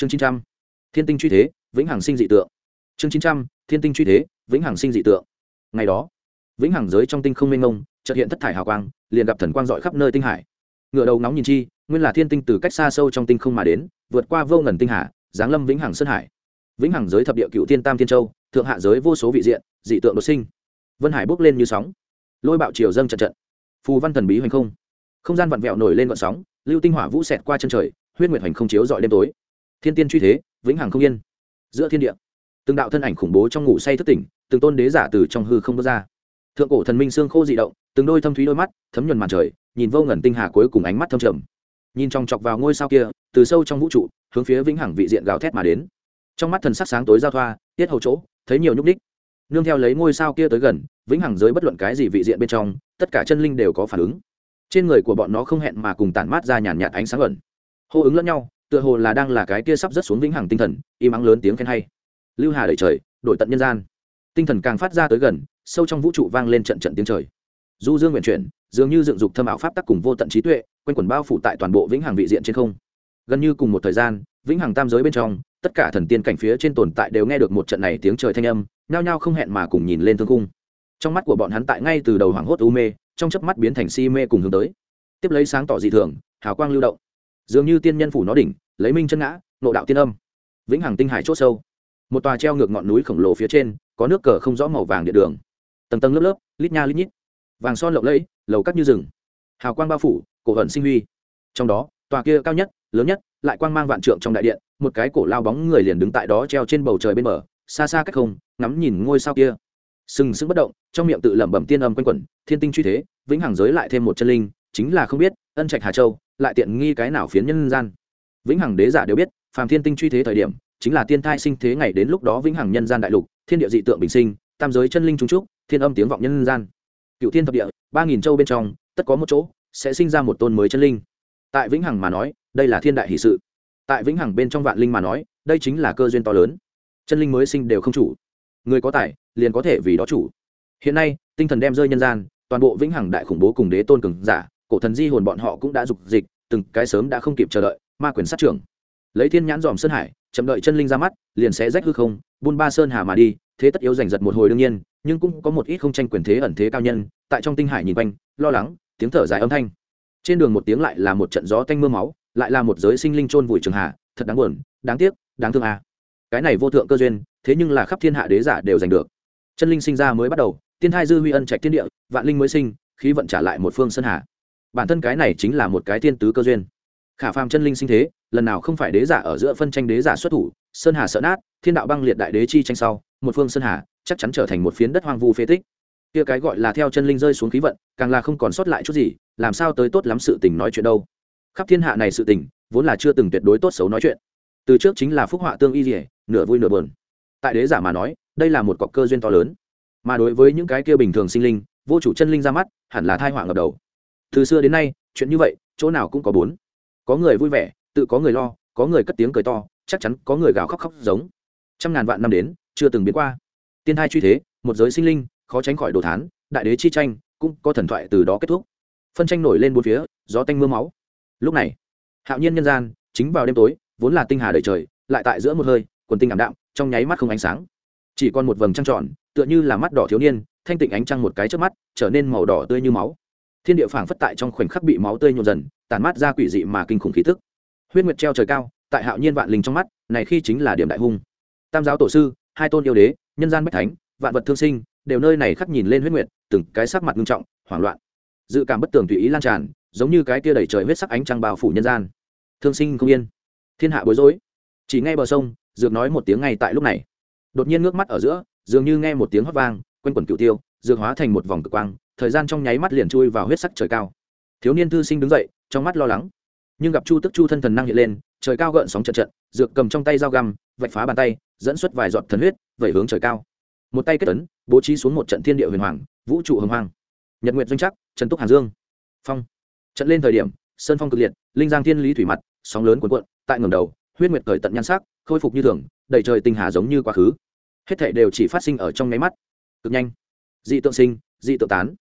chương chín trăm. Thiên tinh truy thế, vĩnh hằng sinh dị tượng. Chương chín trăm, thiên tinh truy thế, vĩnh hằng sinh dị tượng. Ngày đó, vĩnh hằng giới trong tinh không mênh mông, chợt hiện thất thải hào quang, liền gặp thần quang dọi khắp nơi tinh hải. Ngựa đầu nóng nhìn chi, nguyên là thiên tinh từ cách xa sâu trong tinh không mà đến, vượt qua vô ngần tinh hà, giáng lâm vĩnh hằng sơn hải. Vĩnh hằng giới thập địa cựu thiên tam thiên châu, thượng hạ giới vô số vị diện, dị tượng đột sinh. Vân hải bốc lên như sóng. Lôi bạo triều dâng trận trận. Phù văn thần bí hoành không. Không gian vặn vẹo nổi lên vận sóng, lưu tinh hỏa vũ xẹt qua chân trời, huyết nguyệt hoành không chiếu dọi đêm tối thiên tiên truy thế, vĩnh hằng không yên. Giữa thiên địa, từng đạo thân ảnh khủng bố trong ngủ say thức tỉnh, từng tôn đế giả từ trong hư không bước ra. Thượng cổ thần minh xương khô dị động, từng đôi thâm thúy đôi mắt, thấm nhuần màn trời, nhìn vô ngần tinh hà cuối cùng ánh mắt thâm trầm. Nhìn trong chọc vào ngôi sao kia, từ sâu trong vũ trụ, hướng phía vĩnh hằng vị diện gào thét mà đến. Trong mắt thần sắc sáng tối giao thoa, tiết hầu chỗ, thấy nhiều nhúc ních nương theo lấy ngôi sao kia tới gần, vĩnh hằng giới bất luận cái gì vị diện bên trong, tất cả chân linh đều có phản ứng. Trên người của bọn nó không hẹn mà cùng tản mát ra nhàn nhạt ánh sáng ẩn. Hô ứng lẫn nhau tựa hồ là đang là cái kia sắp rất xuống vĩnh hằng tinh thần, im ắng lớn tiếng khen hay. Lưu hà đẩy trời, đổi tận nhân gian. Tinh thần càng phát ra tới gần, sâu trong vũ trụ vang lên trận trận tiếng trời. Du dương nguyện chuyển, dường như dựng dục thâm ảo pháp tắc cùng vô tận trí tuệ, quanh quần bao phủ tại toàn bộ vĩnh hằng vị diện trên không. Gần như cùng một thời gian, vĩnh hằng tam giới bên trong, tất cả thần tiên cảnh phía trên tồn tại đều nghe được một trận này tiếng trời thanh âm, nhao nhao không hẹn mà cùng nhìn lên thương cung trong mắt của bọn hắn tại ngay từ đầu hoảng hốt u mê, trong chớp mắt biến thành si mê cùng hướng tới. Tiếp lấy sáng tỏ dị thường, hào quang lưu động dường như tiên nhân phủ nó đỉnh, lấy minh chân ngã nộ đạo tiên âm. Vĩnh hằng tinh hải c h sâu. Một tòa treo ngược ngọn núi khổng lồ phía trên, có nước cờ không rõ màu vàng điện đường. Tầng tầng lớp lớp, lít nha lít nhít. Vàng son lộng lẫy, lầu cắt như rừng. Hào quang bao phủ, cổ hận sinh huy. Trong đó, tòa kia cao nhất, lớn nhất, lại quang mang vạn trượng trong đại điện, một cái cổ lao bóng người liền đứng tại đó treo trên bầu trời bên bờ, xa xa cách không, ngắm nhìn ngôi sao kia. Sừng sững bất động, trong miệng tự lẩm bẩm tiên âm quanh quẩn, thiên tinh truy thế, vĩnh hằng giới lại thêm một chân linh, chính là không biết, ân trạch hà châu lại tiện nghi cái nào phiến nhân gian. Vĩnh hằng đế giả đều biết, phàm thiên tinh truy thế thời điểm, chính là tiên thai sinh thế ngày đến lúc đó vĩnh hằng nhân gian đại lục, thiên địa dị tượng bình sinh, tam giới chân linh trung trúc, thiên âm tiếng vọng nhân gian. Cựu thiên thập địa, ba nghìn châu bên trong, tất có một chỗ, sẽ sinh ra một tôn mới chân linh. Tại vĩnh hằng mà nói, đây là thiên đại hỷ sự. Tại vĩnh hằng bên trong vạn linh mà nói, đây chính là cơ duyên to lớn. Chân linh mới sinh đều không chủ. Người có tài, liền có thể vì đó chủ. Hiện nay, tinh thần đem rơi nhân gian, toàn bộ vĩnh hằng đại khủng bố cùng đế tôn cường giả cổ thần di hồn bọn họ cũng đã dục dịch, từng cái sớm đã không kịp chờ đợi, ma quyền sát trưởng. Lấy thiên nhãn dòm sơn hải, chậm đợi chân linh ra mắt, liền sẽ rách hư không, buôn ba sơn hà mà đi, thế tất yếu giành giật một hồi đương nhiên, nhưng cũng có một ít không tranh quyền thế ẩn thế cao nhân, tại trong tinh hải nhìn quanh, lo lắng, tiếng thở dài âm thanh. Trên đường một tiếng lại là một trận gió tanh mưa máu, lại là một giới sinh linh chôn vùi trường hạ, thật đáng buồn, đáng tiếc, đáng thương à. cái này vô thượng cơ duyên, thế nhưng là khắp thiên hạ đế giả đều giành được. Chân linh sinh ra mới bắt đầu, tiên thai dư huy ân trạch thiên địa, vạn linh mới sinh, khí vận trả lại một phương sơn hà bản thân cái này chính là một cái thiên tứ cơ duyên. Khả phàm chân linh sinh thế, lần nào không phải đế giả ở giữa phân tranh đế giả xuất thủ, sơn hà sợ nát, thiên đạo băng liệt đại đế chi tranh sau, một phương sơn hà chắc chắn trở thành một phiến đất hoang vu phế tích. Kia cái gọi là theo chân linh rơi xuống khí vận, càng là không còn sót lại chút gì, làm sao tới tốt lắm sự tình nói chuyện đâu. Khắp thiên hạ này sự tình, vốn là chưa từng tuyệt đối tốt xấu nói chuyện. Từ trước chính là phúc họa tương y dỉa nửa vui nửa buồn. Tại đế giả mà nói, đây là một cọc cơ duyên to lớn. Mà đối với những cái kia bình thường sinh linh, vô chủ chân linh ra mắt, hẳn là thai họa ngập đầu từ xưa đến nay, chuyện như vậy, chỗ nào cũng có bốn. Có người vui vẻ, tự có người lo, có người cất tiếng cười to, chắc chắn có người gào khóc khóc giống. Trăm ngàn vạn năm đến, chưa từng biến qua. Tiên hai truy thế, một giới sinh linh, khó tránh khỏi đồ thán, đại đế chi tranh, cũng có thần thoại từ đó kết thúc. Phân tranh nổi lên bốn phía, gió tanh mưa máu. Lúc này, hạo nhiên nhân gian, chính vào đêm tối, vốn là tinh hà đầy trời, lại tại giữa một hơi, quần tinh ảm đạm, trong nháy mắt không ánh sáng. Chỉ còn một vầng trăng tròn, tựa như là mắt đỏ thiếu niên, thanh tịnh ánh trăng một cái trước mắt, trở nên màu đỏ tươi như máu thiên địa phảng phất tại trong khoảnh khắc bị máu tươi nhuộm dần tàn mát ra quỷ dị mà kinh khủng khí tức. Huyết nguyệt treo trời cao, tại hạo nhiên vạn linh trong mắt, này khi chính là điểm đại hung. Tam giáo tổ sư, hai tôn yêu đế, nhân gian bách thánh, vạn vật thương sinh, đều nơi này khắc nhìn lên huyết nguyệt, từng cái sắc mặt nghiêm trọng, hoảng loạn. Dự cảm bất tường tùy ý lan tràn, giống như cái kia đẩy trời huyết sắc ánh trăng bao phủ nhân gian. Thương sinh không yên. Thiên hạ bối rối. Chỉ ngay bờ sông, dược nói một tiếng ngay tại lúc này. Đột nhiên ngước mắt ở giữa, dường như nghe một tiếng hót vang, quanh quẩn cửu tiêu, dược hóa thành một vòng cực quang thời gian trong nháy mắt liền chui vào huyết sắc trời cao. Thiếu niên thư sinh đứng dậy, trong mắt lo lắng. Nhưng gặp chu tức chu thân thần năng hiện lên, trời cao gợn sóng trận trận, dược cầm trong tay dao găm, vạch phá bàn tay, dẫn xuất vài giọt thần huyết, vẩy hướng trời cao. Một tay kết ấn, bố trí xuống một trận thiên địa huyền hoàng, vũ trụ hồng hoàng nhật nguyệt doanh chắc trần túc hàn dương. Phong. Trận lên thời điểm, sơn phong cực liệt, linh giang thiên lý thủy mặt, sóng lớn cuộn cuộn, tại ngầm đầu, huyết nguyệt cởi tận nhan sắc, khôi phục như thường, đầy trời tinh hà giống như quá khứ. Hết thể đều chỉ phát sinh ở trong nháy mắt. Cực nhanh. Dị tượng sinh, dị tượng tán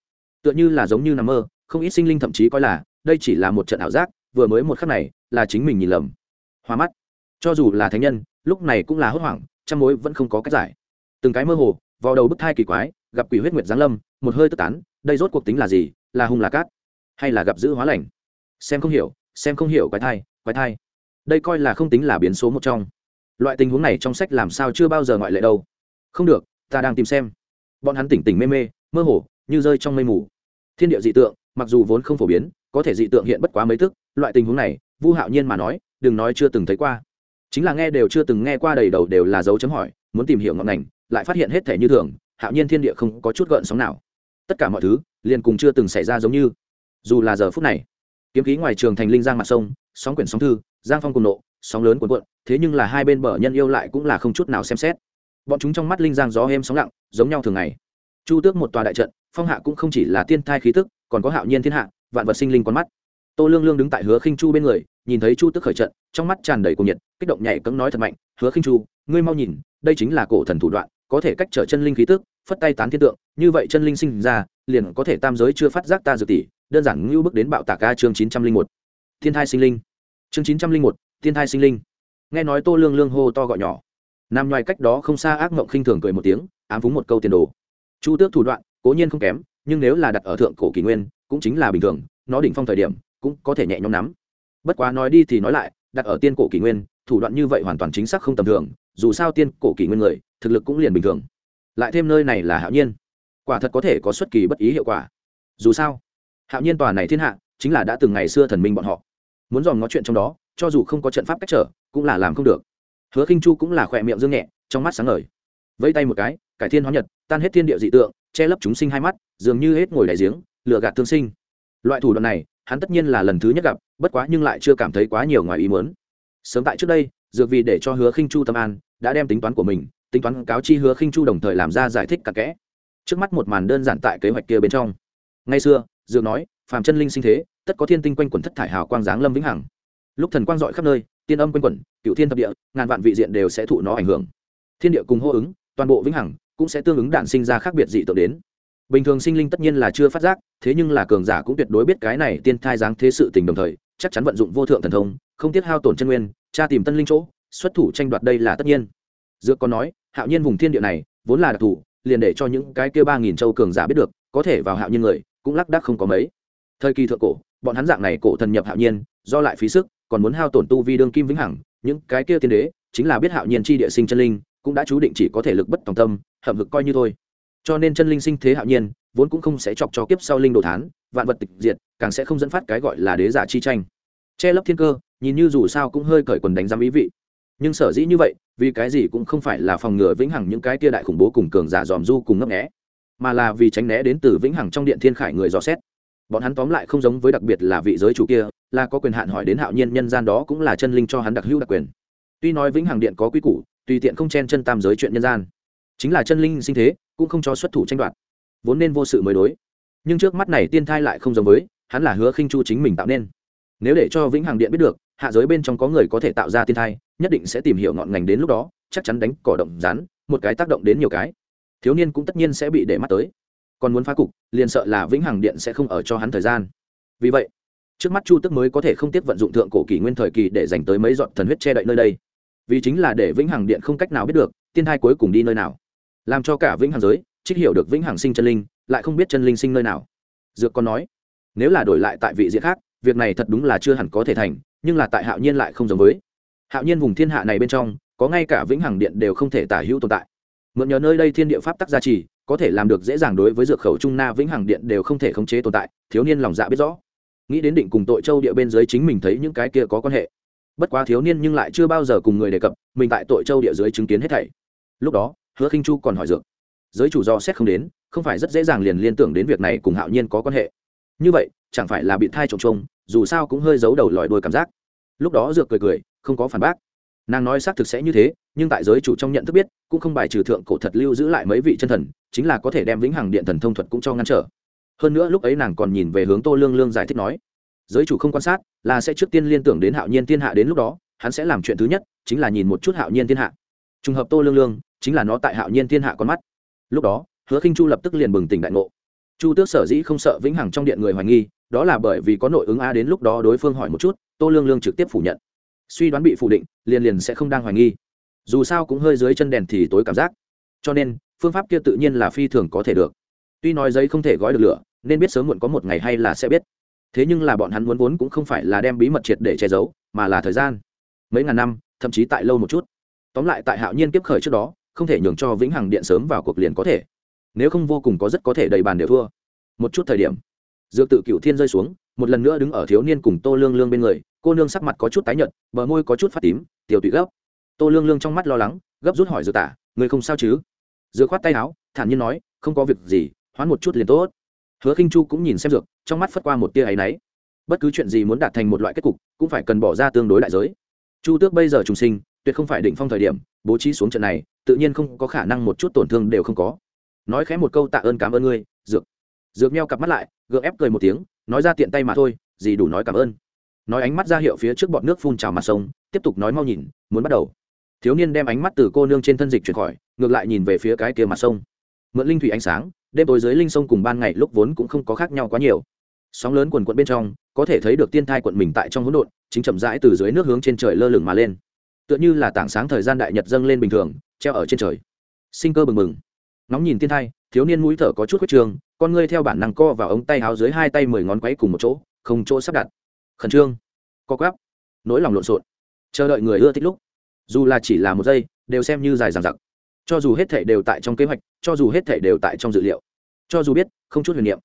tựa như là giống như nằm mơ, không ít sinh linh thậm chí coi là, đây chỉ là một trận ảo giác, vừa mới một khắc này, là chính mình nhìn lầm. Hoa mắt. Cho dù là thánh nhân, lúc này cũng là hốt hoảng, trăm mối vẫn không có cách giải. Từng cái mơ hồ, vào đầu bức thai kỳ quái, gặp quỷ huyết nguyệt giáng lâm, một hơi tức tán, đây rốt cuộc tính là gì, là hung là cát, hay là gặp giữ hóa lành? Xem không hiểu, xem không hiểu quái thai quái thai. Đây coi là không tính là biến số một trong. Loại tình huống này trong sách làm sao chưa bao giờ ngoại lệ đâu. Không được, ta đang tìm xem. Bọn hắn tỉnh tỉnh mê mê, mơ hồ, như rơi trong mây mù thiên địa dị tượng, mặc dù vốn không phổ biến, có thể dị tượng hiện bất quá mấy thức loại tình huống này, vu hạo nhiên mà nói, đừng nói chưa từng thấy qua. Chính là nghe đều chưa từng nghe qua đầy đầu đều là dấu chấm hỏi, muốn tìm hiểu ngọn ngành, lại phát hiện hết thể như thường, hạo nhiên thiên địa không có chút gợn sóng nào. Tất cả mọi thứ, liền cùng chưa từng xảy ra giống như. Dù là giờ phút này, kiếm khí ngoài trường thành linh giang mặt sông, sóng quyển sóng thư, giang phong cùng nộ, sóng lớn cuộn cuộn, thế nhưng là hai bên bờ nhân yêu lại cũng là không chút nào xem xét. Bọn chúng trong mắt linh giang gió êm sóng lặng, giống nhau thường ngày chu tước một tòa đại trận, phong hạ cũng không chỉ là tiên thai khí tức, còn có hạo nhiên thiên hạ, vạn vật sinh linh con mắt. Tô lương lương đứng tại hứa khinh chu bên người, nhìn thấy chu tước khởi trận, trong mắt tràn đầy cuồng nhiệt, kích động nhảy cẫng nói thật mạnh, hứa khinh chu, ngươi mau nhìn, đây chính là cổ thần thủ đoạn, có thể cách trở chân linh khí tức, phất tay tán thiên tượng, như vậy chân linh sinh ra, liền có thể tam giới chưa phát giác ta dự tỷ, đơn giản ngưu bước đến bạo tạc ca chương chín trăm linh một. Thiên thai sinh linh. Chương chín trăm linh một, thiên thai sinh linh. Nghe nói tô lương lương hô to gọi nhỏ. Nằm ngoài cách đó không xa ác mộng khinh thường cười một tiếng, ám phúng một câu tiền đồ chu tước thủ đoạn, cố nhiên không kém, nhưng nếu là đặt ở thượng cổ kỷ nguyên, cũng chính là bình thường, nó đỉnh phong thời điểm, cũng có thể nhẹ nhõm nắm. Bất quá nói đi thì nói lại, đặt ở tiên cổ kỷ nguyên, thủ đoạn như vậy hoàn toàn chính xác không tầm thường, dù sao tiên cổ kỷ nguyên người, thực lực cũng liền bình thường. Lại thêm nơi này là hạo nhiên, quả thật có thể có xuất kỳ bất ý hiệu quả. Dù sao, hạo nhiên tòa này thiên hạ, chính là đã từng ngày xưa thần minh bọn họ. Muốn dòm ngó chuyện trong đó, cho dù không có trận pháp cách trở, cũng là làm không được. Hứa khinh chu cũng là khỏe miệng dương nhẹ, trong mắt sáng ngời. Vẫy tay một cái cải thiên hóa nhật, tan hết thiên địa dị tượng, che lấp chúng sinh hai mắt, dường như hết ngồi đại giếng lựa gạt tương sinh. Loại thủ đoạn này, hắn tất nhiên là lần thứ nhất gặp, bất quá nhưng lại chưa cảm thấy quá nhiều ngoài ý muốn. Sớm tại trước đây, dược vì để cho hứa khinh chu tâm an, đã đem tính toán của mình, tính toán cáo chi hứa khinh chu đồng thời làm ra giải thích cặn kẽ. Trước mắt một màn đơn giản tại kế hoạch kia bên trong. Ngay xưa, dược nói, phàm chân linh sinh thế, tất có thiên tinh quanh quẩn thất thải hào quang giáng lâm vĩnh hằng. Lúc thần quang dọi khắp nơi, tiên âm quanh quẩn cựu thiên thập địa, ngàn vạn vị diện đều sẽ thụ nó ảnh hưởng. Thiên địa cùng hô ứng, toàn bộ vĩnh hằng cũng sẽ tương ứng đản sinh ra khác biệt dị tượng đến. Bình thường sinh linh tất nhiên là chưa phát giác, thế nhưng là cường giả cũng tuyệt đối biết cái này tiên thai dáng thế sự tình đồng thời, chắc chắn vận dụng vô thượng thần thông, không tiết hao tổn chân nguyên, tra tìm tân linh chỗ, xuất thủ tranh đoạt đây là tất nhiên. Dược có nói, hạo nhiên vùng thiên địa này, vốn là đặc thù, liền để cho những cái kia ba nghìn châu cường giả biết được, có thể vào hạo nhiên người, cũng lác đác không có mấy. Thời kỳ thượng cổ, bọn hắn dạng này cổ thần nhập hạo nhiên, do lại phí sức, còn muốn hao tổn tu vi đương kim vĩnh hằng, những cái kia tiên đế, chính là biết hạo nhiên chi địa sinh chân linh cũng đã chú định chỉ có thể lực bất tòng tâm, hậm hực coi như thôi. Cho nên chân linh sinh thế hạo nhiên, vốn cũng không sẽ chọc cho kiếp sau linh đồ thán, vạn vật tịch diệt, càng sẽ không dẫn phát cái gọi là đế giả chi tranh. Che lấp thiên cơ, nhìn như dù sao cũng hơi cởi quần đánh giám ý vị. Nhưng sở dĩ như vậy, vì cái gì cũng không phải là phòng ngừa vĩnh hằng những cái kia đại khủng bố cùng cường giả dòm du cùng ngấp nghẽ mà là vì tránh né đến từ vĩnh hằng trong điện thiên khải người dò xét. Bọn hắn tóm lại không giống với đặc biệt là vị giới chủ kia, là có quyền hạn hỏi đến hạo nhiên nhân gian đó cũng là chân linh cho hắn đặc hữu đặc quyền. Tuy nói vĩnh hằng điện có quy củ tùy tiện không chen chân tam giới chuyện nhân gian. Chính là chân linh sinh thế, cũng không cho xuất thủ tranh đoạt. Vốn nên vô sự mới đối. Nhưng trước mắt này tiên thai lại không giống với, hắn là hứa khinh chu chính mình tạo nên. Nếu để cho vĩnh hằng điện biết được, hạ giới bên trong có người có thể tạo ra tiên thai, nhất định sẽ tìm hiểu ngọn ngành đến lúc đó, chắc chắn đánh cỏ động rán một cái tác động đến nhiều cái. Thiếu niên cũng tất nhiên sẽ bị để mắt tới. Còn muốn phá cục, liền sợ là vĩnh hằng điện sẽ không ở cho hắn thời gian. Vì vậy, trước mắt chu tức mới có thể không tiếc vận dụng thượng cổ kỷ nguyên thời kỳ để dành tới mấy dọn thần huyết che đậy nơi đây vì chính là để vĩnh hằng điện không cách nào biết được, tiên thai cuối cùng đi nơi nào. Làm cho cả vĩnh hằng giới, trích hiểu được vĩnh hằng sinh chân linh, lại không biết chân linh sinh nơi nào. Dược còn nói, nếu là đổi lại tại vị diện khác, việc này thật đúng là chưa hẳn có thể thành, nhưng là tại hạo nhiên lại không giống với. Hạo nhiên vùng thiên hạ này bên trong, có ngay cả vĩnh hằng điện đều không thể tả hữu tồn tại. Mượn nhờ nơi đây thiên địa pháp tắc gia trì, có thể làm được dễ dàng đối với dược khẩu trung na vĩnh hằng điện đều không thể khống chế tồn tại, thiếu niên lòng dạ biết rõ. Nghĩ đến định cùng tội châu địa bên dưới chính mình thấy những cái kia có quan hệ bất quá thiếu niên nhưng lại chưa bao giờ cùng người đề cập, mình tại tội châu địa dưới chứng kiến hết thảy. Lúc đó, hứa khinh chu còn hỏi dược. Giới chủ do xét không đến, không phải rất dễ dàng liền liên tưởng đến việc này cùng hạo nhiên có quan hệ. Như vậy, chẳng phải là bị thai trộm trông dù sao cũng hơi giấu đầu lòi đôi cảm giác. Lúc đó dược cười cười, không có phản bác. Nàng nói xác thực sẽ như thế, nhưng tại giới chủ trong nhận thức biết, cũng không bài trừ thượng cổ thật lưu giữ lại mấy vị chân thần, chính là có thể đem vĩnh hằng điện thần thông thuật cũng cho ngăn trở. Hơn nữa lúc ấy nàng còn nhìn về hướng tô lương lương giải thích nói giới chủ không quan sát, là sẽ trước tiên liên tưởng đến hạo nhiên thiên hạ đến lúc đó, hắn sẽ làm chuyện thứ nhất, chính là nhìn một chút hạo nhiên thiên hạ. Trùng hợp tô lương lương, chính là nó tại hạo nhiên thiên hạ con mắt. Lúc đó, hứa khinh chu lập tức liền bừng tỉnh đại ngộ. Chu tước sở dĩ không sợ vĩnh hằng trong điện người hoài nghi, đó là bởi vì có nội ứng a đến lúc đó đối phương hỏi một chút, tô lương lương trực tiếp phủ nhận. Suy đoán bị phủ định, liền liền sẽ không đang hoài nghi. Dù sao cũng hơi dưới chân đèn thì tối cảm giác. Cho nên, phương pháp kia tự nhiên là phi thường có thể được. Tuy nói giấy không thể gói được lửa, nên biết sớm muộn có một ngày hay là sẽ biết thế nhưng là bọn hắn muốn vốn cũng không phải là đem bí mật triệt để che giấu, mà là thời gian. Mấy ngàn năm, thậm chí tại lâu một chút. Tóm lại tại hạo nhiên kiếp khởi trước đó, không thể nhường cho vĩnh hằng điện sớm vào cuộc liền có thể. Nếu không vô cùng có rất có thể đầy bàn đều thua. Một chút thời điểm, dược tự cựu thiên rơi xuống, một lần nữa đứng ở thiếu niên cùng tô lương lương bên người, cô nương sắc mặt có chút tái nhợt, bờ môi có chút phát tím, tiểu tụy gấp. Tô lương lương trong mắt lo lắng, gấp rút hỏi dược tả người không sao chứ? Dược khoát tay áo, thản nhiên nói, không có việc gì, hoán một chút liền tốt hứa khinh chu cũng nhìn xem dược, trong mắt phất qua một tia áy náy. Bất cứ chuyện gì muốn đạt thành một loại kết cục, cũng phải cần bỏ ra tương đối đại giới. Chu tước bây giờ trùng sinh, tuyệt không phải định phong thời điểm, bố trí xuống trận này, tự nhiên không có khả năng một chút tổn thương đều không có. Nói khẽ một câu tạ ơn cảm ơn ngươi, dược. Dược meo cặp mắt lại, gượng ép cười một tiếng, nói ra tiện tay mà thôi, gì đủ nói cảm ơn. Nói ánh mắt ra hiệu phía trước bọn nước phun trào mặt sông, tiếp tục nói mau nhìn, muốn bắt đầu. Thiếu niên đem ánh mắt từ cô nương trên thân dịch chuyển khỏi, ngược lại nhìn về phía cái kia mặt sông mượn linh thủy ánh sáng, đêm tối dưới linh sông cùng ban ngày lúc vốn cũng không có khác nhau quá nhiều. Sóng lớn quần quận bên trong, có thể thấy được tiên thai quận mình tại trong hỗn độn, chính chậm rãi từ dưới nước hướng trên trời lơ lửng mà lên. Tựa như là tảng sáng thời gian đại nhật dâng lên bình thường, treo ở trên trời. Sinh cơ bừng bừng. Nóng nhìn tiên thai, thiếu niên mũi thở có chút khuất trường con ngươi theo bản năng co vào ống tay háo dưới hai tay mười ngón quấy cùng một chỗ, không chỗ sắp đặt. Khẩn trương. Co quắp. Nỗi lòng lộn xộn. Chờ đợi người ưa thích lúc. Dù là chỉ là một giây, đều xem như dài dằng dặc cho dù hết thể đều tại trong kế hoạch, cho dù hết thể đều tại trong dự liệu. Cho dù biết, không chút huyền niệm.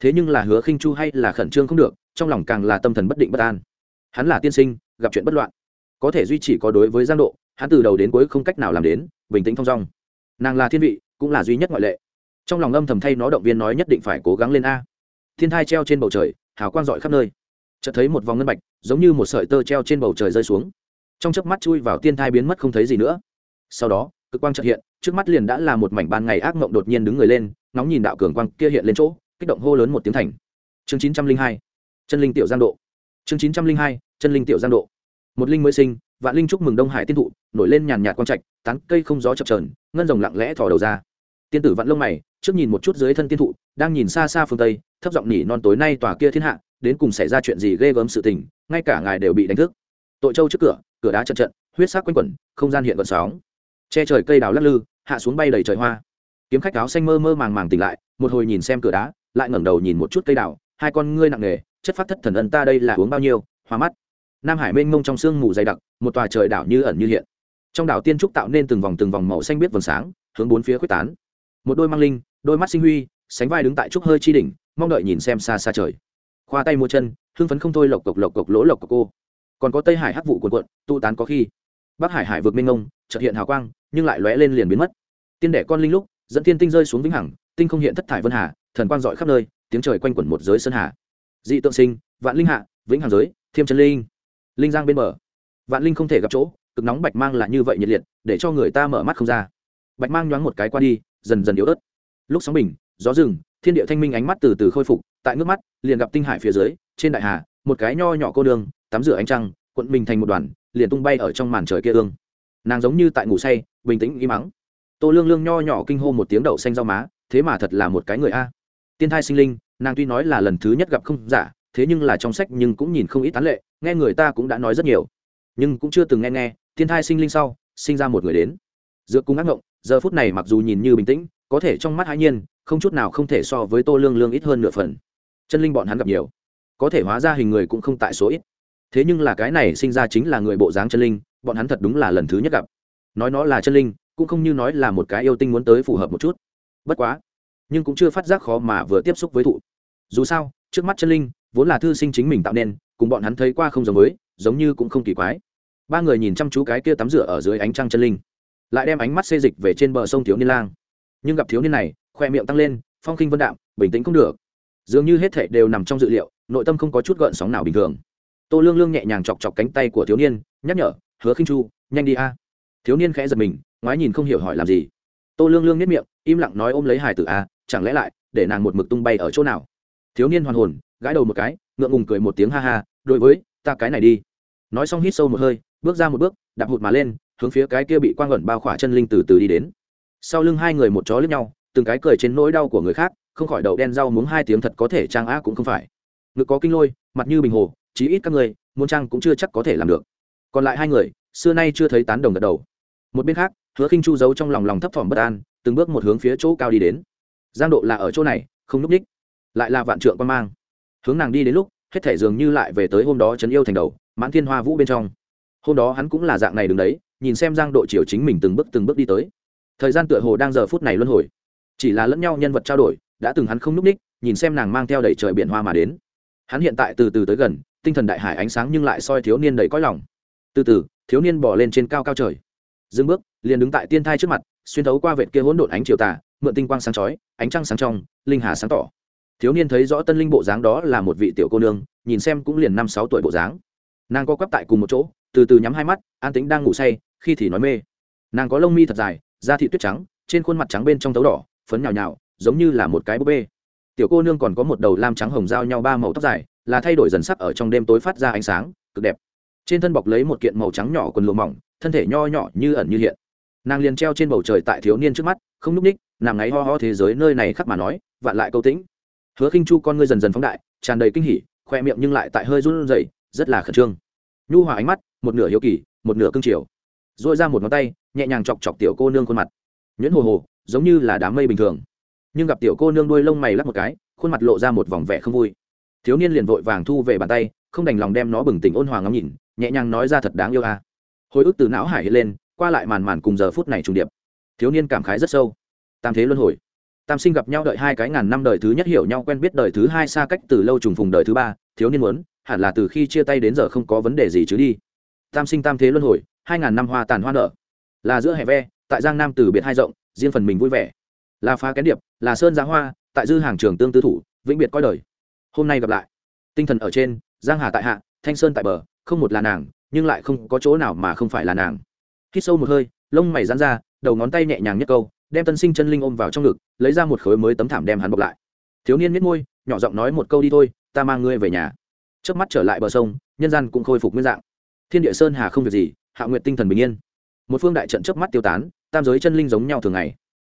Thế nhưng là hứa khinh chu hay là khẩn trương không được, trong lòng càng là tâm thần bất định bất an. Hắn là tiên sinh, gặp chuyện bất loạn. Có thể duy trì có đối với giang độ, hắn từ đầu đến cuối không cách nào làm đến, bình tĩnh thong dong. Nàng là thiên vị, cũng là duy nhất ngoại lệ. Trong lòng âm thầm thay nó động viên nói nhất định phải cố gắng lên a. Thiên thai treo trên bầu trời, hào quang dọi khắp nơi. Chợt thấy một vòng ngân bạch, giống như một sợi tơ treo trên bầu trời rơi xuống. Trong chớp mắt chui vào tiên thai biến mất không thấy gì nữa. Sau đó, cực quang chợt hiện trước mắt liền đã là một mảnh ban ngày ác mộng đột nhiên đứng người lên nóng nhìn đạo cường quang kia hiện lên chỗ, kích động hô lớn một tiếng thành. Chương chín trăm linh hai, chân linh tiểu giang độ. Chương chín trăm linh hai, chân linh tiểu giang độ. Một linh mới sinh, vạn linh chúc mừng đông hải tiên thụ, nổi lên nhàn nhạt quang trạch, tán cây không gió chập trờn ngân rồng lặng lẽ thò đầu ra. Tiên tử vạn lông mày, trước nhìn một chút dưới thân tiên thụ, đang nhìn xa xa phương tây, thấp giọng nhỉ non tối nay tòa kia thiên hạ, đến cùng xảy ra chuyện gì ghê gớm sự tình, ngay cả ngài đều bị đánh thức. Tội châu trước cửa cửa đá trận trận, huyết sắc quanh quẩn, không gian hiện vận sóng che trời cây đào lắc lư, hạ xuống bay đầy trời hoa. Kiếm khách áo xanh mơ mơ màng màng tỉnh lại, một hồi nhìn xem cửa đá, lại ngẩng đầu nhìn một chút cây đào. Hai con ngươi nặng nề, chất phát thất thần ân ta đây là uống bao nhiêu, hoa mắt. Nam hải mênh mông trong sương mù dày đặc, một tòa trời đảo như ẩn như hiện. Trong đảo tiên trúc tạo nên từng vòng từng vòng màu xanh biết vầng sáng, hướng bốn phía quyết tán. Một đôi mang linh, đôi mắt sinh huy, sánh vai đứng tại trúc hơi chi đỉnh, mong đợi nhìn xem xa xa trời. Khoa tay mua chân, hưng phấn không thôi lộc cộc lộc cộc lỗ lộc cộc cô. Còn có tây hải hắc vụ cuộn cuộn tụ tán có khi. Bắc hải hải vượt minh ngông chợt hiện hào quang, nhưng lại lóe lên liền biến mất. Tiên đẻ con linh lúc, dẫn thiên tinh rơi xuống vĩnh hằng, tinh không hiện thất thải vân hà, thần quang dọi khắp nơi, tiếng trời quanh quẩn một giới sơn hà. Dị tượng sinh, vạn linh hạ, vĩnh hằng giới, thiêm chân linh. Linh giang bên bờ. Vạn linh không thể gặp chỗ, cực nóng bạch mang là như vậy nhiệt liệt, để cho người ta mở mắt không ra. Bạch mang nhoáng một cái qua đi, dần dần yếu ớt. Lúc sóng bình, gió rừng, thiên địa thanh minh ánh mắt từ từ khôi phục, tại ngước mắt, liền gặp tinh hải phía dưới, trên đại hà, một cái nho nhỏ cô đường, tắm rửa ánh trăng, cuộn mình thành một đoàn, liền tung bay ở trong màn trời kia ương nàng giống như tại ngủ say, bình tĩnh im mắng. Tô lương lương nho nhỏ kinh hô một tiếng đậu xanh rau má, thế mà thật là một cái người a. Tiên thai sinh linh, nàng tuy nói là lần thứ nhất gặp không giả, thế nhưng là trong sách nhưng cũng nhìn không ít tán lệ, nghe người ta cũng đã nói rất nhiều. Nhưng cũng chưa từng nghe nghe, tiên thai sinh linh sau, sinh ra một người đến. Dược cung ác ngộng, giờ phút này mặc dù nhìn như bình tĩnh, có thể trong mắt hãi nhiên, không chút nào không thể so với tô lương lương ít hơn nửa phần. Chân linh bọn hắn gặp nhiều, có thể hóa ra hình người cũng không tại số ít. Thế nhưng là cái này sinh ra chính là người bộ dáng chân linh bọn hắn thật đúng là lần thứ nhất gặp. Nói nó là chân linh cũng không như nói là một cái yêu tinh muốn tới phù hợp một chút. Bất quá nhưng cũng chưa phát giác khó mà vừa tiếp xúc với thụ. Dù sao trước mắt chân linh vốn là thư sinh chính mình tạo nên cùng bọn hắn thấy qua không giống mới, giống như cũng không kỳ quái. Ba người nhìn chăm chú cái kia tắm rửa ở dưới ánh trăng chân linh lại đem ánh mắt xê dịch về trên bờ sông thiếu niên lang. Nhưng gặp thiếu niên này khoe miệng tăng lên phong khinh vân đạm bình tĩnh không được. Dường như hết thệ đều nằm trong dự liệu nội tâm không có chút gợn sóng nào bình thường. Tô lương lương nhẹ nhàng chọc chọc cánh tay của thiếu niên nhắc nhở hứa khinh chu, nhanh đi a. Thiếu niên khẽ giật mình, ngoái nhìn không hiểu hỏi làm gì. Tô lương lương nhất miệng, im lặng nói ôm lấy hải tử a, chẳng lẽ lại để nàng một mực tung bay ở chỗ nào? Thiếu niên hoàn hồn, gãi đầu một cái, ngượng ngùng cười một tiếng ha ha, đối với, ta cái này đi. Nói xong hít sâu một hơi, bước ra một bước, đạp hụt mà lên, hướng phía cái kia bị quang ẩn bao khỏa chân linh từ từ đi đến. Sau lưng hai người một chó lướt nhau, từng cái cười trên nỗi đau của người khác, không khỏi đậu đen rau muống hai tiếng thật có thể trang á cũng không phải. Ngực có kinh lôi, mặt như bình hồ, chí ít các người, muốn trang cũng chưa chắc có thể làm được còn lại hai người, xưa nay chưa thấy tán đồng gật đầu. Một bên khác, hứa khinh chu giấu trong lòng lòng thấp thỏm bất an, từng bước một hướng phía chỗ cao đi đến. Giang độ là ở chỗ này, không núp ních, lại là vạn trượng quan mang. Hướng nàng đi đến lúc, hết thể dường như lại về tới hôm đó trấn yêu thành đầu, mãn thiên hoa vũ bên trong. Hôm đó hắn cũng là dạng này đứng đấy, nhìn xem giang độ chiều chính mình từng bước từng bước đi tới. Thời gian tựa hồ đang giờ phút này luân hồi. Chỉ là lẫn nhau nhân vật trao đổi, đã từng hắn không núp ních, nhìn xem nàng mang theo đầy trời biển hoa mà đến. Hắn hiện tại từ từ tới gần, tinh thần đại hải ánh sáng nhưng lại soi thiếu niên đầy cõi lòng từ từ, thiếu niên bỏ lên trên cao cao trời. Dừng bước, liền đứng tại tiên thai trước mặt, xuyên thấu qua vệt kia hỗn độn ánh chiều tà, mượn tinh quang sáng chói, ánh trăng sáng trong, linh hà sáng tỏ. Thiếu niên thấy rõ tân linh bộ dáng đó là một vị tiểu cô nương, nhìn xem cũng liền năm sáu tuổi bộ dáng. Nàng co quắp tại cùng một chỗ, từ từ nhắm hai mắt, an tính đang ngủ say, khi thì nói mê. Nàng có lông mi thật dài, da thị tuyết trắng, trên khuôn mặt trắng bên trong tấu đỏ, phấn nhào nhào, giống như là một cái búp bê. Tiểu cô nương còn có một đầu lam trắng hồng giao nhau ba màu tóc dài, là thay đổi dần sắc ở trong đêm tối phát ra ánh sáng, cực đẹp trên thân bọc lấy một kiện màu trắng nhỏ quần lụa mỏng, thân thể nho nhỏ như ẩn như hiện. Nàng liền treo trên bầu trời tại thiếu niên trước mắt, không n ú c ních, nàng ngáy ho ho thế giới nơi này khắc mà nói, vạn lại câu tĩnh. Hứa khinh chu con ngươi dần dần phóng đại, tràn đầy kinh hỉ, khoe miệng nhưng lại tại hơi run rẩy, rất là khẩn trương. Nhu hòa ánh mắt, một nửa hiếu kỳ, một nửa cương triều. Dội ra một ngón tay, nhẹ nhàng chọc chọc tiểu cô nương khuôn mặt. Nhuyễn hồ hồ, giống như là đám mây bình thường. Nhưng gặp tiểu cô nương đuôi lông mày lắc một cái, khuôn mặt lộ ra một vòng vẻ không vui. Thiếu niên liền vội vàng thu về bàn tay, không đành lòng đem nó bừng tỉnh ôn hòa ngắm nhìn nhẹ nhàng nói ra thật đáng yêu à. hồi ức từ não hải hiện lên, qua lại màn màn cùng giờ phút này trùng điệp. Thiếu niên cảm khái rất sâu. Tam thế luân hồi. Tam sinh gặp nhau đợi hai cái ngàn năm đời thứ nhất hiểu nhau quen biết đời thứ hai xa cách từ lâu trùng phùng đời thứ ba, thiếu niên muốn, hẳn là từ khi chia tay đến giờ không có vấn đề gì chứ đi. Tam sinh tam thế luân hồi, hai ngàn năm hoa tàn hoa nở. Là giữa hè ve, tại giang nam từ biệt hai rộng, riêng phần mình vui vẻ. Là phá kén điệp, là sơn giá hoa, tại dư hàng trường tương tư thủ, vĩnh biệt coi đời. Hôm nay gặp lại. Tinh thần ở trên, giang hà tại hạ, thanh sơn tại bờ không một là nàng, nhưng lại không có chỗ nào mà không phải là nàng. Hít sâu một hơi, lông mày dán ra, đầu ngón tay nhẹ nhàng nhất câu, đem tân sinh chân linh ôm vào trong ngực, lấy ra một khối mới tấm thảm đem hắn bọc lại. Thiếu niên miết môi, nhỏ giọng nói một câu đi thôi, ta mang ngươi về nhà. Trước mắt trở lại bờ sông, nhân gian cũng khôi phục nguyên dạng. Thiên địa sơn hà không việc gì, hạ nguyện tinh thần bình yên. Một phương đại trận trước mắt tiêu tán, tam giới chân linh giống nhau thường ngày.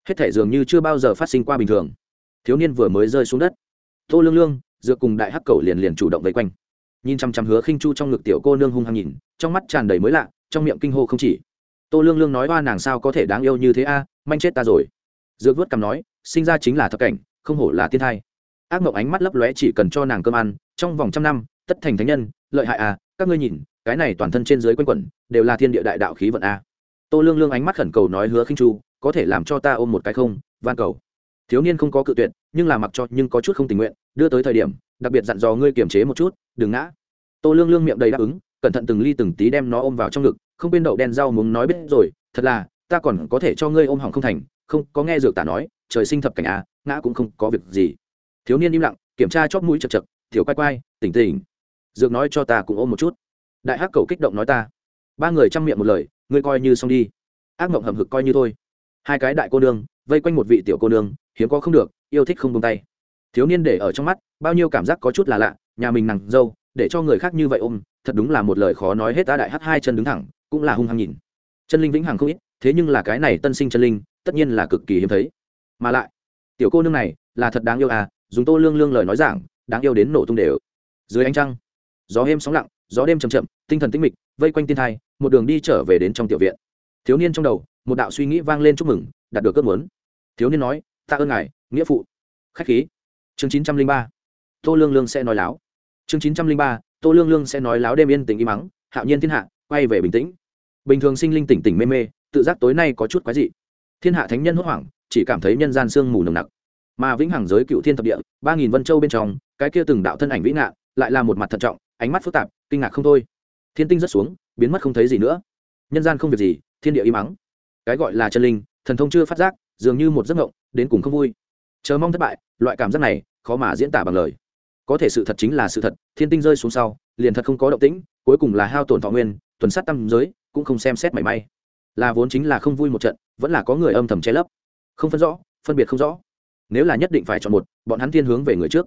Hết thể dường như chưa bao giờ phát sinh qua bình thường. Thiếu niên vừa mới rơi xuống đất. Tô lương lương, dựa cùng đại hắc cầu liền liền chủ động vây quanh nhìn chằm chằm hứa khinh chu trong ngực tiểu cô nương hung hăng nhìn, trong mắt tràn đầy mới lạ, trong miệng kinh hô không chỉ. Tô lương lương nói, oa, nàng sao có thể đáng yêu như thế a? Manh chết ta rồi. Dược vớt cằm nói, sinh ra chính là thập cảnh, không hổ là thiên thai. Ác mộng ánh mắt lấp lóe chỉ cần cho nàng cơm ăn, trong vòng trăm năm, tất thành thánh nhân, lợi hại à các ngươi nhìn, cái này toàn thân trên dưới quanh quẩn, đều là thiên địa đại đạo khí vận a. Tô lương lương ánh mắt khẩn cầu nói, hứa khinh chu, có thể làm cho ta ôm một cái không? Van cầu. Thiếu niên không có cự tuyệt, nhưng là mặc cho, nhưng có chút không tình nguyện, đưa tới thời điểm, đặc biệt dặn dò ngươi kiềm chế một chút, đừng ngã tô lương lương miệng đầy đáp ứng, cẩn thận từng ly từng tí đem nó ôm vào trong ngực, không bên đậu đen rau muốn nói biết rồi, thật là, ta còn có thể cho ngươi ôm hỏng không thành, không, có nghe dược tả nói, trời sinh thập cảnh à ngã cũng không có việc gì. Thiếu niên im lặng, kiểm tra chóp mũi chật chật thiểu quay quay, tỉnh tỉnh. Dược nói cho ta cũng ôm một chút. Đại hắc cầu kích động nói ta. Ba người chăm miệng một lời, ngươi coi như xong đi. Ác mộng hầm hực coi như thôi. Hai cái đại cô nương, vây quanh một vị tiểu cô nương, hiếm có không được, yêu thích không tung tay. Thiếu niên để ở trong mắt, bao nhiêu cảm giác có chút là lạ, nhà mình nặng dâu để cho người khác như vậy ôm, thật đúng là một lời khó nói hết ta đại hắt hai chân đứng thẳng, cũng là hung hăng nhìn. Chân linh vĩnh hằng không ít, thế nhưng là cái này tân sinh chân linh, tất nhiên là cực kỳ hiếm thấy. Mà lại, tiểu cô nương này là thật đáng yêu à dùng tô lương lương lời nói giảng, đáng yêu đến nổ tung đều. Dưới ánh trăng, gió êm sóng lặng, gió đêm chầm chậm, tinh thần tĩnh mịch, vây quanh tiên thai, một đường đi trở về đến trong tiểu viện. Thiếu niên trong đầu, một đạo suy nghĩ vang lên chúc mừng, đạt được ước muốn. Thiếu niên nói, ta ơn ngài, nghĩa phụ. Khách khí. Chương chín trăm linh ba. Tô lương lương sẽ nói láo chương chín trăm linh ba, tô lương lương sẽ nói láo đêm yên tình im mắng, hạo nhiên thiên hạ, quay về bình tĩnh. Bình thường sinh linh tỉnh tỉnh mê mê, tự giác tối nay có chút quái dị. Thiên hạ thánh nhân hốt hoảng, chỉ cảm thấy nhân gian sương mù nồng nặc. Mà vĩnh hằng giới cựu thiên thập địa, ba nghìn vân châu bên trong, cái kia từng đạo thân ảnh vĩ ngạn lại là một mặt thận trọng, ánh mắt phức tạp, kinh ngạc không thôi. Thiên tinh rất xuống, biến mất không thấy gì nữa. Nhân gian không việc gì, thiên địa im mắng. Cái gọi là chân linh, thần thông chưa phát giác, dường như một giấc ngộng đến cùng không vui. Chờ mong thất bại, loại cảm giác này khó mà diễn tả bằng lời có thể sự thật chính là sự thật, thiên tinh rơi xuống sau, liền thật không có động tĩnh, cuối cùng là hao tổn thọ nguyên, tuần sát tâm giới, cũng không xem xét mảy may. Là vốn chính là không vui một trận, vẫn là có người âm thầm che lấp. Không phân rõ, phân biệt không rõ. Nếu là nhất định phải chọn một, bọn hắn thiên hướng về người trước.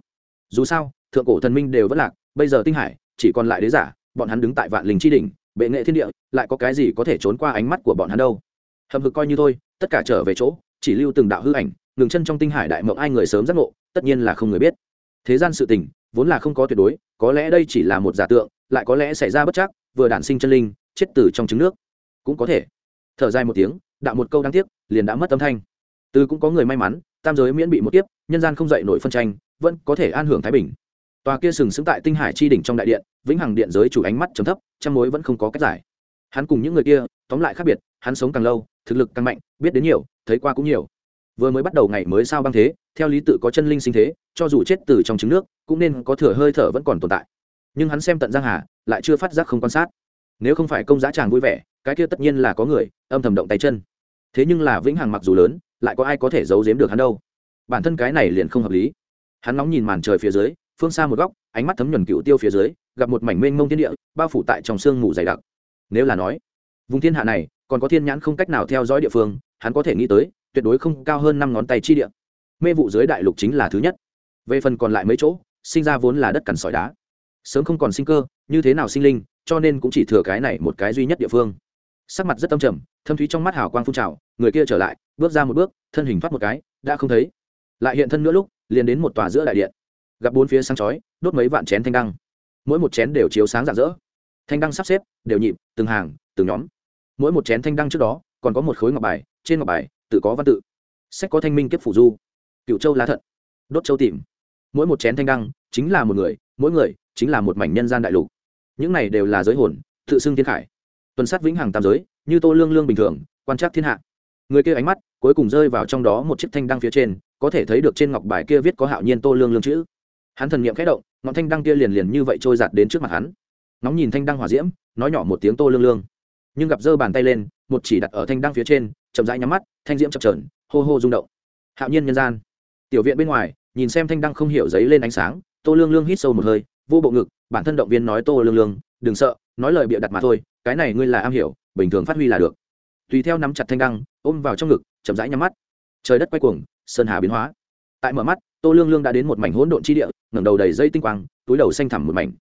Dù sao, thượng cổ thần minh đều vẫn lạc, bây giờ tinh hải, chỉ còn lại đế giả, bọn hắn đứng tại vạn linh tri đỉnh, bệ nghệ thiên địa, lại có cái gì có thể trốn qua ánh mắt của bọn hắn đâu? Hầm hực coi như thôi, tất cả trở về chỗ, chỉ lưu từng đạo hư ảnh, ngừng chân trong tinh hải đại mộng ai người sớm giác ngộ, tất nhiên là không người biết thế gian sự tình, vốn là không có tuyệt đối, có lẽ đây chỉ là một giả tượng, lại có lẽ xảy ra bất chắc, vừa đản sinh chân linh, chết từ trong trứng nước. Cũng có thể. Thở dài một tiếng, đạo một câu đáng tiếc, liền đã mất âm thanh. Từ cũng có người may mắn, tam giới miễn bị một tiếp nhân gian không dậy nổi phân tranh, vẫn có thể an hưởng thái bình. Tòa kia sừng sững tại tinh hải chi đỉnh trong đại điện, vĩnh hằng điện giới chủ ánh mắt chấm thấp, trăm mối vẫn không có cách giải. Hắn cùng những người kia, tóm lại khác biệt, hắn sống càng lâu, thực lực càng mạnh, biết đến nhiều, thấy qua cũng nhiều vừa mới bắt đầu ngày mới sao băng thế, theo lý tự có chân linh sinh thế, cho dù chết từ trong trứng nước, cũng nên có thừa hơi thở vẫn còn tồn tại. Nhưng hắn xem tận giang hà, lại chưa phát giác không quan sát. Nếu không phải công giá chàng vui vẻ, cái kia tất nhiên là có người, âm thầm động tay chân. Thế nhưng là vĩnh hằng mặc dù lớn, lại có ai có thể giấu giếm được hắn đâu? Bản thân cái này liền không hợp lý. Hắn nóng nhìn màn trời phía dưới, phương xa một góc, ánh mắt thấm nhuần cựu tiêu phía dưới, gặp một mảnh mênh mông thiên địa, bao phủ tại trong sương mù dày đặc. Nếu là nói, vùng thiên hạ này, còn có thiên nhãn không cách nào theo dõi địa phương, hắn có thể nghĩ tới tuyệt đối không cao hơn năm ngón tay chi địa. Mê vụ dưới đại lục chính là thứ nhất. Về phần còn lại mấy chỗ, sinh ra vốn là đất cằn sỏi đá. Sớm không còn sinh cơ, như thế nào sinh linh, cho nên cũng chỉ thừa cái này một cái duy nhất địa phương. Sắc mặt rất âm trầm, thâm thúy trong mắt hào quang phun trào, người kia trở lại, bước ra một bước, thân hình phát một cái, đã không thấy. Lại hiện thân nữa lúc, liền đến một tòa giữa đại điện. Gặp bốn phía sáng chói, đốt mấy vạn chén thanh đăng. Mỗi một chén đều chiếu sáng rạng rỡ. Thanh đăng sắp xếp, đều nhịp, từng hàng, từng nhóm. Mỗi một chén thanh đăng trước đó, còn có một khối ngọc bài, trên ngọc bài tự có văn tự. Sách có thanh minh kiếp phủ du. Cựu châu lá thận. Đốt châu tìm. Mỗi một chén thanh đăng chính là một người, mỗi người chính là một mảnh nhân gian đại lục. Những này đều là giới hồn, tự xưng thiên khải. Tuần sát vĩnh hằng tam giới, như tô lương lương bình thường, quan trắc thiên hạ. Người kia ánh mắt cuối cùng rơi vào trong đó một chiếc thanh đăng phía trên, có thể thấy được trên ngọc bài kia viết có hạo nhiên tô lương lương chữ. Hắn thần nghiệm khẽ động, ngọn thanh đăng kia liền liền như vậy trôi giạt đến trước mặt hắn. Nóng nhìn thanh đăng hỏa diễm, nói nhỏ một tiếng tô lương lương. Nhưng gặp giơ bàn tay lên, một chỉ đặt ở thanh đăng phía trên chậm rãi nhắm mắt, thanh diễm chập trờn hô hô rung động. Hạo nhiên nhân gian. Tiểu viện bên ngoài, nhìn xem thanh đăng không hiểu giấy lên ánh sáng, tô lương lương hít sâu một hơi, vô bộ ngực, bản thân động viên nói tô lương lương, đừng sợ, nói lời bịa đặt mà thôi, cái này ngươi là am hiểu, bình thường phát huy là được. Tùy theo nắm chặt thanh đăng, ôm vào trong ngực, chậm rãi nhắm mắt. Trời đất quay cuồng, sơn hà biến hóa. Tại mở mắt, tô lương lương đã đến một mảnh hỗn độn chi địa, ngẩng đầu đầy dây tinh quang, túi đầu xanh thẳm một mảnh.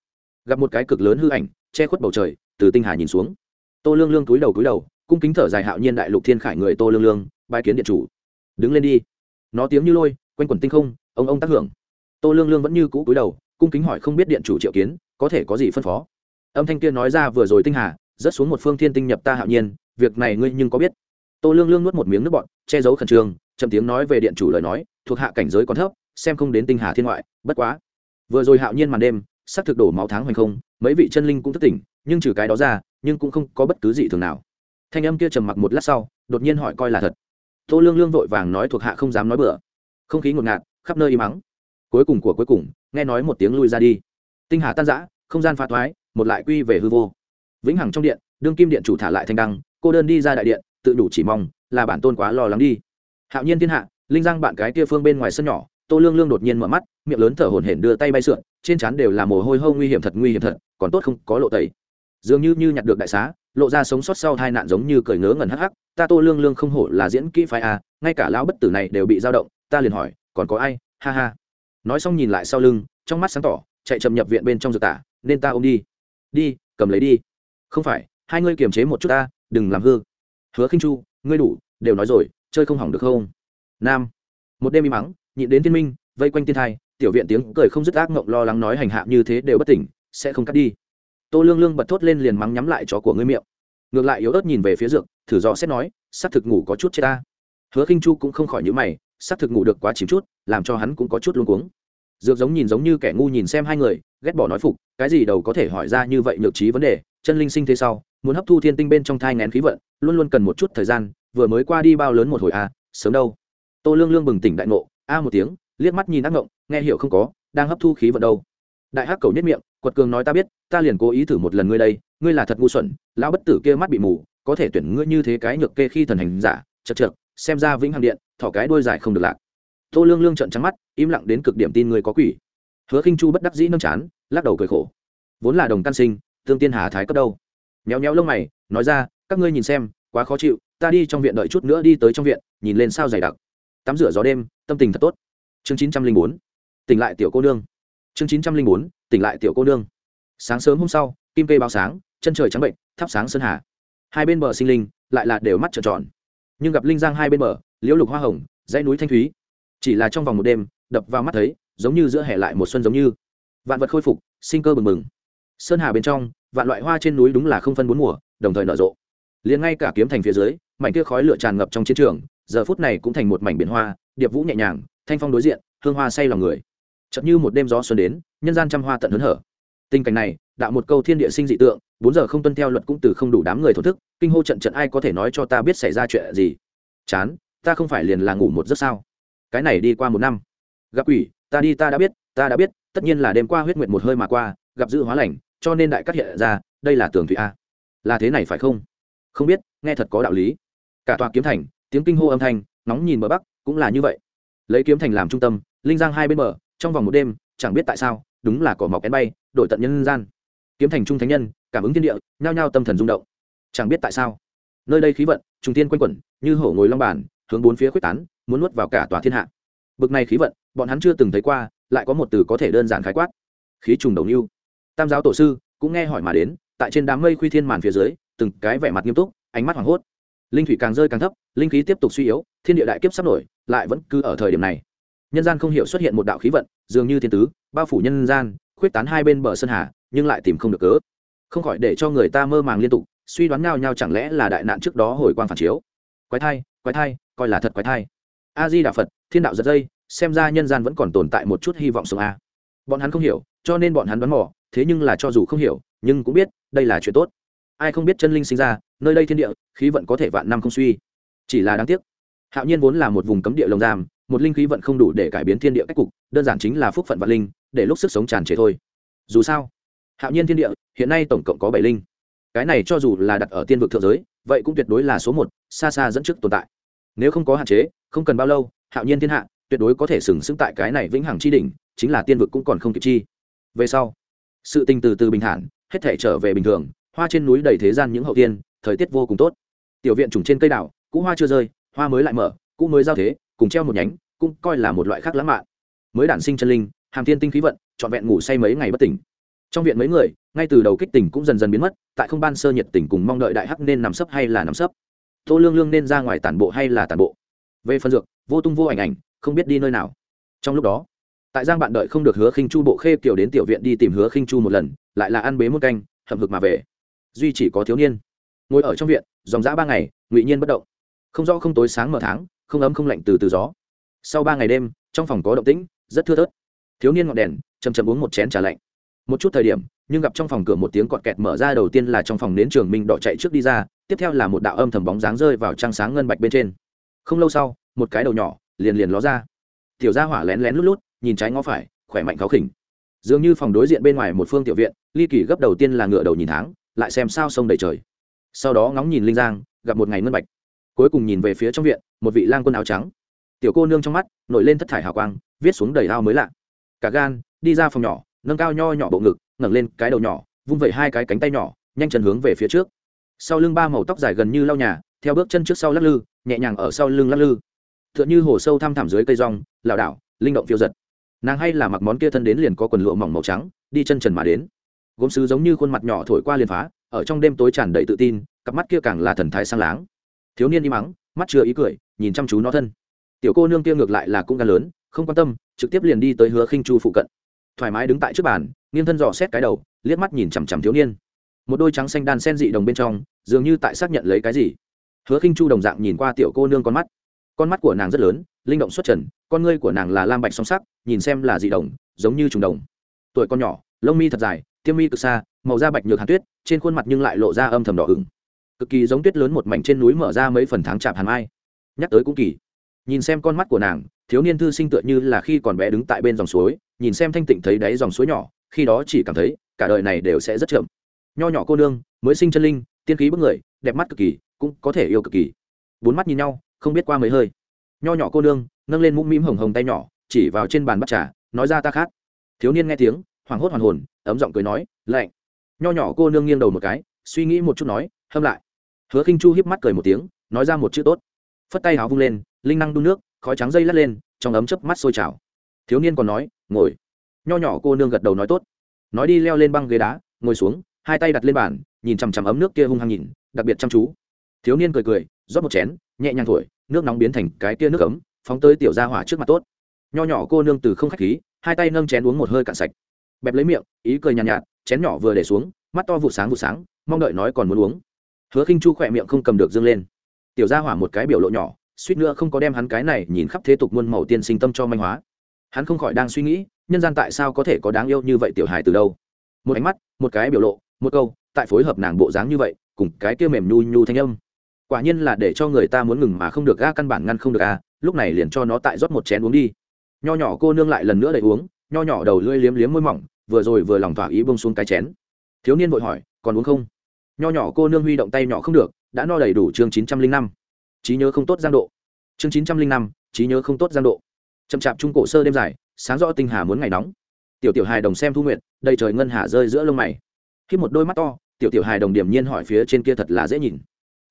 Gặp một cái cực lớn hư ảnh, che khuất bầu trời, từ tinh hà nhìn xuống. Tô lương lương túi đầu túi đầu cung kính thở dài hạo nhiên đại lục thiên khải người tô lương lương bài kiến điện chủ. Đứng lên đi. Nó tiếng như lôi, quanh quần tinh không, ông ông tác hưởng. Tô lương lương vẫn như cũ cúi đầu, cung kính hỏi không biết điện chủ triệu kiến, có thể có gì phân phó. Âm thanh kia nói ra vừa rồi tinh hà, rớt xuống một phương thiên tinh nhập ta hạo nhiên, việc này ngươi nhưng có biết. Tô lương lương nuốt một miếng nước bọn che giấu khẩn trương, chậm tiếng nói về điện chủ lời nói, thuộc hạ cảnh giới còn thấp, xem không đến tinh hà thiên ngoại, bất quá. Vừa rồi hạo nhiên màn đêm sắc thực đổ máu tháng hoành không, mấy vị chân linh cũng thức tỉnh, nhưng trừ cái đó ra, nhưng cũng không có bất cứ gì thường nào thanh âm kia trầm mặc một lát sau, đột nhiên hỏi coi là thật. Tô lương lương vội vàng nói thuộc hạ không dám nói bừa. Không khí ngột ngạt, khắp nơi im mắng. Cuối cùng của cuối cùng, nghe nói một tiếng lui ra đi. Tinh hà tan giã không gian phá thoái, một lại quy về hư vô. Vĩnh hằng trong điện, đương kim điện chủ thả lại thanh đăng, cô đơn đi ra đại điện, tự đủ chỉ mong, là bản tôn quá lo lắng đi. Hạo nhiên thiên hạ, linh giang bạn cái kia phương bên ngoài sân nhỏ, tô lương lương đột nhiên mở mắt, miệng lớn thở hổn hển đưa tay bay sượn, trên trán đều là mồ hôi hâu nguy hiểm thật, nguy hiểm thật, còn tốt không có lộ tẩy dường như như nhặt được đại xá, lộ ra sống sót sau hai nạn giống như cởi ngớ ngẩn hắc hắc, ta tô lương lương không hổ là diễn kỹ phái a, ngay cả lão bất tử này đều bị dao động, ta liền hỏi, còn có ai? Ha ha. Nói xong nhìn lại sau lưng, trong mắt sáng tỏ, chạy chậm nhập viện bên trong dược tả, nên ta ôm đi. Đi, cầm lấy đi. Không phải, hai ngươi kiềm chế một chút ta, đừng làm hư. Hứa khinh chu, ngươi đủ, đều nói rồi, chơi không hỏng được không? Nam. Một đêm im mắng, nhịn đến thiên minh, vây quanh tiên thai, tiểu viện tiếng cười không dứt ác mộng lo lắng nói hành hạ như thế đều bất tỉnh, sẽ không cắt đi tô lương lương bật thốt lên liền mắng nhắm lại chó của ngươi miệng. Ngược lại yếu ớt nhìn về phía dược thử dò xét nói xác thực ngủ có chút chết ta. Hứa khinh chu cũng không khỏi nhữ mày xác thực ngủ được quá chìm chút làm cho hắn cũng có chút luống cuống. Dược giống nhìn giống như kẻ ngu nhìn xem hai người ghét bỏ nói phục cái gì đầu có thể hỏi ra như vậy nhược trí vấn đề chân linh sinh thế sau muốn hấp thu thiên tinh bên trong thai ngén khí vận luôn luôn cần một chút thời gian vừa mới qua đi bao lớn một hồi a à, sớm đâu. Tô lương lương bừng tỉnh đại ngộ a một tiếng liếc mắt nhìn ác ngộng nghe hiểu không có đang hấp thu khí vận đâu đại hắc cầu nhất miệng quật cường nói ta biết ta liền cố ý thử một lần ngươi đây ngươi là thật ngu xuẩn lão bất tử kia mắt bị mù có thể tuyển ngươi như thế cái nhược kê khi thần hành giả chật trượt, xem ra vĩnh hằng điện thỏ cái đuôi dài không được lạc. Tô lương lương trợn trắng mắt im lặng đến cực điểm tin ngươi có quỷ. Hứa khinh chu bất đắc dĩ nâng chán lắc đầu cười khổ. Vốn là đồng căn sinh tương tiên hà thái cấp đâu? Nhéo nhéo lông mày nói ra các ngươi nhìn xem quá khó chịu ta đi trong viện đợi chút nữa đi tới trong viện nhìn lên sao dày đặc. Tắm rửa gió đêm tâm tình thật tốt. Chương chín trăm linh bốn. Tỉnh lại tiểu cô nương chương chín trăm linh bốn, tỉnh lại tiểu cô nương. Sáng sớm hôm sau, kim kê báo sáng, chân trời trắng bệnh, thắp sáng sơn hà. Hai bên bờ sinh linh lại là đều mắt trợn tròn. Nhưng gặp linh giang hai bên bờ, liễu lục hoa hồng, dãy núi thanh thúy. Chỉ là trong vòng một đêm, đập vào mắt thấy, giống như giữa hè lại một xuân giống như. Vạn vật khôi phục, sinh cơ bừng bừng. Sơn hà bên trong, vạn loại hoa trên núi đúng là không phân bốn mùa, đồng thời nở rộ. Liền ngay cả kiếm thành phía dưới, mảnh kia khói lửa tràn ngập trong chiến trường, giờ phút này cũng thành một mảnh biển hoa, điệp vũ nhẹ nhàng, thanh phong đối diện, hương hoa say lòng người chợt như một đêm gió xuân đến, nhân gian trăm hoa tận hớn hở. Tình cảnh này, đạo một câu thiên địa sinh dị tượng, bốn giờ không tuân theo luật cũng từ không đủ đám người thổ thức, kinh hô trận trận ai có thể nói cho ta biết xảy ra chuyện gì? Chán, ta không phải liền là ngủ một giấc sao? Cái này đi qua một năm. Gặp quỷ, ta đi ta đã biết, ta đã biết, tất nhiên là đêm qua huyết nguyệt một hơi mà qua, gặp dự hóa lành, cho nên đại cắt hiện ra, đây là tường thủy a. Là thế này phải không? Không biết, nghe thật có đạo lý. Cả tòa kiếm thành, tiếng kinh hô âm thanh nóng nhìn bờ bắc, cũng là như vậy. Lấy kiếm thành làm trung tâm, linh giang hai bên bờ trong vòng một đêm, chẳng biết tại sao, đúng là cỏ mọc én bay, đổi tận nhân gian. Kiếm thành trung thánh nhân, cảm ứng thiên địa, nhao nhao tâm thần rung động. Chẳng biết tại sao, nơi đây khí vận trung tiên quanh quẩn, như hổ ngồi long bàn, hướng bốn phía quyết tán, muốn nuốt vào cả tòa thiên hạ. Bực này khí vận, bọn hắn chưa từng thấy qua, lại có một từ có thể đơn giản khái quát. Khí trùng đầu lưu tam giáo tổ sư cũng nghe hỏi mà đến, tại trên đám mây khuy thiên màn phía dưới, từng cái vẻ mặt nghiêm túc, ánh mắt hoảng hốt. Linh thủy càng rơi càng thấp, linh khí tiếp tục suy yếu, thiên địa đại kiếp sắp nổi, lại vẫn cứ ở thời điểm này nhân gian không hiểu xuất hiện một đạo khí vận, dường như thiên tứ, bao phủ nhân gian, khuyết tán hai bên bờ sơn hà, nhưng lại tìm không được cớ. Không khỏi để cho người ta mơ màng liên tục, suy đoán nhau nhau chẳng lẽ là đại nạn trước đó hồi quang phản chiếu. Quái thai quái thai, coi là thật quái thai. A di đà phật, thiên đạo giật dây, xem ra nhân gian vẫn còn tồn tại một chút hy vọng sống a. Bọn hắn không hiểu, cho nên bọn hắn đoán mò, thế nhưng là cho dù không hiểu, nhưng cũng biết, đây là chuyện tốt. Ai không biết chân linh sinh ra, nơi đây thiên địa, khí vận có thể vạn năm không suy. Chỉ là đáng tiếc. Hạo nhiên vốn là một vùng cấm địa lồng giam một linh khí vận không đủ để cải biến thiên địa cách cục, đơn giản chính là phúc phận vạn linh, để lúc sức sống tràn trề thôi. Dù sao, hạo nhiên thiên địa, hiện nay tổng cộng có bảy linh. Cái này cho dù là đặt ở tiên vực thượng giới, vậy cũng tuyệt đối là số một, xa xa dẫn trước tồn tại. Nếu không có hạn chế, không cần bao lâu, hạo nhiên thiên hạ tuyệt đối có thể sừng sững tại cái này vĩnh hằng chi đỉnh, chính là tiên vực cũng còn không kịp chi. Về sau, sự tình từ từ bình thản, hết thể trở về bình thường, hoa trên núi đầy thế gian những hậu tiên, thời tiết vô cùng tốt. Tiểu viện trùng trên cây đảo, cũ hoa chưa rơi, hoa mới lại mở, cũ mới giao thế cùng treo một nhánh, cũng coi là một loại khác lãng mạn. Mới đản sinh chân linh, hàm thiên tinh khí vận, trọn vẹn ngủ say mấy ngày bất tỉnh. Trong viện mấy người, ngay từ đầu kích tỉnh cũng dần dần biến mất, tại không ban sơ nhiệt tỉnh cùng mong đợi đại hắc nên nằm sấp hay là nằm sấp. Tô lương lương nên ra ngoài tản bộ hay là tản bộ? Về phân dược, vô tung vô ảnh ảnh, không biết đi nơi nào. Trong lúc đó, tại giang bạn đợi không được hứa khinh chu bộ khê kiểu đến tiểu viện đi tìm hứa khinh chu một lần, lại là ăn bế một canh, hậm hực mà về. Duy chỉ có thiếu niên. Ngồi ở trong viện, dòng dã ba ngày, ngụy nhiên bất động không rõ không tối sáng mở tháng, không ấm không lạnh từ từ gió. Sau ba ngày đêm, trong phòng có động tĩnh, rất thưa thớt. Thiếu niên ngọn đèn chầm chầm uống một chén trà lạnh. Một chút thời điểm, nhưng gặp trong phòng cửa một tiếng cọt kẹt mở ra, đầu tiên là trong phòng nến trường minh đỏ chạy trước đi ra, tiếp theo là một đạo âm thầm bóng dáng rơi vào trăng sáng ngân bạch bên trên. Không lâu sau, một cái đầu nhỏ, liền liền ló ra. Tiểu gia hỏa lén lén lút lút, nhìn trái ngó phải, khỏe mạnh khó khỉnh. Dường như phòng đối diện bên ngoài một phương tiểu viện, ly kỳ gấp đầu tiên là ngựa đầu nhìn tháng, lại xem sao sông đầy trời. Sau đó ngóng nhìn linh giang, gặp một ngày ngân bạch cuối cùng nhìn về phía trong viện, một vị lang quân áo trắng. Tiểu cô nương trong mắt, nổi lên thất thải hào quang, viết xuống đầy ao mới lạ. Cả gan, đi ra phòng nhỏ, nâng cao nho nhỏ bộ ngực, ngẩng lên cái đầu nhỏ, vung vẩy hai cái cánh tay nhỏ, nhanh chân hướng về phía trước. Sau lưng ba màu tóc dài gần như lau nhà, theo bước chân trước sau lắc lư, nhẹ nhàng ở sau lưng lắc lư. T h ư ợ n h ư hồ sâu thăm thẳm dưới cây rong, lảo đảo, linh động phiêu giật. Nàng hay là mặc món kia thân đến liền có quần lụa mỏng màu trắng, đi chân trần mà đến. Gốm sứ giống như khuôn mặt nhỏ thổi qua liền phá, ở trong đêm tối tràn đầy tự tin, cặp mắt kia càng là thần thái sang láng thiếu niên im mắng, mắt chưa ý cười, nhìn chăm chú nó thân. Tiểu cô nương kia ngược lại là cũng gan lớn, không quan tâm, trực tiếp liền đi tới hứa khinh chu phụ cận. Thoải mái đứng tại trước bàn, nghiêng thân dò xét cái đầu, liếc mắt nhìn chằm chằm thiếu niên. Một đôi trắng xanh đan sen dị đồng bên trong, dường như tại xác nhận lấy cái gì. Hứa khinh chu đồng dạng nhìn qua tiểu cô nương con mắt. Con mắt của nàng rất lớn, linh động xuất trần, con ngươi của nàng là lam bạch song sắc, nhìn xem là dị đồng, giống như trùng đồng. Tuổi con nhỏ, lông mi thật dài, tiêm mi cực xa, màu da bạch nhược hạt tuyết, trên khuôn mặt nhưng lại lộ ra âm thầm đỏ ửng cực kỳ giống tuyết lớn một mảnh trên núi mở ra mấy phần tháng chạp hàn mai. Nhắc tới cũng kỳ. Nhìn xem con mắt của nàng, thiếu niên thư sinh tựa như là khi còn bé đứng tại bên dòng suối, nhìn xem thanh tịnh thấy đáy dòng suối nhỏ, khi đó chỉ cảm thấy cả đời này đều sẽ rất chậm. Nho nhỏ cô nương, mới sinh chân linh, tiên khí bức người, đẹp mắt cực kỳ, cũng có thể yêu cực kỳ. Bốn mắt nhìn nhau, không biết qua mấy hơi. Nho nhỏ cô nương, nâng lên mũm mĩm hồng hồng tay nhỏ, chỉ vào trên bàn bắt trà, nói ra ta khát. Thiếu niên nghe tiếng, hoảng hốt hoàn hồn, ấm giọng cười nói, lạnh. Nho nhỏ cô nương nghiêng đầu một cái, suy nghĩ một chút nói, hâm lại hứa khinh chu hiếp mắt cười một tiếng nói ra một chữ tốt. Phất tay áo vung lên linh năng đun nước khói trắng dây lắt lên trong ấm chớp mắt sôi trào. Thiếu niên còn nói ngồi. Nho nhỏ cô nương gật đầu nói tốt. Nói đi leo lên băng ghế đá ngồi xuống hai tay đặt lên bàn nhìn chằm chằm ấm nước kia hung hăng nhìn đặc biệt chăm chú. Thiếu niên cười cười rót một chén nhẹ nhàng thổi nước nóng biến thành cái kia nước ấm phóng tới tiểu gia hỏa trước mặt tốt. Nho nhỏ cô nương từ không khách khí hai tay nâng chén uống một hơi cạn sạch. Bẹp lấy miệng ý cười nhàn nhạt, nhạt chén nhỏ vừa để xuống mắt to vụ sáng vụ sáng mong đợi nói còn muốn uống hứa khinh chu khỏe miệng không cầm được dương lên. Tiểu gia hỏa một cái biểu lộ nhỏ, suýt nữa không có đem hắn cái này nhìn khắp thế tục muôn màu tiên sinh tâm cho manh hóa. Hắn không khỏi đang suy nghĩ, nhân gian tại sao có thể có đáng yêu như vậy tiểu hài từ đâu. Một ánh mắt, một cái biểu lộ, một câu, tại phối hợp nàng bộ dáng như vậy, cùng cái kia mềm nhu nhu thanh âm. Quả nhiên là để cho người ta muốn ngừng mà không được ga căn bản ngăn không được, a, lúc này liền cho nó tại rót một chén uống đi. Nho nhỏ cô nương lại lần nữa đẩy uống, nho nhỏ đầu lưỡi liếm liếm môi mỏng, vừa rồi vừa lòng thỏa ý bông xuống cái chén. Thiếu niên vội hỏi, còn uống không? Nho nhỏ cô nương huy động tay nhỏ không được, đã no đầy đủ chương chín trăm linh năm. Trí nhớ không tốt giang độ. Chương chín trăm linh năm, trí nhớ không tốt giang độ. Chậm chạp trung cổ sơ đêm dài, sáng rõ tinh hà muốn ngày nóng. Tiểu tiểu hài đồng xem thu nguyện đầy trời ngân hà rơi giữa lông mày. Khi một đôi mắt to, tiểu tiểu hài đồng điểm nhiên hỏi phía trên kia thật là dễ nhìn.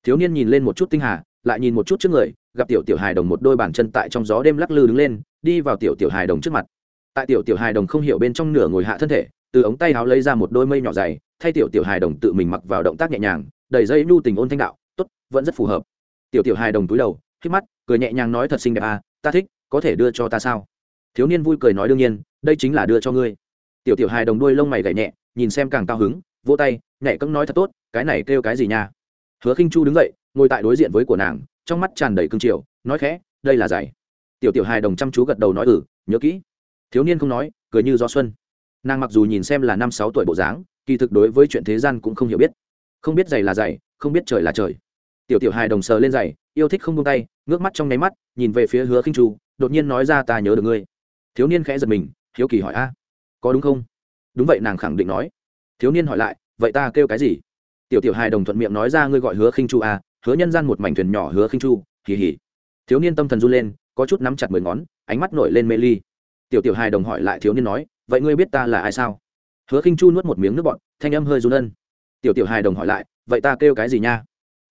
Thiếu niên nhìn lên một chút tinh hà, lại nhìn một chút trước người, gặp tiểu tiểu hài đồng một đôi bàn chân tại trong gió đêm lắc lư đứng lên, đi vào tiểu tiểu hài đồng trước mặt. Tại tiểu tiểu hài đồng không hiểu bên trong nửa ngồi hạ thân thể từ ống tay áo lấy ra một đôi mây nhỏ dày, thay tiểu tiểu hài đồng tự mình mặc vào động tác nhẹ nhàng, đầy dây nhu tình ôn thanh đạo, tốt, vẫn rất phù hợp. Tiểu tiểu hài đồng túi đầu hít mắt, cười nhẹ nhàng nói, thật xinh đẹp à ta thích, có thể đưa cho ta sao? Thiếu niên vui cười nói, đương nhiên, đây chính là đưa cho ngươi. Tiểu tiểu hài đồng đuôi lông mày gảy nhẹ, nhìn xem càng cao hứng, vỗ tay, nhẹ cấm nói, thật tốt, cái này kêu cái gì nha? Hứa khinh chu đứng dậy, ngồi tại đối diện với của nàng, trong mắt tràn đầy cương triều, nói khẽ, đây là giày. Tiểu tiểu hài đồng chăm chú gật đầu nói ừ nhớ kỹ. Thiếu niên không nói, cười như gió xuân nàng mặc dù nhìn xem là năm sáu tuổi bộ dáng, kỳ thực đối với chuyện thế gian cũng không hiểu biết. Không biết giày là giày, không biết trời là trời. Tiểu tiểu hài đồng sờ lên giày, yêu thích không buông tay, ngước mắt trong nháy mắt, nhìn về phía hứa khinh chu, đột nhiên nói ra ta nhớ được ngươi. Thiếu niên khẽ giật mình, hiếu kỳ hỏi a, có đúng không? Đúng vậy, nàng khẳng định nói. Thiếu niên hỏi lại, vậy ta kêu cái gì? Tiểu tiểu hài đồng thuận miệng nói ra ngươi gọi hứa khinh chu a, hứa nhân gian một mảnh thuyền nhỏ hứa khinh chu, hì hỉ thiếu niên tâm thần run lên, có chút nắm chặt mười ngón, ánh mắt nổi lên mê ly. Tiểu tiểu hài đồng hỏi lại thiếu niên nói vậy ngươi biết ta là ai sao? Hứa khinh chu nuốt một miếng nước bọt, thanh âm hơi run ân. Tiểu tiểu hài đồng hỏi lại, vậy ta kêu cái gì nha?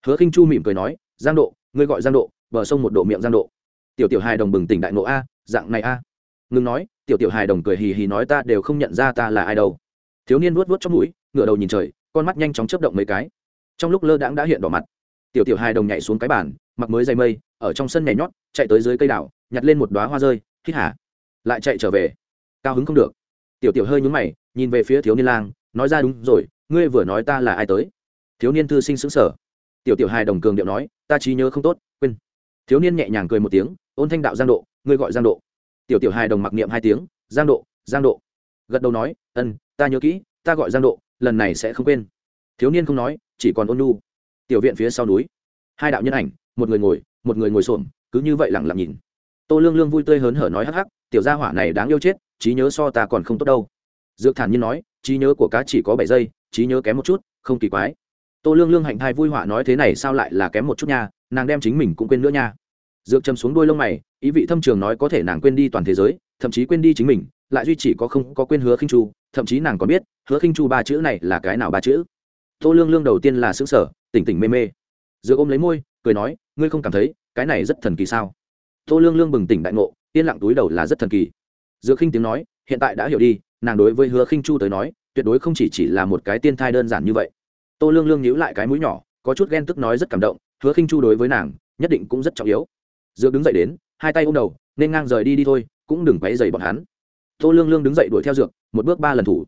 Hứa khinh chu mỉm cười nói, giang độ, ngươi gọi giang độ, bờ sông một độ miệng giang độ. Tiểu tiểu hài đồng bừng tỉnh đại nộ a, dạng này a. Ngừng nói, tiểu tiểu hài đồng cười hì hì nói ta đều không nhận ra ta là ai đâu. Thiếu niên vuốt vuốt trong mũi, ngửa đầu nhìn trời, con mắt nhanh chóng chớp động mấy cái. Trong lúc lơ đãng đã hiện đỏ mặt, tiểu tiểu hài đồng nhảy xuống cái bàn, mặc mới dày mây, ở trong sân nhảy nhót, chạy tới dưới cây đảo, nhặt lên một đóa hoa rơi, hít hả lại chạy trở về. Cao hứng không được tiểu tiểu hơi nhúng mày, nhìn về phía thiếu niên lang, nói ra đúng rồi, ngươi vừa nói ta là ai tới? Thiếu niên thư sinh xứng sở tiểu tiểu hài đồng cường điệu nói, ta trí nhớ không tốt, quên. Thiếu niên nhẹ nhàng cười một tiếng, ôn thanh đạo giang độ, ngươi gọi giang độ. Tiểu tiểu hài đồng mặc niệm hai tiếng, giang độ giang độ. Gật đầu nói, ân, ta nhớ kỹ, ta gọi giang độ, lần này sẽ không quên. Thiếu niên không nói, chỉ còn ôn nu tiểu viện phía sau núi. Hai đạo nhân ảnh, một người ngồi, một người ngồi xổm, cứ như vậy lẳng lặng nhìn. Tô lương lương vui tươi hớn hở nói hắc hắc tiểu gia hỏa này đáng yêu chết, trí nhớ so ta còn không tốt đâu. Dược thản nhiên nói, trí nhớ của cá chỉ có bảy giây, trí nhớ kém một chút, không kỳ quái. Tô lương lương hạnh thai vui họa nói thế này sao lại là kém một chút nha, nàng đem chính mình cũng quên nữa nha. Dược châm xuống đuôi lông mày, ý vị thâm trường nói có thể nàng quên đi toàn thế giới, thậm chí quên đi chính mình, lại duy chỉ có không có quên hứa khinh chu, thậm chí nàng còn biết, hứa khinh chu ba chữ này là cái nào ba chữ. Tô lương lương đầu tiên là xứng sở tỉnh tỉnh mê mê. Dược ôm lấy môi, cười nói, ngươi không cảm thấy, cái này rất thần kỳ sao? Tô lương lương bừng tỉnh đại ngộ yên lặng túi đầu là rất thần kỳ. Dược khinh tiếng nói, hiện tại đã hiểu đi, nàng đối với hứa khinh chu tới nói, tuyệt đối không chỉ chỉ là một cái tiên thai đơn giản như vậy. Tô lương lương nhíu lại cái mũi nhỏ, có chút ghen tức nói rất cảm động, hứa khinh chu đối với nàng, nhất định cũng rất trọng yếu. Dược đứng dậy đến, hai tay ôm đầu, nên ngang rời đi đi thôi, cũng đừng quấy dày bọn hắn. Tô lương lương đứng dậy đuổi theo dược, một bước ba lần thủ.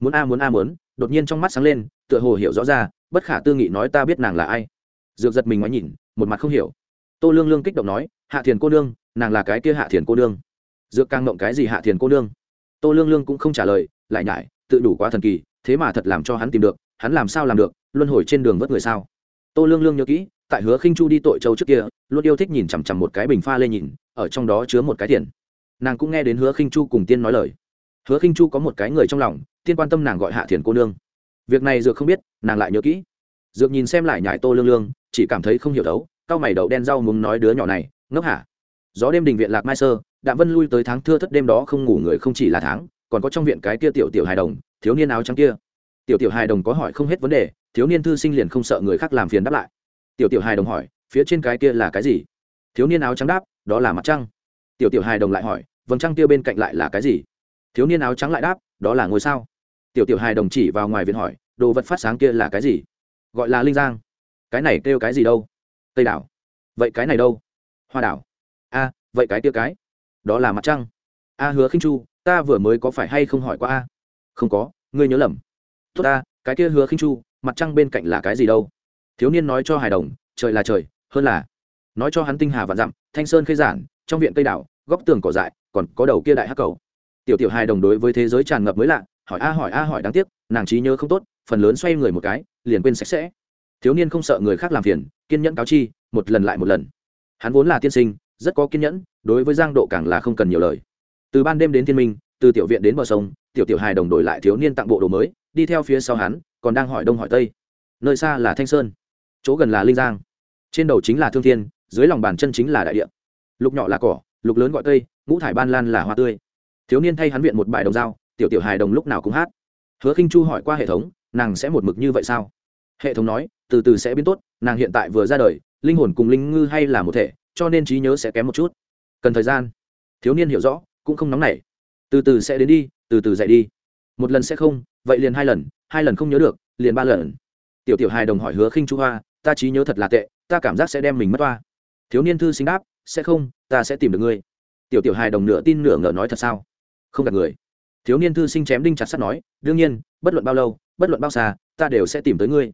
Muốn a muốn a muốn, đột nhiên trong mắt sáng lên, tựa hồ hiểu rõ ra, bất khả tư nghị nói ta biết nàng là ai. Dược giật mình ngoái nhìn, một mặt không hiểu tô lương lương kích động nói, hạ thiền cô nương, nàng là cái kia hạ thiền cô nương. Dược càng động cái gì hạ thiền cô nương? Tô lương lương cũng không trả lời, lại nhải, tự đủ quá thần kỳ, thế mà thật làm cho hắn tìm được, hắn làm sao làm được, luân hồi trên đường vớt người sao? Tô lương lương nhớ kỹ, tại hứa khinh chu đi tội châu trước kia, luôn yêu thích nhìn chằm chằm một cái bình pha lên nhìn, ở trong đó chứa một cái tiền. Nàng cũng nghe đến hứa khinh chu cùng tiên nói lời. Hứa khinh chu có một cái người trong lòng, tiên quan tâm nàng gọi hạ thiền cô nương. Việc này dược không biết, nàng lại nhớ kỹ. Dược nhìn xem lại nhải tô lương lương, chỉ cảm thấy không hiểu đấu cao mày đậu đen rau muốn nói đứa nhỏ này, ngốc hả? Gió đêm đình viện lạc mai sơ, đạm vân lui tới tháng thưa thất đêm đó không ngủ người không chỉ là tháng, còn có trong viện cái kia tiểu tiểu hài đồng, thiếu niên áo trắng kia. Tiểu tiểu hài đồng có hỏi không hết vấn đề, thiếu niên thư sinh liền không sợ người khác làm phiền đáp lại. Tiểu tiểu hài đồng hỏi, phía trên cái kia là cái gì? Thiếu niên áo trắng đáp, đó là mặt trăng. Tiểu tiểu hài đồng lại hỏi, vầng trăng kia bên cạnh lại là cái gì? Thiếu niên áo trắng lại đáp, đó là ngôi sao. Tiểu tiểu hài đồng chỉ vào ngoài viện hỏi, đồ vật phát sáng kia là cái gì? Gọi là linh giang. Cái này kêu cái gì đâu? Tây đảo. Vậy cái này đâu? Hoa đảo. A, vậy cái kia cái. Đó là mặt trăng. A hứa khinh chu, ta vừa mới có phải hay không hỏi qua a? Không có, ngươi nhớ lầm. Tốt ta, cái kia hứa khinh chu, mặt trăng bên cạnh là cái gì đâu? Thiếu niên nói cho hài đồng, trời là trời, hơn là. Nói cho hắn tinh hà và dặm, thanh sơn khê giản, trong viện cây đảo, góc tường cỏ dại, còn có đầu kia đại hắc cầu. Tiểu tiểu hài đồng đối với thế giới tràn ngập mới lạ, hỏi a hỏi a, hỏi đáng tiếc, nàng trí nhớ không tốt, phần lớn xoay người một cái, liền quên sạch sẽ thiếu niên không sợ người khác làm phiền, kiên nhẫn cáo chi, một lần lại một lần. Hắn vốn là tiên sinh, rất có kiên nhẫn, đối với giang độ càng là không cần nhiều lời. Từ ban đêm đến thiên minh, từ tiểu viện đến bờ sông, tiểu tiểu hài đồng đổi lại thiếu niên tặng bộ đồ mới, đi theo phía sau hắn, còn đang hỏi đông hỏi tây. Nơi xa là thanh sơn, chỗ gần là linh giang. Trên đầu chính là thương thiên, dưới lòng bàn chân chính là đại địa. Lục nhỏ là cỏ, lục lớn gọi cây ngũ thải ban lan là hoa tươi. Thiếu niên thay hắn viện một bài đồng dao, tiểu tiểu hài đồng lúc nào cũng hát. Hứa khinh chu hỏi qua hệ thống, nàng sẽ một mực như vậy sao? Hệ thống nói từ từ sẽ biến tốt, nàng hiện tại vừa ra đời, linh hồn cùng linh ngư hay là một thể, cho nên trí nhớ sẽ kém một chút. Cần thời gian. Thiếu niên hiểu rõ, cũng không nóng nảy. Từ từ sẽ đến đi, từ từ dạy đi. Một lần sẽ không, vậy liền hai lần hai lần không nhớ được, liền ba lần. Tiểu tiểu hài đồng hỏi hứa khinh chu hoa, ta trí nhớ thật là tệ, ta cảm giác sẽ đem mình mất toa. Thiếu niên thư sinh đáp, sẽ không, ta sẽ tìm được ngươi. Tiểu tiểu hài đồng nửa tin nửa ngờ nói thật sao? Không gặp người. Thiếu niên thư sinh chém đinh chặt sắt nói, đương nhiên, bất luận bao lâu, bất luận bao xa, ta đều sẽ tìm tới ngươi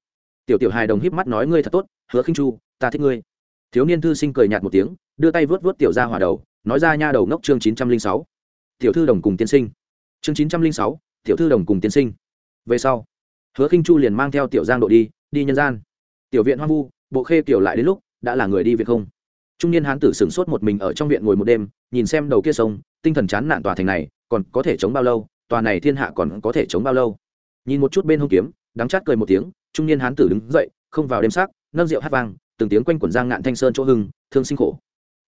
tiểu tiểu hài đồng híp mắt nói ngươi thật tốt, hứa khinh chu, ta thích ngươi. Thiếu niên thư sinh cười nhạt một tiếng, đưa tay vớt vớt tiểu ra hỏa đầu, nói ra nha đầu ngốc chương chín trăm linh sáu. Tiểu thư đồng cùng tiên sinh. Chương chín trăm linh sáu, tiểu thư đồng cùng tiên sinh. Về sau, hứa khinh chu liền mang theo tiểu giang độ đi đi nhân gian. Tiểu viện hoang vu, bộ khê kiểu lại đến lúc, đã là người đi việc không? Trung niên hán tử sửng sốt một mình ở trong viện ngồi một đêm, nhìn xem đầu kia sông, tinh thần chán nản tòa thành này, còn có thể chống bao lâu, tòa này thiên hạ còn có thể chống bao lâu? Nhìn một chút bên hông kiếm, đắng chát cười một tiếng trung niên hán tử đứng dậy không vào đêm sắc, nâng rượu hát vang từng tiếng quanh quẩn giang ngạn thanh sơn chỗ hưng thương sinh khổ.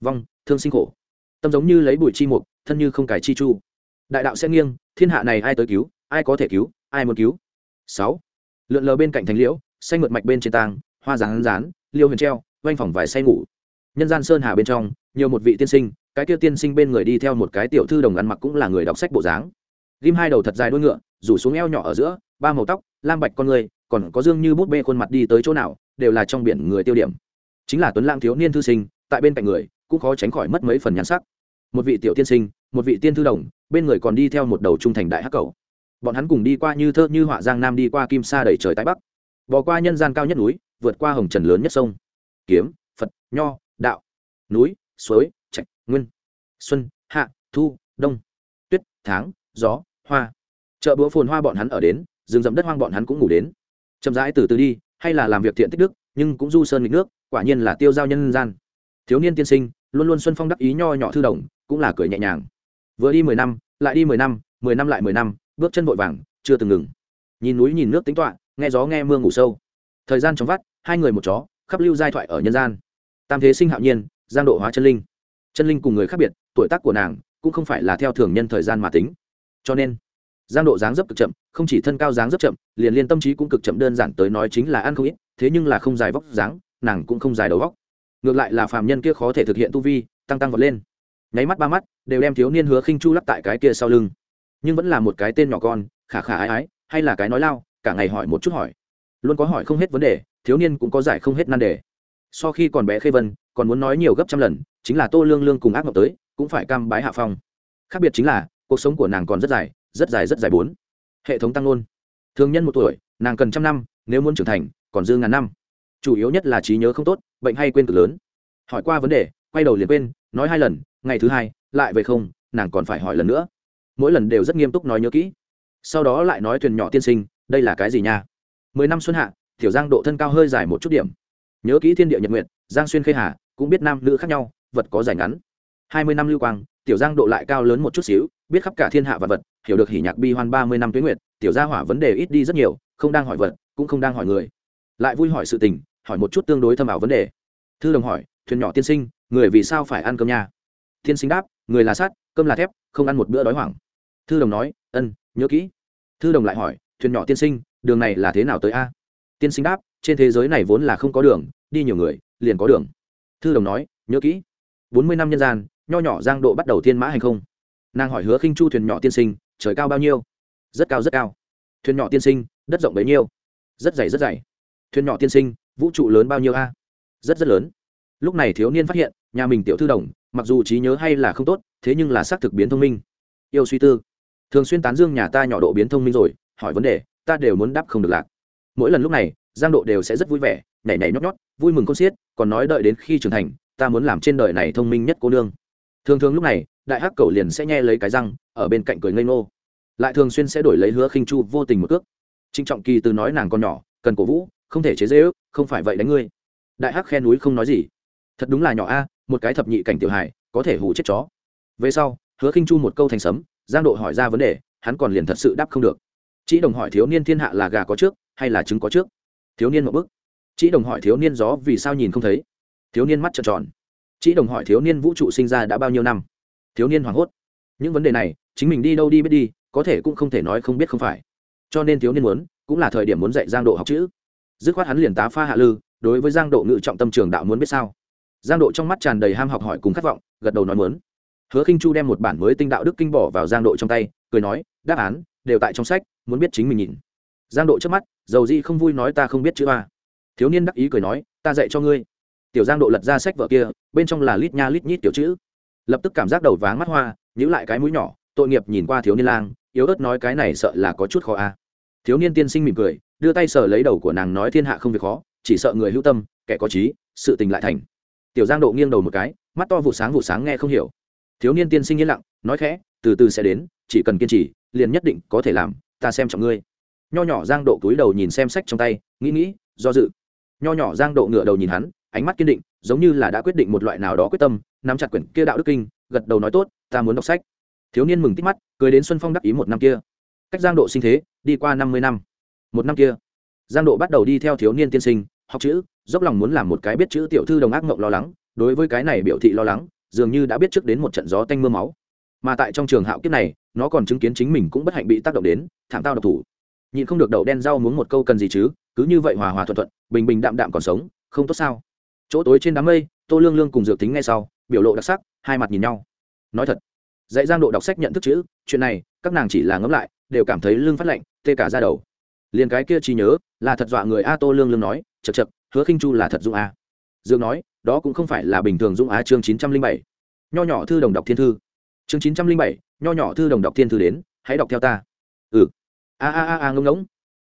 Vong thương sinh khổ. Tâm giống như lấy bụi chi mục thân như không cải chi chu. Đại đạo sẽ nghiêng thiên hạ này ai tới cứu ai có thể cứu ai muốn cứu? Sáu. Lượn lờ bên cạnh thành liễu xanh mượt mạch bên trên tang hoa rán rán liêu huyền treo oanh phòng vải say ngủ. Nhân gian sơn hà bên trong nhiều một vị tiên sinh cái kia tiên sinh bên người đi theo một cái tiểu thư đồng ăn mặc cũng là người đọc sách bộ dáng. Ghim hai đầu thật dài đuôi ngựa rủ xuống eo nhỏ ở giữa ba màu tóc lam bạch con người còn có dương như bút bê khuôn mặt đi tới chỗ nào, đều là trong biển người tiêu điểm. Chính là tuấn lang thiếu niên thư sinh, tại bên cạnh người, cũng khó tránh khỏi mất mấy phần nhãn sắc. Một vị tiểu tiên sinh, một vị tiên thư đồng, bên người còn đi theo một đầu trung thành đại hắc cầu bọn hắn cùng đi qua như thơ như họa giang nam đi qua kim sa đầy trời tái bắc. Bò qua nhân gian cao nhất núi, vượt qua hồng trần lớn nhất sông. Kiếm, phật, nho, đạo. Núi, suối, trạch, nguyên. Xuân, hạ, thu, đông. Tuyết, tháng, gió, hoa. Chợ búa phồn hoa bọn hắn ở đến, rừng rậm đất hoang bọn hắn cũng ngủ đến chậm rãi từ từ đi, hay là làm việc thiện tích đức, nhưng cũng du sơn nghịch nước, quả nhiên là tiêu giao nhân gian. Thiếu niên tiên sinh, luôn luôn xuân phong đắc ý nho nhỏ thư đồng, cũng là cười nhẹ nhàng. Vừa đi mười năm, lại đi mười năm mười năm lại mười năm, bước chân vội vàng, chưa từng ngừng. Nhìn núi nhìn nước tính toạ, nghe gió nghe mưa ngủ sâu. Thời gian trong vắt, hai người một chó, khắp lưu giai thoại ở nhân gian. Tam thế sinh hạo nhiên, giang độ hóa chân linh. Chân linh cùng người khác biệt, tuổi tác của nàng, cũng không phải là theo thường nhân thời gian mà tính. Cho nên giang độ dáng dấp cực chậm, không chỉ thân cao dáng dấp chậm, liền liên tâm trí cũng cực chậm, đơn giản tới nói chính là ăn không ít, thế nhưng là không dài vóc dáng, nàng cũng không dài đầu vóc. Ngược lại là phàm nhân kia khó thể thực hiện tu vi, tăng tăng vọt lên. Nháy mắt ba mắt, đều đem thiếu niên hứa khinh chu lắp tại cái kia sau lưng. Nhưng vẫn là một cái tên nhỏ con, khả khả ái ái, hay là cái nói lao, cả ngày hỏi một chút hỏi. Luôn có hỏi không hết vấn đề, thiếu niên cũng có giải không hết nan đề. So khi còn bé khê vân, còn muốn nói nhiều gấp trăm lần, chính là tô lương lương cùng ác mộng tới, cũng phải cam bái hạ phong. Khác biệt chính là, cuộc sống của nàng còn rất dài rất dài rất dài bốn. Hệ thống tăng luôn. Thường nhân một tuổi, nàng cần trăm năm, nếu muốn trưởng thành, còn dư ngàn năm. Chủ yếu nhất là trí nhớ không tốt, bệnh hay quên cực lớn. Hỏi qua vấn đề, quay đầu liền quên, nói hai lần, ngày thứ hai, lại về không, nàng còn phải hỏi lần nữa. Mỗi lần đều rất nghiêm túc nói nhớ kỹ. Sau đó lại nói thuyền nhỏ tiên sinh, đây là cái gì nha? Mười năm xuân hạ, tiểu giang độ thân cao hơi dài một chút điểm. Nhớ kỹ thiên địa nhật nguyện giang xuyên khê hà, cũng biết nam nữ khác nhau, vật có dài ngắn. Hai mươi năm lưu quang tiểu giang độ lại cao lớn một chút xíu, biết khắp cả thiên hạ vật vật, hiểu được hỉ nhạc bi hoan ba mươi năm tuyến nguyệt, tiểu gia hỏa vấn đề ít đi rất nhiều, không đang hỏi vật, cũng không đang hỏi người. Lại vui hỏi sự tình, hỏi một chút tương đối thâm ảo vấn đề. Thư đồng hỏi, thuyền nhỏ tiên sinh, người vì sao phải ăn cơm nha? Tiên sinh đáp, người là sát cơm là thép, không ăn một bữa đói hoảng. Thư đồng nói, ân, nhớ kỹ. Thư đồng lại hỏi, thuyền nhỏ tiên sinh, đường này là thế nào tới a? Tiên sinh đáp, trên thế giới này vốn là không có đường, đi nhiều người, liền có đường. Thư đồng nói, nhớ kỹ. Bốn mươi năm nhân gian nho nhỏ giang độ bắt đầu thiên mã hành không. Nàng hỏi hứa khinh chu thuyền nhỏ tiên sinh, trời cao bao nhiêu? Rất cao rất cao. Thuyền nhỏ tiên sinh, đất rộng bấy nhiêu? Rất dày rất dày. Thuyền nhỏ tiên sinh, vũ trụ lớn bao nhiêu a? Rất rất lớn. Lúc này thiếu niên phát hiện, nhà mình tiểu thư đồng, mặc dù trí nhớ hay là không tốt, thế nhưng là xác thực biến thông minh. Yêu suy tư. Thường xuyên tán dương nhà ta nhỏ độ biến thông minh rồi, hỏi vấn đề, ta đều muốn đáp không được lạc. Mỗi lần lúc này, giang độ đều sẽ rất vui vẻ, nhảy nhảy nhót nhót, vui mừng con xiết, còn nói đợi đến khi trưởng thành, ta muốn làm trên đời này thông minh nhất cô nương thường thường lúc này, đại hắc cầu liền sẽ nghe lấy cái răng, ở bên cạnh cười ngây ngô. Lại thường xuyên sẽ đổi lấy hứa khinh chu vô tình một cước. Trịnh trọng kỳ từ nói nàng con nhỏ, cần cổ vũ, không thể chế dễ ước không phải vậy đánh ngươi. Đại hắc khe núi không nói gì. Thật đúng là nhỏ a, một cái thập nhị cảnh tiểu hài, có thể hù chết chó. Về sau, hứa khinh chu một câu thành sấm, giang độ hỏi ra vấn đề, hắn còn liền thật sự đáp không được. Chị đồng hỏi thiếu niên thiên hạ là gà có trước, hay là trứng có trước? Thiếu niên một bức chị đồng hỏi thiếu niên gió vì sao nhìn không thấy? Thiếu niên mắt trợn tròn chỉ đồng hỏi thiếu niên vũ trụ sinh ra đã bao nhiêu năm? Thiếu niên hoảng hốt. Những vấn đề này, chính mình đi đâu đi biết đi, có thể cũng không thể nói không biết không phải. Cho nên thiếu niên muốn, cũng là thời điểm muốn dạy giang độ học chữ. Dứt khoát hắn liền tá pha hạ lư, đối với giang độ ngự trọng tâm trường đạo muốn biết sao? Giang độ trong mắt tràn đầy ham học hỏi cùng khát vọng, gật đầu nói muốn. Hứa khinh chu đem một bản mới tinh đạo đức kinh bỏ vào giang độ trong tay, cười nói, đáp án, đều tại trong sách, muốn biết chính mình nhìn. Giang độ trước mắt, dầu di không vui nói ta không biết chữ a. Thiếu niên đắc ý cười nói, ta dạy cho ngươi tiểu giang độ lật ra sách vở kia, bên trong là lít nha lít nhít tiểu chữ. Lập tức cảm giác đầu váng mắt hoa nhữ lại cái mũi nhỏ, tội nghiệp nhìn qua thiếu niên lang, yếu ớt nói cái này sợ là có chút khó a. Thiếu niên tiên sinh mỉm cười, đưa tay sờ lấy đầu của nàng nói thiên hạ không việc khó, chỉ sợ người hữu tâm, kẻ có trí, sự tình lại thành. Tiểu giang độ nghiêng đầu một cái, mắt to vụ sáng vụ sáng nghe không hiểu. Thiếu niên tiên sinh yên lặng, nói khẽ, từ từ sẽ đến, chỉ cần kiên trì, liền nhất định có thể làm, ta xem trọng ngươi. Nho nhỏ giang độ túi đầu nhìn xem sách trong tay, nghĩ nghĩ, do dự. Nho nhỏ giang độ ngửa đầu nhìn hắn ánh mắt kiên định, giống như là đã quyết định một loại nào đó quyết tâm, nắm chặt quyển kia đạo đức kinh, gật đầu nói tốt, ta muốn đọc sách. Thiếu niên mừng tít mắt, cười đến xuân phong đắc ý một năm kia. Cách giang độ sinh thế, đi qua năm mươi năm. Một năm kia, giang độ bắt đầu đi theo thiếu niên tiên sinh, học chữ, dốc lòng muốn làm một cái biết chữ tiểu thư đồng ác mộng lo lắng, đối với cái này biểu thị lo lắng, dường như đã biết trước đến một trận gió tanh m ư a máu. Mà tại trong trường hạo kiếp này, nó còn chứng kiến chính mình cũng bất hạnh bị tác động đến, thảm tao độc thủ. Nhịn không được đậu đen rau muốn một câu cần gì chứ, cứ như vậy hòa hòa thuận thuận, bình bình đạm đạm còn sống, không tốt sao? Chỗ tối trên đám mây, tô lương lương cùng dược tính ngay sau, biểu lộ đặc sắc, hai mặt nhìn nhau. Nói thật dạy giang độ đọc sách nhận thức chữ, chuyện này, các nàng chỉ là ngẫm lại, đều cảm thấy lương phát lạnh, tê cả ra đầu. Liền cái kia chỉ nhớ, là thật dọa người a tô lương lương nói chật chật hứa khinh chu là thật dung a. Dương nói, đó cũng không phải là bình thường dung á chương chín trăm linh bảy. Nho nhỏ thư đồng đọc thiên thư. Chương chín trăm linh bảy, nho nhỏ thư đồng đọc thiên thư đến, hãy đọc theo ta. Ừ. A a a a ngông ngỗng.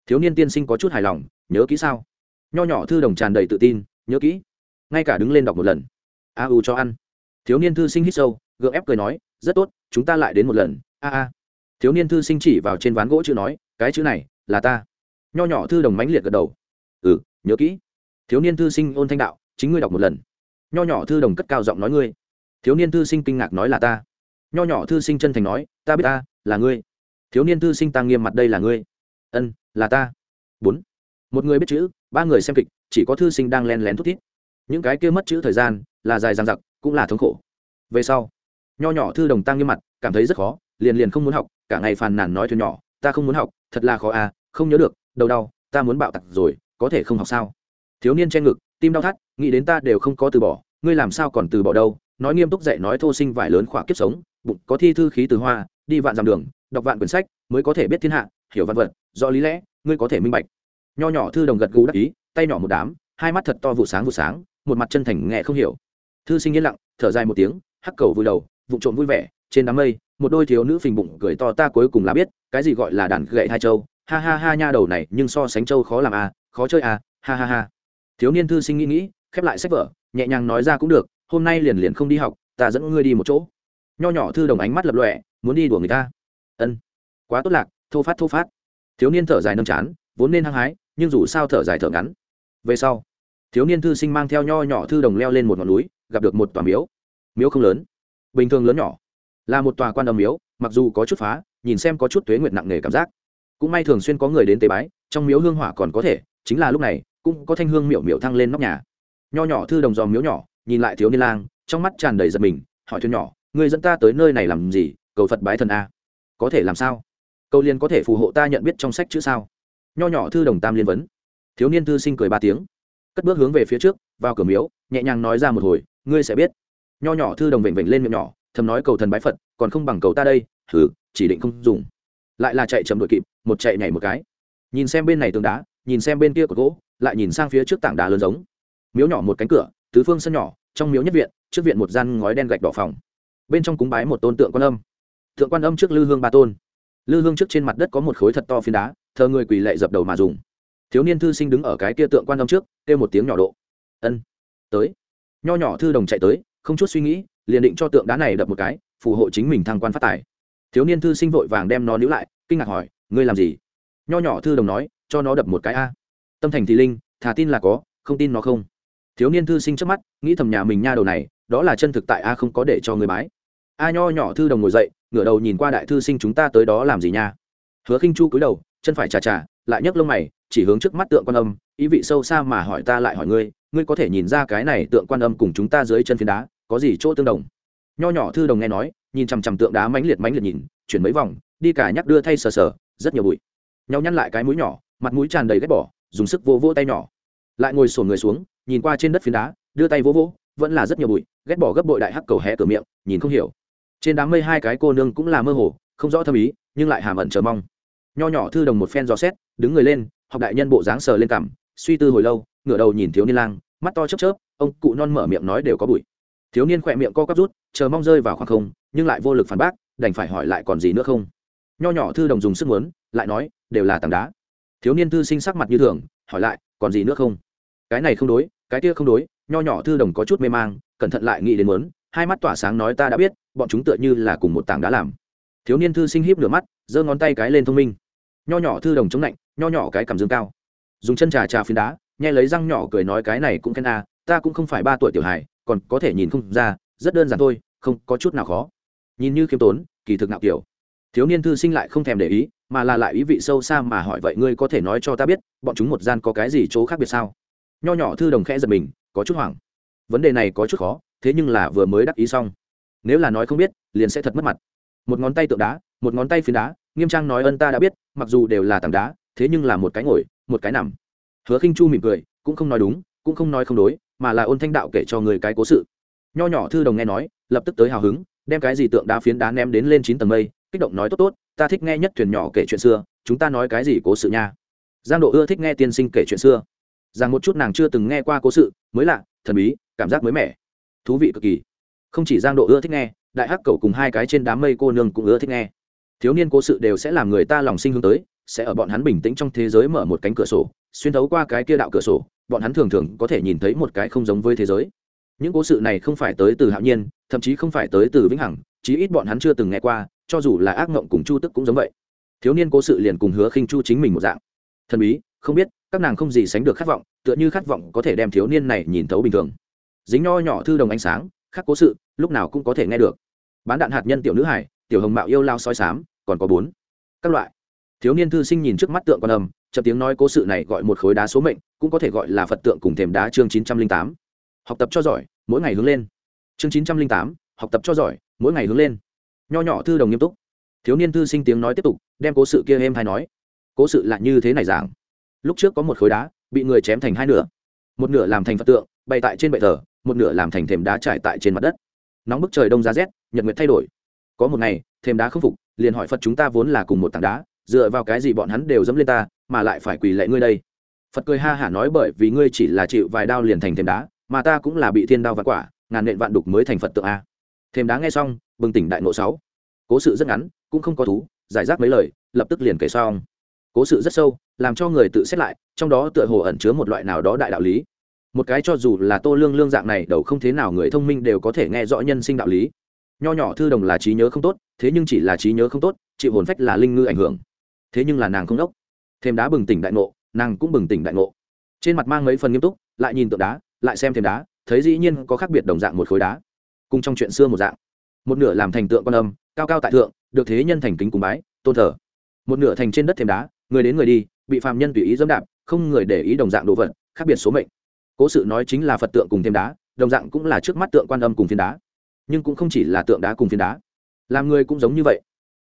Thiếu niên tiên sinh có chút hài lòng, nhớ kỹ sao? Nho nhỏ thư đồng tràn đầy tự tin, nhớ kỹ ngay cả đứng lên đọc một lần. A u cho ăn. Thiếu niên thư sinh hít sâu, gượng ép cười nói, rất tốt, chúng ta lại đến một lần. A a. Thiếu niên thư sinh chỉ vào trên ván gỗ chữ nói, cái chữ này, là ta. Nho nhỏ thư đồng mãnh liệt gật đầu. Ừ nhớ kỹ. Thiếu niên thư sinh ôn thanh đạo, chính ngươi đọc một lần. Nho nhỏ thư đồng cất cao giọng nói, ngươi. Thiếu niên thư sinh kinh ngạc nói, là ta. Nho nhỏ thư sinh chân thành nói, ta biết ta, là ngươi. Thiếu niên thư sinh tăng nghiêm mặt, đây là ngươi. Ân, là ta. Bốn. Một người biết chữ, ba người xem kịch, chỉ có thư sinh đang len lén thút thít những cái kia mất chữ thời gian là dài dằng dặc, cũng là thống khổ. Về sau, nho nhỏ thư đồng tăng như mặt, cảm thấy rất khó, liền liền không muốn học, cả ngày phàn nàn nói thuyền nhỏ, ta không muốn học, thật là khó à không nhớ được, đầu đau, ta muốn bạo tặc rồi, có thể không học sao? Thiếu niên che ngực, tim đau thắt, nghĩ đến ta đều không có từ bỏ, ngươi làm sao còn từ bỏ đâu? Nói nghiêm túc dạy nói thô sinh vải lớn khỏa kiếp sống, bụng có thi thư khí từ hoa, đi vạn dặm đường, đọc vạn quyển sách, mới có thể biết thiên hạ, hiểu văn vật, do lý lẽ, ngươi có thể minh bạch. Nho nhỏ thư đồng gật gù đắc ý, tay nhỏ một đám, hai mắt thật to vụ sáng vụ sáng một mặt chân thành nghe không hiểu. Thư sinh yên lặng, thở dài một tiếng, hắc cầu vui đầu vụ trộm vui vẻ, trên đám mây, một đôi thiếu nữ phình bụng cười to ta cuối cùng là biết, cái gì gọi là đàn gậy hai châu. Ha ha ha nha đầu này, nhưng so sánh châu khó làm à khó chơi à ha ha ha. Thiếu niên thư sinh nghĩ nghĩ, khép lại sách vở, nhẹ nhàng nói ra cũng được, hôm nay liền liền không đi học, ta dẫn ngươi đi một chỗ. Nho nhỏ thư đồng ánh mắt lập lọe muốn đi đùa người ta. Ân, quá tốt lạc, thô phát thô phát. Thiếu niên thở dài nâng chán, vốn nên hăng hái, nhưng dù sao thở dài thở ngắn. Về sau thiếu niên thư sinh mang theo nho nhỏ thư đồng leo lên một ngọn núi, gặp được một tòa miếu. Miếu không lớn, bình thường lớn nhỏ, là một tòa quan âm miếu, mặc dù có chút phá, nhìn xem có chút tuế nguyệt nặng nề cảm giác. Cũng may thường xuyên có người đến tế bái, trong miếu hương hỏa còn có thể, chính là lúc này, cũng có thanh hương miệu miệu thăng lên nóc nhà. Nho nhỏ thư đồng dòm miếu nhỏ, nhìn lại thiếu niên lang, trong mắt tràn đầy giật mình, hỏi thuyền nhỏ người dẫn ta tới nơi này làm gì? Cầu phật bái thần a. Có thể làm sao? Câu liên có thể phù hộ ta nhận biết trong sách chữ sao? Nho nhỏ thư đồng tam liên vấn. Thiếu niên thư sinh cười ba tiếng cất bước hướng về phía trước, vào cửa miếu, nhẹ nhàng nói ra một hồi, ngươi sẽ biết. Nho nhỏ thư đồng vểnh vểnh lên miệng nhỏ, thầm nói cầu thần bái phật, còn không bằng cầu ta đây thử chỉ định không dùng. Lại là chạy chậm đội kịp, một chạy nhảy một cái. Nhìn xem bên này tường đá, nhìn xem bên kia của gỗ, lại nhìn sang phía trước tảng đá lớn giống. Miếu nhỏ một cánh cửa, tứ phương sân nhỏ, trong miếu nhất viện, trước viện một gian ngói đen gạch đỏ phòng. Bên trong cúng bái một tôn tượng quan âm. Tượng quan âm trước lư hương ba tôn. Lư hương trước trên mặt đất có một khối thật to phiến đá, thờ người quỳ lệ dập đầu mà dùng thiếu niên thư sinh đứng ở cái kia tượng quan âm trước, kêu một tiếng nhỏ độ. Ân, tới. Nho nhỏ thư đồng chạy tới, không chút suy nghĩ, liền định cho tượng đá này đập một cái, phù hộ chính mình thăng quan phát tài. Thiếu niên thư sinh vội vàng đem nó níu lại, kinh ngạc hỏi, ngươi làm gì? Nho nhỏ thư đồng nói, cho nó đập một cái a. Tâm thành thì linh, thà tin là có, không tin nó không. Thiếu niên thư sinh trước mắt, nghĩ thầm nhà mình nha đầu này, đó là chân thực tại a không có để cho người bái. A nho nhỏ thư đồng ngồi dậy, ngửa đầu nhìn qua đại thư sinh chúng ta tới đó làm gì nha? Hứa khinh chu cúi đầu, chân phải chà chà lại nhấc lông mày, chỉ hướng trước mắt tượng quan âm, ý vị sâu xa mà hỏi ta lại hỏi ngươi ngươi có thể nhìn ra cái này tượng quan âm cùng chúng ta dưới chân phiến đá có gì chỗ tương đồng? Nho nhỏ thư đồng nghe nói, nhìn chằm chằm tượng đá mãnh liệt mãnh liệt nhìn, chuyển mấy vòng, đi cả nhắc đưa thay sờ sờ, rất nhiều bụi. Nhau nhăn lại cái mũi nhỏ, mặt mũi tràn đầy ghét bỏ, dùng sức vô vô tay nhỏ. Lại ngồi sổn người xuống, nhìn qua trên đất phiến đá, đưa tay vô vô vẫn là rất nhiều bụi, ghét bỏ gấp bội đại hắc cầu hé cửa miệng, nhìn không hiểu. Trên đám mây hai cái cô nương cũng là mơ hồ, không rõ thâm ý, nhưng lại hàm ẩn chờ mong nho nhỏ thư đồng một phen dò xét, đứng người lên, học đại nhân bộ dáng sờ lên cằm, suy tư hồi lâu, ngửa đầu nhìn thiếu niên lang, mắt to chớp chớp, ông cụ non mở miệng nói đều có bụi. Thiếu niên khỏe miệng co quắp rút, chờ mong rơi vào khoảng không, nhưng lại vô lực phản bác, đành phải hỏi lại còn gì nữa không. Nho nhỏ thư đồng dùng sức muốn, lại nói, đều là tảng đá. Thiếu niên thư sinh sắc mặt như thường, hỏi lại, còn gì nữa không? Cái này không đối, cái kia không đối, nho nhỏ thư đồng có chút mê mang, cẩn thận lại nghĩ đến muốn, hai mắt tỏa sáng nói ta đã biết, bọn chúng tựa như là cùng một tảng đá làm. Thiếu niên thư sinh híp nửa mắt, giơ ngón tay cái lên thông minh nho nhỏ thư đồng chống lạnh, nho nhỏ cái cảm dương cao. Dùng chân trà trà phiến đá nhai lấy răng nhỏ cười nói cái này cũng khen a, ta cũng không phải ba tuổi tiểu hài, còn có thể nhìn không ra, rất đơn giản thôi, không có chút nào khó. Nhìn như khiêm tốn, kỳ thực nào kiểu. Thiếu niên thư sinh lại không thèm để ý, mà là lại ý vị sâu xa mà hỏi vậy ngươi có thể nói cho ta biết, bọn chúng một gian có cái gì chỗ khác biệt sao? Nho nhỏ thư đồng khẽ giật mình, có chút hoảng. Vấn đề này có chút khó, thế nhưng là vừa mới đắc ý xong. Nếu là nói không biết, liền sẽ thật mất mặt. Một ngón tay tượng đá, một ngón tay phiến đá nghiêm trang nói ân ta đã biết, mặc dù đều là tảng đá, thế nhưng là một cái ngồi, một cái nằm. Hứa khinh chu mỉm cười, cũng không nói đúng, cũng không nói không đối, mà là ôn thanh đạo kể cho người cái cố sự. Nho nhỏ thư đồng nghe nói, lập tức tới hào hứng, đem cái gì tượng đá phiến đá ném đến lên chín tầng mây, kích động nói tốt tốt, ta thích nghe nhất thuyền nhỏ kể chuyện xưa, chúng ta nói cái gì cố sự nha. Giang độ ưa thích nghe tiên sinh kể chuyện xưa. Rằng một chút nàng chưa từng nghe qua cố sự, mới lạ, thần bí, cảm giác mới mẻ. Thú vị cực kỳ. Không chỉ giang độ ưa thích nghe, đại hắc cầu cùng hai cái trên đám mây cô nương cũng ưa thích nghe thiếu niên cố sự đều sẽ làm người ta lòng sinh hướng tới, sẽ ở bọn hắn bình tĩnh trong thế giới mở một cánh cửa sổ, xuyên thấu qua cái kia đạo cửa sổ, bọn hắn thường thường có thể nhìn thấy một cái không giống với thế giới. Những cố sự này không phải tới từ hạo nhiên, thậm chí không phải tới từ vĩnh hằng, chí ít bọn hắn chưa từng nghe qua, cho dù là ác mộng cùng chu tức cũng giống vậy. Thiếu niên cố sự liền cùng hứa khinh chu chính mình một dạng. Thần bí, không biết, các nàng không gì sánh được khát vọng, tựa như khát vọng có thể đem thiếu niên này nhìn thấu bình thường. Dính nho nhỏ thư đồng ánh sáng, khắc cố sự, lúc nào cũng có thể nghe được. Bán đạn hạt nhân tiểu nữ hải, tiểu hồng mạo yêu lao soi sám còn có bốn. Các loại. Thiếu niên thư sinh nhìn trước mắt tượng quan âm, chậm tiếng nói cố sự này gọi một khối đá số mệnh, cũng có thể gọi là phật tượng cùng thềm đá chương chín trăm linh tám. Học tập cho giỏi, mỗi ngày hướng lên. Chương chín trăm linh tám, học tập cho giỏi, mỗi ngày hướng lên. Nho nhỏ thư đồng nghiêm túc. Thiếu niên thư sinh tiếng nói tiếp tục, đem cố sự kia êm hay nói. Cố sự lại như thế này giảng. Lúc trước có một khối đá, bị người chém thành hai nửa. Một nửa làm thành phật tượng, bày tại trên bệ thờ, một nửa làm thành thềm đá trải tại trên mặt đất. Nóng bức trời đông giá rét, nhật nguyệt thay đổi có một ngày thềm đá không phục, liền hỏi phật chúng ta vốn là cùng một tảng đá, dựa vào cái gì bọn hắn đều dẫm lên ta, mà lại phải quỳ lệ ngươi đây? Phật cười ha hả nói bởi vì ngươi chỉ là chịu vài đao liền thành thềm đá, mà ta cũng là bị thiên đao vặt quả, ngàn nện vạn đục mới thành phật tượng a. Thềm đá nghe xong, bừng tỉnh đại ngộ sáu. Cố sự rất ngắn, cũng không có thú, giải rác mấy lời, lập tức liền kể xong. Cố sự rất sâu, làm cho người tự xét lại, trong đó tựa hồ ẩn chứa một loại nào đó đại đạo lý. Một cái cho dù là tô lương lương dạng này, đầu không thế nào người thông minh đều có thể nghe rõ nhân sinh đạo lý nho nhỏ thư đồng là trí nhớ không tốt, thế nhưng chỉ là trí nhớ không tốt, chịu hồn phách là linh ngư ảnh hưởng. Thế nhưng là nàng không đốc. Thêm đá bừng tỉnh đại ngộ, nàng cũng bừng tỉnh đại ngộ. Trên mặt mang mấy phần nghiêm túc, lại nhìn tượng đá, lại xem thêm đá, thấy dĩ nhiên có khác biệt đồng dạng một khối đá. Cùng trong chuyện xưa một dạng. Một nửa làm thành tượng quan âm, cao cao tại thượng, được thế nhân thành kính cùng bái, tôn thờ. Một nửa thành trên đất thêm đá, người đến người đi, bị phạm nhân tùy ý dẫm đạp, không người để ý đồng dạng đồ vật, khác biệt số mệnh. Cố sự nói chính là phật tượng cùng thêm đá, đồng dạng cũng là trước mắt tượng quan âm cùng thiên đá nhưng cũng không chỉ là tượng đá cùng phiến đá. Làm người cũng giống như vậy.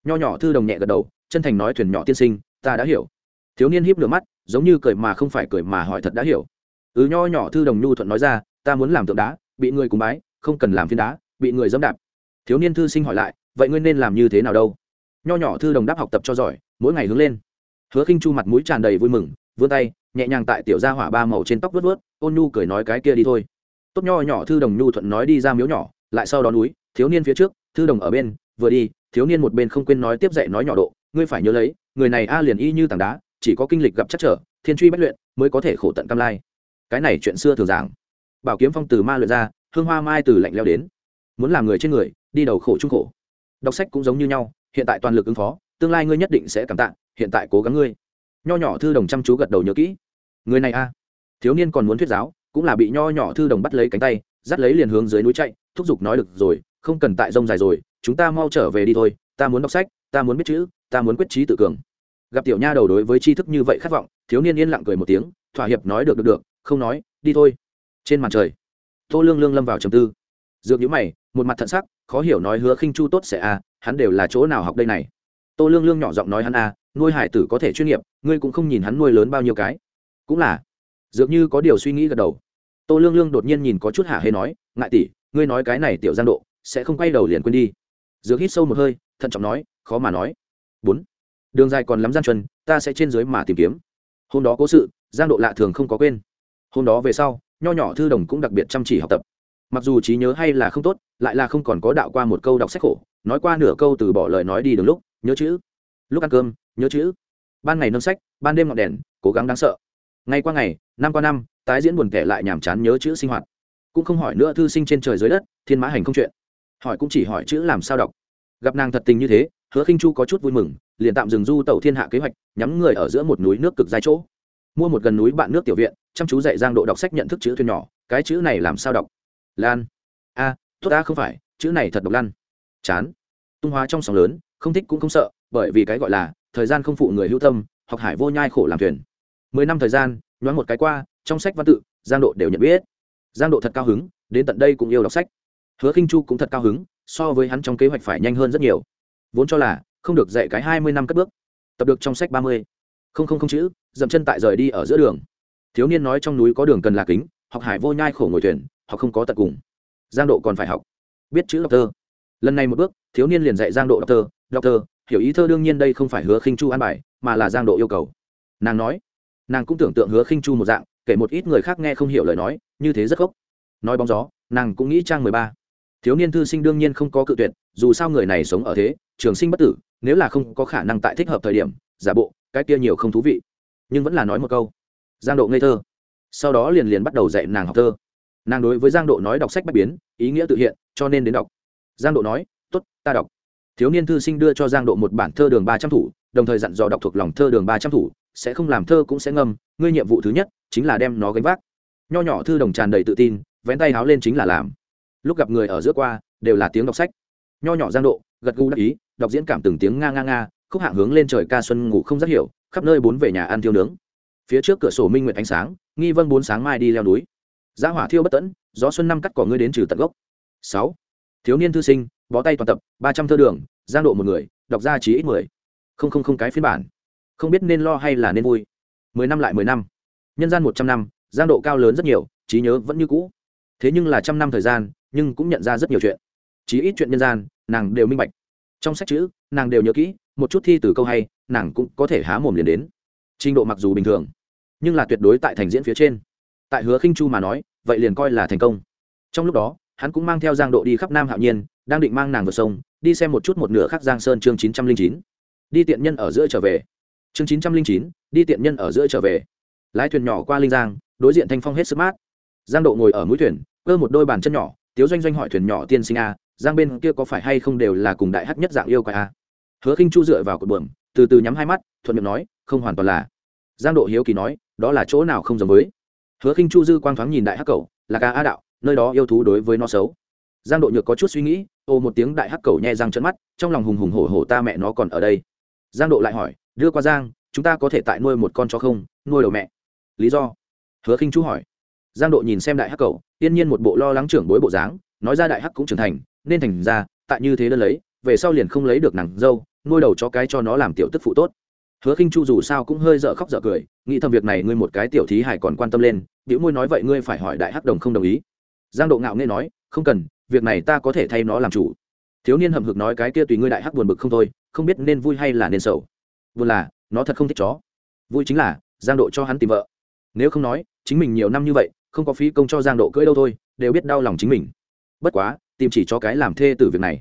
Nho nhỏ thư đồng nhẹ gật đầu, chân thành nói thuyền nhỏ tiên sinh, ta đã hiểu. Thiếu niên hiếp lửa mắt, giống như cười mà không phải cười mà hỏi thật đã hiểu. Ừ nho nhỏ thư đồng nhu thuận nói ra, ta muốn làm tượng đá, bị người cùng bái, không cần làm phiến đá, bị người dẫm đạp. Thiếu niên thư sinh hỏi lại, vậy ngươi nên làm như thế nào đâu? Nho nhỏ thư đồng đáp học tập cho giỏi, mỗi ngày hướng lên. Hứa khinh chu mặt mũi tràn đầy vui mừng, vươn tay, nhẹ nhàng tại tiểu gia hỏa ba màu trên tóc vớt vớt ôn nhu cười nói cái kia đi thôi. Tốt nho nhỏ thư đồng nhu thuận nói đi ra miếu nhỏ lại sau đó núi, thiếu niên phía trước, thư đồng ở bên, vừa đi, thiếu niên một bên không quên nói tiếp dạy nói nhỏ độ, ngươi phải nhớ lấy, người này a liền y như tảng đá, chỉ có kinh lịch gặp chắc trở, thiên truy bất luyện, mới có thể khổ tận cam lai. Cái này chuyện xưa thường giảng. Bảo kiếm phong từ ma luyện ra, hương hoa mai từ lạnh leo đến. Muốn làm người trên người, đi đầu khổ chung khổ. Đọc sách cũng giống như nhau, hiện tại toàn lực ứng phó, tương lai ngươi nhất định sẽ cảm tạ, hiện tại cố gắng ngươi. Nho nhỏ thư đồng chăm chú gật đầu nhớ kỹ. Người này a. Thiếu niên còn muốn thuyết giáo, cũng là bị nho nhỏ thư đồng bắt lấy cánh tay, dắt lấy liền hướng dưới núi chạy thúc giục nói được rồi, không cần tại rông dài rồi, chúng ta mau trở về đi thôi, ta muốn đọc sách, ta muốn biết chữ, ta muốn quyết trí tự cường. Gặp tiểu nha đầu đối với tri thức như vậy khát vọng, thiếu niên yên lặng cười một tiếng, thỏa hiệp nói được được được, không nói, đi thôi. Trên màn trời, tô lương lương lâm vào trầm tư. Dược nhữ mày, một mặt thận sắc, khó hiểu nói hứa khinh chu tốt sẽ a hắn đều là chỗ nào học đây này. Tô lương lương nhỏ giọng nói hắn a nuôi hải tử có thể chuyên nghiệp, ngươi cũng không nhìn hắn nuôi lớn bao nhiêu cái. Cũng là. Dược như có điều suy nghĩ gật đầu. Tô lương lương đột nhiên nhìn có chút hả hê nói, ngại tỷ ngươi nói cái này tiểu giang độ, sẽ không quay đầu liền quên đi. Dược hít sâu một hơi, thận trọng nói, khó mà nói. Bốn, đường dài còn lắm gian chân ta sẽ trên dưới mà tìm kiếm. Hôm đó cố sự, giang độ lạ thường không có quên. Hôm đó về sau, nho nhỏ thư đồng cũng đặc biệt chăm chỉ học tập. Mặc dù trí nhớ hay là không tốt, lại là không còn có đạo qua một câu đọc sách khổ, nói qua nửa câu từ bỏ lời nói đi đường lúc, nhớ chữ. Lúc ăn cơm, nhớ chữ. Ban ngày nâng sách, ban đêm ngọn đèn, cố gắng đáng sợ. Ngày qua ngày, năm qua năm, tái diễn buồn kể lại nhàm chán nhớ chữ sinh hoạt cũng không hỏi nữa thư sinh trên trời dưới đất thiên mã hành không chuyện. Hỏi cũng chỉ hỏi chữ làm sao đọc. Gặp nàng thật tình như thế hứa khinh chu có chút vui mừng liền tạm dừng du tàu thiên hạ kế hoạch nhắm người ở giữa một núi nước cực dài chỗ. Mua một gần núi bạn nước tiểu viện chăm chú dạy giang độ đọc sách nhận thức chữ thuyền nhỏ cái chữ này làm sao đọc? Lan. A à, tốt ta không phải chữ này thật độc lan chán. Tung hóa trong sóng lớn không thích cũng không sợ bởi vì cái gọi là thời gian không phụ người hữu tâm học hải vô nhai khổ làm thuyền. Mười năm thời gian nhoáng một cái qua trong sách văn tự giang độ đều nhận biết giang độ thật cao hứng, đến tận đây cũng yêu đọc sách. Hứa khinh chu cũng thật cao hứng, so với hắn trong kế hoạch phải nhanh hơn rất nhiều. Vốn cho là, không được dạy cái hai mươi năm cất bước, tập được trong sách ba mươi. Không không không chữ, dậm chân tại rời đi ở giữa đường. Thiếu niên nói trong núi có đường cần là kính, học hải vô nhai khổ ngồi thuyền, học không có tận cùng. Giang độ còn phải học. Biết chữ đọc thơ. Lần này một bước, thiếu niên liền dạy giang độ đọc thơ đọc thơ, hiểu ý thơ đương nhiên đây không phải hứa khinh chu an bài, mà là giang độ yêu cầu. Nàng nói, nàng cũng tưởng tượng hứa khinh chu một dạng kể một ít người khác nghe không hiểu lời nói, như thế rất gốc. Nói bóng gió, nàng cũng nghĩ trang mười ba. Thiếu niên thư sinh đương nhiên không có cự tuyệt, dù sao người này sống ở thế, trường sinh bất tử, nếu là không có khả năng tại thích hợp thời điểm, giả bộ, cái kia nhiều không thú vị. Nhưng vẫn là nói một câu. Giang độ ngây thơ. Sau đó liền liền bắt đầu dạy nàng học thơ. Nàng đối với giang độ nói đọc sách bách biến, ý nghĩa tự hiện, cho nên đến đọc. Giang độ nói t ố t ta đọc. Thiếu niên thư sinh đưa cho giang độ một bản thơ đường ba trăm thủ, đồng thời dặn dò đọc thuộc lòng thơ đường ba trăm thủ, sẽ không làm thơ cũng sẽ ngâm, ngươi nhiệm vụ thứ nhất chính là đem nó gánh vác. Nho nhỏ thư đồng tràn đầy tự tin, vén tay háo lên chính là làm. Lúc gặp người ở giữa qua, đều là tiếng đọc sách. Nho nhỏ giang độ, gật gù đắc ý, đọc diễn cảm từng tiếng nga nga nga, khúc hạng hướng lên trời ca xuân ngủ không rất hiểu, khắp nơi bốn về nhà ăn thiêu nướng. Phía trước cửa sổ minh nguyện ánh sáng, nghi vân bốn sáng mai đi leo núi. Giá hỏa thiêu bất tẫn, gió xuân năm cắt cỏ ngươi đến trừ tận gốc. Sáu. Thiếu niên thư sinh, bó tay toàn tập, ba trăm thơ đường, giang độ một người, đọc ra chỉ ít mười. Không không không cái phiên bản. Không biết nên lo hay là nên vui. Mười năm lại mười năm nhân gian một trăm năm, giang độ cao lớn rất nhiều, trí nhớ vẫn như cũ. Thế nhưng là trăm năm thời gian, nhưng cũng nhận ra rất nhiều chuyện. Chí ít chuyện nhân gian, nàng đều minh bạch. Trong sách chữ, nàng đều nhớ kỹ, một chút thi từ câu hay, nàng cũng có thể há mồm liền đến. Trình độ mặc dù bình thường, nhưng là tuyệt đối tại thành diễn phía trên. Tại hứa khinh chu mà nói, vậy liền coi là thành công. Trong lúc đó, hắn cũng mang theo giang độ đi khắp nam hạo nhiên, đang định mang nàng vượt sông, đi xem một chút một nửa khác giang sơn chương chín trăm linh chín. Đi tiện nhân ở giữa trở về. Chương chín trăm linh chín, đi tiện nhân ở giữa trở về lái thuyền nhỏ qua linh giang, đối diện thanh phong hết sức mát. Giang độ ngồi ở mũi thuyền, cơ một đôi bàn chân nhỏ, tiếu doanh doanh hỏi thuyền nhỏ tiên sinh a, giang bên kia có phải hay không đều là cùng đại hát nhất dạng yêu quái a? Hứa khinh chu dựa vào cột buồm, từ từ nhắm hai mắt, thuận miệng nói, không hoàn toàn là. Giang độ hiếu kỳ nói, đó là chỗ nào không giống với? Hứa khinh chu dư quang thoáng nhìn đại hắc cầu là ca a đạo, nơi đó yêu thú đối với nó xấu. Giang độ nhược có chút suy nghĩ, ô một tiếng đại hắc cầu nhẹ răng trận mắt, trong lòng hùng hùng hổ hổ ta mẹ nó còn ở đây. Giang độ lại hỏi, đưa qua giang, chúng ta có thể tại nuôi một con chó không? Nuôi đầu mẹ lý do? Hứa khinh chu hỏi. Giang độ nhìn xem đại hắc cầu yên nhiên một bộ lo lắng trưởng bối bộ dáng, nói ra đại hắc cũng trưởng thành, nên thành ra, tại như thế đơn lấy, về sau liền không lấy được nàng dâu, nuôi đầu cho cái cho nó làm tiểu tức phụ tốt. Hứa khinh chu dù sao cũng hơi dở khóc dở cười, nghĩ thầm việc này ngươi một cái tiểu thí hải còn quan tâm lên, biểu môi nói vậy ngươi phải hỏi đại hắc đồng không đồng ý. Giang độ ngạo nghe nói, không cần, việc này ta có thể thay nó làm chủ. Thiếu niên hậm hực nói cái kia tùy ngươi đại hắc buồn bực không thôi, không biết nên vui hay là nên sầu. Vừa là, nó thật không thích chó. Vui chính là, giang độ cho hắn tìm vợ nếu không nói, chính mình nhiều năm như vậy, không có phí công cho giang độ cưỡi đâu thôi, đều biết đau lòng chính mình. Bất quá, tìm chỉ cho cái làm thê từ việc này.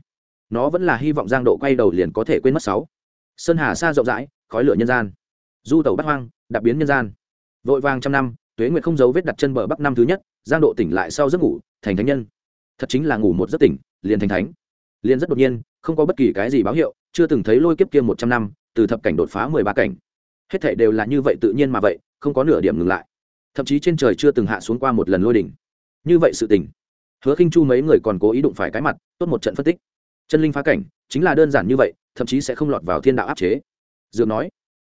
Nó vẫn là hy vọng giang độ quay đầu liền có thể quên mất sáu. Sơn hà xa rộng rãi, khói lửa nhân gian. Du tàu bắt hoang, đặc biến nhân gian. Vội vàng trăm năm, tuế nguyệt không giấu vết đặt chân bờ bắc năm thứ nhất, giang độ tỉnh lại sau giấc ngủ, thành thánh nhân. Thật chính là ngủ một giấc tỉnh, liền thành thánh. Liền rất đột nhiên, không có bất kỳ cái gì báo hiệu, chưa từng thấy lôi kiếp kia một trăm năm, từ thập cảnh đột phá mười ba cảnh. Hết thảy đều là như vậy tự nhiên mà vậy không có nửa điểm ngừng lại. Thậm chí trên trời chưa từng hạ xuống qua một lần lôi đỉnh. Như vậy sự tình, hứa khinh chu mấy người còn cố ý đụng phải cái mặt, tốt một trận phân tích. Chân linh phá cảnh, chính là đơn giản như vậy, thậm chí sẽ không lọt vào thiên đạo áp chế. Dược nói,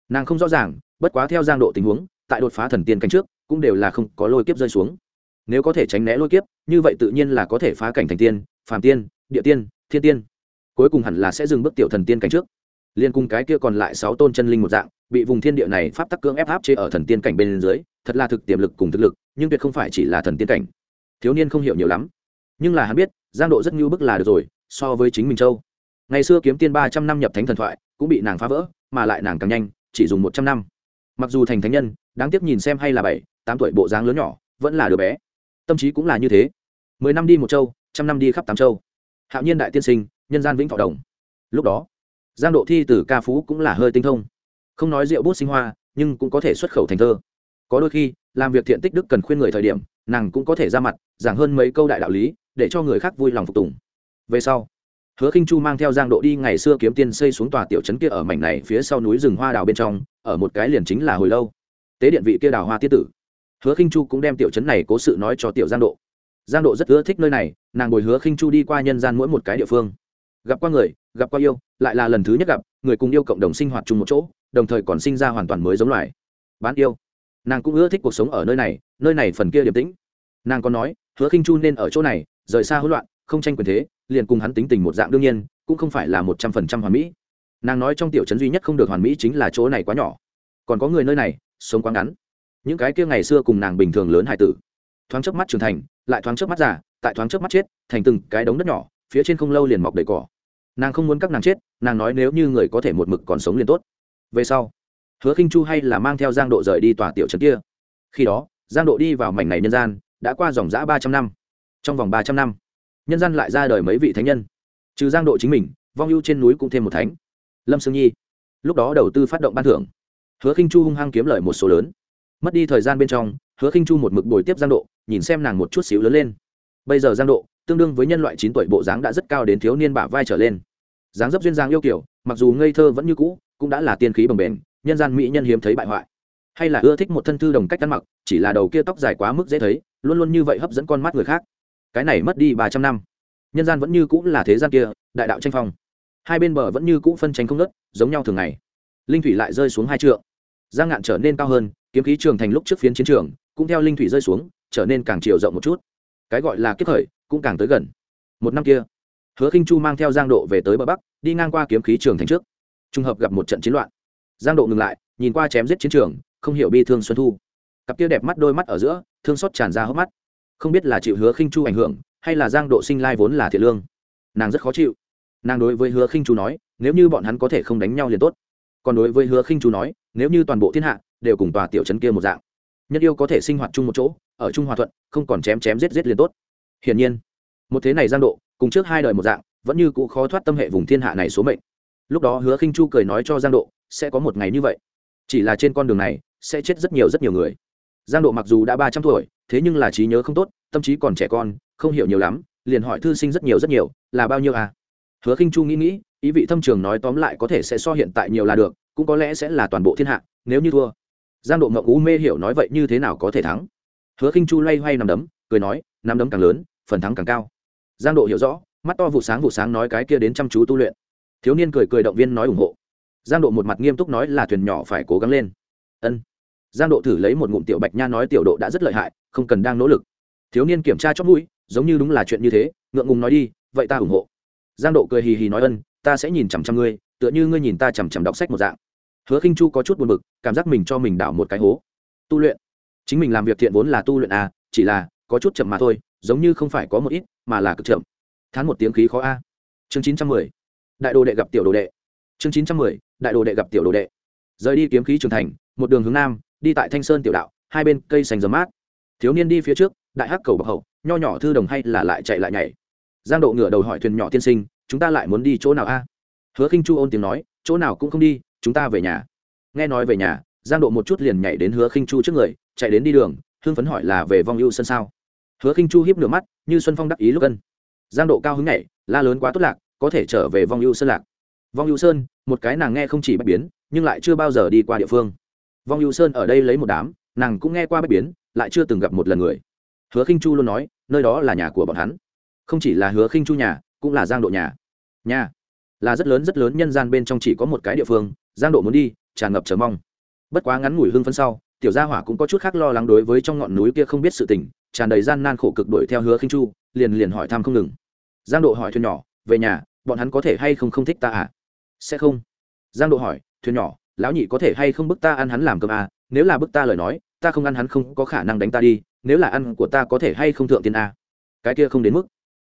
nàng không rõ ràng, bất quá theo giang độ tình huống, tại đột phá thần tiên cảnh trước, cũng đều là không có lôi kiếp rơi xuống. Nếu có thể tránh né lôi kiếp, như vậy tự nhiên là có thể phá cảnh thành tiên, phàm tiên, địa tiên, thiên tiên. Cuối cùng hẳn là sẽ dừng bước tiểu thần tiên cảnh trước. Liên cùng cái kia còn lại sáu tôn chân linh một dạng bị vùng thiên địa này pháp tắc cưỡng ép áp chế ở thần tiên cảnh bên dưới, thật là thực tiềm lực cùng thực lực, nhưng tuyệt không phải chỉ là thần tiên cảnh. Thiếu niên không hiểu nhiều lắm. Nhưng là hắn biết, giang độ rất nhu bức là được rồi, so với chính mình châu. Ngày xưa kiếm tiên ba trăm năm nhập thánh thần thoại, cũng bị nàng phá vỡ, mà lại nàng càng nhanh, chỉ dùng một trăm năm. Mặc dù thành thánh nhân, đáng tiếc nhìn xem hay là bảy, tám tuổi bộ dáng lớn nhỏ, vẫn là đứa bé. Tâm trí cũng là như thế. Mười năm đi một châu, trăm năm đi khắp tám châu. Hạo nhiên đại tiên sinh, nhân gian vĩnh thọ đồng. Lúc đó, giang độ thi từ ca phú cũng là hơi tinh thông không nói rượu bút sinh hoa, nhưng cũng có thể xuất khẩu thành thơ. Có đôi khi, làm việc thiện tích đức cần khuyên người thời điểm, nàng cũng có thể ra mặt, giảng hơn mấy câu đại đạo lý, để cho người khác vui lòng phục tùng. Về sau, hứa khinh chu mang theo giang độ đi ngày xưa kiếm tiên xây xuống tòa tiểu trấn kia ở mảnh này phía sau núi rừng hoa đào bên trong, ở một cái liền chính là hồi lâu. Tế điện vị kia đào hoa tiết tử. Hứa khinh chu cũng đem tiểu trấn này cố sự nói cho tiểu giang độ. Giang độ rất ưa thích nơi này, nàng bồi hứa khinh chu đi qua nhân gian mỗi một cái địa phương. Gặp qua người, gặp qua yêu, lại là lần thứ nhất gặp, người cùng yêu cộng đồng sinh hoạt chung một chỗ đồng thời còn sinh ra hoàn toàn mới giống loài. Bán yêu. Nàng cũng ưa thích cuộc sống ở nơi này nơi này phần kia điềm tĩnh. Nàng còn nói, hứa khinh chu nên ở chỗ này, rời xa hỗn loạn, không tranh quyền thế, liền cùng hắn tính tình một dạng đương nhiên, cũng không phải là một trăm phần trăm hoàn mỹ. Nàng nói trong tiểu trấn duy nhất không được hoàn mỹ chính là chỗ này quá nhỏ. Còn có người nơi này, sống quá ngắn. Những cái kia ngày xưa cùng nàng bình thường lớn hải tử. Thoáng chớp mắt trưởng thành, lại thoáng chớp mắt già, tại thoáng chớp mắt chết, thành từng cái đống đất nhỏ, phía trên không lâu liền mọc đầy cỏ. Nàng không muốn các nàng chết, nàng nói nếu như người có thể một mực còn sống liền tốt về sau, hứa khinh chu hay là mang theo giang độ rời đi tòa tiểu trấn kia. Khi đó, giang độ đi vào mảnh này nhân gian, đã qua dòng giã ba trăm năm. Trong vòng ba trăm năm, nhân gian lại ra đời mấy vị thánh nhân. Trừ giang độ chính mình, vong ưu trên núi cũng thêm một thánh. Lâm sương nhi, lúc đó đầu tư phát động ban thưởng. Hứa khinh chu hung hăng kiếm lời một số lớn. Mất đi thời gian bên trong, hứa khinh chu một mực bồi tiếp giang độ, nhìn xem nàng một chút xíu lớn lên. Bây giờ giang độ, tương đương với nhân loại chín tuổi, bộ dáng đã rất cao đến thiếu niên bả vai trở lên. Dáng dấp duyên dáng yêu kiểu, mặc dù ngây thơ vẫn như cũ cũng đã là tiên khí bồng bềnh, nhân gian mỹ nhân hiếm thấy bại hoại. Hay là ưa thích một thân thư đồng cách ăn mặc, chỉ là đầu kia tóc dài quá mức dễ thấy, luôn luôn như vậy hấp dẫn con mắt người khác. Cái này mất đi ba trăm năm. Nhân gian vẫn như cũng là thế gian kia, đại đạo tranh phong. Hai bên bờ vẫn như cũ phân tranh không ngớt, giống nhau thường ngày. Linh thủy lại rơi xuống hai trượng. Giang ngạn trở nên cao hơn, kiếm khí trường thành lúc trước phiến chiến trường, cũng theo linh thủy rơi xuống, trở nên càng chiều rộng một chút. Cái gọi là kiếp khởi, cũng càng tới gần. Một năm kia, hứa khinh chu mang theo giang độ về tới bờ bắc, đi ngang qua kiếm khí trường thành trước trùng hợp gặp một trận chiến loạn. Giang độ ngừng lại, nhìn qua chém giết chiến trường, không hiểu bi thương xuân thu. Cặp kia đẹp mắt đôi mắt ở giữa, thương xót tràn ra hốc mắt. Không biết là chịu hứa khinh chu ảnh hưởng, hay là giang độ sinh lai vốn là thiện lương. Nàng rất khó chịu. Nàng đối với hứa khinh chu nói, nếu như bọn hắn có thể không đánh nhau liền tốt. Còn đối với hứa khinh chu nói, nếu như toàn bộ thiên hạ đều cùng tòa tiểu trấn kia một dạng, nhân yêu có thể sinh hoạt chung một chỗ, ở chung hòa thuận, không còn chém chém giết giết liền tốt. Hiển nhiên, một thế này giang độ, cùng trước hai đời một dạng, vẫn như cũ khó thoát tâm hệ vùng thiên hạ này số mệnh lúc đó hứa khinh chu cười nói cho giang độ, sẽ có một ngày như vậy. Chỉ là trên con đường này, sẽ chết rất nhiều rất nhiều người. Giang độ mặc dù đã ba trăm tuổi, thế nhưng là trí nhớ không tốt, tâm trí còn trẻ con, không hiểu nhiều lắm, liền hỏi thư sinh rất nhiều rất nhiều, là bao nhiêu à? Hứa khinh chu nghĩ nghĩ, ý vị thâm trường nói tóm lại có thể sẽ so hiện tại nhiều là được, cũng có lẽ sẽ là toàn bộ thiên hạ, nếu như thua. Giang độ ngậm ú mê hiểu nói vậy như thế nào có thể thắng. Hứa khinh chu loay hoay nằm đấm, cười nói, nằm đấm càng lớn, phần thắng càng cao. Giang độ hiểu rõ, mắt to vụ sáng vụ sáng nói cái kia đến chăm chú tu luyện thiếu niên cười cười động viên nói ủng hộ. Giang độ một mặt nghiêm túc nói là thuyền nhỏ phải cố gắng lên. Ân. Giang độ thử lấy một ngụm tiểu bạch nha nói tiểu độ đã rất lợi hại, không cần đang nỗ lực. Thiếu niên kiểm tra chót mũi, giống như đúng là chuyện như thế, ngượng ngùng nói đi, vậy ta ủng hộ. Giang độ cười hì hì nói ân, ta sẽ nhìn chằm chằm ngươi, tựa như ngươi nhìn ta chằm chằm đọc sách một dạng. Hứa khinh chu có chút buồn bực, cảm giác mình cho mình đảo một cái hố. Tu luyện. Chính mình làm việc thiện vốn là tu luyện à chỉ là có chút chậm mà thôi, giống như không phải có một ít, mà là cực chậm. Thán một tiếng khí khó a. Chương chín trăm mười đại đồ đệ gặp tiểu đồ đệ. Chương chín trăm mười, đại đồ đệ gặp tiểu đồ đệ. Rời đi kiếm khí trường thành, một đường hướng nam, đi tại thanh sơn tiểu đạo, hai bên cây sành dầm mát. Thiếu niên đi phía trước, đại hắc cầu bậc hậu, nho nhỏ thư đồng hay là lại chạy lại nhảy. Giang độ ngửa đầu hỏi thuyền nhỏ tiên sinh, chúng ta lại muốn đi chỗ nào a? Hứa khinh chu ôn tiếng nói, chỗ nào cũng không đi, chúng ta về nhà. Nghe nói về nhà, giang độ một chút liền nhảy đến hứa khinh chu trước người, chạy đến đi đường hương phấn hỏi là về vong ưu sân sao. Hứa khinh chu hiếp nửa mắt, như xuân phong đắc ý lúc cân giang độ cao hứng nhảy, la lớn quá tốt lạc có thể trở về vong ưu sơn lạc. Vong ưu sơn, một cái nàng nghe không chỉ bạch biến, nhưng lại chưa bao giờ đi qua địa phương. Vong ưu sơn ở đây lấy một đám, nàng cũng nghe qua bạch biến, lại chưa từng gặp một lần người. Hứa khinh chu luôn nói, nơi đó là nhà của bọn hắn. Không chỉ là hứa khinh chu nhà, cũng là giang độ nhà. Nhà là rất lớn rất lớn nhân gian bên trong chỉ có một cái địa phương, giang độ muốn đi, tràn ngập chờ mong. Bất quá ngắn ngủi hương phân sau, tiểu gia hỏa cũng có chút khác lo lắng đối với trong ngọn núi kia không biết sự tình, tràn đầy gian nan khổ cực đuổi theo hứa khinh chu, liền liền hỏi thăm không ngừng. Giang độ hỏi thuyền nhỏ về nhà, bọn hắn có thể hay không không thích ta à? Sẽ không. Giang độ hỏi, thuyền nhỏ, lão nhị có thể hay không bức ta ăn hắn làm cơm à? Nếu là bức ta lời nói, ta không ăn hắn không có khả năng đánh ta đi. Nếu là ăn của ta có thể hay không thượng tiên à? Cái kia không đến mức.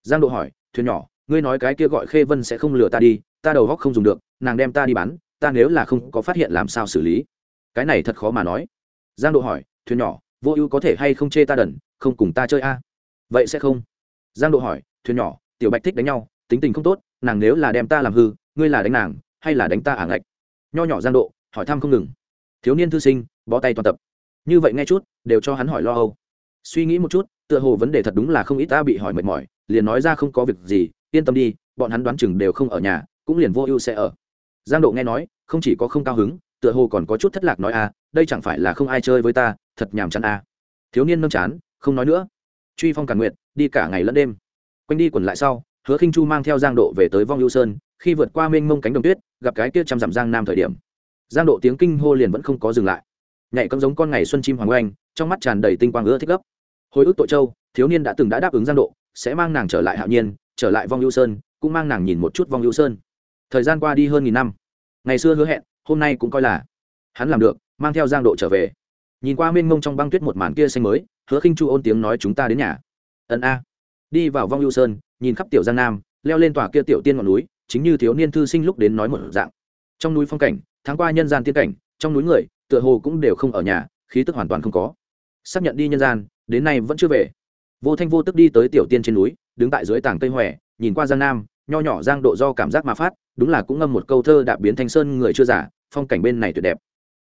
Giang độ hỏi, thuyền nhỏ, ngươi nói cái kia gọi khê vân sẽ không lừa ta đi, ta đầu góc không dùng được, nàng đem ta đi bán, ta nếu là không có phát hiện làm sao xử lý? Cái này thật khó mà nói. Giang độ hỏi, thuyền nhỏ, vô ưu có thể hay không chê ta đần, không cùng ta chơi a à? vậy sẽ không. Giang độ hỏi, thuyền nhỏ, tiểu bạch thích đánh nhau tính tình không tốt, nàng nếu là đem ta làm hư, ngươi là đánh nàng, hay là đánh ta ả ngạch? Nho nhỏ gian độ, hỏi thăm không ngừng. Thiếu niên thư sinh, bó tay toàn tập. Như vậy nghe chút, đều cho hắn hỏi lo âu. Suy nghĩ một chút, tựa hồ vấn đề thật đúng là không ít ta bị hỏi mệt mỏi, liền nói ra không có việc gì, yên tâm đi, bọn hắn đoán chừng đều không ở nhà, cũng liền vô ưu sẽ ở. Giang độ nghe nói, không chỉ có không cao hứng, tựa hồ còn có chút thất lạc nói a đây chẳng phải là không ai chơi với ta, thật nhàm chán a thiếu niên nâm chán, không nói nữa. Truy phong càn nguyện đi cả ngày lẫn đêm. Quanh đi quẩn lại sau hứa khinh chu mang theo giang độ về tới vong ưu sơn, khi vượt qua mênh mông cánh đồng tuyết, gặp cái kia trăm dặm giang nam thời điểm. Giang độ tiếng kinh hô liền vẫn không có dừng lại. Nhảy cấm giống con ngày xuân chim hoàng oanh, trong mắt tràn đầy tinh quang ưa thích gấp. Hồi ức tội châu, thiếu niên đã từng đã đáp ứng giang độ, sẽ mang nàng trở lại hạo nhiên, trở lại vong ưu sơn, cũng mang nàng nhìn một chút vong ưu sơn. Thời gian qua đi hơn nghìn năm. Ngày xưa hứa hẹn, hôm nay cũng coi là hắn làm được, mang theo giang độ trở về. Nhìn qua mênh mông trong băng tuyết một màn kia xanh mới, hứa khinh chu ôn tiếng nói chúng ta đến nhà. Ân a, đi vào vong ưu sơn nhìn khắp tiểu giang nam, leo lên tòa kia tiểu tiên ngọn núi, chính như thiếu niên thư sinh lúc đến nói một dạng. Trong núi phong cảnh, tháng qua nhân gian tiên cảnh, trong núi người, tựa hồ cũng đều không ở nhà, khí tức hoàn toàn không có. Xác nhận đi nhân gian, đến nay vẫn chưa về. Vô thanh vô tức đi tới tiểu tiên trên núi, đứng tại dưới tảng cây hòe, nhìn qua giang nam, nho nhỏ giang độ do cảm giác mà phát, đúng là cũng ngâm một câu thơ đạp biến thanh sơn người chưa giả, phong cảnh bên này tuyệt đẹp.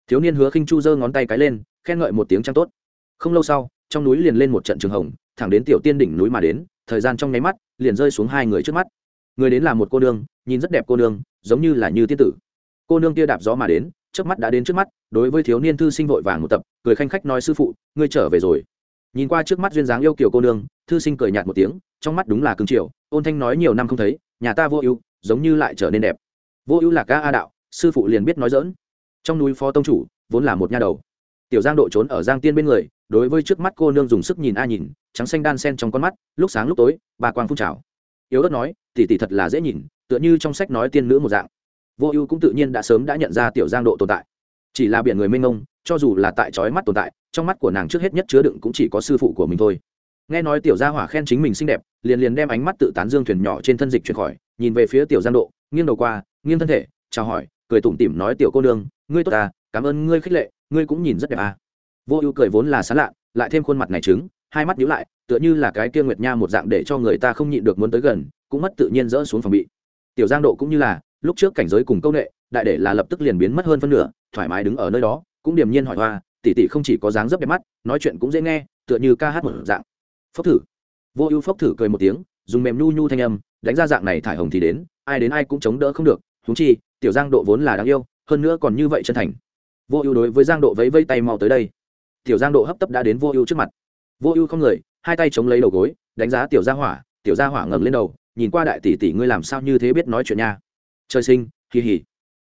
Thiếu niên hứa khinh chu giơ ngón tay cái lên, khen ngợi một tiếng trang tốt. Không lâu sau, trong núi liền lên một trận trường hồng, thẳng đến tiểu tiên đỉnh núi mà đến thời gian trong nháy mắt, liền rơi xuống hai người trước mắt. Người đến là một cô nương, nhìn rất đẹp cô nương, giống như là như tiên tử. Cô nương kia đạp gió mà đến trước mắt đã đến trước mắt, đối với thiếu niên thư sinh vội vàng một tập, cười khanh khách nói sư phụ, ngươi trở về rồi. Nhìn qua trước mắt duyên dáng yêu kiều cô nương, thư sinh cười nhạt một tiếng, trong mắt đúng là cứng chiều, ôn thanh nói nhiều năm không thấy, nhà ta vô ưu, giống như lại trở nên đẹp. Vô ưu là ca a đạo, sư phụ liền biết nói dỡn trong núi phó tông chủ, vốn là một nha đầu. Tiểu giang độ trốn ở giang tiên bên người đối với trước mắt cô nương dùng sức nhìn a nhìn, trắng xanh đan sen trong con mắt, lúc sáng lúc tối, bà quang phun trào. Yếu ớt nói tỉ tỉ thật là dễ nhìn, tựa như trong sách nói tiên nữ một dạng. Vô ưu cũng tự nhiên đã sớm đã nhận ra tiểu giang độ tồn tại. Chỉ là biển người mênh mông, cho dù là tại trói mắt tồn tại, trong mắt của nàng trước hết nhất chứa đựng cũng chỉ có sư phụ của mình thôi. Nghe nói tiểu gia hỏa khen chính mình xinh đẹp, liền liền đem ánh mắt tự tán dương thuyền nhỏ trên thân dịch chuyển khỏi, nhìn về phía tiểu giang độ, nghiêng đầu qua, nghiêng thân thể, chào hỏi, cười tủm tỉm nói, tiểu cô nương, ngươi tốt à cảm ơn ngươi khích lệ, ngươi cũng nhìn rất đẹp à vô ưu cười vốn là sán lạ, lại thêm khuôn mặt này trứng, hai mắt nhíu lại, tựa như là cái kia nguyệt nha một dạng để cho người ta không nhịn được muốn tới gần, cũng mất tự nhiên dỡ xuống phòng bị. Tiểu giang độ cũng như là, lúc trước cảnh giới cùng công nghệ, đại để là lập tức liền biến mất hơn phân nửa, thoải mái đứng ở nơi đó, cũng điềm nhiên hỏi hoa, tỷ tỷ không chỉ có dáng dấp đẹp mắt, nói chuyện cũng dễ nghe, tựa như ca hát một dạng. Phốc thử. Vô ưu phốc thử cười một tiếng, dùng mềm nhu nhu thanh âm, đánh ra dạng này thải hồng thì đến, ai đến ai cũng chống đỡ không được húng chi, tiểu giang độ vốn là đáng yêu, hơn nữa còn như vậy chân thành. Vô ưu đối với giang độ vẫy vây tay mau tới đây tiểu giang độ hấp tấp đã đến vô ưu trước mặt. Vô ưu không người, hai tay chống lấy đầu gối, đánh giá tiểu gia hỏa, tiểu gia hỏa ngẩng lên đầu, nhìn qua đại tỷ tỷ ngươi làm sao như thế biết nói chuyện nha. Trời sinh kỳ hỉ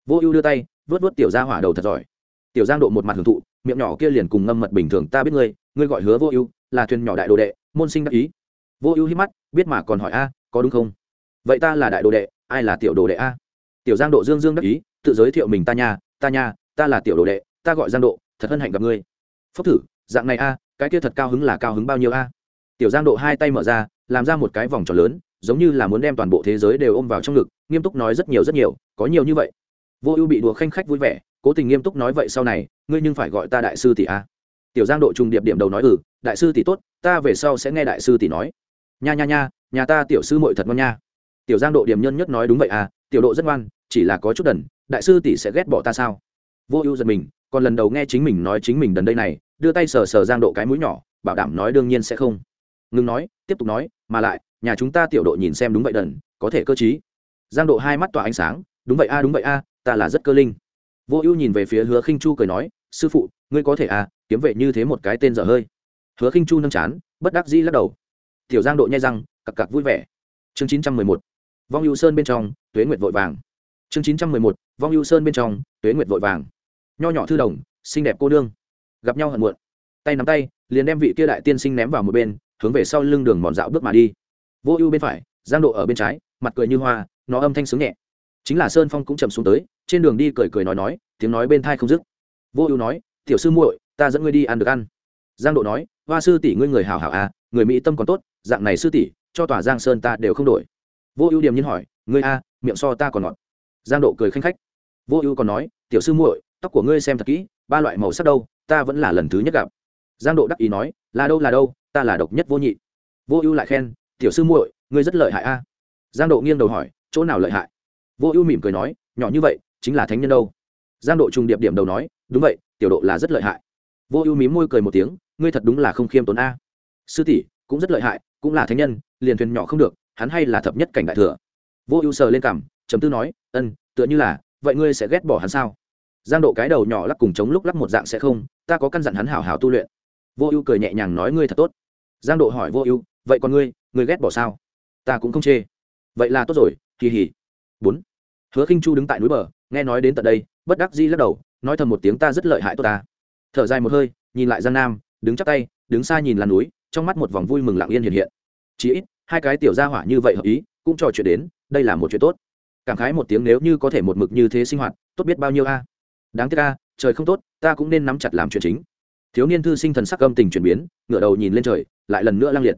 vô ưu đưa tay, vớt vớt tiểu gia hỏa đầu thật giỏi. Tiểu giang độ một mặt hưởng thụ, miệng nhỏ kia liền cùng ngâm mật bình thường ta biết ngươi ngươi gọi hứa vô ưu, là thuyền nhỏ đại đồ đệ, môn sinh đắc ý. Vô ưu hít mắt, biết mà còn hỏi a, có đúng không? Vậy ta là đại đồ đệ, ai là tiểu đồ đệ a? Tiểu giang độ dương dương đắc ý, tự giới thiệu mình ta nha ta nha, ta là tiểu đồ đệ, ta gọi giang độ, thật hân hạnh gặp ngươi phốc thử, dạng này a, cái kia thật cao hứng là cao hứng bao nhiêu a? Tiểu giang độ hai tay mở ra, làm ra một cái vòng tròn lớn, giống như là muốn đem toàn bộ thế giới đều ôm vào trong ngực, nghiêm túc nói rất nhiều rất nhiều, có nhiều như vậy. Vô ưu bị đùa khanh khách vui vẻ, cố tình nghiêm túc nói vậy sau này, ngươi nhưng phải gọi ta đại sư tỷ a. Tiểu giang độ trùng điệp điểm đầu nói ừ đại sư tỷ tốt, ta về sau sẽ nghe đại sư tỷ nói. Nha nha nha, nhà ta tiểu sư muội thật ngon nha. Tiểu giang độ điểm nhân nhất nói đúng vậy à tiểu độ rất ngoan, chỉ là có chút đần, đại sư tỷ sẽ ghét bỏ ta sao? Vô ưu giật mình, còn lần đầu nghe chính mình nói chính mình đần đây này, đưa tay sờ sờ giang độ cái mũi nhỏ, bảo đảm nói đương nhiên sẽ không. Ngừng nói, tiếp tục nói, mà lại, nhà chúng ta tiểu độ nhìn xem đúng vậy đần, có thể cơ t giang độ hai mắt tỏa ánh sáng, đúng vậy a, đúng vậy a, ta là rất cơ linh. Vô ưu nhìn về phía hứa khinh chu cười nói, sư phụ, ngươi có thể à kiếm vệ như thế một cái tên dở hơi. Hứa khinh chu nâng chán, bất đắc dĩ lắc đầu. Tiểu giang độ nhai răng, cặc cặc vui vẻ. Chương chín trăm mười một, vong ưu sơn bên trong, tuế nguyệt vội vàng. Chương chín trăm mười một, vong ưu sơn bên trong, tuế nguyệt vội vàng nho nhỏ thư đồng, xinh đẹp cô đương gặp nhau hận muộn. Tay nắm tay, liền đem vị kia đại tiên sinh ném vào một bên, hướng về sau lưng đường mòn dạo bước mà đi. Vô ưu bên phải, giang độ ở bên trái, mặt cười như hoa, nó âm thanh sướng nhẹ. Chính là sơn phong cũng chậm xuống tới, trên đường đi cười cười nói nói, tiếng nói bên thai không dứt. Vô ưu nói, tiểu sư muội, ta dẫn ngươi đi ăn được ăn. Giang độ nói, hoa sư tỷ ngươi người hào hảo à người mỹ tâm còn tốt, dạng này sư tỷ, cho tòa giang sơn ta đều không đổi. Vô ưu điểm nhiên hỏi, ngươi a miệng so ta còn ngọt. Giang độ cười khanh khách. Vô ưu còn nói, tiểu sư muội tóc của ngươi xem thật kỹ, ba loại màu sắc đâu, ta vẫn là lần thứ nhất gặp. Giang độ đắc ý nói, là đâu là đâu, ta là độc nhất vô nhị. Vô ưu lại khen, tiểu sư muội, ngươi rất lợi hại a. Giang độ nghiêng đầu hỏi, chỗ nào lợi hại? Vô ưu mỉm cười nói, nhỏ như vậy, chính là thánh nhân đâu. Giang độ trùng điệp điểm đầu nói, đúng vậy, tiểu độ là rất lợi hại. Vô ưu mím môi cười một tiếng, ngươi thật đúng là không khiêm tốn a. Sư tỷ, cũng rất lợi hại, cũng là thánh nhân, liền thuyền nhỏ không được, hắn hay là thập nhất cảnh đại thừa. Vô ưu sờ lên cảm chấm tư nói, ân, tựa như là, vậy ngươi sẽ ghét bỏ hắn sao? Giang độ cái đầu nhỏ lắc cùng chống lúc lắc một dạng sẽ không, ta có căn dặn hắn hảo hảo tu luyện. Vô ưu cười nhẹ nhàng nói ngươi thật tốt. Giang độ hỏi vô ưu, vậy còn ngươi ngươi ghét bỏ sao? Ta cũng không chê. Vậy là tốt rồi, kỳ hỉ. Bốn. Hứa khinh chu đứng tại núi bờ, nghe nói đến tận đây, bất đắc dĩ lắc đầu, nói thầm một tiếng ta rất lợi hại tốt ta. Thở dài một hơi, nhìn lại giang nam, đứng chắc tay, đứng xa nhìn làn núi, trong mắt một vòng vui mừng lặng yên hiện hiện. Chỉ ít, hai cái tiểu gia hỏa như vậy hợp ý, cũng trò chuyện đến, đây là một chuyện tốt. Cảm khái một tiếng nếu như có thể một mực như thế sinh hoạt, tốt biết bao nhiêu a đáng tiếc a, trời không tốt, ta cũng nên nắm chặt làm chuyện chính. Thiếu niên thư sinh thần sắc âm tình chuyển biến, ngửa đầu nhìn lên trời, lại lần nữa lang liệt.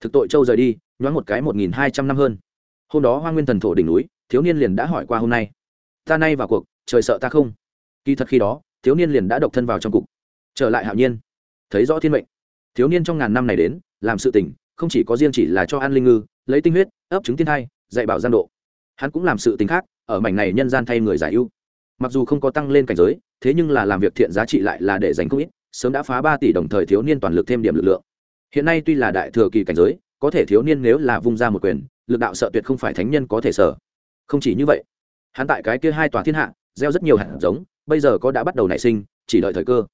Thực tội châu rời đi, nhoáng một cái một nghìn hai trăm năm hơn. Hôm đó hoa nguyên thần thổ đỉnh núi, thiếu niên liền đã hỏi qua hôm nay. Ta nay vào cuộc, trời sợ ta không? Kỳ thật khi đó, thiếu niên liền đã độc thân vào trong cục. Trở lại hạo nhiên. Thấy rõ thiên mệnh. Thiếu niên trong ngàn năm này đến, làm sự tình, không chỉ có riêng chỉ là cho an linh ngư, lấy tinh huyết, ấp trứng tiên thai, dạy bảo gian độ. Hắn cũng làm sự tình khác, ở mảnh này nhân gian thay người giải ưu mặc dù không có tăng lên cảnh giới, thế nhưng là làm việc thiện giá trị lại là để dành không ít, sớm đã phá ba tỷ đồng thời thiếu niên toàn lực thêm điểm lực lượng. Hiện nay tuy là đại thừa kỳ cảnh giới, có thể thiếu niên nếu là vung ra một quyền, lực đạo sợ tuyệt không phải thánh nhân có thể sở. Không chỉ như vậy, hắn tại cái kia hai tòa thiên hạ, gieo rất nhiều hạt giống, bây giờ có đã bắt đầu nảy sinh, chỉ đợi thời cơ.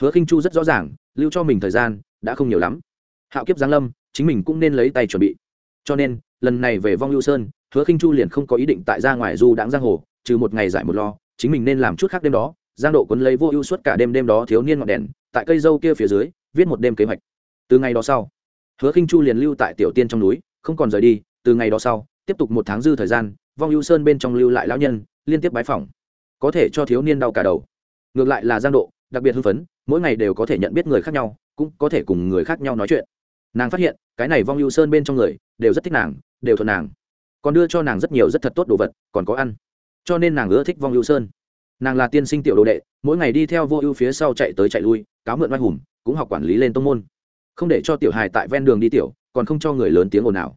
Hứa khinh chu rất rõ ràng, lưu cho mình thời gian, đã không nhiều lắm. Hạo kiếp giáng lâm, chính mình cũng nên lấy tay chuẩn bị. Cho nên, lần này về vong lưu sơn, hứa khinh chu liền không có ý định tại ra ngoài du đãng giang hồ, trừ một ngày giải một lo chính mình nên làm chút khác đêm đó, giang độ quấn lấy vô ưu suốt cả đêm đêm đó thiếu niên ngọn đèn, tại cây dâu kia phía dưới, viết một đêm kế hoạch. Từ ngày đó sau, hứa khinh chu liền lưu tại tiểu tiên trong núi, không còn rời đi, từ ngày đó sau, tiếp tục một tháng dư thời gian, vong ưu sơn bên trong lưu lại lão nhân, liên tiếp bái phỏng. Có thể cho thiếu niên đau cả đầu. Ngược lại là giang độ, đặc biệt hưng phấn, mỗi ngày đều có thể nhận biết người khác nhau, cũng có thể cùng người khác nhau nói chuyện. Nàng phát hiện, cái này vong ưu sơn bên trong người, đều rất thích nàng, đều thuận nàng. Còn đưa cho nàng rất nhiều rất thật tốt đồ vật, còn có ăn cho nên nàng ưa thích vong ưu sơn. Nàng là tiên sinh tiểu đồ đệ, mỗi ngày đi theo vô ưu phía sau chạy tới chạy lui, cáo mượn oai hùng, cũng học quản lý lên tông môn. Không để cho tiểu hài tại ven đường đi tiểu, còn không cho người lớn tiếng ồn ào.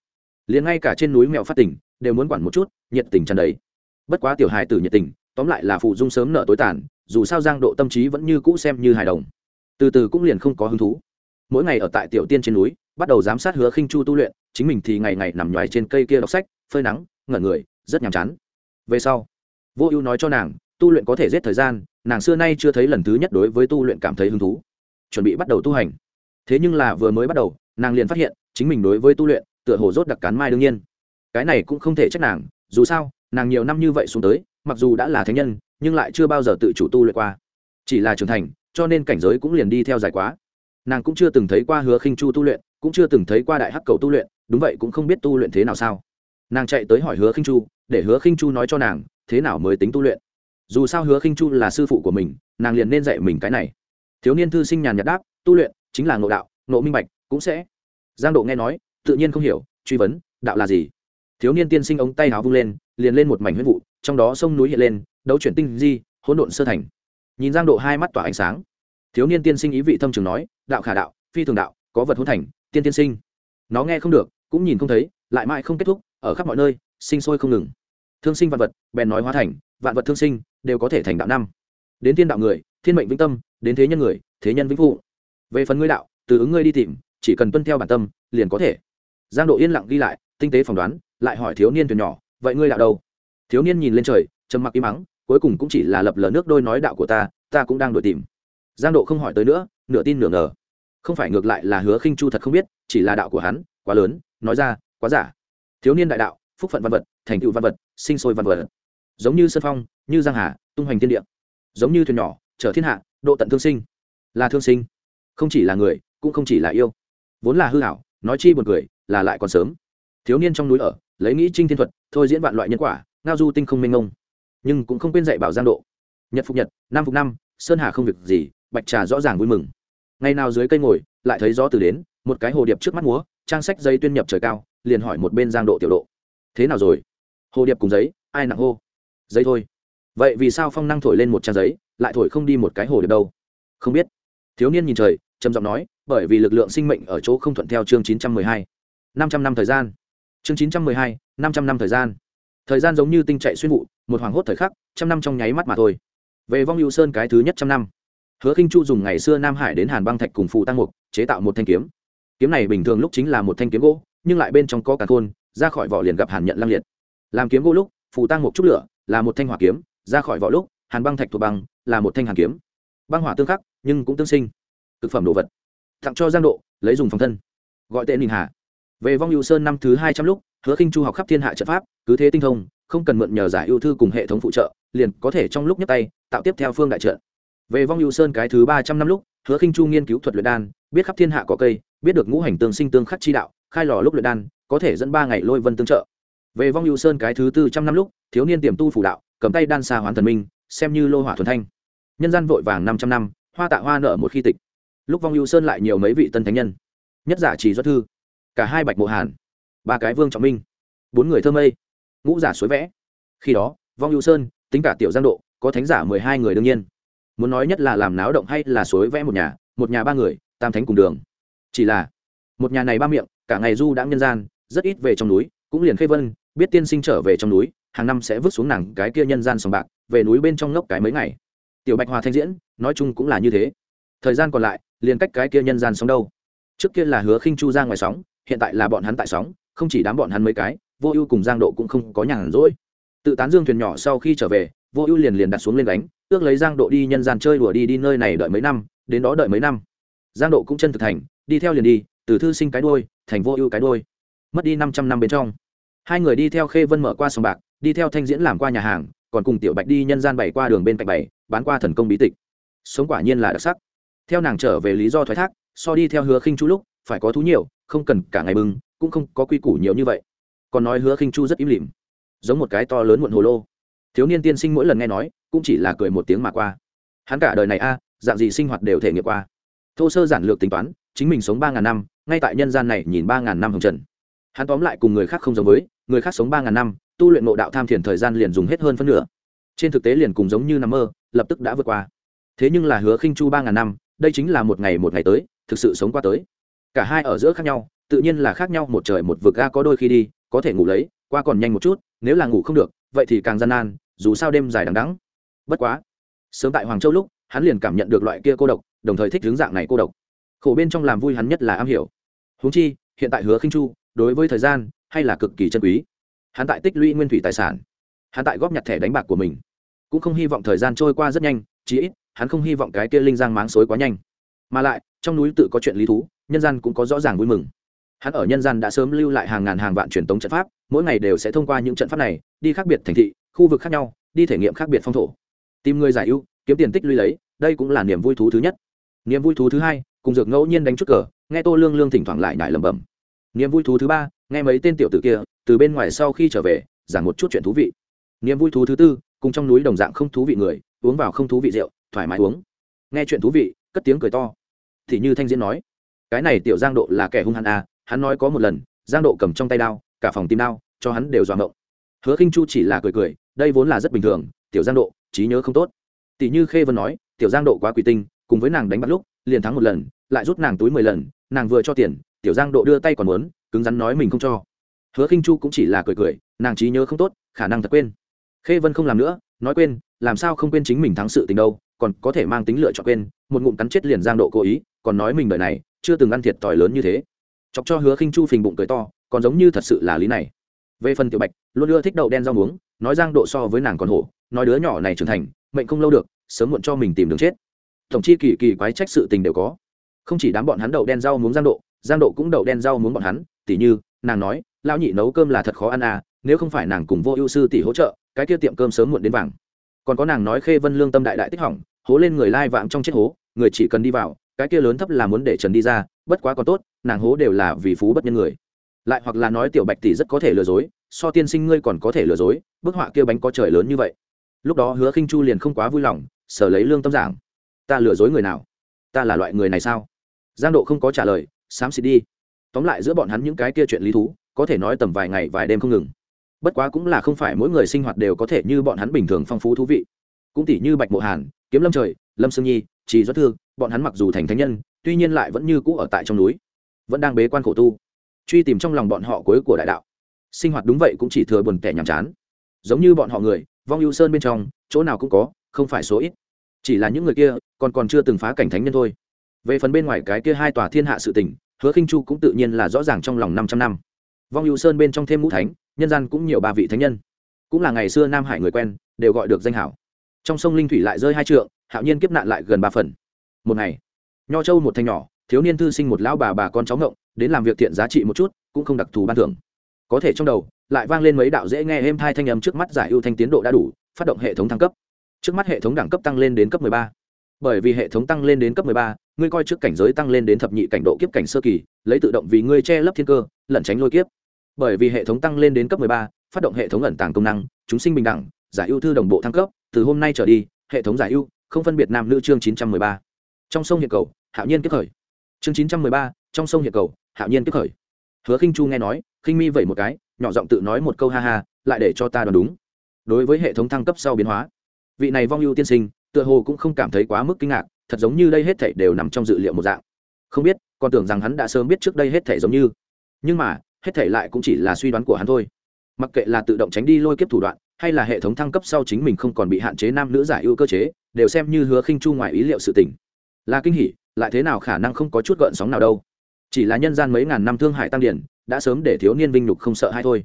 Liền ngay cả trên núi mèo phát tỉnh đều muốn quản một chút, nhiệt tình tràn đấy bất quá tiểu hài tử nhiệt tình, tóm lại là phụ dung sớm nợ tối tàn, dù sao giang độ tâm trí vẫn như cũ xem như hài đồng. Từ từ cũng liền không có hứng thú. Mỗi ngày ở tại tiểu tiên trên núi, bắt đầu giám sát hứa khinh chu tu luyện, chính mình thì ngày ngày nằm nhoài trên cây kia đọc sách, phơi nắng, ngẩn người, rất nhàm chán. Về sau vô ưu nói cho nàng, tu luyện có thể giết thời gian, nàng xưa nay chưa thấy lần thứ nhất đối với tu luyện cảm thấy hứng thú. Chuẩn bị bắt đầu tu hành. Thế nhưng là vừa mới bắt đầu, nàng liền phát hiện, chính mình đối với tu luyện, tựa hồ rốt đặc cán mai đương nhiên. Cái này cũng không thể trách nàng, dù sao, nàng nhiều năm như vậy xuống tới, mặc dù đã là thánh nhân, nhưng lại chưa bao giờ tự chủ tu luyện qua. Chỉ là trưởng thành, cho nên cảnh giới cũng liền đi theo dài quá. Nàng cũng chưa từng thấy qua hứa khinh chu tu luyện, cũng chưa từng thấy qua đại hắc cầu tu luyện, đúng vậy cũng không biết tu luyện thế nào sao. Nàng chạy tới hỏi hứa khinh chu, để hứa khinh chu nói cho nàng thế nào mới tính tu luyện? Dù sao hứa khinh chu là sư phụ của mình, nàng liền nên dạy mình cái này. Thiếu niên thư sinh nhàn nhạt đáp, tu luyện chính là ngộ đạo, ngộ minh bạch cũng sẽ. Giang độ nghe nói, tự nhiên không hiểu, truy vấn, đạo là gì? Thiếu niên tiên sinh ống tay áo vung lên, liền lên một mảnh huyết vụ, trong đó sông núi hiện lên, đấu chuyển tinh di, hỗn độn sơ thành. Nhìn giang độ hai mắt tỏa ánh sáng. Thiếu niên tiên sinh ý vị thâm trường nói, đạo khả đạo, phi thường đạo, có vật hỗn thành, tiên tiên sinh. Nó nghe không được, cũng nhìn không thấy, lại mãi không kết thúc, ở khắp mọi nơi, sinh sôi không ngừng thương sinh vạn vật, bèn nói hóa thành, vạn vật thương sinh, đều có thể thành đạo năm. Đến thiên đạo người, thiên mệnh vĩnh tâm, đến thế nhân người, thế nhân vĩnh phụ. Về phần ngươi đạo, từ ứng ngươi đi tìm, chỉ cần tuân theo bản tâm, liền có thể. Giang độ yên lặng ghi lại, tinh tế phỏng đoán, lại hỏi thiếu niên từ nhỏ, vậy ngươi đạo đâu? Thiếu niên nhìn lên trời, trầm mặc im mắng, cuối cùng cũng chỉ là lập lờ nước đôi nói đạo của ta ta cũng đang đuổi tìm. Giang độ không hỏi tới nữa, nửa tin nửa ngờ. Không phải ngược lại là hứa khinh chu thật không biết, chỉ là đạo của hắn, quá lớn, nói ra, quá giả. Thiếu niên đại đạo phúc phận văn vật, thành tựu văn vật, sinh sôi văn vật. Giống như sơn phong, như giang hà, tung hoành thiên địa. Giống như thuyền nhỏ, chở thiên hạ, độ tận thương sinh. Là thương sinh. Không chỉ là người, cũng không chỉ là yêu. Vốn là hư hảo nói chi buồn cười, là lại còn sớm. Thiếu niên trong núi ở, lấy nghĩ trinh thiên thuật, thôi diễn vạn loại nhân quả, ngao du tinh không minh ngông nhưng cũng không quên dạy bảo giang độ. Nhật phục nhật năm phục năm sơn hà không việc gì, bạch trà rõ ràng vui mừng. Ngày nào dưới cây ngồi, lại thấy gió từ đến, một cái hồ điệp trước mắt múa, trang sách dây tuyên nhập trời cao, liền hỏi một bên giang độ tiểu độ thế nào rồi? Hồ điệp cùng giấy, ai nặng hô? Giấy thôi. Vậy vì sao phong năng thổi lên một trang giấy, lại thổi không đi một cái hồ điệp đâu? Không biết. Thiếu niên nhìn trời, trầm giọng nói, bởi vì lực lượng sinh mệnh ở chỗ không thuận theo chương chín trăm mười hai. năm trăm năm thời gian. Chương chín trăm mười hai, năm trăm năm thời gian. Thời gian giống như tinh chạy xuyên vụ, một hoàng hốt thời khắc, trăm năm trong nháy mắt mà thôi. Về vong hữu sơn cái thứ nhất trăm năm. Hứa khinh chu dùng ngày xưa nam hải đến hàn băng thạch cùng phụ tăng mục, chế tạo một thanh kiếm. Kiếm này bình thường lúc chính là một thanh kiếm gỗ, nhưng lại bên trong có cả khôn ra khỏi vỏ liền gặp hàn nhận lăng liệt. Làm kiếm gỗ lúc, phù tăng một chút lửa, là một thanh hỏa kiếm, ra khỏi vỏ lúc, hàn băng thạch thuộc băng, là một thanh hàn kiếm. Băng hỏa tương khắc, nhưng cũng tương sinh. Thực phẩm đồ vật. Tặng cho giang độ, lấy dùng phòng thân. Gọi tên đình hà. Về vong hữu sơn năm thứ hai trăm lúc, hứa khinh chu học khắp thiên hạ trận pháp, cứ thế tinh thông, không cần mượn nhờ giải ưu thư cùng hệ thống phụ trợ, liền có thể trong lúc nhấc tay, tạo tiếp theo phương đại trận. Về vong hữu sơn cái thứ ba trăm năm lúc, hứa khinh chu nghiên cứu thuật luyện đan, biết khắp thiên hạ có cây, biết được ngũ hành tương sinh tương khắc chi đạo, khai lò lúc luyện đan có thể dẫn ba ngày lôi vân tương trợ. Về vong hữu sơn cái thứ tư trăm năm lúc, thiếu niên tiềm tu phủ đạo, cầm tay đan xa hoán thần minh, xem như lô hỏa thuần thanh. Nhân gian vội vàng năm trăm năm, hoa tạ hoa nở một khi tịch. Lúc vong hữu sơn lại nhiều mấy vị tân thánh nhân. Nhất giả chỉ do thư. Cả hai bạch mộ hàn. Ba cái vương trọng minh. Bốn người thơ mây. Ngũ giả suối vẽ. Khi đó, vong hữu sơn, tính cả tiểu giang độ, có thánh giả mười hai người đương nhiên. Muốn nói nhất là làm náo động hay là suối vẽ một nhà một nhà ba người, tam thánh cùng đường. Chỉ là, một nhà này ba miệng, cả ngày du đã nhân gian rất ít về trong núi, cũng liền khê vân, biết tiên sinh trở về trong núi, hàng năm sẽ vứt xuống nàng cái kia nhân gian sòng bạc, về núi bên trong ngốc cái mấy ngày. Tiểu bạch hòa thanh diễn, nói chung cũng là như thế. Thời gian còn lại, liền cách cái kia nhân gian sống đâu. Trước kia là hứa khinh chu ra ngoài sóng, hiện tại là bọn hắn tại sóng, không chỉ đám bọn hắn mấy cái, vô ưu cùng giang độ cũng không có nhàn rỗi. Tự tán dương thuyền nhỏ sau khi trở về, vô ưu liền liền đặt xuống lên đánh ước lấy giang độ đi nhân gian chơi đùa đi đi nơi này đợi mấy năm, đến đó đợi mấy năm. Giang độ cũng chân thực thành, đi theo liền đi, từ thư sinh cái đôi thành vô ưu cái đôi mất đi năm trăm năm bên trong. Hai người đi theo khê vân mở qua sòng bạc đi theo thanh diễn làm qua nhà hàng còn cùng tiểu bạch đi nhân gian bảy qua đường bên cạnh bảy, bán qua thần công bí tịch. Sống quả nhiên là đặc sắc. Theo nàng trở về lý do thoái thác so đi theo hứa khinh chu lúc phải có thú nhiều không cần cả ngày bưng cũng không có quy củ nhiều như vậy. Còn nói hứa khinh chu rất im lìm giống một cái to lớn muộn hồ lô. Thiếu niên tiên sinh mỗi lần nghe nói cũng chỉ là cười một tiếng mà qua. Hắn cả đời này a à, dạng gì sinh hoạt đều thể nghiệm qua. Thô sơ giản lược tính toán chính mình sống ba ngàn năm ngay tại nhân gian này nhìn ba ngàn năm hồng trần hắn tóm lại cùng người khác không giống với, người khác sống ba ngàn năm, tu luyện ngộ đạo tham thiền thời gian liền dùng hết hơn phân nửa. Trên thực tế liền cùng giống như nằm mơ, lập tức đã vượt qua. Thế nhưng là hứa khinh chu ba ngàn năm, đây chính là một ngày một ngày tới, thực sự sống qua tới. Cả hai ở giữa khác nhau, tự nhiên là khác nhau một trời một vực ga có đôi khi đi, có thể ngủ lấy, qua còn nhanh một chút, nếu là ngủ không được, vậy thì càng gian nan, dù sao đêm dài đằng đắng bất quá, sớm tại hoàng châu lúc, hắn liền cảm nhận được loại kia cô độc, đồng thời thích hướng dạng này cô độc. Khổ bên trong làm vui hắn nhất là am hiểu. Huống chi, hiện tại hứa khinh chu đối với thời gian, hay là cực kỳ chân quý. Hắn tại tích lũy nguyên thủy tài sản. Hắn tại góp nhặt thẻ đánh bạc của mình. Cũng không hy vọng thời gian trôi qua rất nhanh, chí ít, hắn không hy vọng cái kia linh giang máng xối quá nhanh. Mà lại, trong núi tự có chuyện lý thú, nhân gian cũng có rõ ràng vui mừng. Hắn ở nhân gian đã sớm lưu lại hàng ngàn hàng vạn truyền tống trận pháp, mỗi ngày đều sẽ thông qua những trận pháp này, đi khác biệt thành thị, khu vực khác nhau, đi thể nghiệm khác biệt phong thổ. Tìm người giải ưu, kiếm tiền tích lũy lấy, đây cũng là niềm vui thú thứ nhất. Niềm vui thú thứ hai, cùng dược ngẫu nhiên đánh chút cờ, nghe tô lương lương thỉnh thoảng lại nhải lẩm bẩm niềm vui thú thứ ba, nghe mấy tên tiểu tử kia, từ bên ngoài sau khi trở về, giảng một chút chuyện thú vị. Niềm vui thú thứ tư, cùng trong núi đồng dạng không thú vị người, uống vào không thú vị rượu, thoải mái uống. Nghe chuyện thú vị, cất tiếng cười to. Thì như thanh diễn nói, cái này tiểu giang độ là kẻ hung hăng à hắn nói có một lần, giang độ cầm trong tay đao, cả phòng tim đao cho hắn đều dọa ngộng. Hứa khinh chu chỉ là cười cười, đây vốn là rất bình thường, tiểu giang độ, trí nhớ không tốt. Tỷ như khê vân nói, tiểu giang độ quá quỷ tinh, cùng với nàng đánh bắt lúc, liền thắng một lần, lại rút nàng túi mười lần, nàng vừa cho tiền tiểu giang độ đưa tay còn muốn, cứng rắn nói mình không cho. Hứa khinh chu cũng chỉ là cười cười, nàng trí nhớ không tốt, khả năng thật quên. Khê vân không làm nữa, nói quên, làm sao không quên chính mình thắng sự tình đâu, còn có thể mang tính lựa chọn quên, một ngụm cắn chết liền giang độ cố ý, còn nói mình đời này, chưa từng ăn thiệt tỏi lớn như thế. Chọc cho hứa khinh chu phình bụng cười to, còn giống như thật sự là lý này. Về phần tiểu bạch, luôn ưa thích đậu đen rau muống, nói giang độ so với nàng còn hổ, nói đứa nhỏ này trưởng thành, mệnh không lâu được, sớm muộn cho mình tìm đường chết. Tổng chi kỳ kỳ quái trách sự tình đều có. Không chỉ đám bọn hắn đậu đen rau muống giang độ giang độ cũng đậu đen rau muốn bọn hắn, tỉ như, nàng nói, lão nhị nấu cơm là thật khó ăn à nếu không phải nàng cùng vô ưu sư tỷ hỗ trợ, cái kia tiệm cơm sớm muộn đến vàng. Còn có nàng nói khê vân lương tâm đại đại tích hỏng, hố lên người lai vãng trong chết hố, người chỉ cần đi vào, cái kia lớn thấp là muốn để trần đi ra, bất quá còn tốt, nàng hố đều là vì phú bất nhân người. Lại hoặc là nói tiểu bạch tỷ rất có thể lừa dối, so tiên sinh ngươi còn có thể lừa dối, bức họa kia bánh có trời lớn như vậy. Lúc đó hứa khinh chu liền không quá vui lòng, sở lấy lương tâm giảng. Ta lừa dối người nào? Ta là loại người này sao? Giang độ không có trả lời xám xịt đi. Tóm lại giữa bọn hắn những cái kia chuyện lý thú, có thể nói tầm vài ngày vài đêm không ngừng. Bất quá cũng là không phải mỗi người sinh hoạt đều có thể như bọn hắn bình thường phong phú thú vị. Cũng tỷ như bạch mộ hàn, kiếm lâm trời, lâm sương nhi, trì doãn thương bọn hắn mặc dù thành thánh nhân, tuy nhiên lại vẫn như cũ ở tại trong núi, vẫn đang bế quan khổ tu, truy tìm trong lòng bọn họ cuối của đại đạo. Sinh hoạt đúng vậy cũng chỉ thừa buồn tẻ nhàm chán. Giống như bọn họ người, vong ưu sơn bên trong, chỗ nào cũng có, không phải số ít. Chỉ là những người kia, còn còn chưa từng phá cảnh thánh nhân thôi về phần bên ngoài cái kia hai tòa thiên hạ sự tỉnh hứa khinh chu cũng tự nhiên là rõ ràng trong lòng năm trăm năm. Vong hữu sơn bên trong thêm ngũ thánh nhân gian cũng nhiều ba vị thánh nhân. Cũng là ngày xưa nam hải người quen đều gọi được danh hảo. Trong sông linh thủy lại rơi hai trượng hạo nhiên kiếp nạn lại gần ba phần. Một ngày nho châu một thanh nhỏ thiếu niên thư sinh một lão bà bà con cháu ngộng đến làm việc thiện giá trị một chút cũng không đặc thù ban thưởng. Có thể trong đầu lại vang lên mấy đạo dễ nghe êm thai thanh âm trước mắt giải ưu thanh tiến độ đã đủ phát động hệ thống thăng cấp. Trước mắt hệ thống đẳng cấp tăng lên đến cấp 13. bởi vì hệ thống tăng lên đến cấp 13, ngươi coi trước cảnh giới tăng lên đến thập nhị cảnh độ kiếp cảnh sơ kỳ lấy tự động vì ngươi che lấp thiên cơ lẩn tránh lôi kiếp. Bởi vì hệ thống tăng lên đến cấp 13, phát động hệ thống ẩn tàng công năng chúng sinh bình đẳng giải ưu thư đồng bộ thăng cấp từ hôm nay trở đi hệ thống giải ưu không phân biệt nam nữ chương 913. trong sông hiện cầu hạo nhiên kiếp khởi. Chương 913, trong sông hiện cầu hạo nhiên kiếp khởi. Hứa khinh chu nghe nói khinh mi vẩy một cái nhỏ giọng tự nói một câu ha ha lại để cho ta đoán đúng. Đối với hệ thống thăng cấp sau biến hóa vị này vong ưu tiên sinh tựa hồ cũng không cảm thấy quá mức kinh ngạc thật giống như đây hết thảy đều nằm trong dự liệu một dạng. Không biết, còn tưởng rằng hắn đã sớm biết trước đây hết thảy giống như. Nhưng mà, hết thảy lại cũng chỉ là suy đoán của hắn thôi. Mặc kệ là tự động tránh đi lôi kiếp thủ đoạn, hay là hệ thống thăng cấp sau chính mình không còn bị hạn chế nam nữ giải ưu cơ chế, đều xem như hứa khinh chu ngoài ý liệu sự tình. Là kinh hỉ, lại thế nào khả năng không có chút gợn sóng nào đâu. Chỉ là nhân gian mấy ngàn năm thương hải tăng điển, đã sớm để thiếu niên vinh nhục không sợ hay thôi.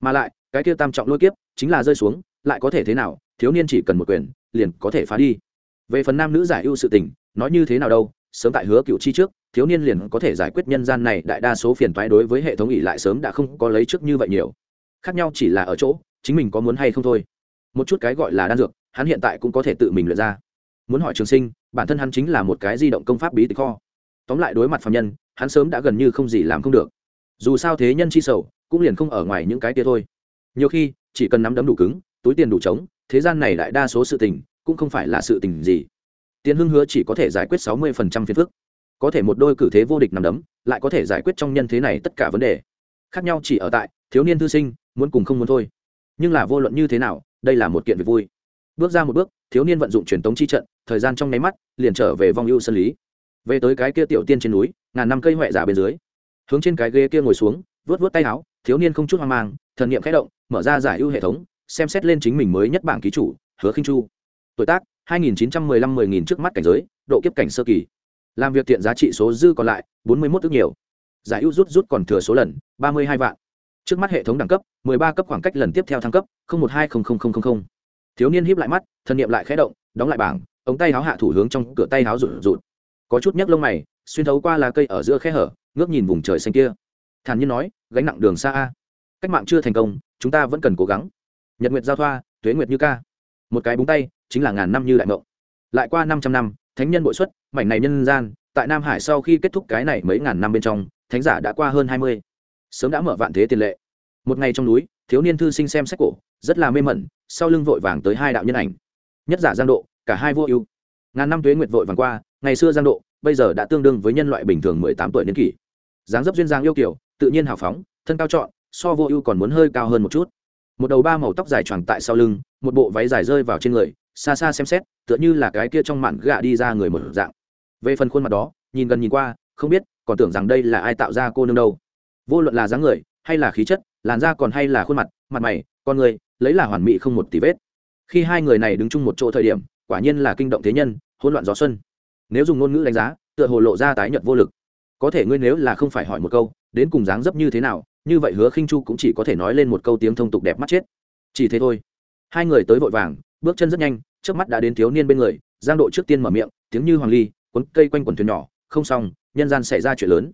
Mà lại, cái kia tam trọng lôi kiếp, chính là rơi xuống, lại có thể thế nào, thiếu niên chỉ cần một quyền, liền có thể phá đi về phần nam nữ giải ưu sự tình, nói như thế nào đâu, sớm tại hứa cựu chi trước, thiếu niên liền có thể giải quyết nhân gian này đại đa số phiền toái đối với hệ thống ỉ lại sớm đã không có lấy trước như vậy nhiều. Khác nhau chỉ là ở chỗ, chính mình có muốn hay không thôi. Một chút cái gọi là đan dược, hắn hiện tại cũng có thể tự mình luyện ra. Muốn hỏi trường sinh, bản thân hắn chính là một cái di động công pháp bí tịch kho. Tóm lại đối mặt phạm nhân, hắn sớm đã gần như không gì làm không được. Dù sao thế nhân chi sầu, cũng liền không ở ngoài những cái kia thôi. Nhiều khi, chỉ cần nắm đấm đủ cứng, túi tiền đủ trống, thế gian này đại đa số sự tình cũng không phải là sự tình gì. Tiền hưng hứa chỉ có thể giải quyết sáu mươi phần trăm phiền phức. Có thể một đôi cử thế vô địch nằm đấm, lại có thể giải quyết trong nhân thế này tất cả vấn đề. Khác nhau chỉ ở tại, thiếu niên thư sinh, muốn cùng không muốn thôi. Nhưng là vô luận như thế nào, đây là một kiện việc vui. Bước ra một bước, thiếu niên vận dụng truyền tống chi trận, thời gian trong nháy mắt, liền trở về vong ưu sân lý. Về tới cái kia tiểu tiên trên núi, ngàn năm cây huệ giả bên dưới. Hướng trên cái ghế kia ngồi xuống vớt vớt tay áo, thiếu niên không chút hoang mang, thần nghiệm khẽ động, mở ra giải ưu hệ thống, xem xét lên chính mình mới nhất bảng ký chủ, hứa khinh chu tuổi tác 2915-10000 trước mắt cảnh giới, độ kiếp cảnh sơ kỳ. Làm việc tiện giá trị số dư còn lại 41 ước nhiều. Giải ưu rút rút còn thừa số lần 32 vạn. Trước mắt hệ thống đẳng cấp 13 cấp khoảng cách lần tiếp theo thăng cấp 01200000 thiếu niên híp lại mắt thần niệm lại khẽ động, đóng lại bảng, ống tay áo hạ thủ hướng trong cửa tay áo rụt rụt. Có chút nhấc lông mày, xuyên thấu qua là cây ở giữa khe hở, ngước nhìn vùng trời xanh kia. Thản nhiên nói, gánh nặng đường xa a. Cách mạng chưa thành công, chúng ta vẫn cần cố gắng. Nhật nguyệt giao thoa, tuế nguyệt như ca. Một cái búng tay chính là ngàn năm như đại mộng. Lại qua năm trăm năm thánh nhân bội xuất mảnh này nhân gian tại nam hải sau khi kết thúc cái này mấy ngàn năm bên trong thánh giả đã qua hơn hai mươi. Sớm đã mở vạn thế tiền lệ. Một ngày trong núi thiếu niên thư sinh xem sách cổ rất là mê mẩn sau lưng vội vàng tới hai đạo nhân ảnh. Nhất giả giang độ cả hai vô ưu. Ngàn năm tuế nguyệt vội vàng qua ngày xưa giang độ bây giờ đã tương đương với nhân loại bình thường mười tám tuổi niên kỷ. Dáng dấp duyên dáng yêu kiều, tự nhiên hào phóng thân cao trọn so vô ưu còn muốn hơi cao hơn một chút. Một đầu ba màu tóc dài choàng tại sau lưng một bộ váy dài rơi vào trên người xa xa xem xét, tựa như là cái kia trong mạn gạ đi ra người một dạng. Về phần khuôn mặt đó, nhìn gần nhìn qua, không biết, còn tưởng rằng đây là ai tạo ra cô nương đâu. Vô luận là dáng người, hay là khí chất, làn da còn hay là khuôn mặt mặt mày, con người, lấy là hoàn mỹ không một tí vết. Khi hai người này đứng chung một chỗ thời điểm, quả nhiên là kinh động thế nhân, hỗn loạn gió xuân. Nếu dùng ngôn ngữ đánh giá, tựa hồ lộ ra tái nhợt vô lực. Có thể ngươi nếu là không phải hỏi một câu, đến cùng dáng dấp như thế nào, như vậy hứa khinh chu cũng chỉ có thể nói lên một câu tiếng thông tục đẹp mắt chết. Chỉ thế thôi. Hai người tới vội vàng bước chân rất nhanh trước mắt đã đến thiếu niên bên người, giang độ trước tiên mở miệng, tiếng như hoàng ly, cuốn cây quanh quần thuyền nhỏ, không xong, nhân gian xảy ra chuyện lớn.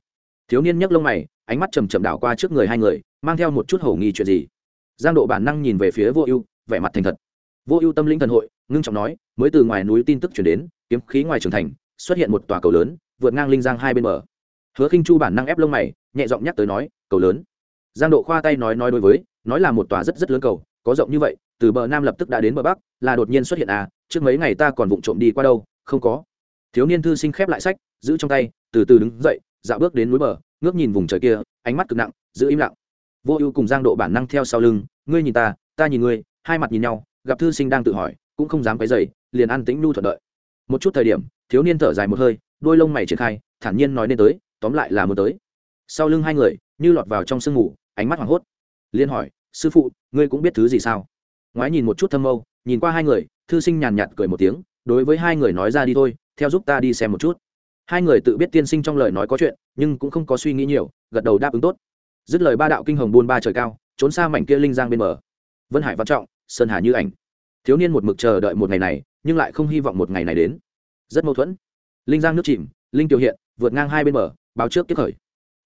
Thiếu niên nhấc lông mày, ánh mắt chầm chậm đảo qua trước người hai người, mang theo một chút hổ nghi chuyện gì. Giang độ bản năng nhìn về phía vô ưu, vẻ mặt thành thật. Vô ưu tâm linh thần hội, ngưng trọng nói, mới từ ngoài núi tin tức chuyển đến, kiếm khí ngoài trường thành, xuất hiện một tòa cầu lớn, vượt ngang linh giang hai bên bờ. Hứa khinh chu bản năng ép lông mày, nhẹ giọng nhắc tới nói, cầu lớn. Giang độ khoa tay nói nói đối với, nói là một tòa rất rất lớn cầu, có rộng như vậy từ bờ nam lập tức đã đến bờ bắc, là đột nhiên xuất hiện à trước mấy ngày ta còn vụng trộm đi qua đâu, không có. Thiếu niên thư sinh khép lại sách, giữ trong tay, từ từ đứng dậy, dạo bước đến núi bờ, ngước nhìn vùng trời kia, ánh mắt cực nặng, giữ im lặng. Vô ưu cùng giang độ bản năng theo sau lưng, ngươi nhìn ta ta nhìn ngươi, hai mặt nhìn nhau, gặp thư sinh đang tự hỏi, cũng không dám cái dày liền an tĩnh nhu thuận đợi. Một chút thời điểm, thiếu niên thở dài một hơi, đôi lông mày triển khai, thản nhiên nói nên tới, tóm lại là muốn tới. Sau lưng hai người, như lọt vào trong sương ngủ ánh mắt hoảng hốt. Liên hỏi, sư phụ, ngươi cũng biết thứ gì sao? Ngoái nhìn một chút thâm mâu nhìn qua hai người, thư sinh nhàn nhạt cười một tiếng, đối với hai người nói ra đi thôi, theo giúp ta đi xem một chút. Hai người tự biết tiên sinh trong lời nói có chuyện, nhưng cũng không có suy nghĩ nhiều, gật đầu đáp ứng tốt. Dứt lời ba đạo kinh hồng buôn ba trời cao, trốn xa mảnh kia linh giang bên bờ. Vân hải văn trọng, sơn hà như ảnh. Thiếu niên một mực chờ đợi một ngày này, nhưng lại không hy vọng một ngày này đến. Rất mâu thuẫn. Linh giang nước chìm, linh tiểu hiện, vượt ngang hai bên bờ, báo trước tiếp khởi.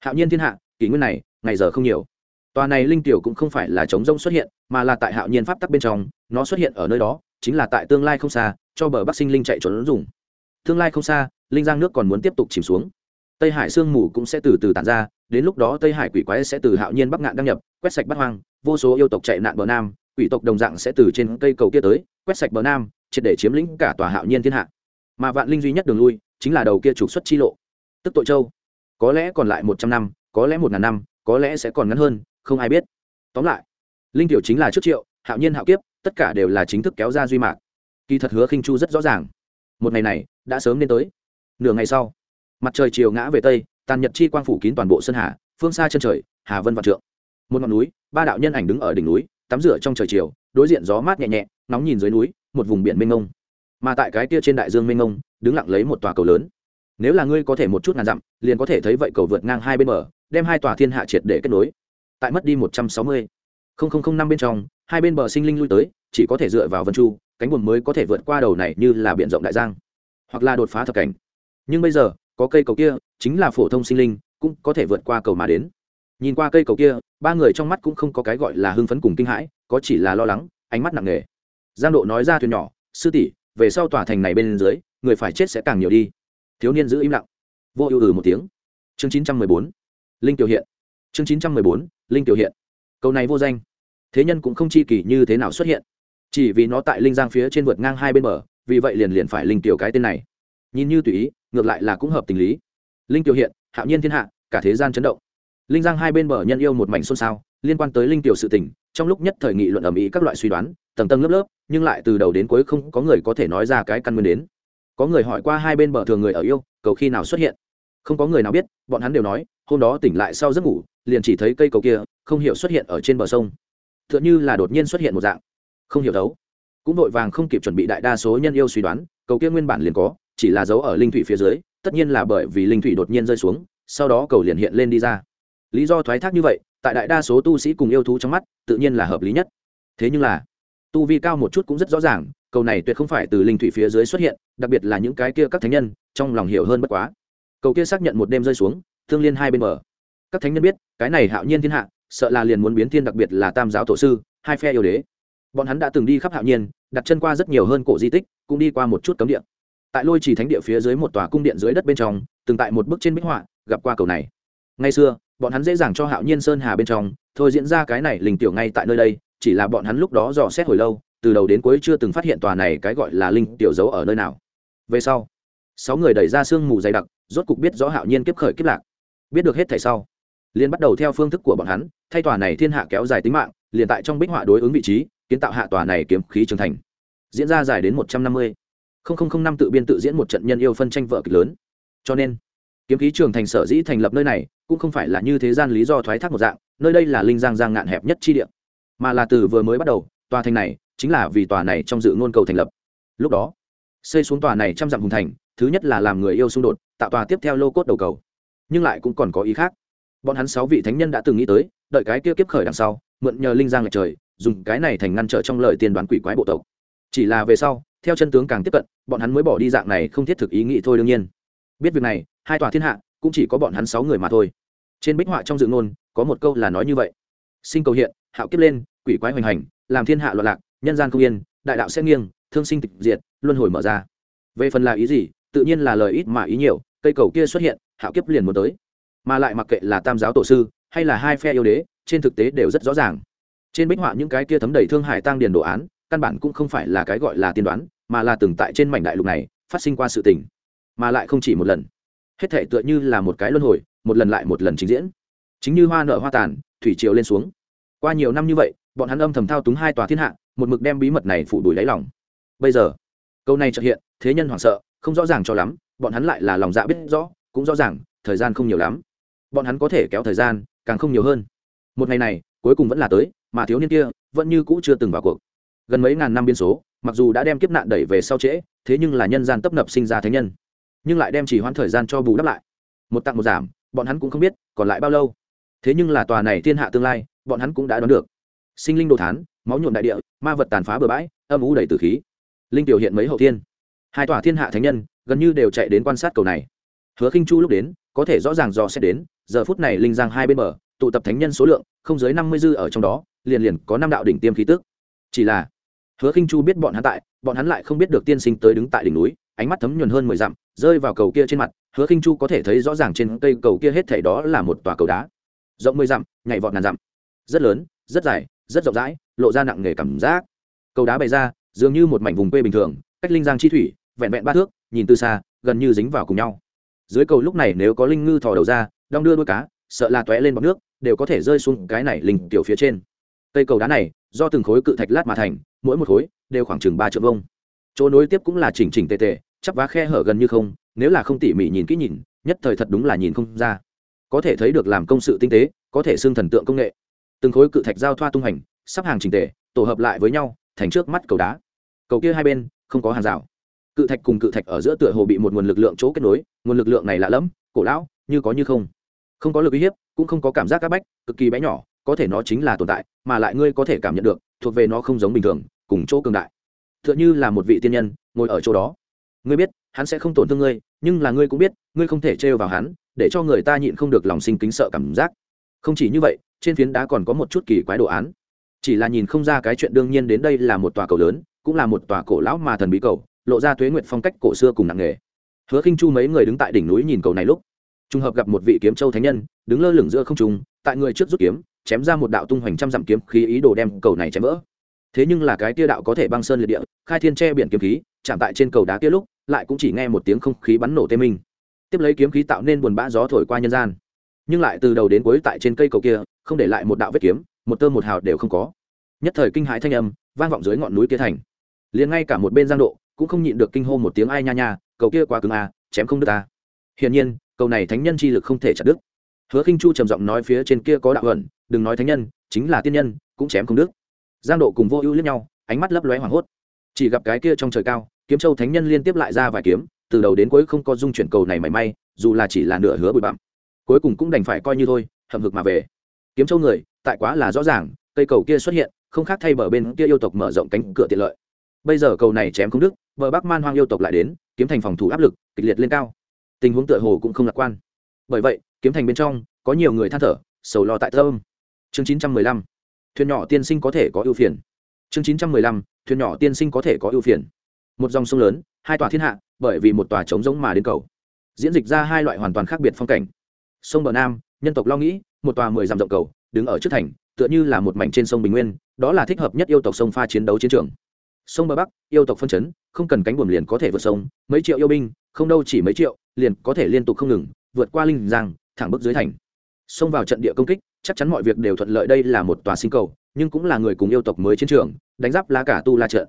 Hạo nhiên thiên hạ, kỷ nguyên này, ngày giờ không nhiều tòa này linh tiểu cũng không phải là chống rông xuất hiện, mà là tại hạo nhiên pháp tắc bên trong, nó xuất hiện ở nơi đó, chính là tại tương lai không xa, cho bờ bắc sinh linh chạy trốn dùng. Tương lai không xa, linh giang nước còn muốn tiếp tục chìm xuống. Tây hải sương mù cũng sẽ từ từ tàn ra, đến lúc đó tây hải quỷ quái sẽ từ hạo nhiên bắc ngạn đăng nhập, quét sạch bắt hoang, vô số yêu tộc chạy nạn bờ nam, quỷ tộc đồng dạng sẽ từ trên cây cầu kia tới, quét sạch bờ nam, triệt để chiếm lĩnh cả tòa hạo nhiên thiên hạ. Mà vạn linh duy nhất đường lui, chính là đầu kia trục xuất chi lộ. Tức tội châu, có lẽ còn lại một trăm năm, có lẽ một ngàn năm, có lẽ sẽ còn ngắn hơn không ai biết. Tóm lại, linh tiểu chính là trước triệu, hạo nhiên hạo kiếp, tất cả đều là chính thức kéo ra duy mạc. Kỳ thật hứa khinh chu rất rõ ràng, một ngày này đã sớm nên tới. Nửa ngày sau, mặt trời chiều ngã về tây, tàn nhật chi quang phủ kín toàn bộ sơn hà, phương xa chân trời, hà vân vạn trượng. Một ngọn núi, ba đạo nhân ảnh đứng ở đỉnh núi, tắm rửa trong trời chiều, đối diện gió mát nhẹ nhẹ, nóng nhìn dưới núi, một vùng biển mênh mông. Mà tại cái kia trên đại dương mênh mông, đứng lặng lấy một tòa cầu lớn. Nếu là ngươi có thể một chút ngàn dặm, liền có thể thấy vậy cầu vượt ngang hai bên bờ, đem hai tòa thiên hạ triệt để kết nối tại mất đi một trăm sáu mươi. Năm bên trong, hai bên bờ sinh linh lui tới, chỉ có thể dựa vào vân chu, cánh buồm mới có thể vượt qua đầu này như là biển rộng đại giang, hoặc là đột phá thập cảnh. Nhưng bây giờ, có cây cầu kia, chính là phổ thông sinh linh, cũng có thể vượt qua cầu mà đến. Nhìn qua cây cầu kia, ba người trong mắt cũng không có cái gọi là hưng phấn cùng kinh hãi, có chỉ là lo lắng, ánh mắt nặng nề. Giang độ nói ra thuyền nhỏ, sư tỷ, về sau tòa thành này bên dưới, người phải chết sẽ càng nhiều đi. Thiếu niên giữ im lặng. Vô ưu ừ một tiếng. Chương chín trăm mười bốn. Linh tiểu hiện. Chương chín trăm mười bốn linh tiểu hiện. Câu này vô danh. Thế nhân cũng không chi kỳ như thế nào xuất hiện. Chỉ vì nó tại linh giang phía trên vượt ngang hai bên bờ, vì vậy liền liền phải linh tiểu cái tên này. Nhìn như tùy ý, ngược lại là cũng hợp tình lý. Linh tiểu hiện, hạo nhiên thiên hạ, cả thế gian chấn động. Linh giang hai bên bờ nhân yêu một mảnh xôn xao, liên quan tới linh tiểu sự tình, trong lúc nhất thời nghị luận ầm ĩ các loại suy đoán, tầng tầng lớp lớp, nhưng lại từ đầu đến cuối không có người có thể nói ra cái căn nguyên đến. Có người hỏi qua hai bên bờ thường người ở yêu, cầu khi nào xuất hiện? Không có người nào biết, bọn hắn đều nói, hôm đó tỉnh lại sau giấc ngủ liền chỉ thấy cây cầu kia không hiểu xuất hiện ở trên bờ sông. T h ư ợ n như là đột nhiên xuất hiện một dạng. Không hiểu đấu. Cũng vội vàng không kịp chuẩn bị đại đa số nhân yêu suy đoán, cầu kia nguyên bản liền có, chỉ là dấu ở linh thủy phía dưới, tất nhiên là bởi vì linh thủy đột nhiên rơi xuống, sau đó cầu liền hiện lên đi ra. Lý do thoái thác như vậy, tại đại đa số tu sĩ cùng yêu thú trong mắt, tự nhiên là hợp lý nhất. Thế nhưng là, tu vi cao một chút cũng rất rõ ràng, cầu này tuyệt không phải từ linh thủy phía dưới xuất hiện, đặc biệt là những cái kia các thánh nhân, trong lòng hiểu hơn bất quá. Cầu kia xác nhận một đêm rơi xuống, thương liên hai bên bờ các thánh nhân biết, cái này hạo nhiên thiên hạ, sợ là liền muốn biến thiên đặc biệt là tam giáo tổ sư, hai phe yêu đế. Bọn hắn đã từng đi khắp hạo nhiên, đặt chân qua rất nhiều hơn cổ di tích, cũng đi qua một chút cấm địa. Tại lôi trì thánh địa phía dưới một tòa cung điện dưới đất bên trong, từng tại một bức trên bích họa, gặp qua cầu này. Ngày xưa, bọn hắn dễ dàng cho hạo nhiên sơn hà bên trong, thôi diễn ra cái này linh tiểu ngay tại nơi đây, chỉ là bọn hắn lúc đó dò xét hồi lâu, từ đầu đến cuối chưa từng phát hiện tòa này cái gọi là linh tiểu giấu ở nơi nào. Về sau, sáu người đẩy ra sương mù dày đặc, rốt cục biết rõ hạo nhiên kiếp khởi kiếp lạc. Biết được hết thảy sau liền bắt đầu theo phương thức của bọn hắn, thay tòa này thiên hạ kéo dài tính mạng, liền tại trong bích họa đối ứng vị trí, kiến tạo hạ tòa này kiếm khí trưởng thành. Diễn ra dài đến một trăm năm mươi. Năm tự biên tự diễn một trận nhân yêu phân tranh vợ kịch lớn. Cho nên, kiếm khí trường thành sở dĩ thành lập nơi này, cũng không phải là như thế gian lý do thoái thác một dạng, nơi đây là linh giang giang ngạn hẹp nhất chi địa. Mà là từ vừa mới bắt đầu, tòa thành này chính là vì tòa này trong dự ngôn cầu thành lập. Lúc đó, xây xuống tòa này trăm dặm hùng thành, thứ nhất là làm người yêu xung đột, tạo tòa tiếp theo lô cốt đầu cầu. Nhưng lại cũng còn có ý khác bọn hắn sáu vị thánh nhân đã từng nghĩ tới, đợi cái kia kiếp khởi đằng sau, mượn nhờ linh giang lệch trời, dùng cái này thành ngăn trở trong lời tiên đoán quỷ quái bộ tộc. Chỉ là về sau, theo chân tướng càng tiếp cận, bọn hắn mới bỏ đi dạng này không thiết thực ý nghĩ thôi đương nhiên. Biết việc này, hai tòa thiên hạ, cũng chỉ có bọn hắn sáu người mà thôi. Trên bích họa trong dự ngôn, có một câu là nói như vậy. Sinh cầu hiện, hạo kiếp lên, quỷ quái hoành hành, làm thiên hạ loạn lạc, nhân gian không yên, đại đạo sẽ nghiêng, thương sinh tịch diệt, luân hồi mở ra. Về phần là ý gì, tự nhiên là lời ít mà ý nhiều, cây cầu kia xuất hiện, hạo kiếp liền muốn tới mà lại mặc kệ là tam giáo tổ sư hay là hai phe yêu đế, trên thực tế đều rất rõ ràng. Trên bích họa những cái kia thấm đầy thương hải tăng điền đồ án, căn bản cũng không phải là cái gọi là tiên đoán, mà là từng tại trên mảnh đại lục này phát sinh qua sự tình, mà lại không chỉ một lần. Hết thể tựa như là một cái luân hồi, một lần lại một lần trình diễn. Chính như hoa nở hoa tàn, thủy triều lên xuống. Qua nhiều năm như vậy, bọn hắn âm thầm thao túng hai tòa thiên hạ, một mực đem bí mật này phủ đuổi lấy lòng. Bây giờ, câu này trợ hiện, thế nhân hoảng sợ, không rõ ràng cho lắm, bọn hắn lại là lòng dạ biết rõ, cũng rõ ràng, thời gian không nhiều lắm bọn hắn có thể kéo thời gian, càng không nhiều hơn. Một ngày này, cuối cùng vẫn là tới, mà thiếu niên kia vẫn như cũ chưa từng vào cuộc. Gần mấy ngàn năm biên số, mặc dù đã đem kiếp nạn đẩy về sau trễ, thế nhưng là nhân gian tấp nập sinh ra thánh nhân. Nhưng lại đem chỉ hoãn thời gian cho bù đắp lại. Một tặng một giảm, bọn hắn cũng không biết còn lại bao lâu. Thế nhưng là tòa này thiên hạ tương lai, bọn hắn cũng đã đoán được. Sinh linh đồ thán, máu nhuộm đại địa, ma vật tàn phá bừa bãi, âm ú đầy tử khí. Linh tiểu hiện mấy hậu thiên. Hai tòa thiên hạ thánh nhân gần như đều chạy đến quan sát cầu này hứa khinh chu lúc đến, có thể rõ ràng dò sẽ đến, giờ phút này linh giang hai bên bờ, tụ tập thánh nhân số lượng, không dưới năm mươi dư ở trong đó, liền liền có năm đạo đỉnh tiêm khí tức. Chỉ là, hứa khinh chu biết bọn hắn tại, bọn hắn lại không biết được tiên sinh tới đứng tại đỉnh núi, ánh mắt thấm nhuần hơn mười dặm, rơi vào cầu kia trên mặt, hứa khinh chu có thể thấy rõ ràng trên cây cầu kia hết thảy đó là một tòa cầu đá. Rộng mười dặm, nhảy vọt ngàn dặm. Rất lớn, rất dài, rất rộng rãi, lộ ra nặng nề cảm giác. Cầu đá bày ra, dường như một mảnh vùng quê bình thường, cách linh giang chi thủy, vẹn vẹn ba thước, nhìn từ xa, gần như dính vào cùng nhau dưới cầu lúc này nếu có linh ngư thò đầu ra, đong đưa đuôi cá, sợ là tóe lên bọc nước, đều có thể rơi xuống cái này linh tiểu phía trên. Cây cầu đá này, do từng khối cự thạch lát mà thành, mỗi một khối đều khoảng chừng ba triệu vông chỗ nối tiếp cũng là chỉnh chỉnh tề tề, chắp vá khe hở gần như không, nếu là không tỉ mỉ nhìn kỹ nhìn, nhất thời thật đúng là nhìn không ra. Có thể thấy được làm công sự tinh tế, có thể xưng thần tượng công nghệ. Từng khối cự thạch giao thoa tung hành sắp hàng chỉnh tề, tổ hợp lại với nhau, thành trước mắt cầu đá. Cầu kia hai bên, không có hàng rào cự thạch cùng cự thạch ở giữa tựa hồ bị một nguồn lực lượng chỗ kết nối, nguồn lực lượng này lạ lẫm, cổ lão, như có như không. Không có lực uy hiếp, cũng không có cảm giác áp bách, cực kỳ bé nhỏ, có thể nó chính là tồn tại, mà lại ngươi có thể cảm nhận được, thuộc về nó không giống bình thường, cùng chỗ cường đại. T h ư ợ n h ư là một vị tiên nhân, ngồi ở chỗ đó. Ngươi biết, hắn sẽ không tổn thương ngươi, nhưng là ngươi cũng biết, ngươi không thể trêu vào hắn, để cho người ta nhịn không được lòng sinh kính sợ cảm giác. Không chỉ như vậy, trên phiến đá còn có một chút kỳ quái đồ án. Chỉ là nhìn không ra cái chuyện đương nhiên đến đây là một tòa cầu lớn, cũng là một tòa cổ lão mà thần bí cầu lộ ra tuế nguyệt phong cách cổ xưa cùng nặng nghề. Hứa khinh chu mấy người đứng tại đỉnh núi nhìn cầu này lúc, trùng hợp gặp một vị kiếm châu thánh nhân, đứng lơ lửng giữa không trung, tại người trước rút kiếm, chém ra một đạo tung hoành trăm dặm kiếm khí ý đồ đem cầu này chém vỡ. Thế nhưng là cái tia đạo có thể băng sơn liệt địa, khai thiên che biển kiếm khí, chạm tại trên cầu đá kia lúc, lại cũng chỉ nghe một tiếng không khí bắn nổ tê minh. Tiếp lấy kiếm khí tạo nên buồn bã gió thổi qua nhân gian. Nhưng lại từ đầu đến cuối tại trên cây cầu kia, không để lại một đạo vết kiếm, một tơ một hào đều không có. Nhất thời kinh hãi thanh âm vang vọng dưới ngọn núi kia thành. Liền ngay cả một bên giang độ cũng không nhịn được kinh hô một tiếng ai nha nha, cầu kia quá cứng à chém không được ta à. hiển nhiên, cầu này thánh nhân chi lực không thể chặt đứt. Hứa khinh chu trầm giọng nói phía trên kia có đạo ẩn, đừng nói thánh nhân, chính là tiên nhân, cũng chém không đứt. Giang độ cùng vô ưu liếc nhau, ánh mắt lấp lóe hoảng hốt. Chỉ gặp cái kia trong trời cao, kiếm châu thánh nhân liên tiếp lại ra vài kiếm, từ đầu đến cuối không có dung chuyển cầu này mảy may, dù là chỉ là nửa hứa bụi bặm. Cuối cùng cũng đành phải coi như thôi, hậm hực mà về. Kiếm châu người, tại quá là rõ ràng, cây cầu kia xuất hiện, không khác thay bờ bên kia yêu tộc mở rộng cánh cửa tiện lợi. Bây giờ cầu này chém không đứt bờ bắc man hoang yêu tộc lại đến, kiếm thành phòng thủ áp lực, kịch liệt lên cao. Tình huống tựa hồ cũng không lạc quan. Bởi vậy, kiếm thành bên trong, có nhiều người than thở, sầu lo tại thơm chương chín trăm mười lăm. Thuyền nhỏ tiên sinh có thể có ưu phiền. Chương chín trăm mười lăm. Thuyền nhỏ tiên sinh có thể có ưu phiền. Một dòng sông lớn, hai tòa thiên hạ, bởi vì một tòa trống giống mà đến cầu. Diễn dịch ra hai loại hoàn toàn khác biệt phong cảnh. Sông bờ nam, nhân tộc lo nghĩ, một tòa mười dặm rộng cầu, đứng ở trước thành, tựa như là một mảnh trên sông bình nguyên, đó là thích hợp nhất yêu tộc sông pha chiến đấu chiến trường sông bờ bắc, yêu tộc phân chấn, không cần cánh buồm liền có thể vượt sông, mấy triệu yêu binh, không đâu chỉ mấy triệu, liền có thể liên tục không ngừng, vượt qua linh giang, thẳng bước dưới thành. Xông vào trận địa công kích, chắc chắn mọi việc đều thuận lợi đây là một tòa sinh cầu, nhưng cũng là người cùng yêu tộc mới chiến trường, đánh giáp lá cả tu la trận.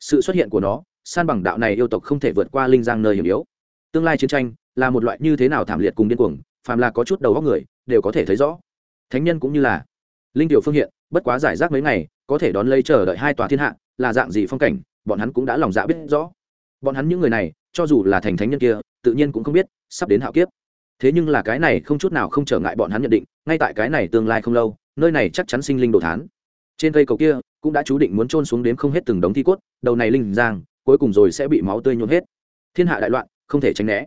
Sự xuất hiện của nó, san bằng đạo này yêu tộc không thể vượt qua linh giang nơi hiểm yếu. Tương lai chiến tranh, là một loại như thế nào thảm liệt cùng điên cuồng, phàm là có chút đầu góc người, đều có thể thấy rõ. Thánh nhân cũng như là linh tiểu phương hiện, bất quá giải rác mấy ngày, có thể đón lấy chờ đợi hai tòa thiên hạ là dạng gì phong cảnh, bọn hắn cũng đã lòng dạ biết rõ. Bọn hắn những người này, cho dù là thành thánh nhân kia, tự nhiên cũng không biết sắp đến hạo kiếp. Thế nhưng là cái này không chút nào không trở ngại bọn hắn nhận định, ngay tại cái này tương lai không lâu, nơi này chắc chắn sinh linh đồ thán. Trên cây cầu kia, cũng đã chú định muốn trôn xuống đếm không hết từng đống thi cốt, đầu này linh giang, cuối cùng rồi sẽ bị máu tươi nhuộm hết. Thiên hạ đại loạn, không thể tránh né.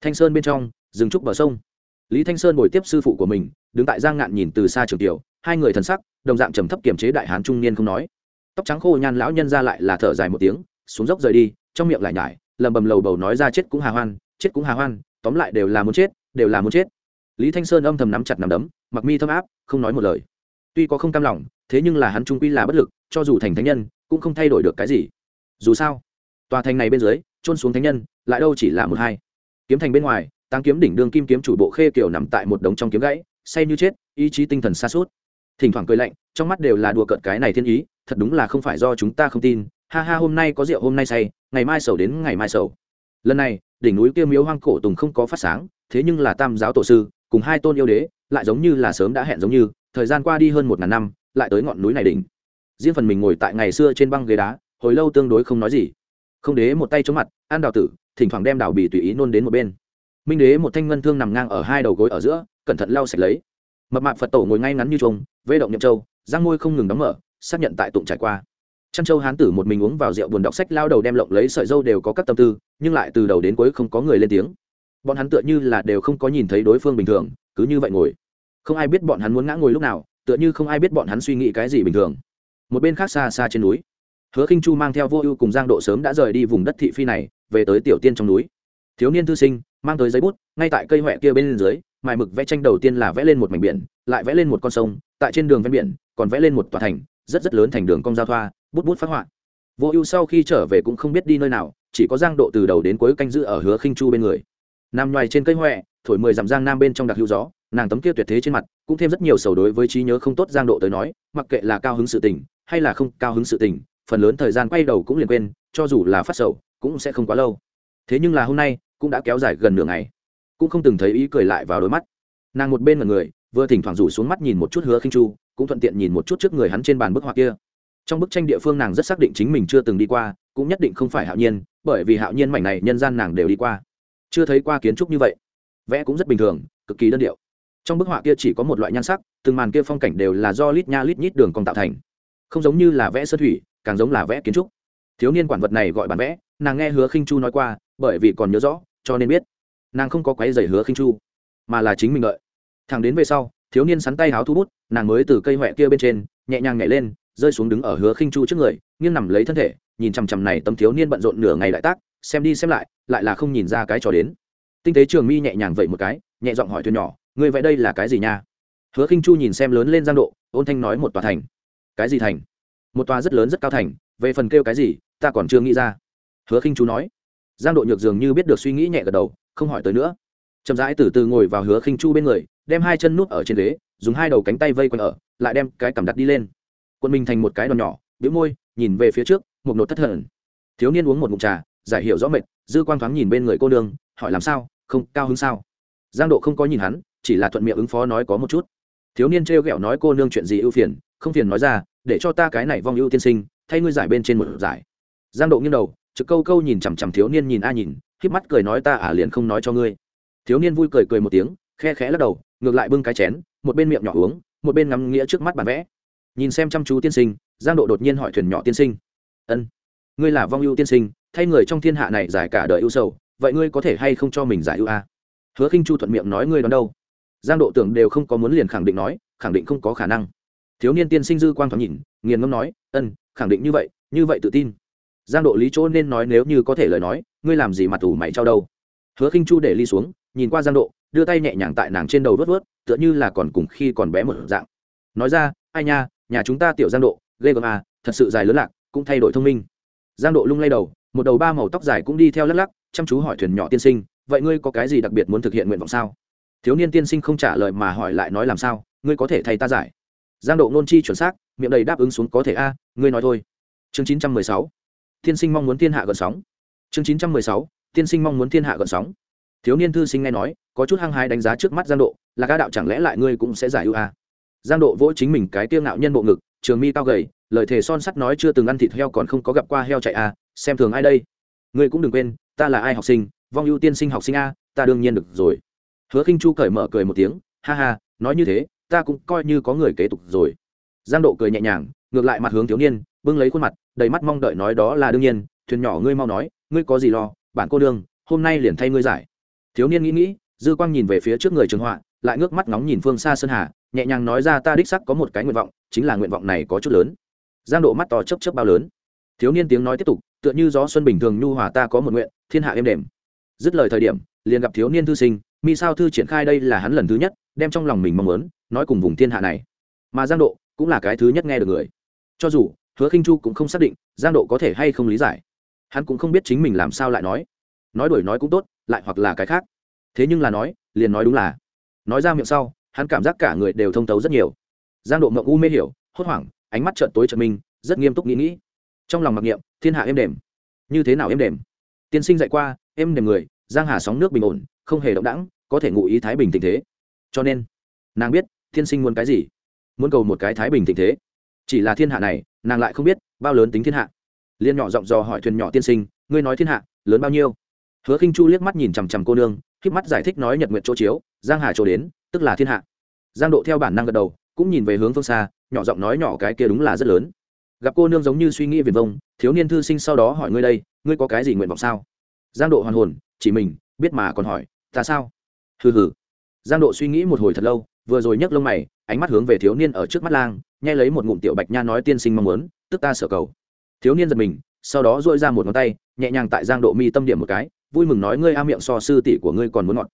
Thanh sơn bên trong dừng trúc bờ sông. Lý thanh sơn bồi tiếp sư phụ của mình, đứng tại giang ngạn nhìn từ xa trường tiểu, hai người thần sắc, đồng dạng trầm thấp kiềm chế đại hán trung niên không nói tóc trắng khô nhan lão nhân ra lại là thở dài một tiếng, xuống dốc rời đi, trong miệng lại nhải, lầm bầm lầu bầu nói ra chết cũng hà hoan, chết cũng hà hoan, tóm lại đều là muốn chết, đều là muốn chết. Lý thanh sơn âm thầm nắm chặt nắm đấm, mặc mi thâm áp, không nói một lời. Tuy có không cam lòng, thế nhưng là hắn trung quy là bất lực, cho dù thành thánh nhân, cũng không thay đổi được cái gì. Dù sao, tòa thành này bên dưới trôn xuống thánh nhân, lại đâu chỉ là một hai. Kiếm thành bên ngoài tăng kiếm đỉnh đương kim kiếm chủ bộ khê kiều nằm tại một đống trong kiếm gãy, say như chết, ý chí tinh thần xa suốt thỉnh thoảng cười lạnh trong mắt đều là đùa cợt cái này thiên ý, thật đúng là không phải do chúng ta không tin. Ha ha, hôm nay có rượu, hôm nay say, ngày mai sầu đến ngày mai sầu. Lần này, đỉnh núi kia miếu hoang cổ tùng không có phát sáng, thế nhưng là tam giáo tổ sư, cùng hai tôn yêu đế, lại giống như là sớm đã hẹn giống như, thời gian qua đi hơn một ngàn năm, lại tới ngọn núi này đỉnh. Riêng phần mình ngồi tại ngày xưa trên băng ghế đá, hồi lâu tương đối không nói gì. Không đế một tay chống mặt, an đào tử, thỉnh thoảng đem đào bì tùy ý nôn đến một bên. Minh đế một thanh ngân thương nằm ngang ở hai đầu gối ở giữa, cẩn thận lau sạch lấy. Mập mạp phật tổ ngồi ngay ngắn như trông vê động nhậm châu giang môi không ngừng đóng mở, xác nhận tại tụng trải qua. Trăn châu hán tử một mình uống vào rượu buồn đọc sách, lao đầu đem lộng lấy sợi dâu đều có các tâm tư, nhưng lại từ đầu đến cuối không có người lên tiếng. Bọn hắn tựa như là đều không có nhìn thấy đối phương bình thường, cứ như vậy ngồi. Không ai biết bọn hắn muốn ngã ngồi lúc nào, tựa như không ai biết bọn hắn suy nghĩ cái gì bình thường. Một bên khác xa xa trên núi, hứa khinh chu mang theo vô ưu cùng giang độ sớm đã rời đi vùng đất thị phi này, về tới tiểu tiên trong núi. Thiếu niên thư sinh, mang tới giấy bút, ngay tại cây huệ kia bên dưới, mài mực vẽ tranh đầu tiên là vẽ lên một mảnh biển, lại vẽ lên một con sông, tại trên đường ven biển còn vẽ lên một tòa thành, rất rất lớn thành đường cong giao thoa, bút bút phát họa. Vô ưu sau khi trở về cũng không biết đi nơi nào, chỉ có giang độ từ đầu đến cuối canh giữ ở hứa khinh chu bên người. Nằm ngoài trên cây huệ thổi mười dặm giang nam bên trong đặc hữu gió, nàng tấm kia tuyệt thế trên mặt, cũng thêm rất nhiều sầu đối với trí nhớ không tốt giang độ tới nói, mặc kệ là cao hứng sự tình, hay là không cao hứng sự tình, phần lớn thời gian quay đầu cũng liền quên, cho dù là phát sầu, cũng sẽ không quá lâu. Thế nhưng là hôm nay, cũng đã kéo dài gần nửa ngày. Cũng không từng thấy ý cười lại vào đôi mắt. Nàng một bên là người, vừa thỉnh thoảng rủ xuống mắt nhìn một chút hứa khinh chu cũng thuận tiện nhìn một chút trước người hắn trên bàn bức họa kia. Trong bức tranh địa phương nàng rất xác định chính mình chưa từng đi qua, cũng nhất định không phải hạo nhiên, bởi vì hạo nhiên mảnh này nhân gian nàng đều đi qua. Chưa thấy qua kiến trúc như vậy. Vẽ cũng rất bình thường, cực kỳ đơn điệu. Trong bức họa kia chỉ có một loại nhan sắc, từng màn kia phong cảnh đều là do lít nha lít nhít đường còn tạo thành. Không giống như là vẽ sơn thủy, càng giống là vẽ kiến trúc. Thiếu niên quản vật này gọi bản vẽ, nàng nghe hứa khinh chu nói qua, bởi vì còn nhớ rõ, cho nên biết. Nàng không có quái giày hứa khinh chu, mà là chính mình đợi. Thằng đến về sau thiếu niên sắn tay háo thu bút, nàng mới từ cây huệ kia bên trên, nhẹ nhàng nhảy lên, rơi xuống đứng ở hứa khinh chu trước người, nghiêng nằm lấy thân thể, nhìn chằm chằm này tấm thiếu niên bận rộn nửa ngày lại tác, xem đi xem lại lại là không nhìn ra cái trò đến. Tinh tế trường mi nhẹ nhàng vậy một cái, nhẹ giọng hỏi thuyền nhỏ người vậy đây là cái gì nha? Hứa khinh chu nhìn xem lớn lên giang độ, ôn thanh nói một tòa thành. Cái gì thành? Một tòa rất lớn rất cao thành, về phần kêu cái gì, ta còn chưa nghĩ ra. Hứa khinh chu nói. Giang độ nhược dường như biết được suy nghĩ nhẹ gật đầu, không hỏi tới nữa. Chậm rãi từ từ ngồi vào hứa khinh chu bên người đem hai chân nút ở trên ghế, dùng hai đầu cánh tay vây quanh ở, lại đem cái cầm đặt đi lên. Quân mình thành một cái đòn nhỏ biếu môi, nhìn về phía trước, một nột thất thần. Thiếu niên uống một ngụm trà, giải hiểu rõ mệt, dư quang thoáng nhìn bên người cô nương, hỏi làm sao, không, cao hứng sao? Giang độ không có nhìn hắn, chỉ là thuận miệng ứng phó nói có một chút. Thiếu niên trêu ghẹo nói cô nương chuyện gì ưu phiền, không phiền nói ra, để cho ta cái này vong ưu tiên sinh, thay ngươi giải bên trên một giải. Giang độ nghiêng đầu, trực câu câu nhìn chằm chằm thiếu niên nhìn a nhìn k mắt cười nói ta à liền không nói cho ngươi. Thiếu niên vui cười cười một tiếng, khe khẽ lắc đầu ngược lại bưng cái chén, một bên miệng nhỏ uống, một bên ngắm nghĩa trước mắt bản vẽ. Nhìn xem chăm chú tiên sinh, giang độ đột nhiên hỏi thuyền nhỏ tiên sinh. Ân, ngươi là vong ưu tiên sinh, thay người trong thiên hạ này giải cả đời ưu sầu, vậy ngươi có thể hay không cho mình giải ưu a? Hứa khinh chu thuận miệng nói, ngươi đón đâu? Giang độ tưởng đều không có muốn liền khẳng định nói, khẳng định không có khả năng. Thiếu niên tiên sinh dư quang thoáng nhìn, nghiền ngâm nói, ân, khẳng định như vậy như vậy tự tin. Giang độ lý chỗ nên nói nếu như có thể lời nói, ngươi làm gì mặt mà tù mày trao đâu? Hứa khinh chu để ly xuống, nhìn qua giang độ đưa tay nhẹ nhàng tại nàng trên đầu vớt vớt, tựa như là còn cùng khi còn bé một dạng. Nói ra, ai nha, nhà chúng ta tiểu giang độ, ghê gớm à thật sự dài lớn lạc, cũng thay đổi thông minh. Giang độ lung lay đầu, một đầu ba màu tóc dài cũng đi theo lắc lắc, chăm chú hỏi thuyền nhỏ tiên sinh, vậy ngươi có cái gì đặc biệt muốn thực hiện nguyện vọng sao? Thiếu niên tiên sinh không trả lời mà hỏi lại nói làm sao, ngươi có thể thay ta giải. Giang độ nôn chi chuẩn xác, miệng đầy đáp ứng xuống, có thể a, ngươi nói thôi. Chương chín trăm mười sáu. Tiên sinh mong muốn thiên hạ gần sóng. Chương chín trăm mười sáu. Tiên sinh mong muốn thiên hạ gần sóng thiếu niên thư sinh nghe nói, có chút hăng hái đánh giá trước mắt giang độ là ca đạo chẳng lẽ lại ngươi cũng sẽ giải ưu à? giang độ vỗ chính mình cái tiêu ngạo nhân bộ ngực, trường mi cao gầy, lời thề son sắt nói chưa từng ăn thịt heo còn không có gặp qua heo chạy à? xem thường ai đây ngươi cũng đừng quên, ta là ai học sinh, vong ưu tiên sinh học sinh a, ta đương nhiên được rồi hứa khinh chu cởi mở cười một tiếng, ha ha, nói như thế, ta cũng coi như có người kế tục rồi giang độ cười nhẹ nhàng, ngược lại mặt hướng thiếu niên, bưng lấy khuôn mặt, đầy mắt mong đợi nói đó là đương nhiên, thuyền nhỏ ngươi mau nói, ngươi có gì lo, bản cô đương hôm nay liền thay ngươi giải thiếu niên nghĩ nghĩ, dư quang nhìn về phía trước người trường họa, lại ngước mắt ngóng nhìn phương xa sơn hà, nhẹ nhàng nói ra ta đích sắc có một cái nguyện vọng, chính là nguyện vọng này có chút lớn. Giang độ mắt to chấp chấp bao lớn. Thiếu niên tiếng nói tiếp tục, tựa như gió xuân bình thường nhu hòa ta có một nguyện, thiên hạ êm đềm. Dứt lời thời điểm, liền gặp thiếu niên thư sinh, mi sao thư triển khai đây là hắn lần thứ nhất, đem trong lòng mình mong muốn, nói cùng vùng thiên hạ này. Mà giang độ cũng là cái thứ nhất nghe được người. Cho dù, hứa khinh chu cũng không xác định giang độ có thể hay không lý giải. Hắn cũng không biết chính mình làm sao lại nói. Nói đuổi nói cũng tốt lại hoặc là cái khác. Thế nhưng là nói liền nói đúng là. Nói ra miệng sau hắn cảm giác cả người đều thông tấu rất nhiều. Giang độ mộng u mê hiểu hốt hoảng ánh mắt trợn tối trợn minh rất nghiêm túc nghĩ nghĩ. Trong lòng mặc niệm thiên hạ êm đềm. Như thế nào êm đềm? Tiên sinh dạy qua êm đềm người giang hà sóng nước bình ổn không hề động đãng, có thể ngụ ý thái bình tình thế. Cho nên nàng biết tiên sinh muốn cái gì? Muốn cầu một cái thái bình tình thế. Chỉ là thiên hạ này nàng lại không biết bao lớn tính thiên hạ. Liên nhỏ giọng dò hỏi thuyền nhỏ tiên sinh ngươi nói thiên hạ lớn bao nhiêu? Hứa khinh chu liếc mắt nhìn chằm chằm cô nương k mắt giải thích nói nhật nguyện chỗ chiếu, giang hà chỗ đến, tức là thiên hạ. Giang độ theo bản năng gật đầu, cũng nhìn về hướng phương xa, nhỏ giọng nói nhỏ cái kia đúng là rất lớn. Gặp cô nương giống như suy nghĩ viền vông, thiếu niên thư sinh sau đó hỏi ngươi đây, ngươi có cái gì nguyện vọng sao? Giang độ hoàn hồn, chỉ mình, biết mà còn hỏi, ta sao? Hừ hừ. Giang độ suy nghĩ một hồi thật lâu, vừa rồi nhấc lông mày, ánh mắt hướng về thiếu niên ở trước mắt lang nghe lấy một ngụm tiểu bạch nha nói tiên sinh mong muốn, tức ta sở cầu. Thiếu niên giật mình, sau đó dội ra một ngón tay, nhẹ nhàng tại giang độ mi tâm điểm một cái vui mừng nói ngươi a miệng so sư tỷ của ngươi còn muốn ngọt.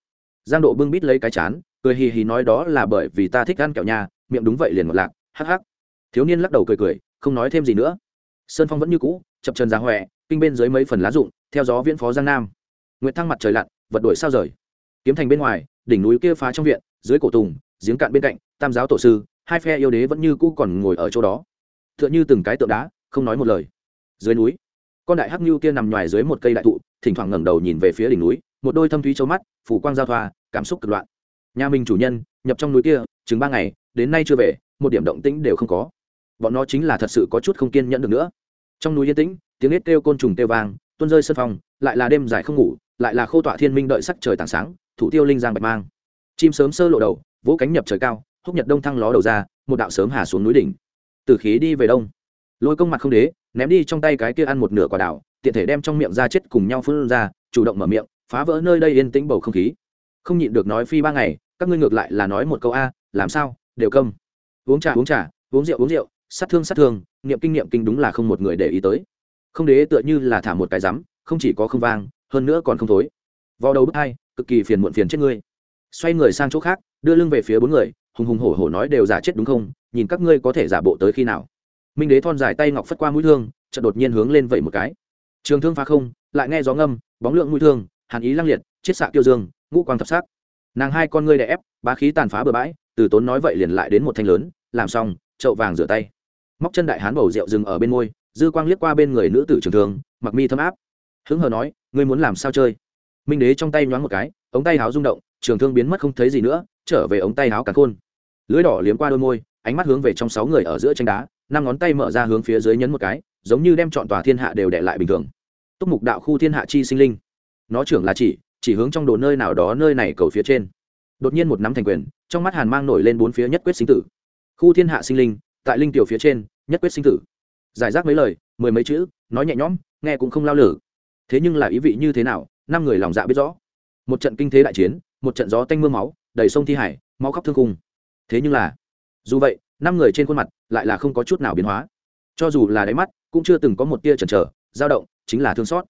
Giang độ bưng bít lấy cái chán, cười hì hì nói đó là bởi vì ta thích ăn kẹo nhà miệng đúng vậy liền ngọt lạc, hắc hắc. Thiếu niên lắc đầu cười cười, không nói thêm gì nữa. Sơn phong vẫn như cũ, chập trần ra huệ kinh bên dưới mấy phần lá rụng, theo gió viễn phó giang nam. Nguyệt thăng mặt trời lặn, vật đuổi sao rời. Kiếm thành bên ngoài, đỉnh núi kia phá trong viện, dưới cổ tùng, giếng cạn bên cạnh, tam giáo tổ sư, hai phe yêu đế vẫn như cũ còn ngồi ở chỗ đó. Tựa như từng cái tượng đá, không nói một lời. Dưới núi con đại hắc nhu kia nằm ngoài dưới một cây đại thụ, thỉnh thoảng ngẩng đầu nhìn về phía đỉnh núi, một đôi thâm thúy châu mắt phủ quang giao thoa, cảm xúc cực loạn. Nhà mình chủ nhân, nhập trong núi kia, chừng ba ngày, đến nay chưa về, một điểm động tĩnh đều không có. Bọn nó chính là thật sự có chút không kiên nhẫn được nữa. Trong núi yên tĩnh, tiếng ếch kêu côn trùng kêu vang, tuôn rơi sân phong lại là đêm dài không ngủ, lại là khô tọa thiên minh đợi sắc trời tảng sáng, thủ tiêu linh giang bạch mang. Chim sớm sơ lộ đầu, vỗ cánh nhập trời cao, húc nhật đông thăng ló đầu ra, một đạo sớm hà xuống núi đỉnh. Từ khí đi về đông lôi công mặt không đế, ném đi trong tay cái kia ăn một nửa quả đảo, tiện thể đem trong miệng ra chết cùng nhau phun ra, chủ động mở miệng, phá vỡ nơi đây yên tĩnh bầu không khí. Không nhịn được nói phi ba ngày, các ngươi ngược lại là nói một câu a, làm sao, đều công uống trà uống trà, uống rượu uống rượu, sát thương sát thương, niệm kinh niệm kinh đúng là không một người để ý tới. Không đế tựa như là thả một cái rắm, không chỉ có không vang, hơn nữa còn không thối. Vào đầu bước hai, cực kỳ phiền muộn phiền chết ngươi. Xoay người sang chỗ khác, đưa lưng về phía bốn người, hùng hùng hổ hổ nói đều giả chết đúng không? Nhìn các ngươi có thể giả bộ tới khi nào? Minh đế thon dài tay ngọc phất qua mũi thương, chợt đột nhiên hướng lên vậy một cái. Trường thương phá không, lại nghe gió ngâm, bóng lượng mũi thương, hàn ý lăng liệt chiết xạ tiêu dương, ngũ quang thập sắc. Nàng hai con ngươi đè ép, bá khí tàn phá bừa bãi, từ tốn nói vậy liền lại đến một thanh lớn, làm xong, chậu vàng rửa tay. Móc chân đại hán bầu rượu dừng ở bên môi, dư quang liếc qua bên người nữ tử trường thương, mặc mi thâm áp. Hứng hờ nói, ngươi muốn làm sao chơi? Minh đế trong tay nhoáng một cái, ống tay háo rung động, trường thương biến mất không thấy gì nữa, trở về ống tay háo cả khôn. Lưới đỏ liếm qua đôi môi, ánh mắt hướng về trong sáu người ở giữa tranh đá năm ngón tay mở ra hướng phía dưới nhấn một cái, giống như đem chọn tòa thiên hạ đều đệ lại bình thường. Túc mục đạo khu thiên hạ chi sinh linh. Nó trưởng là chỉ chỉ hướng trong đồ nơi nào đó nơi này cầu phía trên. Đột nhiên một nắm thành quyền, trong mắt hàn mang nổi lên bốn phía nhất quyết sinh tử. Khu thiên hạ sinh linh, tại linh tiểu phía trên, nhất quyết sinh tử. Giải rác mấy lời, mười mấy chữ, nói nhẹ nhõm, nghe cũng không lao lử. Thế nhưng là ý vị như thế nào, năm người lòng dạ biết rõ. Một trận kinh thế đại chiến, một trận gió tanh m ư a máu, đầy sông thi hải, máu khóc thương cung thế nhưng là, dù vậy năm người trên khuôn mặt lại là không có chút nào biến hóa. Cho dù là đáy mắt, cũng chưa từng có một tia chần chờ, dao động, chính là thương xót.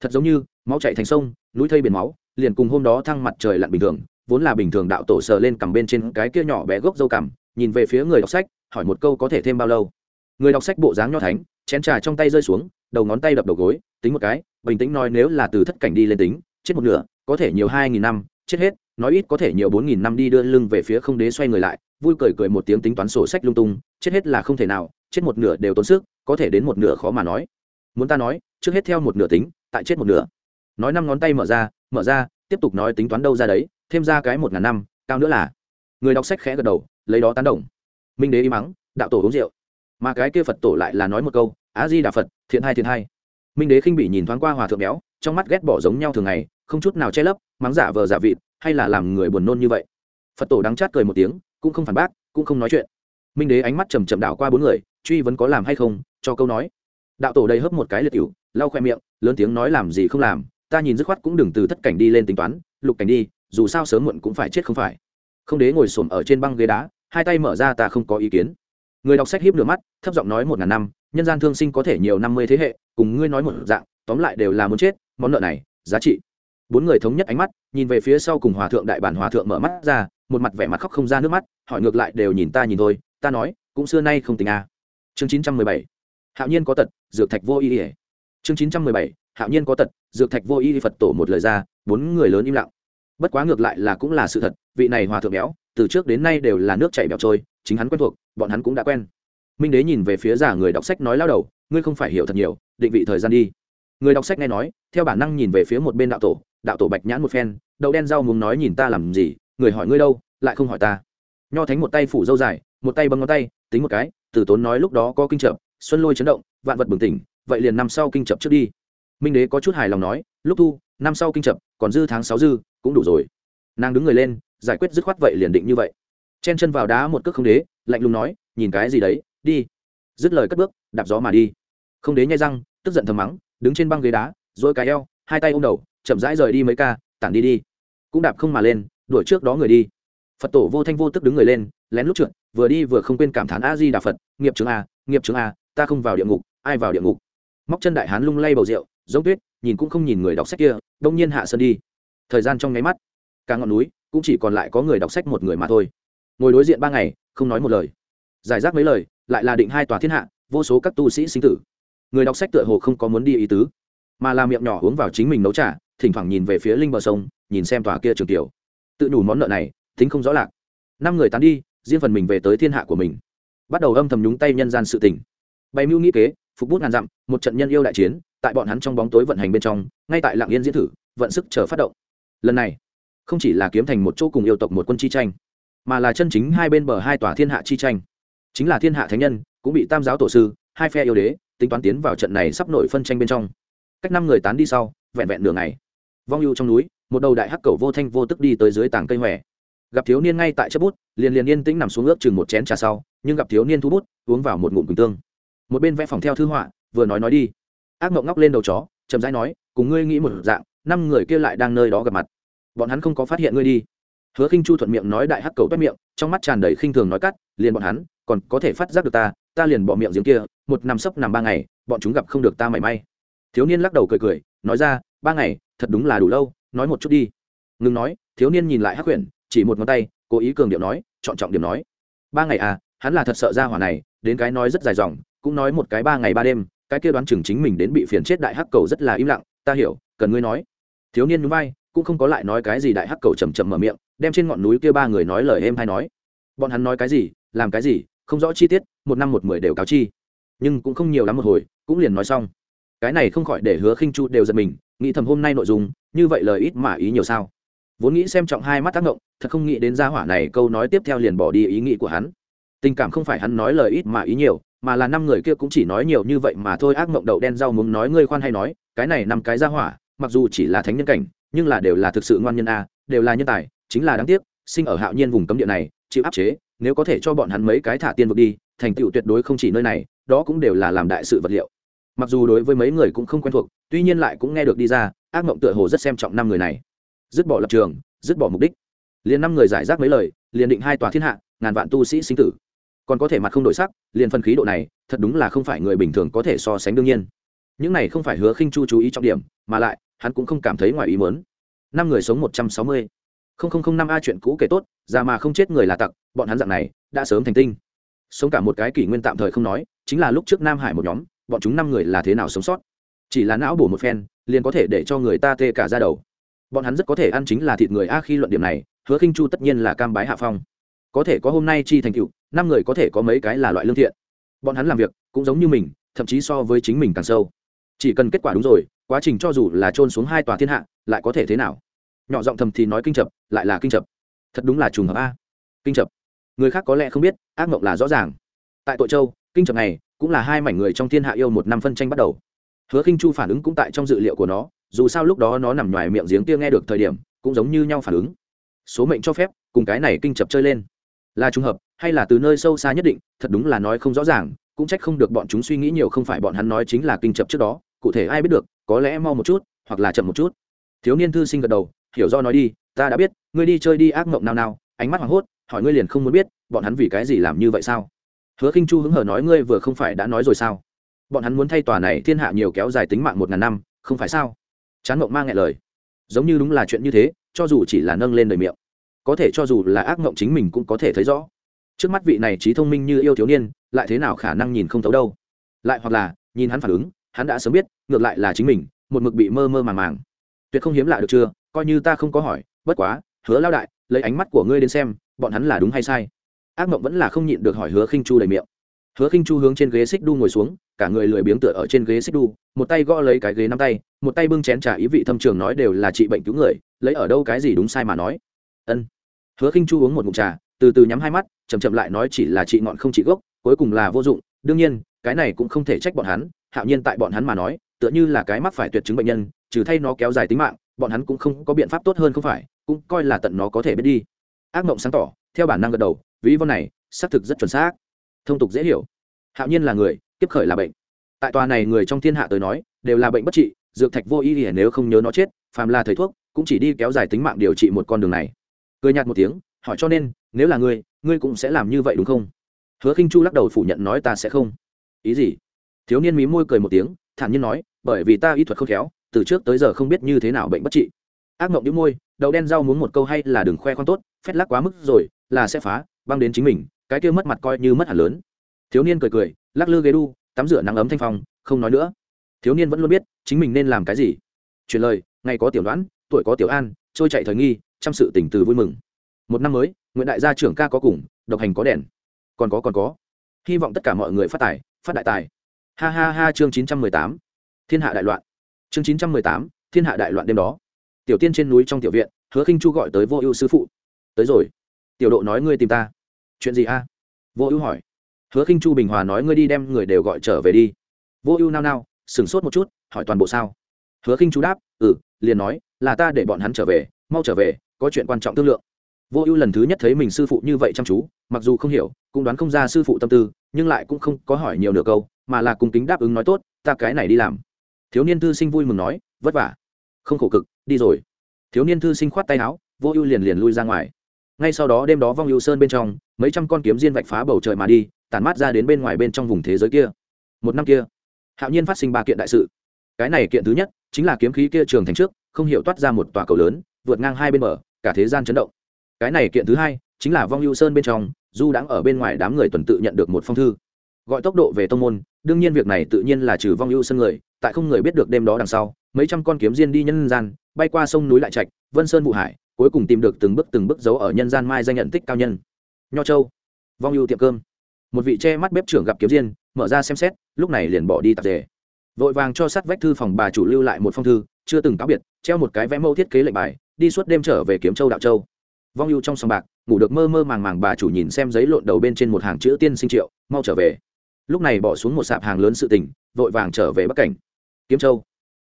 Thật giống như, máu chạy thành sông, núi thây biển máu, liền cùng hôm đó thăng mặt trời lặn bình thường, vốn là bình thường đạo tổ sờ lên cằm bên trên cái kia nhỏ bé gốc dâu cằm, nhìn về phía người đọc sách, hỏi một câu có thể thêm bao lâu. Người đọc sách bộ dáng nho thánh, chén trà trong tay rơi xuống, đầu ngón tay đập đầu gối, tính một cái, bình tĩnh nói nếu là từ thất cảnh đi lên tính, chết một nửa, có thể nhiều hai nghìn năm, chết hết nói ít có thể nhiều bốn nghìn năm đi đưa lưng về phía không đế xoay người lại, vui cười cười một tiếng tính toán sổ sách lung tung, chết hết là không thể nào, chết một nửa đều tốn sức, có thể đến một nửa khó mà nói. Muốn ta nói, trước hết theo một nửa tính, tại chết một nửa. Nói năm ngón tay mở ra mở ra, tiếp tục nói tính toán đâu ra đấy, thêm ra cái một ngàn năm, cao nữa là. Người đọc sách khẽ gật đầu, lấy đó tán đồng. Minh đế im mắng, đạo tổ uống rượu. Mà cái kia phật tổ lại là nói một câu á di đà phật, thiện hai thiện hai minh đế khinh bị nhìn thoáng qua hòa thượng béo, trong mắt ghét bỏ giống nhau thường ngày, không chút nào che lấp, mắng giả vờ giả vịt hay là làm người buồn nôn như vậy? Phật tổ đắng chát cười một tiếng, cũng không phản bác, cũng không nói chuyện. Minh đế ánh mắt chầm chậm đảo qua bốn người, truy vấn có làm hay không, cho câu nói. Đạo tổ đầy hớp một cái liệt cựu lau khoe miệng, lớn tiếng nói làm gì không làm, ta nhìn dứt khoát cũng đừng từ thất cảnh đi lên tính toán, lục cảnh đi, dù sao sớm muộn cũng phải chết không phải. Không đế ngồi xổm ở trên băng ghế đá, hai tay mở ra ta không có ý kiến. Người đọc sách hiếp nửa mắt, thấp giọng nói một ngàn năm, nhân gian thương sinh có thể nhiều năm mươi thế hệ, cùng ngươi nói một dạng, tóm lại đều là muốn chết, món nợ này, giá trị. Bốn người thống nhất ánh mắt nhìn về phía sau cùng hòa thượng đại bản hòa thượng mở mắt ra, một mặt vẻ mặt khóc không ra nước mắt, hỏi ngược lại đều nhìn ta nhìn thôi, ta nói, cũng xưa nay không tình a. À. chương chín trăm mười bảy. Hạo nhiên có tật, dược thạch vô y ỉa chương chín trăm mười bảy. Hạo nhiên có tật, dược thạch vô y phật tổ một lời ra, bốn người lớn im lặng. Bất quá ngược lại là cũng là sự thật, vị này hòa thượng béo, từ trước đến nay đều là nước chảy bẹo trôi, chính hắn quen thuộc, bọn hắn cũng đã quen. Minh đế nhìn về phía giả người đọc sách nói lao đầu, ngươi không phải hiểu thật nhiều, định vị thời gian đi. Người đọc sách nghe nói, theo bản năng nhìn về phía một bên đạo tổ đạo tổ bạch nhãn một phen, đậu đen rau muốn nói nhìn ta làm gì, người hỏi ngươi đâu, lại không hỏi ta. Nho thánh một tay phủ dâu dài, một tay bấm ngón tay, tính một cái, Tử tốn nói lúc đó có kinh trợ, xuân lôi chấn động, vạn vật bừng tỉnh, vậy liền năm sau kinh chập trước đi. Minh đế có chút hài lòng nói, lúc thu, năm sau kinh chập còn dư tháng sáu dư, cũng đủ rồi. Nàng đứng người lên, giải quyết dứt khoát vậy liền định như vậy. Chen chân vào đá một cước không đế, lạnh lùng nói, nhìn cái gì đấy, đi. Dứt lời cất bước, đạp gió mà đi. Không đế nhai răng, tức giận thầm mắng, đứng trên băng ghế đá dỗi cái eo, hai tay ôm đầu chậm rãi rời đi mấy ca, tản đi đi. Cũng đạp không mà lên, đuổi trước đó người đi. Phật tổ vô thanh vô tức đứng người lên, lén lút trượt, vừa đi vừa không quên cảm thán a di đà phật, nghiệp trường a à, nghiệp trường a à, ta không vào địa ngục, ai vào địa ngục? Móc chân đại hán lung lay bầu rượu, giống tuyết, nhìn cũng không nhìn người đọc sách kia, đông nhiên hạ sân đi. Thời gian trong nháy mắt, cả ngọn núi cũng chỉ còn lại có người đọc sách một người mà thôi. Ngồi đối diện ba ngày, không nói một lời. Giải rác mấy lời, lại là định hai tòa thiên hạ, vô số các tu sĩ sinh tử. Người đọc sách tựa hồ không có muốn đi ý tứ, mà làm miệng nhỏ uống vào chính mình nấu trà thỉnh thoảng nhìn về phía linh bờ sông, nhìn xem tòa kia trường tiểu. Tự đủ món nợ này, tính không rõ lạc. Năm người tán đi, riêng phần mình về tới thiên hạ của mình. Bắt đầu âm thầm nhúng tay nhân gian sự tình. Bày mưu nghĩ kế, phục bút ngàn dặm, một trận nhân yêu đại chiến, tại bọn hắn trong bóng tối vận hành bên trong, ngay tại lạng yên diễn thử, vận sức chờ phát động. Lần này, không chỉ là kiếm thành một chỗ cùng yêu tộc một quân chi tranh, mà là chân chính hai bên bờ hai tòa thiên hạ chi tranh. Chính là thiên hạ thánh nhân, cũng bị tam giáo tổ sư, hai phe yêu đế, tính toán tiến vào trận này sắp nổi phân tranh bên trong. Cách năm người tán đi sau, vẹn vẹn nửa ngày vong ưu trong núi, một đầu đại hắc cầu vô thanh vô tức đi tới dưới tảng cây hòe. Gặp thiếu niên ngay tại chất bút, liền liền yên tĩnh nằm xuống ước chừng một chén trà sau, nhưng gặp thiếu niên thu bút, uống vào một ngụm quỳnh tương. Một bên vẽ phòng theo thư họa, vừa nói nói đi. Ác mộng ngóc lên đầu chó, chậm rãi nói, cùng ngươi nghĩ một dạng, năm người kia lại đang nơi đó gặp mặt. Bọn hắn không có phát hiện ngươi đi. Hứa khinh chu thuận miệng nói đại hắc cầu toét miệng, trong mắt tràn đầy khinh thường nói cắt, liền bọn hắn, còn có thể phát giác được ta ta liền bỏ miệng giếng kia, một năm sấp nằm ba ngày, bọn chúng gặp không được ta mảy may. Thiếu niên lắc đầu cười cười, nói ra, ba ngày thật đúng là đủ lâu nói một chút đi. Ngừng nói thiếu niên nhìn lại hắc Huyền, chỉ một ngón tay cố ý cường điệu nói chọn trọng điểm nói. Ba ngày à hắn là thật sợ ra hỏa này đến cái nói rất dài dòng cũng nói một cái ba ngày ba đêm cái kia đoán chừng chính mình đến bị phiền chết đại hắc cầu rất là im lặng ta hiểu cần ngươi nói. Thiếu niên núi bay cũng không có lại nói cái gì đại hắc cầu chầm chậm mở miệng đem trên ngọn núi kia ba người nói lời êm hay nói. Bọn hắn nói cái gì làm cái gì không rõ chi tiết một năm một mười đều cáo chi. Nhưng cũng không nhiều lắm một hồi cũng liền nói xong. Cái này không khỏi để hứa khinh chu đều giật mình nghĩ thầm hôm nay nội dung, như vậy lời ít mà ý nhiều sao? Vốn nghĩ xem trọng hai mắt tác động thật không nghĩ đến gia hỏa này câu nói tiếp theo liền bỏ đi ý nghĩ của hắn. Tình cảm không phải hắn nói lời ít mà ý nhiều, mà là năm người kia cũng chỉ nói nhiều như vậy mà thôi, ác mộng đậu đen rau muốn nói ngươi khoan hay nói, cái này năm cái gia hỏa, mặc dù chỉ là thánh nhân cảnh, nhưng là đều là thực sự ngoan nhân a, đều là nhân tài, chính là đáng tiếc, sinh ở hạo nhiên vùng cấm địa này, chịu áp chế, nếu có thể cho bọn hắn mấy cái thả tiên vực đi, thành tựu tuyệt đối không chỉ nơi này, đó cũng đều là làm đại sự vật liệu mặc dù đối với mấy người cũng không quen thuộc, tuy nhiên lại cũng nghe được đi ra, ác mộng tựa hồ rất xem trọng năm người này. Dứt bỏ lập trường, dứt bỏ mục đích. Liền năm người giải rác mấy lời, liền định hai tòa thiên hạ, ngàn vạn tu sĩ sinh tử. Còn có thể mặt không đổi sắc, liền phân khí độ này, thật đúng là không phải người bình thường có thể so sánh đương nhiên. Những này không phải hứa khinh chu chú ý trọng điểm, mà lại, hắn cũng không cảm thấy ngoài ý muốn. Năm người sống một trăm sáu mươi. Không không không, năm a chuyện cũ kể tốt ra mà không chết người là tặc, bọn hắn dạng này, đã sớm thành tinh. Sống cả một cái kỷ nguyên tạm thời không nói, chính là lúc trước nam hải một nhóm bọn chúng năm người là thế nào sống sót? Chỉ là não bổ một phen, liền có thể để cho người ta tê cả ra đầu. Bọn hắn rất có thể ăn chính là thịt người a khi luận điểm này, hứa khinh chu tất nhiên là cam bái hạ phong. Có thể có hôm nay chi thành tựu, năm người có thể có mấy cái là loại lương thiện. Bọn hắn làm việc, cũng giống như mình, thậm chí so với chính mình càng sâu. Chỉ cần kết quả đúng rồi, quá trình cho dù là trôn xuống hai tòa thiên hạ, lại có thể thế nào? Nhỏ giọng thầm thì nói kinh chập, lại là kinh chập. Thật đúng là trùng hợp a. Kinh chập. Người khác có lẽ không biết, ác mộng là rõ ràng. Tại tội châu, kinh chập này cũng là hai mảnh người trong thiên hạ yêu một năm phân tranh bắt đầu. Hứa khinh chu phản ứng cũng tại trong dự liệu của nó, dù sao lúc đó nó nằm ngoài miệng giếng kia nghe được thời điểm, cũng giống như nhau phản ứng. Số mệnh cho phép, cùng cái này kinh chập chơi lên. Là trùng hợp, hay là từ nơi sâu xa nhất định, thật đúng là nói không rõ ràng, cũng trách không được bọn chúng suy nghĩ nhiều không phải bọn hắn nói chính là kinh chập trước đó, cụ thể ai biết được, có lẽ mau một chút, hoặc là chậm một chút. Thiếu niên thư sinh gật đầu, hiểu do nói đi, ta đã biết, ngươi đi chơi đi ác mộng nào nào. Ánh mắt hoảng hốt, hỏi ngươi liền không muốn biết, bọn hắn vì cái gì làm như vậy sao? Hứa khinh chu hứng hở nói, ngươi vừa không phải đã nói rồi sao? Bọn hắn muốn thay tòa này thiên hạ nhiều kéo dài tính mạng một ngàn năm, không phải sao? Chán mộng mang nghe lời. Giống như đúng là chuyện như thế, cho dù chỉ là nâng lên đời miệng, có thể cho dù là ác mộng chính mình cũng có thể thấy rõ. Trước mắt vị này trí thông minh như yêu thiếu niên, lại thế nào khả năng nhìn không thấu đâu? Lại hoặc là, nhìn hắn phản ứng, hắn đã sớm biết, ngược lại là chính mình, một mực bị mơ mơ màng màng. Tuyệt không hiếm lạ được chưa? Coi như ta không có hỏi, bất quá, hứa lao đại, lấy ánh mắt của ngươi đến xem, bọn hắn là đúng hay sai? Ác mộng vẫn là không nhịn được hỏi hứa khinh chu đầy miệng. Hứa khinh chu hướng trên ghế xích đu ngồi xuống, cả người lười biếng tựa ở trên ghế xích đu, một tay gõ lấy cái ghế nắm tay, một tay bưng chén trà ý vị thâm trường nói đều là trị bệnh cứu người, lấy ở đâu cái gì đúng sai mà nói. Ân. Hứa khinh chu uống một ngụm trà, từ từ nhắm hai mắt, chậm chậm lại nói chỉ là trị ngọn không trị gốc, cuối cùng là vô dụng, đương nhiên, cái này cũng không thể trách bọn hắn, hạo nhiên tại bọn hắn mà nói, tựa như là cái mắc phải tuyệt chứng bệnh nhân, trừ thay nó kéo dài tính mạng, bọn hắn cũng không có biện pháp tốt hơn không phải, cũng coi là tận nó có thể biết đi. Ác mộng sáng tỏ, theo bản năng gật đầu ví von này, xác thực rất chuẩn xác. Thông tục dễ hiểu. Hạo nhiên là người tiếp khởi là bệnh. Tại tòa này người trong thiên hạ tới nói, đều là bệnh bất trị, dược thạch vô ý ỉa nếu không nhớ nó chết, phàm là thầy thuốc, cũng chỉ đi kéo dài tính mạng điều trị một con đường này. Cười nhạt một tiếng, hỏi cho nên, nếu là ngươi ngươi cũng sẽ làm như vậy đúng không? Hứa khinh chu lắc đầu phủ nhận nói ta sẽ không. Ý gì? Thiếu niên mí môi cười một tiếng, thản nhiên nói, bởi vì ta y thuật không khéo, từ trước tới giờ không biết như thế nào bệnh bất trị. Ác mộng đĩu môi đầu đen rau muốn một câu hay là đừng khoe khoang tốt, phét lắc quá mức rồi, là sẽ phá băng đến chính mình, cái kia mất mặt coi như mất hẳn lớn. Thiếu niên cười cười, lắc lư ghế đu, tắm rửa nắng ấm thanh phong, không nói nữa. Thiếu niên vẫn luôn biết chính mình nên làm cái gì. Truyền lời, ngày có tiểu đoán tuổi có tiểu an, trôi chạy thời nghi, chăm sự tỉnh từ vui mừng. Một năm mới nguyện đại gia trưởng ca có cùng, độc hành có đèn. Còn có còn có. Hy vọng tất cả mọi người phát tài, phát đại tài. Ha ha ha, chương chín trăm mười tám. Thiên hạ đại loạn. Chương chín trăm mười tám, thiên hạ đại loạn đêm đó. Tiểu tiên trên núi trong tiểu viện, hứa khinh chu gọi tới vô ưu sư phụ. Tới rồi tiểu độ nói ngươi tìm ta. Chuyện gì a? Vô ưu hỏi. Hứa khinh chu bình hòa nói ngươi đi đem người đều gọi trở về đi. Vô ưu nao nao, sửng sốt một chút, hỏi toàn bộ sao? Hứa khinh chu đáp ừ liền nói, là ta để bọn hắn trở về, mau trở về, có chuyện quan trọng thương lượng. Vô ưu lần thứ nhất thấy mình sư phụ như vậy chăm chú, mặc dù không hiểu, cũng đoán không ra sư phụ tâm tư, nhưng lại cũng không có hỏi nhiều nửa câu, mà là cùng kính đáp ứng nói tốt, ta cái này đi làm. Thiếu niên thư sinh vui mừng nói, vất vả. Không khổ cực, đi rồi. Thiếu niên thư sinh khoát tay áo, vô ưu liền liền lui ra ngoài ngay sau đó đêm đó vong ưu sơn bên trong, mấy trăm con kiếm diên vạch phá bầu trời mà đi tàn mát ra đến bên ngoài bên trong vùng thế giới kia. Một năm kia, hạo nhiên phát sinh ba kiện đại sự. Cái này kiện thứ nhất, chính là kiếm khí kia trường thành trước, không hiểu toát ra một tòa cầu lớn, vượt ngang hai bên bờ, cả thế gian chấn động. Cái này kiện thứ hai, chính là vong ưu sơn bên trong, du đãng ở bên ngoài đám người tuần tự nhận được một phong thư. Gọi tốc độ về tông môn, đương nhiên việc này tự nhiên là trừ vong ưu sơn người, tại không người biết được đêm đó đằng sau, mấy trăm con kiếm diên đi nhân gian, bay qua sông núi lại trạch, vân sơn vụ hải cuối cùng tìm được từng bước từng bước giấu ở nhân gian mai danh nhận tích cao nhân. Nho châu, vong ưu tiệm cơm. Một vị che mắt bếp trưởng gặp kiếm diên, mở ra xem xét, lúc này liền bỏ đi tạp dề. Vội vàng cho sát vách thư phòng bà chủ lưu lại một phong thư, chưa từng cáo biệt, treo một cái vẽ mẫu thiết kế lệnh bài, đi suốt đêm trở về kiếm châu đạo châu. Vong ưu trong sòng bạc, ngủ được mơ mơ màng màng bà chủ nhìn xem giấy lộn đầu bên trên một hàng chữ tiên sinh triệu, mau trở về. Lúc này bỏ xuống một sạp hàng lớn sự tình, vội vàng trở về bắc cảnh. Kiếm châu,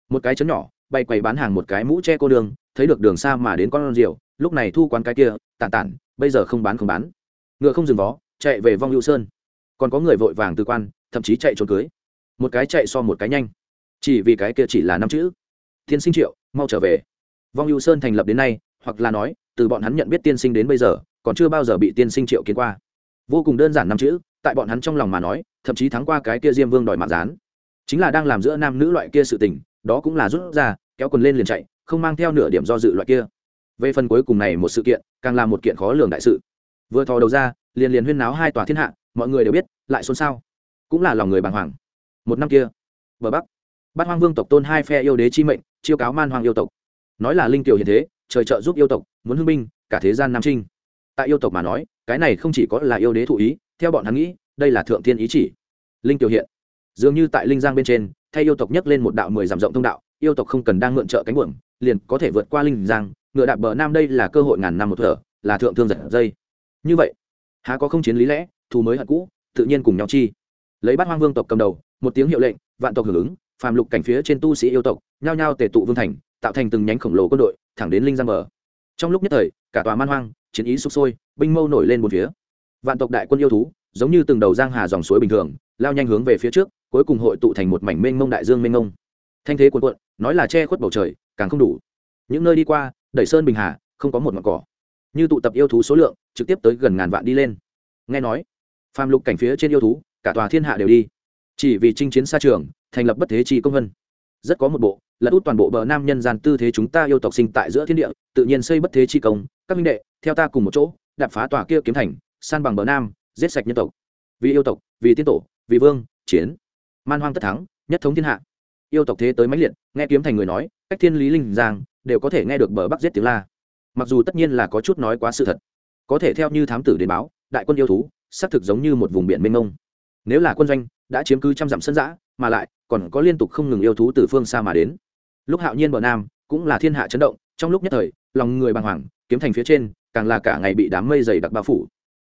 một cái chấn nhỏ bay quầy bán hàng một cái mũ che cô đường thấy được đường xa mà đến con rượu lúc này thu quán cái kia tàn tản, bây giờ không bán không bán. Ngựa không dừng vó, chạy về vong hữu sơn. Còn có người vội vàng từ quan, thậm chí chạy trốn cưới. Một cái chạy so một cái nhanh. Chỉ vì cái kia chỉ là năm chữ. Tiên sinh triệu, mau trở về. Vong hữu sơn thành lập đến nay, hoặc là nói, từ bọn hắn nhận biết tiên sinh đến bây giờ, còn chưa bao giờ bị tiên sinh triệu kiến qua. Vô cùng đơn giản năm chữ, tại bọn hắn trong lòng mà nói, thậm chí thắng qua cái kia diêm vương đòi mạng rán chính là đang làm giữa nam nữ loại kia sự tình, đó cũng là rút ra kéo quần lên liền chạy, không mang theo nửa điểm do dự loại kia. Về phần cuối cùng này một sự kiện, càng là một kiện khó lường đại sự. Vừa thò đầu ra, liền liền huyên náo hai tòa thiên hạ, mọi người đều biết, lại xôn xao. Cũng là lòng người bàng hoàng. Một năm kia, bờ bắc, bát hoang vương tộc tôn hai phe yêu đế chi mệnh, chiêu cáo man hoàng yêu tộc. Nói là linh tiểu hiện thế, trời trợ giúp yêu tộc, muốn hưng binh, cả thế gian nam trinh tại yêu tộc mà nói, cái này không chỉ có là yêu đế thụ ý, theo bọn hắn nghĩ, đây là thượng thiên ý chỉ. Linh tiểu hiện, dường như tại linh giang bên trên, thay yêu tộc nhấc lên một đạo mười dặm rộng thông đạo yêu tộc không cần đang mượn trợ cánh buồm, liền có thể vượt qua linh giang, ngựa đạp bờ nam đây là cơ hội ngàn năm một thở, là thượng thương giật dây. Như vậy, há có không chiến lý lẽ, thù mới hận cũ, tự nhiên cùng nhau chi. Lấy bát hoang vương tộc cầm đầu, một tiếng hiệu lệnh, vạn tộc hưởng ứng, phàm lục cảnh phía trên tu sĩ yêu tộc, nhao nhao tề tụ vương thành, tạo thành từng nhánh khổng lồ quân đội, thẳng đến linh giang bờ. Trong lúc nhất thời, cả tòa man hoang, chiến ý sục sôi, binh mâu nổi lên một phía. Vạn tộc đại quân yêu thú, giống như từng đầu giang hà dòng suối bình thường, lao nhanh hướng về phía trước, cuối cùng hội tụ thành một mảnh mênh mông đại dương mênh mông. Thanh thế cuộn cuộn nói là che khuất bầu trời, càng không đủ. Những nơi đi qua, đẩy sơn bình hà, không có một ngọn cỏ. Như tụ tập yêu thú số lượng, trực tiếp tới gần ngàn vạn đi lên. Nghe nói, phàm lục cảnh phía trên yêu thú, cả tòa thiên hạ đều đi. Chỉ vì chinh chiến xa trường, thành lập bất thế chi công vân. Rất có một bộ, là út toàn bộ bờ nam nhân gian tư thế chúng ta yêu tộc sinh tại giữa thiên địa, tự nhiên xây bất thế chi công. Các minh đệ, theo ta cùng một chỗ, đạp phá tòa kia kiếm thành, san bằng bờ nam, giết sạch nhân tộc. Vì yêu tộc, vì tiên tổ, vì vương, chiến. Man hoang tất thắng, nhất thống thiên hạ yêu tộc thế tới mãnh liệt, nghe kiếm thành người nói, cách thiên lý linh giang, đều có thể nghe được bờ bắc giết tiếng la. Mặc dù tất nhiên là có chút nói quá sự thật, có thể theo như thám tử đến báo, đại quân yêu thú, xác thực giống như một vùng biển mênh mông. Nếu là quân doanh, đã chiếm cứ trăm dặm sân giã, mà lại, còn có liên tục không ngừng yêu thú từ phương xa mà đến. Lúc hạo nhiên bờ nam, cũng là thiên hạ chấn động, trong lúc nhất thời, lòng người bàng hoàng, kiếm thành phía trên, càng là cả ngày bị đám mây dày đặc bao phủ.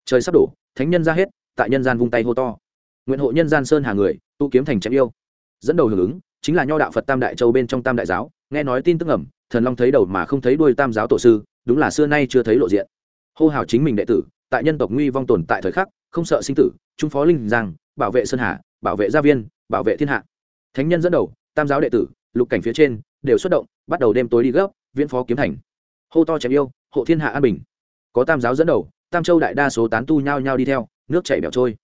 Trời sắp đổ, thánh nhân ra hết, tại nhân gian vung tay hô to. Nguyện hộ nhân gian sơn hà người, tu kiếm thành chém yêu. Dẫn đầu hưởng ứng chính là nho đạo phật tam đại châu bên trong tam đại giáo, nghe nói tin tức ẩm thần long thấy đầu mà không thấy đuôi tam giáo tổ sư, đúng là xưa nay chưa thấy lộ diện. Hô hào chính mình đệ tử, tại nhân tộc nguy vong tồn tại thời khắc, không sợ sinh tử, trung phó linh giang, bảo vệ sơn hà bảo vệ gia viên, bảo vệ thiên hạ. Thánh nhân dẫn đầu, tam giáo đệ tử, lục cảnh phía trên, đều xuất động, bắt đầu đêm tối đi gấp, viễn phó kiếm thành. Hô to chém yêu, hộ thiên hạ an bình. Có tam giáo dẫn đầu, tam châu đại đa số tán tu nhao nhao đi theo, nước chảy bẻo trôi.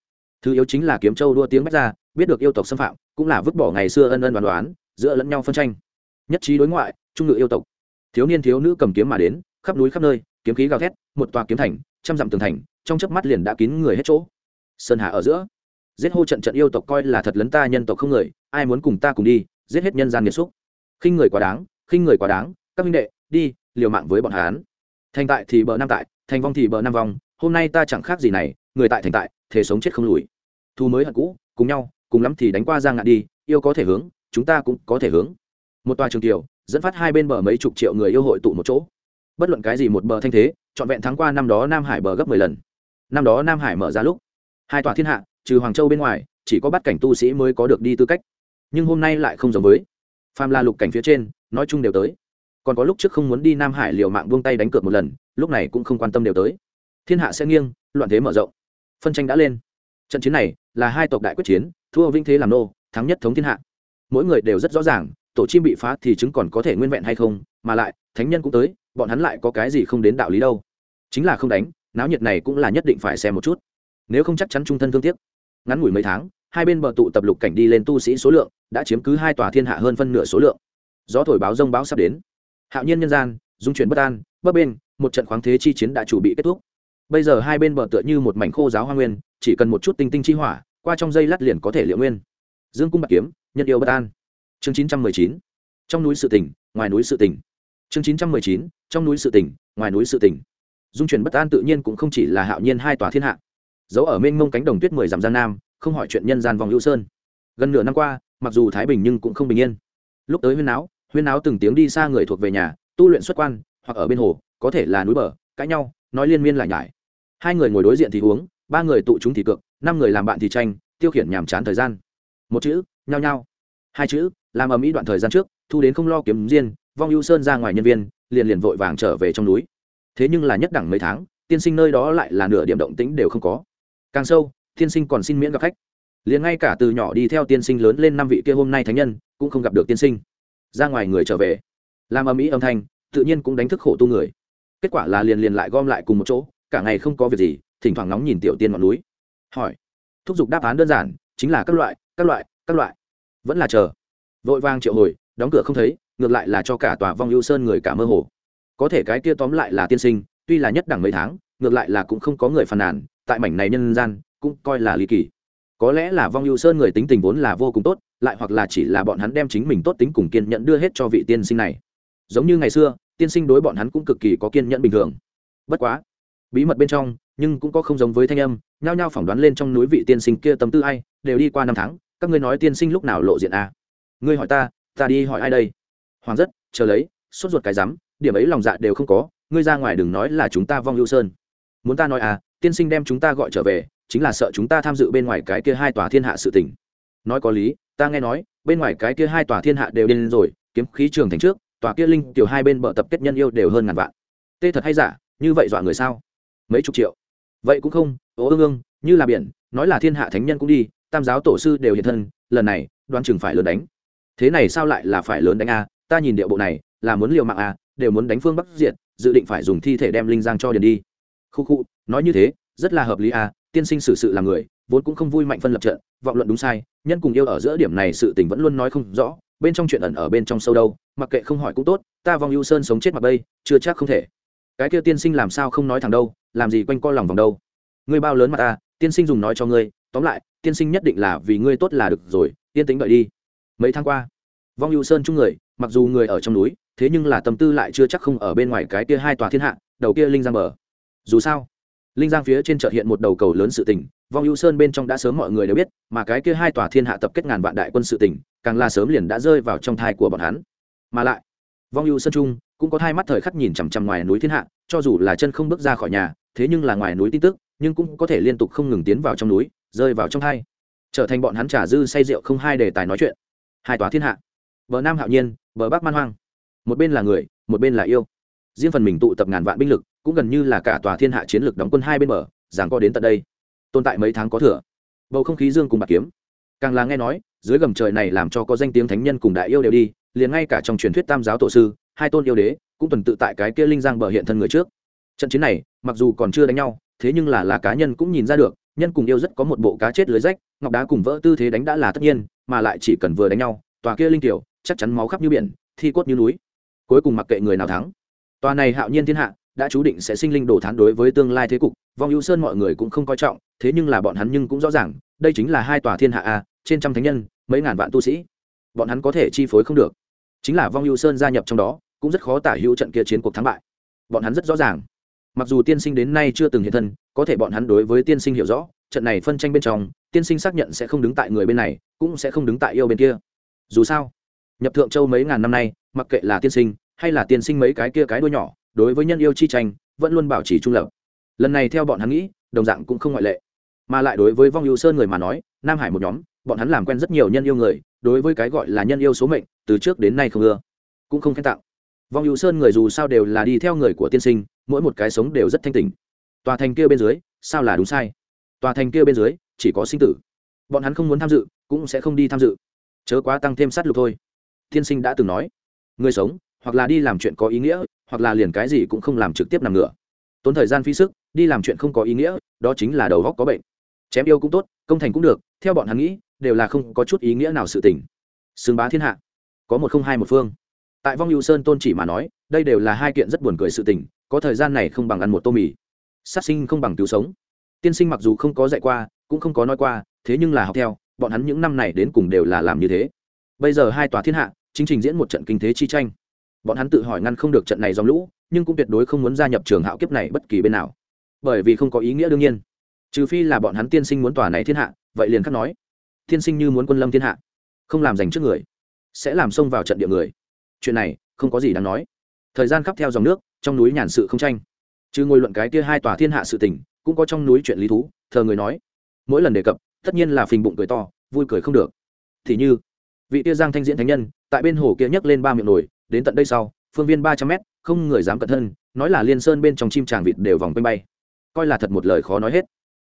Thứ yếu chính là kiếm châu đua tiếng bách ra biết được yêu tộc xâm phạm, cũng là vứt bỏ ngày xưa ân ân đoán đoán, giữa lẫn nhau phân tranh. Nhất trí đối ngoại, trung ngự yêu tộc. Thiếu niên thiếu nữ cầm kiếm mà đến, khắp núi khắp nơi, kiếm khí gào thét, một tòa kiếm thành, trăm dặm tường thành, trong chớp mắt liền đã kín người hết chỗ. Sơn hà ở giữa. Giết hô trận trận yêu tộc coi là thật lấn ta nhân tộc không người, ai muốn cùng ta cùng đi, giết hết nhân gian nghiệt xúc. Khinh người quá đáng, khinh người quá đáng, các minh đệ, đi, liều mạng với bọn hán thành tại thì bờ nam tại, thành vong thì bờ nam vong, hôm nay ta chẳng khác gì này, người tại thành tại, thể sống chết không lùi. Thu mới hận cũ, cùng nhau cùng lắm thì đánh qua giang ngạn đi, yêu có thể hướng, chúng ta cũng có thể hướng. Một tòa trường tiểu, dẫn phát hai bên bờ mấy chục triệu người yêu hội tụ một chỗ. Bất luận cái gì một bờ thanh thế, trọn vẹn thắng qua năm đó nam hải bờ gấp mười lần. Năm đó nam hải mở ra lúc, hai tòa thiên hạ, trừ hoàng châu bên ngoài, chỉ có bắt cảnh tu sĩ mới có được đi tư cách. Nhưng hôm nay lại không giống với. Phàm la lục cảnh phía trên, nói chung đều tới. Còn có lúc trước không muốn đi nam hải liều mạng buông tay đánh cược một lần, lúc này cũng không quan tâm đều tới. Thiên hạ sẽ nghiêng, loạn thế mở rộng. Phân tranh đã lên. Trận chiến này là hai tộc đại quyết chiến thua vinh thế làm nô, thắng nhất thống thiên hạ. Mỗi người đều rất rõ ràng, tổ chim bị phá thì chứng còn có thể nguyên vẹn hay không, mà lại, thánh nhân cũng tới, bọn hắn lại có cái gì không đến đạo lý đâu. Chính là không đánh, náo nhiệt này cũng là nhất định phải xem một chút. Nếu không chắc chắn trung thân thương tiếc. Ngắn ngủi mấy tháng, hai bên bờ tụ tập lục cảnh đi lên tu sĩ số lượng, đã chiếm cứ hai tòa thiên hạ hơn phân nửa số lượng. Gió thổi báo rông báo sắp đến. Hạo nhiên nhân gian, dung chuyển bất an, bấp bên một trận khoáng thế chi chiến đã chủ bị kết thúc. Bây giờ hai bên bờ tựa như một mảnh khô giáo hoa nguyên, chỉ cần một chút tinh tinh chi hỏa qua trong dây lát liền có thể liệu nguyên. Dương cung bạc kiếm, nhân yêu bất an. Chương chín trăm mười chín. Trong núi sự tỉnh ngoài núi sự tỉnh chương chín trăm mười chín. Trong núi sự tỉnh ngoài núi sự tỉnh dung chuyển bất an tự nhiên cũng không chỉ là hạo nhiên hai tòa thiên hạ. Giấu ở mênh mông cánh đồng tuyết mười dặm gian nam, không hỏi chuyện nhân gian vòng hữu sơn. Gần nửa năm qua, mặc dù thái bình nhưng cũng không bình yên. Lúc tới huyên áo huyên áo từng tiếng đi xa người thuộc về nhà, tu luyện xuất quan, hoặc ở bên hồ, có thể là núi bờ, cãi nhau, nói liên miên lại nhải. Hai người ngồi đối diện thì uống, ba người tụ chúng thì cược năm người làm bạn thì tranh, tiêu khiển nhàm chán thời gian. Một chữ, nhao nhao. Hai chữ, làm ở mỹ đoạn thời gian trước, thu đến không lo kiếm riêng, vong ưu sơn ra ngoài nhân viên, liền liền vội vàng trở về trong núi. Thế nhưng là nhất đẳng mấy tháng, tiên sinh nơi đó lại là nửa điểm động tĩnh đều không có. Càng sâu, tiên sinh còn xin miễn gặp khách. Liền ngay cả từ nhỏ đi theo tiên sinh lớn lên năm vị kia hôm nay thánh nhân, cũng không gặp được tiên sinh. Ra ngoài người trở về. Làm âm ý âm thanh, tự nhiên cũng đánh thức khổ tu người. Kết quả là liền liền lại gom lại cùng một chỗ, cả ngày không có việc gì, thỉnh thoảng nóng nhìn tiểu tiên ngọn núi hỏi. Thúc giục đáp án đơn giản, chính là các loại các loại các loại. Vẫn là chờ. Vội vang triệu hồi, đóng cửa không thấy, ngược lại là cho cả tòa vong ưu sơn người cả mơ hồ. Có thể cái kia tóm lại là tiên sinh, tuy là nhất đẳng mấy tháng, ngược lại là cũng không có người phàn nàn, tại mảnh này nhân gian, cũng coi là ly kỳ. Có lẽ là vong ưu sơn người tính tình vốn là vô cùng tốt, lại hoặc là chỉ là bọn hắn đem chính mình tốt tính cùng kiên nhẫn đưa hết cho vị tiên sinh này. Giống như ngày xưa, tiên sinh đối bọn hắn cũng cực kỳ có kiên nhẫn bình thường. Bất quá, bí mật bên trong nhưng cũng có không giống với thanh âm, nhao nhao phỏng đoán lên trong núi vị tiên sinh kia tâm tư ai, đều đi qua năm tháng, các ngươi nói tiên sinh lúc nào lộ diện à? ngươi hỏi ta ta đi hỏi ai đây? Hoàng rất, chờ lấy, sốt ruột cái rắm, điểm ấy lòng dạ đều không có, ngươi ra ngoài đừng nói là chúng ta vong hữu sơn. Muốn ta nói à tiên sinh đem chúng ta gọi trở về, chính là sợ chúng ta tham dự bên ngoài cái kia hai tòa thiên hạ sự tình. Nói có lý, ta nghe nói, bên ngoài cái kia hai tòa thiên hạ đều điên rồi, kiếm khí trường thành trước, tòa kia linh tiểu hai bên bờ tập kết nhân yêu đều hơn ngàn vạn. Tê thật hay giả, như vậy dọa người sao? Mấy chục triệu vậy cũng không ố ương ương, như là biển, nói là thiên hạ thánh nhân cũng đi, tam giáo tổ sư đều hiện thân, lần này đoan chừng phải lớn đánh. Thế này sao lại là phải lớn đánh a? Ta nhìn điệu bộ này, là muốn liều mạng a, đều muốn đánh phương bắc diện dự định phải dùng thi thể đem linh giang cho điền đi. Khu khu, nói như thế, rất là hợp lý a, tiên sinh xử sự là người, vốn cũng không vui mạnh phân lập trận, vọng luận đúng sai, nhân cùng yêu ở giữa điểm này sự tình vẫn luôn nói không rõ, bên trong chuyện ẩn ở bên trong sâu đâu, mặc kệ không hỏi cũng tốt, ta vong ưu sơn sống chết mặc bây, chưa chắc không thể. Cái kia tiên sinh làm sao không nói thẳng đâu làm gì quanh co lòng vòng đâu. Ngươi bao lớn mà ta tiên sinh dùng nói cho ngươi tóm lại tiên sinh nhất định là vì ngươi tốt là được rồi yên tĩnh đợi đi. Mấy tháng qua vong hữu sơn chung người mặc dù người ở trong núi thế nhưng là tâm tư lại chưa chắc không ở bên ngoài cái kia hai tòa thiên hạ đầu kia linh giang bờ. Dù sao linh giang phía trên chợ hiện một đầu cầu lớn sự tình vong hữu sơn bên trong đã sớm mọi người đều biết mà cái kia hai tòa thiên hạ tập kết ngàn vạn đại quân sự tình, càng là sớm liền đã rơi vào trong thai của bọn hắn. Mà lại vong ưu sơn trung, cũng có hai mắt thời khắc nhìn chằm chằm ngoài núi thiên hạ, cho dù là chân không bước ra khỏi nhà, thế nhưng là ngoài núi tin tức, nhưng cũng có thể liên tục không ngừng tiến vào trong núi, rơi vào trong thai. Trở thành bọn hắn trả dư say rượu không hai đề tài nói chuyện. Hai tòa thiên hạ. Bờ nam hạo nhiên, bờ bắc man hoang. Một bên là người, một bên là yêu. Riêng phần mình tụ tập ngàn vạn binh lực, cũng gần như là cả tòa thiên hạ chiến lược đóng quân hai bên bờ, giảng co đến tận đây. Tồn tại mấy tháng có thừa. Bầu không khí dương cùng bạc kiếm. Càng là nghe nói, dưới gầm trời này làm cho có danh tiếng thánh nhân cùng đại yêu đều đi liền ngay cả trong truyền thuyết tam giáo tổ sư, hai tôn yêu đế, cũng tuần tự tại cái kia linh giang bờ hiện thân người trước. Trận chiến này, mặc dù còn chưa đánh nhau, thế nhưng là là cá nhân cũng nhìn ra được, nhân cùng yêu rất có một bộ cá chết lưới rách, ngọc đá cùng vỡ tư thế đánh đã là tất nhiên, mà lại chỉ cần vừa đánh nhau, tòa kia linh tiểu chắc chắn máu khắp như biển, thi cốt như núi. Cuối cùng mặc kệ người nào thắng, tòa này hạo nhiên thiên hạ, đã chú định sẽ sinh linh đổ thán đối với tương lai thế cục, vong hữu sơn mọi người cũng không coi trọng, thế nhưng là bọn hắn nhưng cũng rõ ràng, đây chính là hai tòa thiên hạ a, trên trăm thánh nhân, mấy ngàn vạn tu sĩ, bọn hắn có thể chi phối không được chính là vong hữu sơn gia nhập trong đó, cũng rất khó tả hữu trận kia chiến cuộc thắng bại. Bọn hắn rất rõ ràng. Mặc dù tiên sinh đến nay chưa từng hiện thân, có thể bọn hắn đối với tiên sinh hiểu rõ, trận này phân tranh bên trong, tiên sinh xác nhận sẽ không đứng tại người bên này, cũng sẽ không đứng tại yêu bên kia. Dù sao, nhập thượng châu mấy ngàn năm nay, mặc kệ là tiên sinh, hay là tiên sinh mấy cái kia cái đuôi nhỏ, đối với nhân yêu chi tranh, vẫn luôn bảo trì trung lập. Lần này theo bọn hắn nghĩ, đồng dạng cũng không ngoại lệ. Mà lại đối với vong yêu sơn người mà nói, nam hải một nhóm, bọn hắn làm quen rất nhiều nhân yêu người đối với cái gọi là nhân yêu số mệnh, từ trước đến nay không ưa, cũng không khen tặng. Vong yêu sơn người dù sao đều là đi theo người của tiên sinh, mỗi một cái sống đều rất thanh tình tòa thành kia bên dưới, sao là đúng sai? Tòa thành kia bên dưới, chỉ có sinh tử. Bọn hắn không muốn tham dự, cũng sẽ không đi tham dự. Chớ quá tăng thêm sát lục thôi. Tiên sinh đã từng nói, người sống, hoặc là đi làm chuyện có ý nghĩa, hoặc là liền cái gì cũng không làm trực tiếp nằm ngửa. Tốn thời gian phí sức, đi làm chuyện không có ý nghĩa, đó chính là đầu góc có bệnh. Chém yêu cũng tốt, công thành cũng được, theo bọn hắn nghĩ đều là không có chút ý nghĩa nào sự tình. Xương bá thiên hạ, có một không hai một phương. Tại vong hữu sơn tôn chỉ mà nói, đây đều là hai kiện rất buồn cười sự tình, có thời gian này không bằng ăn một tô mì. Sát sinh không bằng cứu sống. Tiên sinh mặc dù không có dạy qua, cũng không có nói qua, thế nhưng là học theo, bọn hắn những năm này đến cùng đều là làm như thế. Bây giờ hai tòa thiên hạ, chính trình diễn một trận kinh thế chi tranh. Bọn hắn tự hỏi ngăn không được trận này dòng lũ, nhưng cũng tuyệt đối không muốn gia nhập trường hạo kiếp này bất kỳ bên nào. Bởi vì không có ý nghĩa đương nhiên. Trừ phi là bọn hắn tiên sinh muốn tòa này thiên hạ, vậy liền khắc nói tiên sinh như muốn quân lâm thiên hạ, không làm dành trước người, sẽ làm xông vào trận địa người. Chuyện này, không có gì đáng nói. Thời gian khắp theo dòng nước, trong núi nhàn sự không tranh. Chứ ngồi luận cái kia hai tòa thiên hạ sự tình, cũng có trong núi chuyện lý thú, thờ người nói. Mỗi lần đề cập, tất nhiên là phình bụng cười to, vui cười không được. Thì như, vị tia giang thanh diễn thánh nhân, tại bên hồ kia nhấc lên ba miệng nổi đến tận đây sau, phương viên ba trăm mét, không người dám cận thân, nói là liên sơn bên trong chim tràng vịt đều vòng quanh bay. Coi là thật một lời khó nói hết.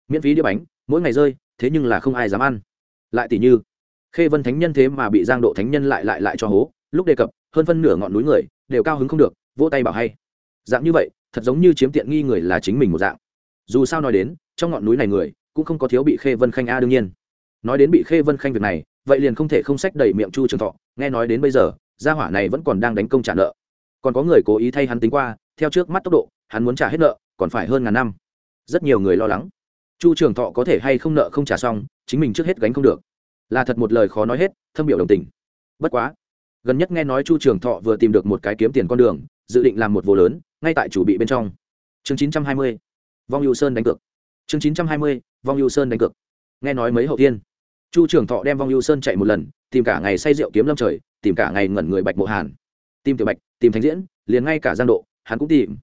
Miễn phí đĩa bánh, mỗi ngày rơi, thế nhưng là không ai dám ăn lại tỷ như, khê vân thánh nhân thế mà bị giang độ thánh nhân lại lại lại cho hố, lúc đề cập, hơn phân nửa ngọn núi người đều cao hứng không được, vỗ tay bảo hay. Dạng như vậy, thật giống như chiếm tiện nghi người là chính mình một dạng. Dù sao nói đến, trong ngọn núi này người cũng không có thiếu bị khê vân khanh a đương nhiên. Nói đến bị khê vân khanh việc này, vậy liền không thể không sách đầy miệng chu trường thọ, nghe nói đến bây giờ, gia hỏa này vẫn còn đang đánh công trả nợ. Còn có người cố ý thay hắn tính qua, theo trước mắt tốc độ, hắn muốn trả hết nợ, còn phải hơn ngàn năm. Rất nhiều người lo lắng. Chu trường thọ có thể hay không nợ không trả xong chính mình trước hết gánh không được. Là thật một lời khó nói hết, thâm biểu đồng tình. Bất quá, gần nhất nghe nói chu trường thọ vừa tìm được một cái kiếm tiền con đường, dự định làm một vô lớn, ngay tại chủ bị bên trong. Chương chín trăm hai mươi, vong yêu sơn đánh cược. Chương chín trăm hai mươi, vong yêu sơn đánh cược. Nghe nói mấy hậu tiên, chu trường thọ đem vong yêu sơn chạy một lần, tìm cả ngày say rượu kiếm lâm trời, tìm cả ngày ngẩn người bạch mộ hàn. Tìm tiểu bạch, tìm thánh diễn, liền ngay cả giang độ, hắn cũng tìm.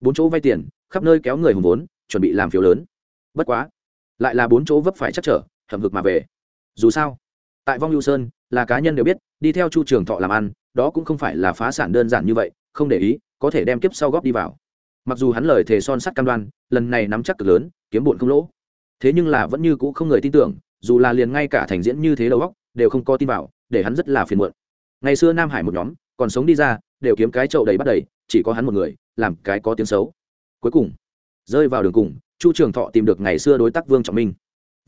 Bốn chỗ vay tiền, khắp nơi kéo người hùng vốn, chuẩn bị làm phiếu lớn. Bất quá, lại là bốn chỗ vấp phải chắc trở hầm hực mà về. Dù sao, tại vong hữu sơn, là cá nhân đều biết, đi theo chu trường thọ làm ăn, đó cũng không phải là phá sản đơn giản như vậy, không để ý, có thể đem kiếp sau góp đi vào. Mặc dù hắn lời thề son sắt cam đoan, lần này nắm chắc cực lớn, kiếm bụn không lỗ. Thế nhưng là vẫn như cũ không người tin tưởng, dù là liền ngay cả thành diễn như thế đầu góc đều không có tin vào, để hắn rất là phiền muộn. Ngày xưa nam hải một nhóm, còn sống đi ra, đều kiếm cái chậu đầy bắt đầy, chỉ có hắn một người, làm cái có tiếng xấu. Cuối cùng, rơi vào đường cùng, chu trường thọ tìm được ngày xưa đối tác vương trọng minh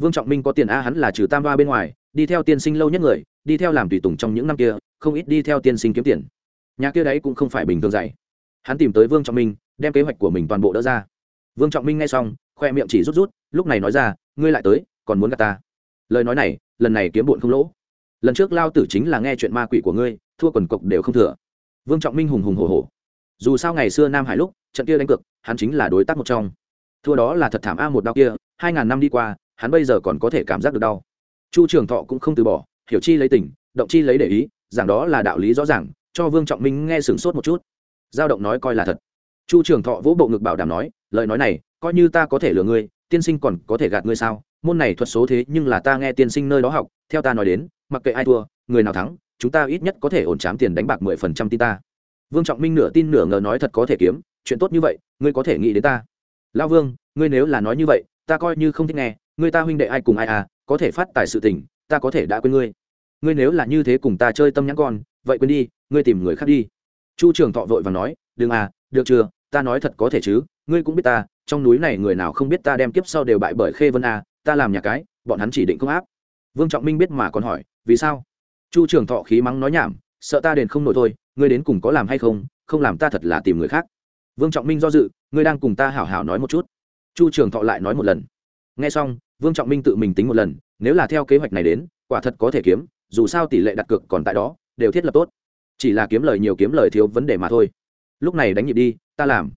vương trọng minh có tiền a, hắn là trừ tam ba bên ngoài, đi theo tiên sinh lâu nhất người, đi theo làm tùy tùng trong những năm kia, không ít đi theo tiên sinh kiếm tiền. Nhà kia đấy cũng không phải bình thường dạy. Hắn tìm tới vương trọng minh, đem kế hoạch của mình toàn bộ đỡ ra. Vương trọng minh nghe xong, khoe miệng chỉ rút rút, lúc này nói ra, ngươi lại tới, còn muốn gặp ta? Lời nói này, lần này kiếm bụn không lỗ. Lần trước lao tử chính là nghe chuyện ma quỷ của ngươi, thua quần cộc đều không thừa. Vương trọng minh hùng hùng hổ hổ. Dù sao ngày xưa nam hải lúc, trận kia đánh cược, hắn chính là đối tác một trong. Thua đó là thật thảm a một đau kia, hai ngàn năm đi qua hắn bây giờ còn có thể cảm giác được đau. Chu trường thọ cũng không từ bỏ, hiểu chi lấy tình, động chi lấy để ý, rằng đó là đạo lý rõ ràng, cho vương trọng minh nghe sửng sốt một chút. Giao động nói coi là thật. Chu trường thọ vỗ bộ ngực bảo đảm nói, lời nói này, coi như ta có thể lừa ngươi, tiên sinh còn có thể gạt ngươi sao? Môn này thuật số thế nhưng là ta nghe tiên sinh nơi đó học, theo ta nói đến, mặc kệ ai thua, người nào thắng, chúng ta ít nhất có thể ổn chám tiền đánh bạc mười phần trăm tin ta. Vương trọng minh nửa tin nửa ngờ nói thật có thể kiếm, chuyện tốt như vậy, ngươi có thể nghĩ đến ta. Lao vương, ngươi nếu là nói như vậy, ta coi như không thích nghe Người ta huynh đệ ai cùng ai à có thể phát tài sự tình, ta có thể đã quên ngươi. Ngươi nếu là như thế cùng ta chơi tâm nhãn con, vậy quên đi, ngươi tìm người khác đi. Chu trường thọ vội và nói, đừng à được chưa, ta nói thật có thể chứ, ngươi cũng biết ta, trong núi này người nào không biết ta đem kiếp sau đều bại bởi khê vân à ta làm nhà cái, bọn hắn chỉ định không áp. Vương trọng minh biết mà còn hỏi, vì sao? Chu trường thọ khí mắng nói nhảm, sợ ta đền không nổi thôi, ngươi đến cùng có làm hay không không làm ta thật là tìm người khác. Vương trọng minh do dự, ngươi đang cùng ta hảo hảo nói một chút. Chu trường thọ lại nói một lần nghe xong, vương trọng minh tự mình tính một lần, nếu là theo kế hoạch này đến, quả thật có thể kiếm, dù sao tỷ lệ đặt cược còn tại đó, đều thiết lập tốt. Chỉ là kiếm lời nhiều kiếm lời thiếu vấn đề mà thôi. Lúc này đánh nhịp đi, ta làm.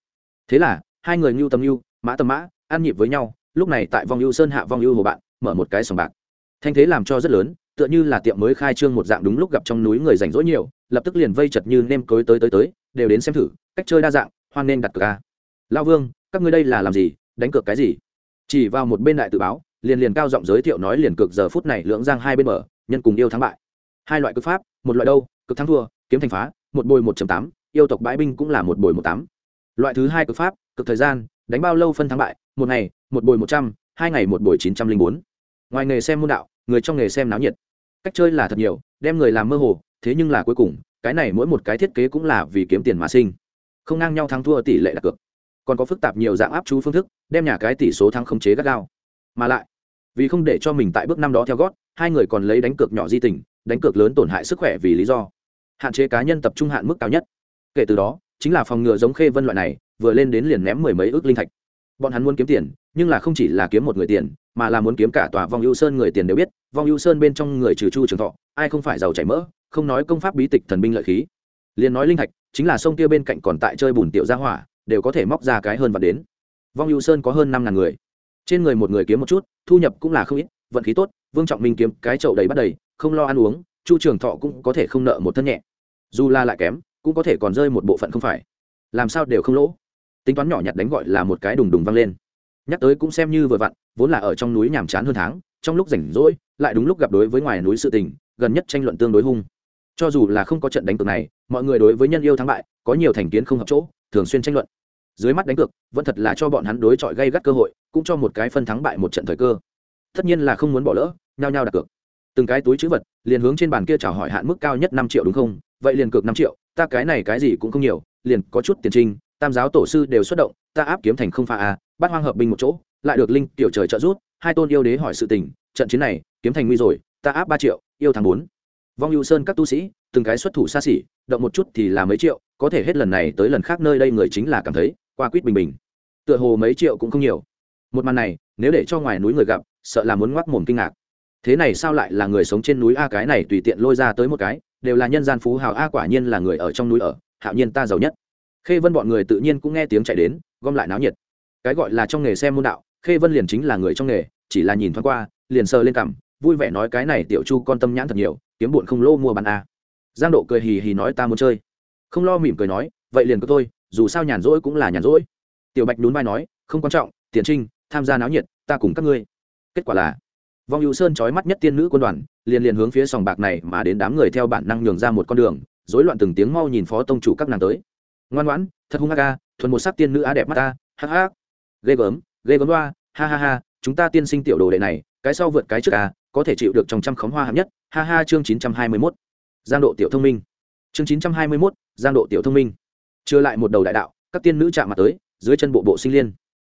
Thế là, hai người ngưu tầm ngưu, mã tầm mã, ăn nhịp với nhau, lúc này tại vòng ưu sơn hạ vòng ưu hồ bạn, mở một cái sòng bạc. Thanh thế làm cho rất lớn, tựa như là tiệm mới khai trương một dạng đúng lúc gặp trong núi người rảnh rỗi nhiều, lập tức liền vây chật như nêm cối tới tới tới, đều đến xem thử, cách chơi đa dạng, hoan nên đặt cược ca lao vương, các ngươi đây là làm gì, đánh cược cái gì? Chỉ vào một bên đại tự báo, liền liền cao giọng giới thiệu nói liền cực giờ phút này lưỡng giang hai bên mở nhân cùng yêu thắng bại. Hai loại cực pháp, một loại đâu, cực thắng thua, kiếm thành phá, một bồi một tám, yêu tộc bãi binh cũng là một bồi một tám. Loại thứ hai cực pháp, cực thời gian, đánh bao lâu phân thắng bại, một ngày, một bồi một trăm, hai ngày một bồi chín trăm linh bốn. Ngoài nghề xem môn đạo, người trong nghề xem náo nhiệt. Cách chơi là thật nhiều, đem người làm mơ hồ, thế nhưng là cuối cùng, cái này mỗi một cái thiết kế cũng là vì kiếm tiền mà sinh. Không ngang nhau thắng thua tỷ lệ đặt cược còn có phức tạp nhiều dạng áp chú phương thức, đem nhà cái tỷ số thắng khống chế gắt gao. Mà lại, vì không để cho mình tại bước năm đó theo gót, hai người còn lấy đánh cược nhỏ di tình, đánh cược lớn tổn hại sức khỏe vì lý do. Hạn chế cá nhân tập trung hạn mức cao nhất. Kể từ đó, chính là phòng ngừa giống khê vân loại này, vừa lên đến liền ném mười mấy ước linh thạch. Bọn hắn muốn kiếm tiền, nhưng là không chỉ là kiếm một người tiền, mà là muốn kiếm cả tòa vong ưu sơn người tiền đều biết, vong ưu sơn bên trong người trừ chu trường thọ, ai không phải giàu chảy mỡ, không nói công pháp bí tịch thần binh lợi khí. Liền nói linh thạch, chính là sông kia bên cạnh còn tại chơi bùn tiểu gia hỏa đều có thể móc ra cái hơn và đến. Vong ưu sơn có hơn năm ngàn người. Trên người một người kiếm một chút, thu nhập cũng là không ít, vận khí tốt, vương trọng minh kiếm, cái chậu đầy bắt đầy, không lo ăn uống, chu trường thọ cũng có thể không nợ một thân nhẹ. Dù la lại kém, cũng có thể còn rơi một bộ phận không phải. Làm sao đều không lỗ. Tính toán nhỏ nhặt đánh gọi là một cái đùng đùng văng lên. Nhắc tới cũng xem như vừa vặn, vốn là ở trong núi nhàm chán hơn tháng, trong lúc rảnh rỗi, lại đúng lúc gặp đối với ngoài núi sự tình, gần nhất tranh luận tương đối hung. Cho dù là không có trận đánh cược này, mọi người đối với nhân yêu thắng bại, có nhiều thành kiến không hợp chỗ, thường xuyên tranh luận dưới mắt đánh cược, vẫn thật là cho bọn hắn đối chọi gây gắt cơ hội, cũng cho một cái phân thắng bại một trận thời cơ. Tất nhiên là không muốn bỏ lỡ, nhao nhao đặt cược. Từng cái túi chữ vật, liền hướng trên bàn kia chào hỏi hạn mức cao nhất năm triệu đúng không? Vậy liền cược năm triệu, ta cái này cái gì cũng không nhiều, liền có chút tiền trinh, tam giáo tổ sư đều xuất động, ta áp kiếm thành không pha a, bắt hoang hợp binh một chỗ, lại được linh tiểu trời trợ rút hai tôn yêu đế hỏi sự tình, trận chiến này, kiếm thành nguy rồi, ta áp ba triệu, yêu thằng bốn. Vong ưu sơn các tu sĩ, từng cái xuất thủ xa xỉ, động một chút thì là mấy triệu, có thể hết lần này tới lần khác nơi đây người chính là cảm thấy qua quýt bình bình. Tựa hồ mấy triệu cũng không nhiều. Một màn này, nếu để cho ngoài núi người gặp, sợ là muốn ngoác mồm kinh ngạc. Thế này sao lại là người sống trên núi a, cái này tùy tiện lôi ra tới một cái, đều là nhân gian phú hào a, quả nhiên là người ở trong núi ở, hạo nhiên ta giàu nhất. Khê vân bọn người tự nhiên cũng nghe tiếng chạy đến, gom lại náo nhiệt. Cái gọi là trong nghề xem môn đạo, khê vân liền chính là người trong nghề, chỉ là nhìn thoáng qua, liền sờ lên cằm, vui vẻ nói cái này tiểu chu con tâm nhãn thật nhiều, kiếm bụn không lô mua bàn a. Giang độ cười hì hì nói ta muốn chơi. Không lo mỉm cười nói, vậy liền có tôi dù sao nhàn rỗi cũng là nhàn rỗi. Tiểu bạch nhún vai nói không quan trọng tiền trinh tham gia náo nhiệt ta cùng các ngươi. Kết quả là vong hữu sơn trói mắt nhất tiên nữ quân đoàn liền liền hướng phía sòng bạc này mà đến đám người theo bản năng nhường ra một con đường rối loạn từng tiếng mau nhìn phó tông chủ các nàng tới. Ngoan ngoãn thật hung ha ca thuần một sắc tiên nữ á đẹp mắt ta ha ha. Ghê gớm ghê gớm loa ha ha ha chúng ta tiên sinh tiểu đồ đệ này cái sau vượt cái trước à có thể chịu được trong trăm khóm hoa hạng nhất ha ha chương chín trăm hai mươi 921. giang độ tiểu thông minh. Chương chín trăm hai mươi 921, giang độ tiểu thông minh chưa lại một đầu đại đạo, các tiên nữ chạm mặt tới, dưới chân bộ bộ sinh liên.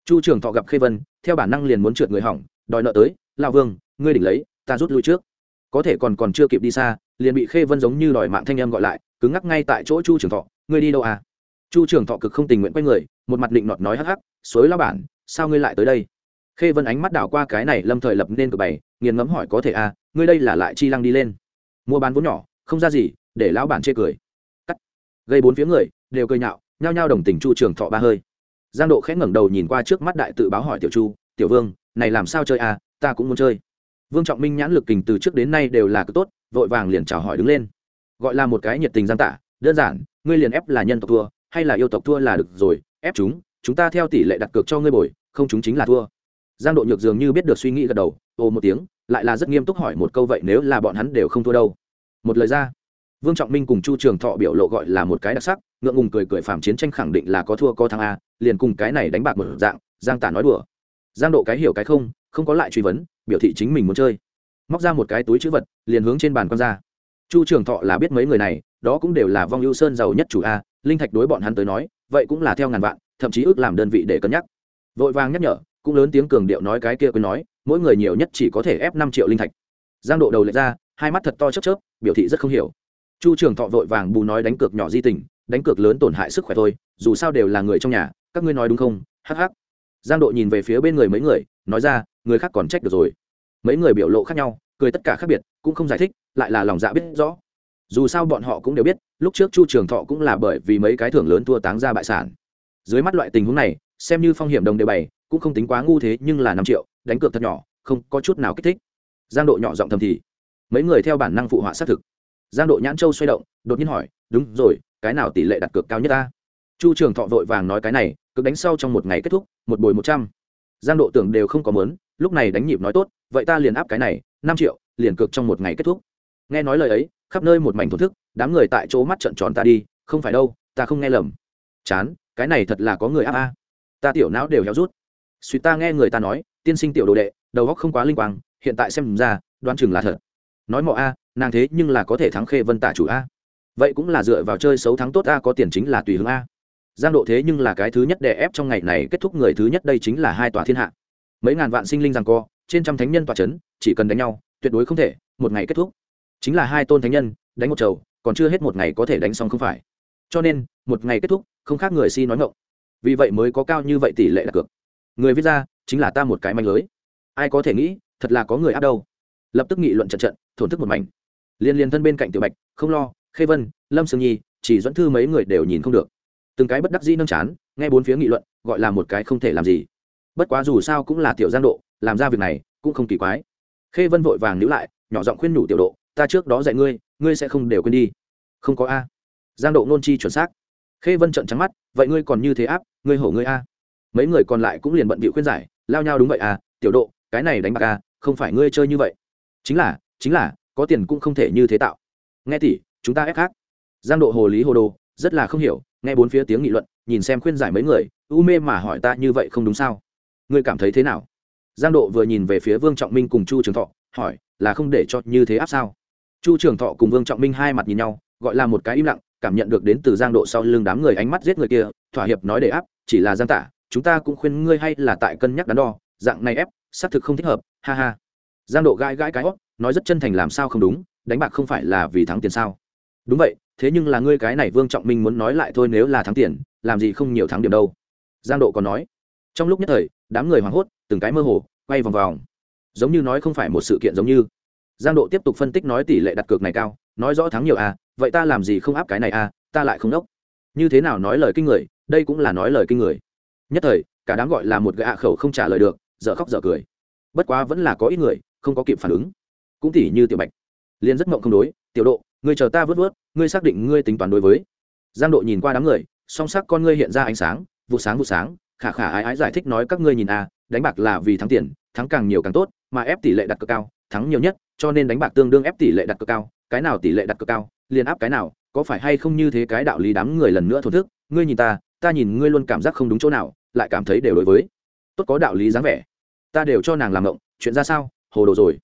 Chu trường thọ gặp khê vân, theo bản năng liền muốn trượt người hỏng, đòi nợ tới lao vương, ngươi đỉnh lấy, ta rút lui trước. Có thể còn còn chưa kịp đi xa, liền bị khê vân giống như đòi mạng thanh em gọi lại, cứng ngắc ngay tại chỗ chu trường thọ, ngươi đi đâu à? Chu trường thọ cực không tình nguyện quay người, một mặt định nọt nói hắc hắc suối lao bản, sao ngươi lại tới đây? Khê vân ánh mắt đảo qua cái này lâm thời lập nên cửa bày, nghiền ngẫm hỏi, có thể à ngươi đây là lại chi lăng đi lên? Mua bán vốn nhỏ, không ra gì, để lão bản chê cười. Cắt. Gây bốn phía người đều cười nhạo, nhao nhao đồng tình chu trường thọ ba hơi. Giang độ khẽ ngẩng đầu nhìn qua trước mắt đại tự báo hỏi tiểu chu, tiểu vương, này làm sao chơi à ta cũng muốn chơi. Vương trọng minh nhãn lực kình từ trước đến nay đều là cực tốt, vội vàng liền chào hỏi đứng lên. Gọi là một cái nhiệt tình giang tả đơn giản, ngươi liền ép là nhân tộc thua, hay là yêu tộc thua là được rồi, ép chúng chúng ta theo tỷ lệ đặt cược cho ngươi bồi, không chúng chính là thua. Giang độ nhược dường như biết được suy nghĩ gật đầu, ồ một tiếng, lại là rất nghiêm túc hỏi một câu, vậy nếu là bọn hắn đều không thua đâu? Một lời ra vương trọng minh cùng chu trường thọ biểu lộ gọi là một cái đặc sắc, ngượng ngùng cười cười phàm chiến tranh khẳng định là có thua có thắng a, liền cùng cái này đánh bạc một dạng, giang tả nói đùa. Giang độ cái hiểu cái không không có lại truy vấn, biểu thị chính mình muốn chơi. Móc ra một cái túi chữ vật, liền hướng trên bàn con ra. Chu trường thọ là biết mấy người này, đó cũng đều là vong ưu sơn giàu nhất chủ a, linh thạch đối bọn hắn tới nói, vậy cũng là theo ngàn vạn, thậm chí ước làm đơn vị để cân nhắc. Vội vàng nhắc nhở, cũng lớn tiếng cường điệu nói cái kia cứ nói, mỗi người nhiều nhất chỉ có thể ép năm triệu linh thạch. Giang độ đầu lệch ra, hai mắt thật to chớp chớp, biểu thị rất không hiểu chu trường thọ vội vàng bù nói đánh cược nhỏ di tình, đánh cược lớn tổn hại sức khỏe thôi, dù sao đều là người trong nhà, các ngươi nói đúng không? Hh giang độ nhìn về phía bên người mấy người, nói ra, người khác còn trách được rồi. Mấy người biểu lộ khác nhau, cười tất cả khác biệt, cũng không giải thích, lại là lòng dạ biết rõ. Dù sao bọn họ cũng đều biết, lúc trước chu trường thọ cũng là bởi vì mấy cái thưởng lớn thua táng ra bại sản. Dưới mắt loại tình huống này, xem như phong hiểm đồng đều bày, cũng không tính quá ngu thế, nhưng là năm triệu, đánh cược thật nhỏ, không có chút nào kích thích. Giang độ nhỏ giọng thầm thì, mấy người theo bản năng phụ họa xác thực giang độ nhãn châu xoay động, đột nhiên hỏi, đúng rồi, cái nào tỷ lệ đặt cược cao nhất ta? Chu trường thọ vội vàng nói cái này cực đánh sau trong một ngày kết thúc, một bồi một trăm. Giang độ tưởng đều không có mớn lúc này đánh nhịp nói tốt, vậy ta liền áp cái này, năm triệu, liền cược trong một ngày kết thúc. Nghe nói lời ấy, khắp nơi một mảnh thổn thức, đám người tại chỗ mắt trận tròn ta đi, không phải đâu, ta không nghe lầm. Chán, cái này thật là có người áp a. Ta tiểu não đều héo rút. Suy ta nghe người ta nói, tiên sinh tiểu đồ đệ, đầu góc không quá linh quang, hiện tại xem ra đoan chừng là thật. Nói mọ a nàng thế nhưng là có thể thắng khê vân tả chủ a. Vậy cũng là dựa vào chơi xấu thắng tốt a, có tiền chính là tùy hướng a. Giang độ thế nhưng là cái thứ nhất đè ép trong ngày này, kết thúc người thứ nhất đây chính là hai tòa thiên hạ. Mấy ngàn vạn sinh linh rằng co, trên trăm thánh nhân tòa c h ấ n chỉ cần đánh nhau, tuyệt đối không thể, một ngày kết thúc. Chính là hai tôn thánh nhân, đánh một trầu còn chưa hết một ngày có thể đánh xong không phải. Cho nên, một ngày kết thúc, không khác người si nói ngộng vì vậy mới có cao như vậy tỷ lệ đặt cược. Người viết ra, chính là ta một cái manh lưới. Ai có thể nghĩ, thật là có người áp đâu. Lập tức nghị luận trận trận, thổn thức một mảnh liên liên thân bên cạnh tiểu bạch, không lo, khê vân, lâm sương nhi, chỉ dẫn thư mấy người đều nhìn không được. Từng cái bất đắc dĩ nâng chán, nghe bốn phía nghị luận, gọi là một cái không thể làm gì. Bất quá dù sao cũng là tiểu giang độ, làm ra việc này cũng không kỳ quái. Khê vân vội vàng níu lại, nhỏ giọng khuyên nhủ tiểu độ, ta trước đó dạy ngươi ngươi sẽ không đều quên đi. Không có a. Giang độ nôn chi chuẩn xác. Khê vân trận trắng mắt, vậy ngươi còn như thế áp, ngươi hổ ngươi a. Mấy người còn lại cũng liền bận bịu khuyên giải, lao nhau đúng vậy à tiểu độ, cái này đánh bạc a, không phải ngươi chơi như vậy. Chính là chính là có tiền cũng không thể như thế tạo. Nghe tỷ, chúng ta ép khác. Giang độ hồ lý hồ đồ, rất là không hiểu, nghe bốn phía tiếng nghị luận, nhìn xem khuyên giải mấy người, u mê mà hỏi ta như vậy không đúng sao? Ngươi cảm thấy thế nào? Giang độ vừa nhìn về phía vương trọng minh cùng chu trường thọ, hỏi, là không để cho như thế áp sao? Chu trường thọ cùng vương trọng minh hai mặt nhìn nhau, gọi là một cái im lặng, cảm nhận được đến từ giang độ sau lưng đám người ánh mắt giết người kia, thỏa hiệp nói để áp, chỉ là giang tả, chúng ta cũng khuyên ngươi hay là tại cân nhắc đắn đo, dạng này ép, xác thực không thích hợp, ha ha. Giang độ gãi gãi cái hót nói rất chân thành làm sao không đúng, đánh bạc không phải là vì thắng tiền sao? Đúng vậy, thế nhưng là ngươi cái này vương trọng minh muốn nói lại thôi nếu là thắng tiền, làm gì không nhiều thắng điểm đâu. Giang độ còn nói, trong lúc nhất thời, đám người hoảng hốt, từng cái mơ hồ, quay vòng vòng. Giống như nói không phải một sự kiện giống như. Giang độ tiếp tục phân tích nói tỷ lệ đặt cược này cao, nói rõ thắng nhiều à vậy ta làm gì không áp cái này à ta lại không đốc. Như thế nào nói lời kinh người, đây cũng là nói lời kinh người. Nhất thời, cả đám gọi là một gã khẩu không trả lời được, dở khóc dở cười. Bất quá vẫn là có ít người, không có kịp phản ứng cũng tỉ như tiểu bạch. Liền rất mộng không đối, tiểu độ, ngươi chờ ta vớt vớt, ngươi xác định ngươi tính toán đối với. Giang độ nhìn qua đám người, song sắc con ngươi hiện ra ánh sáng, vụ sáng vụ sáng, khả khả ái ái giải thích nói, các ngươi nhìn à đánh bạc là vì thắng tiền, thắng càng nhiều càng tốt, mà ép tỷ lệ đặt cược cao, thắng nhiều nhất, cho nên đánh bạc tương đương ép tỷ lệ đặt cược cao, cái nào tỷ lệ đặt cược cao, liền áp cái nào, có phải hay không như thế cái đạo lý đám người lần nữa thổn thức, ngươi nhìn ta ta nhìn ngươi luôn cảm giác không đúng chỗ nào, lại cảm thấy đều đối với. Tốt có đạo lý dáng vẻ. Ta đều cho nàng làm động chuyện ra sao, hồ đồ rồi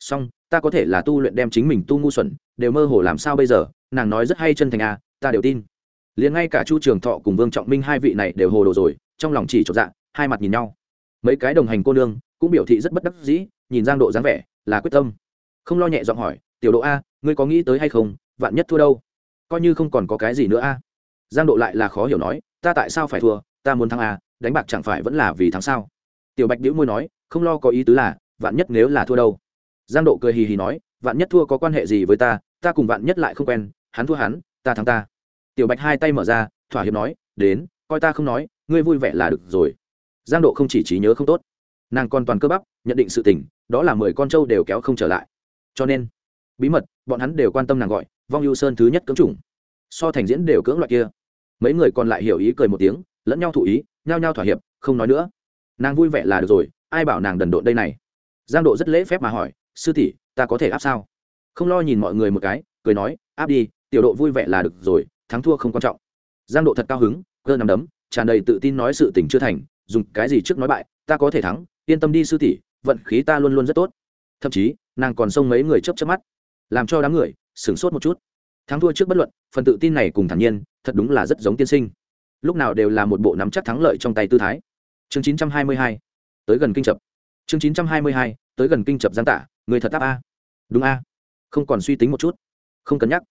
song ta có thể là tu luyện đem chính mình tu ngu xuẩn, đều mơ hồ làm sao bây giờ, nàng nói rất hay chân thành à ta đều tin. Liền ngay cả chu trường thọ cùng vương trọng minh hai vị này đều hồ đồ rồi, trong lòng chỉ chột dạ hai mặt nhìn nhau. Mấy cái đồng hành cô nương cũng biểu thị rất bất đắc dĩ, nhìn giang độ dáng vẻ là quyết tâm. Không lo nhẹ giọng hỏi, tiểu độ a, ngươi có nghĩ tới hay không, vạn nhất thua đâu? Coi như không còn có cái gì nữa a. Giang độ lại là khó hiểu nói, ta tại sao phải thua? Ta muốn thắng a đánh bạc chẳng phải vẫn là vì thắng sao? Tiểu bạch đĩu môi nói, không lo có ý tứ là, vạn nhất nếu là thua đâu? Giang độ cười hì hì nói, vạn nhất thua có quan hệ gì với ta ta cùng vạn nhất lại không quen, hắn thua hắn, ta thắng ta. Tiểu bạch hai tay mở ra, thỏa hiệp nói, đến, coi ta không nói, ngươi vui vẻ là được rồi. Giang độ không chỉ trí nhớ không tốt, nàng còn toàn cơ bắp, nhận định sự tình, đó là mười con trâu đều kéo không trở lại. Cho nên, bí mật, bọn hắn đều quan tâm nàng gọi, vong ưu sơn thứ nhất cưỡng chủng. So thành diễn đều cưỡng loại kia. Mấy người còn lại hiểu ý cười một tiếng, lẫn nhau thụ ý, nhao nhao thỏa hiệp, không nói nữa. Nàng vui vẻ là được rồi, ai bảo nàng đần độn đây này? Giang độ rất lễ phép mà hỏi sư tỷ, ta có thể áp sao? Không lo nhìn mọi người một cái, cười nói, áp đi, tiểu độ vui vẻ là được rồi, thắng thua không quan trọng. Giang độ thật cao hứng, cơ nằm đấm, tràn đầy tự tin nói sự tình chưa thành, dùng cái gì trước nói bại, ta có thể thắng, yên tâm đi sư tỷ, vận khí ta luôn luôn rất tốt. Thậm chí, nàng còn xông mấy người chấp chấp mắt, làm cho đám người sửng sốt một chút. Thắng thua trước bất luận, phần tự tin này cùng thản nhiên, thật đúng là rất giống tiên sinh. Lúc nào đều là một bộ nắm chắc thắng lợi trong tay tư thái. Chương 922 tới gần kinh chập. Chương 922 tới gần kinh chập giang tả người thật áp a. Đúng a. Không còn suy tính một chút. Không cân nhắc.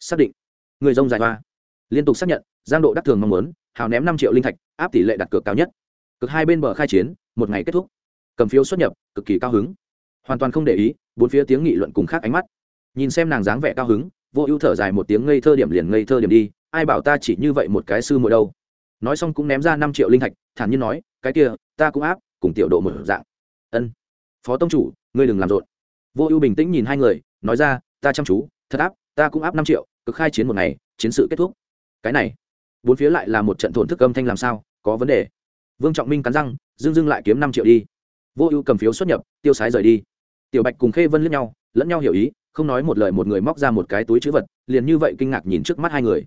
Xác định. Người rông dài hoa. Liên tục xác nhận, giang độ đắc thường mong muốn, hào ném năm triệu linh thạch, áp tỷ lệ đặt cược cao nhất. Cực hai bên bờ khai chiến, một ngày kết thúc. Cầm phiếu xuất nhập, cực kỳ cao hứng. Hoàn toàn không để ý, bốn phía tiếng nghị luận cùng khác ánh mắt. Nhìn xem nàng dáng vẻ cao hứng, vô ưu thở dài một tiếng ngây thơ điểm liền ngây thơ điểm đi, ai bảo ta chỉ như vậy một cái sư muội đâu. Nói xong cũng ném ra năm triệu linh thạch, thản nhiên nói, cái kia, ta cũng áp, cùng tiểu độ một dạng. Ân, phó tông chủ, ngươi đừng làm rộn vô ưu bình tĩnh nhìn hai người, nói ra, ta chăm chú, thật áp, ta cũng áp năm triệu, cực khai chiến một ngày, chiến sự kết thúc. Cái này, bốn phía lại là một trận thổn thức âm thanh làm sao, có vấn đề. Vương trọng minh cắn răng dưng dưng lại kiếm năm triệu đi. Vô ưu cầm phiếu xuất nhập, tiêu sái rời đi. Tiểu bạch cùng khê vân lẫn nhau lẫn nhau hiểu ý, không nói một lời một người móc ra một cái túi chữ vật, liền như vậy kinh ngạc nhìn trước mắt hai người.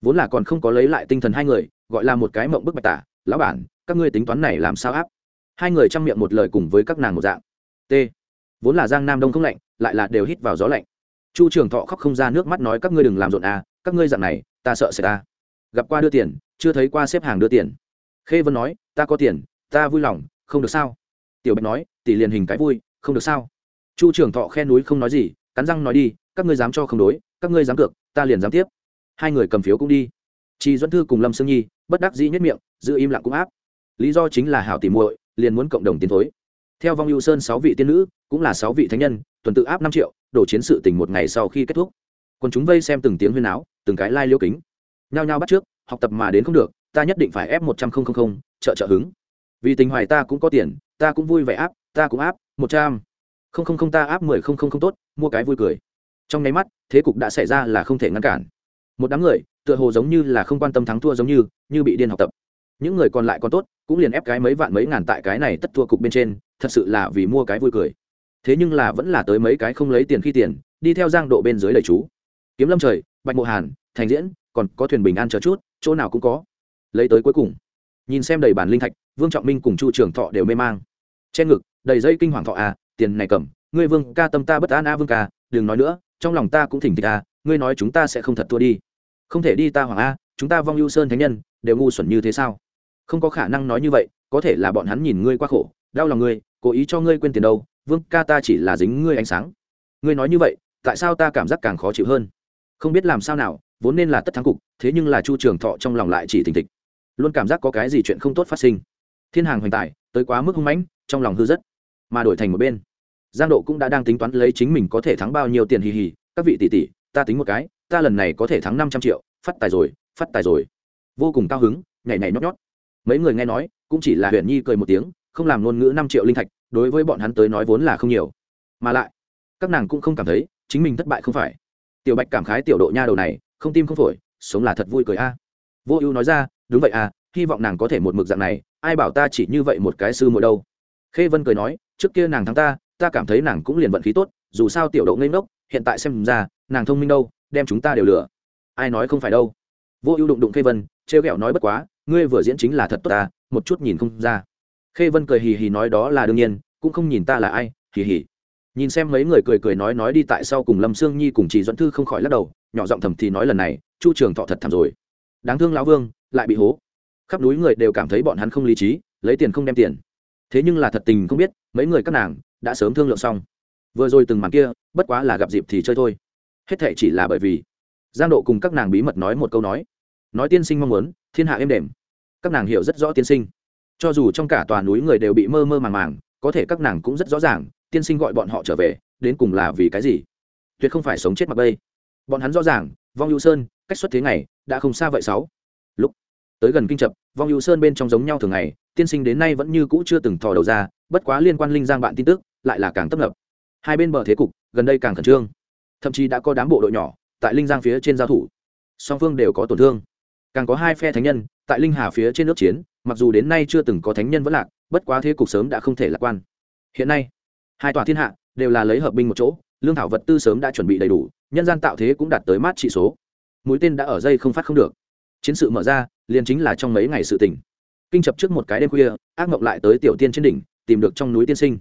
Vốn là còn không có lấy lại tinh thần hai người, gọi là một cái mộng bức bạch tả, lão bản, các ngươi tính toán này làm sao áp? Hai người chăm miệng một lời cùng với các nàng một dạng. T vốn là giang nam đông không lạnh, lại là đều hít vào gió lạnh. Chu trường thọ khóc không ra nước mắt nói, các ngươi đừng làm rộn à các ngươi dạng này, ta sợ sẽ ta. Gặp qua đưa tiền, chưa thấy qua xếp hàng đưa tiền. Khê vân nói, ta có tiền, ta vui lòng, không được sao? Tiểu bạch nói, tỷ liền hình cái vui, không được sao? Chu trường thọ khen núi không nói gì, cắn răng nói đi, các ngươi dám cho không đối, các ngươi dám cược, ta liền dám tiếp. Hai người cầm phiếu cũng đi. Chị duẫn thư cùng lâm sương nhi bất đắc dĩ nhất miệng, giữ im lặng cũng áp. Lý do chính là hảo tỉ muội, liền muốn cộng đồng tiến thối theo vong ưu sơn sáu vị tiên nữ, cũng là sáu vị thánh nhân, tuần tự áp năm triệu, đổ chiến sự tình một ngày sau khi kết thúc. Còn chúng vây xem từng tiếng huyên áo từng cái lai liêu kính. Nhao nhao bắt trước, học tập mà đến không được, ta nhất định phải ép một trăm linh trợ trợ hứng. Vì tình hoài ta cũng có tiền, ta cũng vui vẻ áp, ta cũng áp một trăm. Không không không ta áp mười không không không tốt, mua cái vui cười. Trong nháy mắt, thế cục đã xảy ra là không thể ngăn cản. Một đám người, tựa hồ giống như là không quan tâm thắng thua giống như như bị điên học tập. Những người còn lại còn tốt, cũng liền ép cái mấy vạn mấy ngàn tại cái này tất thua cục bên trên thật sự là vì mua cái vui cười. Thế nhưng là vẫn là tới mấy cái không lấy tiền khi tiền, đi theo giang độ bên dưới lời chú. Kiếm lâm trời, bạch mộ hàn, thành diễn, còn có thuyền bình an chờ chút, chỗ nào cũng có. Lấy tới cuối cùng. Nhìn xem đầy bản linh thạch, vương trọng minh cùng chu trường thọ đều mê mang. Trên ngực, đầy dây kinh hoàng thọ à tiền này cầm, ngươi vương ca tâm ta bất an a vương ca, đừng nói nữa, trong lòng ta cũng thỉnh thịch a ngươi nói chúng ta sẽ không thật thua đi. Không thể đi ta hoàng a à, chúng ta vong ưu sơn thánh nhân, đều ngu xuẩn như thế sao? Không có khả năng nói như vậy, có thể là bọn hắn nhìn ngươi quá khổ, đau lòng ngươi cố ý cho ngươi quên tiền đâu, vương ca ta chỉ là dính ngươi ánh sáng. Ngươi nói như vậy, tại sao ta cảm giác càng khó chịu hơn? Không biết làm sao nào, vốn nên là tất thắng cục, thế nhưng là chu trường thọ trong lòng lại chỉ thình thịch. Luôn cảm giác có cái gì chuyện không tốt phát sinh. Thiên hàng hoành tài, tới quá mức hung mãnh, trong lòng hư rất. Mà đổi thành một bên, giang độ cũng đã đang tính toán lấy chính mình có thể thắng bao nhiêu tiền hì hì, các vị tỷ tỷ, ta tính một cái, ta lần này có thể thắng năm trăm triệu, phát tài rồi, phát tài rồi. Vô cùng cao hứng, nhảy nhảy nhót nhót. Mấy người nghe nói, cũng chỉ là huyền nhi cười một tiếng không làm ngôn ngữ năm triệu linh thạch, đối với bọn hắn tới nói vốn là không nhiều. Mà lại, các nàng cũng không cảm thấy chính mình thất bại không phải. Tiểu bạch cảm khái tiểu độ nha đầu này, không tim không phổi, sống là thật vui cười a. Vô ưu nói ra, đúng vậy à hy vọng nàng có thể một mực dạng này, ai bảo ta chỉ như vậy một cái sư mỗi đâu. Khê vân cười nói, trước kia nàng thắng ta ta cảm thấy nàng cũng liền vận khí tốt, dù sao tiểu độ ngây ngốc, hiện tại xem ra, nàng thông minh đâu, đem chúng ta đều lừa. Ai nói không phải đâu. Vô ưu đụng đụng khê vân, trêu ghẹo nói, bất quá, ngươi vừa diễn chính là thật tốt ta, một chút nhìn không ra khê vân cười hì hì nói đó là đương nhiên, cũng không nhìn ta là ai, hì hì. Nhìn xem mấy người cười cười nói nói đi tại sau cùng lâm sương nhi cùng chị dẫn thư không khỏi lắc đầu, nhỏ giọng thầm thì nói lần này, chu trường thọ thật thầm rồi. Đáng thương lão vương, lại bị hố. Khắp núi người đều cảm thấy bọn hắn không lý trí, lấy tiền không đem tiền. Thế nhưng là thật tình không biết, mấy người các nàng đã sớm thương lượng xong. Vừa rồi từng màn kia, bất quá là gặp dịp thì chơi thôi. Hết thệ chỉ là bởi vì giang độ cùng các nàng bí mật nói một câu nói. Nói tiên sinh mong muốn, thiên hạ êm đềm. Các nàng hiểu rất rõ tiên sinh cho dù trong cả tòa núi người đều bị mơ mơ màng màng, có thể các nàng cũng rất rõ ràng, tiên sinh gọi bọn họ trở về, đến cùng là vì cái gì? Tuyệt không phải sống chết mặc bây bọn hắn rõ ràng, vong hữu sơn, cách xuất thế này đã không xa vậy sáu. Lúc tới gần kinh chập, vong hữu sơn bên trong giống nhau thường ngày, tiên sinh đến nay vẫn như cũ chưa từng thò đầu ra, bất quá liên quan linh giang bạn tin tức, lại là càng tấp nập. Hai bên bờ thế cục, gần đây càng khẩn trương. Thậm chí đã có đám bộ đội nhỏ, tại linh giang phía trên giao thủ. Song phương đều có tổn thương. Càng có hai phe thánh nhân, tại linh hà phía trên nước chiến mặc dù đến nay chưa từng có thánh nhân vẫn lạc, bất quá thế cục sớm đã không thể lạc quan. Hiện nay, hai tòa thiên hạ đều là lấy hợp binh một chỗ, lương thảo vật tư sớm đã chuẩn bị đầy đủ, nhân gian tạo thế cũng đạt tới mát trị số. Mũi tên đã ở dây không phát không được. Chiến sự mở ra, liền chính là trong mấy ngày sự tỉnh kinh chập trước một cái đêm khuya, ác mộng lại tới tiểu tiên trên đỉnh, tìm được trong núi tiên sinh.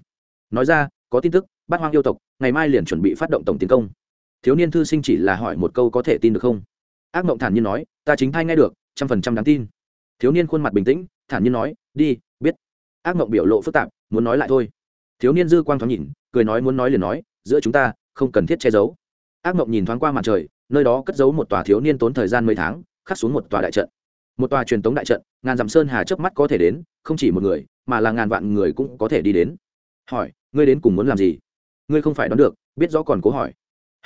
Nói ra, có tin tức, bát hoang yêu tộc, ngày mai liền chuẩn bị phát động tổng tiến công. Thiếu niên thư sinh chỉ là hỏi một câu có thể tin được không? Ác mộng thản nhiên nói, ta chính thay nghe được, trăm phần trăm đáng tin thiếu niên khuôn mặt bình tĩnh, thản nhiên nói, đi, biết. Ác mộng biểu lộ phức tạp, muốn nói lại thôi. Thiếu niên dư quang thoáng nhìn, cười nói muốn nói liền nói, giữa chúng ta, không cần thiết che giấu. Ác mộng nhìn thoáng qua mặt trời, nơi đó cất giấu một tòa thiếu niên tốn thời gian mấy tháng, khắc xuống một tòa đại trận. Một tòa truyền tống đại trận, ngàn dặm sơn hà chớp mắt có thể đến, không chỉ một người, mà là ngàn vạn người cũng có thể đi đến. Hỏi, ngươi đến cùng muốn làm gì? Ngươi không phải đoán được, biết rõ còn cố hỏi.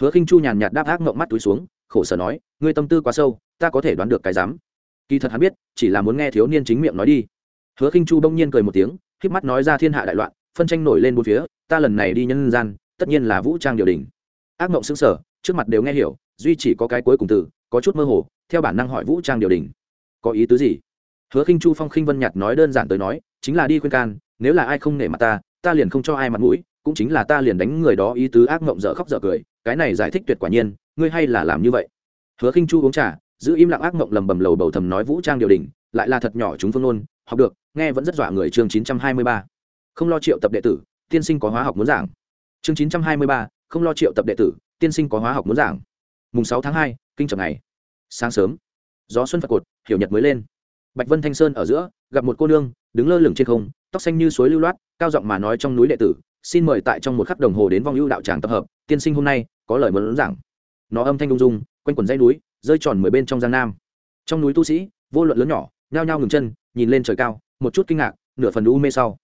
Hứa khinh chu nhàn nhạt đáp ác mộng mắt túi xuống, khổ sở nói, ngươi tâm tư quá sâu, ta có thể đoán được cái dám kỳ thật hắn biết, chỉ là muốn nghe thiếu niên chính miệng nói đi. Hứa khinh chu đông nhiên cười một tiếng k mắt nói ra thiên hạ đại loạn, phân tranh nổi lên bốn phía, ta lần này đi nhân gian, tất nhiên là vũ trang điều đình. Ác mộng xứng sở trước mặt đều nghe hiểu, duy chỉ có cái cuối cùng từ, có chút mơ hồ, theo bản năng hỏi vũ trang điều đình. Có ý tứ gì? Hứa khinh chu phong khinh vân nhạt nói đơn giản tới nói, chính là đi khuyên can, nếu là ai không nể mặt ta ta liền không cho ai mặt mũi, cũng chính là ta liền đánh người đó ý tứ ác mộng dở khóc dở cười, cái này giải thích tuyệt quả nhiên, ngươi hay là làm như vậy. Hứa khinh chu uống trà giữ im lặng ác mộng lầm bầm lầu bầu thầm nói vũ trang điều đình lại là thật nhỏ chúng phương luôn học được nghe vẫn rất dọa người chương 923. không lo triệu tập đệ tử tiên sinh có hóa học muốn giảng. Chương 923, không lo triệu tập đệ tử tiên sinh có hóa học muốn giảng. Mùng sáu tháng hai kinh trầm ngày. Sáng sớm gió xuân phật cột hiểu nhật mới lên. Bạch vân thanh sơn ở giữa gặp một cô nương đứng lơ lửng trên không tóc xanh như suối lưu loát cao giọng mà nói trong núi đệ tử xin mời tại trong một khắc đồng hồ đến vong ưu đạo tràng tập hợp tiên sinh hôm nay có lời muốn giảng. Nó âm thanh đung dung quanh quần dây núi rơi tròn mười bên trong giang nam. Trong núi tu sĩ, vô luận lớn nhỏ, nhao nhao ngừng chân, nhìn lên trời cao, một chút kinh ngạc, nửa phần u mê sau.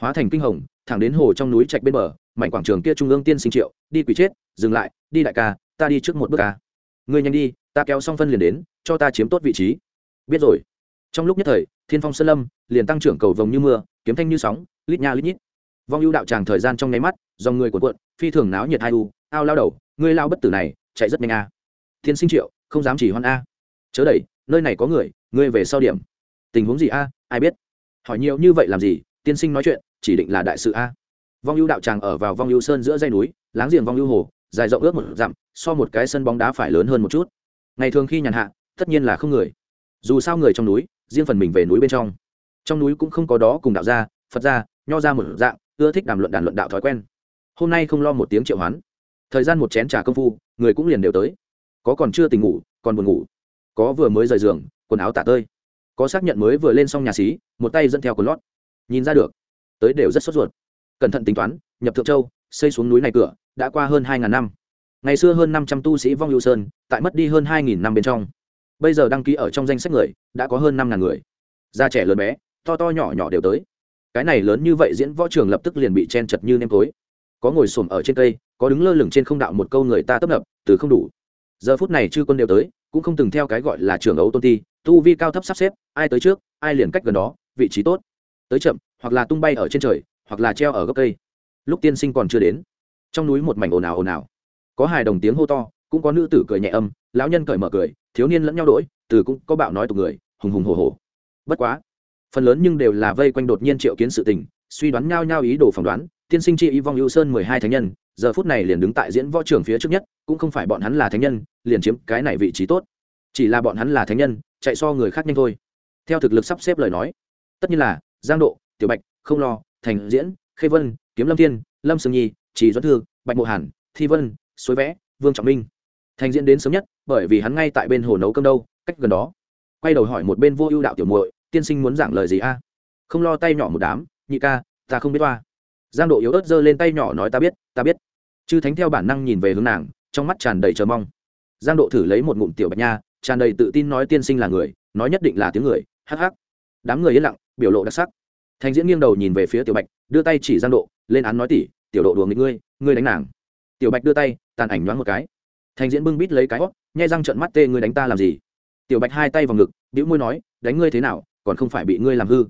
Hóa thành kinh hồng, thẳng đến hồ trong núi trạch bên bờ, mảnh quảng trường kia trung ương tiên sinh triệu, đi quỷ chết, dừng lại, đi đại ca, ta đi trước một bước ca. Ngươi nhanh đi, ta kéo xong phân liền đến, cho ta chiếm tốt vị trí. Biết rồi. Trong lúc nhất thời, thiên phong sơn lâm, liền tăng trưởng cầu vồng như mưa, kiếm thanh như sóng, lít nha lít nhít. Vong ưu đạo tràng thời gian trong nháy mắt, dòng người cuộn cuộn, phi thường náo nhiệt hai u, ao lao đầu, ngươi lao bất tử này, chạy rất nhanh a. Thiên sinh triệu không dám chỉ hoan a. Chớ đẩy, nơi này có người, ngươi về sau điểm. Tình huống gì a? Ai biết? Hỏi nhiều như vậy làm gì? Tiên sinh nói chuyện, chỉ định là đại sự a. Vong ưu đạo tràng ở vào vong ưu sơn giữa dây núi, láng giềng vong ưu hồ, dài rộng ước một dặm, so một cái sân bóng đá phải lớn hơn một chút. Ngày thường khi nhàn hạ, tất nhiên là không người. Dù sao người trong núi, riêng phần mình về núi bên trong. Trong núi cũng không có đó cùng đạo gia, phật gia, nho ra một dạng, ưa thích đàm luận đàn luận đạo thói quen. Hôm nay không lo một tiếng triệu hoán. Thời gian một chén trà công phu, người cũng liền đều tới có còn chưa tỉnh ngủ, còn buồn ngủ. Có vừa mới rời giường, quần áo tả tơi. Có xác nhận mới vừa lên xong nhà xí, một tay dẫn theo quần lót. Nhìn ra được, tới đều rất sốt ruột. Cẩn thận tính toán, nhập thượng châu, xây xuống núi này cửa, đã qua hơn hai ngàn năm. Ngày xưa hơn năm trăm tu sĩ vong hữu sơn, tại mất đi hơn hai nghìn năm bên trong. Bây giờ đăng ký ở trong danh sách người, đã có hơn năm ngàn người. Da trẻ lớn bé, to to nhỏ nhỏ đều tới. Cái này lớn như vậy diễn võ trường lập tức liền bị chen chật như nêm tối. Có ngồi xổm ở trên cây, có đứng lơ lửng trên không đạo một câu người ta tấp nập, từ không đủ giờ phút này chư quân đều tới, cũng không từng theo cái gọi là trưởng ấu tôn ti, tu vi cao thấp sắp xếp, ai tới trước, ai liền cách gần đó, vị trí tốt. Tới chậm, hoặc là tung bay ở trên trời, hoặc là treo ở gốc cây. Lúc tiên sinh còn chưa đến, trong núi một mảnh ồn ào ồn ào. Có hài đồng tiếng hô to, cũng có nữ tử cười nhẹ âm, lão nhân cởi mở cười, thiếu niên lẫn nhau đỗi từ cũng có bạo nói tục người, hùng hùng hồ hồ bất quá, phần lớn nhưng đều là vây quanh đột nhiên triệu kiến sự tình, suy đoán nhau nhau ý đồ phỏng đoán, tiên sinh chi y vong hữu sơn mười hai thánh nhân giờ phút này liền đứng tại diễn võ trường phía trước nhất, cũng không phải bọn hắn là thánh nhân, liền chiếm cái này vị trí tốt. Chỉ là bọn hắn là thánh nhân, chạy so người khác nhanh thôi. Theo thực lực sắp xếp lời nói, tất nhiên là giang độ, tiểu bạch, không lo, thành diễn, khê vân, kiếm lâm thiên, lâm sương nhi, chỉ doãn thư, bạch mộ hàn, thi vân, suối vẽ, vương trọng minh. Thành diễn đến sớm nhất, bởi vì hắn ngay tại bên hồ nấu cơm đâu, cách gần đó. Quay đầu hỏi một bên vô ưu đạo tiểu muội, tiên sinh muốn giảng lời gì a? Không lo tay nhỏ một đám, nhị ca, ta không biết toa giang độ yếu ớt giơ lên tay nhỏ nói, ta biết ta biết. Chư thánh theo bản năng nhìn về hướng nàng, trong mắt tràn đầy chờ mong. Giang độ thử lấy một ngụm tiểu bạch nha, tràn đầy tự tin nói, tiên sinh là người, nói nhất định là tiếng người, hắc hắc. Đám người yên lặng, biểu lộ đặc sắc. Thành diễn nghiêng đầu nhìn về phía tiểu bạch, đưa tay chỉ giang độ, lên án nói tỉ tiểu độ đùa nghịch ngươi ngươi đánh nàng. Tiểu bạch đưa tay, tàn ảnh nhoáng một cái. Thành diễn bưng bít lấy cái hót nhai răng trợn mắt, tê, ngươi đánh ta làm gì? Tiểu bạch hai tay vào ngực, bĩu môi nói, đánh ngươi thế nào, còn không phải bị ngươi làm hư.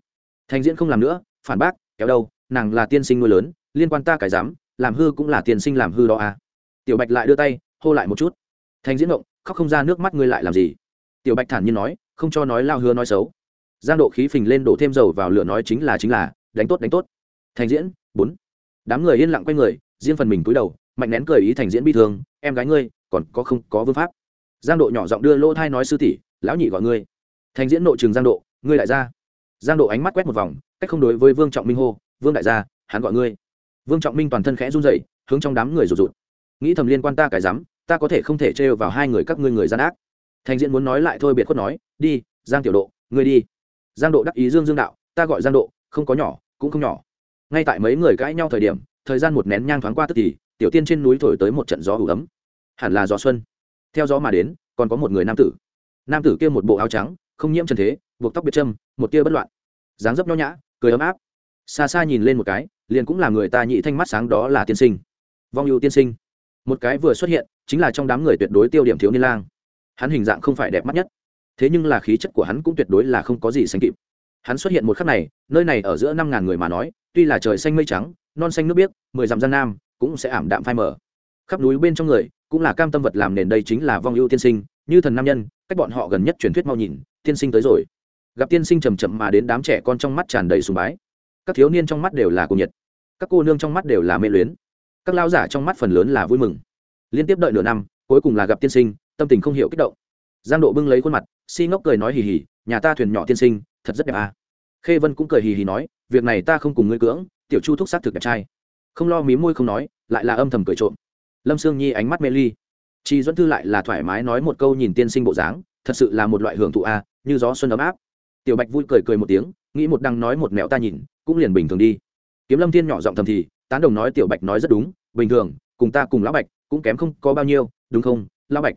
Thành diễn không làm nữa, phản bác, kéo đâu nàng là tiên sinh nuôi lớn, liên quan ta cải dám làm hư cũng là tiên sinh làm hư đó à. Tiểu bạch lại đưa tay, hô lại một chút. Thành diễn động khóc không ra nước mắt ngươi lại làm gì? Tiểu bạch thản nhiên nói, không cho nói lao hứa nói xấu. Giang độ khí phình lên đổ thêm dầu vào lửa nói chính là chính là, đánh tốt đánh tốt. Thành diễn, bốn. Đám người yên lặng quay người, riêng phần mình cúi đầu, mạnh nén cười ý thành diễn bi thương, em gái ngươi, còn có không có vương pháp. Giang độ nhỏ giọng đưa lỗ thai nói sư tỷ, lão nhị gọi ngươi. Thành diễn nội trường giang độ, ngươi lại ra. Giang độ ánh mắt quét một vòng, cách không đối với vương trọng minh hô vương đại gia, hắn gọi ngươi. Vương trọng minh toàn thân khẽ run rẩy, hướng trong đám người rụt rụt. Nghĩ thầm liên quan ta cái rắm, ta có thể không thể trêu vào hai người các ngươi người gian ác. Thành diễn muốn nói lại thôi biệt khuất nói, đi, giang tiểu độ, ngươi đi. Giang độ đắc ý dương dương đạo, ta gọi giang độ, không có nhỏ, cũng không nhỏ. Ngay tại mấy người cãi nhau thời điểm, thời gian một nén nhang thoáng qua tức thì, tiểu tiên trên núi thổi tới một trận gió ủ ấm. Hẳn là gió xuân. Theo gió mà đến, còn có một người nam tử. Nam tử kia một bộ áo trắng, không nhiễm trần thế, buộc tóc biệt trâm, một tia bất loạn. Dáng dấp nho nhã, cười ấm áp xa xa nhìn lên một cái, liền cũng là người ta nhị thanh mắt sáng đó là tiên sinh. Vong ưu tiên sinh. Một cái vừa xuất hiện, chính là trong đám người tuyệt đối tiêu điểm thiếu niên lang. Hắn hình dạng không phải đẹp mắt nhất. Thế nhưng là khí chất của hắn cũng tuyệt đối là không có gì sánh kịp. Hắn xuất hiện một khắc này, nơi này ở giữa năm ngàn người mà nói, tuy là trời xanh mây trắng, non xanh nước biếc, mười dặm gian nam, cũng sẽ ảm đạm phai mờ. Khắp núi bên trong người, cũng là cam tâm vật làm nền đây chính là vong ưu tiên sinh, như thần nam nhân, cách bọn họ gần nhất truyền thuyết mau nhìn, tiên sinh tới rồi. Gặp tiên sinh chầm chậm mà đến đám trẻ con trong mắt tràn đầy sùng bái các thiếu niên trong mắt đều là cuồng nhiệt các cô nương trong mắt đều là mê luyến các lao giả trong mắt phần lớn là vui mừng. Liên tiếp đợi nửa năm cuối cùng là gặp tiên sinh tâm tình không hiểu kích động. Giang độ bưng lấy khuôn mặt si ngốc cười nói hì hì nhà ta thuyền nhỏ tiên sinh thật rất đẹp à. khê vân cũng cười hì hì nói việc này ta không cùng ngươi cưỡng tiểu chu thúc xác thực đẹp trai. Không lo mí môi không nói lại là âm thầm cười trộm. Lâm sương nhi ánh mắt mê ly. Chị duẫn thư lại là thoải mái nói một câu nhìn tiên sinh bộ dáng thật sự là một loại hưởng thụ a à, như gió xuân ấm áp. Tiểu bạch vui cười cười một tiếng nghĩ một đằng nói một mẹo ta nhìn, cũng liền bình thường đi. Kiếm lâm thiên nhỏ giọng thầm thì, tán đồng nói tiểu bạch nói rất đúng, bình thường, cùng ta cùng lão bạch, cũng kém không có bao nhiêu, đúng không, lão bạch?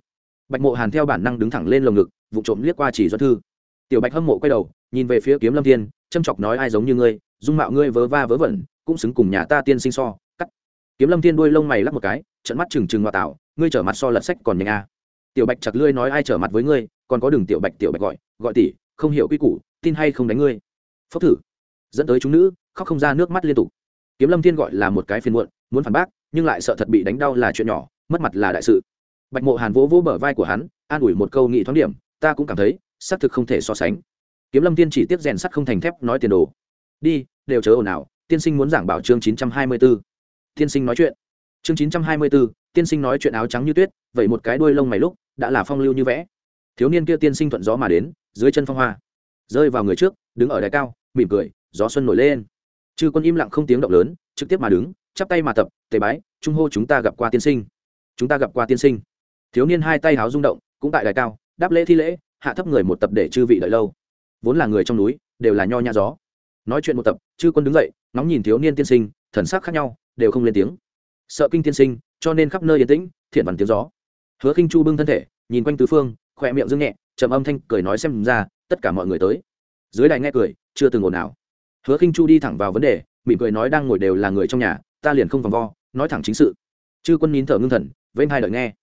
Bạch mộ hàn theo bản năng đứng thẳng lên lồng ngực, vụ trộm liếc qua chỉ do thư. Tiểu bạch hâm mộ quay đầu, nhìn về phía kiếm lâm thiên, châm chọc nói ai giống như ngươi, dung mạo ngươi vớ va vớ vẩn, cũng xứng cùng nhà ta tiên sinh so, cắt. Kiếm lâm thiên đuôi lông mày lắc một cái trận mắt trừng trừng ngoại tạo, ngươi trở mặt so lật sách còn nhanh a. À. tiểu bạch chặt lươi nói ai trở mặt với ngươi, còn có đường tiểu bạch tiểu bạch gọi gọi tỷ, không hiểu quy củ, tin hay không đánh ngươi phốc thử. Dẫn tới chúng nữ khóc không ra nước mắt liên tục. Kiếm lâm thiên gọi là một cái phiền muộn muốn phản bác nhưng lại sợ thật bị đánh đau là chuyện nhỏ mất mặt là đại sự. Bạch mộ hàn vỗ vỗ bờ vai của hắn an ủi một câu nghị thoáng điểm ta cũng cảm thấy xác thực không thể so sánh. Kiếm lâm tiên chỉ tiếp rèn sắt không thành thép nói tiền đồ. Đi đều chớ ồn ào tiên sinh muốn giảng bảo chương chín trăm hai mươi 924. tiên sinh nói chuyện. Chương chín trăm hai mươi 924, tiên sinh nói chuyện áo trắng như tuyết vậy một cái đuôi lông mày lúc đã là phong lưu như vẽ. Thiếu niên kia tiên sinh thuận gió mà đến dưới chân phong hoa rơi vào người trước, đứng ở đài cao, mỉm cười, gió xuân nổi lên. Chư quân im lặng không tiếng động lớn, trực tiếp mà đứng, chắp tay mà tập tề bái, trung hô chúng ta gặp qua tiên sinh. Chúng ta gặp qua tiên sinh. Thiếu niên hai tay háo rung động, cũng tại đài cao, đáp lễ thi lễ, hạ thấp người một tập để chư vị đợi lâu. Vốn là người trong núi, đều là nho nhã gió. Nói chuyện một tập, chư quân đứng dậy, ngóng nhìn thiếu niên tiên sinh, thần sắc khác nhau, đều không lên tiếng. Sợ kinh tiên sinh, cho nên khắp nơi yên tĩnh, thiện bằng tiếng gió. Hứa kinh chu bưng thân thể, nhìn quanh tứ phương, khỏe miệng dương nhẹ, trầm âm thanh cười nói xem ra tất cả mọi người tới. Dưới đài nghe cười, chưa từng ồn nào hứa khinh chu đi thẳng vào vấn đề, mỉm cười nói đang ngồi đều là người trong nhà, ta liền không vòng vo, nói thẳng chính sự. Chư quân nín thở ngưng thần, vênh hai đợi nghe.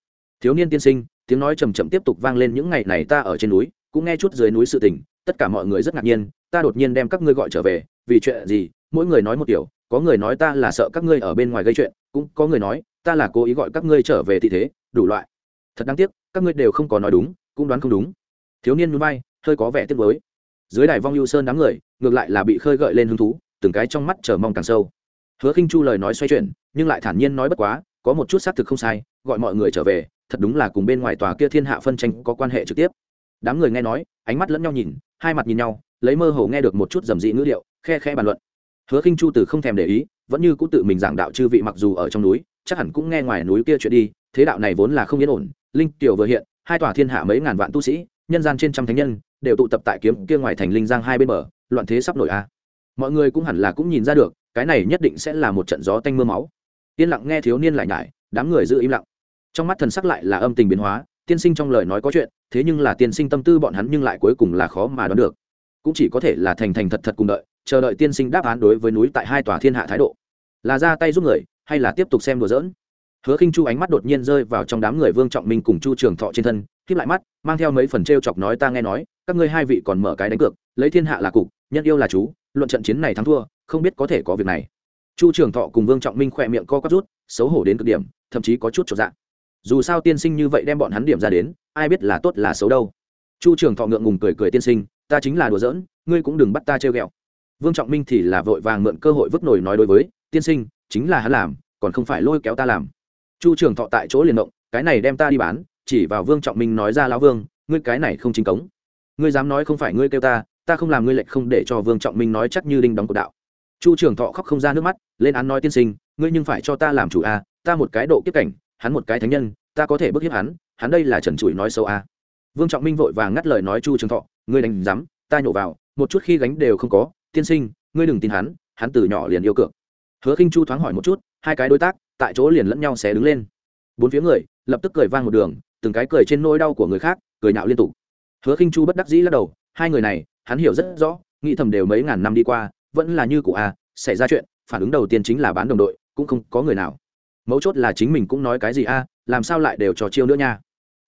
Thiếu niên tiên sinh, tiếng nói trầm chậm tiếp tục vang lên những ngày này ta ở trên núi, cũng nghe chút dưới núi sự tình, tất cả mọi người rất ngạc nhiên, ta đột nhiên đem các ngươi gọi trở về, vì chuyện gì, mỗi người nói một điều có người nói ta là sợ các ngươi ở bên ngoài gây chuyện, cũng có người nói, ta là cố ý gọi các ngươi trở về thị thế, đủ loại. Thật đáng tiếc, các ngươi đều không có nói đúng, cũng đoán không đúng. Thiếu niên núi bay hơi có vẻ tiếc mới dưới đài vong ưu sơn đám người, ngược lại là bị khơi gợi lên hứng thú, từng cái trong mắt chờ mong càng sâu. Hứa khinh chu lời nói xoay chuyển, nhưng lại thản nhiên nói bất quá, có một chút xác thực không sai, gọi mọi người trở về, thật đúng là cùng bên ngoài tòa kia thiên hạ phân tranh có quan hệ trực tiếp. Đám người nghe nói, ánh mắt lẫn nhau nhìn, hai mặt nhìn nhau, lấy mơ hồ nghe được một chút dầm dị ngữ liệu khe khe bàn luận. Hứa khinh chu từ không thèm để ý, vẫn như cũng tự mình giảng đạo chư vị mặc dù ở trong núi, chắc hẳn cũng nghe ngoài núi kia chuyện đi, thế đạo này vốn là không yên ổn, linh tiểu vừa hiện, hai tòa thiên hạ mấy ngàn vạn tu sĩ, nhân gian trên trăm thánh nhân đều tụ tập tại kiếm kia ngoài thành linh giang hai bên bờ, loạn thế sắp nổi a. Mọi người cũng hẳn là cũng nhìn ra được, cái này nhất định sẽ là một trận gió tanh mưa máu. Yên lặng nghe thiếu niên lại nhải, đám người giữ im lặng. Trong mắt thần sắc lại là âm tình biến hóa, tiên sinh trong lời nói có chuyện, thế nhưng là tiên sinh tâm tư bọn hắn nhưng lại cuối cùng là khó mà đoán được. Cũng chỉ có thể là thành thành thật thật cùng đợi, chờ đợi tiên sinh đáp án đối với núi tại hai tòa thiên hạ thái độ. Là ra tay giúp người, hay là tiếp tục xem đùa dỡn hứa khinh chu ánh mắt đột nhiên rơi vào trong đám người vương trọng minh cùng chu trường thọ trên thân khiếp lại mắt, mang theo mấy phần t chọc nói ta nghe nói các ngươi hai vị còn mở cái đánh cược, lấy thiên hạ là cục, nhân yêu là chú, luận trận chiến này thắng thua, không biết có thể có việc này. Chu trường thọ cùng vương trọng minh khỏe miệng co quắp rút, xấu hổ đến cực điểm, thậm chí có chút trọn dạng dù sao tiên sinh như vậy đem bọn hắn điểm ra đến, ai biết là tốt là xấu đâu. Chu trường thọ ngượng ngùng cười cười tiên sinh, ta chính là đùa giỡn, ngươi cũng đừng bắt ta chơi ghẹo. Vương trọng minh thì là vội vàng mượn cơ hội vứt nổi nói đối với, tiên sinh, chính là hắn làm, còn không phải lôi kéo ta làm. Chu trường thọ tại chỗ liền động, cái này đem ta đi bán, chỉ vào vương trọng minh nói ra lão vương, ngươi cái này không chính cống ngươi dám nói không phải ngươi kêu ta ta không làm ngươi lệnh không để cho vương trọng minh nói chắc như đinh đóng cột đạo. Chu trường thọ khóc không ra nước mắt lên án nói tiên sinh ngươi nhưng phải cho ta làm chủ a ta một cái độ kiếp cảnh hắn một cái thánh nhân ta có thể bức hiếp hắn hắn đây là trần trụi nói xấu a. Vương trọng minh vội vàng ngắt lời nói chu trường thọ ngươi đánh dám, ta nhổ vào một chút khi gánh đều không có tiên sinh ngươi đừng tin hắn hắn từ nhỏ liền yêu cược. Hứa khinh chu thoáng hỏi một chút hai cái đối tác tại chỗ liền lẫn nhau xé đứng lên. Bốn phía người lập tức cười vang một đường từng cái cười trên nỗi đau của người khác cười nhạo liên tục hứa khinh chu bất đắc dĩ lắc đầu, hai người này, hắn hiểu rất rõ, nghĩ thầm đều mấy ngàn năm đi qua, vẫn là như cụ a à, xảy ra chuyện, phản ứng đầu tiên chính là bán đồng đội, cũng không có người nào. Mấu chốt là chính mình cũng nói cái gì a làm sao lại đều trò chiêu nữa nha.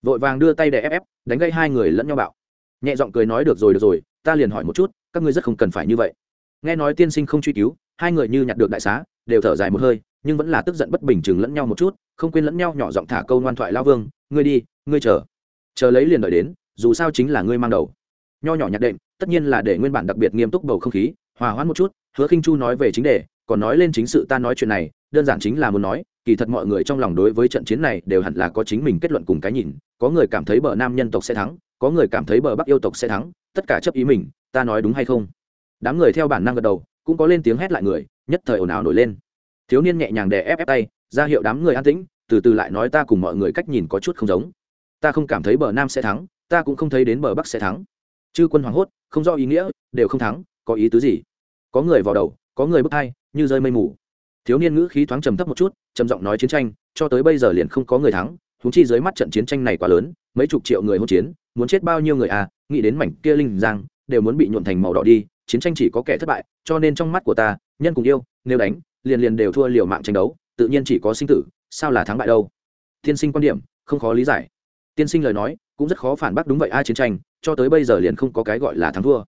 Vội vàng đưa tay để ép ép, đánh gây hai người lẫn nhau bạo. Nhẹ giọng cười nói được rồi được rồi, ta liền hỏi một chút, các ngươi rất không cần phải như vậy. Nghe nói tiên sinh không truy cứu, hai người như nhặt được đại xá, đều thở dài một hơi, nhưng vẫn là tức giận bất bình chừng lẫn nhau một chút, không quên lẫn nhau nhỏ giọng thả câu ngoan thoại lao vương, ngươi đi, ngươi chờ. Chờ lấy liền đợi đến dù sao chính là ngươi mang đầu. Nho nhỏ nhạc đệm, tất nhiên là để nguyên bản đặc biệt nghiêm túc bầu không khí, hòa hoãn một chút, hứa khinh chu nói về chính đề, còn nói lên chính sự ta nói chuyện này, đơn giản chính là muốn nói, kỳ thật mọi người trong lòng đối với trận chiến này đều hẳn là có chính mình kết luận cùng cái nhìn, có người cảm thấy bờ nam nhân tộc sẽ thắng, có người cảm thấy bờ bắc yêu tộc sẽ thắng, tất cả chấp ý mình, ta nói đúng hay không? Đám người theo bản năng gật đầu, cũng có lên tiếng hét lại người, nhất thời ồn ào nổi lên. Thiếu niên nhẹ nhàng đè ép ép tay, ra hiệu đám người an tĩnh, từ từ lại nói ta cùng mọi người cách nhìn có chút không giống. Ta không cảm thấy bờ nam sẽ thắng ta cũng không thấy đến bờ bắc sẽ thắng. Chư quân hoảng hốt, không rõ ý nghĩa, đều không thắng, có ý tứ gì? Có người vào đầu, có người bước hai như rơi mây mù. Thiếu niên ngữ khí thoáng trầm thấp một chút, trầm giọng nói chiến tranh, cho tới bây giờ liền không có người thắng húng chi dưới mắt trận chiến tranh này quá lớn, mấy chục triệu người hôn chiến, muốn chết bao nhiêu người à nghĩ đến mảnh kia linh giang, đều muốn bị nhuộn thành màu đỏ đi, chiến tranh chỉ có kẻ thất bại, cho nên trong mắt của ta, nhân cùng yêu, nếu đánh, liền liền đều thua liều mạng tranh đấu, tự nhiên chỉ có sinh tử, sao là thắng bại đâu? Tiên sinh quan điểm, không khó lý giải tiên sinh lời nói, cũng rất khó phản bác đúng vậy, ai chiến tranh, cho tới bây giờ liền không có cái gọi là thắng thua.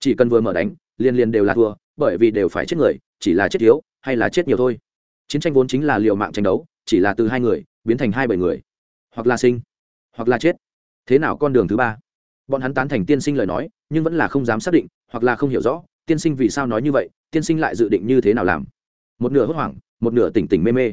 Chỉ cần vừa mở đánh, liền liền đều là thua, bởi vì đều phải chết người, chỉ là chết thiếu, hay là chết nhiều thôi. Chiến tranh vốn chính là liều mạng tranh đấu, chỉ là từ hai người, biến thành hai bảy người. Hoặc là sinh, hoặc là chết. Thế nào con đường thứ ba? Bọn hắn tán thành tiên sinh lời nói, nhưng vẫn là không dám xác định, hoặc là không hiểu rõ, tiên sinh vì sao nói như vậy, tiên sinh lại dự định như thế nào làm? Một nửa hốt hoảng, một nửa tỉnh tỉnh mê mê.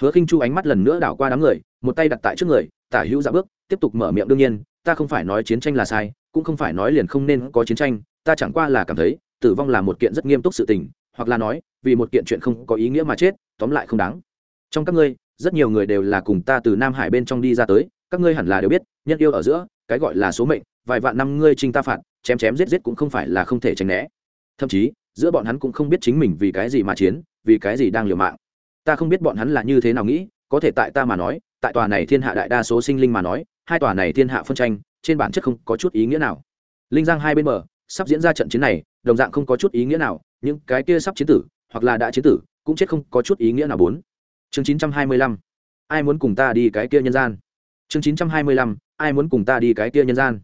Hứa khinh chu ánh mắt lần nữa đảo qua đám người, một tay đặt tại trước người, tả hữu dạ bước tiếp tục mở miệng đương nhiên, ta không phải nói chiến tranh là sai, cũng không phải nói liền không nên có chiến tranh, ta chẳng qua là cảm thấy, tử vong là một kiện rất nghiêm túc sự tình, hoặc là nói, vì một kiện chuyện không có ý nghĩa mà chết, tóm lại không đáng. Trong các ngươi, rất nhiều người đều là cùng ta từ nam hải bên trong đi ra tới, các ngươi hẳn là đều biết, nhân yêu ở giữa, cái gọi là số mệnh, vài vạn năm ngươi trinh ta phạt, chém chém giết giết cũng không phải là không thể tránh né. Thậm chí, giữa bọn hắn cũng không biết chính mình vì cái gì mà chiến, vì cái gì đang liều mạng. Ta không biết bọn hắn là như thế nào nghĩ có thể tại ta mà nói, tại tòa này thiên hạ đại đa số sinh linh mà nói, hai tòa này thiên hạ phân tranh, trên bản chất không có chút ý nghĩa nào. Linh giang hai bên bờ, sắp diễn ra trận chiến này, đồng dạng không có chút ý nghĩa nào, những cái kia sắp chiến tử, hoặc là đã chiến tử, cũng chết không có chút ý nghĩa nào bốn. Chương chín trăm hai mươi lăm, ai muốn cùng ta đi cái kia nhân gian? Chương chín trăm hai mươi lăm, ai muốn cùng ta đi cái kia nhân gian?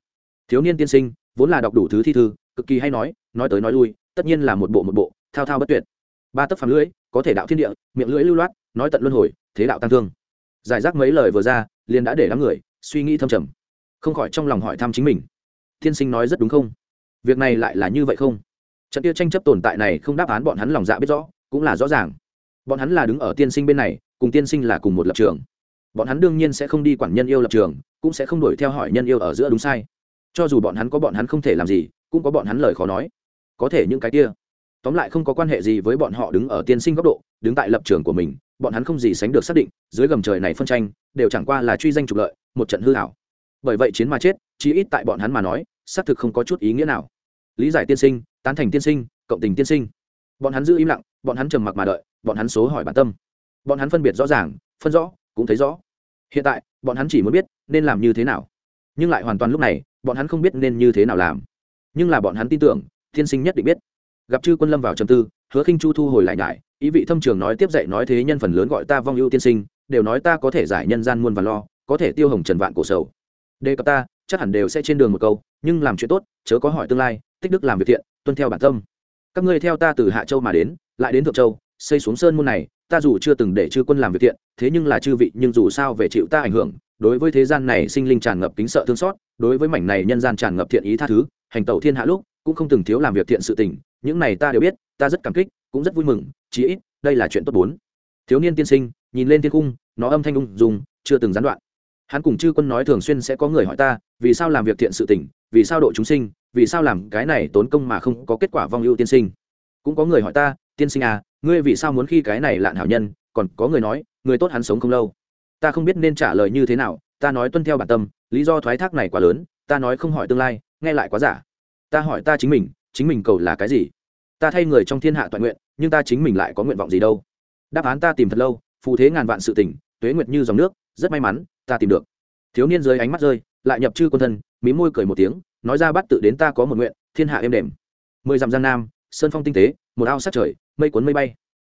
Thiếu niên tiên sinh, vốn là đọc đủ thứ thi thư, cực kỳ hay nói nói tới nói lui, tất nhiên là một bộ một bộ, thao thao bất tuyệt. Ba tấc phàm lưỡi, có thể đạo thiên địa, miệng lưỡi lưu loát, nói tận luân hồi thế đạo tăng thương. Giải rác mấy lời vừa ra, liền đã để đám người suy nghĩ thâm trầm, không khỏi trong lòng hỏi thăm chính mình. Tiên sinh nói rất đúng không? Việc này lại là như vậy không? Trận kia tranh chấp tồn tại này không đáp án bọn hắn lòng dạ biết rõ, cũng là rõ ràng. Bọn hắn là đứng ở tiên sinh bên này, cùng tiên sinh là cùng một lập trường. Bọn hắn đương nhiên sẽ không đi quản nhân yêu lập trường, cũng sẽ không đuổi theo hỏi nhân yêu ở giữa đúng sai. Cho dù bọn hắn có bọn hắn không thể làm gì, cũng có bọn hắn lời khó nói. Có thể những cái kia. Tóm lại không có quan hệ gì với bọn họ đứng ở tiên sinh góc độ, đứng tại lập trường của mình bọn hắn không gì sánh được xác định, dưới gầm trời này phân tranh, đều chẳng qua là truy danh trục lợi, một trận hư hảo bởi vậy chiến mà chết, chí ít tại bọn hắn mà nói, xác thực không có chút ý nghĩa nào. Lý giải tiên sinh, tán thành tiên sinh, cộng tình tiên sinh. Bọn hắn giữ im lặng, bọn hắn trầm mặc mà đợi, bọn hắn số hỏi bản tâm. Bọn hắn phân biệt rõ ràng, phân rõ, cũng thấy rõ. Hiện tại, bọn hắn chỉ muốn biết, nên làm như thế nào. Nhưng lại hoàn toàn lúc này, bọn hắn không biết nên như thế nào làm. Nhưng là bọn hắn tin tưởng, tiên sinh nhất định biết gặp chư quân lâm vào trầm tư, hứa khinh chu thu hồi lại nhải, ý vị thâm trường nói tiếp dạy nói thế nhân phần lớn gọi ta vong ưu tiên sinh, đều nói ta có thể giải nhân gian muôn và lo, có thể tiêu hồng trần vạn cổ sầu. Đề cập ta, chắc hẳn đều sẽ trên đường một câu, nhưng làm chuyện tốt, chớ có hỏi tương lai, tích đức làm việc thiện, tuân theo bản tâm. Các ngươi theo ta từ hạ châu mà đến, lại đến thượng châu, xây xuống sơn môn này, ta dù chưa từng để chư quân làm việc thiện, thế nhưng là chư vị, nhưng dù sao về chịu ta ảnh hưởng, đối với thế gian này sinh linh tràn ngập kính sợ thương xót, đối với mảnh này nhân gian tràn ngập thiện ý tha thứ, hành tẩu thiên hạ lúc, cũng không từng thiếu làm việc thiện sự tình những này ta đều biết, ta rất cảm kích, cũng rất vui mừng, chí ít, đây là chuyện tốt bốn. Thiếu niên tiên sinh, nhìn lên thiên cung nó âm thanh ung dùng chưa từng gián đoạn. Hắn cùng chư quân nói thường xuyên sẽ có người hỏi ta, vì sao làm việc thiện sự tỉnh vì sao độ chúng sinh, vì sao làm cái này tốn công mà không có kết quả vong ưu tiên sinh. Cũng có người hỏi ta, tiên sinh à ngươi vì sao muốn khi cái này lạn hảo nhân, còn có người nói, người tốt hắn sống không lâu. Ta không biết nên trả lời như thế nào, ta nói tuân theo bản tâm, lý do thoái thác này quá lớn, ta nói không hỏi tương lai, nghe lại quá giả. Ta hỏi ta chính mình chính mình cầu là cái gì? Ta thay người trong thiên hạ toàn nguyện, nhưng ta chính mình lại có nguyện vọng gì đâu? Đáp án ta tìm thật lâu, phù thế ngàn vạn sự tỉnh tuế nguyệt như dòng nước, rất may mắn, ta tìm được. Thiếu niên dưới ánh mắt rơi, lại nhập chư quân thân, mí môi cười một tiếng, nói ra bắt tự đến ta có một nguyện, thiên hạ êm đềm. Mười dặm giang nam, sơn phong tinh tế, một ao sát trời, mây cuốn mây bay.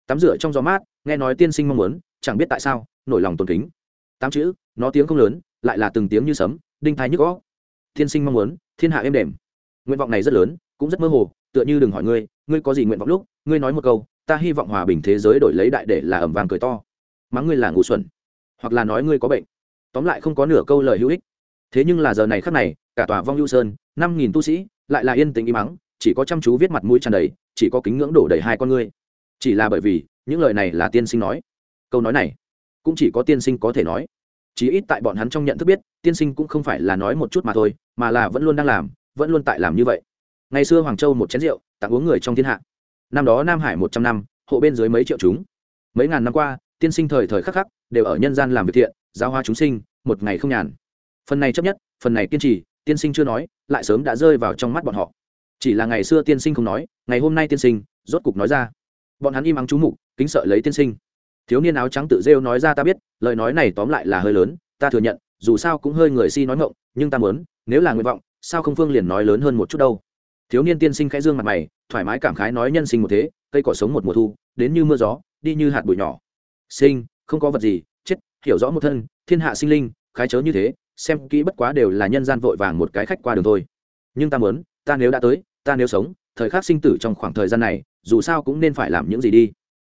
Tắm rửa trong gió mát, nghe nói tiên sinh mong muốn, chẳng biết tại sao, nổi lòng tôn kính. Tám chữ, nó tiếng không lớn, lại là từng tiếng như sấm, đinh thái nhức gõ tiên sinh mong muốn, thiên hạ êm đềm. Nguyện vọng này rất lớn cũng rất mơ hồ, tựa như đừng hỏi ngươi ngươi có gì nguyện vọng lúc, ngươi nói một câu, ta hy vọng hòa bình thế giới đổi lấy đại để là ẩm vàng cười to. Mắng ngươi là ngu xuẩn, hoặc là nói ngươi có bệnh. Tóm lại không có nửa câu lời hữu ích. Thế nhưng là giờ này khắc này, cả tòa vong hữu sơn, năm nghìn tu sĩ, lại là yên tĩnh im mắng chỉ có chăm chú viết mặt mũi tràn đầy, chỉ có kính ngưỡng đổ đầy hai con ngươi. Chỉ là bởi vì, những lời này là tiên sinh nói. Câu nói này, cũng chỉ có tiên sinh có thể nói. Chí ít tại bọn hắn trong nhận thức biết, tiên sinh cũng không phải là nói một chút mà thôi, mà là vẫn luôn đang làm, vẫn luôn tại làm như vậy ngày xưa hoàng châu một chén rượu, tặng uống người trong thiên hạ. Năm đó nam hải một trăm năm, hộ bên dưới mấy triệu chúng. Mấy ngàn năm qua, tiên sinh thời thời khắc khắc đều ở nhân gian làm việc thiện, giáo hoa chúng sinh, một ngày không nhàn. Phần này chấp nhất, phần này kiên trì, tiên sinh chưa nói, lại sớm đã rơi vào trong mắt bọn họ. Chỉ là ngày xưa tiên sinh không nói, ngày hôm nay tiên sinh rốt cục nói ra. Bọn hắn im ắng chú mục, kính sợ lấy tiên sinh. Thiếu niên áo trắng tự rêu nói ra ta biết, lời nói này tóm lại là hơi lớn, ta thừa nhận, dù sao cũng hơi người si nói ngộng nhưng ta muốn, nếu là nguyện vọng, sao không phương liền nói lớn hơn một chút đâu? Thiếu niên tiên sinh khẽ dương mặt mày, thoải mái cảm khái nói nhân sinh một thế, cây cỏ sống một mùa thu, đến như mưa gió, đi như hạt bụi nhỏ. Sinh, không có vật gì, chết, hiểu rõ một thân, thiên hạ sinh linh, khái chớ như thế, xem kỹ bất quá đều là nhân gian vội vàng một cái khách qua đường thôi. Nhưng ta muốn, ta nếu đã tới, ta nếu sống, thời khắc sinh tử trong khoảng thời gian này, dù sao cũng nên phải làm những gì đi.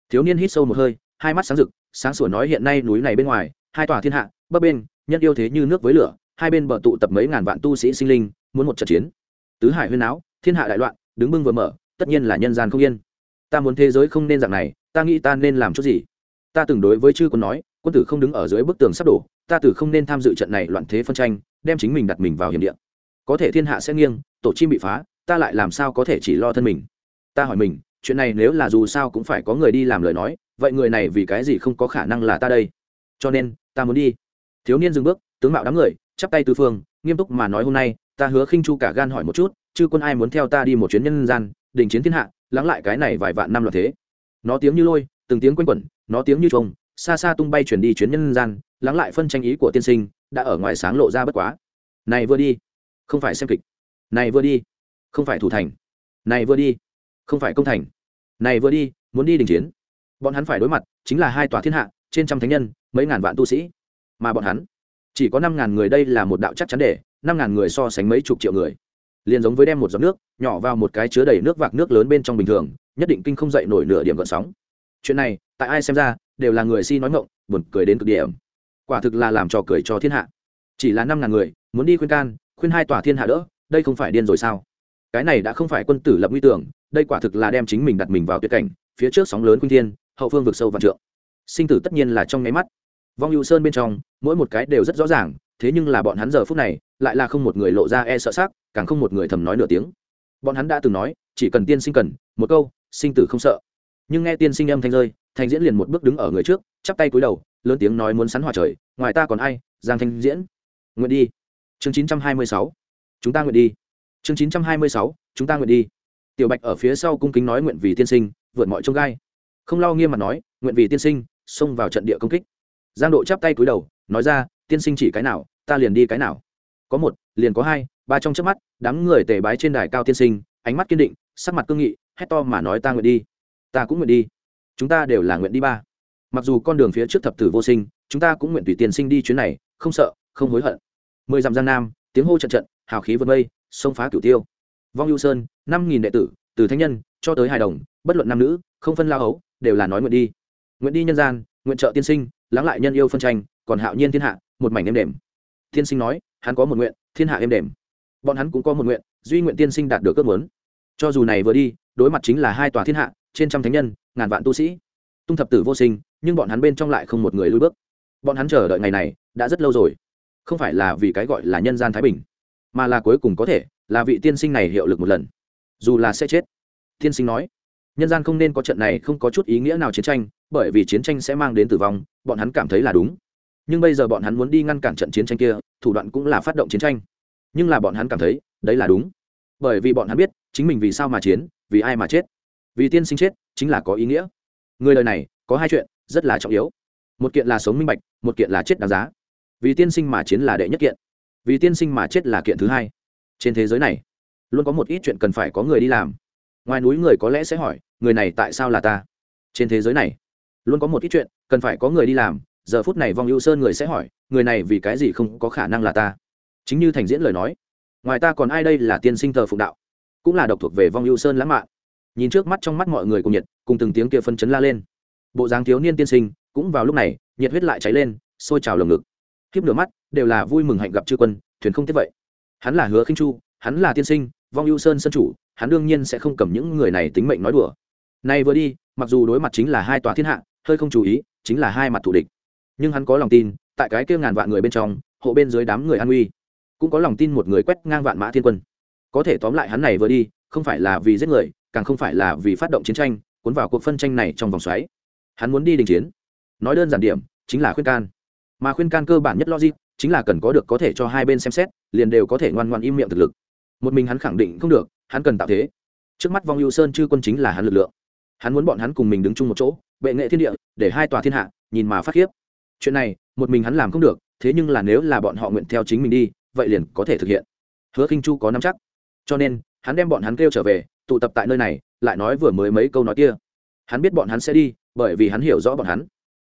Thiếu niên hít sâu một hơi, hai mắt sáng rực, sáng sủa nói hiện nay núi này bên ngoài, hai tòa thiên hạ, bấp bên, nhân yêu thế như nước với lửa, hai bên bờ tụ tập mấy ngàn vạn tu sĩ sinh linh, muốn một trận chiến. Tứ hải huyên áo thiên hạ đại loạn, đứng bưng vừa mở, tất nhiên là nhân gian không yên. Ta muốn thế giới không nên dạng này, ta nghĩ ta nên làm chút gì? Ta từng đối với chư quân nói, quân tử không đứng ở dưới bức tường sắp đổ, ta tử không nên tham dự trận này loạn thế phân tranh, đem chính mình đặt mình vào hiểm địa. Có thể thiên hạ sẽ nghiêng, tổ chim bị phá, ta lại làm sao có thể chỉ lo thân mình? Ta hỏi mình, chuyện này nếu là dù sao cũng phải có người đi làm lời nói, vậy người này vì cái gì không có khả năng là ta đây? Cho nên, ta muốn đi. Thiếu niên dừng bước, tướng mạo đám người, chắp tay tư phương, nghiêm túc mà nói hôm nay, ta hứa khinh chu cả gan hỏi một chút chư quân ai muốn theo ta đi một chuyến nhân gian đình chiến thiên hạ, lắng lại cái này vài vạn năm loạn thế. Nó tiếng như lôi, từng tiếng quanh quẩn, nó tiếng như trông xa xa tung bay chuyển đi chuyến nhân gian, lắng lại phân tranh ý của tiên sinh, đã ở ngoài sáng lộ ra bất quá. Này vừa đi, không phải xem kịch. Này vừa đi, không phải thủ thành. Này vừa đi, không phải công thành. Này vừa đi, muốn đi đình chiến. Bọn hắn phải đối mặt, chính là hai tòa thiên hạ, trên trăm thánh nhân, mấy ngàn vạn tu sĩ. Mà bọn hắn, chỉ có năm ngàn người đây là một đạo chắc chắn để, năm ngàn người so sánh mấy chục triệu người liền giống với đem một giọt nước, nhỏ vào một cái chứa đầy nước vạc nước lớn bên trong bình thường, nhất định kinh không dậy nổi nửa điểm gợn sóng. Chuyện này, tại ai xem ra, đều là người si nói ngộng buồn cười đến cực điểm. Quả thực là làm trò cười cho thiên hạ. Chỉ là năm ngàn người, muốn đi khuyên can, khuyên hai tòa thiên hạ đỡ, đây không phải điên rồi sao? Cái này đã không phải quân tử lập nguy tưởng, đây quả thực là đem chính mình đặt mình vào tuyệt cảnh, phía trước sóng lớn khuyên thiên, hậu phương vực sâu vạn trượng. Sinh tử tất nhiên là trong nháy mắt. Vong hữu sơn bên trong, mỗi một cái đều rất rõ ràng, thế nhưng là bọn hắn giờ phút này lại là không một người lộ ra e sợ sắc, càng không một người thầm nói nửa tiếng. Bọn hắn đã từng nói, chỉ cần tiên sinh cần, một câu, sinh tử không sợ. Nhưng nghe tiên sinh âm thanh rơi, thành diễn liền một bước đứng ở người trước, chắp tay cúi đầu, lớn tiếng nói muốn sắn hòa trời, ngoài ta còn ai, giang thanh diễn? Nguyện đi. Chương chín trăm hai mươi sáu. Chúng ta nguyện đi. Chương chín trăm hai mươi sáu, chúng ta nguyện đi. Tiểu bạch ở phía sau cung kính nói nguyện vì tiên sinh, vượt mọi trông gai. Không lo nghiêm mặt nói, nguyện vì tiên sinh, xông vào trận địa công kích. Giang độ chắp tay cúi đầu, nói ra, tiên sinh chỉ cái nào, ta liền đi cái nào có một, liền có hai, ba trong chớp mắt, đám người tề bái trên đài cao tiên sinh, ánh mắt kiên định, sắc mặt cương nghị, hét to mà nói ta nguyện đi, ta cũng nguyện đi, chúng ta đều là nguyện đi ba. Mặc dù con đường phía trước thập tử vô sinh, chúng ta cũng nguyện tùy tiên sinh đi chuyến này, không sợ, không hối hận. Mười dặm giang nam, tiếng hô trận trận, hào khí vượt mây, sông phá cửu tiêu. Vong ưu sơn, năm nghìn đệ tử, từ thanh nhân cho tới hài đồng, bất luận nam nữ, không phân lao hấu, đều là nói nguyện đi. Nguyện đi nhân gian, nguyện trợ tiên sinh, lắng lại nhân yêu phân tranh, còn hạo nhiên thiên hạ, một mảnh êm đềm. Tiên sinh nói hắn có một nguyện, thiên hạ êm đềm. Bọn hắn cũng có một nguyện, duy nguyện tiên sinh đạt được ước muốn. Cho dù này vừa đi, đối mặt chính là hai tòa thiên hạ, trên trăm thánh nhân, ngàn vạn tu sĩ, tung thập tử vô sinh, nhưng bọn hắn bên trong lại không một người lui bước. Bọn hắn chờ đợi ngày này, đã rất lâu rồi. Không phải là vì cái gọi là nhân gian thái bình, mà là cuối cùng có thể là vị tiên sinh này hiệu lực một lần. Dù là sẽ chết, tiên sinh nói, nhân gian không nên có trận này không có chút ý nghĩa nào chiến tranh, bởi vì chiến tranh sẽ mang đến tử vong, bọn hắn cảm thấy là đúng. Nhưng bây giờ bọn hắn muốn đi ngăn cản trận chiến tranh kia thủ đoạn cũng là phát động chiến tranh. Nhưng là bọn hắn cảm thấy, đấy là đúng. Bởi vì bọn hắn biết, chính mình vì sao mà chiến, vì ai mà chết. Vì tiên sinh chết, chính là có ý nghĩa. Người đời này, có hai chuyện, rất là trọng yếu. Một kiện là sống minh bạch, một kiện là chết đáng giá. Vì tiên sinh mà chiến là đệ nhất kiện. Vì tiên sinh mà chết là kiện thứ hai. Trên thế giới này, luôn có một ít chuyện cần phải có người đi làm. Ngoài núi người có lẽ sẽ hỏi, người này tại sao là ta? Trên thế giới này, luôn có một ít chuyện cần phải có người đi làm. Giờ phút này vong ưu sơn người sẽ hỏi người này vì cái gì không có khả năng là ta? Chính như thành diễn lời nói, ngoài ta còn ai đây là tiên sinh thờ phụng đạo? Cũng là độc thuộc về vong ưu sơn lãng mạn. Nhìn trước mắt trong mắt mọi người cùng nhiệt, cùng từng tiếng kia phân chấn la lên. Bộ dáng thiếu niên tiên sinh, cũng vào lúc này, nhiệt huyết lại cháy lên, sôi trào lồng ngực. Khiếp nửa mắt, đều là vui mừng hạnh gặp chư quân, thuyền không tiếp vậy. Hắn là hứa khinh chu, hắn là tiên sinh, vong ưu sơn sân chủ, hắn đương nhiên sẽ không cầm những người này tính mệnh nói đùa. Nay vừa đi, mặc dù đối mặt chính là hai tòa thiên hạ, hơi không chú ý, chính là hai mặt thủ địch. Nhưng hắn có lòng tin tại cái kia ngàn vạn người bên trong, hộ bên dưới đám người an uy cũng có lòng tin một người quét ngang vạn mã thiên quân. Có thể tóm lại hắn này vừa đi, không phải là vì giết người, càng không phải là vì phát động chiến tranh, cuốn vào cuộc phân tranh này trong vòng xoáy. Hắn muốn đi đình chiến. Nói đơn giản điểm, chính là khuyên can. Mà khuyên can cơ bản nhất logic, chính là cần có được có thể cho hai bên xem xét, liền đều có thể ngoan ngoan im miệng thực lực. Một mình hắn khẳng định không được, hắn cần tạo thế. Trước mắt vong ưu sơn chư quân chính là hắn lực lượng. Hắn muốn bọn hắn cùng mình đứng chung một chỗ, bệ nghệ thiên địa, để hai tòa thiên hạ, nhìn mà phát khiếp chuyện này, một mình hắn làm không được, thế nhưng là nếu là bọn họ nguyện theo chính mình đi, vậy liền có thể thực hiện. Hứa khinh chu có nắm chắc. Cho nên, hắn đem bọn hắn kêu trở về, tụ tập tại nơi này, lại nói vừa mới mấy câu nói kia. Hắn biết bọn hắn sẽ đi, bởi vì hắn hiểu rõ bọn hắn.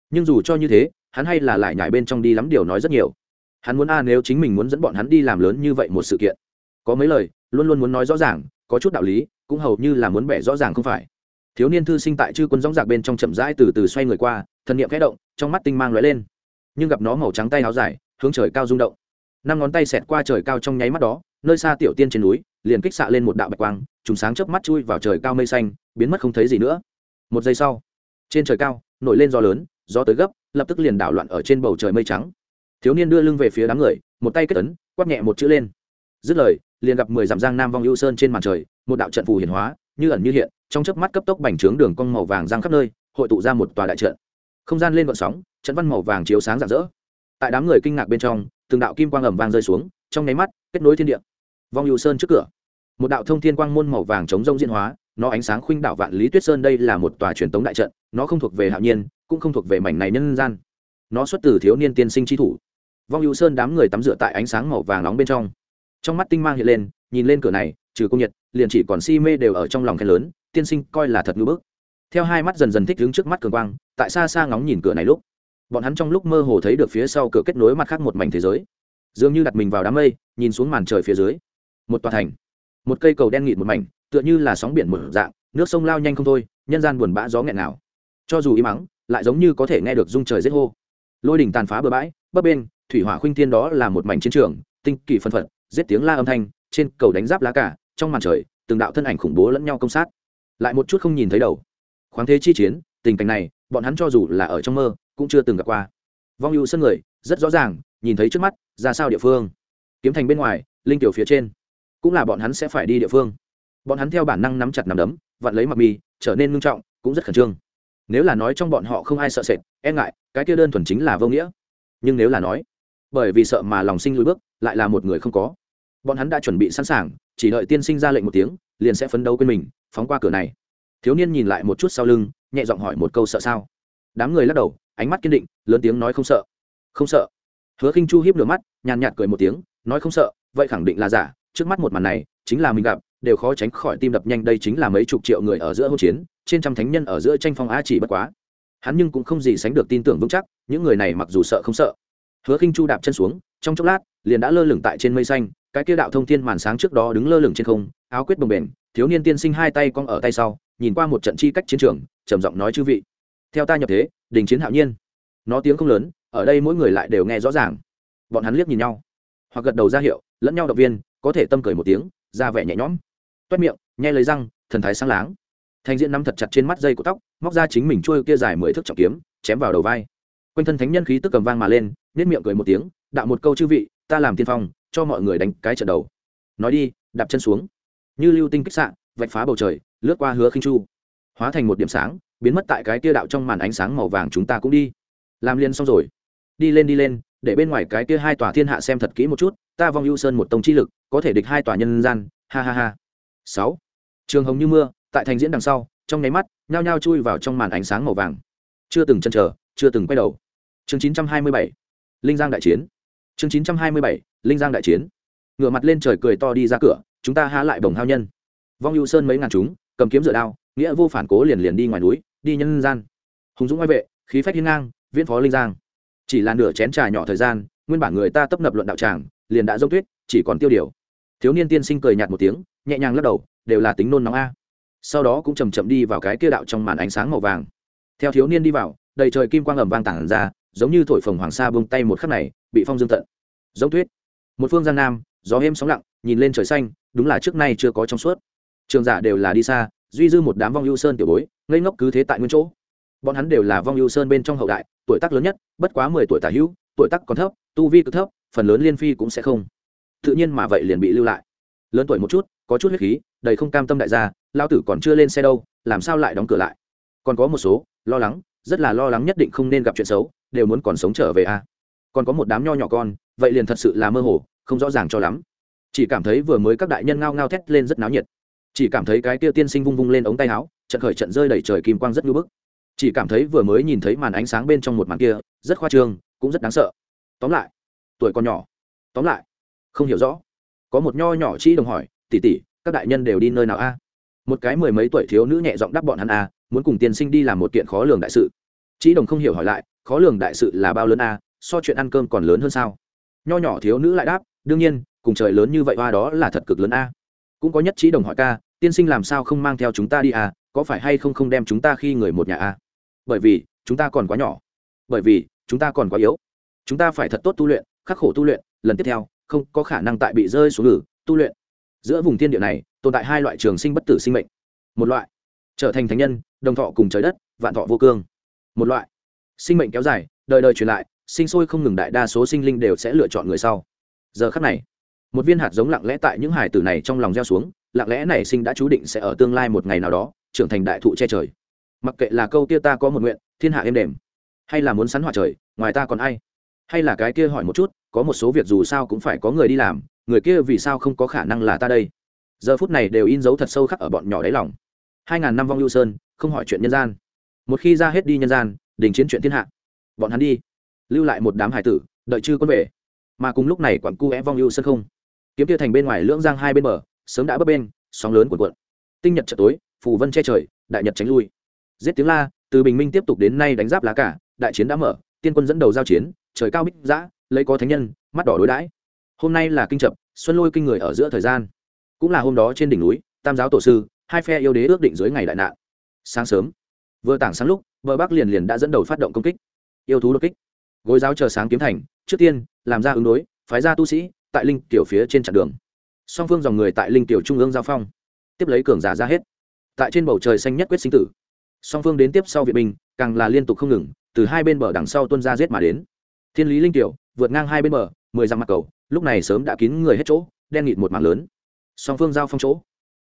Nhưng dù cho như thế, hắn hay là lại nhảy bên trong đi lắm điều nói rất nhiều. Hắn muốn a, nếu chính mình muốn dẫn bọn hắn đi làm lớn như vậy một sự kiện. Có mấy lời, luôn luôn muốn nói rõ ràng, có chút đạo lý, cũng hầu như là muốn bẻ rõ ràng không phải. Thiếu niên thư sinh tại chư quân dõng dạc bên trong chậm rãi từ từ xoay người qua thần niệm khẽ động, trong mắt tinh mang lóe lên. Nhưng gặp nó màu trắng tay áo dài, hướng trời cao rung động. Năm ngón tay xẹt qua trời cao trong nháy mắt đó, nơi xa tiểu tiên trên núi, liền kích xạ lên một đạo bạch quang, trùng sáng chớp mắt chui vào trời cao mây xanh, biến mất không thấy gì nữa. Một giây sau, trên trời cao, nổi lên gió lớn, gió tới gấp, lập tức liền đảo loạn ở trên bầu trời mây trắng. Thiếu niên đưa lưng về phía đám người, một tay kết ấn, quát nhẹ một chữ lên. Dứt lời, liền gặp mười dặm giang nam vong ưu sơn trên màn trời, một đạo trận phù hiển hóa, như ẩn như hiện, trong chớp mắt cấp tốc bành trướng đường cong màu vàng giang khắp nơi, hội tụ ra một tòa đại trận không gian lên vận sóng, trận văn màu vàng chiếu sáng rạng rỡ. Tại đám người kinh ngạc bên trong, từng đạo kim quang ẩm vàng rơi xuống, trong nháy mắt, kết nối thiên địa. Vong hữu sơn trước cửa. Một đạo thông thiên quang môn màu vàng chống rông diễn hóa, nó ánh sáng khuynh đảo vạn lý tuyết sơn đây là một tòa truyền tống đại trận, nó không thuộc về hạo nhiên, cũng không thuộc về mảnh này nhân gian. Nó xuất từ thiếu niên tiên sinh tri thủ. Vong hữu sơn đám người tắm rửa tại ánh sáng màu vàng nóng bên trong. Trong mắt tinh mang hiện lên, nhìn lên cửa này, trừ công nhật liền chỉ còn si mê đều ở trong lòng khen lớn, tiên sinh coi là thật ngưỡng bức theo hai mắt dần dần thích đứng trước mắt cường quang, tại xa xa ngóng nhìn cửa này lúc, bọn hắn trong lúc mơ hồ thấy được phía sau cửa kết nối mặt khác một mảnh thế giới. Dường như đặt mình vào đám mây, nhìn xuống màn trời phía dưới. Một tòa thành, một cây cầu đen nghịt một mảnh, tựa như là sóng biển mở dạng, nước sông lao nhanh không thôi, nhân gian buồn bã gió nghẹn nào cho dù im mắng, lại giống như có thể nghe được rung trời rết hô. Lôi đỉnh tàn phá bờ bãi, bấp bên thủy hỏa khuynh thiên đó là một mảnh chiến trường, tinh kỳ phân phật, giết tiếng la âm thanh, trên cầu đánh giáp lá cả trong màn trời, từng đạo thân ảnh khủng bố lẫn nhau công sát. Lại một chút không nhìn thấy đầu khoáng thế chi chiến, tình cảnh này, bọn hắn cho dù là ở trong mơ, cũng chưa từng gặp qua. Vong ưu sân người, rất rõ ràng, nhìn thấy trước mắt, ra sao địa phương. Kiếm thành bên ngoài, linh tiểu phía trên. Cũng là bọn hắn sẽ phải đi địa phương. Bọn hắn theo bản năng nắm chặt nắm đấm, vặn lấy mặt mì trở nên ngưng trọng, cũng rất khẩn trương. Nếu là nói trong bọn họ không ai sợ sệt e ngại, cái kia đơn thuần chính là vô nghĩa. Nhưng nếu là nói, bởi vì sợ mà lòng sinh lùi bước, lại là một người không có. Bọn hắn đã chuẩn bị sẵn sàng, chỉ đợi tiên sinh ra lệnh một tiếng, liền sẽ phấn đấu quên mình, phóng qua cửa này thiếu niên nhìn lại một chút sau lưng, nhẹ giọng hỏi một câu sợ sao? Đám người lắc đầu, ánh mắt kiên định, lớn tiếng nói không sợ. Không sợ. Hứa khinh chu hiếp lửa mắt, nhàn nhạt cười một tiếng, nói không sợ, vậy khẳng định là giả. Trước mắt một màn này, chính là mình gặp, đều khó tránh khỏi tim đập nhanh, đây chính là mấy chục triệu người ở giữa hỗn chiến, trên trăm thánh nhân ở giữa tranh phong a chỉ bất quá. Hắn nhưng cũng không gì sánh được tin tưởng vững chắc, những người này mặc dù sợ không sợ. Hứa khinh chu đạp chân xuống, trong chốc lát, liền đã lơ lửng tại trên mây xanh, cái kia đạo thông thiên màn sáng trước đó đứng lơ lửng trên không, áo quyết bồng bềnh thiếu niên tiên sinh hai tay cong ở tay sau, nhìn qua một trận chi cách chiến trường, trầm giọng nói chư vị. Theo ta nhập thế, đình chiến hạo nhiên. Nó tiếng không lớn, ở đây mỗi người lại đều nghe rõ ràng. Bọn hắn liếc nhìn nhau, hoặc gật đầu ra hiệu, lẫn nhau động viên, có thể tâm cười một tiếng, ra vẻ nhẹ nhõm. Toét miệng, nhai lấy răng, thần thái sáng láng. Thành diện nắm thật chặt trên mắt dây của tóc, móc ra chính mình trôi kia dài mười thước trọng kiếm, chém vào đầu vai. Quanh thân thánh nhân khí tức cầm vang mà lên nết miệng cười một tiếng, đạo một câu chư vị, ta làm tiên phong, cho mọi người đánh cái trận đầu. Nói đi, đạp chân xuống như lưu tinh kích sạn vạch phá bầu trời, lướt qua hứa khinh chu. Hóa thành một điểm sáng, biến mất tại cái kia đạo trong màn ánh sáng màu vàng chúng ta cũng đi. Làm liền xong rồi. Đi lên đi lên, để bên ngoài cái kia hai tòa thiên hạ xem thật kỹ một chút, ta vong ưu sơn một tông chi lực, có thể địch hai tòa nhân gian, ha ha ha. Sáu. Trường hồng như mưa, tại thành diễn đằng sau, trong nháy mắt, nhao nhao chui vào trong màn ánh sáng màu vàng. Chưa từng chân chờ, chưa từng quay đầu. Chương 927 linh giang đại chiến. Chương 927 linh giang đại chiến. Ngửa mặt lên trời cười to đi ra cửa chúng ta há lại bồng hao nhân. Vong ưu sơn mấy ngàn chúng, cầm kiếm dựa đao, nghĩa vô phản cố liền liền đi ngoài núi, đi nhân gian. Hùng dũng oai vệ, khí phách hiên ngang, viễn phó linh giang. Chỉ là nửa chén trà nhỏ thời gian, nguyên bản người ta tấp nập luận đạo tràng, liền đã dốc tuyết, chỉ còn tiêu điều. Thiếu niên tiên sinh cười nhạt một tiếng, nhẹ nhàng lắc đầu, đều là tính nôn nóng a. Sau đó cũng chầm chậm đi vào cái kia đạo trong màn ánh sáng màu vàng. Theo thiếu niên đi vào, đầy trời kim quang ầm vang tản ra, giống như thổi phồng hoàng sa bông tay một khắc này, bị phong dương tận. Giống tuyết. Một phương gian nam, gió êm sóng lặng, nhìn lên trời xanh đúng là trước nay chưa có trong suốt. Trường giả đều là đi xa, duy dư một đám vong ưu sơn tiểu bối, ngây ngốc cứ thế tại nguyên chỗ. Bọn hắn đều là vong ưu sơn bên trong hậu đại, tuổi tác lớn nhất, bất quá mười tuổi tả hữu, tuổi tác còn thấp, tu vi cực thấp, phần lớn liên phi cũng sẽ không. Tự nhiên mà vậy liền bị lưu lại. Lớn tuổi một chút, có chút huyết khí, đầy không cam tâm đại gia lao tử còn chưa lên xe đâu, làm sao lại đóng cửa lại? Còn có một số, lo lắng, rất là lo lắng nhất định không nên gặp chuyện xấu, đều muốn còn sống trở về a à. còn có một đám nho nhỏ con, vậy liền thật sự là mơ hồ, không rõ ràng cho lắm chỉ cảm thấy vừa mới các đại nhân ngao ngao thét lên rất náo nhiệt. Chỉ cảm thấy cái kia tiên sinh vung vung lên ống tay áo, trận khởi trận rơi đầy trời kim quang rất ngưỡng bức. Chỉ cảm thấy vừa mới nhìn thấy màn ánh sáng bên trong một màn kia, rất khoa trương, cũng rất đáng sợ. Tóm lại, tuổi còn nhỏ. Tóm lại, không hiểu rõ. Có một nho nhỏ chỉ đồng hỏi tỉ tỉ các đại nhân đều đi nơi nào a? Một cái mười mấy tuổi thiếu nữ nhẹ giọng đáp bọn hắn a, muốn cùng tiên sinh đi làm một kiện khó lường đại sự. Chỉ đồng không hiểu hỏi lại, khó lường đại sự là bao lớn a? So chuyện ăn cơm còn lớn hơn sao? Nho nhỏ thiếu nữ lại đáp, đương nhiên cùng trời lớn như vậy hoa đó là thật cực lớn a. Cũng có nhất trí đồng hỏi ca, tiên sinh làm sao không mang theo chúng ta đi a có phải hay không không đem chúng ta khi người một nhà a bởi vì, chúng ta còn quá nhỏ. Bởi vì, chúng ta còn quá yếu. Chúng ta phải thật tốt tu luyện, khắc khổ tu luyện, lần tiếp theo, không có khả năng tại bị rơi xuống ngử tu luyện. Giữa vùng thiên địa này, tồn tại hai loại trường sinh bất tử sinh mệnh. Một loại, trở thành thánh nhân, đồng thọ cùng trời đất, vạn thọ vô cương. Một loại, sinh mệnh kéo dài, đời đời truyền lại, sinh sôi không ngừng đại đa số sinh linh đều sẽ lựa chọn người sau. Giờ khắc này một viên hạt giống lặng lẽ tại những hải tử này trong lòng gieo xuống, lặng lẽ này sinh đã chú định sẽ ở tương lai một ngày nào đó, trưởng thành đại thụ che trời. Mặc kệ là câu kia ta có một nguyện, thiên hạ êm đềm, hay là muốn sắn hỏa trời, ngoài ta còn ai? Hay là cái kia hỏi một chút, có một số việc dù sao cũng phải có người đi làm, người kia vì sao không có khả năng là ta đây? Giờ phút này đều in dấu thật sâu khắc ở bọn nhỏ đáy lòng. Hai ngàn năm vong lưu sơn, không hỏi chuyện nhân gian. Một khi ra hết đi nhân gian, đình chiến chuyện thiên hạ. Bọn hắn đi. Lưu lại một đám hải tử, đợi chư quân về. Mà cùng lúc này quản cu é vong lưu sơn không kiếm kia thành bên ngoài lưỡng giang hai bên bờ, sớm đã bấp bên sóng lớn cuộn cuộn. Tinh nhật chợ tối, phù vân che trời, đại nhật tránh lui. Giết tiếng la, từ bình minh tiếp tục đến nay đánh giáp lá cả, đại chiến đã mở, tiên quân dẫn đầu giao chiến, trời cao bích giã lấy có thánh nhân, mắt đỏ đối đãi. Hôm nay là kinh chập, xuân lôi kinh người ở giữa thời gian. Cũng là hôm đó trên đỉnh núi, tam giáo tổ sư, hai phe yêu đế ước định dưới ngày đại nạn. Sáng sớm, vừa tảng sáng lúc, bờ bắc liền liền đã dẫn đầu phát động công kích. Yêu thú đột kích. Gối giáo chờ sáng kiếm thành, trước tiên, làm ra ứng đối, phái ra tu sĩ tại linh tiểu phía trên chặn đường. Song phương dòng người tại linh tiểu trung ương giao phong, tiếp lấy cường giả ra hết. Tại trên bầu trời xanh nhất quyết sinh tử, song phương đến tiếp sau viện binh, càng là liên tục không ngừng, từ hai bên bờ đằng sau tuân ra giết mà đến. Thiên lý linh tiểu, vượt ngang hai bên bờ, mười dặm mặt cầu, lúc này sớm đã kín người hết chỗ, đen nghịt một mảng lớn. Song phương giao phong chỗ,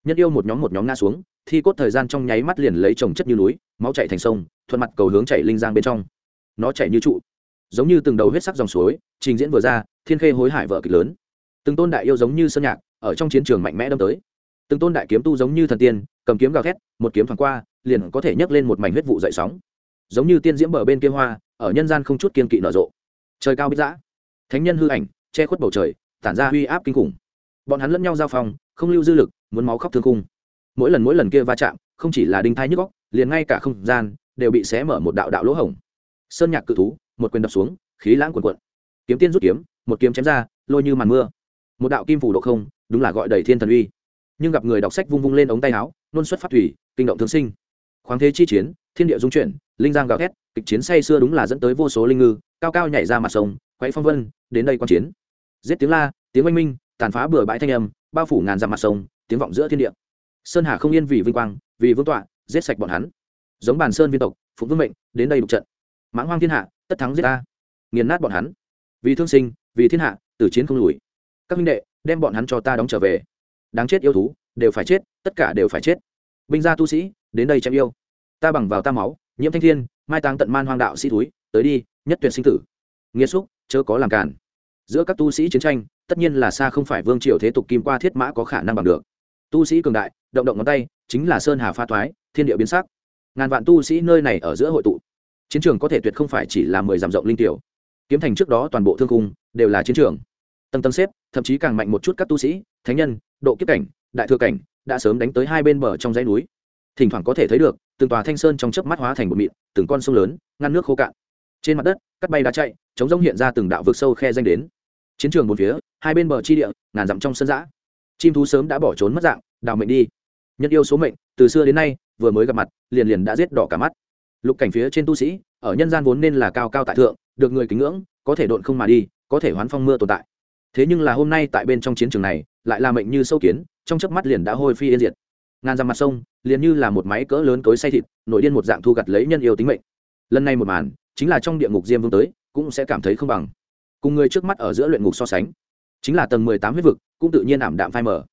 nhân yêu một nhóm một nhóm ngã xuống, thi cốt thời gian trong nháy mắt liền lấy trồng chất như núi, máu chạy thành sông, thuận mặt cầu hướng chạy linh giang bên trong. Nó chạy như trụ, giống như từng đầu huyết sắc dòng suối, trình diễn vừa ra thiên khê hối hải vợ kịch lớn. Từng tôn đại yêu giống như sơn nhạc, ở trong chiến trường mạnh mẽ đâm tới. Từng tôn đại kiếm tu giống như thần tiên, cầm kiếm gào thét, một kiếm thoảng qua, liền có thể nhấc lên một mảnh huyết vụ dậy sóng. Giống như tiên diễm bờ bên kia hoa, ở nhân gian không chút kiên kỵ nở rộ. Trời cao biết dã, thánh nhân hư ảnh, che khuất bầu trời, tản ra uy áp kinh khủng. Bọn hắn lẫn nhau giao phong, không lưu dư lực, muốn máu khóc thương cung mỗi lần mỗi lần kia va chạm, không chỉ là đinh thai nhức góc liền ngay cả không gian, đều bị xé mở một đạo đạo lỗ hổng. Sơn nhạc cự thú, một quyền đập xuống, khí lãng quần quận kiếm tiên rút kiếm, một kiếm chém ra, lôi như màn mưa. Một đạo kim phủ độ không, đúng là gọi đầy thiên thần uy. Nhưng gặp người đọc sách vung vung lên ống tay áo, nôn xuất phát thủy, kinh động thương sinh. Khoáng thế chi chiến, thiên địa dung chuyển, linh giang gào thét, kịch chiến say xưa đúng là dẫn tới vô số linh ngư, cao cao nhảy ra mặt sông quấy phong vân, đến đây quan chiến. Giết tiếng la, tiếng oanh minh, tàn phá bừa bãi thanh âm, bao phủ ngàn dặm mặt sông, tiếng vọng giữa thiên địa. Sơn hà không yên vì vinh quang, vì vương tọa, giết sạch bọn hắn. Giống bàn sơn viên tộc, phụng vương mệnh, đến đây đục trận. Mãng hoang thiên hạ, tất thắng giết ta. Nghiền nát bọn hắn vì thương sinh, vì thiên hạ, tử chiến không lùi. Các minh đệ, đem bọn hắn cho ta đóng trở về. Đáng chết yêu thú, đều phải chết, tất cả đều phải chết. Binh gia tu sĩ, đến đây chém yêu. Ta bằng vào ta máu, nhiễm thanh thiên, mai táng tận man hoang đạo sĩ túi, tới đi, nhất tuyệt sinh tử. Nghĩa xúc, chớ có làm cản. Giữa các tu sĩ chiến tranh, tất nhiên là xa không phải vương triều thế tục kim qua thiết mã có khả năng bằng được. Tu sĩ cường đại, động động ngón tay, chính là sơn hà pha thoái, thiên địa biến sắc. Ngàn vạn tu sĩ nơi này ở giữa hội tụ. Chiến trường có thể tuyệt không phải chỉ là mười dặm rộng linh tiểu kiếm thành trước đó toàn bộ thương cung đều là chiến trường. Tầng tầng xếp, thậm chí càng mạnh một chút các tu sĩ, thánh nhân, độ kiếp cảnh, đại thừa cảnh, đã sớm đánh tới hai bên bờ trong dãy núi. Thỉnh thoảng có thể thấy được, từng tòa thanh sơn trong chớp mắt hóa thành một mịn, từng con sông lớn, ngăn nước khô cạn. Trên mặt đất, cắt bay đá chạy, chống rông hiện ra từng đạo vực sâu khe danh đến. Chiến trường một phía, hai bên bờ chi địa, ngàn dặm trong sân giã chim thú sớm đã bỏ trốn mất dạng, đào mệnh đi. Nhân yêu số mệnh, từ xưa đến nay, vừa mới gặp mặt, liền liền đã giết đỏ cả mắt. Lục cảnh phía trên tu sĩ, ở nhân gian vốn nên là cao cao tại thượng được người kính ngưỡng, có thể độn không mà đi, có thể hoán phong mưa tồn tại. Thế nhưng là hôm nay tại bên trong chiến trường này, lại là mệnh như sâu kiến, trong chớp mắt liền đã hôi phi yên diệt. Ngàn dặm mặt sông, liền như là một máy cỡ lớn cối say thịt, nổi điên một dạng thu gặt lấy nhân yêu tính mệnh. Lần này một màn, chính là trong địa ngục diêm vương tới, cũng sẽ cảm thấy không bằng. Cùng người trước mắt ở giữa luyện ngục so sánh, chính là tầng mười tám huyết vực, cũng tự nhiên ảm đạm phai mở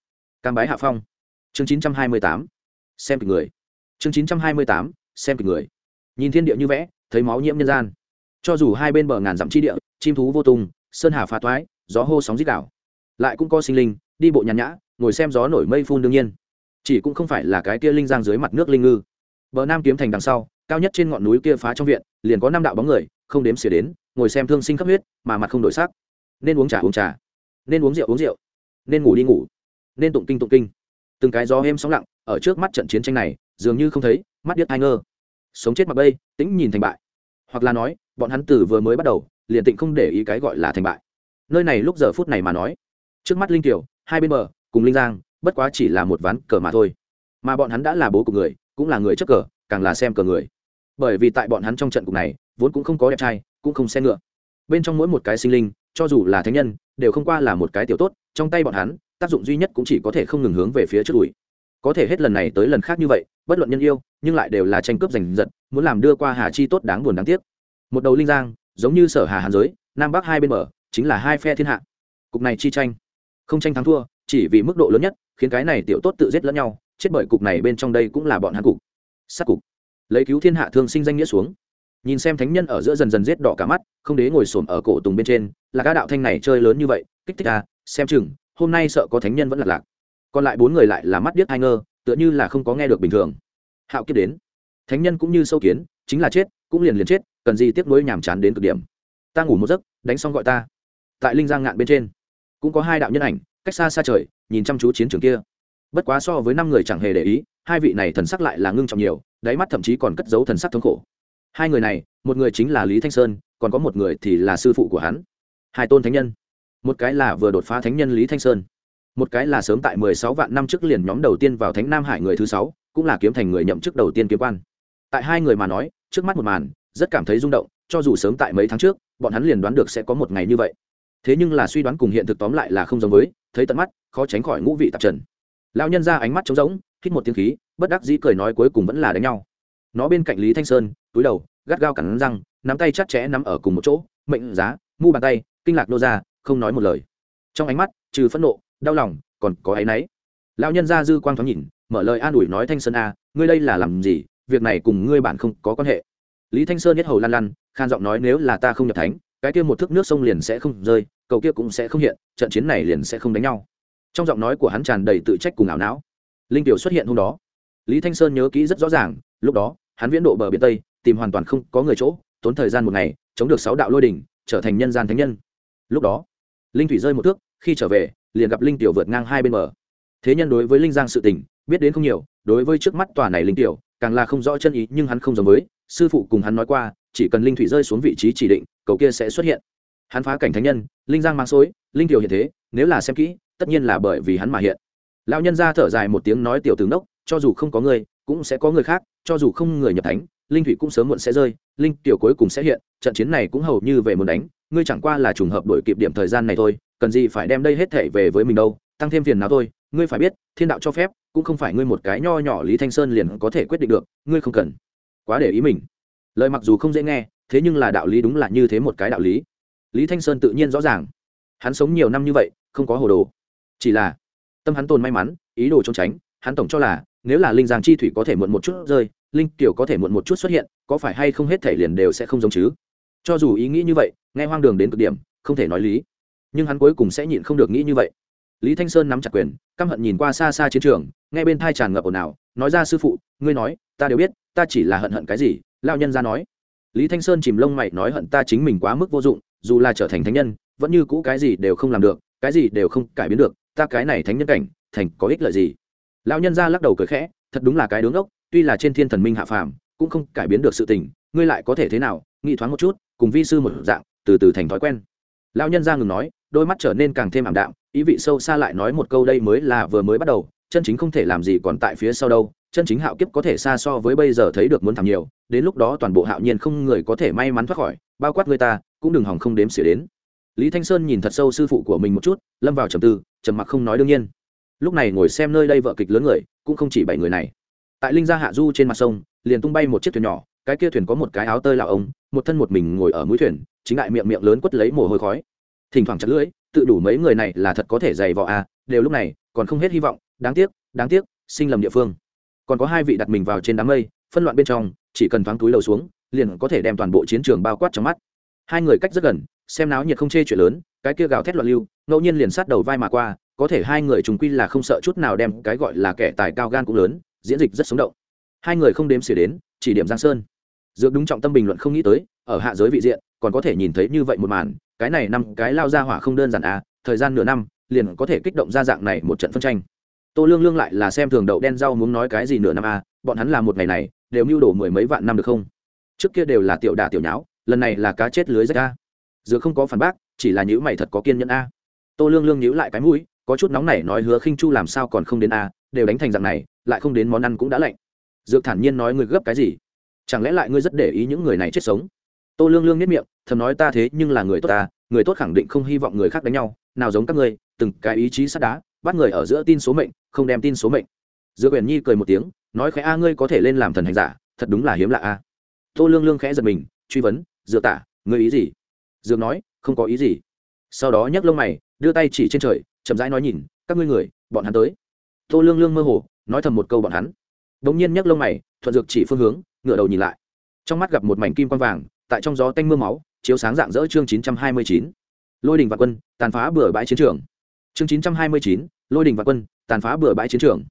cam bái hạ phong. Chương chín trăm hai mươi tám. Xem kịch người. Chương chín trăm hai mươi tám. Xem kịch người. Nhìn thiên địa như vẽ, thấy máu nhiễm nhân gian cho dù hai bên bờ ngàn dặm chi địa chim thú vô tùng sơn hà phá thoái, gió hô sóng dít đảo lại cũng có sinh linh đi bộ nhàn nhã ngồi xem gió nổi mây phun đương nhiên. Chỉ cũng không phải là cái kia linh giang dưới mặt nước linh ngư. Bờ nam kiếm thành đằng sau cao nhất trên ngọn núi kia phá trong viện liền có năm đạo bóng người không đếm xỉa đến ngồi xem thương sinh khắp huyết mà mặt không đổi sắc. Nên uống trà uống trà. Nên uống rượu uống rượu. Nên ngủ đi ngủ. Nên tụng kinh tụng kinh. Từng cái gió êm sóng lặng ở trước mắt trận chiến tranh này dường như không thấy mắt điếc ai ngơ. Sống chết mặc bây tĩnh nhìn thành bại. Hoặc là nói bọn hắn từ vừa mới bắt đầu, liền tịnh không để ý cái gọi là thành bại. Nơi này lúc giờ phút này mà nói, trước mắt linh tiểu hai bên bờ, cùng linh giang, bất quá chỉ là một ván cờ mà thôi. Mà bọn hắn đã là bố của người, cũng là người chấp cờ, càng là xem cờ người. Bởi vì tại bọn hắn trong trận cục này, vốn cũng không có đẹp trai, cũng không xe ngựa. Bên trong mỗi một cái sinh linh, cho dù là thánh nhân, đều không qua là một cái tiểu tốt, trong tay bọn hắn, tác dụng duy nhất cũng chỉ có thể không ngừng hướng về phía trước đùi có thể hết lần này tới lần khác như vậy, bất luận nhân yêu, nhưng lại đều là tranh cướp giành giật, muốn làm đưa qua hà chi tốt đáng buồn đáng tiếc một đầu linh giang, giống như sở hà hàn giới, nam bắc hai bên bờ, chính là hai phe thiên hạ. Cục này chi tranh. Không tranh thắng thua, chỉ vì mức độ lớn nhất, khiến cái này tiểu tốt tự giết lẫn nhau, chết bởi cục này bên trong đây cũng là bọn hắn cục. Sát cục. Lấy cứu thiên hạ thương sinh danh nghĩa xuống. Nhìn xem thánh nhân ở giữa dần dần giết đỏ cả mắt, không đế ngồi xổm ở cổ tùng bên trên, là ca đạo thanh này chơi lớn như vậy, kích thích à xem chừng, hôm nay sợ có thánh nhân vẫn lạc lạc. Còn lại bốn người lại là mắt điếc hai ngơ, tựa như là không có nghe được bình thường. Hạo kiếp đến thánh nhân cũng như sâu kiến, chính là chết, cũng liền liền chết, cần gì tiếp nối nhàm chán đến cực điểm. Ta ngủ một giấc, đánh xong gọi ta. Tại linh giang ngạn bên trên, cũng có hai đạo nhân ảnh, cách xa xa trời, nhìn chăm chú chiến trường kia. Bất quá so với năm người chẳng hề để ý, hai vị này thần sắc lại là ngưng trọng nhiều, đáy mắt thậm chí còn cất giấu thần sắc thống khổ. Hai người này, một người chính là lý thanh sơn, còn có một người thì là sư phụ của hắn. Hai tôn thánh nhân. Một cái là vừa đột phá thánh nhân lý thanh sơn. Một cái là sớm tại mười sáu vạn năm trước liền nhóm đầu tiên vào thánh nam hải người thứ sáu, cũng là kiếm thành người nhậm chức đầu tiên kiếm quan tại hai người mà nói, trước mắt một màn, rất cảm thấy rung động, cho dù sớm tại mấy tháng trước, bọn hắn liền đoán được sẽ có một ngày như vậy. Thế nhưng là suy đoán cùng hiện thực tóm lại là không giống với, thấy tận mắt, khó tránh khỏi ngũ vị tạp trần. Lão nhân ra ánh mắt trống rỗng, hít một tiếng khí, bất đắc dĩ cười nói cuối cùng vẫn là đánh nhau. Nó bên cạnh lý thanh sơn, túi đầu, gắt gao cắn răng, nắm tay chặt chẽ nắm ở cùng một chỗ, mệnh giá, mu bàn tay, kinh lạc nô ra, không nói một lời. Trong ánh mắt, trừ phẫn nộ, đau lòng, còn có áy náy. Lão nhân ra dư quang thoáng nhìn, mở lời an ủi nói thanh sơn a ngươi đây là làm gì việc này cùng ngươi bản không có quan hệ. Lý thanh sơn nhất hầu lăn lăn, khan giọng nói nếu là ta không nhập thánh, cái kia một thước nước sông liền sẽ không rơi, cầu kia cũng sẽ không hiện, trận chiến này liền sẽ không đánh nhau. Trong giọng nói của hắn tràn đầy tự trách cùng ảo não. Linh tiểu xuất hiện hôm đó. Lý thanh sơn nhớ kỹ rất rõ ràng, lúc đó, hắn viễn độ bờ biển tây, tìm hoàn toàn không có người chỗ, tốn thời gian một ngày, chống được sáu đạo lôi đỉnh, trở thành nhân gian thánh nhân. Lúc đó, linh thủy rơi một thước, khi trở về, liền gặp linh tiểu vượt ngang hai bên bờ. Thế nhân đối với linh giang sự tình, biết đến không nhiều, đối với trước mắt tòa này linh tiểu càng là không rõ chân ý, nhưng hắn không giống với. Sư phụ cùng hắn nói qua, chỉ cần linh thủy rơi xuống vị trí chỉ định cầu kia sẽ xuất hiện. Hắn phá cảnh thánh nhân, linh giang mang xối, linh tiểu hiện thế, nếu là xem kỹ, tất nhiên là bởi vì hắn mà hiện. Lão nhân ra thở dài một tiếng nói tiểu tướng đốc, cho dù không có người, cũng sẽ có người khác, cho dù không người nhập thánh, linh thủy cũng sớm muộn sẽ rơi, linh tiểu cuối cùng sẽ hiện, trận chiến này cũng hầu như về muốn đánh, ngươi chẳng qua là trùng hợp đổi kịp điểm thời gian này thôi, cần gì phải đem đây hết thể về với mình đâu, tăng thêm phiền nào thôi ngươi phải biết, thiên đạo cho phép, cũng không phải ngươi một cái nho nhỏ lý thanh sơn liền có thể quyết định được, ngươi không cần. Quá để ý mình. Lời mặc dù không dễ nghe, thế nhưng là đạo lý đúng là như thế một cái đạo lý. Lý thanh sơn tự nhiên rõ ràng. Hắn sống nhiều năm như vậy, không có hồ đồ. Chỉ là, tâm hắn tồn may mắn, ý đồ trốn tránh, hắn tổng cho là, nếu là linh giang chi thủy có thể muộn một chút rơi, linh kiểu có thể muộn một chút xuất hiện, có phải hay không hết thể liền đều sẽ không giống chứ? Cho dù ý nghĩ như vậy, nghe hoang đường đến cực điểm, không thể nói lý. Nhưng hắn cuối cùng sẽ nhịn không được nghĩ như vậy lý thanh sơn nắm chặt quyền, căm hận nhìn qua xa xa chiến trường, nghe bên thai tràn ngập ồn ào, nói ra sư phụ, ngươi nói, ta đều biết, ta chỉ là hận hận cái gì lao nhân ra nói. Lý thanh sơn chìm lông mày nói hận ta chính mình quá mức vô dụng, dù là trở thành thánh nhân, vẫn như cũ cái gì đều không làm được, cái gì đều không cải biến được, ta cái này thánh nhân cảnh, thành có ích lợi gì? Lão nhân ra lắc đầu cười khẽ, thật đúng là cái đứng ốc tuy là trên thiên thần minh hạ phàm, cũng không cải biến được sự tình, ngươi lại có thể thế nào? Nghĩ thoáng một chút, cùng vi sư một dạng, từ từ thành thói quen. Lão nhân ra ngừng nói đôi mắt trở nên càng thêm ảm đạm, ý vị sâu xa lại nói một câu đây mới là vừa mới bắt đầu, chân chính không thể làm gì còn tại phía sau đâu, chân chính hạo kiếp có thể xa so với bây giờ thấy được muốn thảm nhiều, đến lúc đó toàn bộ hạo nhiên không người có thể may mắn thoát khỏi, bao quát người ta, cũng đừng hỏng không đếm xỉa đến. Lý thanh sơn nhìn thật sâu sư phụ của mình một chút, lâm vào trầm tư, trầm mặc không nói đương nhiên. Lúc này ngồi xem nơi đây vợ kịch lớn người, cũng không chỉ bảy người này. Tại linh gia hạ du trên mặt sông, liền tung bay một chiếc thuyền nhỏ, cái kia thuyền có một cái áo tơi là ông, một thân một mình ngồi ở mũi thuyền, chính lại miệng miệng lớn quất lấy mồ hôi khói thỉnh thoảng chặt lưỡi, tự đủ mấy người này là thật có thể dày vò à đều lúc này, còn không hết hy vọng, đáng tiếc đáng tiếc, sinh lầm địa phương. Còn có hai vị đặt mình vào trên đám mây, phân loạn bên trong, chỉ cần thoáng túi lầu xuống, liền có thể đem toàn bộ chiến trường bao quát trong mắt. Hai người cách rất gần, xem náo nhiệt không chê chuyện lớn, cái kia gào thét loạn lưu, ngẫu nhiên liền sát đầu vai mà qua, có thể hai người trùng quy là không sợ chút nào đem cái gọi là kẻ tài cao gan cũng lớn, diễn dịch rất sống động. Hai người không đếm xỉa đến, chỉ điểm giang sơn. Dược đúng trọng tâm bình luận không nghĩ tới, ở hạ giới vị diện, còn có thể nhìn thấy như vậy một màn cái này năm cái lao ra hỏa không đơn giản à thời gian nửa năm, liền có thể kích động ra dạng này một trận phân tranh. Tô lương lương lại là xem thường đậu đen rau muốn nói cái gì nửa năm à bọn hắn làm một ngày này, đều mưu đổ mười mấy vạn năm được không? Trước kia đều là tiểu đả tiểu nháo, lần này là cá chết lưới rách a dược không có phản bác, chỉ là nhữ mày thật có kiên nhẫn a tô lương lương nhữ lại cái mũi, có chút nóng nảy nói hứa khinh chu làm sao còn không đến a đều đánh thành dạng này, lại không đến món ăn cũng đã lạnh. Dược thản nhiên nói ngươi gấp cái gì? Chẳng lẽ lại ngươi rất để ý những người này chết sống? Tô lương lương nhất miệng, thầm nói ta thế nhưng là người tốt ta, người tốt khẳng định không hy vọng người khác đánh nhau, nào giống các ngươi, từng cái ý chí sắt đá, bắt người ở giữa tin số mệnh, không đem tin số mệnh. Dược quyền nhi cười một tiếng, nói khẽ a, ngươi có thể lên làm thần hành giả, thật đúng là hiếm lạ a. Tô lương lương khẽ giật mình, truy vấn, dược tả, ngươi ý gì? Dược nói, không có ý gì. Sau đó nhấc lông mày, đưa tay chỉ trên trời, chậm rãi nói nhìn, các ngươi người, bọn hắn tới. Tô lương lương mơ hồ, nói thầm một câu bọn hắn. Đ ỗ n g nhiên nhấc lông mày, thuận dược chỉ phương hướng ngựa đầu nhìn lại. Trong mắt gặp một mảnh kim quan vàng tại trong gió tanh mưa máu, chiếu sáng dạng dỡ chương chín trăm hai mươi chín. Lôi đình và quân, tàn phá bừa bãi chiến trường. Chương chín trăm hai mươi chín, lôi đình và quân, tàn phá bừa bãi chiến trường.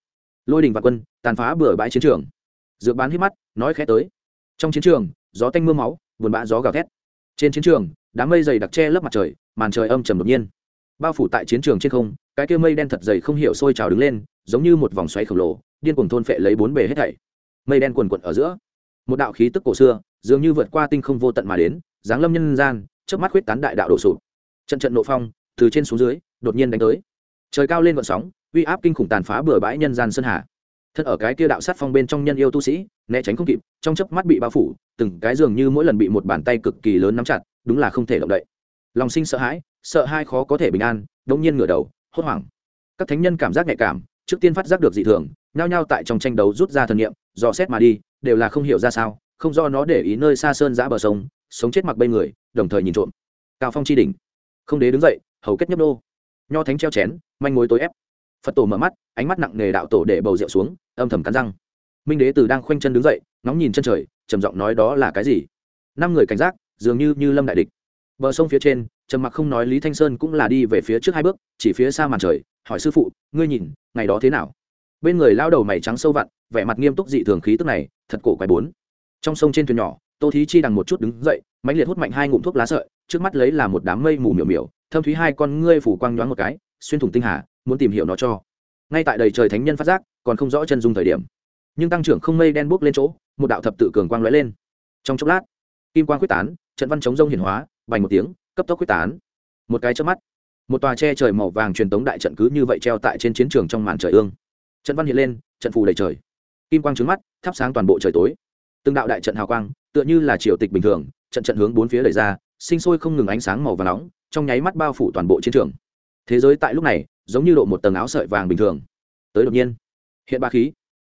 Lôi đình và quân, tàn phá bừa bãi chiến trường. Dược bán hít mắt, nói khẽ tới. Trong chiến trường, gió tanh mưa máu, buồn bã gió gào thét. Trên chiến trường, đám mây dày đặc che lớp mặt trời, màn trời âm trầm đột nhiên. Bao phủ tại chiến trường trên không, cái kia mây đen thật dày không hiểu sôi trào đứng lên, giống như một vòng xoáy khổng lồ, điên cuồng thôn phệ lấy bốn bề hết thảy. Mây đen quần quận ở giữa. Một đạo khí tức cổ xưa dường như vượt qua tinh không vô tận mà đến, giáng lâm nhân gian trước mắt huyết tán đại đạo đổ sụp. Trận trận nộ phong, từ trên xuống dưới, đột nhiên đánh tới. Trời cao lên vận sóng, uy áp kinh khủng tàn phá bừa bãi nhân gian sơn hà. Thân ở cái kia đạo sát phong bên trong nhân yêu tu sĩ, né tránh không kịp, trong chớp mắt bị bao phủ, từng cái dường như mỗi lần bị một bàn tay cực kỳ lớn nắm chặt, đúng là không thể động đậy. Lòng sinh sợ hãi, sợ hai khó có thể bình an đống nhiên ngửa đầu, hốt hoảng. Các thánh nhân cảm giác nhạy cảm, trước tiên phát giác được dị thường, nhao nhao tại trong tranh đấu rút ra thần niệm, dò xét mà đi, đều là không hiểu ra sao không do nó để ý nơi xa sơn giã bờ sông, sống chết mặc bây người, đồng thời nhìn trộm. Cao phong chi đỉnh. Không đế đứng dậy, hầu kết nhấp đô. Nho thánh treo chén, manh mối tối ép. Phật tổ mở mắt, ánh mắt nặng nề đạo tổ để bầu rượu xuống, âm thầm cắn răng. Minh đế từ đang khoanh chân đứng dậy, ngóng nhìn chân trời, trầm giọng nói đó là cái gì? Năm người cảnh giác, dường như như lâm đại địch. Bờ sông phía trên, trầm mặc không nói lý thanh sơn cũng là đi về phía trước hai bước, chỉ phía xa màn trời, hỏi sư phụ, ngươi nhìn, ngày đó thế nào? Bên người lao đầu mày trắng sâu vặn, vẻ mặt nghiêm túc dị thường khí tức này, thật cổ quái bốn trong sông trên thuyền nhỏ, tô thí chi đằng một chút đứng dậy, mãnh liệt hút mạnh hai ngụm thuốc lá sợi, trước mắt lấy là một đám mây mù miểu miểu, thâm thúy hai con ngươi phủ quang nhoáng một cái, xuyên thủng tinh hà, muốn tìm hiểu nó cho. Ngay tại đầy trời thánh nhân phát giác, còn không rõ chân dung thời điểm. Nhưng tăng trưởng không mây đen buốc lên chỗ, một đạo thập tự cường quang lóe lên. Trong chốc lát, kim quang quyết tán, trận văn chống rông hiển hóa, bành một tiếng, cấp tốc quyết tán. Một cái chớp mắt, một tòa che trời màu vàng truyền tống đại trận cứ như vậy treo tại trên chiến trường trong màn trời ương. Trận văn hiện lên, trận phù đầy trời. Kim quang trứng mắt, thắp sáng toàn bộ trời tối từng đạo đại trận hào quang, tựa như là triều tịch bình thường, trận trận hướng bốn phía đẩy ra, sinh sôi không ngừng ánh sáng màu và nóng, trong nháy mắt bao phủ toàn bộ chiến trường. Thế giới tại lúc này, giống như độ một tầng áo sợi vàng bình thường. Tới đột nhiên, hiện ba khí,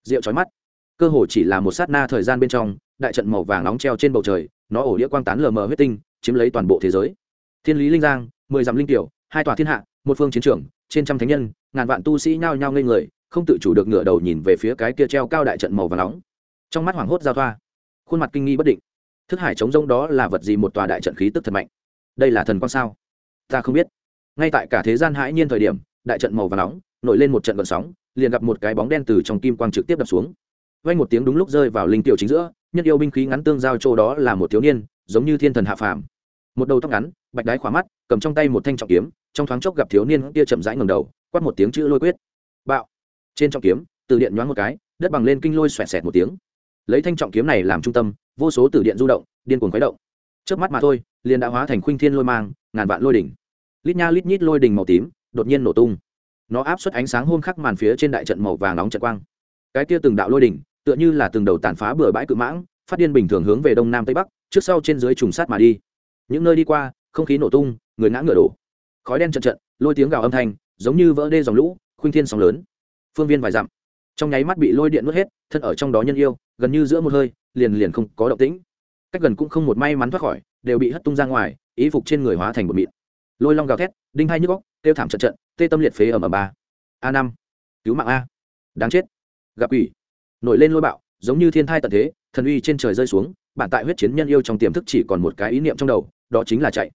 rượu trói mắt. Cơ hồ chỉ là một sát na thời gian bên trong, đại trận màu vàng nóng treo trên bầu trời, nó ổ đĩa quang tán lờ mờ huyết tinh, chiếm lấy toàn bộ thế giới. Thiên lý linh giang, mười dặm linh tiểu, hai tòa thiên hạ, một phương chiến trường, trên trăm thánh nhân, ngàn vạn tu sĩ nhao nhao ngây người, không tự chủ được ngửa đầu nhìn về phía cái kia treo cao đại trận màu vàng nóng trong mắt hoảng hốt giao thoa, khuôn mặt kinh nghi bất định. Thức hải chống rông đó là vật gì một tòa đại trận khí tức thật mạnh? Đây là thần quang sao? Ta không biết. Ngay tại cả thế gian hãi nhiên thời điểm, đại trận màu vàng nóng nổi lên một trận vận sóng, liền gặp một cái bóng đen từ trong kim quang trực tiếp đập xuống. Vang một tiếng đúng lúc rơi vào linh tiểu chính giữa, nhân yêu binh khí ngắn tương giao chỗ đó là một thiếu niên, giống như thiên thần hạ phàm. Một đầu tóc ngắn, bạch đái khỏa mắt, cầm trong tay một thanh trọng kiếm, trong thoáng chốc gặp thiếu niên kia chậm rãi ngầm đầu, quát một tiếng chữ lôi quyết. Bạo. Trên trọng kiếm, từ điện nhoáng một cái, đất bằng lên kinh lôi xoẹt xẹt một tiếng lấy thanh trọng kiếm này làm trung tâm, vô số từ điện du động, điên cuồng khuấy động. Trước mắt mà thôi, liền đã hóa thành khuynh thiên lôi mang, ngàn vạn lôi đỉnh. Lít nha lít nhít lôi đỉnh màu tím, đột nhiên nổ tung. Nó áp suất ánh sáng hôm khắc màn phía trên đại trận màu vàng nóng trận quang. Cái kia từng đạo lôi đỉnh, tựa như là từng đầu tàn phá bừa bãi cự mãng, phát điên bình thường hướng về đông nam tây bắc, trước sau trên dưới trùng sát mà đi. Những nơi đi qua, không khí nổ tung, người ngã ngựa đổ. Khói đen trận trận, lôi tiếng gào âm thanh, giống như vỡ đê dòng lũ, khuynh thiên sóng lớn. Phương viên vài dặm trong nháy mắt bị lôi điện nuốt hết, thân ở trong đó nhân yêu, gần như giữa một hơi, liền liền không có động tĩnh. Cách gần cũng không một may mắn thoát khỏi, đều bị hất tung ra ngoài ý phục trên người hóa thành một mịn. Lôi long gào thét, đinh hai nhức góc kêu thảm trận trận, tê tâm liệt phế ở m ba. A năm. Cứu mạng a. Đáng chết. Gặp ủy nổi lên lôi bạo, giống như thiên thai tận thế, thần uy trên trời rơi xuống, bản tại huyết chiến nhân yêu trong tiềm thức chỉ còn một cái ý niệm trong đầu, đó chính là chạy.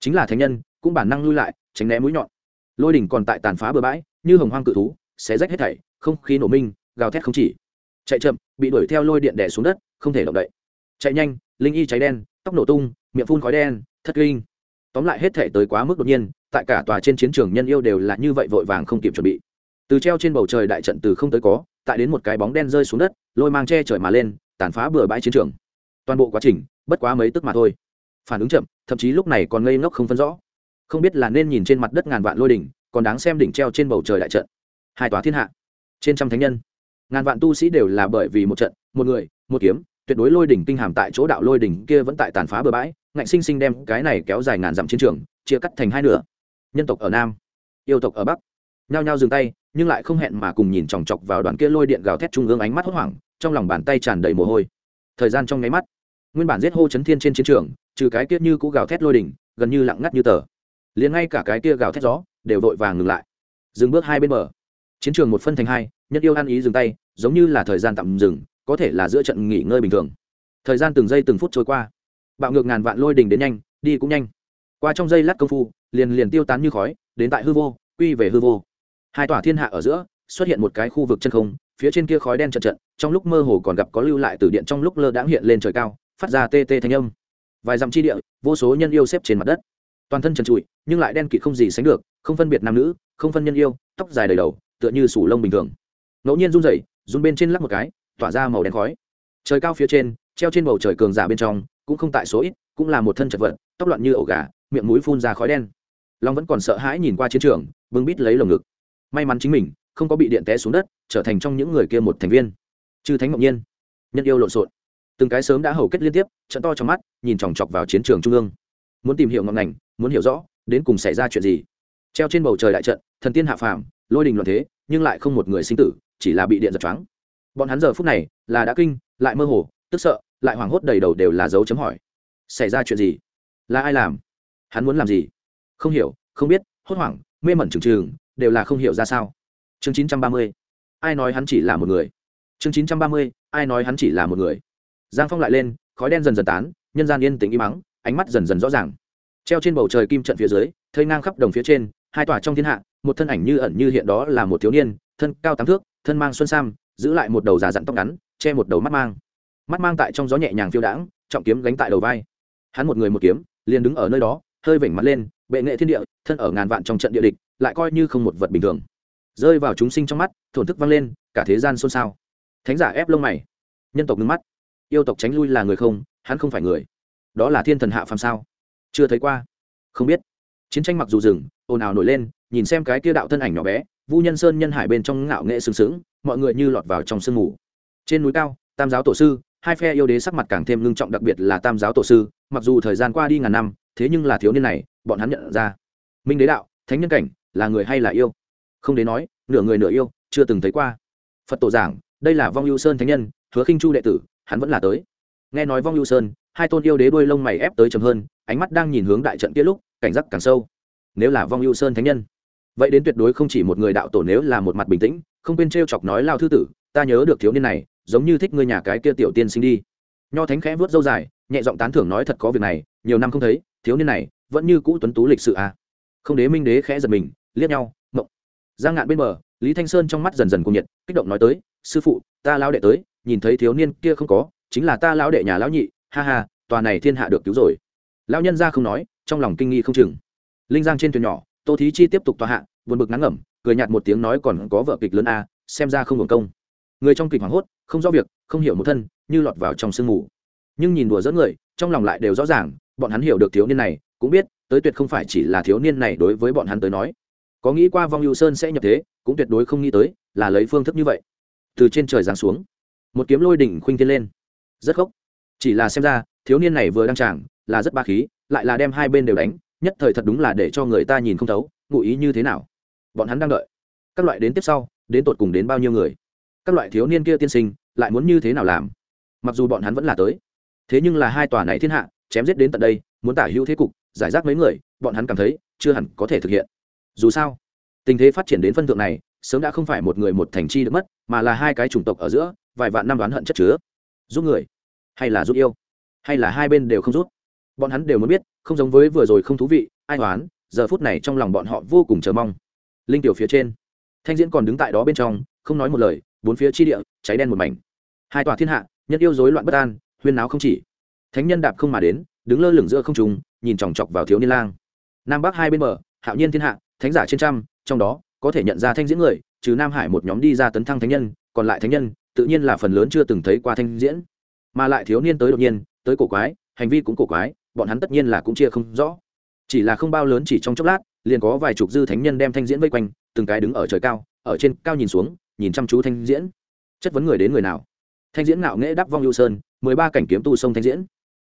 Chính là thánh nhân, cũng bản năng lui lại, tránh né mũi nhọn. Lôi đỉnh còn tại tàn phá bừa bãi, như hồng hoang cự thú, xé rách hết thảy không khí nổ minh, gào thét không chỉ. Chạy chậm, bị đuổi theo lôi điện đẻ xuống đất, không thể động đậy. Chạy nhanh, linh y cháy đen, tóc nổ tung, miệng phun khói đen, thất kinh. Tóm lại hết thể tới quá mức đột nhiên, tại cả tòa trên chiến trường nhân yêu đều là như vậy vội vàng không kịp chuẩn bị. Từ treo trên bầu trời đại trận từ không tới có, tại đến một cái bóng đen rơi xuống đất, lôi mang che trời mà lên, tàn phá bừa bãi chiến trường. Toàn bộ quá trình, bất quá mấy tức mà thôi. Phản ứng chậm, thậm chí lúc này còn ngây ngốc không phân rõ. Không biết là nên nhìn trên mặt đất ngàn vạn lôi đỉnh, còn đáng xem đỉnh treo trên bầu trời đại trận. Hai tòa thiên hạ trên trăm thánh nhân. Ngàn vạn tu sĩ đều là bởi vì một trận, một người, một kiếm, tuyệt đối lôi đỉnh kinh hàm tại chỗ đạo lôi đỉnh kia vẫn tại tàn phá bờ bãi, ngạnh sinh sinh đem cái này kéo dài ngàn dặm chiến trường, chia cắt thành hai nửa. Nhân tộc ở nam, yêu tộc ở bắc, nhao nhao dừng tay, nhưng lại không hẹn mà cùng nhìn chòng chọc vào đoàn kia lôi điện gào thét trung ương ánh mắt hốt hoảng, trong lòng bàn tay tràn đầy mồ hôi. Thời gian trong nháy mắt, nguyên bản giết hô chấn thiên trên chiến trường, trừ cái kia như cũ gào thét lôi đỉnh, gần như lặng ngắt như tờ. Liền ngay cả cái kia gào thét gió, đều vội vàng ngừng lại. Dừng bước hai bên bờ chiến trường một phân thành hai, nhất yêu ăn ý dừng tay, giống như là thời gian tạm dừng, có thể là giữa trận nghỉ ngơi bình thường. Thời gian từng giây từng phút trôi qua. Bạo ngược ngàn vạn lôi đình đến nhanh, đi cũng nhanh. Qua trong giây lát công phu, liền liền tiêu tán như khói, đến tại hư vô, quy về hư vô. Hai tòa thiên hạ ở giữa, xuất hiện một cái khu vực chân không, phía trên kia khói đen trận trận, trong lúc mơ hồ còn gặp có lưu lại từ điện trong lúc lơ đãng hiện lên trời cao, phát ra tê tê thanh âm. Vài dặm chi địa, vô số nhân yêu xếp trên mặt đất. Toàn thân trần trụi, nhưng lại đen kịt không gì sánh được, không phân biệt nam nữ, không phân nhân yêu, tóc dài đầy đầu tựa như sủ lông bình thường. Ngẫu nhiên run rẩy, run bên trên lắc một cái, tỏa ra màu đen khói. Trời cao phía trên, treo trên bầu trời cường giả bên trong, cũng không tại số ít, cũng là một thân chật vật, tóc loạn như ổ gà, miệng mũi phun ra khói đen. Long vẫn còn sợ hãi nhìn qua chiến trường, bưng bít lấy lồng ngực. May mắn chính mình, không có bị điện té xuống đất, trở thành trong những người kia một thành viên. Chư thánh ngẫu nhiên, nhân yêu lộn xộn. Từng cái sớm đã hầu kết liên tiếp, trận to trong mắt, nhìn chòng chọc vào chiến trường trung ương. Muốn tìm hiểu ngọn ngành, muốn hiểu rõ, đến cùng xảy ra chuyện gì. Treo trên bầu trời đại trận, thần tiên hạ phàm lôi đình loạn thế, nhưng lại không một người sinh tử, chỉ là bị điện giật choáng. Bọn hắn giờ phút này là đã kinh, lại mơ hồ, tức sợ, lại hoảng hốt đầy đầu đều là dấu chấm hỏi. Xảy ra chuyện gì? Là ai làm? Hắn muốn làm gì? Không hiểu, không biết, hốt hoảng, mê mẩn trừng trừng, đều là không hiểu ra sao. Chương chín trăm ba mươi. Ai nói hắn chỉ là một người? Chương chín trăm ba mươi. Ai nói hắn chỉ là một người? Giang phong lại lên, khói đen dần dần tán, nhân gian yên tĩnh im mắng, ánh mắt dần dần rõ ràng. Treo trên bầu trời kim trận phía dưới thơi ngang khắp đồng phía trên hai tòa trong thiên hạ, một thân ảnh như ẩn như hiện đó là một thiếu niên, thân cao tám thước, thân mang xuân sam, giữ lại một đầu già dặn tóc ngắn, che một đầu mắt mang. Mắt mang tại trong gió nhẹ nhàng phiêu đãng, trọng kiếm gánh tại đầu vai. Hắn một người một kiếm, liền đứng ở nơi đó, hơi vểnh mặt lên, bệ nghệ thiên địa, thân ở ngàn vạn trong trận địa địch, lại coi như không một vật bình thường. Rơi vào chúng sinh trong mắt, thổn thức vang lên, cả thế gian xôn xao. Thánh giả ép lông mày. Nhân tộc ngưng mắt. Yêu tộc tránh lui là người không, hắn không phải người. Đó là thiên thần hạ phàm sao? Chưa thấy qua. Không biết. Chiến tranh mặc dù dừng ồn ào nổi lên, nhìn xem cái kia đạo thân ảnh nhỏ bé, vu nhân sơn nhân hải bên trong ngạo nghệ sừng sững, mọi người như lọt vào trong sương mù. Trên núi cao, tam giáo tổ sư, hai phe yêu đế sắc mặt càng thêm ngưng trọng đặc biệt là tam giáo tổ sư, mặc dù thời gian qua đi ngàn năm, thế nhưng là thiếu niên này, bọn hắn nhận ra. Minh đế đạo, thánh nhân cảnh, là người hay là yêu? Không đến nói, nửa người nửa yêu, chưa từng thấy qua. Phật tổ giảng, đây là vong ưu sơn thánh nhân, hứa khinh chu đệ tử, hắn vẫn là tới. Nghe nói vong ưu sơn, hai tôn yêu đế đuôi lông mày ép tới chầm hơn, ánh mắt đang nhìn hướng đại trận kia lúc, cảnh giác càng sâu nếu là vong ưu sơn thánh nhân. Vậy đến tuyệt đối không chỉ một người đạo tổ nếu là một mặt bình tĩnh, không quên t chọc nói lao thư tử, ta nhớ được thiếu niên này, giống như thích ngươi nhà cái kia tiểu tiên sinh đi. Nho thánh khẽ vớt dâu dài, nhẹ giọng tán thưởng nói thật có việc này, nhiều năm không thấy, thiếu niên này vẫn như cũ tuấn tú lịch sự à. Không đế minh đế khẽ giật mình, liếc nhau, mộng. Giang ngạn bên bờ, lý thanh sơn trong mắt dần dần cuồng nhiệt, kích động nói tới, sư phụ, ta lao đệ tới, nhìn thấy thiếu niên kia không có, chính là ta lão đệ nhà lão nhị, ha ha, tòa này thiên hạ được cứu rồi. Lão nhân ra không nói, trong lòng kinh nghi không chừng linh giang trên thuyền nhỏ, tô thí chi tiếp tục tòa hạ, buồn bực ngắn ngẩm, cười nhạt một tiếng nói còn có vợ kịch lớn a, xem ra không hưởng công. Người trong kịch hoảng hốt, không rõ việc, không hiểu một thân, như lọt vào trong sương mù. Nhưng nhìn đùa dẫn người, trong lòng lại đều rõ ràng, bọn hắn hiểu được thiếu niên này, cũng biết, tới tuyệt không phải chỉ là thiếu niên này đối với bọn hắn tới nói. Có nghĩ qua vong hữu sơn sẽ nhập thế, cũng tuyệt đối không nghĩ tới, là lấy phương thức như vậy. Từ trên trời giáng xuống, một kiếm lôi đỉnh khuynh thiên lên. Rất khốc. Chỉ là xem ra, thiếu niên này vừa đăng tràng, là rất ba khí, lại là đem hai bên đều đánh nhất thời thật đúng là để cho người ta nhìn không thấu, ngụ ý như thế nào. Bọn hắn đang đợi. Các loại đến tiếp sau, đến tột cùng đến bao nhiêu người? Các loại thiếu niên kia tiên sinh, lại muốn như thế nào làm? Mặc dù bọn hắn vẫn là tới, thế nhưng là hai tòa này thiên hạ, chém giết đến tận đây, muốn tả hữu thế cục, giải rác mấy người, bọn hắn cảm thấy chưa hẳn có thể thực hiện. Dù sao, tình thế phát triển đến phân thượng này, sớm đã không phải một người một thành chi được mất, mà là hai cái chủng tộc ở giữa, vài vạn năm đoán hận chất chứa. Giúp người, hay là giúp yêu, hay là hai bên đều không giúp bọn hắn đều muốn biết, không giống với vừa rồi không thú vị, ai oán, giờ phút này trong lòng bọn họ vô cùng chờ mong. Linh tiểu phía trên. Thanh diễn còn đứng tại đó bên trong, không nói một lời, bốn phía chi địa, cháy đen một mảnh. Hai tòa thiên hạ nhân yêu rối loạn bất an, huyên náo không chỉ. Thánh nhân đạp không mà đến, đứng lơ lửng giữa không trùng nhìn chòng chọc vào thiếu niên lang. Nam bắc hai bên bờ, hạo nhiên thiên hạ, thánh giả trên trăm, trong đó, có thể nhận ra thanh diễn người, trừ nam hải một nhóm đi ra tấn thăng thánh nhân, còn lại thánh nhân, tự nhiên là phần lớn chưa từng thấy qua thanh diễn. Mà lại thiếu niên tới đột nhiên, tới cổ quái, hành vi cũng cổ quái bọn hắn tất nhiên là cũng chia không rõ. Chỉ là không bao lớn, chỉ trong chốc lát, liền có vài chục dư thánh nhân đem thanh diễn vây quanh, từng cái đứng ở trời cao, ở trên cao nhìn xuống, nhìn chăm chú thanh diễn. Chất vấn người đến người nào? Thanh diễn ngạo nghễ đắp vong yêu sơn, mười ba cảnh kiếm tu sông thanh diễn.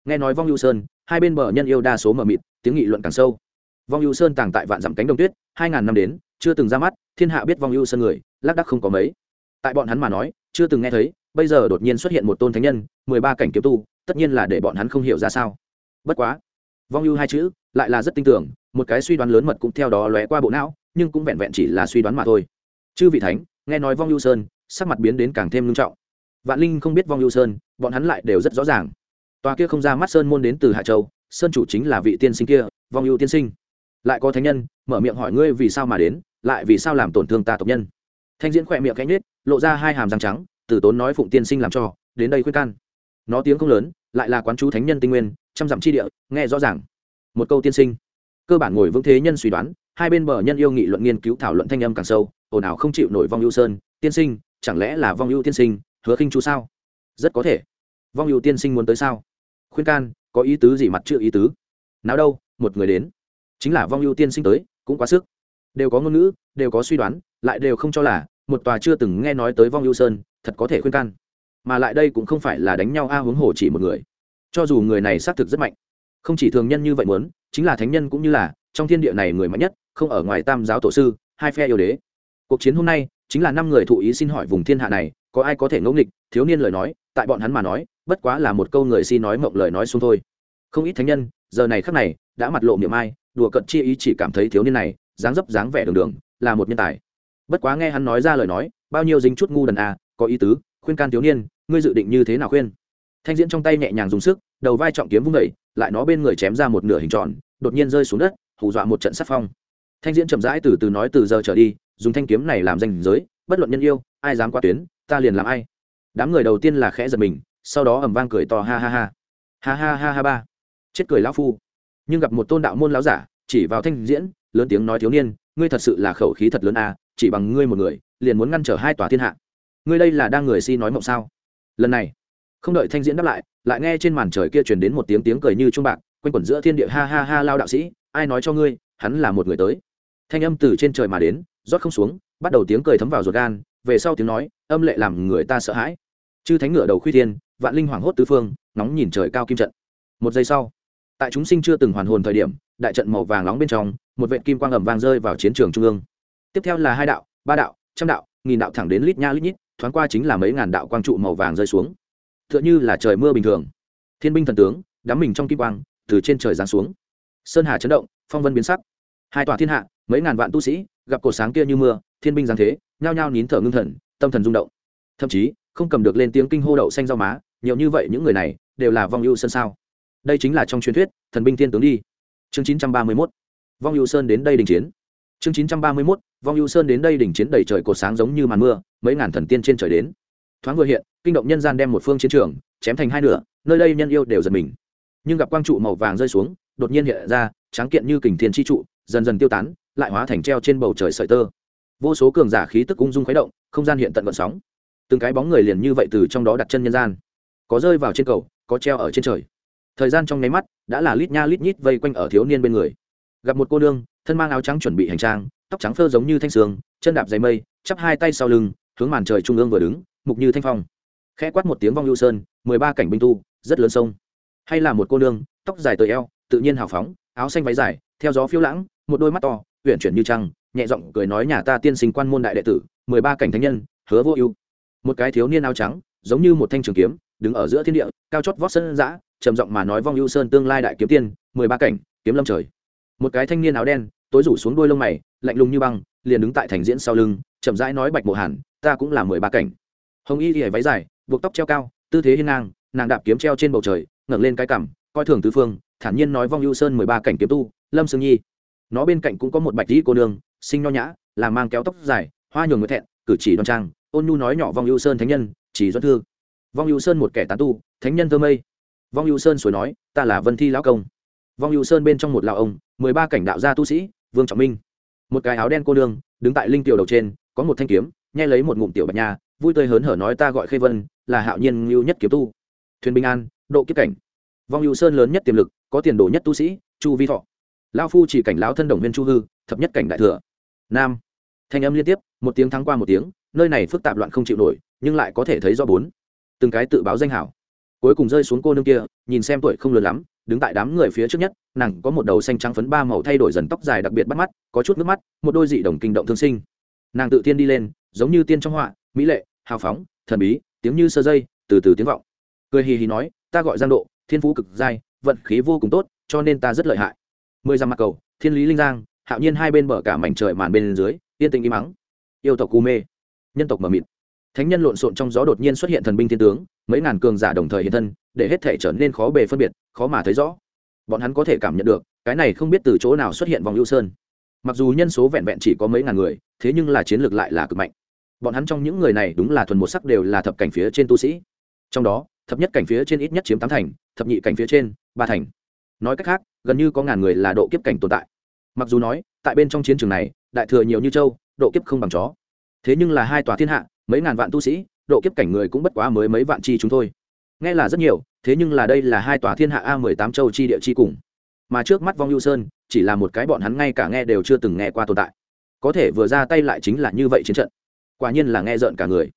Nghe nói vong yêu sơn, hai bên bờ nhân yêu đa số mờ mịt, tiếng nghị luận càng sâu. Vong yêu sơn tàng tại vạn dặm cánh đồng tuyết, hai ngàn năm đến, chưa từng ra mắt, thiên hạ biết vong yêu sơn người, lác đắc không có mấy. Tại bọn hắn mà nói, chưa từng nghe thấy, bây giờ đột nhiên xuất hiện một tôn thánh nhân, mười ba cảnh kiếm tu, tất nhiên là để bọn hắn không hiểu ra sao bất quá, vong ưu hai chữ lại là rất tin tưởng một cái suy đoán lớn mật cũng theo đó lóe qua bộ não, nhưng cũng vẹn vẹn chỉ là suy đoán mà thôi. Chư vị thánh, nghe nói vong ưu sơn, sắc mặt biến đến càng thêm nghiêm trọng. Vạn linh không biết vong ưu sơn, bọn hắn lại đều rất rõ ràng. Tòa kia không ra mắt sơn môn đến từ hạ châu, sơn chủ chính là vị tiên sinh kia, vong ưu tiên sinh. Lại có thánh nhân, mở miệng hỏi ngươi vì sao mà đến, lại vì sao làm tổn thương ta tộc nhân. Thanh diễn khỏe miệng cánh nết lộ ra hai hàm răng trắng tử tốn nói phụng tiên sinh làm cho, đến đây khuyên can. Nó tiếng không lớn lại là quán chú thánh nhân tinh nguyên, trăm dặm chi địa, nghe rõ ràng. Một câu tiên sinh. Cơ bản ngồi vững thế nhân suy đoán, hai bên bờ nhân yêu nghị luận nghiên cứu thảo luận thanh âm càng sâu, ồn ào không chịu nổi vong ưu sơn, tiên sinh, chẳng lẽ là vong ưu tiên sinh, hứa khinh chú sao? Rất có thể. Vong ưu tiên sinh muốn tới sao? Khuyên can, có ý tứ gì mặt chưa ý tứ? Nào đâu, một người đến. Chính là vong ưu tiên sinh tới, cũng quá sức. Đều có ngôn ngữ, đều có suy đoán, lại đều không cho là, một tòa chưa từng nghe nói tới vong ưu sơn, thật có thể khuyên can mà lại đây cũng không phải là đánh nhau a huống hồ chỉ một người. Cho dù người này xác thực rất mạnh, không chỉ thường nhân như vậy muốn, chính là thánh nhân cũng như là, trong thiên địa này người mạnh nhất, không ở ngoài tam giáo tổ sư, hai phe yêu đế. Cuộc chiến hôm nay, chính là năm người thụ ý xin hỏi vùng thiên hạ này, có ai có thể ngẫu nghịch, thiếu niên lời nói, tại bọn hắn mà nói, bất quá là một câu người si nói mộng lời nói xuống thôi. Không ít thánh nhân, giờ này khắc này, đã mặt lộ miệng ai, đùa cận chi ý chỉ cảm thấy thiếu niên này, dáng dấp dáng vẻ đường đường, là một nhân tài. Bất quá nghe hắn nói ra lời nói, bao nhiêu dính chút ngu đần à có ý tứ, khuyên can thiếu niên ngươi dự định như thế nào khuyên? Thanh diễn trong tay nhẹ nhàng dùng sức đầu vai trọng kiếm vung đẩy, lại nó bên người chém ra một nửa hình tròn đột nhiên rơi xuống đất hù dọa một trận sắc phong. Thanh diễn chậm rãi từ từ nói từ giờ trở đi dùng thanh kiếm này làm danh giới bất luận nhân yêu ai dám qua tuyến ta liền làm ai. Đám người đầu tiên là khẽ giật mình sau đó ầm vang cười to ha ha ha. Ha ha ha ha ba. Chết cười lão phu. Nhưng gặp một tôn đạo môn lão giả chỉ vào thanh diễn lớn tiếng nói thiếu niên ngươi thật sự là khẩu khí thật lớn à chỉ bằng ngươi một người liền muốn ngăn trở hai tòa thiên hạ. Ngươi đây là đang người si nói mộng sao? Lần này, không đợi thanh diễn đáp lại lại nghe trên màn trời kia truyền đến một tiếng tiếng cười như trung bạc, quanh quẩn giữa thiên địa ha ha ha lao đạo sĩ, ai nói cho ngươi, hắn là một người tới. Thanh âm từ trên trời mà đến, rót không xuống, bắt đầu tiếng cười thấm vào ruột gan, về sau tiếng nói, âm lệ làm người ta sợ hãi. Chư thánh ngựa đầu khuy thiên, vạn linh hoảng hốt tứ phương nóng nhìn trời cao kim trận. Một giây sau, tại chúng sinh chưa từng hoàn hồn thời điểm, đại trận màu vàng nóng bên trong, một vệ kim quang ầm vang rơi vào chiến trường trung ương. Tiếp theo là hai đạo, ba đạo, trăm đạo, nghìn đạo thẳng đến lít nha lít nhít thoáng qua chính là mấy ngàn đạo quang trụ màu vàng rơi xuống. T h ư ợ n h ư là trời mưa bình thường. Thiên binh thần tướng, đắm mình trong kim quang, từ trên trời giáng xuống. Sơn hà chấn động, phong vân biến sắc. Hai tòa thiên hạ, mấy ngàn vạn tu sĩ, gặp cột sáng kia như mưa, thiên binh giáng thế, nhao nhao nín thở ngưng thần, tâm thần rung động. Thậm chí, không cầm được lên tiếng kinh hô đậu xanh rau má, nhiều như vậy những người này, đều là vong ưu sơn sao. Đây chính là trong truyền thuyết, thần binh thiên tướng đi. Chương chín trăm ba mươi mốt. Vong ưu sơn đến đây đình chiến chương chín trăm ba mươi mốt, vong ưu sơn đến đây đỉnh chiến đầy trời cột sáng giống như màn mưa, mấy ngàn thần tiên trên trời đến. Thoáng vừa hiện, kinh động nhân gian đem một phương chiến trường, chém thành hai nửa, nơi đây nhân yêu đều giật mình. Nhưng gặp quang trụ màu vàng rơi xuống, đột nhiên hiện ra, tráng kiện như kình thiên chi trụ, dần dần tiêu tán, lại hóa thành treo trên bầu trời sợi tơ. Vô số cường giả khí tức ung dung khuấy động, không gian hiện tận vận sóng. Từng cái bóng người liền như vậy từ trong đó đặt chân nhân gian. Có rơi vào trên cầu, có treo ở trên trời. Thời gian trong nháy mắt, đã là lít nha lít nhít vây quanh ở thiếu niên bên người gặp một cô nương, thân mang áo trắng chuẩn bị hành trang, tóc trắng phơ giống như thanh sương, chân đạp dày mây, chắp hai tay sau lưng, hướng màn trời trung ương vừa đứng, mục như thanh phong. Khẽ quát một tiếng vong lưu sơn, mười ba cảnh binh tu, rất lớn sông. Hay là một cô nương, tóc dài tới eo, tự nhiên hào phóng, áo xanh váy dài, theo gió phiêu lãng, một đôi mắt to, uyển chuyển như trăng, nhẹ giọng cười nói nhà ta tiên sinh quan môn đại đệ tử, mười ba cảnh thánh nhân, hứa vô ưu. Một cái thiếu niên áo trắng, giống như một thanh trường kiếm, đứng ở giữa thiên địa, cao chót vót sân giã trầm giọng mà nói vong ưu sơn tương lai đại kiếm tiên, mười ba cảnh, kiếm lâm trời một cái thanh niên áo đen, tối rủ xuống đuôi lông mày, lạnh lùng như băng, liền đứng tại thành diễn sau lưng, chậm rãi nói bạch mộ hàn, ta cũng là mười ba cảnh. Hồng y ỉa váy dài, buộc tóc treo cao, tư thế hiên ngang, nàng đạp kiếm treo trên bầu trời, ngẩng lên cái cằm, coi thường tứ phương, thản nhiên nói vong ưu sơn mười ba cảnh kiếm tu, lâm sương nhi. Nó bên cạnh cũng có một bạch dĩ cô nương, sinh nho nhã, là mang kéo tóc dài, hoa nhường người thẹn, cử chỉ đoan trang, ôn nhu nói nhỏ vong ưu sơn thánh nhân, chỉ doãn thư. Vong ưu sơn một kẻ tán tu, thánh nhân thơ mây. Vong ưu sơn suối nói, ta là vân thi lão công. Vong ưu sơn bên trong một lão ông mười ba cảnh đạo gia tu sĩ, vương trọng minh. Một cái áo đen cô nương, đứng tại linh tiểu đầu trên, có một thanh kiếm nghe lấy một ngụm tiểu bạch nha, vui tươi hớn hở nói ta gọi khê vân, là hạo nhiên ngưu nhất kiếm tu. Thuyền bình an, độ kiếp cảnh. Vong hữu sơn lớn nhất tiềm lực, có tiền đồ nhất tu sĩ, chu vi thọ. Lao phu chỉ cảnh lão thân đồng viên chu hư, thập nhất cảnh đại thừa. Nam. Thanh âm liên tiếp, một tiếng thắng qua một tiếng, nơi này phức tạp loạn không chịu nổi, nhưng lại có thể thấy do bốn. Từng cái tự báo danh hảo cuối cùng rơi xuống cô nương kia, nhìn xem tuổi không lớn lắm, đứng tại đám người phía trước nhất, nàng có một đầu xanh trắng phấn ba màu thay đổi dần tóc dài đặc biệt bắt mắt, có chút nước mắt, một đôi dị đồng kinh động thương sinh. Nàng tự tiên đi lên, giống như tiên trong họa, mỹ lệ, hào phóng, thần bí, tiếng như sơ dây, từ từ tiếng vọng. Cười hì hì nói, ta gọi giang độ, thiên phú cực giai, vận khí vô cùng tốt, cho nên ta rất lợi hại. Mười dặm mặt cầu, thiên lý linh giang, hạo nhiên hai bên bờ cả mảnh trời màn bên dưới, yên tĩnh im mắng yêu tộc cu mê, nhân tộc mờ mịt thánh nhân lộn xộn trong gió đột nhiên xuất hiện thần binh thiên tướng, mấy ngàn cường giả đồng thời hiện thân, để hết thể trở nên khó bề phân biệt, khó mà thấy rõ. Bọn hắn có thể cảm nhận được, cái này không biết từ chỗ nào xuất hiện vòng ưu sơn. Mặc dù nhân số vẹn vẹn chỉ có mấy ngàn người, thế nhưng là chiến lược lại là cực mạnh. Bọn hắn trong những người này đúng là thuần một sắc đều là thập cảnh phía trên tu sĩ. Trong đó, thập nhất cảnh phía trên ít nhất chiếm tám thành, thập nhị cảnh phía trên, ba thành. Nói cách khác, gần như có ngàn người là độ kiếp cảnh tồn tại. Mặc dù nói, tại bên trong chiến trường này, đại thừa nhiều như châu, độ kiếp không bằng chó. Thế nhưng là hai tòa thiên hạ mấy ngàn vạn tu sĩ, độ kiếp cảnh người cũng bất quá mới mấy vạn chi chúng thôi. Nghe là rất nhiều, thế nhưng là đây là hai tòa thiên hạ a mười tám châu chi địa chi cùng. Mà trước mắt vong ưu sơn, chỉ là một cái bọn hắn ngay cả nghe đều chưa từng nghe qua tồn tại. Có thể vừa ra tay lại chính là như vậy chiến trận. Quả nhiên là nghe rợn cả người.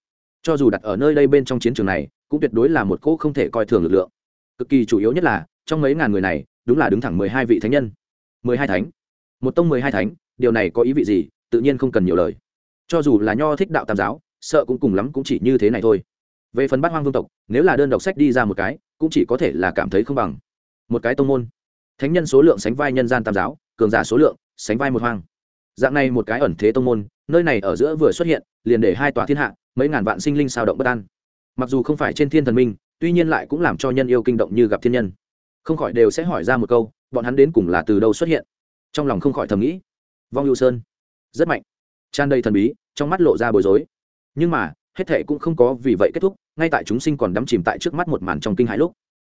Cho dù đặt ở nơi đây bên trong chiến trường này, cũng tuyệt đối là một cỗ không thể coi thường lực lượng. Cực kỳ chủ yếu nhất là, trong mấy ngàn người này, đúng là đứng thẳng mười hai vị thánh nhân. mười hai thánh. Một tông mười hai thánh, điều này có ý vị gì? Tự nhiên không cần nhiều lời. Cho dù là nho thích đạo tam giáo sợ cũng cùng lắm cũng chỉ như thế này thôi. Về phần bát hoang vương tộc, nếu là đơn độc sách đi ra một cái, cũng chỉ có thể là cảm thấy không bằng. Một cái tông môn. Thánh nhân số lượng sánh vai nhân gian tam giáo, cường giả số lượng sánh vai một hoang. Dạng này một cái ẩn thế tông môn, nơi này ở giữa vừa xuất hiện, liền để hai tòa thiên hạ, mấy ngàn vạn sinh linh sao động bất an. Mặc dù không phải trên thiên thần minh, tuy nhiên lại cũng làm cho nhân yêu kinh động như gặp thiên nhân. Không khỏi đều sẽ hỏi ra một câu, bọn hắn đến cùng là từ đâu xuất hiện? Trong lòng không khỏi thầm nghĩ. Vong hữu sơn. Rất mạnh. Tràn đầy thần bí, trong mắt lộ ra bối rối nhưng mà, hết thệ cũng không có vì vậy kết thúc, ngay tại chúng sinh còn đắm chìm tại trước mắt một màn trong kinh hãi lúc.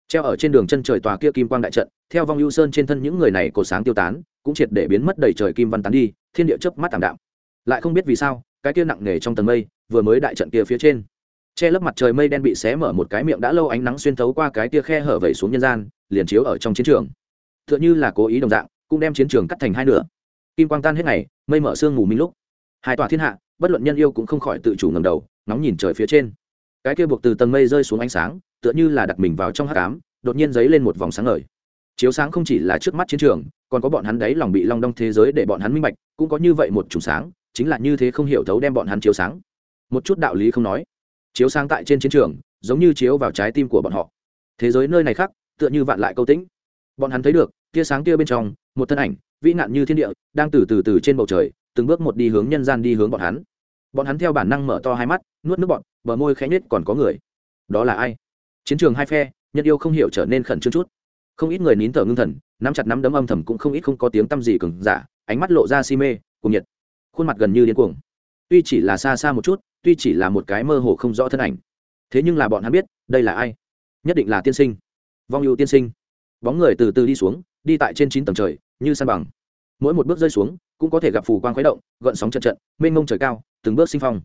Treo ở trên đường chân trời tòa kia kim quang đại trận, theo vong ưu sơn trên thân những người này cổ sáng tiêu tán, cũng triệt để biến mất đầy trời kim văn tán đi, thiên địa chớp mắt tảm đạm. Lại không biết vì sao, cái kia nặng nề trong tầng mây, vừa mới đại trận kia phía trên. Che lấp mặt trời mây đen bị xé mở một cái miệng đã lâu ánh nắng xuyên thấu qua cái tia khe hở vẩy xuống nhân gian, liền chiếu ở trong chiến trường. T h ư ợ n h ư là cố ý đồng dạng, cũng đem chiến trường cắt thành hai nửa. Kim quang tan hết ngày, mây mở sương mù minh lúc. Hai tòa thiên hạ bất luận nhân yêu cũng không khỏi tự chủ ngầm đầu nóng nhìn trời phía trên. Cái kia buộc từ tầng mây rơi xuống ánh sáng, tựa như là đặt mình vào trong hát cám đột nhiên dấy lên một vòng sáng ngời. Chiếu sáng không chỉ là trước mắt chiến trường, còn có bọn hắn đấy lòng bị long đong thế giới để bọn hắn minh bạch, cũng có như vậy một chùm sáng, chính là như thế không hiểu thấu đem bọn hắn chiếu sáng. Một chút đạo lý không nói, chiếu sáng tại trên chiến trường, giống như chiếu vào trái tim của bọn họ. Thế giới nơi này khác, tựa như vạn lại câu tĩnh. Bọn hắn thấy được, tia sáng kia bên trong, một thân ảnh, vĩ nạn như thiên địa, đang từ từ từ trên bầu trời, từng bước một đi hướng nhân gian đi hướng bọn hắn bọn hắn theo bản năng mở to hai mắt, nuốt nước bọn bờ môi khẽ nết còn có người. Đó là ai? Chiến trường hai phe, nhân yêu không hiểu trở nên khẩn trương chút. Không ít người nín thở ngưng thần, nắm chặt nắm đấm âm thầm cũng không ít không có tiếng t â m gì cừng giả, ánh mắt lộ ra si mê cùng nhiệt. Khuôn mặt gần như điên cuồng. Tuy chỉ là xa xa một chút, tuy chỉ là một cái mơ hồ không rõ thân ảnh. Thế nhưng là bọn hắn biết, đây là ai? Nhất định là tiên sinh. Vong ưu tiên sinh. Bóng người từ từ đi xuống, đi tại trên chín tầng trời, như san bằng. Mỗi một bước rơi xuống, cũng có thể gặp phù quang khuấy động, gợn sóng trận trận mênh mông trời cao từng bước sinh phong.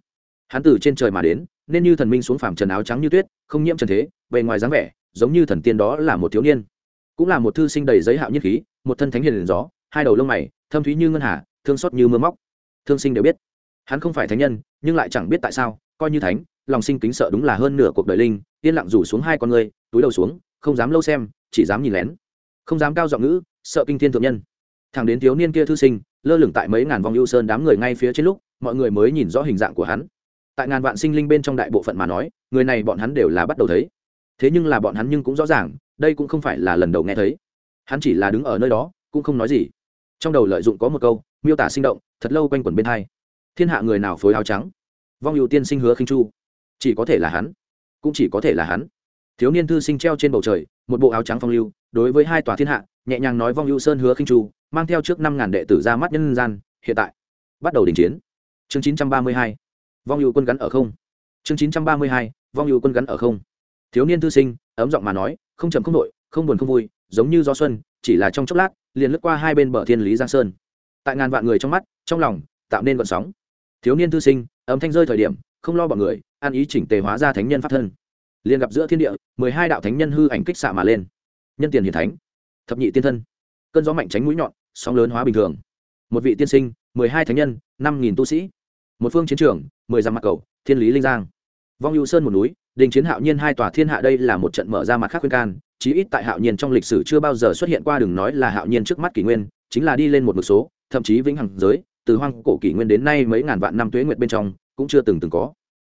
Hắn từ trên trời mà đến, nên như thần minh xuống phàm trần áo trắng như tuyết, không nhiễm trần thế, bề ngoài dáng vẻ, giống như thần tiên đó là một thiếu niên. Cũng là một thư sinh đầy giấy hạo nhất khí, một thân thánh hiền gió, hai đầu lông mày, thâm thúy như ngân hà, thương xót như mưa móc. Thương sinh đều biết. Hắn không phải thánh nhân, nhưng lại chẳng biết tại sao, coi như thánh, lòng sinh kính sợ đúng là hơn nửa cuộc đời linh, yên lặng rủ xuống hai con người, túi đầu xuống, không dám lâu xem, chỉ dám nhìn lén. Không dám cao giọng ngữ, sợ kinh thiên thượng nhân. Thằng đến thiếu niên kia thư sinh, lơ lửng tại mấy ngàn vòng ưu sơn đám người ngay phía trên lúc mọi người mới nhìn rõ hình dạng của hắn. Tại ngàn vạn sinh linh bên trong đại bộ phận mà nói, người này bọn hắn đều là bắt đầu thấy. Thế nhưng là bọn hắn nhưng cũng rõ ràng, đây cũng không phải là lần đầu nghe thấy. Hắn chỉ là đứng ở nơi đó, cũng không nói gì. Trong đầu lợi dụng có một câu, miêu tả sinh động, thật lâu quanh quẩn bên hai. Thiên hạ người nào phối áo trắng? Vong ưu tiên sinh hứa khinh chu. Chỉ có thể là hắn. Cũng chỉ có thể là hắn. Thiếu niên thư sinh treo trên bầu trời, một bộ áo trắng phong lưu, đối với hai tòa thiên hạ, nhẹ nhàng nói vong ưu sơn hứa khinh chu, mang theo trước năm ngàn đệ tử ra mắt nhân gian, hiện tại bắt đầu đình chiến chương chín trăm ba mươi hai, vong ưu quân gắn ở không. Chương chín trăm ba mươi hai, vong ưu quân gắn ở không. Thiếu niên thư sinh, ấm giọng mà nói, không chậm không đội không buồn không vui, giống như gió xuân, chỉ là trong chốc lát, liền lướt qua hai bên bờ thiên lý giang sơn. Tại ngàn vạn người trong mắt, trong lòng, tạo nên vận sóng. Thiếu niên thư sinh, ấm thanh rơi thời điểm, không lo bọn người, an ý chỉnh tề hóa ra thánh nhân pháp thân. Liền gặp giữa thiên địa, mười hai đạo thánh nhân hư ảnh kích xạ mà lên. Nhân tiền hiển thánh, thập nhị tiên thân. Cơn gió mạnh tránh mũi nhọn, sóng lớn hóa bình thường. Một vị tiên sinh, mười hai thánh nhân, năm nghìn tu sĩ một phương chiến trường, mười dặm mặt cầu, thiên lý linh giang. Vong hữu sơn một núi, đình chiến hạo nhiên hai tòa thiên hạ đây là một trận mở ra mặt khác khuyên can, chí ít tại hạo nhiên trong lịch sử chưa bao giờ xuất hiện qua đừng nói là hạo nhiên trước mắt kỷ nguyên, chính là đi lên một mực số, thậm chí vĩnh hằng giới, từ hoang cổ kỷ nguyên đến nay mấy ngàn vạn năm tuế nguyệt bên trong, cũng chưa từng từng có.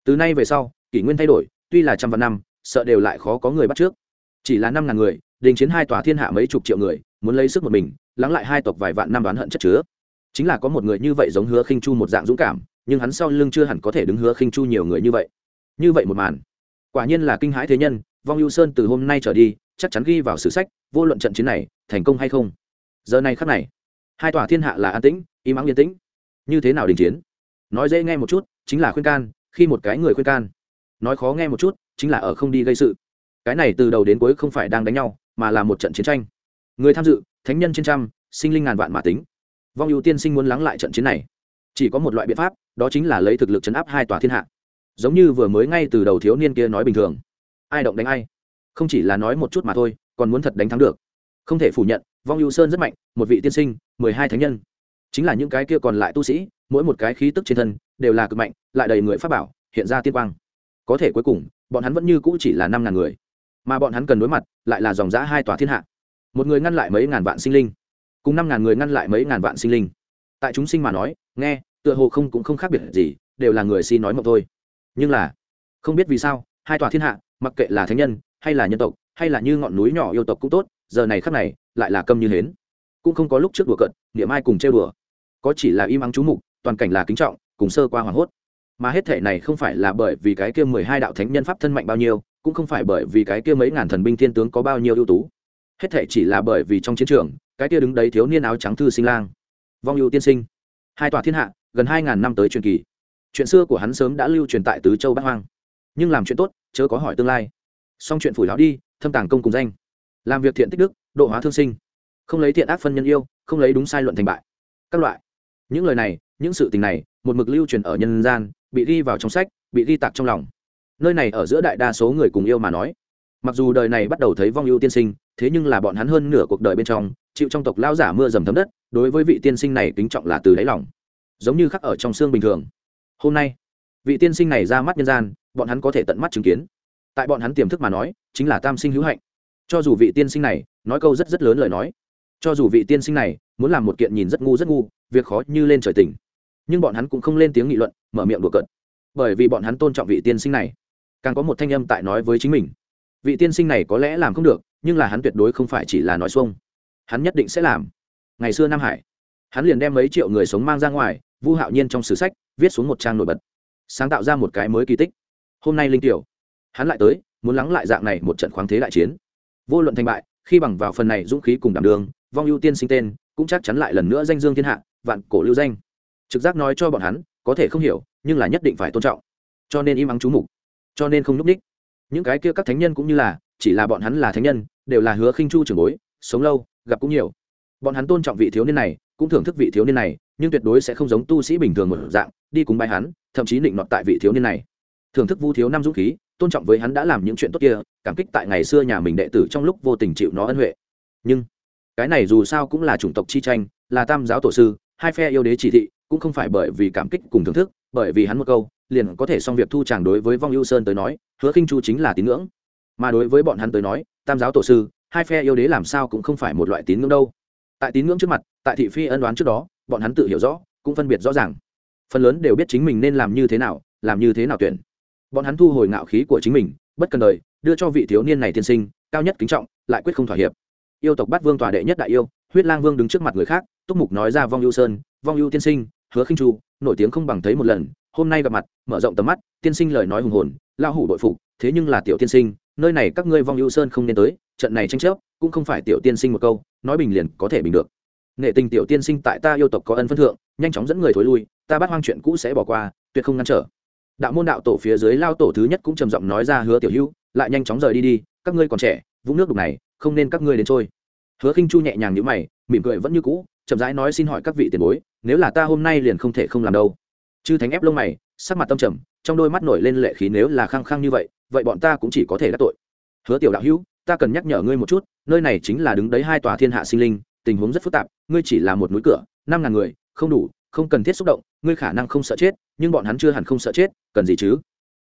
Từ nay về sau, kỷ nguyên thay đổi, tuy là trăm vạn năm, sợ đều lại khó có người bắt trước. Chỉ là năm ngàn người, đình chiến hai tòa thiên hạ mấy chục triệu người, muốn lấy sức một mình, lắng lại hai tộc vài vạn năm đoán hận chất chứa. Chính là có một người như vậy giống hứa khinh chu một dạng dũng cảm nhưng hắn sau lưng chưa hẳn có thể đứng hứa khinh chu nhiều người như vậy. Như vậy một màn, quả nhiên là kinh hãi thế nhân, vong ưu sơn từ hôm nay trở đi, chắc chắn ghi vào sử sách, vô luận trận chiến này thành công hay không. Giờ này khắc này, hai tòa thiên hạ là an tĩnh, im ắng yên tĩnh. Như thế nào đình chiến? Nói dễ nghe một chút, chính là khuyên can, khi một cái người khuyên can. Nói khó nghe một chút, chính là ở không đi gây sự. Cái này từ đầu đến cuối không phải đang đánh nhau, mà là một trận chiến tranh. Người tham dự, thánh nhân trên trăm, sinh linh ngàn vạn mà tính. Vong ưu tiên sinh muốn lắng lại trận chiến này. Chỉ có một loại biện pháp đó chính là lấy thực lực chấn áp hai tòa thiên hạ. Giống như vừa mới ngay từ đầu thiếu niên kia nói bình thường. Ai động đánh ai? Không chỉ là nói một chút mà thôi, còn muốn thật đánh thắng được. Không thể phủ nhận, vong ưu sơn rất mạnh, một vị tiên sinh, mười hai thánh nhân. Chính là những cái kia còn lại tu sĩ, mỗi một cái khí tức trên thân, đều là cực mạnh, lại đầy người pháp bảo, hiện ra tiên quang. Có thể cuối cùng, bọn hắn vẫn như cũ chỉ là năm ngàn người. Mà bọn hắn cần đối mặt, lại là dòng giã hai tòa thiên hạ. Một người ngăn lại mấy ngàn vạn sinh linh, cùng năm ngàn người ngăn lại mấy ngàn vạn sinh linh. Tại chúng sinh mà nói, nghe tựa hồ không cũng không khác biệt gì, đều là người xin nói mộng thôi. Nhưng là, không biết vì sao, hai tòa thiên hạ, mặc kệ là thánh nhân, hay là nhân tộc, hay là như ngọn núi nhỏ yêu tộc cũng tốt, giờ này khắc này, lại là câm như hến. Cũng không có lúc trước đùa cận niệm ai cùng trêu đùa. Có chỉ là im ắng chú mục, toàn cảnh là kính trọng, cùng sơ qua hoảng hốt. Mà hết thể này không phải là bởi vì cái kia mười hai đạo thánh nhân pháp thân mạnh bao nhiêu, cũng không phải bởi vì cái kia mấy ngàn thần binh thiên tướng có bao nhiêu ưu tú. Hết thể chỉ là bởi vì trong chiến trường, cái kia đứng đấy thiếu niên áo trắng thư sinh lang. Vong ưu tiên sinh. Hai tòa thiên hạ gần hai ngàn năm tới truyền kỳ. Chuyện xưa của hắn sớm đã lưu truyền tại tứ châu bắc hoang. Nhưng làm chuyện tốt, chớ có hỏi tương lai. Xong chuyện phủi lão đi, thâm tàng công cùng danh. Làm việc thiện tích đức, độ hóa thương sinh. Không lấy thiện ác phân nhân yêu, không lấy đúng sai luận thành bại. Các loại. Những lời này, những sự tình này, một mực lưu truyền ở nhân gian, bị ghi vào trong sách, bị ghi tạc trong lòng. Nơi này ở giữa đại đa số người cùng yêu mà nói. Mặc dù đời này bắt đầu thấy vong ưu tiên sinh, thế nhưng là bọn hắn hơn nửa cuộc đời bên trong, chịu trong tộc lao giả mưa dầm thấm đất, đối với vị tiên sinh này kính trọng là từ đáy lòng giống như khắc ở trong xương bình thường. Hôm nay, vị tiên sinh này ra mắt nhân gian, bọn hắn có thể tận mắt chứng kiến. Tại bọn hắn tiềm thức mà nói, chính là tam sinh hữu hạnh. Cho dù vị tiên sinh này nói câu rất rất lớn lời nói, cho dù vị tiên sinh này muốn làm một kiện nhìn rất ngu rất ngu, việc khó như lên trời tỉnh nhưng bọn hắn cũng không lên tiếng nghị luận, mở miệng đùa cợt. Bởi vì bọn hắn tôn trọng vị tiên sinh này. Càng có một thanh âm tại nói với chính mình. Vị tiên sinh này có lẽ làm không được, nhưng là hắn tuyệt đối không phải chỉ là nói xuông. Hắn nhất định sẽ làm. Ngày xưa nam hải, hắn liền đem mấy triệu người sống mang ra ngoài vu hạo nhiên trong sử sách viết xuống một trang nổi bật, sáng tạo ra một cái mới kỳ tích. Hôm nay linh tiểu, hắn lại tới, muốn lắng lại dạng này một trận khoáng thế đại chiến. Vô luận thành bại, khi bằng vào phần này dũng khí cùng đảm đường, vong ưu tiên sinh tên, cũng chắc chắn lại lần nữa danh dương thiên hạ, vạn cổ lưu danh. Trực giác nói cho bọn hắn, có thể không hiểu, nhưng là nhất định phải tôn trọng. Cho nên im ắng chú mục, cho nên không n ú c ních những cái kia các thánh nhân cũng như là, chỉ là bọn hắn là thánh nhân, đều là hứa khinh chu trường bối, sống lâu, gặp cũng nhiều. Bọn hắn tôn trọng vị thiếu niên này cũng thưởng thức vị thiếu niên này, nhưng tuyệt đối sẽ không giống tu sĩ bình thường một dạng, đi cùng bài hắn, thậm chí định nọt tại vị thiếu niên này. Thưởng thức vu thiếu năm dũng khí, tôn trọng với hắn đã làm những chuyện tốt kia, cảm kích tại ngày xưa nhà mình đệ tử trong lúc vô tình chịu nó ân huệ. Nhưng, cái này dù sao cũng là chủng tộc chi tranh, là tam giáo tổ sư, hai phe yêu đế chỉ thị, cũng không phải bởi vì cảm kích cùng thưởng thức, bởi vì hắn một câu, liền có thể xong việc thu chàng đối với vong ưu sơn tới nói, hứa khinh chu chính là tín ngưỡng. Mà đối với bọn hắn tới nói, tam giáo tổ sư, hai phe yêu đế làm sao cũng không phải một loại tín ngưỡng đâu tại tín ngưỡng trước mặt, tại thị phi ân đoán trước đó, bọn hắn tự hiểu rõ, cũng phân biệt rõ ràng. Phần lớn đều biết chính mình nên làm như thế nào, làm như thế nào tuyển. Bọn hắn thu hồi ngạo khí của chính mình, bất cần đời, đưa cho vị thiếu niên này tiên sinh, cao nhất kính trọng, lại quyết không thỏa hiệp. Yêu tộc bắt vương tòa đệ nhất đại yêu, huyết lang vương đứng trước mặt người khác, túc mục nói ra vong yêu sơn, vong yêu tiên sinh, hứa khinh chu, nổi tiếng không bằng thấy một lần, hôm nay gặp mặt, mở rộng tầm mắt, tiên sinh lời nói hùng hồn lao hủ đội phục, thế nhưng là tiểu tiên sinh, nơi này các ngươi vong yêu sơn không nên tới trận này tranh chấp, cũng không phải tiểu tiên sinh một câu, nói bình liền có thể bình được. Nghệ tình tiểu tiên sinh tại ta yêu tộc có ân phân thượng, nhanh chóng dẫn người thối lui, ta bắt hoang chuyện cũ sẽ bỏ qua, tuyệt không ngăn trở. Đạo môn đạo tổ phía dưới lao tổ thứ nhất cũng trầm giọng nói ra hứa tiểu hữu, lại nhanh chóng rời đi đi, các ngươi còn trẻ, vũng nước đục này, không nên các ngươi đến trôi. Hứa khinh chu nhẹ nhàng nhíu mày, mỉm cười vẫn như cũ, chậm rãi nói xin hỏi các vị tiền bối, nếu là ta hôm nay liền không thể không làm đâu. Chư thánh ép lông mày, sắc mặt tâm trầm, trong đôi mắt nổi lên lệ khí nếu là khăng khăng như vậy vậy bọn ta cũng chỉ có thể đắc tội. Hứa tiểu đạo hữu ta cần nhắc nhở ngươi một chút, nơi này chính là đứng đấy hai tòa thiên hạ sinh linh, tình huống rất phức tạp, ngươi chỉ là một núi cửa, năm ngàn người, không đủ, không cần thiết xúc động, ngươi khả năng không sợ chết, nhưng bọn hắn chưa hẳn không sợ chết, cần gì chứ?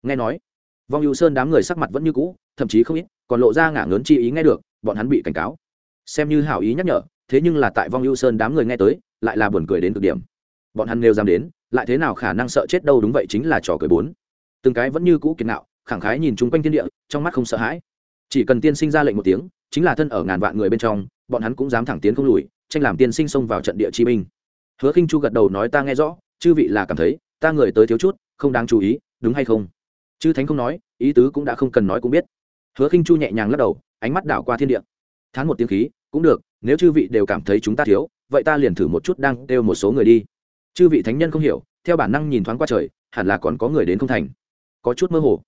Nghe nói, vong hữu sơn đám người sắc mặt vẫn như cũ, thậm chí không ít, còn lộ ra ngả ngớn chi ý nghe được, bọn hắn bị cảnh cáo. Xem như hảo ý nhắc nhở, thế nhưng là tại vong hữu sơn đám người nghe tới, lại là buồn cười đến cực điểm. Bọn hắn nêu dám đến, lại thế nào khả năng sợ chết đâu đúng vậy chính là trò cười bốn. Từng cái vẫn như cũ kiệt nạo, khẳng khái nhìn chung quanh thiên địa, trong mắt không sợ hãi chỉ cần tiên sinh ra lệnh một tiếng, chính là thân ở ngàn vạn người bên trong, bọn hắn cũng dám thẳng tiến không lùi, tranh làm tiên sinh xông vào trận địa chi binh. Hứa khinh chu gật đầu nói ta nghe rõ, chư vị là cảm thấy, ta người tới thiếu chút, không đáng chú ý, đúng hay không? Chư thánh không nói, ý tứ cũng đã không cần nói cũng biết. Hứa khinh chu nhẹ nhàng lắc đầu, ánh mắt đảo qua thiên địa. Thán một tiếng khí, cũng được, nếu chư vị đều cảm thấy chúng ta thiếu, vậy ta liền thử một chút đang kêu một số người đi. Chư vị thánh nhân không hiểu, theo bản năng nhìn thoáng qua trời, hẳn là còn có người đến không thành. Có chút mơ hồ.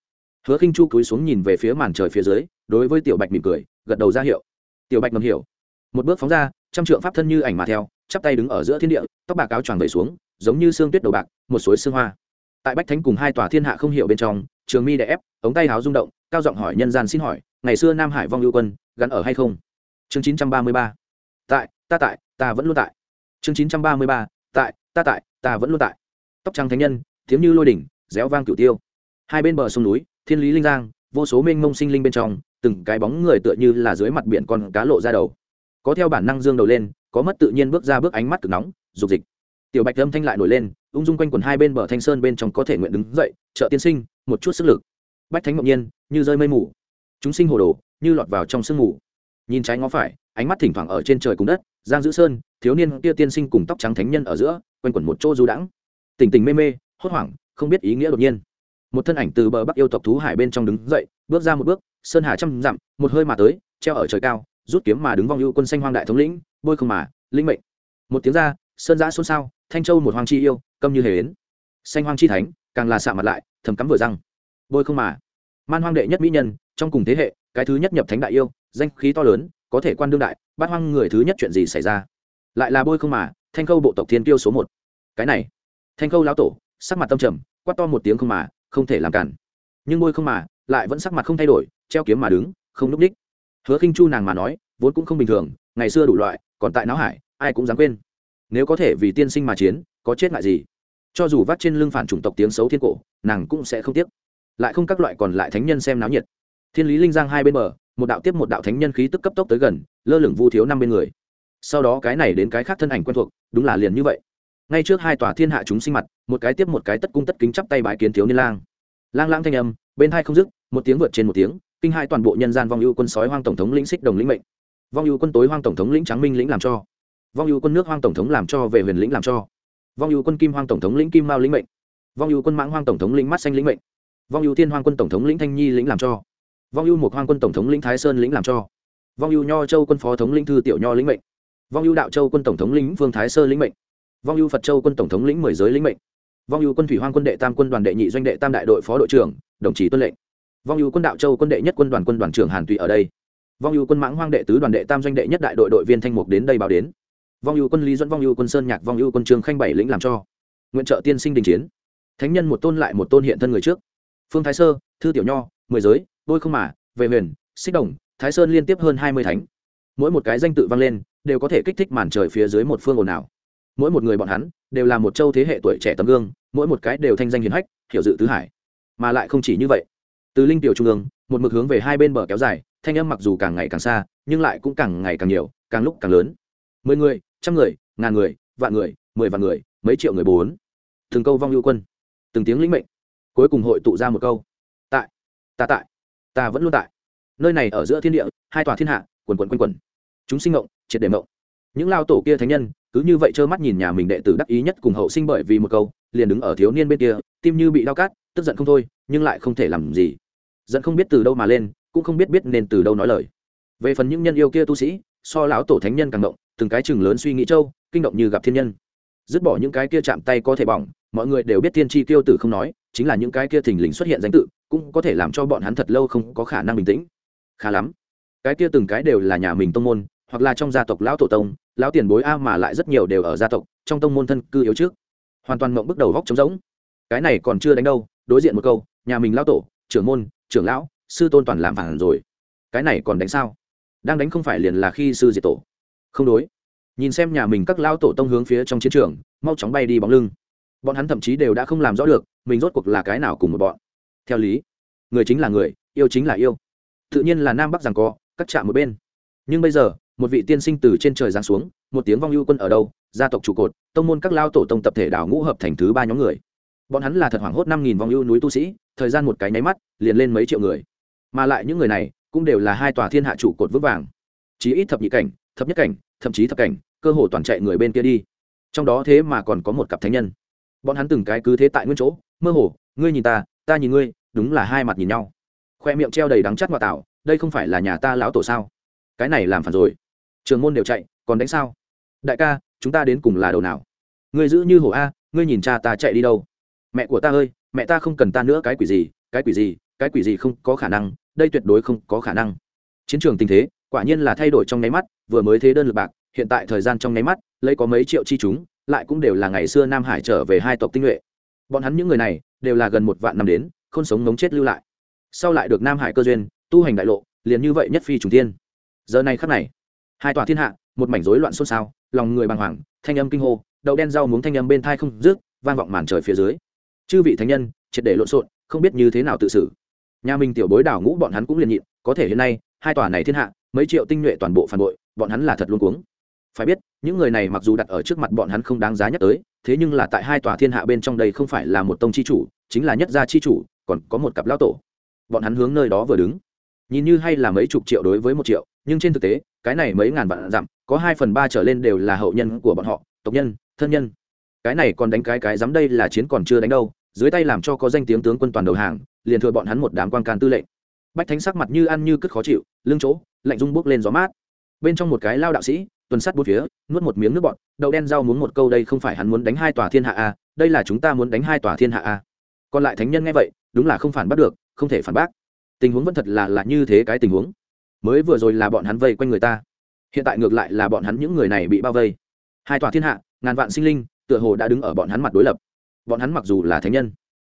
Hứa khinh chu cúi xuống nhìn về phía màn trời phía dưới đối với tiểu bạch mỉm cười, gật đầu ra hiệu. Tiểu bạch ngầm hiểu. Một bước phóng ra, trăm trượng pháp thân như ảnh mà theo, chắp tay đứng ở giữa thiên địa, tóc bạc áo choàng vẩy xuống, giống như xương tuyết đầu bạc, một suối xương hoa. Tại bách thánh cùng hai tòa thiên hạ không hiểu bên trong, trường mi đè ép, ống tay áo rung động, cao giọng hỏi nhân gian xin hỏi, ngày xưa nam hải vong lưu quân, gắn ở hay không? Chương chín trăm ba mươi ba. Tại, ta tại, ta vẫn luôn tại. Chương chín trăm ba mươi ba. Tại, ta tại, ta vẫn luôn tại. Tóc trắng thánh nhân, tiếng như lôi đỉnh, réo vang cửu tiêu. Hai bên bờ sông núi, thiên lý linh giang vô số mênh mông sinh linh bên trong, từng cái bóng người tựa như là dưới mặt biển con cá lộ ra đầu. Có theo bản năng dương đầu lên, có mất tự nhiên bước ra bước ánh mắt cực nóng, dục dịch. Tiểu bạch âm thanh lại nổi lên, ung dung quanh quần hai bên bờ thanh sơn bên trong có thể nguyện đứng dậy, trợ tiên sinh, một chút sức lực. Bách thánh ngẫu nhiên, như rơi mây mù. Chúng sinh hồ đồ, như lọt vào trong sương mù. Nhìn trái ngó phải, ánh mắt thỉnh thoảng ở trên trời cùng đất, giang giữ sơn, thiếu niên kia tiên sinh cùng tóc trắng thánh nhân ở giữa, quanh quẩn một chỗ du đãng. Tỉnh tỉnh mê mê, hốt hoảng, không biết ý nghĩa đột nhiên một thân ảnh từ bờ bắc yêu tộc thú hải bên trong đứng dậy, bước ra một bước, sơn hà trăm dặm, một hơi mà tới, treo ở trời cao, rút kiếm mà đứng vong ưu quân xanh hoang đại thống lĩnh, bôi không mà, linh mệnh. Một tiếng ra, sơn giã xôn xao, thanh châu một hoàng chi yêu, câm như hề đến xanh hoang chi thánh, càng là xạ mặt lại, thầm cắm vừa răng. Bôi không mà. Man hoang đệ nhất mỹ nhân, trong cùng thế hệ, cái thứ nhất nhập thánh đại yêu, danh khí to lớn, có thể quan đương đại, bát hoang người thứ nhất chuyện gì xảy ra? Lại là bôi không mà, thanh khâu bộ tộc thiên tiêu số một. Cái này, thanh khâu lão tổ, sắc mặt tâm trầm, quát to một tiếng không mà không thể làm cản. Nhưng môi không mà, lại vẫn sắc mặt không thay đổi, treo kiếm mà đứng, không núp đích hứa khinh chu nàng mà nói, vốn cũng không bình thường, ngày xưa đủ loại, còn tại não hải, ai cũng dám quên. Nếu có thể vì tiên sinh mà chiến, có chết ngại gì? Cho dù vắt trên lưng phản chủng tộc tiếng xấu thiên cổ, nàng cũng sẽ không tiếc. Lại không các loại còn lại thánh nhân xem náo nhiệt. Thiên lý linh giang hai bên bờ, một đạo tiếp một đạo thánh nhân khí tức cấp tốc tới gần, lơ lửng vu thiếu năm bên người. Sau đó cái này đến cái khác thân ảnh quen thuộc, đúng là liền như vậy ngay trước hai tòa thiên hạ chúng sinh mặt, một cái tiếp một cái tất cung tất kính chắp tay bái kiến thiếu niên lang. Lang lang thanh âm, bên hai không dứt, một tiếng vượt trên một tiếng, kinh hai toàn bộ nhân gian vong ưu quân sói hoang tổng thống lĩnh xích đồng lĩnh mệnh. Vong ưu quân tối hoang tổng thống lĩnh trắng minh lĩnh làm cho. Vong ưu quân nước hoang tổng thống làm cho về huyền lĩnh làm cho. Vong ưu quân kim hoang tổng thống lĩnh kim mao lĩnh mệnh. Vong ưu quân mãng hoang tổng thống lĩnh mắt xanh lĩnh mệnh. Vong ưu thiên hoang quân tổng thống lĩnh thanh nhi lĩnh làm cho. Vong ưu một hoang quân tổng thống lĩnh thái sơn lĩnh làm cho. Vong ưu nho châu quân phó thống lĩnh thư tiểu nho lĩnh mệnh. Vong ưu đạo châu quân tổng thống lĩnh vương thái sơ lĩnh mệnh vong ưu phật châu quân tổng thống lĩnh mười giới lĩnh mệnh. Vong ưu quân thủy hoang quân đệ tam quân đoàn đệ nhị doanh đệ tam đại đội phó đội trưởng, đồng chí tuân lệnh. Vong ưu quân đạo châu quân đệ nhất quân đoàn quân đoàn trưởng hàn tùy ở đây. Vong ưu quân mãng hoang đệ tứ đoàn đệ tam doanh đệ nhất đại đội đội viên thanh mục đến đây báo đến. Vong ưu quân lý dẫn vong ưu quân sơn nhạc, vong ưu quân trường khanh bảy lĩnh làm cho. Nguyện trợ tiên sinh đình chiến. Thánh nhân một tôn lại một tôn hiện thân người trước. Phương thái sơ, thư tiểu nho, mười giới đôi không mà, về huyền, xích đồng, thái sơn liên tiếp hơn hai mươi thánh. Mỗi một cái danh tự vang lên, đều có thể kích thích màn trời phía dưới một phương ồn ào mỗi một người bọn hắn đều là một châu thế hệ tuổi trẻ tấm gương, mỗi một cái đều thanh danh hiền hách, hiểu dự tứ hải. Mà lại không chỉ như vậy, từ linh tiểu trung ương, một mực hướng về hai bên bờ kéo dài, thanh âm mặc dù càng ngày càng xa, nhưng lại cũng càng ngày càng nhiều, càng lúc càng lớn. Mười người, trăm người, ngàn người, vạn người, mười vạn người, mấy triệu người bốn. Từng câu vong lưu quân, từng tiếng lĩnh mệnh. Cuối cùng hội tụ ra một câu. Tại, ta tại, ta vẫn luôn tại. Nơi này ở giữa thiên địa, hai tòa thiên hạ, quần quần quanh quần chúng sinh ngộng, triệt để mộng những lao tổ kia thánh nhân, cứ như vậy trơ mắt nhìn nhà mình đệ tử đắc ý nhất cùng hậu sinh bởi vì một câu, liền đứng ở thiếu niên bên kia, tim như bị đau cát, tức giận không thôi, nhưng lại không thể làm gì. Giận không biết từ đâu mà lên, cũng không biết biết nên từ đâu nói lời. Về phần những nhân yêu kia tu sĩ, so lão tổ thánh nhân càng động, từng cái chừng lớn suy nghĩ châu kinh động như gặp thiên nhân. Dứt bỏ những cái kia chạm tay có thể bỏng, mọi người đều biết tiên tri tiêu tử không nói, chính là những cái kia thình lình xuất hiện danh tự, cũng có thể làm cho bọn hắn thật lâu không có khả năng bình tĩnh. Khá lắm. Cái kia từng cái đều là nhà mình tông môn hoặc là trong gia tộc lão tổ tông, lão tiền bối a mà lại rất nhiều đều ở gia tộc, trong tông môn thân cư yếu trước. Hoàn toàn mộng bước đầu góc trống rỗng. Cái này còn chưa đánh đâu, đối diện một câu, nhà mình lão tổ, trưởng môn, trưởng lão, sư tôn toàn làm phản rồi. Cái này còn đánh sao? Đang đánh không phải liền là khi sư diệt tổ. Không đối. Nhìn xem nhà mình các lão tổ tông hướng phía trong chiến trường, mau chóng bay đi bóng lưng. Bọn hắn thậm chí đều đã không làm rõ được, mình rốt cuộc là cái nào cùng một bọn. Theo lý, người chính là người, yêu chính là yêu. Tự nhiên là nam bắc rằng co, cắt chạm một bên. Nhưng bây giờ một vị tiên sinh từ trên trời giáng xuống, một tiếng vong ưu quân ở đâu, gia tộc trụ cột, tông môn các lao tổ tông tập thể đảo ngũ hợp thành thứ ba nhóm người. Bọn hắn là thật hoảng hốt năm nghìn vong ưu núi tu sĩ, thời gian một cái nháy mắt, liền lên mấy triệu người. Mà lại những người này, cũng đều là hai tòa thiên hạ trụ cột vững vàng. Chí ít thập nhị cảnh, thập nhất cảnh, thậm chí thập cảnh, cơ hồ toàn chạy người bên kia đi. Trong đó thế mà còn có một cặp thánh nhân. Bọn hắn từng cái cứ thế tại nguyên chỗ, mơ hồ, ngươi nhìn ta ta nhìn ngươi, đúng là hai mặt nhìn nhau. Khoe miệng treo đầy đắng chắt ngoại tạo đây không phải là nhà ta lão tổ sao? Cái này làm phản rồi trường môn đều chạy, còn đánh sao? Đại ca, chúng ta đến cùng là đầu nào? Ngươi giữ như hổ a, ngươi nhìn cha ta chạy đi đâu? Mẹ của ta ơi, mẹ ta không cần ta nữa, cái quỷ gì, cái quỷ gì, cái quỷ gì không có khả năng, đây tuyệt đối không có khả năng. Chiến trường tình thế, quả nhiên là thay đổi trong nháy mắt, vừa mới thế đơn lượt bạc, hiện tại thời gian trong nháy mắt, lấy có mấy triệu chi chúng, lại cũng đều là ngày xưa nam hải trở về hai tộc tinh nhuệ. Bọn hắn những người này, đều là gần một vạn năm đến, không sống ngống chết lưu lại. Sau lại được nam hải cơ duyên, tu hành đại lộ, liền như vậy nhất phi trùng tiên giờ này khắc này hai tòa thiên hạ, một mảnh rối loạn xôn xao, lòng người bàng hoàng, thanh âm kinh hô, đậu đen rau muống thanh âm bên thai không rước vang vọng màn trời phía dưới. Chư vị thánh nhân, triệt để lộn xộn, không biết như thế nào tự xử. Nhà mình tiểu bối đảo ngũ bọn hắn cũng liền nhịn, có thể hiện nay, hai tòa này thiên hạ, mấy triệu tinh nhuệ toàn bộ phản bội, bọn hắn là thật luôn cuống. Phải biết, những người này mặc dù đặt ở trước mặt bọn hắn không đáng giá nhắc tới, thế nhưng là tại hai tòa thiên hạ bên trong đây không phải là một tông chi chủ, chính là nhất gia chi chủ, còn có một cặp lão tổ. Bọn hắn hướng nơi đó vừa đứng. Nhìn như hay là mấy chục triệu đối với một triệu nhưng trên thực tế, cái này mấy ngàn vạn dặm, có hai phần ba trở lên đều là hậu nhân của bọn họ, tộc nhân, thân nhân. Cái này còn đánh cái cái dám đây là chiến còn chưa đánh đâu, dưới tay làm cho có danh tiếng tướng quân toàn đầu hàng, liền thừa bọn hắn một đám quan can tư lệnh. Bách thánh sắc mặt như ăn như cất khó chịu, lưng chỗ, lạnh rung bốc lên gió mát. Bên trong một cái lao đạo sĩ, tuần sát bốn phía, nuốt một miếng nước bọt, đậu đen rau muốn một câu đây không phải hắn muốn đánh hai tòa thiên hạ a đây là chúng ta muốn đánh hai tòa thiên hạ a còn lại thánh nhân nghe vậy, đúng là không phản bắt được, không thể phản bác. Tình huống vẫn thật là là như thế cái tình huống mới vừa rồi là bọn hắn vây quanh người ta. Hiện tại ngược lại là bọn hắn những người này bị bao vây. Hai tòa thiên hạ, ngàn vạn sinh linh, tựa hồ đã đứng ở bọn hắn mặt đối lập. Bọn hắn mặc dù là thánh nhân,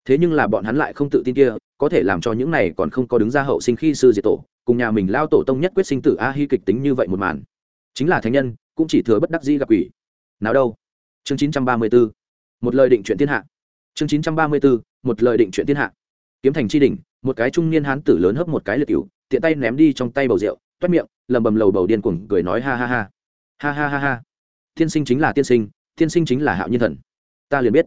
thế nhưng là bọn hắn lại không tự tin kia, có thể làm cho những này còn không có đứng ra hậu sinh khi sư diệt tổ, cùng nhà mình lao tổ tông nhất quyết sinh tử a hy kịch tính như vậy một màn. Chính là thánh nhân, cũng chỉ thừa bất đắc dĩ gặp quỷ. Nào đâu? Chương 934 một lời định chuyện thiên hạ. Chương 934 một lời định chuyện thiên hạ. Kiếm thành tri đỉnh, một cái trung niên hán tử lớn hấp một cái liệt cựu tiện tay ném đi trong tay bầu rượu, toét miệng, lầm bầm lầu bầu điên cuồng cười nói ha ha ha. Ha ha ha ha. Tiên sinh chính là tiên sinh tiên sinh chính là hạo nhiên thần. Ta liền biết.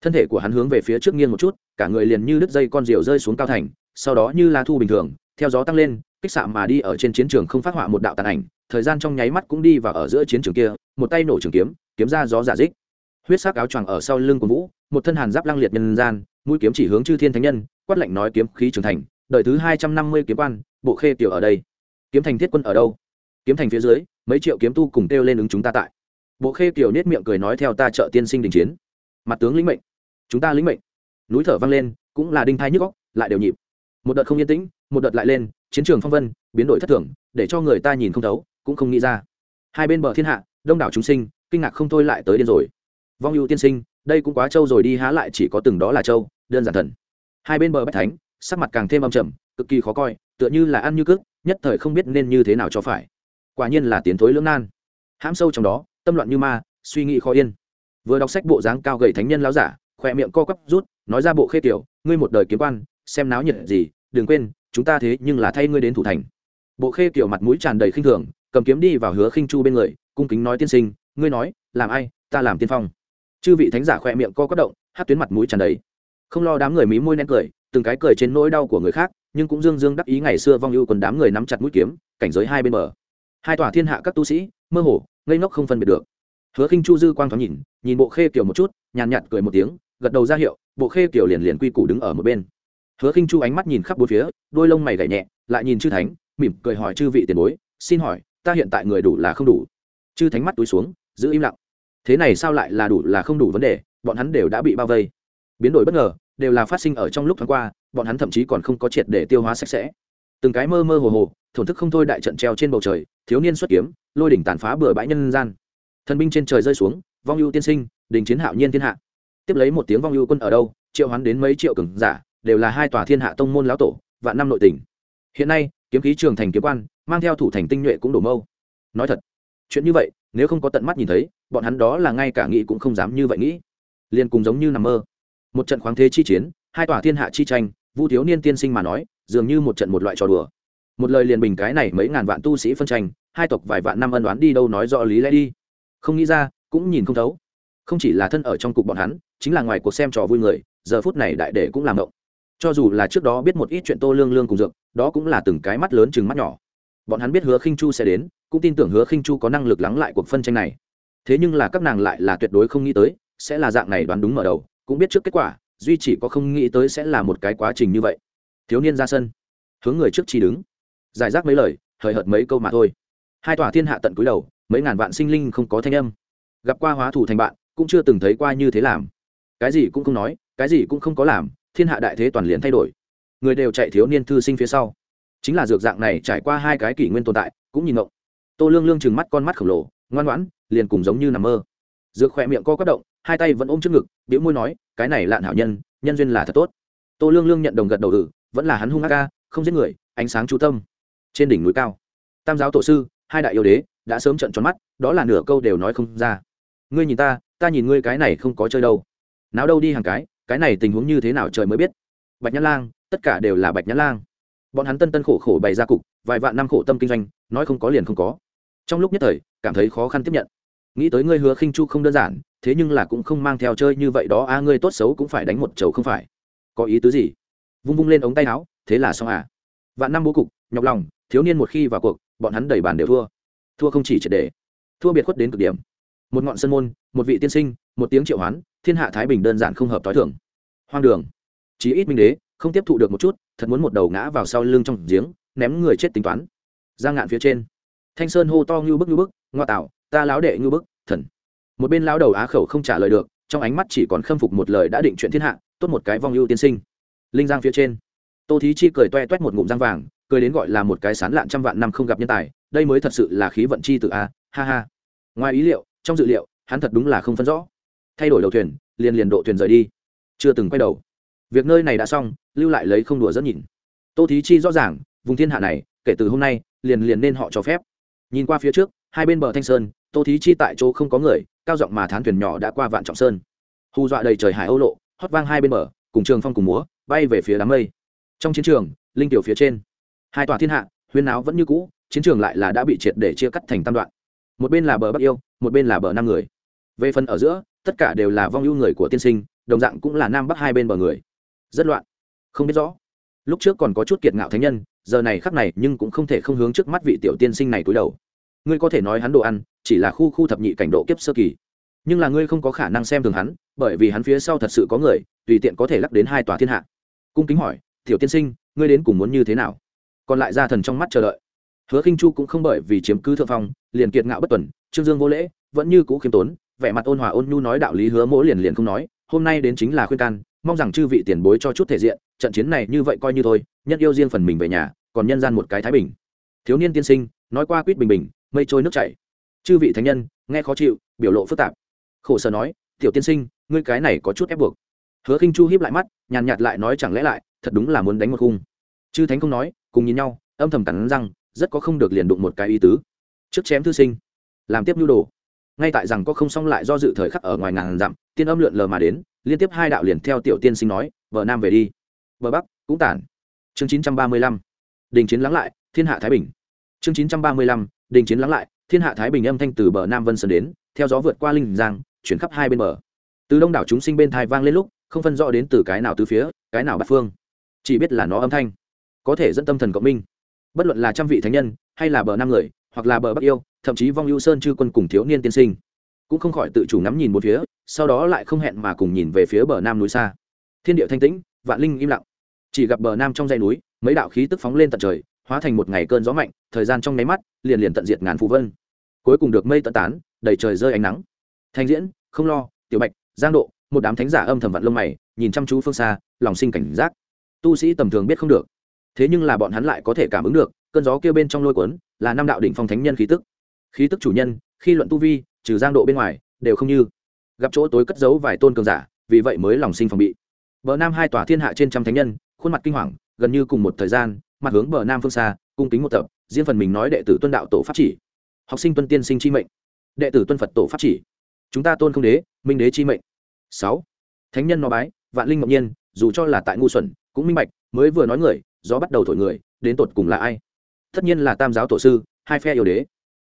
Thân thể của hắn hướng về phía trước nghiêng một chút, cả người liền như đứt dây con rượu rơi xuống cao thành, sau đó như lá thu bình thường, theo gió tăng lên, kích xạ mà đi ở trên chiến trường không phát họa một đạo tàn ảnh, thời gian trong nháy mắt cũng đi vào ở giữa chiến trường kia, một tay nổ trường kiếm kiếm ra gió giả dích. Huyết sắc áo choàng ở sau lưng của vũ, một thân hàn giáp lăng liệt nhân gian, mũi kiếm chỉ hướng chư thiên thánh nhân, quát lệnh nói kiếm khí trưởng thành, đời thứ hai trăm năm mươi kiếm quan bộ khê tiểu ở đây. Kiếm thành thiết quân ở đâu? Kiếm thành phía dưới, mấy triệu kiếm tu cùng kêu lên ứng chúng ta tại. Bộ khê tiểu nết miệng cười nói theo ta trợ tiên sinh đình chiến. Mặt tướng lĩnh mệnh. Chúng ta lĩnh mệnh. Núi thở vang lên, cũng là đinh thai nhức góc lại đều nhịp. Một đợt không yên tĩnh, một đợt lại lên, chiến trường phong vân, biến đổi thất thường, để cho người ta nhìn không thấu, cũng không nghĩ ra. Hai bên bờ thiên hạ, đông đảo chúng sinh, kinh ngạc không thôi lại tới điên rồi. Vong ưu tiên sinh, đây cũng quá trâu rồi đi há lại chỉ có từng đó là trâu, đơn giản thần. Hai bên bờ bách thánh, sắc mặt càng thêm âm trầm, cực kỳ khó coi tựa như là ăn như cước, nhất thời không biết nên như thế nào cho phải. Quả nhiên là tiến thối lưỡng nan. Hãm sâu trong đó, tâm loạn như ma, suy nghĩ khó yên. Vừa đọc sách bộ dáng cao gầy thánh nhân láo giả, khỏe miệng co quắp rút, nói ra bộ khê tiểu, ngươi một đời kiếm quan, xem náo nhiệt gì, đừng quên, chúng ta thế nhưng là thay ngươi đến thủ thành. Bộ khê kiểu mặt mũi tràn đầy khinh thường, cầm kiếm đi vào hứa khinh chu bên người, cung kính nói tiên sinh, ngươi nói, làm ai, ta làm tiên phong. Chư vị thánh giả khỏe miệng co quất động hát tuyến mặt mũi tràn đầy. Không lo đám người mí môi nén cười, từng cái cười trên nỗi đau của người khác nhưng cũng dương dương đắc ý ngày xưa vong ưu còn đám người nắm chặt mũi kiếm, cảnh giới hai bên bờ. Hai tòa thiên hạ các tu sĩ, mơ hồ, ngây ngốc không phân biệt được. Hứa khinh chu dư quang thoáng nhìn nhìn bộ khê kiểu một chút, nhàn nhạt cười một tiếng, gật đầu ra hiệu, bộ khê kiểu liền liền quy củ đứng ở một bên. Hứa khinh chu ánh mắt nhìn khắp bốn phía, đôi lông mày gảy nhẹ, lại nhìn chư thánh, mỉm cười hỏi chư vị tiền bối, xin hỏi, ta hiện tại người đủ là không đủ? Chư thánh mắt túi xuống, giữ im lặng. Thế này sao lại là đủ là không đủ vấn đề, bọn hắn đều đã bị bao vây. Biến đổi bất ngờ, đều là phát sinh ở trong lúc thoáng qua bọn hắn thậm chí còn không có triệt để tiêu hóa sạch sẽ. Từng cái mơ mơ hồ hồ, thổn thức không thôi đại trận treo trên bầu trời, thiếu niên xuất kiếm, lôi đỉnh tàn phá bừa bãi nhân gian. Thần binh trên trời rơi xuống, vong ưu tiên sinh, đình chiến hạo nhiên thiên hạ. Tiếp lấy một tiếng vong ưu quân ở đâu, triệu hắn đến mấy triệu cường giả, đều là hai tòa thiên hạ tông môn lão tổ, vạn năm nội tình. Hiện nay, kiếm khí trường thành kiếm quan, mang theo thủ thành tinh nhuệ cũng đổ mâu. Nói thật, chuyện như vậy, nếu không có tận mắt nhìn thấy, bọn hắn đó là ngay cả nghĩ cũng không dám như vậy nghĩ. Liền cùng giống như nằm mơ. Một trận khoáng thế chi chiến, hai tòa thiên hạ chi tranh vu thiếu niên tiên sinh mà nói, dường như một trận một loại trò đùa. Một lời liền bình cái này mấy ngàn vạn tu sĩ phân tranh, hai tộc vài vạn năm ân đoán đi đâu nói rõ lý lẽ đi. Không nghĩ ra, cũng nhìn không thấu. Không chỉ là thân ở trong cục bọn hắn, chính là ngoài cuộc xem trò vui người, giờ phút này đại để cũng làm động. Cho dù là trước đó biết một ít chuyện tô lương lương cùng dược, đó cũng là từng cái mắt lớn chừng mắt nhỏ. Bọn hắn biết hứa khinh chu sẽ đến, cũng tin tưởng hứa khinh chu có năng lực lắng lại cuộc phân tranh này. Thế nhưng là các nàng lại là tuyệt đối không nghĩ tới, sẽ là dạng này đoán đúng mở đầu, cũng biết trước kết quả duy chỉ có không nghĩ tới sẽ là một cái quá trình như vậy. Thiếu niên ra sân, hướng người trước chi đứng, giải rác mấy lời, hời hợt mấy câu mà thôi. Hai tòa thiên hạ tận cúi đầu, mấy ngàn vạn sinh linh không có thanh âm. Gặp qua hóa thủ thành bạn, cũng chưa từng thấy qua như thế làm. Cái gì cũng không nói, cái gì cũng không có làm, thiên hạ đại thế toàn liền thay đổi. Người đều chạy thiếu niên thư sinh phía sau. Chính là dược dạng này trải qua hai cái kỷ nguyên tồn tại, cũng nhìn ngộng. Tô lương lương chừng mắt con mắt khổng lồ, ngoan ngoãn, liền cùng giống như nằm mơ. Dược khỏe miệng co quất động hai tay vẫn ôm trước ngực biểu môi nói, cái này lạn hảo nhân nhân duyên là thật tốt. Tô lương lương nhận đồng gật đầu tử vẫn là hắn hung ác ca, không giết người, ánh sáng chú tâm. Trên đỉnh núi cao, tam giáo tổ sư, hai đại yêu đế, đã sớm trận tròn mắt, đó là nửa câu đều nói không ra. Ngươi nhìn ta ta nhìn ngươi cái này không có chơi đâu. Nào đâu đi hàng cái cái này tình huống như thế nào trời mới biết. Bạch nhã lang, tất cả đều là bạch nhã lang. Bọn hắn tân tân khổ khổ bày ra cục, vài vạn năm khổ tâm kinh doanh, nói không có liền không có. Trong lúc nhất thời, cảm thấy khó khăn tiếp nhận. Nghĩ tới ngươi hứa khinh chu không đơn giản thế nhưng là cũng không mang theo chơi như vậy đó. A, ngươi tốt xấu cũng phải đánh một chầu không phải. Có ý tứ gì? Vung vung lên ống tay áo, thế là xong à. Vạn năm bố cục, nhọc lòng, thiếu niên một khi vào cuộc, bọn hắn đẩy bàn đều thua. Thua không chỉ triệt để, thua biệt khuất đến cực điểm. Một ngọn sân môn, một vị tiên sinh, một tiếng triệu hoán, thiên hạ thái bình đơn giản không hợp t h i thưởng hoang đường. Chí ít minh đế, không tiếp thụ được một chút, thật muốn một đầu ngã vào sau lưng trong giếng, ném người chết tính toán. Giang ngạn phía trên. Thanh sơn hô to ngưu bức ngưu bức, ngoa tạo, ta láo đệ ngưu bức, thần một bên lao đầu á khẩu không trả lời được, trong ánh mắt chỉ còn khâm phục một lời đã định chuyện thiên hạ, tốt một cái vong ưu tiên sinh. Linh giang phía trên, tô thí chi cười toe toét một ngụm răng vàng, cười đến gọi là một cái sán lạn trăm vạn năm không gặp nhân tài, đây mới thật sự là khí vận chi từ a, ha ha. Ngoài ý liệu, trong dự liệu, hắn thật đúng là không phân rõ. Thay đổi đầu thuyền, liền liền độ thuyền rời đi. Chưa từng quay đầu. Việc nơi này đã xong, lưu lại lấy không đùa dẫn nhìn. Tô thí chi rõ ràng, vùng thiên hạ này, kể từ hôm nay, liền liền nên họ cho phép. Nhìn qua phía trước, hai bên bờ thanh sơn, tô thí chi tại chỗ không có người cao giọng mà thán thuyền nhỏ đã qua vạn trọng sơn. Hù dọa đầy trời hải âu lộ, hót vang hai bên bờ, cùng trường phong cùng múa, bay về phía đám mây. Trong chiến trường, linh tiểu phía trên, hai tòa thiên hạ, huyên áo vẫn như cũ, chiến trường lại là đã bị triệt để chia cắt thành tam đoạn. Một bên là bờ bắc yêu, một bên là bờ nam người. Về phần ở giữa, tất cả đều là vong ưu người của tiên sinh, đồng dạng cũng là nam bắc hai bên bờ người. Rất loạn, không biết rõ. Lúc trước còn có chút kiệt ngạo thánh nhân, giờ này khắc này nhưng cũng không thể không hướng trước mắt vị tiểu tiên sinh này túi đầu ngươi có thể nói hắn đồ ăn, chỉ là khu khu thập nhị cảnh độ kiếp sơ kỳ. Nhưng là ngươi không có khả năng xem thường hắn, bởi vì hắn phía sau thật sự có người, tùy tiện có thể lắc đến hai tòa thiên hạ. Cung kính hỏi, tiểu tiên sinh, ngươi đến cùng muốn như thế nào? Còn lại gia thần trong mắt chờ đợi. Hứa khinh chu cũng không bởi vì chiếm cứ thượng phong, liền kiệt ngạo bất tuần, trương dương vô lễ, vẫn như cũ khiêm tốn, vẻ mặt ôn hòa ôn nhu nói đạo lý hứa mỗi liền liền không nói, hôm nay đến chính là khuyên can, mong rằng chư vị tiền bối cho chút thể diện, trận chiến này như vậy coi như thôi nhân yêu riêng phần mình về nhà, còn nhân gian một cái thái bình. Thiếu niên tiên sinh, nói qua quýt bình bình mây trôi nước chảy. Chư vị thánh nhân, nghe khó chịu, biểu lộ phức tạp. Khổ sở nói, tiểu tiên sinh, ngươi cái này có chút ép buộc. Hứa khinh chu hiếp lại mắt, nhàn nhạt lại nói chẳng lẽ lại, thật đúng là muốn đánh một khung. Chư thánh không nói, cùng nhìn nhau, âm thầm cắn răng, rất có không được liền đụng một cái ý tứ. Trước chém thư sinh, làm tiếp nhu đồ. Ngay tại rằng có không xong lại do dự thời khắc ở ngoài ngàn dặm, tiên âm lượn lờ mà đến, liên tiếp hai đạo liền theo tiểu tiên sinh nói, vợ nam về đi. Vợ bắc, cũng tản. Chương chín trăm ba mươi lăm. Đình chiến lắng lại, thiên hạ thái bình. Chương chín trăm ba mươi lăm đình chiến lắng lại, thiên hạ thái bình âm thanh từ bờ nam vân sơn đến, theo gió vượt qua linh giang, chuyển khắp hai bên bờ. Từ đông đảo chúng sinh bên thai vang lên lúc, không phân rõ đến từ cái nào từ phía, cái nào bát phương. Chỉ biết là nó âm thanh, có thể dẫn tâm thần cộng minh. Bất luận là trăm vị thánh nhân, hay là bờ nam người, hoặc là bờ bắc yêu, thậm chí vong ưu sơn chư quân cùng thiếu niên tiên sinh, cũng không khỏi tự chủ ngắm nhìn một phía, sau đó lại không hẹn mà cùng nhìn về phía bờ nam núi xa. Thiên địa thanh tĩnh, vạn linh im lặng. Chỉ gặp bờ nam trong dãy núi, mấy đạo khí tức phóng lên tận trời hóa thành một ngày cơn gió mạnh, thời gian trong nháy mắt, liền liền tận diệt ngàn phù vân. Cuối cùng được mây tận tán, đầy trời rơi ánh nắng. Thanh diễn, không lo, tiểu bạch, giang độ, một đám thánh giả âm thầm vặn lông mày, nhìn chăm chú phương xa, lòng sinh cảnh giác. Tu sĩ tầm thường biết không được. Thế nhưng là bọn hắn lại có thể cảm ứng được, cơn gió kêu bên trong lôi cuốn, là năm đạo đỉnh phong thánh nhân khí tức. Khí tức chủ nhân, khi luận tu vi, trừ giang độ bên ngoài, đều không như gặp chỗ tối cất giấu vài tôn cường giả, vì vậy mới lòng sinh phòng bị. Bờ nam hai tòa thiên hạ trên trăm thánh nhân, khuôn mặt kinh hoàng, gần như cùng một thời gian mặt hướng bờ nam phương xa, cung kính một tập, riêng phần mình nói đệ tử tuân đạo tổ pháp chỉ. Học sinh tuân tiên sinh chi mệnh. Đệ tử tuân phật tổ pháp chỉ. Chúng ta tôn không đế, minh đế chi mệnh. Sáu. Thánh nhân nó bái, vạn linh ngẫu nhiên, dù cho là tại ngu xuẩn, cũng minh bạch, mới vừa nói người, gió bắt đầu thổi người, đến tột cùng là ai? Tất nhiên là tam giáo tổ sư, hai phe yêu đế.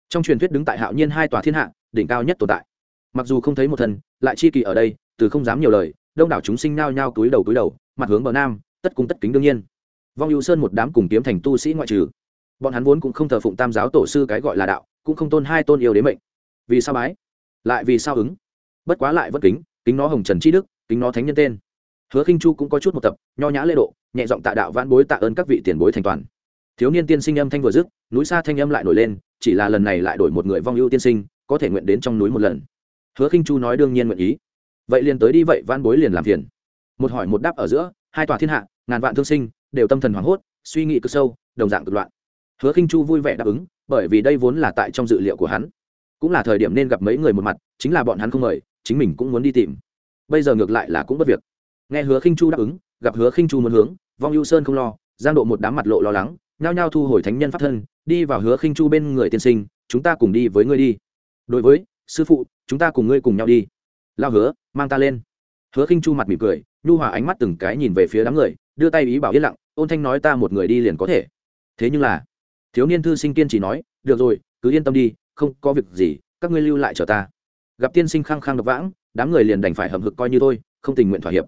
Trong truyền thuyết đứng tại hạo nhiên hai tòa thiên hạ, đỉnh cao nhất tồn tại. Mặc dù không thấy một thần, lại chi kỳ ở đây, từ không dám nhiều lời, đông đảo chúng sinh nao nhao túi đầu túi đầu, mặt hướng bờ nam, tất cung tất kính đương nhiên vong ưu sơn một đám cùng kiếm thành tu sĩ ngoại trừ. Bọn hắn vốn cũng không thờ phụng tam giáo tổ sư cái gọi là đạo, cũng không tôn hai tôn yêu đế mệnh. Vì sao bái? Lại vì sao ứng? Bất quá lại vẫn kính kính nó hồng trần Tri đức, kính nó thánh nhân tên. Hứa khinh chu cũng có chút một tập, nho nhã lễ độ, nhẹ giọng tạ đạo vãn bối tạ ơn các vị tiền bối thành toàn. Thiếu niên tiên sinh âm thanh vừa dứt, núi xa thanh âm lại nổi lên, chỉ là lần này lại đổi một người vong ưu tiên sinh, có thể nguyện đến trong núi một lần. Hứa khinh chu nói đương nhiên nguyện ý. Vậy liền tới đi, vậy vãn bối liền làm phiền. Một hỏi một đáp ở giữa, hai tòa thiên hạ, ngàn vạn thương sinh đều tâm thần hoảng hốt, suy nghĩ cực sâu, đồng dạng cực loạn. Hứa khinh chu vui vẻ đáp ứng, bởi vì đây vốn là tại trong dự liệu của hắn. Cũng là thời điểm nên gặp mấy người một mặt, chính là bọn hắn không mời, chính mình cũng muốn đi tìm. Bây giờ ngược lại là cũng bất việc. Nghe hứa khinh chu đáp ứng, gặp hứa khinh chu muốn hướng, vong ưu sơn không lo, giang độ một đám mặt lộ lo lắng, nhao nhao thu hồi thánh nhân pháp thân, đi vào hứa khinh chu bên người tiên sinh, chúng ta cùng đi với ngươi đi. Đối với, sư phụ, chúng ta cùng ngươi cùng nhau đi. Lao hứa, mang ta lên. Hứa khinh chu mặt mỉm cười, nhu hòa ánh mắt từng cái nhìn về phía đám người đưa tay ý bảo yên lặng, ôn thanh nói ta một người đi liền có thể. Thế nhưng là, thiếu niên thư sinh kiên chỉ nói, được rồi, cứ yên tâm đi, không có việc gì, các ngươi lưu lại chờ ta. Gặp tiên sinh khăng khăng độc vãng, đám người liền đành phải hầm hực coi như thôi, không tình nguyện thỏa hiệp.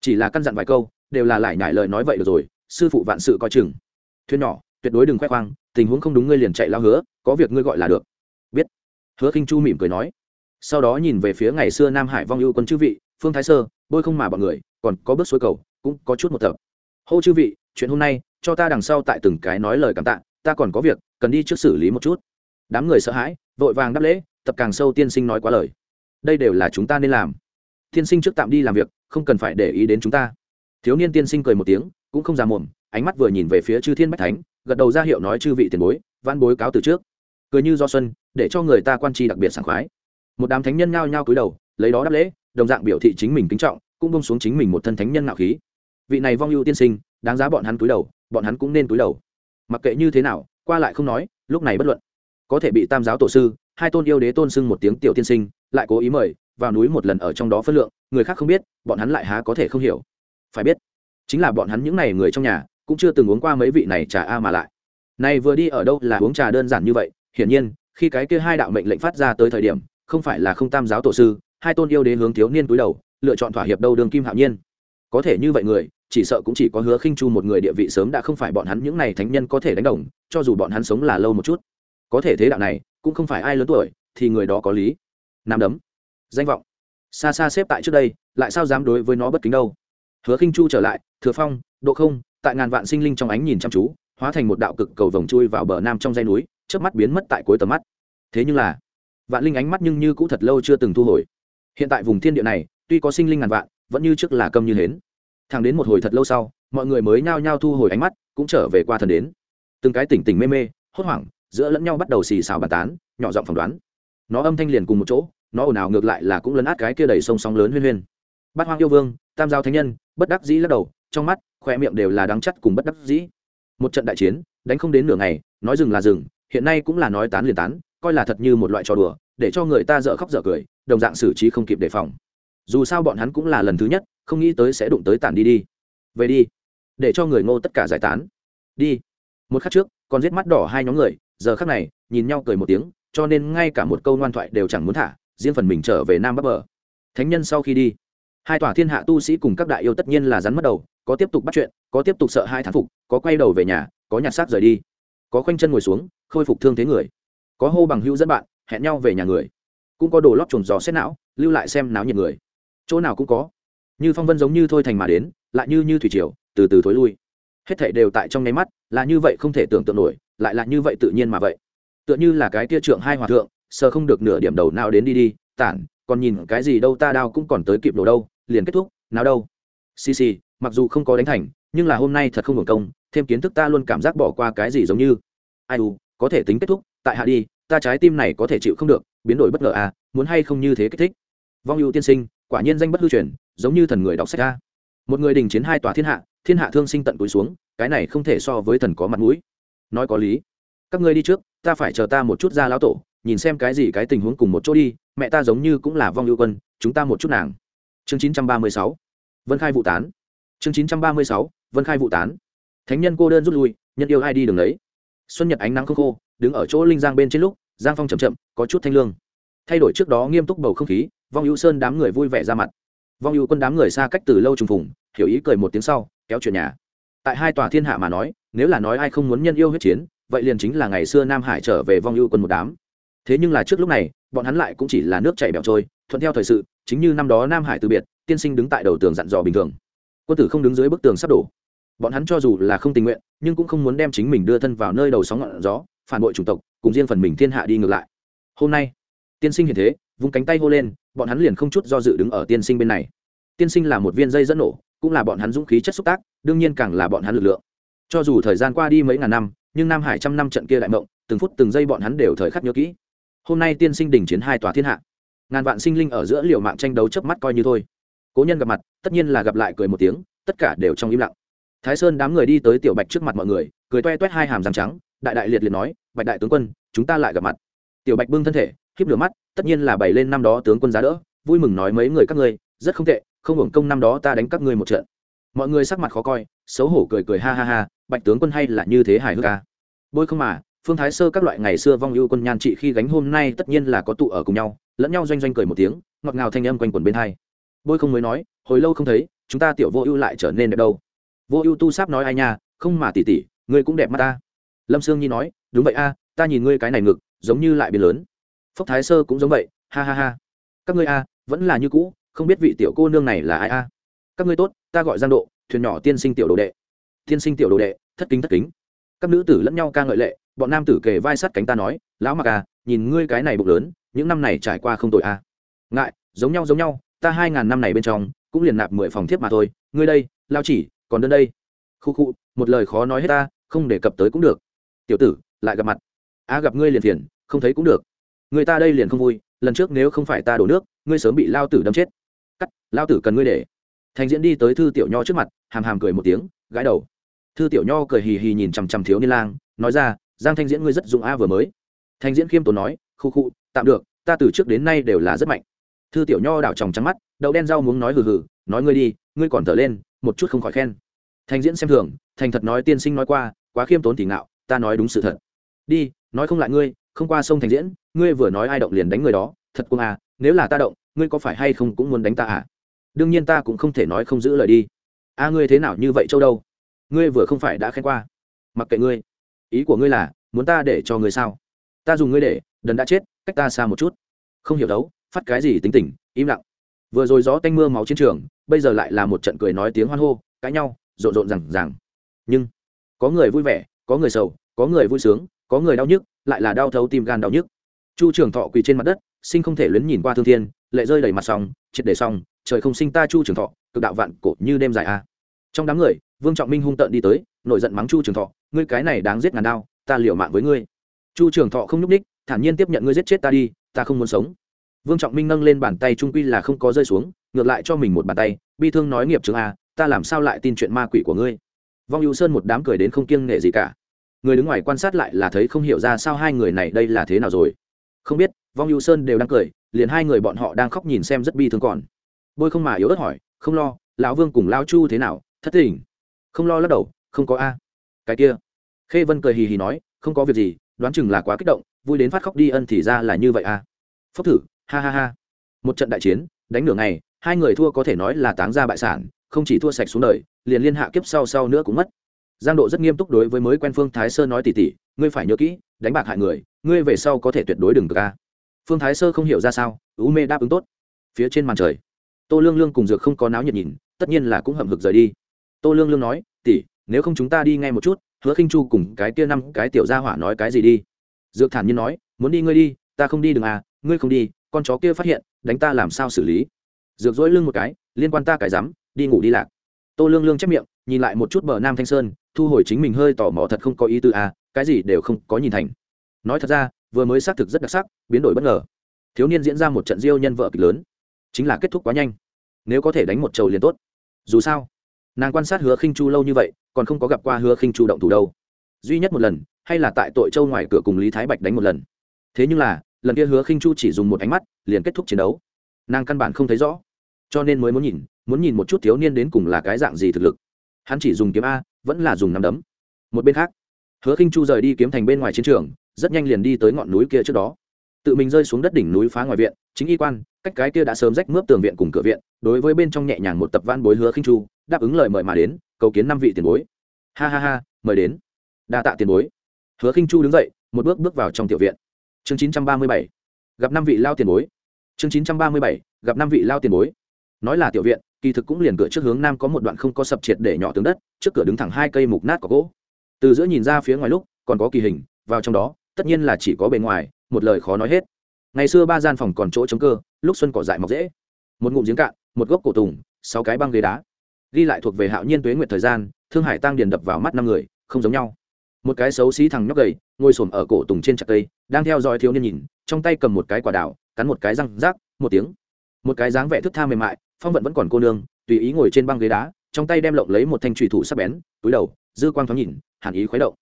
Chỉ là căn dặn vài câu, đều là lại nhải lời nói vậy được rồi, sư phụ vạn sự coi chừng. Thuyền nhỏ, tuyệt đối đừng khoe khoang, tình huống không đúng ngươi liền chạy lao hứa, có việc ngươi gọi là được. Biết. Hứa khinh chu mỉm cười nói. Sau đó nhìn về phía ngày xưa nam hải vong ưu quân chư vị, phương thái sơ, bôi không mà bọn người, còn có bước suối cầu, cũng có chút một tập hô chư vị, chuyện hôm nay, cho ta đằng sau tại từng cái nói lời cảm tạ, ta còn có việc, cần đi trước xử lý một chút. Đám người sợ hãi, vội vàng đáp lễ, tập càng sâu tiên sinh nói quá lời. Đây đều là chúng ta nên làm. Tiên sinh trước tạm đi làm việc, không cần phải để ý đến chúng ta. Thiếu niên tiên sinh cười một tiếng, cũng không già mồm ánh mắt vừa nhìn về phía chư thiên bách thánh, gật đầu ra hiệu nói chư vị tiền bối văn bối cáo từ trước. Cười như do xuân, để cho người ta quan tri đặc biệt sảng khoái. Một đám thánh nhân nhao nhao cúi đầu, lấy đó đáp lễ, đồng dạng biểu thị chính mình kính trọng, cũng bông xuống chính mình một thân thánh nhân nạo khí vị này vong ưu tiên sinh, đáng giá bọn hắn túi đầu, bọn hắn cũng nên túi đầu. Mặc kệ như thế nào, qua lại không nói, lúc này bất luận. Có thể bị tam giáo tổ sư, hai tôn yêu đế tôn sưng một tiếng tiểu tiên sinh, lại cố ý mời vào núi một lần ở trong đó phân lượng, người khác không biết, bọn hắn lại há có thể không hiểu. Phải biết, chính là bọn hắn những n à y người trong nhà, cũng chưa từng uống qua mấy vị này trà a mà lại. Này vừa đi ở đâu là uống trà đơn giản như vậy, hiển nhiên, khi cái kia hai đạo mệnh lệnh phát ra tới thời điểm, không phải là không tam giáo tổ sư, hai tôn yêu đế hướng thiếu niên túi đầu, lựa chọn thỏa hiệp đâu đường kim hạo nhiên. Có thể như vậy người chỉ sợ cũng chỉ có hứa khinh chu một người địa vị sớm đã không phải bọn hắn những này thánh nhân có thể đánh đồng, cho dù bọn hắn sống là lâu một chút. Có thể thế đạo này, cũng không phải ai lớn tuổi, thì người đó có lý. Nam đấm. Danh vọng. Xa xa xếp tại trước đây, lại sao dám đối với nó bất kính đâu? Hứa khinh chu trở lại, thừa phong, độ không, tại ngàn vạn sinh linh trong ánh nhìn chăm chú, hóa thành một đạo cực cầu vòng chui vào bờ nam trong dây núi trước mắt biến mất tại cuối tầm mắt. Thế nhưng là, vạn linh ánh mắt nhưng như cũ thật lâu chưa từng thu hồi. Hiện tại vùng thiên địa này, tuy có sinh linh ngàn vạn, vẫn như trước là câm như hến thẳng đến một hồi thật lâu sau, mọi người mới nhao nhao thu hồi ánh mắt, cũng trở về qua thần đến. Từng cái tỉnh tỉnh mê mê, hốt hoảng, giữa lẫn nhau bắt đầu xì xào bàn tán, nhỏ giọng phỏng đoán. Nó âm thanh liền cùng một chỗ, nó ồn ào ngược lại là cũng lấn át cái kia đầy sông sóng lớn huyên huyên. Bát hoang yêu vương, tam giao thánh nhân, bất đắc dĩ lắc đầu, trong mắt, khoe miệng đều là đắng chắt cùng bất đắc dĩ. Một trận đại chiến, đánh không đến nửa ngày, nói dừng là dừng, hiện nay cũng là nói tán liền tán, coi là thật như một loại trò đùa, để cho người ta dở khóc dở cười, đồng dạng xử trí không kịp đề phòng. Dù sao bọn hắn cũng là lần thứ nhất không nghĩ tới sẽ đụng tới tản đi đi. Về đi, để cho người ngô tất cả giải tán. Đi. Một khắc trước, còn giết mắt đỏ hai nhóm người, giờ khắc này, nhìn nhau cười một tiếng, cho nên ngay cả một câu ngoan thoại đều chẳng muốn thả, riêng phần mình trở về nam bắc bờ. Thánh nhân sau khi đi, hai tòa thiên hạ tu sĩ cùng các đại yêu tất nhiên là rắn mất đầu, có tiếp tục bắt chuyện, có tiếp tục sợ hai thán phục, có quay đầu về nhà, có nhặt xác rời đi. Có khoanh chân ngồi xuống, khôi phục thương thế người. Có hô bằng hữu dẫn bạn, hẹn nhau về nhà người. Cũng có đồ lót chuồn giò xét não, lưu lại xem náo nhiệt người. Chỗ nào cũng có như phong vân giống như thôi thành mà đến, lại như như thủy triều, từ từ thối lui. Hết thảy đều tại trong nháy mắt, là như vậy không thể tưởng tượng nổi, lại là như vậy tự nhiên mà vậy. Tựa như là cái tia trượng hai hòa thượng, sờ không được nửa điểm đầu nào đến đi đi, tản, còn nhìn cái gì đâu ta đao cũng còn tới kịp đồ đâu, liền kết thúc, nào đâu. Xì xì, mặc dù không có đánh thành, nhưng là hôm nay thật không hưởng công, thêm kiến thức ta luôn cảm giác bỏ qua cái gì giống như. Ai u, có thể tính kết thúc, tại hạ đi, ta trái tim này có thể chịu không được, biến đổi bất ngờ à muốn hay không như thế kích thích. Vong ưu tiên sinh quả nhiên danh bất hư truyền, giống như thần người đọc sách a một người đình chiến hai tòa thiên hạ thiên hạ thương sinh tận túi xuống, cái này không thể so với thần có mặt mũi. Nói có lý. Các ngươi đi trước, ta phải chờ ta một chút ra lão tổ, nhìn xem cái gì cái tình huống cùng một chỗ đi, mẹ ta giống như cũng là vong ưu quân, chúng ta một chút nàng. Chương chín trăm ba mươi sáu. Vân khai vụ tán. Chương chín trăm ba mươi sáu. Vân khai vụ tán. Thánh nhân cô đơn rút lui, nhân yêu ai đi đường đấy xuân nhật ánh nắng không khô, đứng ở chỗ linh giang bên trên lúc, giang phong chậm chậm, có chút thanh lương thay đổi trước đó nghiêm túc bầu không khí, vong hữu sơn đám người vui vẻ ra mặt. Vong hữu quân đám người xa cách từ lâu trùng phùng, hiểu ý cười một tiếng sau, kéo chuyện nhà. Tại hai tòa thiên hạ mà nói, nếu là nói ai không muốn nhân yêu huyết chiến, vậy liền chính là ngày xưa nam hải trở về vong hữu quân một đám. Thế nhưng là trước lúc này, bọn hắn lại cũng chỉ là nước chảy bẹo trôi, thuận theo thời sự, chính như năm đó nam hải từ biệt, tiên sinh đứng tại đầu tường dặn dò bình thường. Quân tử không đứng dưới bức tường sắp đổ. Bọn hắn cho dù là không tình nguyện, nhưng cũng không muốn đem chính mình đưa thân vào nơi đầu sóng ngọn gió, phản bội chủng tộc, cùng riêng phần mình thiên hạ đi ngược lại. Hôm nay tiên sinh hiện thế, vung cánh tay hô lên, bọn hắn liền không chút do dự đứng ở tiên sinh bên này. Tiên sinh là một viên dây dẫn nổ, cũng là bọn hắn dũng khí chất xúc tác, đương nhiên càng là bọn hắn lực lượng. Cho dù thời gian qua đi mấy ngàn năm, nhưng nam hải trăm năm trận kia đại mộng, từng phút từng giây bọn hắn đều thời khắc nhớ kỹ. Hôm nay tiên sinh đình chiến hai tòa thiên hạ. Ngàn vạn sinh linh ở giữa liều mạng tranh đấu chớp mắt coi như thôi. Cố nhân gặp mặt, tất nhiên là gặp lại cười một tiếng, tất cả đều trong im lặng. Thái sơn đám người đi tới tiểu bạch trước mặt mọi người, cười toe toét hai hàm răng trắng, đại đại liệt liệt nói, bạch đại tướng quân, chúng ta lại gặp mặt. Tiểu bạch bưng thân thể khiếp lửa mắt, tất nhiên là bày lên năm đó tướng quân giá đỡ, vui mừng nói mấy người các ngươi, rất không tệ, không hưởng công năm đó ta đánh các ngươi một trận. Mọi người sắc mặt khó coi, xấu hổ cười cười ha ha ha, bạch tướng quân hay là như thế hài hước ca bôi không mà, phương thái sơ các loại ngày xưa vong ưu quân nhan trị khi gánh hôm nay tất nhiên là có tụ ở cùng nhau, lẫn nhau doanh doanh cười một tiếng, ngọt ngào thanh âm quanh quần bên hai. Bôi không mới nói, hồi lâu không thấy, chúng ta tiểu vô ưu lại trở nên đẹp đâu. Vô ưu tu sáp nói ai nha, không mà tỉ tỉ, ngươi cũng đẹp mắt ta. Lâm sương nhi nói, đúng vậy a, ta nhìn ngươi cái này ngực, giống như lại biến lớn phúc thái sơ cũng giống vậy, ha ha ha. Các ngươi a, vẫn là như cũ, không biết vị tiểu cô nương này là ai a. Các ngươi tốt, ta gọi giang độ, thuyền nhỏ tiên sinh tiểu đồ đệ. Tiên sinh tiểu đồ đệ, thất kính thất kính. Các nữ tử lẫn nhau ca ngợi lệ, bọn nam tử kề vai sát cánh ta nói, lão mặc à nhìn ngươi cái này bụng lớn, những năm này trải qua không tội a. Ngại, giống nhau giống nhau, ta hai ngàn năm này bên trong, cũng liền nạp mười phòng thiếp mà thôi. Ngươi đây, lao chỉ, còn đơn đây. Khu khu, một lời khó nói hết ta, không đề cập tới cũng được. Tiểu tử, lại gặp mặt. A gặp ngươi liền thiền không thấy cũng được người ta đây liền không vui, lần trước nếu không phải ta đổ nước, ngươi sớm bị lao tử đâm chết. Cắt, lao tử cần ngươi để. Thành diễn đi tới thư tiểu nho trước mặt, hàm hàm cười một tiếng, gãi đầu. Thư tiểu nho cười hì hì nhìn chằm chằm thiếu niên lang, nói ra, giang thanh diễn ngươi rất dụng a vừa mới. Thanh diễn khiêm tốn nói, khu khu, tạm được, ta từ trước đến nay đều là rất mạnh. Thư tiểu nho đảo tròng trắng mắt, đậu đen rau muốn nói hừ hừ, nói ngươi đi, ngươi còn thở lên, một chút không khỏi khen. Thanh diễn xem thường, thành thật nói tiên sinh nói qua, quá khiêm tốn thì ngạo, ta nói đúng sự thật. Đi, nói không lại ngươi không qua sông thành diễn, ngươi vừa nói ai động liền đánh người đó, thật cung à nếu là ta động, ngươi có phải hay không cũng muốn đánh ta à? Đương nhiên ta cũng không thể nói không giữ lời đi. A ngươi thế nào như vậy châu đâu? Ngươi vừa không phải đã khen qua. Mặc kệ ngươi. Ý của ngươi là, muốn ta để cho ngươi sao? Ta dùng ngươi để, đần đã chết, cách ta xa một chút. Không hiểu đấu, phát cái gì tính tình, im lặng. Vừa rồi gió tanh mưa máu chiến trường, bây giờ lại là một trận cười nói tiếng hoan hô, cãi nhau, rộn rộn rằng rằng nhưng, có người vui vẻ, có người sầu, có người vui sướng, có người đau nhức lại là đau thấu tim gan đau nhức. Chu trường thọ quỳ trên mặt đất, sinh không thể luyến nhìn qua thương thiên, lệ rơi đầy mặt sòng triệt để xong, trời không sinh ta chu trường thọ, cực đạo vạn cổ như đêm dài a. Trong đám người, vương trọng minh hung tợn đi tới, nổi giận mắng chu trường thọ, ngươi cái này đáng giết ngàn đao, ta liều mạng với ngươi. Chu trường thọ không nhúc ních thản nhiên tiếp nhận ngươi giết chết ta đi, ta không muốn sống. Vương trọng minh nâng lên bàn tay trung quy là không có rơi xuống, ngược lại cho mình một bàn tay, bi thương nói nghiệp trường a, ta làm sao lại tin chuyện ma quỷ của ngươi. Vong hữu sơn một đám cười đến không kiêng nghệ gì cả người đứng ngoài quan sát lại là thấy không hiểu ra sao hai người này đây là thế nào rồi. Không biết, vong hữu sơn đều đang cười, liền hai người bọn họ đang khóc nhìn xem rất bi thương còn. Bôi không mà yếu ớt hỏi, không lo, lão vương cùng lao chu thế nào? Thất tình. Không lo lắc đầu, không có a. Cái kia. Khê vân cười hì hì nói, không có việc gì, đoán chừng là quá kích động, vui đến phát khóc đi ân thì ra là như vậy a. Phốc thử, ha ha ha. Một trận đại chiến, đánh nửa ngày, hai người thua có thể nói là táng ra bại sản, không chỉ thua sạch xuống đời, liền liên hạ kiếp sau sau nữa cũng mất giang độ rất nghiêm túc đối với mới quen phương thái sơ nói tỉ tỉ, ngươi phải nhớ kỹ, đánh bạc hại người, ngươi về sau có thể tuyệt đối đừng được ca phương thái sơ không hiểu ra sao u mê đáp ứng tốt. Phía trên màn trời, tô lương lương cùng dược không có náo nhiệt nhìn, tất nhiên là cũng hậm hực rời đi. Tô lương lương nói, tỉ, nếu không chúng ta đi ngay một chút, hứa khinh chu cùng cái kia năm cái tiểu gia hỏa nói cái gì đi. Dược thản nhiên nói, muốn đi ngươi đi, ta không đi đừng à ngươi không đi, con chó kia phát hiện, đánh ta làm sao xử lý? Dược dỗi lưng một cái, liên quan ta cái rắm, đi ngủ đi lạc. Tô lương lương chép miệng nhìn lại một chút bờ nam thanh sơn, thu hồi chính mình hơi tò mò thật không có ý tư à cái gì đều không có nhìn thành. Nói thật ra, vừa mới xác thực rất đặc sắc, biến đổi bất ngờ. Thiếu niên diễn ra một trận diêu nhân vợ kịch lớn. Chính là kết thúc quá nhanh. Nếu có thể đánh một trầu liền tốt. Dù sao, nàng quan sát hứa khinh chu lâu như vậy, còn không có gặp qua hứa khinh chu động thủ đâu. Duy nhất một lần, hay là tại tội châu ngoài cửa cùng lý thái bạch đánh một lần. Thế nhưng là, lần kia hứa khinh chu chỉ dùng một ánh mắt, liền kết thúc chiến đấu. Nàng căn bản không thấy rõ. Cho nên mới muốn nhìn muốn nhìn một chút thiếu niên đến cùng là cái dạng gì thực lực hắn chỉ dùng kiếm a, vẫn là dùng nắm đấm. Một bên khác, hứa khinh chu rời đi kiếm thành bên ngoài chiến trường, rất nhanh liền đi tới ngọn núi kia trước đó. Tự mình rơi xuống đất đỉnh núi phá ngoài viện, chính y quan, cách cái kia đã sớm rách mướp tường viện cùng cửa viện, đối với bên trong nhẹ nhàng một tập văn bối hứa khinh chu, đáp ứng lời mời mà đến, cầu kiến năm vị tiền bối. Ha ha ha, mời đến. Đa tạ tiền bối. Hứa khinh chu đứng dậy, một bước bước vào trong tiểu viện. Chương chín trăm ba mươi bảy, gặp năm vị lao tiền bối. Chương chín trăm ba mươi bảy, gặp năm vị lao tiền bối. Nói là tiểu viện kỳ thực cũng liền cửa trước hướng nam có một đoạn không có sập triệt để nhỏ tướng đất, trước cửa đứng thẳng hai cây mục nát có gỗ. Từ giữa nhìn ra phía ngoài lúc, còn có kỳ hình, vào trong đó, tất nhiên là chỉ có bề ngoài, một lời khó nói hết. Ngày xưa ba gian phòng còn chỗ chống cơ, lúc xuân cỏ dại mọc dễ. Một ngụm giếng cạn, một gốc cổ tùng, sáu cái băng ghế đá. Ghi lại thuộc về hạo nhiên tuế nguyệt thời gian, thương hải tăng điền đập vào mắt năm người, không giống nhau. Một cái xấu xí thằng nhóc gầy, ngồi xổm ở cổ tùng trên chặt cây, đang theo dõi thiếu niên nhìn, trong tay cầm một cái quả đào, cắn một cái răng rác, một tiếng. Một cái dáng vẻ thức tha mềm mại phong vận vẫn còn cô nương, tùy ý ngồi trên băng ghế đá, trong tay đem lộng lấy một thanh trùy thủ sắp bén, túi đầu, dư quang thoáng nhìn, hàn ý khuấy động.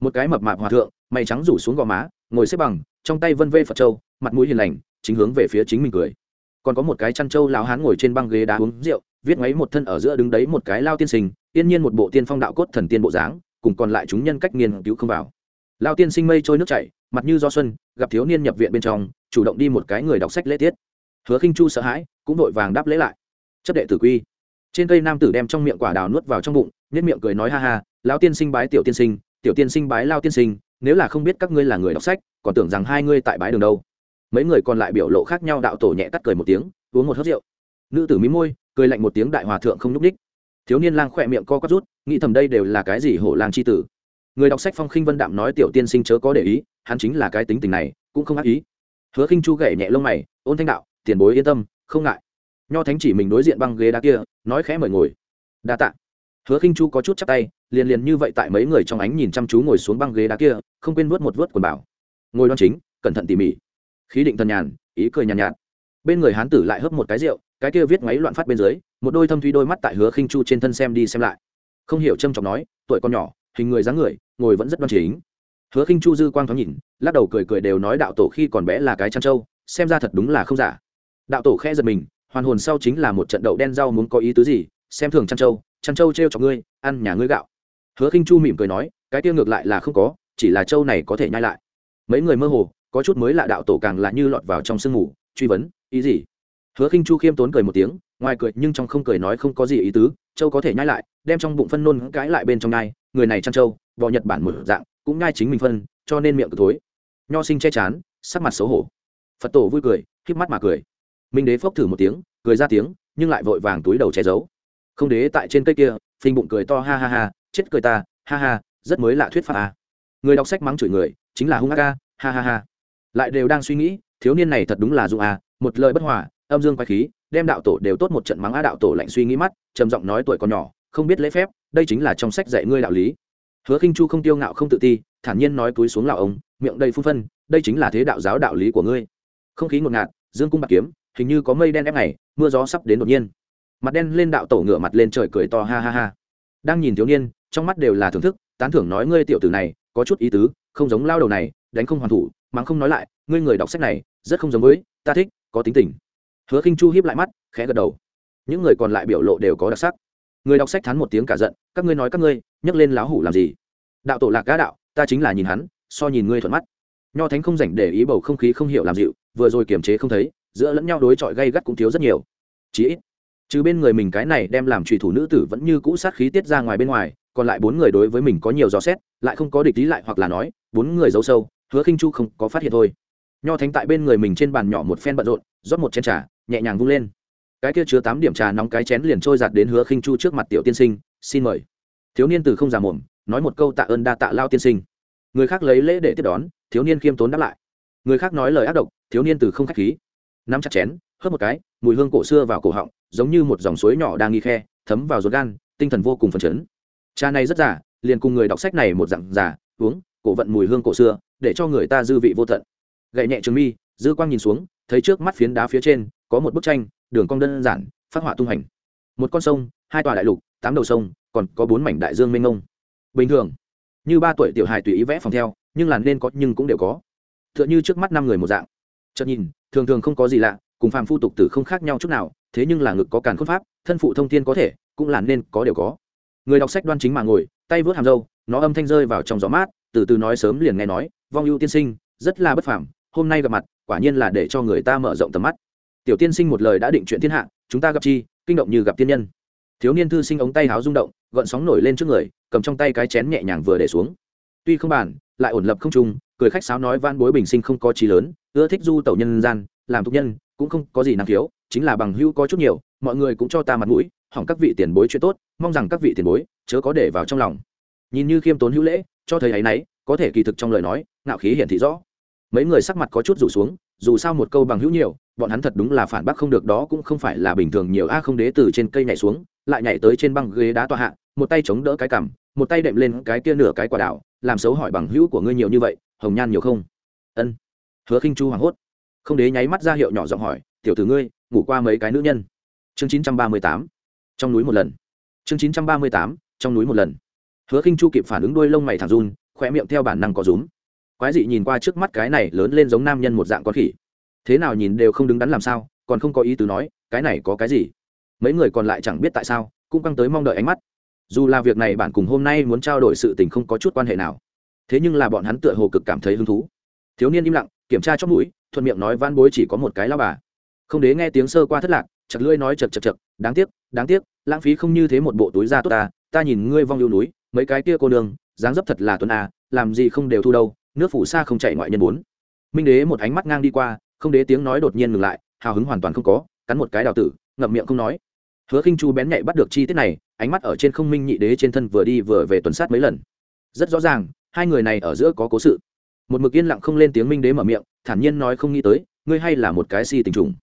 Một cái mập mạp hòa thượng, mày trắng rủ xuống gò má, ngồi xếp bằng, trong tay vân vê phật trâu mặt mũi hiền lành, chính hướng về phía chính mình cười. Còn có một cái chăn trâu lão hán ngồi trên băng ghế đá uống rượu, viết ngáy một thân ở giữa đứng đấy một cái lao tiên sinh tiên nhiên một bộ tiên phong đạo cốt thần tiên bộ dáng, cùng còn lại chúng nhân cách nghiên cứu không vào. Lao tiên sinh mây trôi nước chảy, mặt như do xuân, gặp thiếu niên nhập viện bên trong, chủ động đi một cái người đọc sách lễ tiết. Hứa khinh chu sợ hãi, cũng vội vàng đáp lễ lại chấp đệ tử quy. Trên cây nam tử đem trong miệng quả đào nuốt vào trong bụng nhất miệng cười nói ha ha, lão tiên sinh bái tiểu tiên sinh, tiểu tiên sinh bái lao tiên sinh, nếu là không biết các ngươi là người đọc sách, còn tưởng rằng hai ngươi tại bái đường đâu. Mấy người còn lại biểu lộ khác nhau đạo tổ nhẹ tắt cười một tiếng, uống một hớt rượu. Nữ tử mí môi, cười lạnh một tiếng đại hòa thượng không nhúc ních thiếu niên lang khỏe miệng co quắp rút, nghĩ thầm đây đều là cái gì hổ lang c h i tử. Người đọc sách phong khinh vân đạm nói tiểu tiên sinh chớ có để ý, hắn chính là cái tính tình này, cũng không ác ý. Hứa khinh chu gậy nhẹ lông mày, ôn thanh đạo, tiền bối yên tâm, không ngại nho thánh chỉ mình đối diện băng ghế đá kia nói khẽ mời ngồi. Đa tạ. Hứa khinh chu có chút chắc tay liền liền như vậy tại mấy người trong ánh nhìn chăm chú ngồi xuống băng ghế đá kia không quên vớt một vớt quần bảo. Ngồi đoan chính cẩn thận tỉ mỉ. Khí định thần nhàn ý cười nhàn nhạt, nhạt bên người hán tử lại hấp một cái rượu cái kia viết máy loạn phát bên dưới một đôi thâm thuy đôi mắt tại hứa khinh chu trên thân xem đi xem lại. Không hiểu trâm trọng nói tuổi con nhỏ hình người dáng người ngồi vẫn rất đoan chính. Hứa khinh chu dư quang thoáng nhìn lắc đầu cười cười đều nói đạo tổ khi còn bé là cái chăn trâu xem ra thật đúng là không giả. Đạo tổ khẽ giật mình hoàn hồn sau chính là một trận đậu đen rau muốn có ý tứ gì, xem thường chăn trâu chăn trâu trêu cho ngươi, ăn nhà ngươi gạo. Hứa khinh chu mỉm cười nói, cái tiêu ngược lại là không có, chỉ là trâu này có thể nhai lại. Mấy người mơ hồ, có chút mới lạ đạo tổ càng là như lọt vào trong sương mù, truy vấn, ý gì? Hứa khinh chu khiêm tốn cười một tiếng, ngoài cười nhưng trong không cười nói không có gì ý tứ, châu có thể nhai lại, đem trong bụng phân nôn cãi lại bên trong nhai, người này chăn châu, bò nhật bản một dạng, cũng nhai chính mình phân, cho nên miệng cực thối. Nho sinh che chán, sắc mặt xấu hổ. Phật tổ vui cười k mắt mà cười minh đế phốc thử một tiếng, cười ra tiếng, nhưng lại vội vàng túi đầu che giấu. Không đế tại trên cây kia, phình bụng cười to ha ha ha, chết cười ta, ha ha, rất mới lạ thuyết pháp à. người đọc sách mắng chửi người, chính là hung ác ca ha ha ha. Lại đều đang suy nghĩ, thiếu niên này thật đúng là dụng à một lời bất hòa, âm dương quay khí, đem đạo tổ đều tốt một trận mắng á đạo tổ lạnh suy nghĩ mắt, trầm giọng nói tuổi còn nhỏ, không biết lễ phép, đây chính là trong sách dạy ngươi đạo lý. Hứa khinh chu không tiêu ngạo không tự ti, thản nhiên nói túi xuống lão ông, miệng đầy phun phân, đây chính là thế đạo giáo đạo lý của ngươi. Không khí ngột ngạt, dương cung bạc kiếm hình như có mây đen ép này mưa gió sắp đến đột nhiên. Mặt đen lên đạo tổ ngửa mặt lên trời cười to ha ha ha. Đang nhìn thiếu niên, trong mắt đều là thưởng thức, tán thưởng nói ngươi tiểu tử này, có chút ý tứ, không giống lao đầu này, đánh không hoàn thủ, mắng không nói lại, ngươi người đọc sách này, rất không giống với, ta thích, có tính tình. Hứa khinh chu hiếp lại mắt, khẽ gật đầu. Những người còn lại biểu lộ đều có đặc sắc. Người đọc sách thắn một tiếng cả giận, các ngươi nói các ngươi, nhấc lên láo hủ làm gì? Đạo tổ lạc cá đạo, ta chính là nhìn hắn, so nhìn ngươi thuận mắt. Nho thánh không rảnh để ý bầu không khí không hiểu làm dịu, vừa rồi kiềm chế không thấy giữa lẫn nhau đối chọi gây gắt cũng thiếu rất nhiều. Chí ít chứ bên người mình cái này đem làm trùy thủ nữ tử vẫn như cũ sát khí tiết ra ngoài bên ngoài, còn lại bốn người đối với mình có nhiều dò xét, lại không có địch lý lại hoặc là nói, bốn người giấu sâu, hứa khinh chu không có phát hiện thôi. Nho thánh tại bên người mình trên bàn nhỏ một phen bận rộn, rót một chén trà, nhẹ nhàng vung lên. Cái kia chứa tám điểm trà nóng cái chén liền trôi giạt đến hứa khinh chu trước mặt tiểu tiên sinh, xin mời. Thiếu niên từ không già mồm, nói một câu tạ ơn đa tạ lao tiên sinh. Người khác lấy lễ để tiếp đón, thiếu niên khiêm tốn đáp lại. Người khác nói lời ác độc, thiếu niên từ không khách khí nắm chặt chén, hớp một cái, mùi hương cổ xưa vào cổ họng, giống như một dòng suối nhỏ đang nghi khe, thấm vào ruột gan, tinh thần vô cùng phấn chấn. Cha này rất giả liền cùng người đọc sách này một dặn giả uống, cổ vận mùi hương cổ xưa, để cho người ta dư vị vô tận. Gậy nhẹ trường mi, dư quang nhìn xuống, thấy trước mắt phiến đá phía trên, có một bức tranh, đường cong đơn giản, phát họa tung hành. Một con sông, hai tòa đại lục, tám đầu sông, còn có bốn mảnh đại dương mênh mông. Bình thường, như ba tuổi tiểu hài tùy ý vẽ phòng theo, nhưng là nên có nhưng cũng đều có. Tựa như trước mắt năm người một dạng chợt nhìn, thường thường không có gì lạ, cùng phàm phu tục tử không khác nhau chút nào, thế nhưng là ngực có càn khôn pháp, thân phụ thông thiên có thể, cũng là nên có đều có. Người đọc sách đoan chính mà ngồi, tay vớt hàm râu, nó âm thanh rơi vào trong gió mát, từ từ nói sớm liền nghe nói, vong ưu tiên sinh, rất là bất phàm, hôm nay gặp mặt, quả nhiên là để cho người ta mở rộng tầm mắt. Tiểu tiên sinh một lời đã định chuyện thiên hạ, chúng ta gặp chi, kinh động như gặp tiên nhân. Thiếu niên thư sinh ống tay háo rung động gợn sóng nổi lên trước người, cầm trong tay cái chén nhẹ nhàng vừa để xuống. Tuy không bàn, lại ổn lập không trung cười khách sáo nói van bối bình sinh không có trí lớn, ưa thích du tẩu nhân gian, làm thục nhân, cũng không có gì năng khiếu, chính là bằng hữu có chút nhiều, mọi người cũng cho ta mặt mũi, hỏng các vị tiền bối chuyện tốt, mong rằng các vị tiền bối, chớ có để vào trong lòng. Nhìn như khiêm tốn hữu lễ, cho thấy ấy nấy có thể kỳ thực trong lời nói, ngạo khí hiển thị rõ. Mấy người sắc mặt có chút rủ xuống, dù sao một câu bằng hữu nhiều, bọn hắn thật đúng là phản bác không được, đó cũng không phải là bình thường nhiều a, không đế từ trên cây nhảy xuống, lại nhảy tới trên băng ghế đá tọa hạ, một tay chống đỡ cái cằm, một tay đệm lên cái kia nửa cái quả đảo, làm xấu hỏi bằng hữu của ngươi nhiều như vậy hồng nhan nhiều không? Ân. Hứa khinh chu hoảng hốt. Không đế nháy mắt ra hiệu nhỏ giọng hỏi, tiểu tử ngươi, ngủ qua mấy cái nữ nhân? Chương chín trăm ba mươi tám. Trong núi một lần. Chương chín trăm ba mươi tám, trong núi một lần. Hứa khinh chu kịp phản ứng đuôi lông mày thẳng run khỏe miệng theo bản năng có rúm. Quái dị nhìn qua trước mắt cái này lớn lên giống nam nhân một dạng con khỉ. Thế nào nhìn đều không đứng đắn làm sao, còn không có ý tứ nói, cái này có cái gì? Mấy người còn lại chẳng biết tại sao, cũng căng tới mong đợi ánh mắt. Dù là việc này bạn cùng hôm nay muốn trao đổi sự tình không có chút quan hệ nào thế nhưng là bọn hắn tựa hồ cực cảm thấy hứng thú. Thiếu niên im lặng, kiểm tra chót mũi, thuận miệng nói van bối chỉ có một cái lao bà. Không đế nghe tiếng sơ qua thất lạc, chật lưỡi nói chật chật chật, đáng tiếc đáng tiếc, lãng phí không như thế một bộ túi da tốt ta ta nhìn ngươi vong yêu núi, mấy cái kia cô nương, dáng dấp thật là tuấn à làm gì không đều thu đâu, nước phủ xa không chạy ngoại nhân bốn. Minh đế một ánh mắt ngang đi qua, không đế tiếng nói đột nhiên ngừng lại, hào hứng hoàn toàn không có, cắn một cái đào tử, ngậm miệng không nói. Hứa khinh chu bén nhạy bắt được chi tiết này, ánh mắt ở trên không minh nhị đế trên thân vừa đi vừa về tuần sát mấy lần. Rất rõ ràng hai người này ở giữa có cố sự. Một mực yên lặng không lên tiếng minh đế mở miệng, thản nhiên nói không nghĩ tới, ngươi hay là một cái si tình trùng.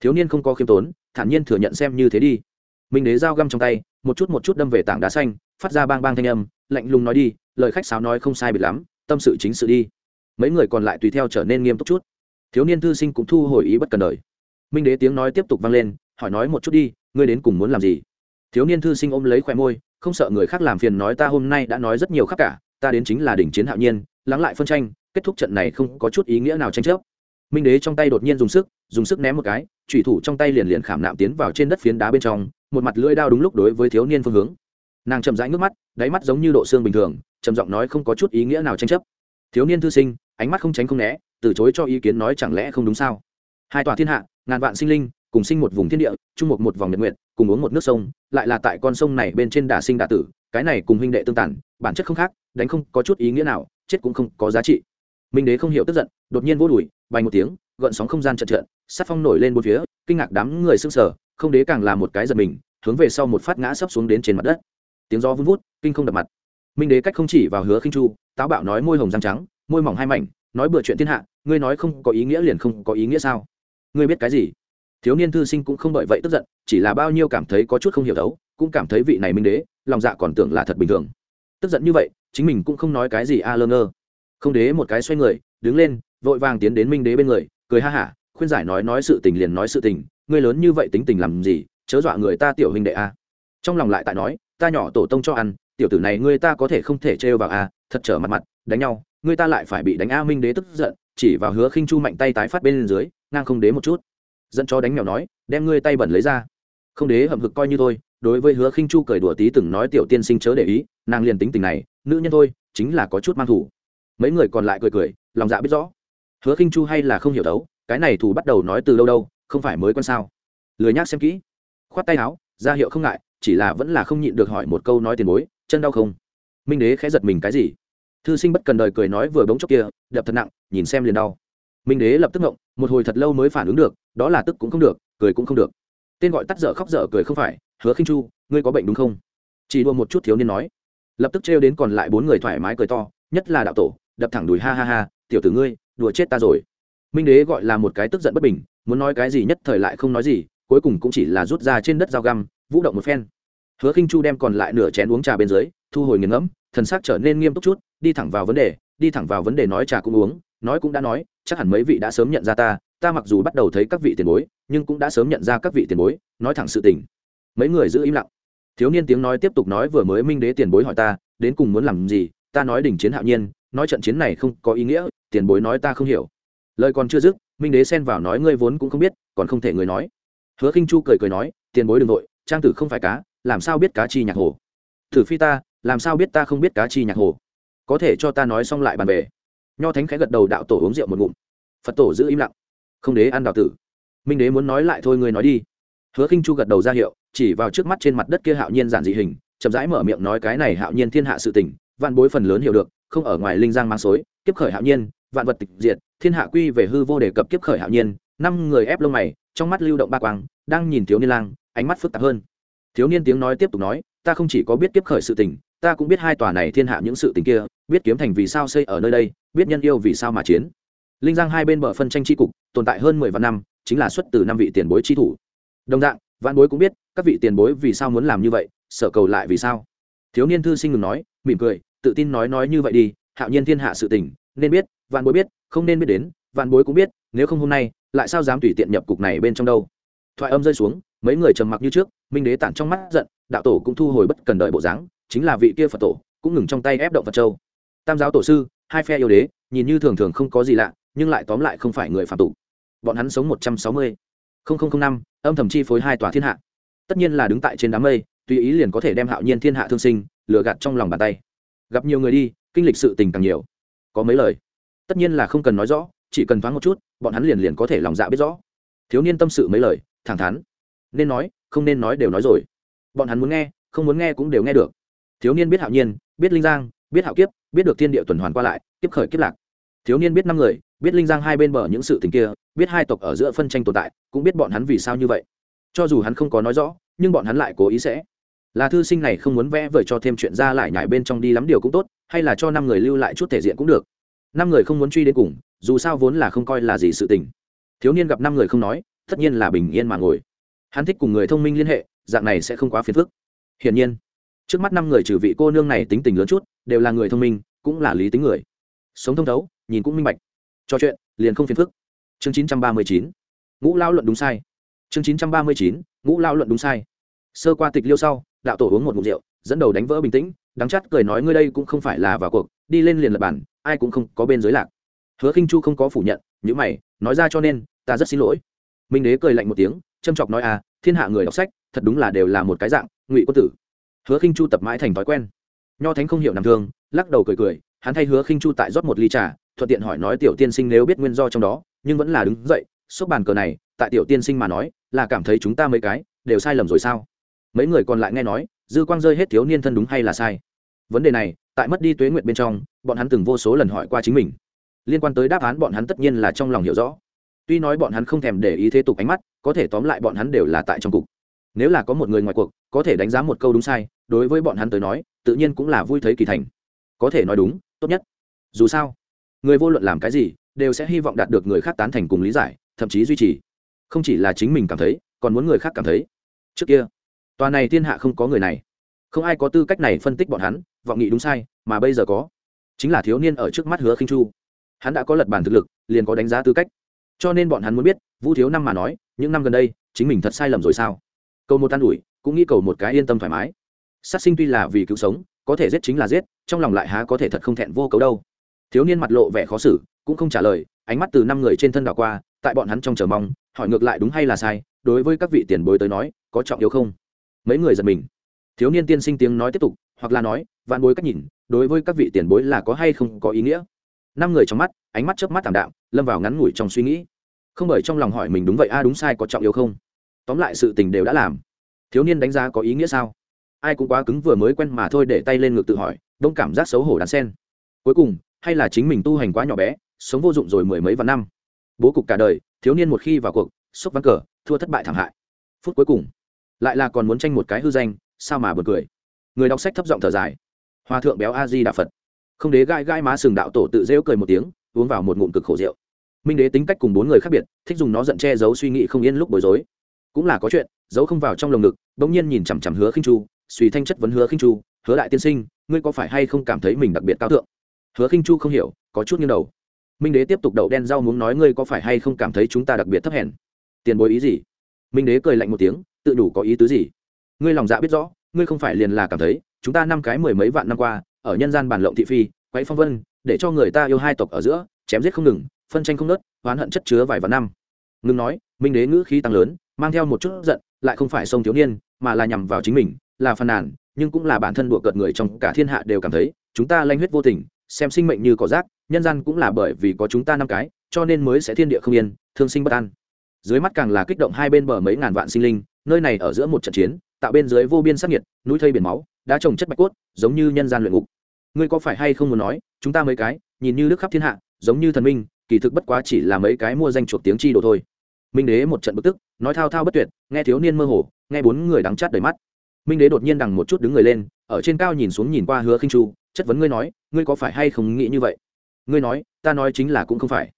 Thiếu niên không có khiêm tốn, thản nhiên thừa nhận xem như thế đi. Minh đế dao găm trong tay, một chút một chút đâm về tảng đá xanh, phát ra bang bang thanh âm, lạnh lùng nói đi, lời khách sáo nói không sai biệt lắm, tâm sự chính sự đi. Mấy người còn lại tùy theo trở nên nghiêm túc chút. Thiếu niên thư sinh cũng thu hồi ý bất cần đời. Minh đế tiếng nói tiếp tục vang lên, hỏi nói một chút đi, ngươi đến cùng muốn làm gì? Thiếu niên thư sinh ôm lấy khoe môi, không sợ người khác làm phiền nói ta hôm nay đã nói rất nhiều khác cả ta đến chính là đỉnh chiến hạo nhiên, lắng lại phân tranh, kết thúc trận này không có chút ý nghĩa nào tranh chấp. Minh đế trong tay đột nhiên dùng sức dùng sức ném một cái thủy thủ trong tay liền liền khảm nạm tiến vào trên đất phiến đá bên trong, một mặt lưỡi đao đúng lúc đối với thiếu niên phương hướng. Nàng chậm rãi nước mắt, đáy mắt giống như độ xương bình thường, trầm giọng nói không có chút ý nghĩa nào tranh chấp. Thiếu niên thư sinh, ánh mắt không tránh không né, từ chối cho ý kiến nói chẳng lẽ không đúng sao? Hai tòa thiên hạ, ngàn vạn sinh linh, cùng sinh một vùng thiên địa, chung một một vòng nhật nguyện cùng uống một nước sông, lại là tại con sông này bên trên đà sinh đà tử, cái này cùng huynh đệ tương tản bản chất không khác đánh không có chút ý nghĩa nào, chết cũng không có giá trị. Minh đế không hiểu tức giận, đột nhiên vô đùi, bay một tiếng, gợn sóng không gian chật trượt, sát phong nổi lên bốn phía, kinh ngạc đám người sưng sờ, không đế càng là một cái giật mình, hướng về sau một phát ngã sấp xuống đến trên mặt đất. Tiếng gió vun vút, kinh không đập mặt. Minh đế cách không chỉ vào hứa khinh chu, táo bạo nói môi hồng răng trắng, môi mỏng hai mảnh, nói bừa chuyện thiên hạ, ngươi nói không có ý nghĩa liền không có ý nghĩa sao? Ngươi biết cái gì? Thiếu niên thư sinh cũng không bởi vậy tức giận, chỉ là bao nhiêu cảm thấy có chút không hiểu đấu, cũng cảm thấy vị này minh đế, lòng dạ còn tưởng là thật bình thường tức giận như vậy, chính mình cũng không nói cái gì a lơ ngơ. Không đế một cái xoay người, đứng lên, vội vàng tiến đến minh đế bên người, cười ha hả, khuyên giải nói nói sự tình liền nói sự tình, ngươi lớn như vậy tính tình làm gì, chớ dọa người ta tiểu huynh đệ a. Trong lòng lại tại nói, ta nhỏ tổ tông cho ăn, tiểu tử này ngươi ta có thể không thể trêu vào a, thật trở mặt mặt, đánh nhau, ngươi ta lại phải bị đánh a minh đế tức giận, chỉ vào hứa khinh chu mạnh tay tái phát bên dưới, ngang không đế một chút. Dẫn cho đánh mèo nói, đem ngươi tay bẩn lấy ra. Không đế hậm hực coi như thôi đối với hứa khinh chu cười đùa tí từng nói tiểu tiên sinh chớ để ý, nàng liền tính tình này, nữ nhân thôi, chính là có chút mang thủ. Mấy người còn lại cười cười, lòng dạ biết rõ. Hứa khinh chu hay là không hiểu đấu, cái này thủ bắt đầu nói từ lâu đâu, không phải mới con sao? Lười nhác xem kỹ. Khoát tay áo, ra hiệu không ngại, chỉ là vẫn là không nhịn được hỏi một câu nói tiền bối, chân đau không? Minh đế khẽ giật mình cái gì? Thư sinh bất cần đời cười nói vừa bóng chốc kia, đập thật nặng, nhìn xem liền đau. Minh đế lập tức ngộng, một hồi thật lâu mới phản ứng được, đó là tức cũng không được, cười cũng không được. Tên gọi tắt dở khóc dở cười không phải hứa khinh chu, ngươi có bệnh đúng không? Chỉ đua một chút thiếu niên nói. Lập tức trêu đến còn lại bốn người thoải mái cười to, nhất là đạo tổ, đập thẳng đùi ha ha ha, tiểu tử ngươi, đùa chết ta rồi. Minh đế gọi là một cái tức giận bất bình, muốn nói cái gì nhất thời lại không nói gì, cuối cùng cũng chỉ là rút ra trên đất dao găm, vũ động một phen. Hứa khinh chu đem còn lại nửa chén uống trà bên dưới, thu hồi nghiền ngẫm, thần sắc trở nên nghiêm túc chút, đi thẳng vào vấn đề, đi thẳng vào vấn đề nói trà cũng uống, nói cũng đã nói, chắc hẳn mấy vị đã sớm nhận ra ta ta mặc dù bắt đầu thấy các vị tiền bối, nhưng cũng đã sớm nhận ra các vị tiền bối, nói thẳng sự tình mấy người giữ im lặng. Thiếu niên tiếng nói tiếp tục nói vừa mới minh đế tiền bối hỏi ta, đến cùng muốn làm gì, ta nói đỉnh chiến hạo nhiên, nói trận chiến này không có ý nghĩa, tiền bối nói ta không hiểu. Lời còn chưa dứt, minh đế xen vào nói ngươi vốn cũng không biết, còn không thể người nói. Hứa khinh chu cười cười nói, tiền bối đ ừ n g nội trang tử không phải cá, làm sao biết cá chi nhạc hồ? Thử phi ta, làm sao biết ta không biết cá chi nhạc hồ? Có thể cho ta nói xong lại bàn về. Nho thánh khẽ gật đầu đạo tổ uống rượu một ngụm. Phật tổ giữ im lặng. Không đế ăn đào tử. Minh đế muốn nói lại thôi, ngươi nói đi hứa khinh chu gật đầu ra hiệu, chỉ vào trước mắt trên mặt đất kia hạo nhiên giản dị hình, chậm rãi mở miệng nói cái này hạo nhiên thiên hạ sự tình, vạn bối phần lớn hiểu được, không ở ngoài linh giang mang xối, kiếp khởi hạo nhiên, vạn vật tịch diệt, thiên hạ quy về hư vô đề cập kiếp khởi hạo nhiên, năm người ép lông mày, trong mắt lưu động ba quang, đang nhìn thiếu niên lang, ánh mắt phức tạp hơn. Thiếu niên tiếng nói tiếp tục nói, ta không chỉ có biết kiếp khởi sự tình, ta cũng biết hai tòa này thiên hạ những sự tình kia, biết kiếm thành vì sao xây ở nơi đây, biết nhân yêu vì sao mà chiến. Linh giang hai bên bờ phân tranh tri cục, tồn tại hơn mười vạn năm, chính là xuất từ năm vị tiền bối tri thủ đồng dạng vạn bối cũng biết, các vị tiền bối vì sao muốn làm như vậy, sở cầu lại vì sao. Thiếu niên thư sinh ngừng nói, mỉm cười, tự tin nói nói như vậy đi, hạo nhiên thiên hạ sự tình, nên biết vạn bối biết, không nên biết đến vạn bối cũng biết, nếu không hôm nay, lại sao dám tùy tiện nhập cục này bên trong đâu. Thoại âm rơi xuống, mấy người trầm mặc như trước, minh đế tản trong mắt giận, đạo tổ cũng thu hồi bất cần đợi bộ dáng, chính là vị kia phật tổ, cũng ngừng trong tay ép động phật châu. Tam giáo tổ sư, hai phe yêu đế, nhìn như thường thường không có gì lạ, nhưng lại tóm lại không phải người phạm tục. Bọn hắn sống một trăm sáu mươi năm, âm thầm chi phối hai tòa thiên hạ. Tất nhiên là đứng tại trên đám mây, tùy ý liền có thể đem hạo nhiên thiên hạ thương sinh, lừa gạt trong lòng bàn tay. Gặp nhiều người đi, kinh lịch sự tình càng nhiều. Có mấy lời. Tất nhiên là không cần nói rõ, chỉ cần thoáng một chút, bọn hắn liền liền có thể lòng dạ biết rõ. Thiếu niên tâm sự mấy lời, thẳng thắn. Nên nói, không nên nói đều nói rồi. Bọn hắn muốn nghe, không muốn nghe cũng đều nghe được. Thiếu niên biết hạo nhiên, biết linh giang, biết hạo kiếp, biết được thiên địa tuần hoàn qua lại, kiếp khởi kiếp lạc. Thiếu niên biết năm người biết linh giang hai bên bờ những sự tình kia, biết hai tộc ở giữa phân tranh tồn tại, cũng biết bọn hắn vì sao như vậy. Cho dù hắn không có nói rõ, nhưng bọn hắn lại cố ý sẽ. Là thư sinh này không muốn vẽ vời cho thêm chuyện ra lại nhải bên trong đi lắm điều cũng tốt, hay là cho năm người lưu lại chút thể diện cũng được. Năm người không muốn truy đến cùng, dù sao vốn là không coi là gì sự tình. Thiếu niên gặp năm người không nói, tất nhiên là bình yên mà ngồi. Hắn thích cùng người thông minh liên hệ, dạng này sẽ không quá phiền phức. Hiển nhiên, trước mắt năm người trừ vị cô nương này tính tình lớn chút, đều là người thông minh, cũng là lý tính người. Sống thông thấu, nhìn cũng minh bạch cho chuyện, liền không phiền phức. Chương chín trăm ba mươi chín, ngũ lao luận đúng sai. Chương chín trăm ba mươi chín, ngũ lao luận đúng sai. Sơ qua tịch liêu sau, đạo tổ uống một mục rượu, dẫn đầu đánh vỡ bình tĩnh, đắng chắt cười nói ngươi đây cũng không phải là vào cuộc, đi lên liền lập bản, ai cũng không có bên giới lạc. Hứa khinh chu không có phủ nhận những mày, nói ra cho nên, ta rất xin lỗi. Minh đế cười lạnh một tiếng, châm chọc nói à thiên hạ người đọc sách, thật đúng là đều là một cái dạng, ngụy quân tử. Hứa khinh chu tập mãi thành thói quen. Nho thánh không hiểu nằm thương, lắc đầu cười cười hắn thay hứa khinh chu tại rót một ly trà, thuận tiện hỏi nói tiểu tiên sinh nếu biết nguyên do trong đó, nhưng vẫn là đứng dậy xốc bàn cờ này, tại tiểu tiên sinh mà nói, là cảm thấy chúng ta mấy cái, đều sai lầm rồi sao? Mấy người còn lại nghe nói, dư quang rơi hết thiếu niên thân đúng hay là sai? Vấn đề này, tại mất đi tuế nguyện bên trong, bọn hắn từng vô số lần hỏi qua chính mình. Liên quan tới đáp án bọn hắn tất nhiên là trong lòng hiểu rõ. Tuy nói bọn hắn không thèm để ý thế tục ánh mắt, có thể tóm lại bọn hắn đều là tại trong cục. Nếu là có một người ngoài cuộc, có thể đánh giá một câu đúng sai, đối với bọn hắn tới nói, tự nhiên cũng là vui thấy kỳ thành. Có thể nói đúng tốt nhất. Dù sao, người vô luận làm cái gì, đều sẽ hy vọng đạt được người khác tán thành cùng lý giải, thậm chí duy trì. Không chỉ là chính mình cảm thấy, còn muốn người khác cảm thấy. Trước kia, tòa này thiên hạ không có người này. Không ai có tư cách này phân tích bọn hắn, vọng nghị đúng sai, mà bây giờ có. Chính là thiếu niên ở trước mắt hứa khinh chu. Hắn đã có lật bản thực lực, liền có đánh giá tư cách. Cho nên bọn hắn muốn biết, vu thiếu năm mà nói, những năm gần đây, chính mình thật sai lầm rồi sao? Cầu một an ủi, cũng nghĩ cầu một cái yên tâm thoải mái. Sát sinh tuy là vì cứu sống có thể giết chính là giết, trong lòng lại há có thể thật không thẹn vô cấu đâu. Thiếu niên mặt lộ vẻ khó xử, cũng không trả lời, ánh mắt từ năm người trên thân đảo qua, tại bọn hắn trong chờ mong, hỏi ngược lại đúng hay là sai, đối với các vị tiền bối tới nói, có trọng yếu không? Mấy người giật mình. Thiếu niên tiên sinh tiếng nói tiếp tục, hoặc là nói, vạn bối cách nhìn, đối với các vị tiền bối là có hay không có ý nghĩa? Năm người trong mắt, ánh mắt chớp mắt thảm đạm, lâm vào ngắn ngủi trong suy nghĩ. Không bởi trong lòng hỏi mình đúng vậy, a, đúng sai có trọng yếu không? Tóm lại sự tình đều đã làm. Thiếu niên đánh giá có ý nghĩa sao? Ai cũng quá cứng vừa mới quen mà thôi để tay lên ngực tự hỏi, đông cảm giác xấu hổ đàn sen. Cuối cùng, hay là chính mình tu hành quá nhỏ bé, sống vô dụng rồi mười mấy vạn năm. Bố cục cả đời, thiếu niên một khi vào cuộc xúc ván cờ, thua thất bại thảm hại. Phút cuối cùng, lại là còn muốn tranh một cái hư danh, sao mà bật cười. Người đọc sách thấp giọng thở dài. Hòa thượng béo a di đà phật. Không đế gai gai má sừng đạo tổ tự rêu cười một tiếng, uống vào một ngụm cực khổ rượu. Minh đế tính cách cùng bốn người khác biệt, thích dùng nó giận che giấu suy nghĩ không yên lúc bối rối. Cũng là có chuyện, giấu không vào trong lồng ngực, bỗng nhiên nhìn chằm chằm hứa khinh chu suy thanh chất vấn hứa khinh chu, hứa đại tiên sinh, ngươi có phải hay không cảm thấy mình đặc biệt cao thượng? Hứa khinh chu không hiểu, có chút nghiêng đầu. Minh đế tiếp tục đậu đen rau muốn nói, ngươi có phải hay không cảm thấy chúng ta đặc biệt thấp hèn? Tiền bối ý gì? Minh đế cười lạnh một tiếng, tự đủ có ý tứ gì? Ngươi lòng dạ biết rõ, ngươi không phải liền là cảm thấy, chúng ta năm cái mười mấy vạn năm qua, ở nhân gian bản lộng thị phi, quấy phong vân, để cho người ta yêu hai tộc ở giữa, chém giết không ngừng, phân tranh không nớt oán hận chất chứa vài vạn năm. Ngừng nói, minh đế ngữ khí tăng lớn, mang theo một chút giận, lại không phải sông thiếu niên, mà là nhằm vào chính mình là phàn nàn, nhưng cũng là bản thân đùa cợt người trong cả thiên hạ đều cảm thấy, chúng ta lanh huyết vô tình, xem sinh mệnh như cỏ rác, nhân gian cũng là bởi vì có chúng ta năm cái, cho nên mới sẽ thiên địa không yên, thương sinh bất an. Dưới mắt càng là kích động hai bên bờ mấy ngàn vạn sinh linh, nơi này ở giữa một trận chiến, tạo bên dưới vô biên sắc nhiệt núi thây biển máu đã trồng chất bạch cốt, giống như nhân gian luyện ngục. Ngươi có phải hay không muốn nói, chúng ta mấy cái, nhìn như đức khắp thiên hạ, giống như thần minh, kỳ thực bất quá chỉ là mấy cái mua danh chuột tiếng chi đồ thôi. Minh đế một trận bực tức, nói thao thao bất tuyệt, nghe thiếu niên mơ hồ, nghe bốn người đắng chát đầy mắt minh đế đột nhiên đằng một chút đứng người lên, ở trên cao nhìn xuống nhìn qua hứa khinh chu, chất vấn ngươi nói, ngươi có phải hay không nghĩ như vậy? Ngươi nói, ta nói chính là cũng không phải.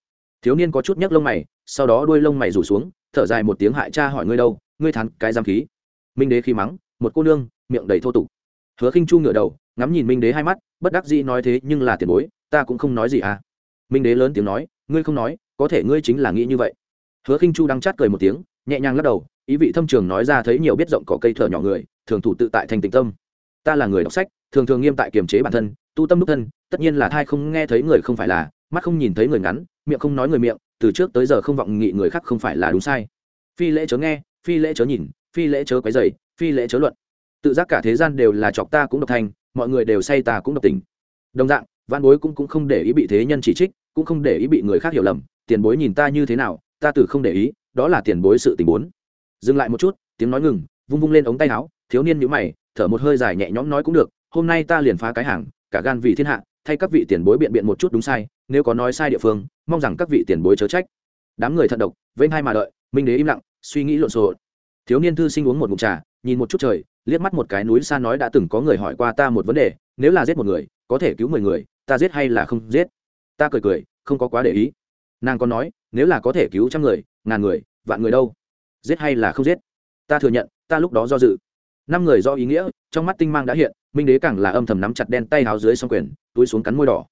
Thiếu niên có chút nhấc lông mày, sau đó đuôi lông mày rủ xuống, thở dài một tiếng hại cha hỏi ngươi đâu, ngươi thắn cái giam khí. Minh đế khi mắng, một cô nương, miệng đầy thô tục. Hứa khinh chu ngửa đầu, ngắm nhìn minh đế hai mắt, bất đắc dĩ nói thế nhưng là tiền bối, ta cũng không nói gì à. Minh đế lớn tiếng nói, ngươi không nói, có thể ngươi chính là nghĩ như vậy. Hứa khinh chu đang chát cười một tiếng, nhẹ nhàng lắc đầu, ý vị thâm trường nói ra thấy nhiều biết rộng cỏ cây thở nhỏ người thường thủ tự tại thành tịnh tâm. Ta là người đọc sách thường thường nghiêm tại kiềm chế bản thân tu tâm đúc thân tất nhiên là thai không nghe thấy người không phải là mắt không nhìn thấy người ngắn miệng không nói người miệng từ trước tới giờ không vọng nghị người khác không phải là đúng sai. Phi lễ chớ nghe phi lễ chớ nhìn phi lễ chớ quấy dày phi lễ chớ luận. Tự giác cả thế gian đều là chọc ta cũng độc thành mọi người đều say ta cũng độc tình đồng dạng văn bối cũng, cũng không để ý bị thế nhân chỉ trích cũng không để ý bị người khác hiểu lầm tiền bối nhìn ta như thế nào ta từ không để ý đó là tiền bối sự tình bốn. Dừng lại một chút tiếng nói ngừng vung vung lên ống tay áo thiếu niên nhíu mày, thở một hơi dài nhẹ nhõm nói cũng được, hôm nay ta liền phá cái hàng, cả gan vì thiên hạ, thay các vị tiền bối biện biện một chút đúng sai, nếu có nói sai địa phương, mong rằng các vị tiền bối chớ trách. Đám người thận độc, vênh hai mà đợi, minh đế im lặng, suy nghĩ lộn xộn. Thiếu niên thư sinh uống một ngụm trà, nhìn một chút trời, liếc mắt một cái núi xa nói đã từng có người hỏi qua ta một vấn đề, nếu là giết một người, có thể cứu mười người, ta giết hay là không giết? Ta cười cười, không có quá để ý. Nàng còn nói, nếu là có thể cứu trăm người, ngàn người, vạn người đâu? Giết hay là không giết? Ta thừa nhận, ta lúc đó do dự năm người do ý nghĩa, trong mắt tinh mang đã hiện, minh đế càng là âm thầm nắm chặt đen tay háo dưới s o n g quyền, túi xuống cắn môi đỏ.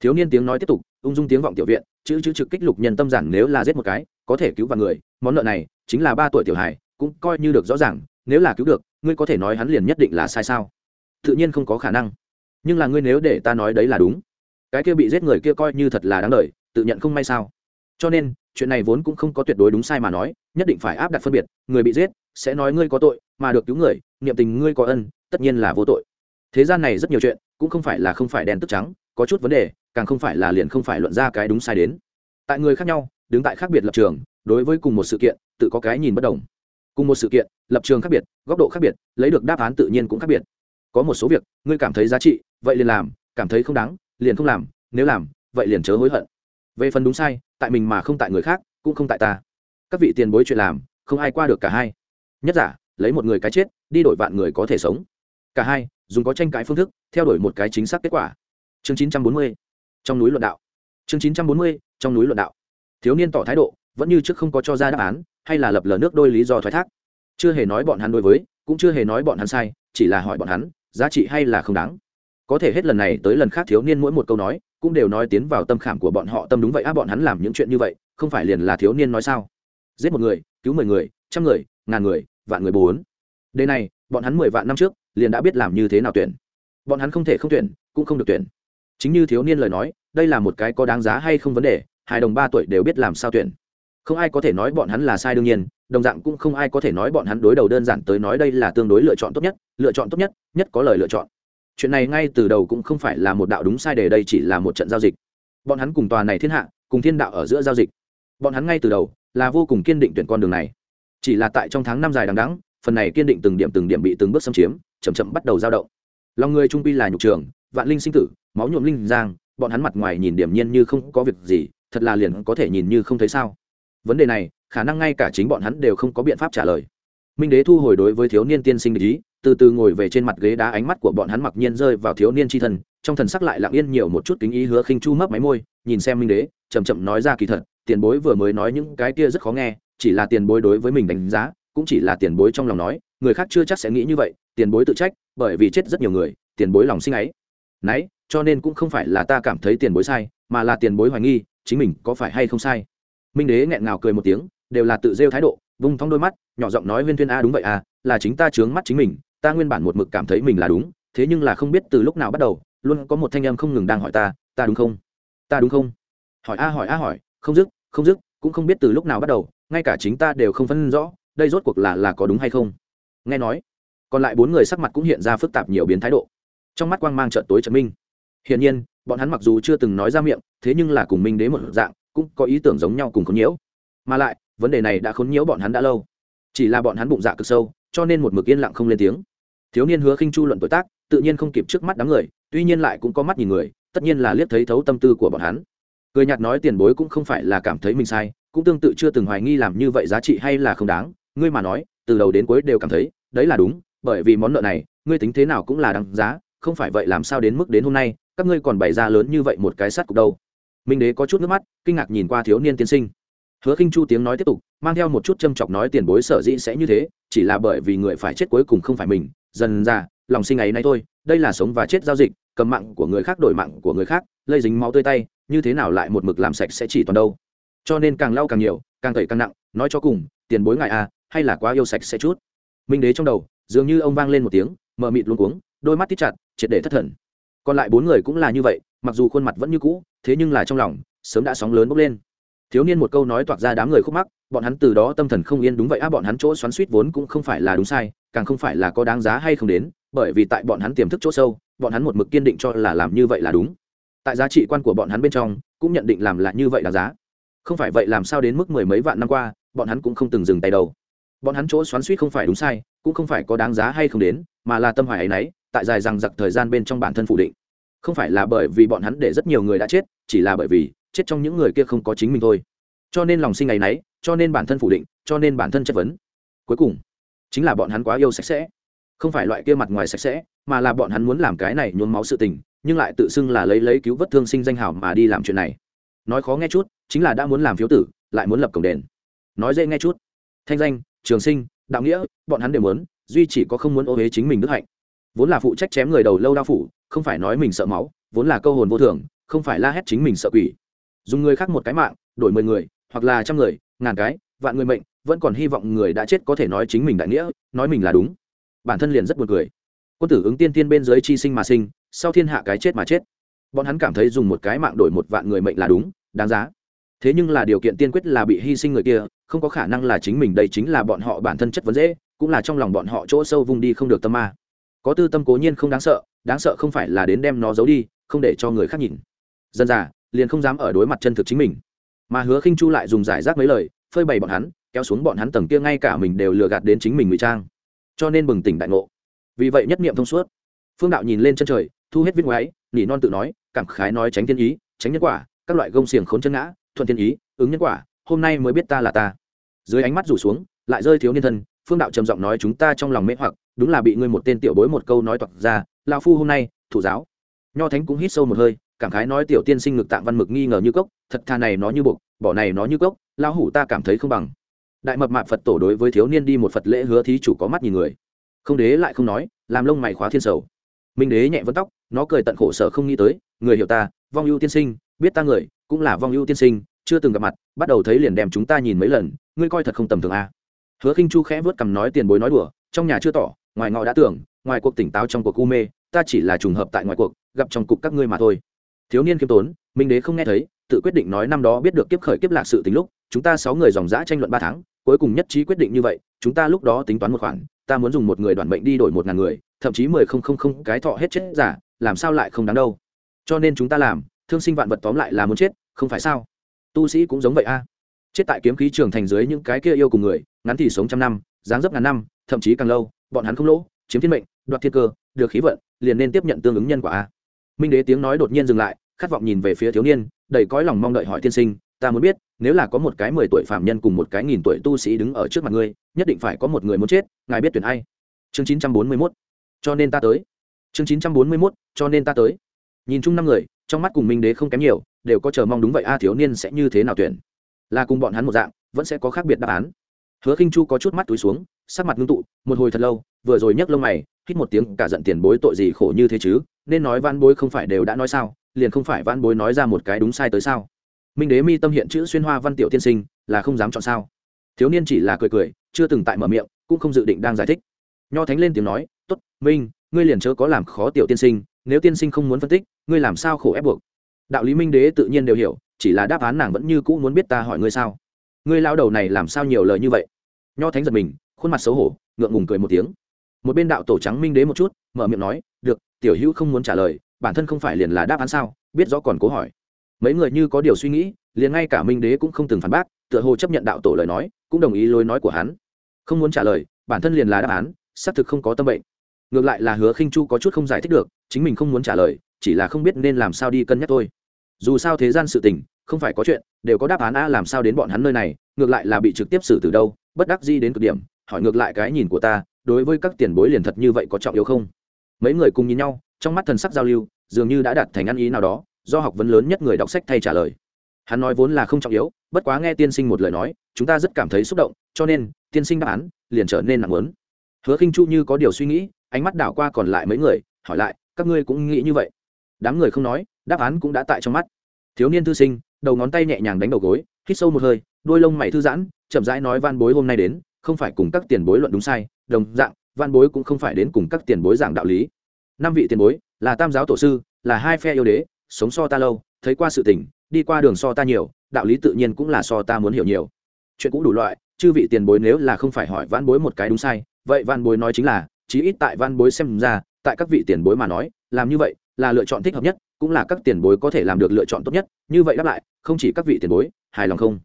Thiếu niên tiếng nói tiếp tục, ung dung tiếng vọng tiểu viện, chữ chữ trực kích lục nhân tâm giản nếu là giết một cái, có thể cứu vạn người, món nợ này, chính là ba tuổi tiểu hải cũng coi như được rõ ràng, nếu là cứu được, ngươi có thể nói hắn liền nhất định là sai sao? Tự nhiên không có khả năng. Nhưng là ngươi nếu để ta nói đấy là đúng, cái kia bị giết người kia coi như thật là đáng đời, tự nhận không may sao? Cho nên, chuyện này vốn cũng không có tuyệt đối đúng sai mà nói, nhất định phải áp đặt phân biệt, người bị giết, sẽ nói ngươi có tội, mà được cứu người niệm tình ngươi có ân, tất nhiên là vô tội. Thế gian này rất nhiều chuyện, cũng không phải là không phải đen tức trắng, có chút vấn đề, càng không phải là liền không phải luận ra cái đúng sai đến. Tại người khác nhau, đứng tại khác biệt lập trường, đối với cùng một sự kiện, tự có cái nhìn bất đồng. Cùng một sự kiện, lập trường khác biệt, góc độ khác biệt, lấy được đáp án tự nhiên cũng khác biệt. Có một số việc, ngươi cảm thấy giá trị, vậy liền làm, cảm thấy không đáng, liền không làm, nếu làm, vậy liền chớ hối hận. Về phần đúng sai, tại mình mà không tại người khác, cũng không tại ta. Các vị tiền bối chuyện làm, không ai qua được cả hai. Nhất giả, lấy một người cái chết đi đổi vạn người có thể sống. Cả hai, dùng có tranh cãi phương thức, theo đuổi một cái chính xác kết quả. Chương chín trăm bốn mươi, trong núi luận đạo. Chương chín trăm bốn mươi, trong núi luận đạo. Thiếu niên tỏ thái độ, vẫn như trước không có cho ra đáp án, hay là lập lờ nước đôi lý do thoái thác. Chưa hề nói bọn hắn đối với, cũng chưa hề nói bọn hắn sai, chỉ là hỏi bọn hắn, giá trị hay là không đáng. Có thể hết lần này tới lần khác thiếu niên mỗi một câu nói, cũng đều nói tiến vào tâm khảm của bọn họ tâm đúng vậy á bọn hắn làm những chuyện như vậy, không phải liền là thiếu niên nói sao? Giết một người, cứu mười người, trăm người, ngàn người, vạn người bốn đây này bọn hắn mười vạn năm trước, liền đã biết làm như thế nào tuyển. Bọn hắn không thể không tuyển, cũng không được tuyển. Chính như thiếu niên lời nói, đây là một cái có đáng giá hay không vấn đề, hai đồng ba tuổi đều biết làm sao tuyển. Không ai có thể nói bọn hắn là sai đương nhiên, đồng dạng cũng không ai có thể nói bọn hắn đối đầu đơn giản tới nói đây là tương đối lựa chọn tốt nhất, lựa chọn tốt nhất nhất có lời lựa chọn. Chuyện này ngay từ đầu cũng không phải là một đạo đúng sai để đây chỉ là một trận giao dịch. Bọn hắn cùng tòa này thiên hạ, cùng thiên đạo ở giữa giao dịch. Bọn hắn ngay từ đầu là vô cùng kiên định tuyển con đường này. Chỉ là tại trong tháng năm dài đằng đẵng phần này kiên định từng điểm từng điểm bị từng bước xâm chiếm, chậm chậm bắt đầu dao động. Lòng người trung pi là nhục trường, vạn linh sinh tử, máu nhuộm linh giang, bọn hắn mặt ngoài nhìn điểm nhiên như không có việc gì, thật là liền có thể nhìn như không thấy sao. Vấn đề này, khả năng ngay cả chính bọn hắn đều không có biện pháp trả lời. Minh đế thu hồi đối với thiếu niên tiên sinh ý, từ từ ngồi về trên mặt ghế đá ánh mắt của bọn hắn mặc nhiên rơi vào thiếu niên tri thân, trong thần sắc lại lặng yên nhiều một chút kính ý hứa khinh chu mấp máy môi, nhìn xem minh đế chầm chậm nói ra kỳ thật, tiền bối vừa mới nói những cái kia rất khó nghe, chỉ là tiền bối đối với mình đánh giá cũng chỉ là tiền bối trong lòng nói, người khác chưa chắc sẽ nghĩ như vậy, tiền bối tự trách, bởi vì chết rất nhiều người, tiền bối lòng sinh ấy. Nãy cho nên cũng không phải là ta cảm thấy tiền bối sai, mà là tiền bối hoài nghi, chính mình có phải hay không sai. Minh đế nghẹn ngào cười một tiếng, đều là tự rêu thái độ, vung thong đôi mắt, nhỏ giọng nói huyên thuyên a, đúng vậy à là chính ta chướng mắt chính mình, ta nguyên bản một mực cảm thấy mình là đúng, thế nhưng là không biết từ lúc nào bắt đầu, luôn có một thanh em không ngừng đang hỏi ta ta đúng không? Ta đúng không? Hỏi a hỏi a, hỏi, không dứt không dứt, cũng không biết từ lúc nào bắt đầu, ngay cả chính ta đều không phân rõ đây rốt cuộc là là có đúng hay không? Nghe nói, còn lại bốn người sắc mặt cũng hiện ra phức tạp nhiều biến thái độ. Trong mắt quang mang trợn tối trợn minh. Hiển nhiên, bọn hắn mặc dù chưa từng nói ra miệng, thế nhưng là cùng minh đế một dạng, cũng có ý tưởng giống nhau cùng khốn nhiễu. Mà lại, vấn đề này đã khốn nhiễu bọn hắn đã lâu. Chỉ là bọn hắn bụng dạ cực sâu, cho nên một mực yên lặng không lên tiếng. Thiếu niên hứa khinh chu luận tuổi tác, tự nhiên không kịp trước mắt đám người, tuy nhiên lại cũng có mắt nhìn người, tất nhiên là liếc thấy thấu tâm tư của bọn hắn. Cười nhạt nói tiền bối cũng không phải là cảm thấy mình sai, cũng tương tự chưa từng hoài nghi làm như vậy giá trị hay là không đáng ngươi mà nói, từ đầu đến cuối đều cảm thấy, đấy là đúng, bởi vì món nợ này, ngươi tính thế nào cũng là đáng giá, không phải vậy làm sao đến mức đến hôm nay, các ngươi còn bày ra lớn như vậy một cái sắt cục đâu. Minh đế có chút nước mắt, kinh ngạc nhìn qua thiếu niên tiên sinh. Hứa khinh chu tiếng nói tiếp tục, mang theo một chút châm chọc nói tiền bối sở dĩ sẽ như thế, chỉ là bởi vì người phải chết cuối cùng không phải mình, dần ra, lòng sinh ấy nay thôi, đây là sống và chết giao dịch, cầm mạng của người khác đổi mạng của người khác, lây dính máu tươi tay, như thế nào lại một mực làm sạch sẽ chỉ toàn đâu. Cho nên càng lau càng nhiều, càng tẩy càng nặng, nói cho cùng, tiền bối ngại à hay là quá yêu sạch sẽ chút. Minh đế trong đầu, dường như ông vang lên một tiếng mờ mịt luôn cuống, đôi mắt tít chặt, triệt để thất thần. Còn lại bốn người cũng là như vậy, mặc dù khuôn mặt vẫn như cũ, thế nhưng là trong lòng, sớm đã sóng lớn bốc lên. Thiếu niên một câu nói toạc ra đám người khúc mắc, bọn hắn từ đó tâm thần không yên đúng vậy á, bọn hắn chỗ xoắn suýt vốn cũng không phải là đúng sai, càng không phải là có đáng giá hay không đến, bởi vì tại bọn hắn tiềm thức chỗ sâu, bọn hắn một mực kiên định cho là làm như vậy là đúng. Tại giá trị quan của bọn hắn bên trong, cũng nhận định làm là như vậy là giá. Không phải vậy làm sao đến mức mười mấy vạn năm qua, bọn hắn cũng không từng dừng tay đầu bọn hắn chỗ xoắn suýt không phải đúng sai, cũng không phải có đáng giá hay không đến, mà là tâm hoài ấy nấy, tại dài rằng giặc thời gian bên trong bản thân phủ định. Không phải là bởi vì bọn hắn để rất nhiều người đã chết, chỉ là bởi vì chết trong những người kia không có chính mình thôi. Cho nên lòng sinh ngày nấy, cho nên bản thân phủ định, cho nên bản thân chất vấn. Cuối cùng, chính là bọn hắn quá yêu sạch sẽ. Không phải loại kia mặt ngoài sạch sẽ, mà là bọn hắn muốn làm cái này nhuốm máu sự tình, nhưng lại tự xưng là lấy lấy cứu vớt thương sinh danh hảo mà đi làm chuyện này. Nói khó nghe chút, chính là đã muốn làm phiếu tử, lại muốn lập cổng đền. Nói dễ nghe chút. Thanh danh trường sinh, đạo nghĩa, bọn hắn đều muốn, duy chỉ có không muốn ô huế chính mình đức hạnh. Vốn là phụ trách chém người đầu lâu đao phủ, không phải nói mình sợ máu, vốn là câu hồn vô thường, không phải la hét chính mình sợ quỷ. Dùng người khác một cái mạng, đổi mười người, hoặc là trăm người, ngàn cái, vạn người mệnh, vẫn còn hy vọng người đã chết có thể nói chính mình đại nghĩa, nói mình là đúng. Bản thân liền rất buồn cười. Quân tử ứng tiên tiên bên dưới chi sinh mà sinh, sau thiên hạ cái chết mà chết. Bọn hắn cảm thấy dùng một cái mạng đổi một vạn người mệnh là đúng, đáng giá thế nhưng là điều kiện tiên quyết là bị hy sinh người kia, không có khả năng là chính mình, đây chính là bọn họ bản thân chất vấn dễ, cũng là trong lòng bọn họ chỗ sâu vùng đi không được tâm ma. Có tư tâm cố nhiên không đáng sợ đáng sợ không phải là đến đem nó giấu đi, không để cho người khác nhìn. Dân già, liền không dám ở đối mặt chân thực chính mình. Mà hứa khinh chu lại dùng giải rác mấy lời, phơi bày bọn hắn, kéo xuống bọn hắn tầng kia ngay cả mình đều lừa gạt đến chính mình ngụy trang. Cho nên bừng tỉnh đại ngộ. Vì vậy nhất niệm thông suốt. Phương đạo nhìn lên chân trời, thu hết viết ngoáy, nỉ non tự nói, cảm khái nói tránh thiên ý, tránh nhân quả, các loại gông xiềng khốn chân ngã thuận thiên ý, ứng nhân quả, hôm nay mới biết ta là ta. Dưới ánh mắt rủ xuống, lại rơi thiếu niên thân, phương đạo trầm giọng nói chúng ta trong lòng mê hoặc, đúng là bị ngươi một tên tiểu bối một câu nói toạc ra lao phu hôm nay, thủ giáo. Nho thánh cũng hít sâu một hơi, cảm khái nói, tiểu tiên sinh ngực tạng văn mực nghi ngờ như cốc, thật thà này nó như bục bỏ này nó như cốc lao hủ ta cảm thấy không bằng. Đại mập mạp phật tổ đối với thiếu niên đi một phật lễ hứa thí chủ có mắt nhìn người. Không đế lại không nói, làm lông mày khóa thiên sầu. Minh đế nhẹ vấn tóc, nó cười tận khổ sở không nghĩ tới, người hiểu ta, vong ưu tiên sinh, biết ta người cũng là vong ưu tiên sinh, chưa từng gặp mặt, bắt đầu thấy liền đem chúng ta nhìn mấy lần, ngươi coi thật không tầm thường a à. hứa khinh chu khẽ vớt cầm nói tiền bối nói đùa, trong nhà chưa tỏ, ngoài ngọ đã tưởng, ngoài cuộc tỉnh táo trong cuộc u mê, ta chỉ là trùng hợp tại ngoài cuộc, gặp trong cục các ngươi mà thôi thiếu niên kiêm tốn, minh đế không nghe thấy, tự quyết định nói năm đó biết được kiếp khởi kiếp lạc sự tính lúc, chúng ta sáu người dòng dã tranh luận ba tháng, cuối cùng nhất trí quyết định như vậy, chúng ta lúc đó tính toán một khoản, ta muốn dùng một người đoàn bệnh đi đổi một ngàn người, thậm chí mười không không không cái thọ hết chết giả, làm sao lại không đáng đâu cho nên chúng ta làm thương sinh vạn vật tóm lại là muốn chết, không phải sao? Tu sĩ cũng giống vậy a. Chết tại kiếm khí trường thành dưới những cái kia yêu cùng người, ngắn thì sống trăm năm, dáng dấp ngàn năm, thậm chí càng lâu, bọn hắn không lỗ, chiếm thiên mệnh, đoạt thiên cơ, được khí vận, liền nên tiếp nhận tương ứng nhân quả a. Minh đế tiếng nói đột nhiên dừng lại, khát vọng nhìn về phía thiếu niên, đầy cõi lòng mong đợi hỏi tiên sinh, ta muốn biết, nếu là có một cái mười tuổi phạm nhân cùng một cái nghìn tuổi tu sĩ đứng ở trước mặt ngươi, nhất định phải có một người muốn chết, ngài biết tuyển ai? Chương chín trăm bốn mươi mốt. Cho nên ta tới. Chương chín trăm bốn mươi mốt. Cho nên ta tới. Nhìn chung năm người trong mắt cùng minh đế không kém nhiều, đều có chờ mong đúng vậy, a, thiếu niên sẽ như thế nào tuyển? Là cùng bọn hắn một dạng, vẫn sẽ có khác biệt đáp án. Hứa khinh chu có chút mắt túi xuống, sắc mặt ngưng tụ, một hồi thật lâu, vừa rồi nhấc lông mày, hít một tiếng, cả giận tiền bối tội gì khổ như thế chứ, nên nói van bối không phải đều đã nói sao, liền không phải van bối nói ra một cái đúng sai tới sao? Minh đế mi tâm hiện chữ xuyên hoa văn tiểu tiên sinh, là không dám chọn sao? Thiếu niên chỉ là cười cười, chưa từng tại mở miệng, cũng không dự định đang giải thích. Nho thánh lên tiếng nói t ố t minh, ngươi liền chớ có làm khó tiểu tiên sinh nếu tiên sinh không muốn phân tích, ngươi làm sao khổ ép buộc? Đạo lý minh đế tự nhiên đều hiểu, chỉ là đáp án nàng vẫn như cũ muốn biết ta hỏi ngươi sao. Ngươi lao đầu này làm sao nhiều lời như vậy? Nho thánh giật mình, khuôn mặt xấu hổ, ngượng ngùng cười một tiếng. Một bên đạo tổ trắng minh đế một chút, mở miệng nói, được, tiểu hữu không muốn trả lời, bản thân không phải liền là đáp án sao? Biết rõ còn cố hỏi. Mấy người như có điều suy nghĩ, liền ngay cả minh đế cũng không từng phản bác, tựa hồ chấp nhận đạo tổ lời nói, cũng đồng ý lối nói của hắn. Không muốn trả lời, bản thân liền là đáp án, xác thực không có tâm bệnh ngược lại là hứa khinh chu có chút không giải thích được, chính mình không muốn trả lời, chỉ là không biết nên làm sao đi cân nhắc thôi. Dù sao thế gian sự tình, không phải có chuyện, đều có đáp án a làm sao đến bọn hắn nơi này, ngược lại là bị trực tiếp xử từ đâu, bất đắc di đến cực điểm, hỏi ngược lại cái nhìn của ta, đối với các tiền bối liền thật như vậy có trọng yếu không? Mấy người cùng nhìn nhau, trong mắt thần sắc giao lưu, dường như đã đạt thành ăn ý nào đó, do học vấn lớn nhất người đọc sách thay trả lời. Hắn nói vốn là không trọng yếu, bất quá nghe tiên sinh một lời nói, chúng ta rất cảm thấy xúc động, cho nên, tiên sinh đáp án, liền trở nên nặng lớn. Hứa khinh chu như có điều suy nghĩ ánh mắt đảo qua còn lại mấy người, hỏi lại, các ngươi cũng nghĩ như vậy? Đám người không nói, đáp án cũng đã tại trong mắt. Thiếu niên thư sinh, đầu ngón tay nhẹ nhàng đánh đầu gối, hít sâu một hơi, đôi lông mày thư giãn, chậm rãi nói van bối hôm nay đến, không phải cùng các tiền bối luận đúng sai, đồng dạng van bối cũng không phải đến cùng các tiền bối giảng đạo lý. Năm vị tiền bối, là tam giáo tổ sư, là hai phe yêu đế, sống so ta lâu, thấy qua sự tình, đi qua đường so ta nhiều, đạo lý tự nhiên cũng là so ta muốn hiểu nhiều. Chuyện cũng đủ loại, chư vị tiền bối nếu là không phải hỏi van bối một cái đúng sai, vậy van bối nói chính là chí ít tại văn bối xem ra, tại các vị tiền bối mà nói, làm như vậy là lựa chọn thích hợp nhất, cũng là các tiền bối có thể làm được lựa chọn tốt nhất. Như vậy đáp lại, không chỉ các vị tiền bối, hài lòng không?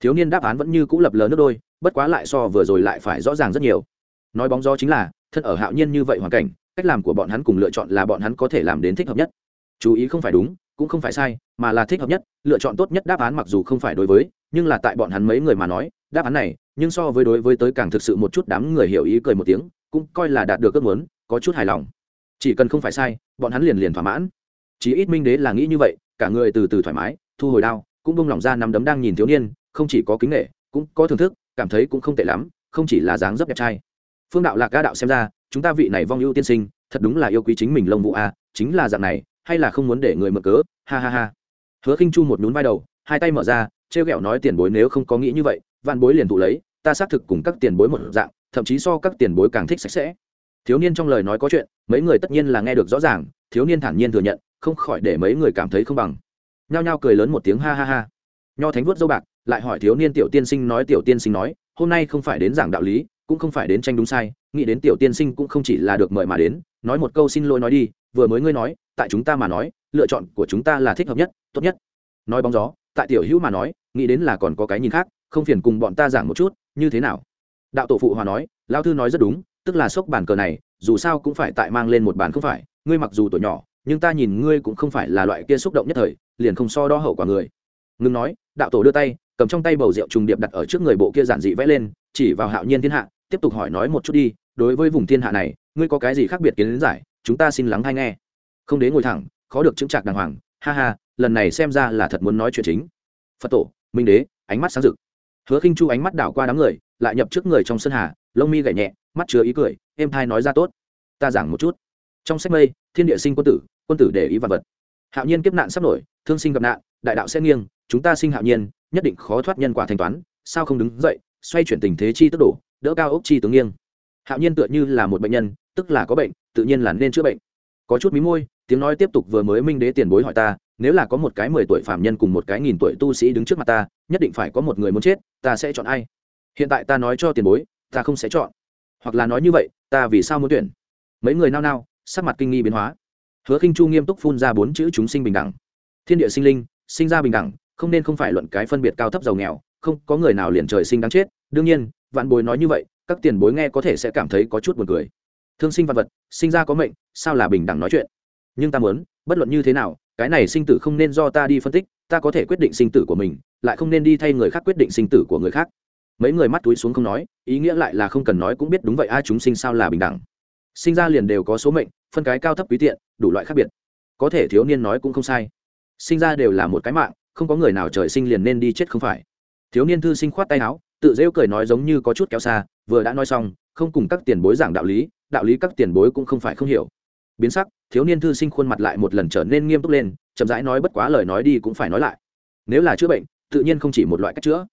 Thiếu niên đáp án vẫn như cũ lập lờ nước đôi, bất quá lại so vừa rồi lại phải rõ ràng rất nhiều. Nói bóng gió chính là, thân ở hạo nhiên như vậy hoàn cảnh, cách làm của bọn hắn cùng lựa chọn là bọn hắn có thể làm đến thích hợp nhất. Chú ý không phải đúng, cũng không phải sai, mà là thích hợp nhất, lựa chọn tốt nhất đáp án mặc dù không phải đối với, nhưng là tại bọn hắn mấy người mà nói, đáp án này, nhưng so với đối với tới càng thực sự một chút đám người hiểu ý cười một tiếng cũng coi là đạt được ước muốn, có chút hài lòng. Chỉ cần không phải sai, bọn hắn liền liền thỏa mãn. Chí ít minh đế là nghĩ như vậy, cả người từ từ thoải mái, thu hồi đao, cũng bông lỏng ra nắm đấm đang nhìn thiếu niên, không chỉ có kính nghệ cũng có thưởng thức, cảm thấy cũng không tệ lắm, không chỉ là dáng dấp đẹp trai. Phương đạo lạc ca đạo xem ra, chúng ta vị này vong ưu tiên sinh, thật đúng là yêu quý chính mình lông vũ a, chính là dạng này, hay là không muốn để người mở cớ, ha ha ha. Hứa khinh chu một nhún vai đầu, hai tay mở ra, trêu ghẹo nói tiền bối nếu không có nghĩ như vậy, vạn bối liền thụ lấy, ta xác thực cùng các tiền bối một dạng thậm chí so các tiền bối càng thích sạch sẽ. Thiếu niên trong lời nói có chuyện, mấy người tất nhiên là nghe được rõ ràng, thiếu niên thản nhiên thừa nhận, không khỏi để mấy người cảm thấy không bằng. Nhao nhao cười lớn một tiếng ha ha ha. Nho thánh vuốt dâu bạc, lại hỏi thiếu niên tiểu tiên sinh nói, tiểu tiên sinh nói, hôm nay không phải đến giảng đạo lý, cũng không phải đến tranh đúng sai, nghĩ đến tiểu tiên sinh cũng không chỉ là được mời mà đến, nói một câu xin lỗi nói đi, vừa mới ngươi nói, tại chúng ta mà nói, lựa chọn của chúng ta là thích hợp nhất, tốt nhất. Nói bóng gió, tại tiểu hữu mà nói, nghĩ đến là còn có cái nhìn khác, không phiền cùng bọn ta giảng một chút, như thế nào? Đạo tổ phụ hòa nói lao thư nói rất đúng, tức là sốc bàn cờ này, dù sao cũng phải tại mang lên một bàn không phải, ngươi mặc dù tuổi nhỏ, nhưng ta nhìn ngươi cũng không phải là loại kia xúc động nhất thời, liền không so đo hậu quả người. Ngưng nói, đạo tổ đưa tay, cầm trong tay bầu rượu trùng điệp đặt ở trước người bộ kia giản dị vẽ lên, chỉ vào hạo nhiên thiên hạ, tiếp tục hỏi nói một chút đi, đối với vùng thiên hạ này, ngươi có cái gì khác biệt kiến giải, chúng ta xin lắng hay nghe. Không đế ngồi thẳng, khó được chứng trạc đàng hoàng, ha ha, lần này xem ra là thật muốn nói chuyện chính. Phật tổ, minh đế, ánh mắt sáng rực. Hứa khinh chu ánh mắt đảo qua đám người lại nhập trước người trong sân hà, lông mi gảy nhẹ, mắt chứa ý cười, êm thai nói ra tốt. Ta giảng một chút. Trong sách mây, thiên địa sinh quân tử quân tử để ý vật vật. Hạo nhiên kiếp nạn sắp nổi, thương sinh gặp nạn, đại đạo sẽ nghiêng, chúng ta sinh hạo nhiên, nhất định khó thoát nhân quả thanh toán, sao không đứng dậy, xoay chuyển tình thế chi tức đổ, đỡ cao ốc chi tướng nghiêng. Hạo nhiên tựa như là một bệnh nhân, tức là có bệnh, tự nhiên là nên chữa bệnh. Có chút mí môi, tiếng nói tiếp tục vừa mới minh đế tiền bối hỏi ta, nếu là có một cái mười tuổi phạm nhân cùng một cái nghìn tuổi tu sĩ đứng trước mặt ta, nhất định phải có một người muốn chết, ta sẽ chọn ai? Hiện tại ta nói cho tiền bối, ta không sẽ chọn. Hoặc là nói như vậy, ta vì sao muốn tuyển? Mấy người nao nao, sắc mặt kinh nghi biến hóa. Hứa khinh chu nghiêm túc phun ra bốn chữ chúng sinh bình đẳng. Thiên địa sinh linh, sinh ra bình đẳng, không nên không phải luận cái phân biệt cao thấp giàu nghèo, không có người nào liền trời sinh đáng chết. Đương nhiên, vạn bối nói như vậy, các tiền bối nghe có thể sẽ cảm thấy có chút buồn cười. Thương sinh vật vật, sinh ra có mệnh, sao là bình đẳng nói chuyện? Nhưng ta muốn, bất luận như thế nào, cái này sinh tử không nên do ta đi phân tích, ta có thể quyết định sinh tử của mình, lại không nên đi thay người khác quyết định sinh tử của người khác mấy người mắt túi xuống không nói, ý nghĩa lại là không cần nói cũng biết đúng vậy, ai chúng sinh sao là bình đẳng. Sinh ra liền đều có số mệnh, phân cái cao thấp quý tiện, đủ loại khác biệt. Có thể thiếu niên nói cũng không sai. Sinh ra đều là một cái mạng, không có người nào trời sinh liền nên đi chết không phải. Thiếu niên thư sinh khoát tay áo, tự dễu cười nói giống như có chút kéo xa, vừa đã nói xong, không cùng các tiền bối giảng đạo lý đạo lý các tiền bối cũng không phải không hiểu. Biến sắc, thiếu niên thư sinh khuôn mặt lại một lần trở nên nghiêm túc lên, chậm rãi nói bất quá lời nói đi cũng phải nói lại. Nếu là chữa bệnh, tự nhiên không chỉ một loại cách chữa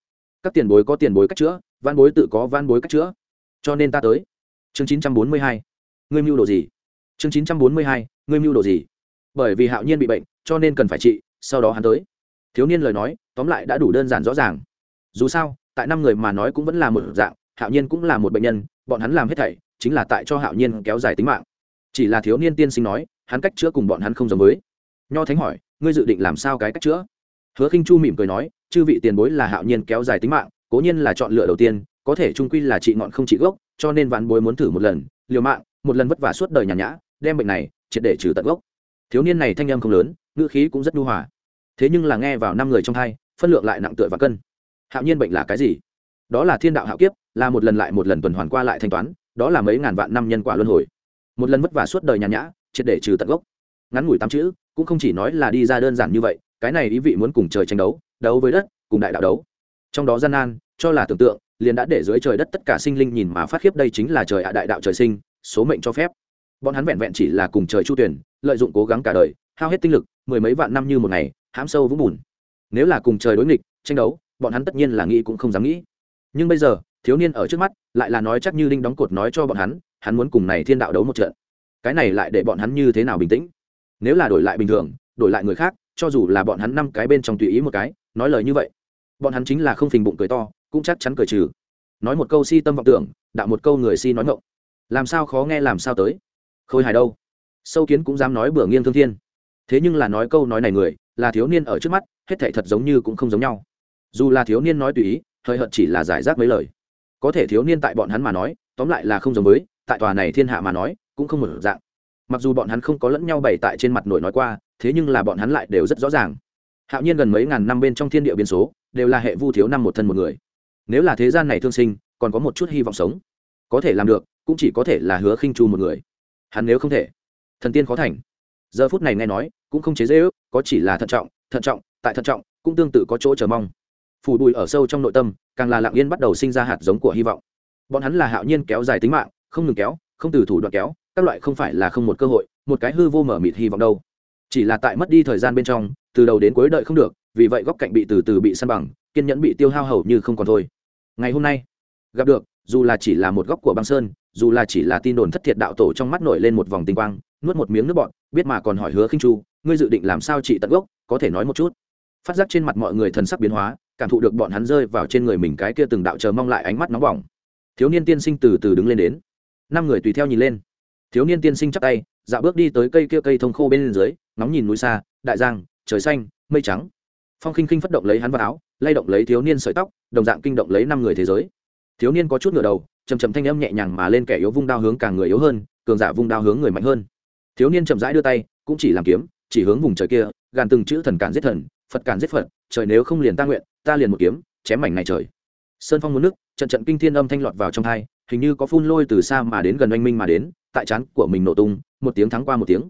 các tiền bối có tiền bối cách chữa, văn bối tự có văn bối cách chữa. Cho nên ta tới. Chương chín trăm bốn mươi hai. Ngươi mưu đồ gì? Chương chín trăm bốn mươi hai. Ngươi mưu đồ gì? Bởi vì hạo nhiên bị bệnh, cho nên cần phải trị, sau đó hắn tới. Thiếu niên lời nói, tóm lại đã đủ đơn giản rõ ràng. Dù sao, tại năm người mà nói cũng vẫn là một dạng, hạo nhiên cũng là một bệnh nhân, bọn hắn làm hết thảy chính là tại cho hạo nhiên kéo dài tính mạng. Chỉ là thiếu niên tiên sinh nói, hắn cách chữa cùng bọn hắn không giống với. Nho thánh hỏi, ngươi dự định làm sao cái cách chữa? Hứa khinh chu mỉm cười nói chư vị tiền bối là hạo nhiên kéo dài tính mạng, cố nhiên là chọn lựa đầu tiên, có thể trung quy là trị ngọn không trị gốc, cho nên vạn bối muốn thử một lần, liều mạng, một lần vất vả suốt đời nhàn nhã, đem bệnh này triệt để trừ tận gốc. Thiếu niên này thanh âm không lớn, ngữ khí cũng rất nhu hòa. Thế nhưng là nghe vào năm người trong hai, phân lượng lại nặng tựa và cân. Hạo nhiên bệnh là cái gì? Đó là thiên đạo hạo kiếp, là một lần lại một lần tuần hoàn qua lại thanh toán, đó là mấy ngàn vạn năm nhân quả luân hồi. Một lần vất vả suốt đời nhàn nhã, triệt để trừ tận gốc. Ngắn ngủi tám chữ, cũng không chỉ nói là đi ra đơn giản như vậy, cái này ý vị muốn cùng trời tranh đấu đấu với đất, cùng đại đạo đấu. Trong đó gian nan, cho là tưởng tượng, liền đã để dưới trời đất tất cả sinh linh nhìn mà phát khiếp đây chính là trời ạ đại đạo trời sinh, số mệnh cho phép. Bọn hắn vẹn vẹn chỉ là cùng trời chu tuyển, lợi dụng cố gắng cả đời, hao hết tinh lực, mười mấy vạn năm như một ngày, hãm sâu vũng bùn. Nếu là cùng trời đối nghịch, tranh đấu, bọn hắn tất nhiên là nghĩ cũng không dám nghĩ. Nhưng bây giờ, thiếu niên ở trước mắt, lại là nói chắc như đinh đóng cột nói cho bọn hắn hắn muốn cùng này thiên đạo đấu một trận. Cái này lại để bọn hắn như thế nào bình tĩnh? Nếu là đổi lại bình thường, đổi lại người khác cho dù là bọn hắn năm cái bên trong tùy ý một cái, nói lời như vậy, bọn hắn chính là không phình bụng cười to, cũng chắc chắn cười trừ. Nói một câu si tâm vọng tưởng, đạo một câu người si nói ngộng. Làm sao khó nghe, làm sao tới? Khôi hài đâu? Sâu kiến cũng dám nói bừa nghiêng thương thiên. Thế nhưng là nói câu nói này người, là thiếu niên ở trước mắt, hết thảy thật giống như cũng không giống nhau. Dù là thiếu niên nói tùy ý, hơi hợt chỉ là giải rác mấy lời. Có thể thiếu niên tại bọn hắn mà nói, tóm lại là không giống với, tại tòa này thiên hạ mà nói, cũng không một dạng. Mặc dù bọn hắn không có lẫn nhau bày tại trên mặt nổi nói qua thế nhưng là bọn hắn lại đều rất rõ ràng. Hạo nhiên gần mấy ngàn năm bên trong thiên địa biến số, đều là hệ vu thiếu năm một thân một người. Nếu là thế gian này thương sinh, còn có một chút hy vọng sống. Có thể làm được, cũng chỉ có thể là hứa khinh chu một người. Hắn nếu không thể, thần tiên khó thành. Giờ phút này nghe nói, cũng không chế dễ ước, có chỉ là thận trọng thận trọng, tại thận trọng, cũng tương tự có chỗ chờ mong. Phủ bùi ở sâu trong nội tâm, càng là lặng yên bắt đầu sinh ra hạt giống của hy vọng. Bọn hắn là hạo nhiên kéo dài tính mạng, không ngừng kéo, không từ thủ đoạn kéo, các loại không phải là không một cơ hội, một cái hư vô mở mịt hy vọng đâu chỉ là tại mất đi thời gian bên trong, từ đầu đến cuối đợi không được, vì vậy góc cạnh bị từ từ bị săn bằng, kiên nhẫn bị tiêu hao hầu như không còn thôi. Ngày hôm nay, gặp được, dù là chỉ là một góc của băng sơn, dù là chỉ là tin đồn thất thiệt đạo tổ trong mắt nổi lên một vòng tinh quang, nuốt một miếng nước bọn biết mà còn hỏi hứa khinh chu, ngươi dự định làm sao trị tận gốc, có thể nói một chút. Phát giác trên mặt mọi người thần sắc biến hóa, cảm thụ được bọn hắn rơi vào trên người mình cái kia từng đạo chờ mong lại ánh mắt nóng bỏng. Thiếu niên tiên sinh từ từ đứng lên đến. Năm người tùy theo nhìn lên. Thiếu niên tiên sinh chắc tay, dạo bước đi tới cây kia cây thông khô bên dưới ngóng nhìn núi xa, đại giang, trời xanh, mây trắng. Phong khinh khinh phất động lấy hắn vào áo, lay động lấy thiếu niên sợi tóc, đồng dạng kinh động lấy năm người thế giới. Thiếu niên có chút ngửa đầu chầm chầm thanh âm nhẹ nhàng mà lên kẻ yếu vung đao hướng càng người yếu hơn, cường giả vung đao hướng người mạnh hơn. Thiếu niên chậm rãi đưa tay, cũng chỉ làm kiếm, chỉ hướng vùng trời kia, gàn từng chữ thần cản giết thần, phật cản giết phật, trời nếu không liền ta nguyện, ta liền một kiếm, chém mảnh này trời. Sơn phong muốn nước, trận trận kinh thiên âm thanh lọt vào trong thai hình như có phun lôi từ xa mà đến gần oanh minh mà đến, tại chán của mình nổ tung, một tiếng thắng qua một tiếng.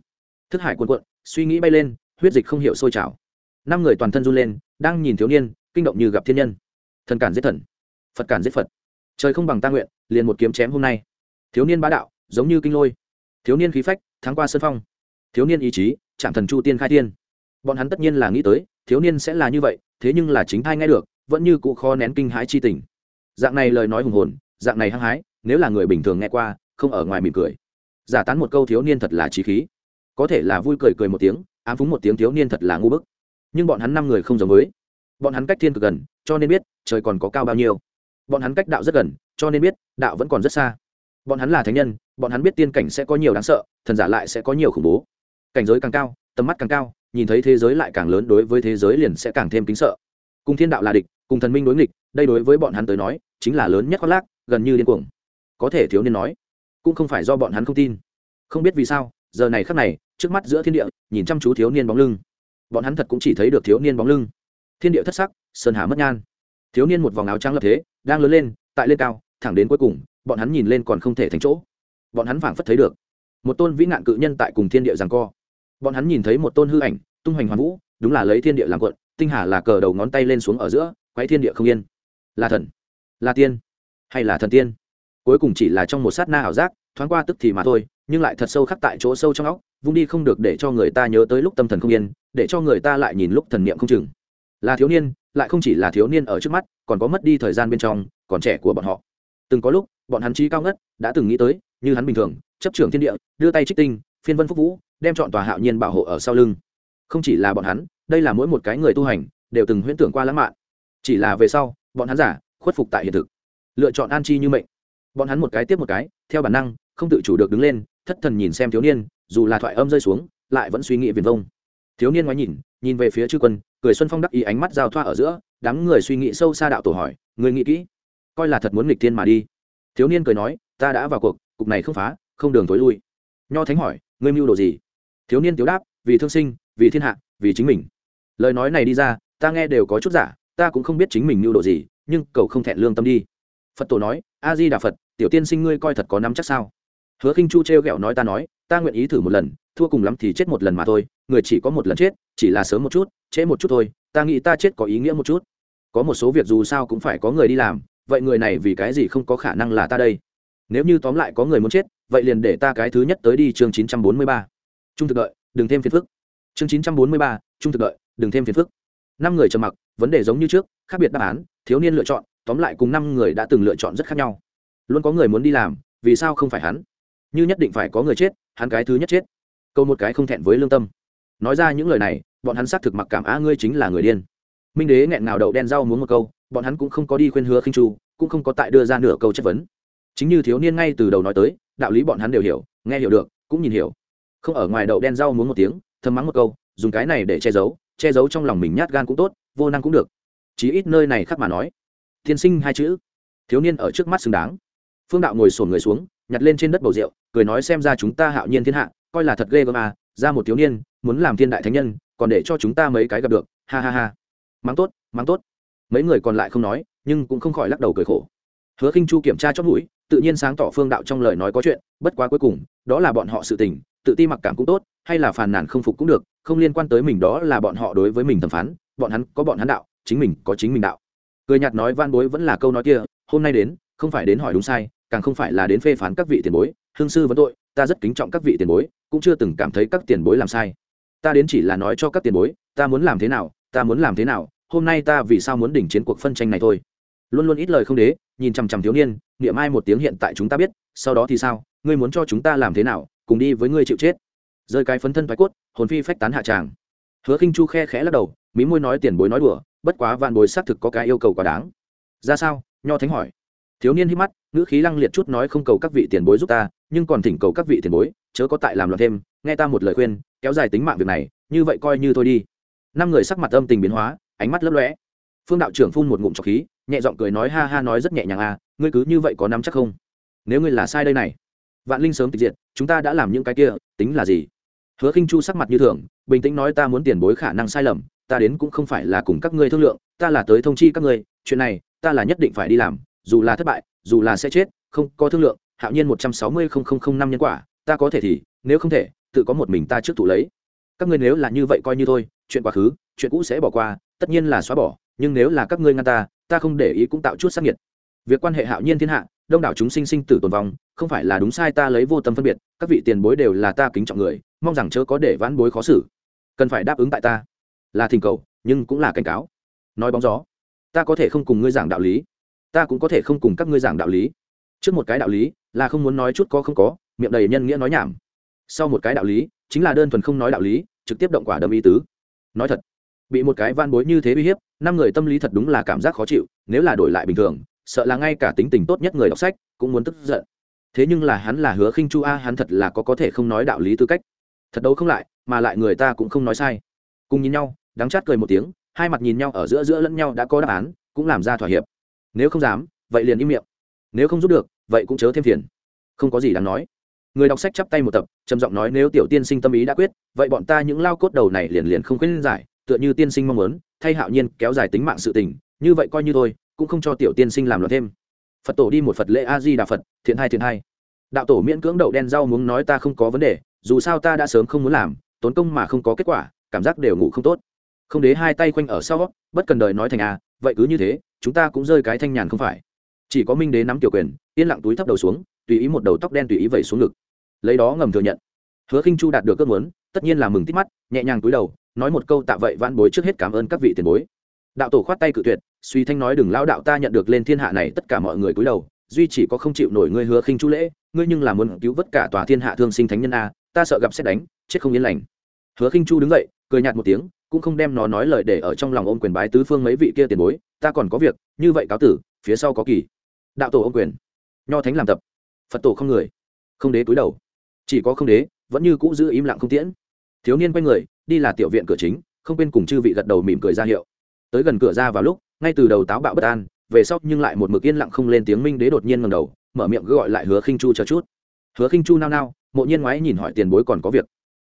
Thức hải cuộn cuộn suy nghĩ bay lên, huyết dịch không hiểu sôi trào. Năm người toàn thân run lên, đang nhìn thiếu niên, kinh động như gặp thiên nhân. Thần cản giết thần, phật cản giết phật. Trời không bằng ta nguyện, liền một kiếm chém hôm nay. Thiếu niên bá đạo, giống như kinh lôi. Thiếu niên khí phách, thắng qua sân phong. Thiếu niên ý chí, chạm thần chu tiên khai tiên bọn hắn tất nhiên là nghĩ tới, thiếu niên sẽ là như vậy, thế nhưng là chính thai nghe được, vẫn như cụ kho nén kinh hãi chi tình. Dạng này lời nói hùng hồn, dạng này hăng hái, nếu là người bình thường nghe qua, không ở ngoài mỉm cười. Giả tán một câu thiếu niên thật là trí khí có thể là vui cười cười một tiếng, ám phúng một tiếng thiếu niên thật là ngu bức. Nhưng bọn hắn năm người không giống với. Bọn hắn cách thiên cực gần, cho nên biết, trời còn có cao bao nhiêu. Bọn hắn cách đạo rất gần, cho nên biết, đạo vẫn còn rất xa. Bọn hắn là thánh nhân, bọn hắn biết tiên cảnh sẽ có nhiều đáng sợ, thần giả lại sẽ có nhiều khủng bố. Cảnh giới càng cao, tầm mắt càng cao, nhìn thấy thế giới lại càng lớn đối với thế giới liền sẽ càng thêm kính sợ. Cùng thiên đạo là địch, cùng thần minh đối nghịch, đây đối với bọn hắn tới nói, chính là lớn nhất khoác lác, gần như điên cuồng. Có thể thiếu niên nói, cũng không phải do bọn hắn không tin. Không biết vì sao giờ này khắc này, trước mắt giữa thiên địa, nhìn chăm chú thiếu niên bóng lưng. Bọn hắn thật cũng chỉ thấy được thiếu niên bóng lưng. Thiên địa thất sắc, sơn hà mất nhan. Thiếu niên một vòng áo trắng lập thế, đang lớn lên, tại lên cao, thẳng đến cuối cùng, bọn hắn nhìn lên còn không thể thành chỗ. Bọn hắn phảng phất thấy được một tôn vĩ nạn cự nhân tại cùng thiên địa giằng co. Bọn hắn nhìn thấy một tôn hư ảnh, tung hoành hoàn vũ, đúng là lấy thiên địa làm quận, tinh hà là cờ đầu ngón tay lên xuống ở giữa quay thiên địa không yên. Là thần, là tiên, hay là thần tiên? Cuối cùng chỉ là trong một sát na ảo giác, thoáng qua tức thì mà thôi nhưng lại thật sâu khắc tại chỗ sâu trong óc, vung đi không được để cho người ta nhớ tới lúc tâm thần không yên, để cho người ta lại nhìn lúc thần niệm không chừng. Là thiếu niên, lại không chỉ là thiếu niên ở trước mắt, còn có mất đi thời gian bên trong, còn trẻ của bọn họ. Từng có lúc, bọn hắn trí cao ngất, đã từng nghĩ tới, như hắn bình thường, chấp trưởng thiên địa, đưa tay trích tinh, phiên vân phúc vũ, đem chọn tòa hạo nhiên bảo hộ ở sau lưng. Không chỉ là bọn hắn, đây là mỗi một cái người tu hành, đều từng huyễn tưởng qua lãng mạn. Chỉ là về sau, bọn hắn giả, khuất phục tại hiện thực. Lựa chọn an chi như mệnh. Bọn hắn một cái tiếp một cái, theo bản năng, không tự chủ được đứng lên thất thần nhìn xem thiếu niên, dù là thoại âm rơi xuống, lại vẫn suy nghĩ viền vông. Thiếu niên ngoái nhìn nhìn về phía chư quân, cười xuân phong đắc ý ánh mắt giao thoa ở giữa, đám người suy nghĩ sâu xa đạo tổ hỏi người nghĩ kỹ, coi là thật muốn nghịch thiên mà đi? Thiếu niên cười nói, ta đã vào cuộc, cục này không phá, không đường tối lui. Nho thánh hỏi, ngươi mưu đồ gì? Thiếu niên tiếu đáp, vì thương sinh, vì thiên hạ, vì chính mình. Lời nói này đi ra, ta nghe đều có chút giả, ta cũng không biết chính mình mưu đồ gì, nhưng cầu không thẹn lương tâm đi. Phật tổ nói, a di đà phật, tiểu tiên sinh ngươi coi thật có nắm chắc sao? Hứa khinh chu trêu ghẹo nói ta nói, ta nguyện ý thử một lần, thua cùng lắm thì chết một lần mà thôi, người chỉ có một lần chết, chỉ là sớm một chút, trễ một chút thôi, ta nghĩ ta chết có ý nghĩa một chút. Có một số việc dù sao cũng phải có người đi làm, vậy người này vì cái gì không có khả năng là ta đây? Nếu như tóm lại có người muốn chết, vậy liền để ta cái thứ nhất tới đi chương chín trăm bốn mươi ba. Trung thực đợi, đừng thêm phiền phức. Chương chín trăm bốn mươi ba, trung thực đợi, đừng thêm phiền phức. Năm người trầm mặc, vấn đề giống như trước, khác biệt đáp án, thiếu niên lựa chọn, tóm lại cùng năm người đã từng lựa chọn rất khác nhau. Luôn có người muốn đi làm, vì sao không phải hắn? Như nhất định phải có người chết, hắn cái thứ nhất chết. Câu một cái không thẹn với lương tâm. Nói ra những lời này, bọn hắn xác thực mặc cảm á ngươi chính là người điên. Minh đế nghẹn ngào đậu đen rau muốn một câu, bọn hắn cũng không có đi khuyên hứa khinh chu, cũng không có tại đưa ra nửa câu chất vấn. Chính như thiếu niên ngay từ đầu nói tới, đạo lý bọn hắn đều hiểu, nghe hiểu được, cũng nhìn hiểu. Không ở ngoài đậu đen rau muốn một tiếng, thầm mắng một câu, dùng cái này để che giấu che giấu trong lòng mình nhát gan cũng tốt, vô năng cũng được. Chí ít nơi này khác mà nói. Thiên sinh hai chữ. Thiếu niên ở trước mắt xứng đáng. Phương đạo ngồi sổn người xuống, nhặt lên trên đất bầu rượu cười nói xem ra chúng ta hạo nhiên thiên hạ, coi là thật ghê gớm à ra một thiếu niên, muốn làm thiên đại thánh nhân, còn để cho chúng ta mấy cái gặp được, ha ha ha. Mắng tốt mắng tốt. Mấy người còn lại không nói, nhưng cũng không khỏi lắc đầu cười khổ. Hứa khinh chu kiểm tra chót mũi, tự nhiên sáng tỏ phương đạo trong lời nói có chuyện, bất quá cuối cùng, đó là bọn họ sự tình, tự ti mặc cảm cũng tốt, hay là phàn nàn không phục cũng được, không liên quan tới mình đó là bọn họ đối với mình thẩm phán, bọn hắn có bọn hắn đạo, chính mình có chính mình đạo. Cười nhạt nói van bối vẫn là câu nói kia, hôm nay đến, không phải đến hỏi đúng sai càng không phải là đến phê phán các vị tiền bối, hương sư vấn tội, ta rất kính trọng các vị tiền bối, cũng chưa từng cảm thấy các tiền bối làm sai. Ta đến chỉ là nói cho các tiền bối, ta muốn làm thế nào, ta muốn làm thế nào, hôm nay ta vì sao muốn đỉnh chiến cuộc phân tranh này thôi. Luôn luôn ít lời không đế, nhìn chằm chằm thiếu niên, niệm ai một tiếng hiện tại chúng ta biết, sau đó thì sao, ngươi muốn cho chúng ta làm thế nào, cùng đi với ngươi chịu chết. Rơi cái phấn thân thoái cốt, hồn phi phách tán hạ tràng. Hứa khinh chu khe khẽ lắc đầu, mí môi nói tiền bối nói đùa, bất quá vạn bối xác thực có cái yêu cầu quá đáng. Ra sao? Nho thánh hỏi thiếu niên hít mắt, ngữ khí lăng liệt chút nói không cầu các vị tiền bối giúp ta, nhưng còn thỉnh cầu các vị tiền bối, chớ có tại làm loạn thêm, nghe ta một lời khuyên, kéo dài tính mạng việc này, như vậy coi như thôi đi. Năm người sắc mặt âm tình biến hóa, ánh mắt lấp lóe. Phương đạo trưởng phun một ngụm trọc khí, nhẹ giọng cười nói, ha ha, nói rất nhẹ nhàng à ngươi cứ như vậy có nắm chắc không? Nếu ngươi là sai đây này, vạn linh sớm tịch diệt, chúng ta đã làm những cái kia, tính là gì? Hứa khinh chu sắc mặt như thường, bình tĩnh nói, ta muốn tiền bối khả năng sai lầm, ta đến cũng không phải là cùng các ngươi thương lượng, ta là tới thông chi các ngươi, chuyện này, ta là nhất định phải đi làm dù là thất bại, dù là sẽ chết, không có thương lượng, hạo nhiên một trăm sáu mươi năm nhân quả, ta có thể thì, nếu không thể, tự có một mình ta trước thủ lấy. Các ngươi nếu là như vậy coi như thôi, chuyện quá khứ, chuyện cũ sẽ bỏ qua, tất nhiên là xóa bỏ, nhưng nếu là các ngươi ngăn ta ta không để ý cũng tạo chút sắc nhiệt việc quan hệ hạo nhiên thiên hạ, đông đảo chúng sinh sinh tử tồn vong, không phải là đúng sai ta lấy vô tâm phân biệt, các vị tiền bối đều là ta kính trọng người, mong rằng chớ có để vãn bối khó xử. Cần phải đáp ứng tại ta. Là thỉnh cầu, nhưng cũng là cảnh cáo. Nói bóng gió, ta có thể không cùng ngươi giảng đạo lý ta cũng có thể không cùng các ngươi giảng đạo lý. Trước một cái đạo lý là không muốn nói chút có không có, miệng đầy nhân nghĩa nói nhảm. Sau một cái đạo lý chính là đơn thuần không nói đạo lý, trực tiếp động quả đâm ý tứ. Nói thật, bị một cái van bối như thế uy hiếp, năm người tâm lý thật đúng là cảm giác khó chịu, nếu là đổi lại bình thường, sợ là ngay cả tính tình tốt nhất người đọc sách cũng muốn tức giận. Thế nhưng là hắn là hứa khinh chu a, hắn thật là có có thể không nói đạo lý tư cách. Thật đâu không lại, mà lại người ta cũng không nói sai. Cùng nhìn nhau, đắng chát cười một tiếng, hai mặt nhìn nhau ở giữa giữa lẫn nhau đã có đáp án, cũng làm ra thỏa hiệp nếu không dám, vậy liền im miệng. Nếu không giúp được, vậy cũng chớ thêm phiền. Không có gì đáng nói. Người đọc sách chắp tay một tập, trầm giọng nói nếu tiểu tiên sinh tâm ý đã quyết, vậy bọn ta những lao cốt đầu này liền liền không khuyên giải, tựa như tiên sinh mong muốn, thay hạo nhiên kéo dài tính mạng sự tình, như vậy coi như thôi, cũng không cho tiểu tiên sinh làm loạn thêm. Phật tổ đi một phật lễ a di đà phật, thiện hai thiện hai. Đạo tổ miễn cưỡng đậu đen rau muốn nói ta không có vấn đề, dù sao ta đã sớm không muốn làm, tốn công mà không có kết quả, cảm giác đều ngủ không tốt. Không đế hai tay quanh ở sau, bất cần đời nói thành a vậy cứ như thế chúng ta cũng rơi cái thanh nhàn không phải. Chỉ có minh đế nắm tiểu quyền, yên lặng túi thấp đầu xuống, tùy ý một đầu tóc đen tùy ý vẩy xuống ngực. Lấy đó ngầm thừa nhận. Hứa khinh chu đạt được cơn muốn, tất nhiên là mừng tít mắt, nhẹ nhàng túi đầu, nói một câu tạ vậy vãn bối trước hết cảm ơn các vị tiền bối. Đạo tổ khoát tay cự tuyệt, suy thanh nói đừng lao đạo ta nhận được lên thiên hạ này tất cả mọi người cúi đầu, duy chỉ có không chịu nổi ngươi hứa khinh chu lễ, ngươi nhưng là muốn cứu vớt cả tòa thiên hạ thương sinh thánh nhân a, ta sợ gặp xét đánh, chết không yên lành. Hứa khinh chu đứng dậy, cười nhạt một tiếng cũng không đem nó nói lời để ở trong lòng ôm quyền bái tứ phương mấy vị kia tiền bối, ta còn có việc, như vậy cáo tử, phía sau có kỳ. Đạo tổ ôm quyền. Nho thánh làm tập. Phật tổ không người. Không đế túi đầu. Chỉ có không đế, vẫn như cũ giữ im lặng không tiễn. Thiếu niên quay người, đi là tiểu viện cửa chính, không quên cùng chư vị gật đầu mỉm cười ra hiệu. Tới gần cửa ra vào lúc, ngay từ đầu táo bạo bất an, về sau nhưng lại một mực yên lặng không lên tiếng minh đế đột nhiên ngầm đầu, mở miệng gọi lại hứa khinh chu cho chút. Hứa khinh chu nao nao, mộ nhiên ngoái nhìn hỏi tiền bối còn có việc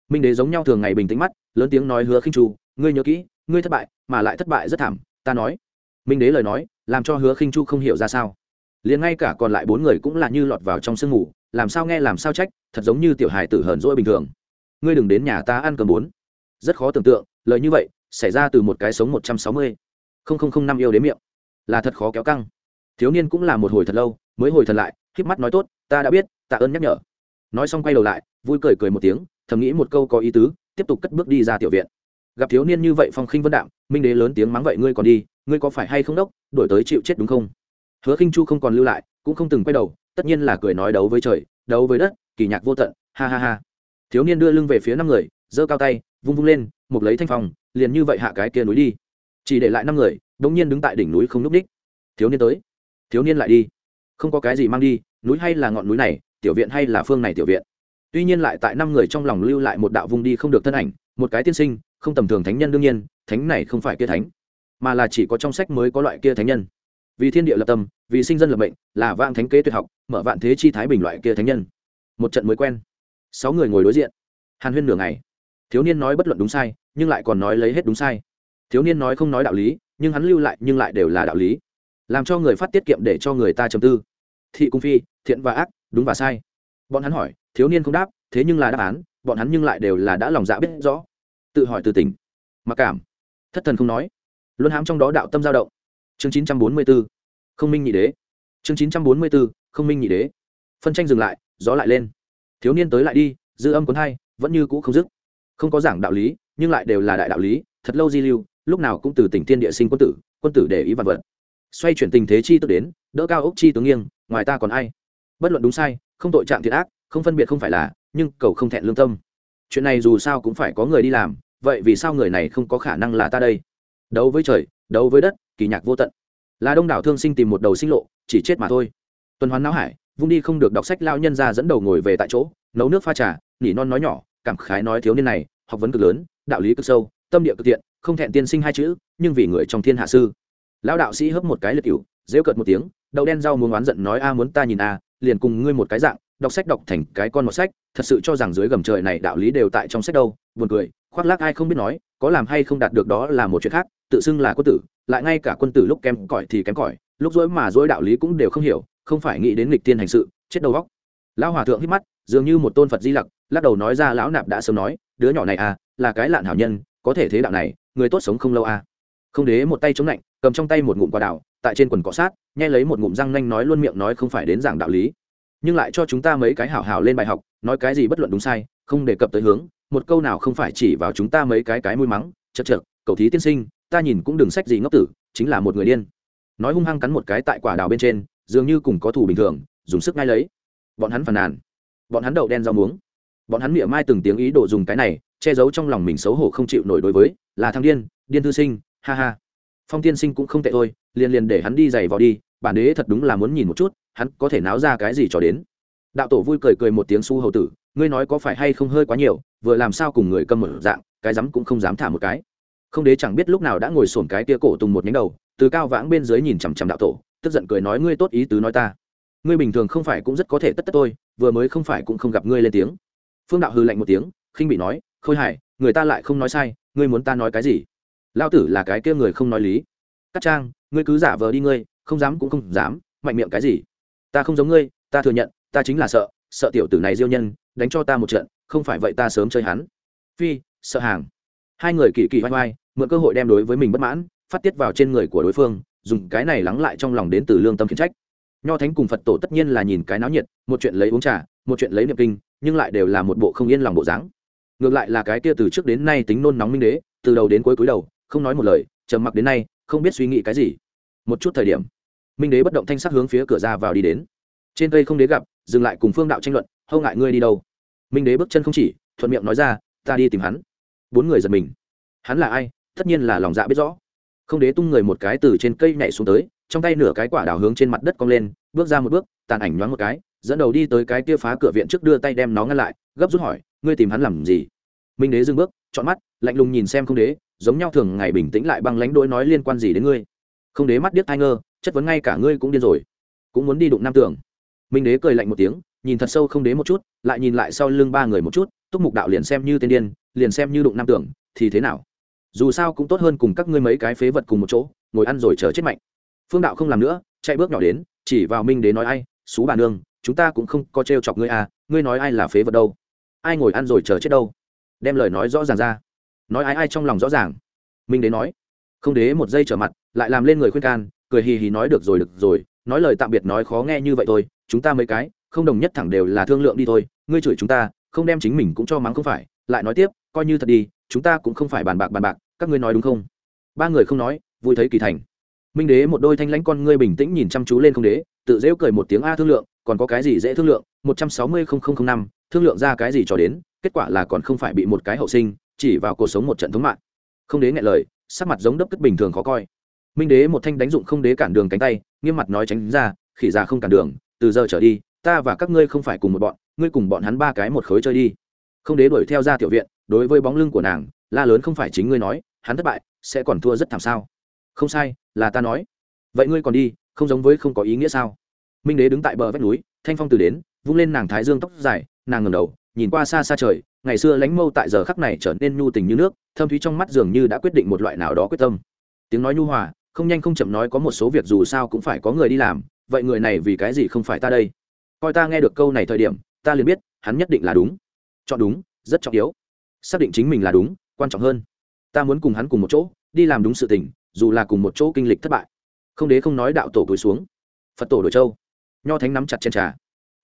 minh đế giống nhau thường ngày bình tĩnh mắt, lớn tiếng nói hứa khinh chu, ngươi nhớ kỹ, ngươi thất bại, mà lại thất bại rất thảm, ta nói. Minh đế lời nói, làm cho hứa khinh chu không hiểu ra sao. Liền ngay cả còn lại bốn người cũng là như lọt vào trong sương ngủ làm sao nghe làm sao trách, thật giống như tiểu hài tử hờn dỗi bình thường. Ngươi đừng đến nhà ta ăn cơm bốn. Rất khó tưởng tượng, lời như vậy, xảy ra từ một cái sống một trăm sáu mươi, không không không năm yêu đến miệng. Là thật khó kéo căng. Thiếu niên cũng là một hồi thật lâu, mới hồi thật lại híp mắt nói tốt, ta đã biết, tạ ơn nhắc nhở. Nói xong quay đầu lại, vui cười cười một tiếng thầm nghĩ một câu có ý tứ, tiếp tục cất bước đi ra tiểu viện. Gặp thiếu niên như vậy phong khinh vân đạm, minh đế lớn tiếng mắng vậy ngươi còn đi, ngươi có phải hay không đốc, đổi tới chịu chết đúng không? Hứa khinh chu không còn lưu lại, cũng không từng quay đầu, tất nhiên là cười nói đấu với trời, đấu với đất, kỳ nhạc vô tận, ha ha ha. Thiếu niên đưa lưng về phía năm người, giơ cao tay, vung vung lên, một lấy thanh phong, liền như vậy hạ cái kia núi đi. Chỉ để lại năm người, bỗng nhiên đứng tại đỉnh núi không núp đích thiếu niên tới. Thiếu niên lại đi. Không có cái gì mang đi, núi hay là ngọn núi này, tiểu viện hay là phương này tiểu viện? Tuy nhiên lại tại năm người trong lòng lưu lại một đạo vung đi không được thân ảnh, một cái tiên sinh, không tầm thường thánh nhân đương nhiên, thánh này không phải kia thánh, mà là chỉ có trong sách mới có loại kia thánh nhân. Vì thiên địa lập tâm, vì sinh dân lập mệnh, là vạn thánh kế tuyệt học, mở vạn thế chi thái bình loại kia thánh nhân. Một trận mới quen. Sáu người ngồi đối diện. Hàn huyên nửa ngày. Thiếu niên nói bất luận đúng sai, nhưng lại còn nói lấy hết đúng sai. Thiếu niên nói không nói đạo lý, nhưng hắn lưu lại nhưng lại đều là đạo lý. Làm cho người phát tiết kiệm để cho người ta chầm tư. Thị cung phi, thiện và ác, đúng và sai. Bọn hắn hỏi thiếu niên không đáp thế nhưng là đáp án bọn hắn nhưng lại đều là đã lòng dạ biết rõ. Tự hỏi từ tỉnh. Mặc cảm. Thất thần không nói. Luôn hám trong đó đạo tâm giao động. Chương chín trăm bốn mươi b ố không minh nhị đế. Chương chín trăm bốn mươi b ố không minh nhị đế. Phân tranh dừng lại gió lại lên. Thiếu niên tới lại đi dư âm cuốn hay, vẫn như cũ không dứt. Không có giảng đạo lý nhưng lại đều là đại đạo lý thật lâu di lưu lúc nào cũng từ tỉnh tiên địa sinh quân tử quân tử để ý vật vật. Xoay chuyển tình thế chi tức đến đỡ cao ốc chi tướng nghiêng ngoài ta còn ai? Bất luận đúng sai không tội trạng thiệt ác không phân biệt không phải là, nhưng cầu không thẹn lương tâm. Chuyện này dù sao cũng phải có người đi làm, vậy vì sao người này không có khả năng là ta đây? Đấu với trời, đấu với đất, kỳ nhạc vô tận. Là đông đảo thương sinh tìm một đầu sinh lộ, chỉ chết mà thôi. Tuần hoàn não hải, vung đi không được đọc sách lao nhân ra dẫn đầu ngồi về tại chỗ, nấu nước pha trà, nỉ non nói nhỏ, cảm khái nói thiếu niên này, học vấn cực lớn, đạo lý cực sâu, tâm địa cực thiện, không thẹn tiên sinh hai chữ, nhưng vì người trong thiên hạ sư. Lão đạo sĩ hấp một cái liệt cựu rêu cợt một tiếng đậu đen rau muốn oán giận nói, a muốn ta nhìn a, liền cùng ngươi một cái dạng đọc sách đọc thành cái con một sách, thật sự cho rằng dưới gầm trời này đạo lý đều tại trong sách đâu, buồn cười, khoác lác ai không biết nói, có làm hay không đạt được đó là một chuyện khác, tự xưng là quân tử, lại ngay cả quân tử lúc kém cỏi thì kém cỏi, lúc dối mà dối đạo lý cũng đều không hiểu, không phải nghĩ đến lịch tiên hành sự, chết đầu góc lão hòa thượng hít mắt, dường như một tôn phật di lặc, lắc đầu nói ra lão nạp đã sớm nói, đứa nhỏ này à là cái lạn hảo nhân, có thể thế đạo này, người tốt sống không lâu à. Không đế một tay chống lạnh, cầm trong tay một ngụm quả đào, tại trên quần cọ sát nghe lấy một ngụm răng nanh nói luôn miệng nói không phải đến giảng đạo lý nhưng lại cho chúng ta mấy cái hảo hảo lên bài học, nói cái gì bất luận đúng sai, không đề cập tới hướng, một câu nào không phải chỉ vào chúng ta mấy cái cái mũi mắng, chật chật cậu thí tiên sinh, ta nhìn cũng đừng sách gì ngốc tử, chính là một người điên. Nói hung hăng cắn một cái tại quả đào bên trên, dường như cùng có thủ bình thường, dùng sức ngay lấy. Bọn hắn phàn nàn. Bọn hắn đậu đen rau muống. Bọn hắn miệng mai từng tiếng ý đồ dùng cái này, che giấu trong lòng mình xấu hổ không chịu nổi đối với, là thằng điên điên thư sinh, ha ha. Phong tiên sinh cũng không tệ thôi, liền liền để hắn đi giày vào đi, bản đế thật đúng là muốn nhìn một chút hắn có thể náo ra cái gì cho đến? Đạo tổ vui cười cười một tiếng su hầu tử, ngươi nói có phải hay không hơi quá nhiều, vừa làm sao cùng người câm một dạng, cái rắm cũng không dám thả một cái. Không đế chẳng biết lúc nào đã ngồi sổn cái tia cổ tùng một nhánh đầu, từ cao vãng bên dưới nhìn chằm chằm đạo tổ, tức giận cười nói ngươi tốt ý tứ nói ta. Ngươi bình thường không phải cũng rất có thể tất tất tôi vừa mới không phải cũng không gặp ngươi lên tiếng. Phương đạo hư lạnh một tiếng, khinh bị nói, khôi hải người ta lại không nói sai, ngươi muốn ta nói cái gì? Lao tử là cái kia người không nói lý. Cắt trang, ngươi cứ giả vờ đi ngươi, không dám cũng không dám, mạnh miệng cái gì? Ta không giống ngươi, ta thừa nhận, ta chính là sợ sợ tiểu tử này diêu nhân, đánh cho ta một trận, không phải vậy ta sớm chơi hắn. Phi, sợ hàng. Hai người kỳ kỳ vai vai mượn cơ hội đem đối với mình bất mãn, phát tiết vào trên người của đối phương, dùng cái này lắng lại trong lòng đến từ lương tâm khiến trách. Nho thánh cùng phật tổ tất nhiên là nhìn cái náo nhiệt, một chuyện lấy uống trà, một chuyện lấy niệm kinh, nhưng lại đều là một bộ không yên lòng bộ dáng. Ngược lại là cái kia từ trước đến nay tính nôn nóng minh đế, từ đầu đến cuối cuối đầu, không nói một lời, trầm mặc đến nay, không biết suy nghĩ cái gì. Một chút thời điểm minh đế bất động thanh sắc hướng phía cửa ra vào đi đến. Trên cây không đế gặp, dừng lại cùng phương đạo tranh luận, hâu ngại ngươi đi đâu? Minh đế bước chân không chỉ, thuận miệng nói ra, ta đi tìm hắn. Bốn người giật mình. Hắn là ai? Tất nhiên là lòng dạ biết rõ. Không đế tung người một cái từ trên cây nhảy xuống tới, trong tay nửa cái quả đào hướng trên mặt đất cong lên, bước ra một bước, tàn ảnh nhoáng một cái, dẫn đầu đi tới cái kia phá cửa viện trước đưa tay đem nó ngăn lại, gấp rút hỏi, ngươi tìm hắn làm gì? Minh đế dừng bước chọn mắt, lạnh lùng nhìn xem không đế, giống nhau thường ngày bình tĩnh lại băng lánh đỗi nói liên quan gì đến ngươi. Không đế mắt điếc thai ngơ chất vấn ngay cả ngươi cũng điên rồi. Cũng muốn đi đụng nam tường. Minh đế cười lạnh một tiếng, nhìn thật sâu không đế một chút, lại nhìn lại sau lưng ba người một chút, túc mục đạo liền xem như tên điên, liền xem như đụng nam tường, thì thế nào? Dù sao cũng tốt hơn cùng các ngươi mấy cái phế vật cùng một chỗ, ngồi ăn rồi chờ chết mạnh. Phương đạo không làm nữa, chạy bước nhỏ đến, chỉ vào minh đế nói ai xú bà nương, chúng ta cũng không có t chọc ngươi à ngươi nói ai là phế vật đâu? Ai ngồi ăn rồi chờ chết đâu? Đem lời nói rõ ràng ra. Nói ai ai trong lòng rõ ràng. Minh đế nói, không đế một giây trở mặt, lại làm lên người khuyên can cười hì hì nói được rồi được rồi, nói lời tạm biệt nói khó nghe như vậy thôi, chúng ta mấy cái, không đồng nhất thẳng đều là thương lượng đi thôi, ngươi chửi chúng ta, không đem chính mình cũng cho mắng không phải, lại nói tiếp, coi như thật đi, chúng ta cũng không phải bàn bạc bàn bạc, các ngươi nói đúng không? Ba người không nói, vui thấy kỳ thành. Minh đế một đôi thanh lãnh con ngươi bình tĩnh nhìn chăm chú lên không đế, tự dễu cười một tiếng a thương lượng, còn có cái gì dễ thương lượng? Một trăm sáu mươi năm, thương lượng ra cái gì cho đến, kết quả là còn không phải bị một cái hậu sinh, chỉ vào cuộc sống một trận thống mạng. Không đế nghe lời, sắc mặt giống đấp cất bình thường khó coi minh đế một thanh đánh dụng không đế cản đường cánh tay, nghiêm mặt nói tránh ra, khỉ già không cản đường, từ giờ trở đi, ta và các ngươi không phải cùng một bọn, ngươi cùng bọn hắn ba cái một khối chơi đi. Không đế đuổi theo ra tiểu viện, đối với bóng lưng của nàng, la lớn không phải chính ngươi nói, hắn thất bại, sẽ còn thua rất thảm sao. Không sai, là ta nói. Vậy ngươi còn đi, không giống với không có ý nghĩa sao? Minh đế đứng tại bờ vách núi, thanh phong từ đến, vung lên nàng thái dương tóc dài, nàng ngầm đầu, nhìn qua xa xa trời, ngày xưa lánh mâu tại giờ khắc này trở nên nhu tình như nước, thâm thúy trong mắt dường như đã quyết định một loại nào đó quyết tâm. Tiếng nói nhu hòa không nhanh không chậm nói có một số việc dù sao cũng phải có người đi làm, vậy người này vì cái gì không phải ta đây? Coi ta nghe được câu này thời điểm, ta liền biết, hắn nhất định là đúng. Chọn đúng, rất trọng yếu. Xác định chính mình là đúng, quan trọng hơn. Ta muốn cùng hắn cùng một chỗ, đi làm đúng sự tình, dù là cùng một chỗ kinh lịch thất bại. Không đế không nói đạo tổ cúi xuống. Phật tổ đổi châu. Nho thánh nắm chặt trên trà.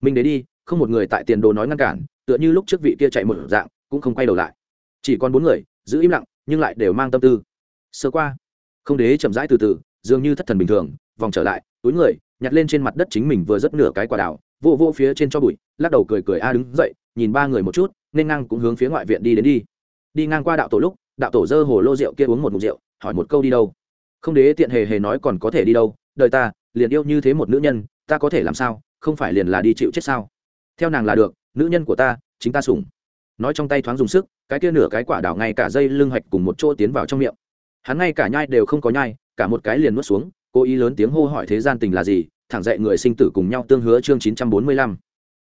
Minh đế đi, không một người tại tiền đồ nói ngăn cản, tựa như lúc trước vị kia chạy một dạng, cũng không quay đầu lại. Chỉ còn bốn người, giữ im lặng, nhưng lại đều mang tâm tư. Sơ qua không đế chậm rãi từ từ, dường như thất thần bình thường, vòng trở lại, túi người, nhặt lên trên mặt đất chính mình vừa rất nửa cái quả đào, vô vô phía trên cho bụi, lắc đầu cười cười a đứng dậy, nhìn ba người một chút, nên ngang cũng hướng phía ngoại viện đi đến đi. Đi ngang qua đạo tổ lúc, đạo tổ dơ hồ lô rượu kia uống một mục rượu, hỏi một câu đi đâu? Không đế tiện hề hề nói còn có thể đi đâu, đời ta, liền yêu như thế một nữ nhân, ta có thể làm sao, không phải liền là đi chịu chết sao? Theo nàng là được, nữ nhân của ta, chính ta sủng. Nói trong tay thoáng dùng sức, cái kia nửa cái quả đảo ngay cả dây lưng hạch cùng một chỗ tiến vào trong miệng hắn ngay cả nhai đều không có nhai, cả một cái liền nuốt xuống, cố ý lớn tiếng hô hỏi thế gian tình là gì, thẳng dạy người sinh tử cùng nhau tương hứa chương chín trăm bốn mươi lăm.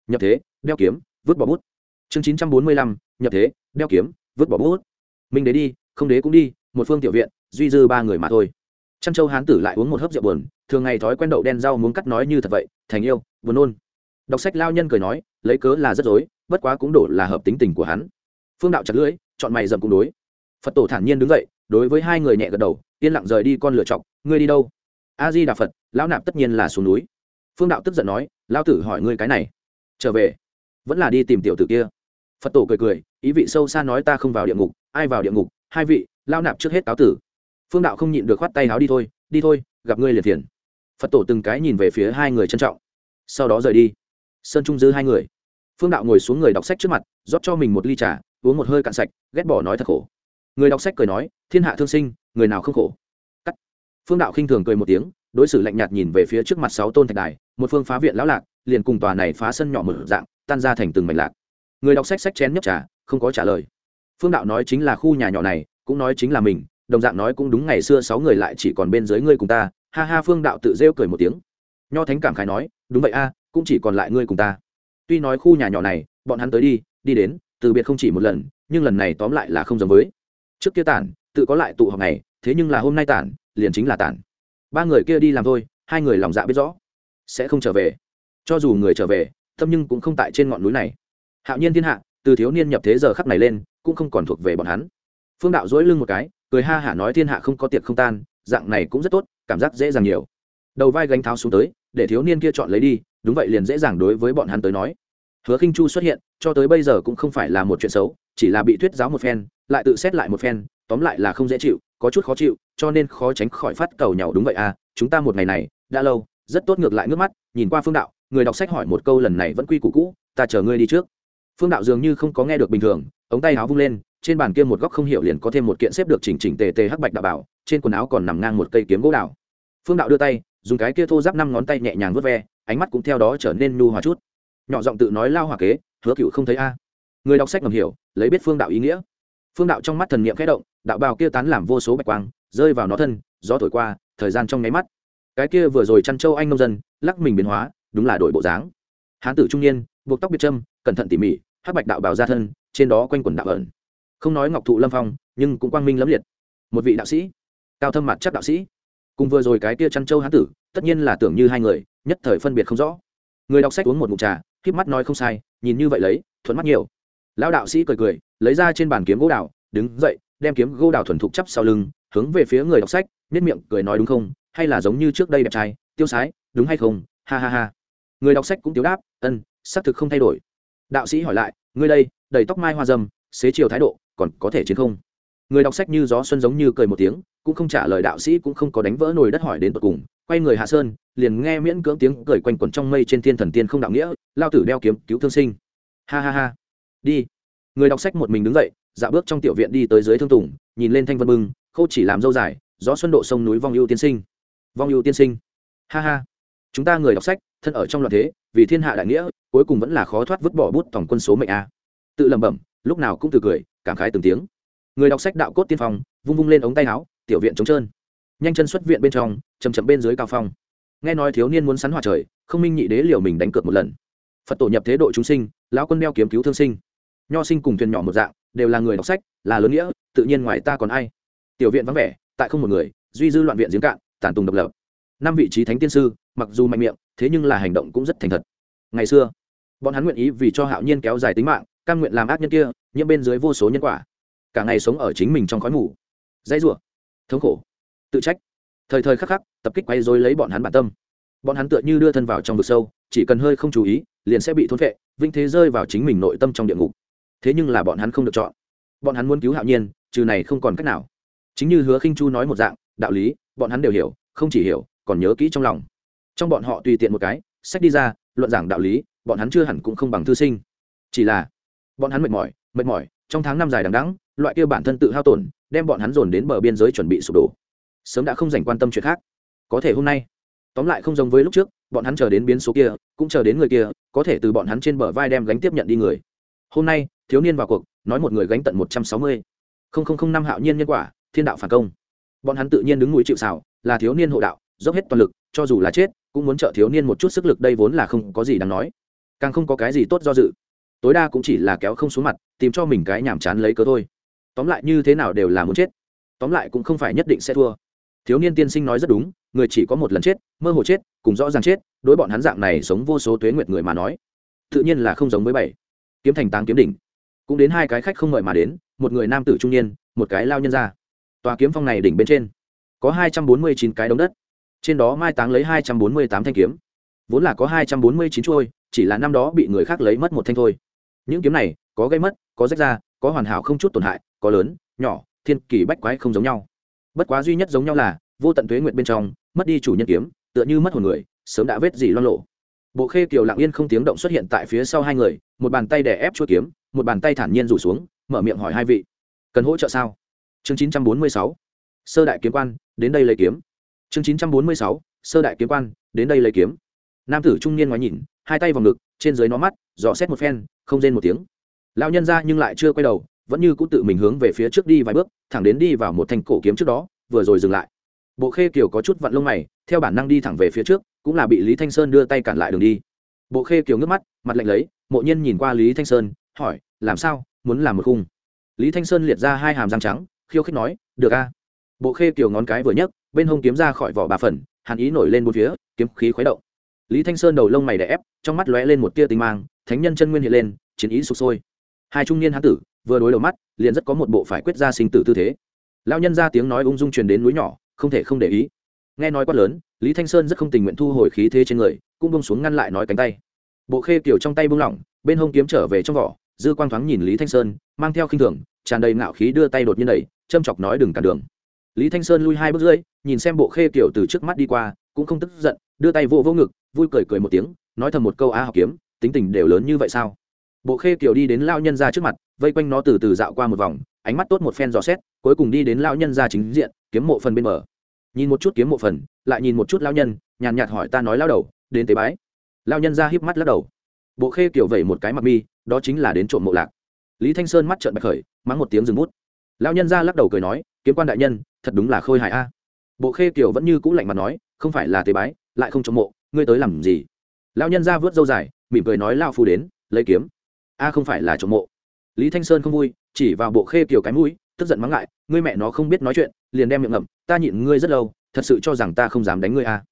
Nhập thế, đeo kiếm, vứt bỏ bút. Chương chín trăm bốn mươi lăm, nhập thế, đeo kiếm, vứt bỏ bút. Minh đế đi, không đế cũng đi, một phương tiểu viện, duy dư ba người mà thôi. Trăn châu hán tử lại uống một hớp rượu buồn, thường ngày thói quen đậu đen rau muốn cắt nói như thật vậy, thành yêu, buồn nôn. Đọc sách lao nhân cười nói, lấy cớ là rất dối bất quá cũng đổ là hợp tính tình của hắn. Phương đạo chặt lưỡi, chọn mày dầm cũng đối. Phật tổ thản nhiên đứng dậy đối với hai người nhẹ gật đầu, yên lặng rời đi con lựa chọc. Ngươi đi đâu? A di đà phật, lão nạp tất nhiên là xuống núi. Phương đạo tức giận nói, lão tử hỏi ngươi cái này. Trở về. Vẫn là đi tìm tiểu tử kia. Phật tổ cười cười, ý vị sâu xa nói ta không vào địa ngục, ai vào địa ngục? Hai vị lao nạp trước hết cáo tử. Phương đạo không nhịn được khoát tay áo đi thôi đi thôi, gặp ngươi liền thiền phật tổ từng cái nhìn về phía hai người trân trọng. Sau đó rời đi. Sơn trung dư hai người. Phương đạo ngồi xuống người đọc sách trước mặt, rót cho mình một ly trà, uống một hơi cạn sạch, ghét bỏ nói thật khổ người đọc sách cười nói, thiên hạ thương sinh, người nào không khổ? Cắt. Phương đạo khinh thường cười một tiếng, đối xử lạnh nhạt nhìn về phía trước mặt sáu tôn thạch đài, một phương phá viện lão lạc, liền cùng tòa này phá sân nhỏ mở dạng, tan ra thành từng mảnh lạc. Người đọc sách sách chén nhấp trà, không có trả lời. Phương đạo nói chính là khu nhà nhỏ này, cũng nói chính là mình, đồng dạng nói cũng đúng ngày xưa sáu người lại chỉ còn bên dưới ngươi cùng ta. Ha ha, phương đạo tự rêu cười một tiếng. Nho thánh cảm khái nói, đúng vậy a, cũng chỉ còn lại ngươi cùng ta. Tuy nói khu nhà nhỏ này, bọn hắn tới đi đi đến, từ biệt không chỉ một lần, nhưng lần này tóm lại là không giống với trước kia tản, tự có lại tụ họp này thế nhưng là hôm nay tản, liền chính là tản. Ba người kia đi làm thôi, hai người lòng dạ biết rõ. Sẽ không trở về. Cho dù người trở về, tâm nhưng cũng không tại trên ngọn núi này. Hạo nhiên thiên hạ, từ thiếu niên nhập thế giờ khắc này lên, cũng không còn thuộc về bọn hắn. Phương đạo dỗi lưng một cái, cười ha hả nói thiên hạ không có tiệc không tan, dạng này cũng rất tốt, cảm giác dễ dàng nhiều. Đầu vai gánh tháo xuống tới, để thiếu niên kia chọn lấy đi, đúng vậy liền dễ dàng đối với bọn hắn tới nói. Hứa khinh chu xuất hiện cho tới bây giờ cũng không phải là một chuyện xấu, chỉ là bị thuyết giáo một phen, lại tự xét lại một phen, tóm lại là không dễ chịu, có chút khó chịu, cho nên khó tránh khỏi phát cầu nhau đúng vậy à chúng ta một ngày này, đã lâu, rất tốt ngược lại nước mắt, nhìn qua phương đạo, người đọc sách hỏi một câu lần này vẫn quy củ cũ, ta chờ ngươi đi trước. Phương đạo dường như không có nghe được bình thường, ống tay áo vung lên, trên bàn kia một góc không hiểu liền có thêm một kiện xếp được chỉnh chỉnh tề tề hắc bạch đạo bảo, trên quần áo còn nằm ngang một cây kiếm gỗ đào. Phương đạo đưa tay, dùng cái kia thô giáp năm ngón tay nhẹ nhàng vớt ve, ánh mắt cũng theo đó trở nên nhu hòa chút. Nhỏ giọng tự nói lao hòa kế hứa cựu không thấy a. Người đọc sách ngầm hiểu, lấy biết phương đạo ý nghĩa. Phương đạo trong mắt thần niệm khẽ động, đạo bào kia tán làm vô số bạch quang, rơi vào nó thân, gió thổi qua, thời gian trong nháy mắt. Cái kia vừa rồi chăn trâu anh nông dân, lắc mình biến hóa, đúng là đổi bộ dáng. Hán tử trung niên, buộc tóc biệt trâm, cẩn thận tỉ mỉ hát bạch đạo bào ra thân, trên đó quanh quần đạo ẩn. Không nói ngọc thụ lâm phong, nhưng cũng quang minh lẫm liệt. Một vị đạo sĩ, cao thâm mặt chắc đạo sĩ. Cùng vừa rồi cái kia chăn trâu hán tử, tất nhiên là tưởng như hai người, nhất thời phân biệt không rõ. Người đọc sách uống một mụn trà k mắt nói không sai, nhìn như vậy lấy, thuận mắt nhiều. Lão đạo sĩ cười cười, lấy ra trên bàn kiếm gỗ đào, đứng dậy, đem kiếm gỗ đào thuần thục chắp sau lưng, hướng về phía người đọc sách nếp miệng cười nói đúng không, hay là giống như trước đây đẹp trai, tiêu sái, đúng hay không, ha ha ha. Người đọc sách cũng tiếu đáp ân xác thực không thay đổi. Đạo sĩ hỏi lại, ngươi đây, đầy tóc mai hoa dâm, xế chiều thái độ, còn có thể chiến không? Người đọc sách như gió xuân giống như cười một tiếng, cũng không trả lời đạo sĩ cũng không có đánh vỡ nồi đất hỏi đến tận cùng, quay người hạ sơn, liền nghe miễn cưỡng tiếng cười quanh quẩn trong mây trên thiên thần tiên không đạo nghĩa, lao tử đeo kiếm, cứu thương sinh. Ha ha ha. Đi. Người đọc sách một mình đứng dậy dạ bước trong tiểu viện đi tới dưới thương tùng, nhìn lên thanh vân bưng khâu chỉ làm dâu dài, gió xuân độ sông núi vong ưu tiên sinh. Vong ưu tiên sinh. Ha ha. Chúng ta người đọc sách, thân ở trong loạn thế, vì thiên hạ đại nghĩa, cuối cùng vẫn là khó thoát vứt bỏ bút tổng quân số mệnh a. Tự lẩm bẩm, lúc nào cũng từ cười, cảm khái từng tiếng người đọc sách đạo cốt tiên phong, vung vung lên ống tay áo, tiểu viện trống trơn. Nhanh chân xuất viện bên trong chầm chậm bên dưới cao phong. Nghe nói thiếu niên muốn sắn hòa trời, không minh nhị đế liều mình đánh cược một lần. Phật tổ nhập thế độ chúng sinh, lão quân đeo kiếm cứu thương sinh. Nho sinh cùng thuyền nhỏ một dạng, đều là người đọc sách, là lớn nghĩa, tự nhiên ngoài ta còn ai. Tiểu viện vắng vẻ, tại không một người, duy dư loạn viện giếng cạn, tàn tùng độc lập. Năm vị trí thánh tiên sư, mặc dù mạnh miệng, thế nhưng là hành động cũng rất thành thật. Ngày xưa, bọn hắn nguyện ý vì cho hạo nhiên kéo dài tính mạng căn nguyện làm ác nhân kia, nhiễm bên dưới vô số nhân quả cả ngày sống ở chính mình trong khói mù. Dãy rủa, thống khổ, tự trách. Thời thời khắc khắc, tập kích quay dối lấy bọn hắn bản tâm. Bọn hắn tựa như đưa thân vào trong vực sâu, chỉ cần hơi không chú ý, liền sẽ bị thốn vệ vinh thế rơi vào chính mình nội tâm trong địa ngục. Thế nhưng là bọn hắn không được chọn. Bọn hắn muốn cứu hạo nhiên, trừ này không còn cách nào. Chính như hứa khinh chu nói một dạng, đạo lý, bọn hắn đều hiểu, không chỉ hiểu, còn nhớ kỹ trong lòng. Trong bọn họ tùy tiện một cái sách đi ra, luận giảng đạo lý, bọn hắn chưa hẳn cũng không bằng thư sinh. Chỉ là, bọn hắn mệt mỏi mệt mỏi, trong tháng năm dài đằng đẵng loại kia bản thân tự hao tổn, đem bọn hắn dồn đến bờ biên giới chuẩn bị sụp đổ. Sớm đã không dành quan tâm chuyện khác. Có thể hôm nay, tóm lại không giống với lúc trước, bọn hắn chờ đến biến số kia, cũng chờ đến người kia, có thể từ bọn hắn trên bờ vai đem gánh tiếp nhận đi người. Hôm nay, thiếu niên vào cuộc, nói một người gánh tận một trăm sáu mươi. Không không không năm hạo nhiên nhân quả, thiên đạo phản công. Bọn hắn tự nhiên đứng núi chịu xào là thiếu niên hộ đạo, dốc hết toàn lực, cho dù là chết, cũng muốn trợ thiếu niên một chút sức lực đây vốn là không có gì đáng nói. Càng không có cái gì tốt do dự. Tối đa cũng chỉ là kéo không xuống mặt, tìm cho mình cái nhàm chán lấy cớ thôi tóm lại như thế nào đều là muốn chết. Tóm lại cũng không phải nhất định sẽ thua. Thiếu niên tiên sinh nói rất đúng, người chỉ có một lần chết, mơ hồ chết, cùng rõ ràng chết, đối bọn hắn dạng này sống vô số tuế nguyệt người mà nói, tự nhiên là không giống với bảy. Kiếm thành táng kiếm đỉnh. Cũng đến hai cái khách không mời mà đến, một người nam tử trung niên, một cái lao nhân ra tòa kiếm phong này đỉnh bên trên, có hai trăm bốn mươi chín cái đống đất. Trên đó mai táng lấy hai trăm bốn mươi tám thanh kiếm. Vốn là có hai trăm bốn mươi chín trôi chỉ là năm đó bị người khác lấy mất một thanh thôi. Những kiếm này, có gây mất, có rách ra có hoàn hảo không chút tổn hại, có lớn, nhỏ, thiên kỳ bách quái không giống nhau. Bất quá duy nhất giống nhau là, vô tận tuế nguyện bên trong, mất đi chủ nhân kiếm, tựa như mất hồn người, sớm đã vết gì loan lộ. Bộ khê kiều lặng yên không tiếng động xuất hiện tại phía sau hai người, một bàn tay đè ép chuỗi kiếm, một bàn tay thản nhiên rủ xuống, mở miệng hỏi hai vị. Cần hỗ trợ sao? Chương chín trăm bốn mươi sáu. Sơ đại kiếm quan, đến đây lấy kiếm. Chương chín trăm bốn mươi sáu. Sơ đại kiếm quan, đến đây lấy kiếm. Nam tử trung niên ngoái nhìn, hai tay vào ngực, trên dưới nó mắt, dò xét một phen, không rên một tiếng lão nhân ra nhưng lại chưa quay đầu, vẫn như cũng tự mình hướng về phía trước đi vài bước, thẳng đến đi vào một thanh cổ kiếm trước đó, vừa rồi dừng lại. Bộ khê kiều có chút vặn lông mày, theo bản năng đi thẳng về phía trước, cũng là bị lý thanh sơn đưa tay cản lại đường đi. Bộ khê kiều ngước mắt, mặt lạnh lấy, mộ nhiên nhìn qua lý thanh sơn, hỏi, làm sao? Muốn làm một khung? Lý thanh sơn liệt ra hai hàm răng trắng, khiêu khích nói, được a. Bộ khê kiều ngón cái vừa nhấc, bên hông kiếm ra khỏi vỏ bà phần, hàn ý nổi lên bốn phía, kiếm khí khuấy động. Lý thanh sơn đầu lông mày đè ép, trong mắt lóe lên một tia tinh mang, thánh nhân chân nguyên hiện lên, chiến ý sụp sôi hai trung niên hán tử, vừa đối đầu mắt, liền rất có một bộ phải quyết ra sinh tử tư thế. Lao nhân ra tiếng nói ung dung truyền đến núi nhỏ, không thể không để ý. Nghe nói quát lớn, lý thanh sơn rất không tình nguyện thu hồi khí thế trên người, cũng bông xuống ngăn lại nói cánh tay. Bộ khê kiểu trong tay bung lỏng, bên hông kiếm trở về trong vỏ, dư quang thoáng nhìn lý thanh sơn, mang theo khinh thường, tràn đầy ngạo khí đưa tay đột nhiên đẩy, châm chọc nói đừng cản đường. Lý thanh sơn lui hai bước rưỡi, nhìn xem bộ khê kiểu từ trước mắt đi qua, cũng không tức giận, đưa tay vô vô ngực, vui cười cười một tiếng, nói thầm một câu, a học kiếm, tính tình đều lớn như vậy sao? Bộ khê kiều đi đến lao nhân ra trước mặt, vây quanh nó từ từ dạo qua một vòng, ánh mắt tốt một phen dò xét, cuối cùng đi đến lao nhân ra chính diện, kiếm mộ phần bên bờ. Nhìn một chút kiếm mộ phần, lại nhìn một chút lao nhân, nhàn nhạt hỏi ta nói lao đầu, đến tế bái. Lao nhân ra híp mắt lắc đầu. Bộ khê kiều vẩy một cái mặt mi, đó chính là đến trộm mộ lạc. Lý thanh sơn mắt trợn bạch khởi, mắng một tiếng dừng bút. Lao nhân ra lắc đầu cười nói, kiếm quan đại nhân, thật đúng là khôi hài a. Bộ khê kiều vẫn như cũ lạnh mặt nói, không phải là tế bái, lại không trộm mộ, ngươi tới làm gì? Lao nhân ra vớt dâu dài, mỉm cười nói lao phu đến, lấy kiếm a không phải là trộm mộ. Lý thanh sơn không vui, chỉ vào bộ khê kiểu cái mũi, tức giận mắng lại ngươi mẹ nó không biết nói chuyện, liền đem miệng ngậm, ta nhịn ngươi rất lâu, thật sự cho rằng ta không dám đánh ngươi a.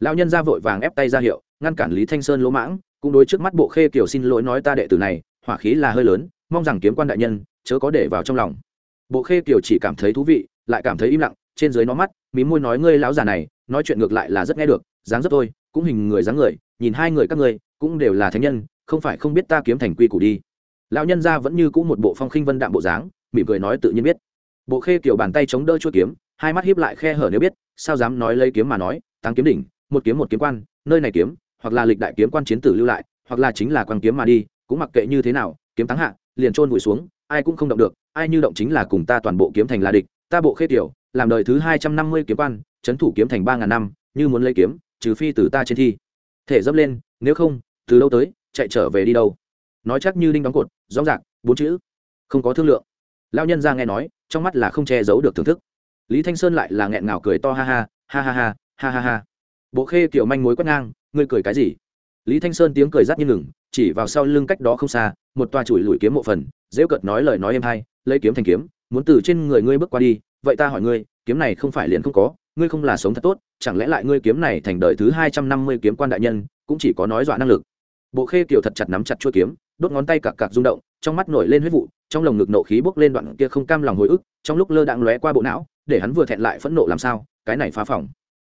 Lão nhân ra vội vàng ép tay ra hiệu, ngăn cản lý thanh sơn lỗ mãng, cũng đối trước mắt bộ khê kiểu xin lỗi nói ta đệ tử này, hỏa khí là hơi lớn, mong rằng kiếm quan đại nhân, chớ có để vào trong lòng. Bộ khê kiểu chỉ cảm thấy thú vị, lại cảm thấy im lặng, trên dưới nó mắt, mí môi nói ngươi lão già này, nói chuyện ngược lại là rất nghe được, dáng rất tôi cũng hình người dáng người, nhìn hai người các ngươi, cũng đều là thánh nhân không phải không biết ta kiếm thành quy củ đi. Lão nhân gia vẫn như cũ một bộ phong khinh vân đạm bộ dáng, mỉm cười nói tự nhiên biết. Bộ khê kiểu bàn tay chống đỡ chuôi kiếm, hai mắt hiếp lại khe hở nếu biết, sao dám nói lấy kiếm mà nói tăng kiếm đỉnh, một kiếm một kiếm quan, nơi này kiếm, hoặc là lịch đại kiếm quan chiến tử lưu lại, hoặc là chính là quan kiếm mà đi, cũng mặc kệ như thế nào, kiếm thắng hạ, liền trôn vùi xuống, ai cũng không động được, ai như động chính là cùng ta toàn bộ kiếm thành là địch, ta bộ khê tiểu làm đời thứ hai trăm năm mươi kiếm quan trấn thủ kiếm thành ba ngàn năm, như muốn lấy kiếm, trừ phi từ ta trên thi. Thể dấp lên, nếu không, từ đâu tới chạy trở về đi đâu. Nói chắc như đinh đóng cột rõ ràng, bốn chữ không có thương lượng. Lao nhân ra nghe nói trong mắt là không che giấu được thưởng thức. Lý thanh sơn lại là nghẹn ngào cười to ha ha ha ha ha ha ha ha. Bộ khê kiểu manh mối quét ngang ngươi cười cái gì? Lý thanh sơn tiếng cười rát như ngừng chỉ vào sau lưng cách đó không xa một toa chùi lùi kiếm mộ phần dễ cợt nói lời nói em hay lấy kiếm thành kiếm muốn từ trên người ngươi bước qua đi vậy ta hỏi ngươi kiếm này không phải liền không có ngươi không là sống thật tốt chẳng lẽ lại ngươi kiếm này thành đời thứ hai trăm năm mươi kiếm quan đại nhân cũng chỉ có nói dọa năng lực bộ khê kiều thật chặt nắm chặt chuôi kiếm, đốt ngón tay cặc cặc rung động, trong mắt nổi lên huyết vụ, trong lồng ngực nộ khí bốc lên đoạn kia không cam lòng hồi ức, trong lúc lơ đãng lóe qua bộ não, để hắn vừa thẹn lại phẫn nộ làm sao, cái này phá phỏng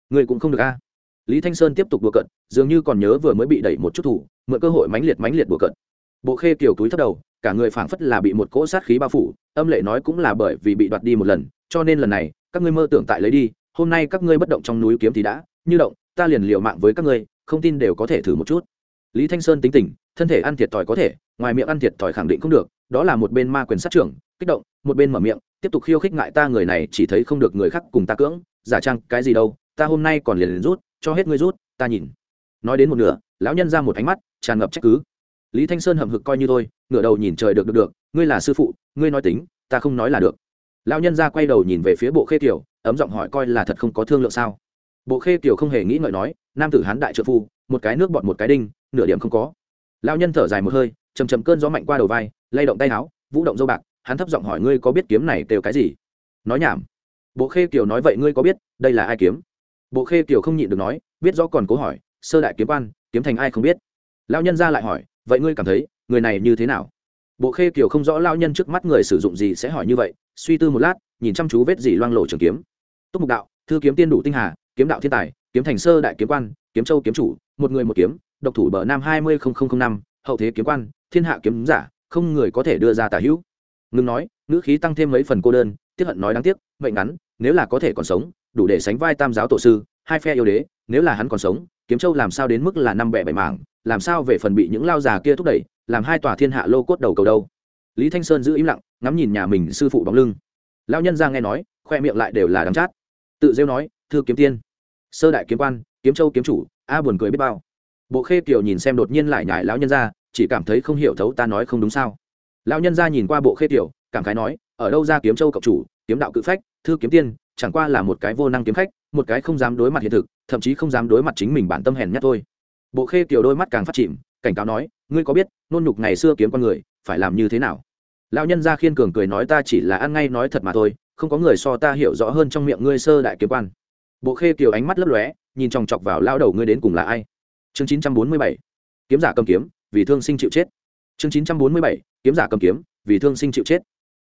người cũng không được a. Lý thanh sơn tiếp tục đùa cận dường như còn nhớ vừa mới bị đẩy một chút thủ, mượn cơ hội mãnh liệt mãnh liệt đùa cận bộ khê kiều túi thấp đầu, cả người phảng phất là bị một cỗ sát khí bao phủ, âm lệ nói cũng là bởi vì bị đoạt đi một lần, cho nên lần này, các ngươi mơ tưởng tại lấy đi, hôm nay các ngươi bất động trong núi kiếm thì đã, như động, ta liền liều mạng với các ngươi, không tin đều có thể thử một chút lý thanh sơn tính tình, thân thể ăn thiệt thòi có thể, ngoài miệng ăn thiệt thòi khẳng định không được, đó là một bên ma quyền sát trưởng, kích động, một bên mở miệng, tiếp tục khiêu khích ngại ta người này chỉ thấy không được người khác cùng ta cưỡng, giả trang cái gì đâu, ta hôm nay còn liền liền rút, cho hết ngươi rút, ta nhìn. Nói đến một nửa, lão nhân ra một ánh mắt, tràn ngập trách cứ. Lý thanh sơn hậm hực coi như tôi ngửa đầu nhìn trời được được được, ngươi là sư phụ, ngươi nói tính, ta không nói là được. Lão nhân ra quay đầu nhìn về phía bộ khê kiều, ấm giọng hỏi coi là thật không có thương lượng sao? Bộ khê kiều không hề nghĩ ngợi nói, nam tử hán đại trợ phu, một cái nước bọt một cái đinh nửa điểm không có. Lão nhân thở dài một hơi chầm chầm cơn gió mạnh qua đầu vai, lay động tay áo, vũ động dâu bạc, hắn thấp giọng hỏi ngươi có biết kiếm này kêu cái gì? Nói nhảm. Bộ khê kiều nói vậy ngươi có biết, đây là ai kiếm? Bộ khê kiều không nhịn được nói, biết rõ còn cố hỏi, sơ đại kiếm quan, kiếm thành ai không biết? Lão nhân ra lại hỏi, vậy ngươi cảm thấy, người này như thế nào? Bộ khê kiều không rõ lao nhân trước mắt người sử dụng gì sẽ hỏi như vậy, suy tư một lát, nhìn chăm chú vết gì loang lộ trường kiếm. Túc mục đạo, thư kiếm tiên đủ tinh hà, kiếm đạo thiên tài, kiếm thành sơ đại kiếm quan, kiếm châu kiếm chủ, một người một kiếm độc thủ bờ nam hai mươi năm, hậu thế kiếm quan, thiên hạ kiếm giả, không người có thể đưa ra tả hữu. Ngừng nói, ngữ khí tăng thêm mấy phần cô đơn tiếp hận nói đáng tiếc, mệnh ngắn, nếu là có thể còn sống, đủ để sánh vai tam giáo tổ sư, hai phe yêu đế, nếu là hắn còn sống, kiếm châu làm sao đến mức là năm bẻ bảy mảng, làm sao về phần bị những lao già kia thúc đẩy, làm hai tòa thiên hạ lô cốt đầu cầu đâu? Lý thanh sơn giữ im lặng, ngắm nhìn nhà mình sư phụ bóng lưng. Lao nhân ra nghe nói, khoe miệng lại đều là đắng chát. Tự rêu nói, thư kiếm tiên, sơ đại kiếm quan, kiếm châu kiếm chủ, a buồn cười biết bao bộ khê kiều nhìn xem đột nhiên lại nhải lão nhân ra, chỉ cảm thấy không hiểu thấu ta nói không đúng sao. Lão nhân ra nhìn qua bộ khê kiều, cảm khái nói, ở đâu ra kiếm châu cộng chủ, kiếm đạo cự phách, thư kiếm tiên, chẳng qua là một cái vô năng kiếm khách, một cái không dám đối mặt hiện thực, thậm chí không dám đối mặt chính mình bản tâm hèn nhất thôi. Bộ khê kiều đôi mắt càng phát chìm, cảnh cáo nói, ngươi có biết, nôn nhục ngày xưa kiếm con người, phải làm như thế nào? Lão nhân gia khiên cường cười nói, ta chỉ là ăn ngay nói thật mà thôi, không có người so ta hiểu rõ hơn trong miệng ngươi sơ đại kiếm quan. Bộ khê kiều ánh mắt lấp lóe, nhìn chòng chọc vào lao đầu ngươi đến cùng là ai? Chương chín trăm bốn mươi bảy, kiếm giả cầm kiếm, vì thương sinh chịu chết. Chương chín trăm bốn mươi bảy, kiếm giả cầm kiếm, vì thương sinh chịu chết.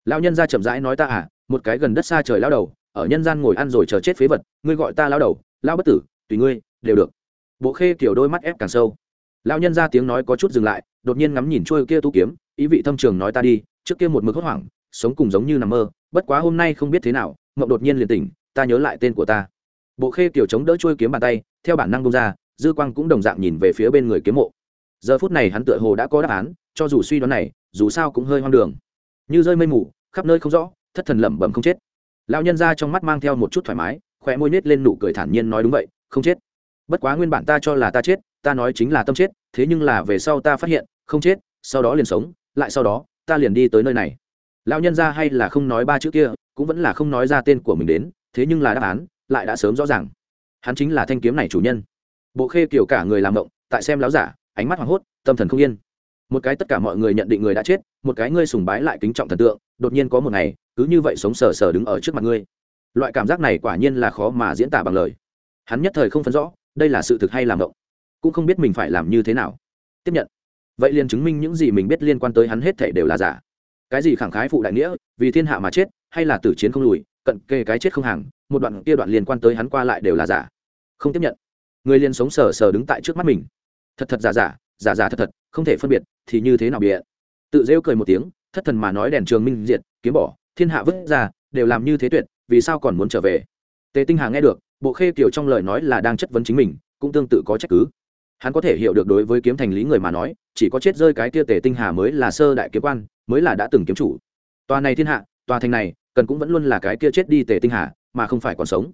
Lão nhân gia chậm rãi nói ta à một cái gần đất xa trời lao đầu, ở nhân gian ngồi ăn rồi chờ chết phế vật, ngươi gọi ta lao đầu lao bất tử, tùy ngươi, đều được. Bộ khê kiểu đôi mắt ép càng sâu. Lao nhân ra tiếng nói có chút dừng lại, đột nhiên ngắm nhìn trôi kia tu kiếm, ý vị thâm trường nói ta đi, trước kia một mực hốt hoảng, sống cùng giống như nằm mơ, bất quá hôm nay không biết thế nào, mộng đột nhiên liền tỉnh, ta nhớ lại tên của ta. Bộ khê kiểu chống đỡ trôi kiếm bàn tay, theo bản năng bông ra dư quang cũng đồng dạng nhìn về phía bên người kiếm mộ. Giờ phút này hắn tựa hồ đã có đáp án, cho dù suy đoán này, dù sao cũng hơi hoang đường. Như rơi mây mù, khắp nơi không rõ, thất thần lẩm bẩm không chết. Lão nhân ra trong mắt mang theo một chút thoải mái khỏe môi nết lên nụ cười thản nhiên nói đúng vậy, không chết. Bất quá nguyên bản ta cho là ta chết, ta nói chính là tâm chết, thế nhưng là về sau ta phát hiện, không chết, sau đó liền sống, lại sau đó, ta liền đi tới nơi này. Lão nhân ra hay là không nói ba chữ kia, cũng vẫn là không nói ra tên của mình đến, thế nhưng là đáp án, lại đã sớm rõ ràng. Hắn chính là thanh kiếm này chủ nhân bộ khê kiểu cả người làm động, tại xem láo giả, ánh mắt hoảng hốt, tâm thần không yên. Một cái tất cả mọi người nhận định người đã chết, một cái ngươi sùng bái lại kính trọng thần tượng, đột nhiên có một ngày, cứ như vậy sống sờ sờ đứng ở trước mặt ngươi. Loại cảm giác này quả nhiên là khó mà diễn tả bằng lời. Hắn nhất thời không phân rõ, đây là sự thực hay làm động. Cũng không biết mình phải làm như thế nào. Tiếp nhận. Vậy liền chứng minh những gì mình biết liên quan tới hắn hết thể đều là giả. Cái gì khẳng khái phụ đại nghĩa, vì thiên hạ mà chết, hay là tử chiến không lùi, cận kề cái chết không hàng, một đoạn kia đoạn liên quan tới hắn qua lại đều là giả. Không tiếp nhận người liền sống sờ sờ đứng tại trước mắt mình. Thật thật giả giả giả giả thật thật, không thể phân biệt thì như thế nào bịa. Tự rêu cười một tiếng, thất thần mà nói đèn trường minh diệt, kiếm bỏ, thiên hạ vứt ra, đều làm như thế tuyệt, vì sao còn muốn trở về? Tề tinh hà nghe được, bộ khê kiều trong lời nói là đang chất vấn chính mình, cũng tương tự có trách cứ. Hắn có thể hiểu được đối với kiếm thành lý người mà nói, chỉ có chết rơi cái kia tề tinh hà mới là sơ đại kiếm quan, mới là đã từng kiếm chủ. Tòa này thiên hạ, tòa thành này, cần cũng vẫn luôn là cái kia chết đi tề tinh hà, mà không phải còn sống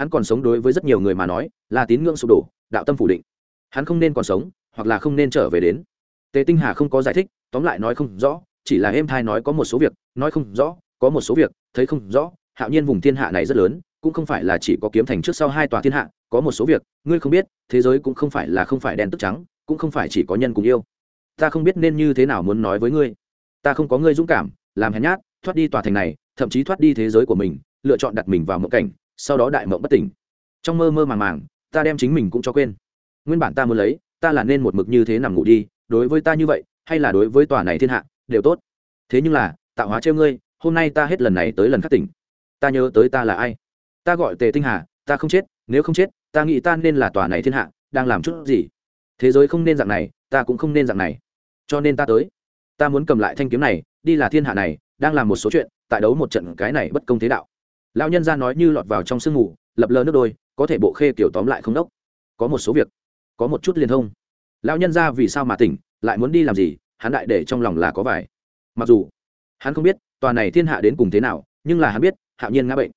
hắn còn sống đối với rất nhiều người mà nói, là tín ngưỡng sụp đổ, đạo tâm phủ định. Hắn không nên còn sống, hoặc là không nên trở về đến. Tề tinh hà không có giải thích, tóm lại nói không rõ, chỉ là êm thai nói có một số việc, nói không rõ, có một số việc, thấy không rõ, hạo nhiên vùng thiên hạ này rất lớn, cũng không phải là chỉ có kiếm thành trước sau hai tòa thiên hạ, có một số việc, ngươi không biết, thế giới cũng không phải là không phải đen tức trắng, cũng không phải chỉ có nhân cùng yêu. Ta không biết nên như thế nào muốn nói với ngươi. Ta không có ngươi dũng cảm, làm hèn nhát, thoát đi tòa thành này, thậm chí thoát đi thế giới của mình, lựa chọn đặt mình vào mộng cảnh sau đó đại mộng bất tỉnh. Trong mơ mơ màng màng, ta đem chính mình cũng cho quên. Nguyên bản ta muốn lấy, ta là nên một mực như thế nằm ngủ đi, đối với ta như vậy, hay là đối với tòa này thiên hạ, đều tốt. Thế nhưng là, tạo hóa trêu ngươi, hôm nay ta hết lần này tới lần khác tỉnh. Ta nhớ tới ta là ai? Ta gọi tề tinh hà, ta không chết, nếu không chết, ta nghĩ ta nên là tòa này thiên hạ, đang làm chút gì? Thế giới không nên dạng này, ta cũng không nên dạng này. Cho nên ta tới. Ta muốn cầm lại thanh kiếm này, đi là thiên hạ này, đang làm một số chuyện, tại đấu một trận cái này bất công thế đạo lão nhân ra nói như lọt vào trong sương mù, lập lờ nước đôi, có thể bộ khê kiểu tóm lại không đốc. Có một số việc, có một chút liên thông. Lão nhân ra vì sao mà tỉnh, lại muốn đi làm gì, hắn đại để trong lòng là có vài. Mặc dù, hắn không biết, tòa này thiên hạ đến cùng thế nào, nhưng là hắn biết, hạo nhiên ngã bệnh.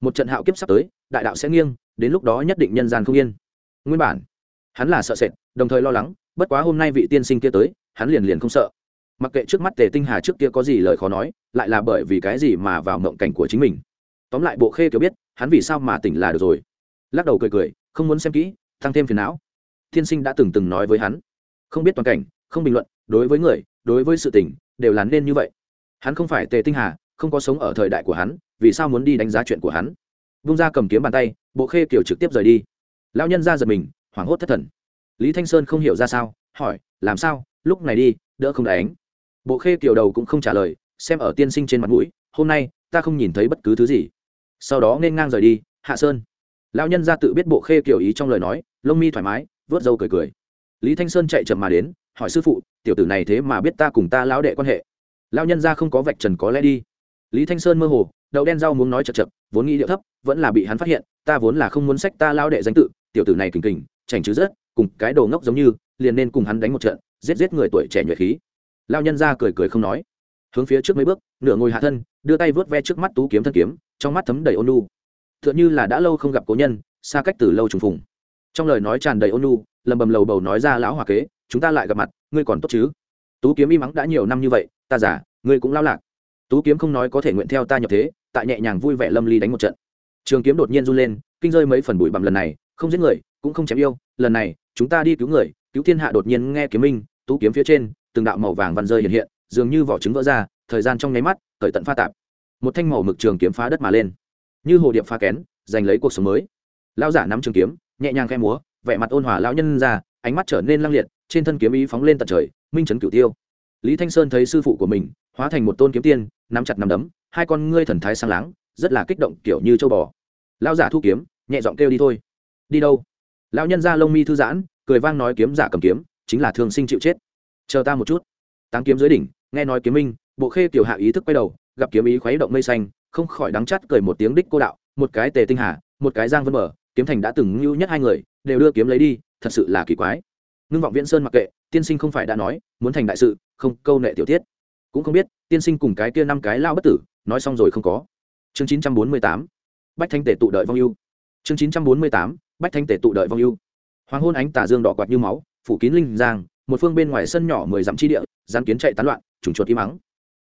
Một trận hạo kiếp sắp tới, đại đạo sẽ nghiêng, đến lúc đó nhất định nhân gian không yên. Nguyên bản, hắn là sợ sệt, đồng thời lo lắng, bất quá hôm nay vị tiên sinh kia tới, hắn liền liền không sợ. Mặc kệ trước mắt tề tinh hà trước kia có gì lời khó nói, lại là bởi vì cái gì mà vào mộng cảnh của chính mình tóm lại bộ khê kiểu biết, hắn vì sao mà tỉnh là được rồi. Lắc đầu cười cười, không muốn xem kỹ, tăng thêm phiền não. Tiên sinh đã từng từng nói với hắn. Không biết toàn cảnh, không bình luận, đối với người, đối với sự tỉnh đều là nên như vậy. Hắn không phải tề tinh hà, không có sống ở thời đại của hắn, vì sao muốn đi đánh giá chuyện của hắn? Vung ra cầm kiếm bàn tay, bộ khê kiểu trực tiếp rời đi. Lão nhân ra giật mình, hoảng hốt thất thần. Lý thanh sơn không hiểu ra sao, hỏi, làm sao? Lúc này đi, đỡ không đánh? Bộ khê kiểu đầu cũng không trả lời, xem ở tiên sinh trên mặt mũi, hôm nay, ta không nhìn thấy bất cứ thứ gì sau đó nên ngang rời đi hạ sơn. Lão nhân ra tự biết bộ khê kiểu ý trong lời nói lông mi thoải mái vớt râu cười cười. Lý thanh sơn chạy chậm mà đến hỏi sư phụ tiểu tử này thế mà biết ta cùng ta lão đệ quan hệ? Lão nhân ra không có vạch trần có lẽ đi. Lý thanh sơn mơ hồ đậu đen rau muốn nói chật chậm, vốn nghĩ điệu thấp vẫn là bị hắn phát hiện ta vốn là không muốn sách ta lão đệ danh tự tiểu tử này kình kình chảnh chứ rất cùng cái đồ ngốc giống như liền nên cùng hắn đánh một trận giết giết người tuổi trẻ nhuệ khí. Lão nhân ra cười cười không nói. Hướng phía trước mấy bước nửa ngồi hạ thân đưa tay vớt ve trước mắt tú kiếm thân kiếm trong mắt thấm đầy ôn nhu, t h ư ợ n như là đã lâu không gặp cố nhân xa cách từ lâu trùng phùng. Trong lời nói tràn đầy ôn nhu, lầm bầm lầu bầu nói ra lão hòa kế chúng ta lại gặp mặt ngươi còn tốt chứ? Tú kiếm im mắng đã nhiều năm như vậy ta giả ngươi cũng lao lạc. Tú kiếm không nói có thể nguyện theo ta nhập thế tại nhẹ nhàng vui vẻ lâm ly đánh một trận. Trường kiếm đột nhiên run lên kinh rơi mấy phần bụi bặm lần này không giết người cũng không chém yêu lần này chúng ta đi cứu người cứu thiên hạ đột nhiên nghe kiếm minh tú kiếm phía trên từng đạo màu vàng văn rơi hiện hiện dường như vỏ trứng vỡ ra thời gian trong nháy mắt thời tận pha tạp một thanh màu mực trường kiếm phá đất mà lên. Như hồ điệp phá kén, giành lấy cuộc sống mới. Lão giả nắm trường kiếm, nhẹ nhàng khe múa, vẻ mặt ôn hòa lão nhân ra, ánh mắt trở nên lăng liệt, trên thân kiếm ý phóng lên tận trời, minh trấn cửu tiêu. Lý thanh sơn thấy sư phụ của mình, hóa thành một tôn kiếm tiên, nắm chặt nắm đấm, hai con ngươi thần thái sang láng, rất là kích động, kiểu như châu bò. Lão giả thu kiếm, nhẹ giọng kêu đi thôi. Đi đâu? Lão nhân ra lông mi thư giãn, cười vang nói kiếm giả cầm kiếm, chính là thường sinh chịu chết. Chờ ta một chút. Táng kiếm dưới đỉnh, nghe nói kiếm minh bộ khê tiểu hạ ý thức quay đầu, gặp kiếm ý khuấy động mây xanh, không khỏi đắng chắt cười một tiếng đích cô đạo, một cái tề tinh hà, một cái giang vân mở kiếm thành đã từng ngưu nhất hai người, đều đưa kiếm lấy đi, thật sự là kỳ quái. Ngưng vọng viễn sơn mặc kệ, tiên sinh không phải đã nói, muốn thành đại sự, không, câu nệ tiểu tiết. Cũng không biết, tiên sinh cùng cái kia năm cái lao bất tử, nói xong rồi không có. Chương chín trăm bốn mươi tám, bách thanh tể tụ đợi vong ưu. Chương chín trăm bốn mươi tám, bách thanh tể tụ đợi vong ưu. Hoàng hôn ánh tà dương đỏ quạt như máu, phủ kín linh giang, một phương bên ngoài sân nhỏ mười dặm chi địa giang kiến chạy tán loạn, trùng chuột im mắng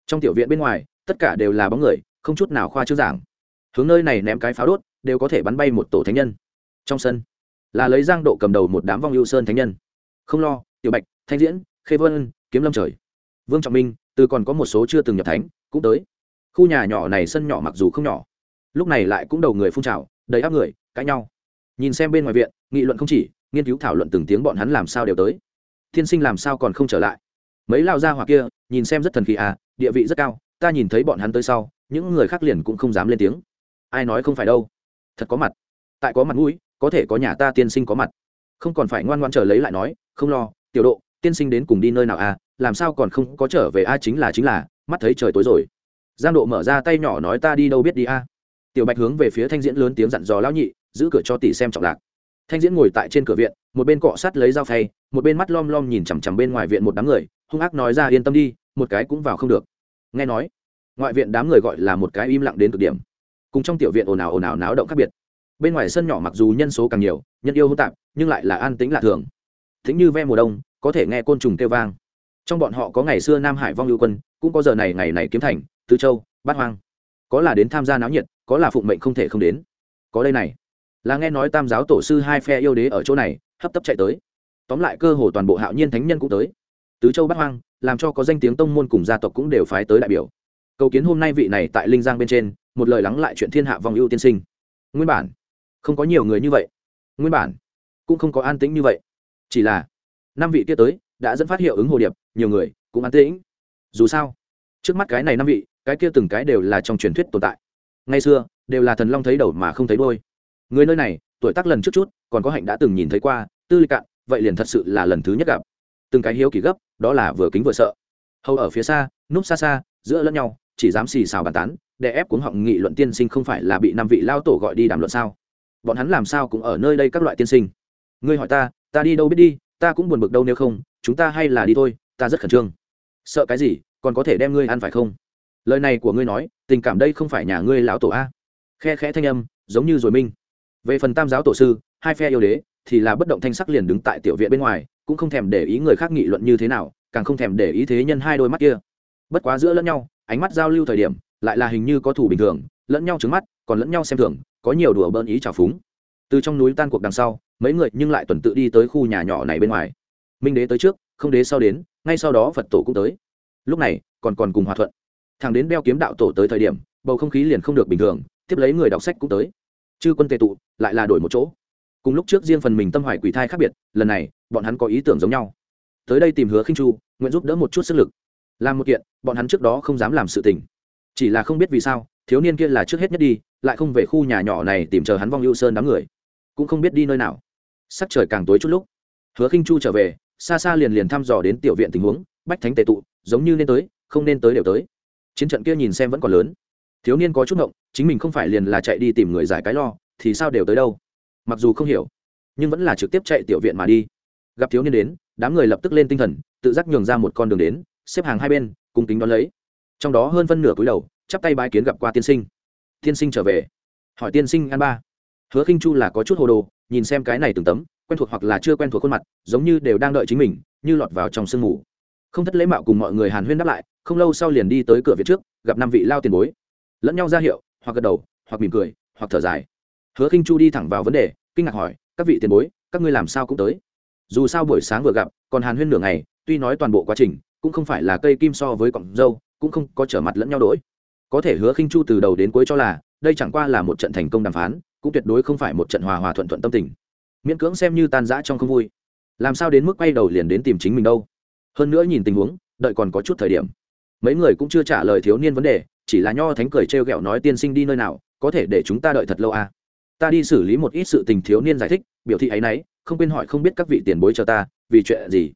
trong tiểu viện bên ngoài, tất cả đều là bóng người, không chút nào khoa trương giảng hướng nơi này ném cái pháo đốt, đều có thể bắn bay một tổ thánh nhân. Trong sân, là lấy giang độ cầm đầu một đám vong ưu sơn thánh nhân. Không lo, tiểu bạch, thanh diễn, khê vân, kiếm lâm trời. Vương trọng minh, từ còn có một số chưa từng nhập thánh, cũng tới. Khu nhà nhỏ này sân nhỏ mặc dù không nhỏ, lúc này lại cũng đầu người phun trào, đầy áp người, cãi nhau. Nhìn xem bên ngoài viện, nghị luận không chỉ, nghiên cứu thảo luận từng tiếng bọn hắn làm sao đều tới. Thiên sinh làm sao còn không trở lại? Mấy lao gia hỏa kia nhìn xem rất thần kỳ à địa vị rất cao ta nhìn thấy bọn hắn tới sau những người khác liền cũng không dám lên tiếng. Ai nói không phải đâu? Thật có mặt. Tại có mặt mũi có thể có nhà ta tiên sinh có mặt. Không còn phải ngoan ngoan trở lấy lại nói không lo tiểu độ tiên sinh đến cùng đi nơi nào à làm sao còn không có trở về a à, chính là chính là mắt thấy trời tối rồi. Giang độ mở ra tay nhỏ nói ta đi đâu biết đi a. À. tiểu bạch hướng về phía thanh diễn lớn tiếng dặn dò lão nhị giữ cửa cho tỷ xem trọng lạc. Thanh diễn ngồi tại trên cửa viện một bên cọ sát lấy dao phay một bên mắt lom lom nhìn chằm chằm bên ngoài viện một đám người hung ác nói ra yên tâm đi, một cái cũng vào không được. Nghe nói, ngoại viện đám người gọi là một cái im lặng đến cực điểm. Cùng trong tiểu viện ồn ào ồn ào náo động khác biệt. Bên ngoài sân nhỏ mặc dù nhân số càng nhiều, nhân yêu hỗn tạp, nhưng lại là an tĩnh lạ thường. Thính như ve mùa đông, có thể nghe côn trùng kêu vang. Trong bọn họ có ngày xưa nam hải vong lưu quân, cũng có giờ này ngày này kiếm thành, tứ châu, bát hoang. Có là đến tham gia náo nhiệt, có là phụng mệnh không thể không đến. Có đây này, là nghe nói tam giáo tổ sư hai phe yêu đế ở chỗ này, hấp tấp chạy tới. Tóm lại cơ hồ toàn bộ hạo nhiên thánh nhân cũng tới tứ châu bát hoang, làm cho có danh tiếng tông môn cùng gia tộc cũng đều phái tới đại biểu. Cầu kiến hôm nay vị này tại linh giang bên trên, một lời lắng lại chuyện thiên hạ vong ưu tiên sinh. Nguyên bản, không có nhiều người như vậy. Nguyên bản, cũng không có an tĩnh như vậy. Chỉ là, năm vị kia tới, đã dẫn phát hiệu ứng hồ điệp, nhiều người cũng an tĩnh. Dù sao, trước mắt cái này năm vị, cái kia từng cái đều là trong truyền thuyết tồn tại. Ngày xưa, đều là thần long thấy đầu mà không thấy đôi người nơi này, tuổi tác lần trước chút, còn có hạnh đã từng nhìn thấy qua, tư lịch cạn, vậy liền thật sự là lần thứ nhất gặp. Từng cái hiếu kỳ gấp đó là vừa kính vừa sợ. Hầu ở phía xa, núp xa xa, giữa lẫn nhau, chỉ dám xì xào bàn tán, để ép cuống họng nghị luận tiên sinh không phải là bị năm vị lao tổ gọi đi đàm luận sao? Bọn hắn làm sao cũng ở nơi đây các loại tiên sinh. Ngươi hỏi ta ta đi đâu biết đi, ta cũng buồn bực đâu nếu không, chúng ta hay là đi thôi, ta rất khẩn trương. Sợ cái gì, còn có thể đem ngươi ăn phải không? Lời này của ngươi nói, tình cảm đây không phải nhà ngươi lão tổ a. Khe khẽ thanh âm, giống như rồi minh về phần tam giáo tổ sư, hai phe yêu đế thì là bất động thanh sắc liền đứng tại tiểu viện bên ngoài, cũng không thèm để ý người khác nghị luận như thế nào, càng không thèm để ý thế nhân hai đôi mắt kia. Bất quá giữa lẫn nhau, ánh mắt giao lưu thời điểm, lại là hình như có thủ bình thường, lẫn nhau trứng mắt, còn lẫn nhau xem thường, có nhiều đùa bỡn ý trào phúng. Từ trong núi tan cuộc đằng sau, mấy người nhưng lại tuần tự đi tới khu nhà nhỏ này bên ngoài. Minh đế tới trước, không đế sau đến, ngay sau đó phật tổ cũng tới. Lúc này, còn còn cùng hòa thuận. Thằng đến đeo kiếm đạo tổ tới thời điểm, bầu không khí liền không được bình thường, tiếp lấy người đọc sách cũng tới. Chư quân tề tụ, lại là đổi một chỗ cùng lúc trước riêng phần mình tâm hoài quỷ thai khác biệt, lần này, bọn hắn có ý tưởng giống nhau. Tới đây tìm hứa khinh chu, nguyện giúp đỡ một chút sức lực. Làm một kiện, bọn hắn trước đó không dám làm sự tình. Chỉ là không biết vì sao, thiếu niên kia là trước hết nhất đi, lại không về khu nhà nhỏ này tìm chờ hắn vong ưu sơn đám người. Cũng không biết đi nơi nào. Sắc trời càng tối chút lúc, hứa khinh chu trở về, xa xa liền liền thăm dò đến tiểu viện tình huống, bách thánh tề tụ, giống như nên tới, không nên tới đều tới. Chiến trận kia nhìn xem vẫn còn lớn. Thiếu niên có chút ngộng, chính mình không phải liền là chạy đi tìm người giải cái lo, thì sao đều tới đâu? Mặc dù không hiểu, nhưng vẫn là trực tiếp chạy tiểu viện mà đi. Gặp thiếu niên đến, đám người lập tức lên tinh thần, tự giác nhường ra một con đường đến, xếp hàng hai bên, cùng kính đón lấy. Trong đó hơn phân nửa cúi đầu, chắp tay bái kiến gặp qua tiên sinh. Tiên sinh trở về. Hỏi tiên sinh an ba. Hứa khinh chu là có chút hồ đồ, nhìn xem cái này từng tấm, quen thuộc hoặc là chưa quen thuộc khuôn mặt, giống như đều đang đợi chính mình, như lọt vào trong sương mù. Không thất lễ mạo cùng mọi người hàn huyên đáp lại, không lâu sau liền đi tới cửa viện trước, gặp năm vị lao tiền bối. Lẫn nhau ra hiệu, hoặc gật đầu, hoặc mỉm cười, hoặc thở dài hứa khinh chu đi thẳng vào vấn đề, kinh ngạc hỏi, các vị tiền bối, các ngươi làm sao cũng tới? Dù sao buổi sáng vừa gặp, còn hàn huyên nửa ngày, tuy nói toàn bộ quá trình cũng không phải là cây kim so với cọng dâu, cũng không có trở mặt lẫn nhau đỗi có thể hứa khinh chu từ đầu đến cuối cho là, đây chẳng qua là một trận thành công đàm phán, cũng tuyệt đối không phải một trận hòa hòa thuận thuận tâm tình. Miễn cưỡng xem như tan rã trong không vui. Làm sao đến mức quay đầu liền đến tìm chính mình đâu? Hơn nữa nhìn tình huống, đợi còn có chút thời điểm. Mấy người cũng chưa trả lời thiếu niên vấn đề, chỉ là nho thánh cười trêu ghẹo nói tiên sinh đi nơi nào, có thể để chúng ta đợi thật lâu à? Ta đi xử lý một ít sự tình thiếu niên giải thích, biểu thị ấy nấy, không quên hỏi không biết các vị tiền bối cho ta, vì chuyện gì?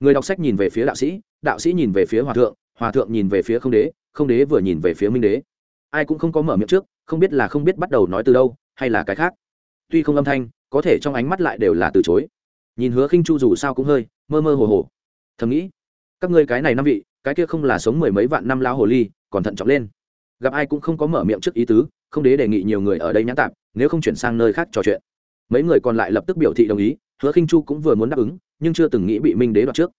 Người đọc sách nhìn về phía đạo sĩ đạo sĩ nhìn về phía hòa thượng hòa thượng nhìn về phía không đế không đế vừa nhìn về phía minh đế. Ai cũng không có mở miệng trước, không biết là không biết bắt đầu nói từ đâu, hay là cái khác. Tuy không âm thanh, có thể trong ánh mắt lại đều là từ chối. Nhìn hứa khinh chu dù sao cũng hơi, mơ mơ hồ hồ. Thầm nghĩ, các ngươi cái này năm vị, cái kia không là sống mười mấy vạn năm lao hồ ly, còn thận trọng lên. Gặp ai cũng không có mở miệng trước ý tứ, không đế đề nghị nhiều người ở đây nhãn tạp nếu không chuyển sang nơi khác trò chuyện. Mấy người còn lại lập tức biểu thị đồng ý, hứa khinh chu cũng vừa muốn đáp ứng, nhưng chưa từng nghĩ bị minh đế đoạt trước.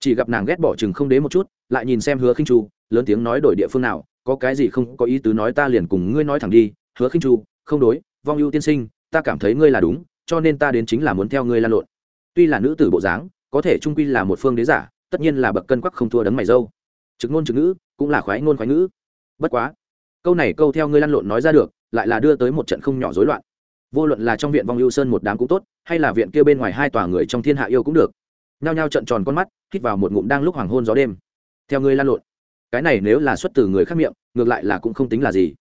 Chỉ gặp nàng ghét bỏ chừng không đế một chút, lại nhìn xem hứa khinh chu, lớn tiếng nói đổi địa phương nào, có cái gì không, có ý tứ nói ta liền cùng ngươi nói thẳng đi, hứa khinh chu, không đối, vong ưu tiên sinh, ta cảm thấy ngươi là đúng, cho nên ta đến chính là muốn theo ngươi lan lộn. Tuy là nữ tử bộ dáng, có thể trung quy là một phương đế giả, tất nhiên là bậc cân quắc không thua đấng mày dâu. Trực ngôn trực ngữ, cũng là khoái ngôn khoái ngữ. Bất quá, câu này câu theo ngươi lan lộn nói ra được lại là đưa tới một trận không nhỏ rối loạn. Vô luận là trong viện vong ưu sơn một đám cũng tốt, hay là viện kia bên ngoài hai tòa người trong thiên hạ yêu cũng được. Nhao nhao trận tròn con mắt, hít vào một ngụm đang lúc hoàng hôn gió đêm. Theo ngươi lan lộn. Cái này nếu là xuất từ người khác miệng, ngược lại là cũng không tính là gì.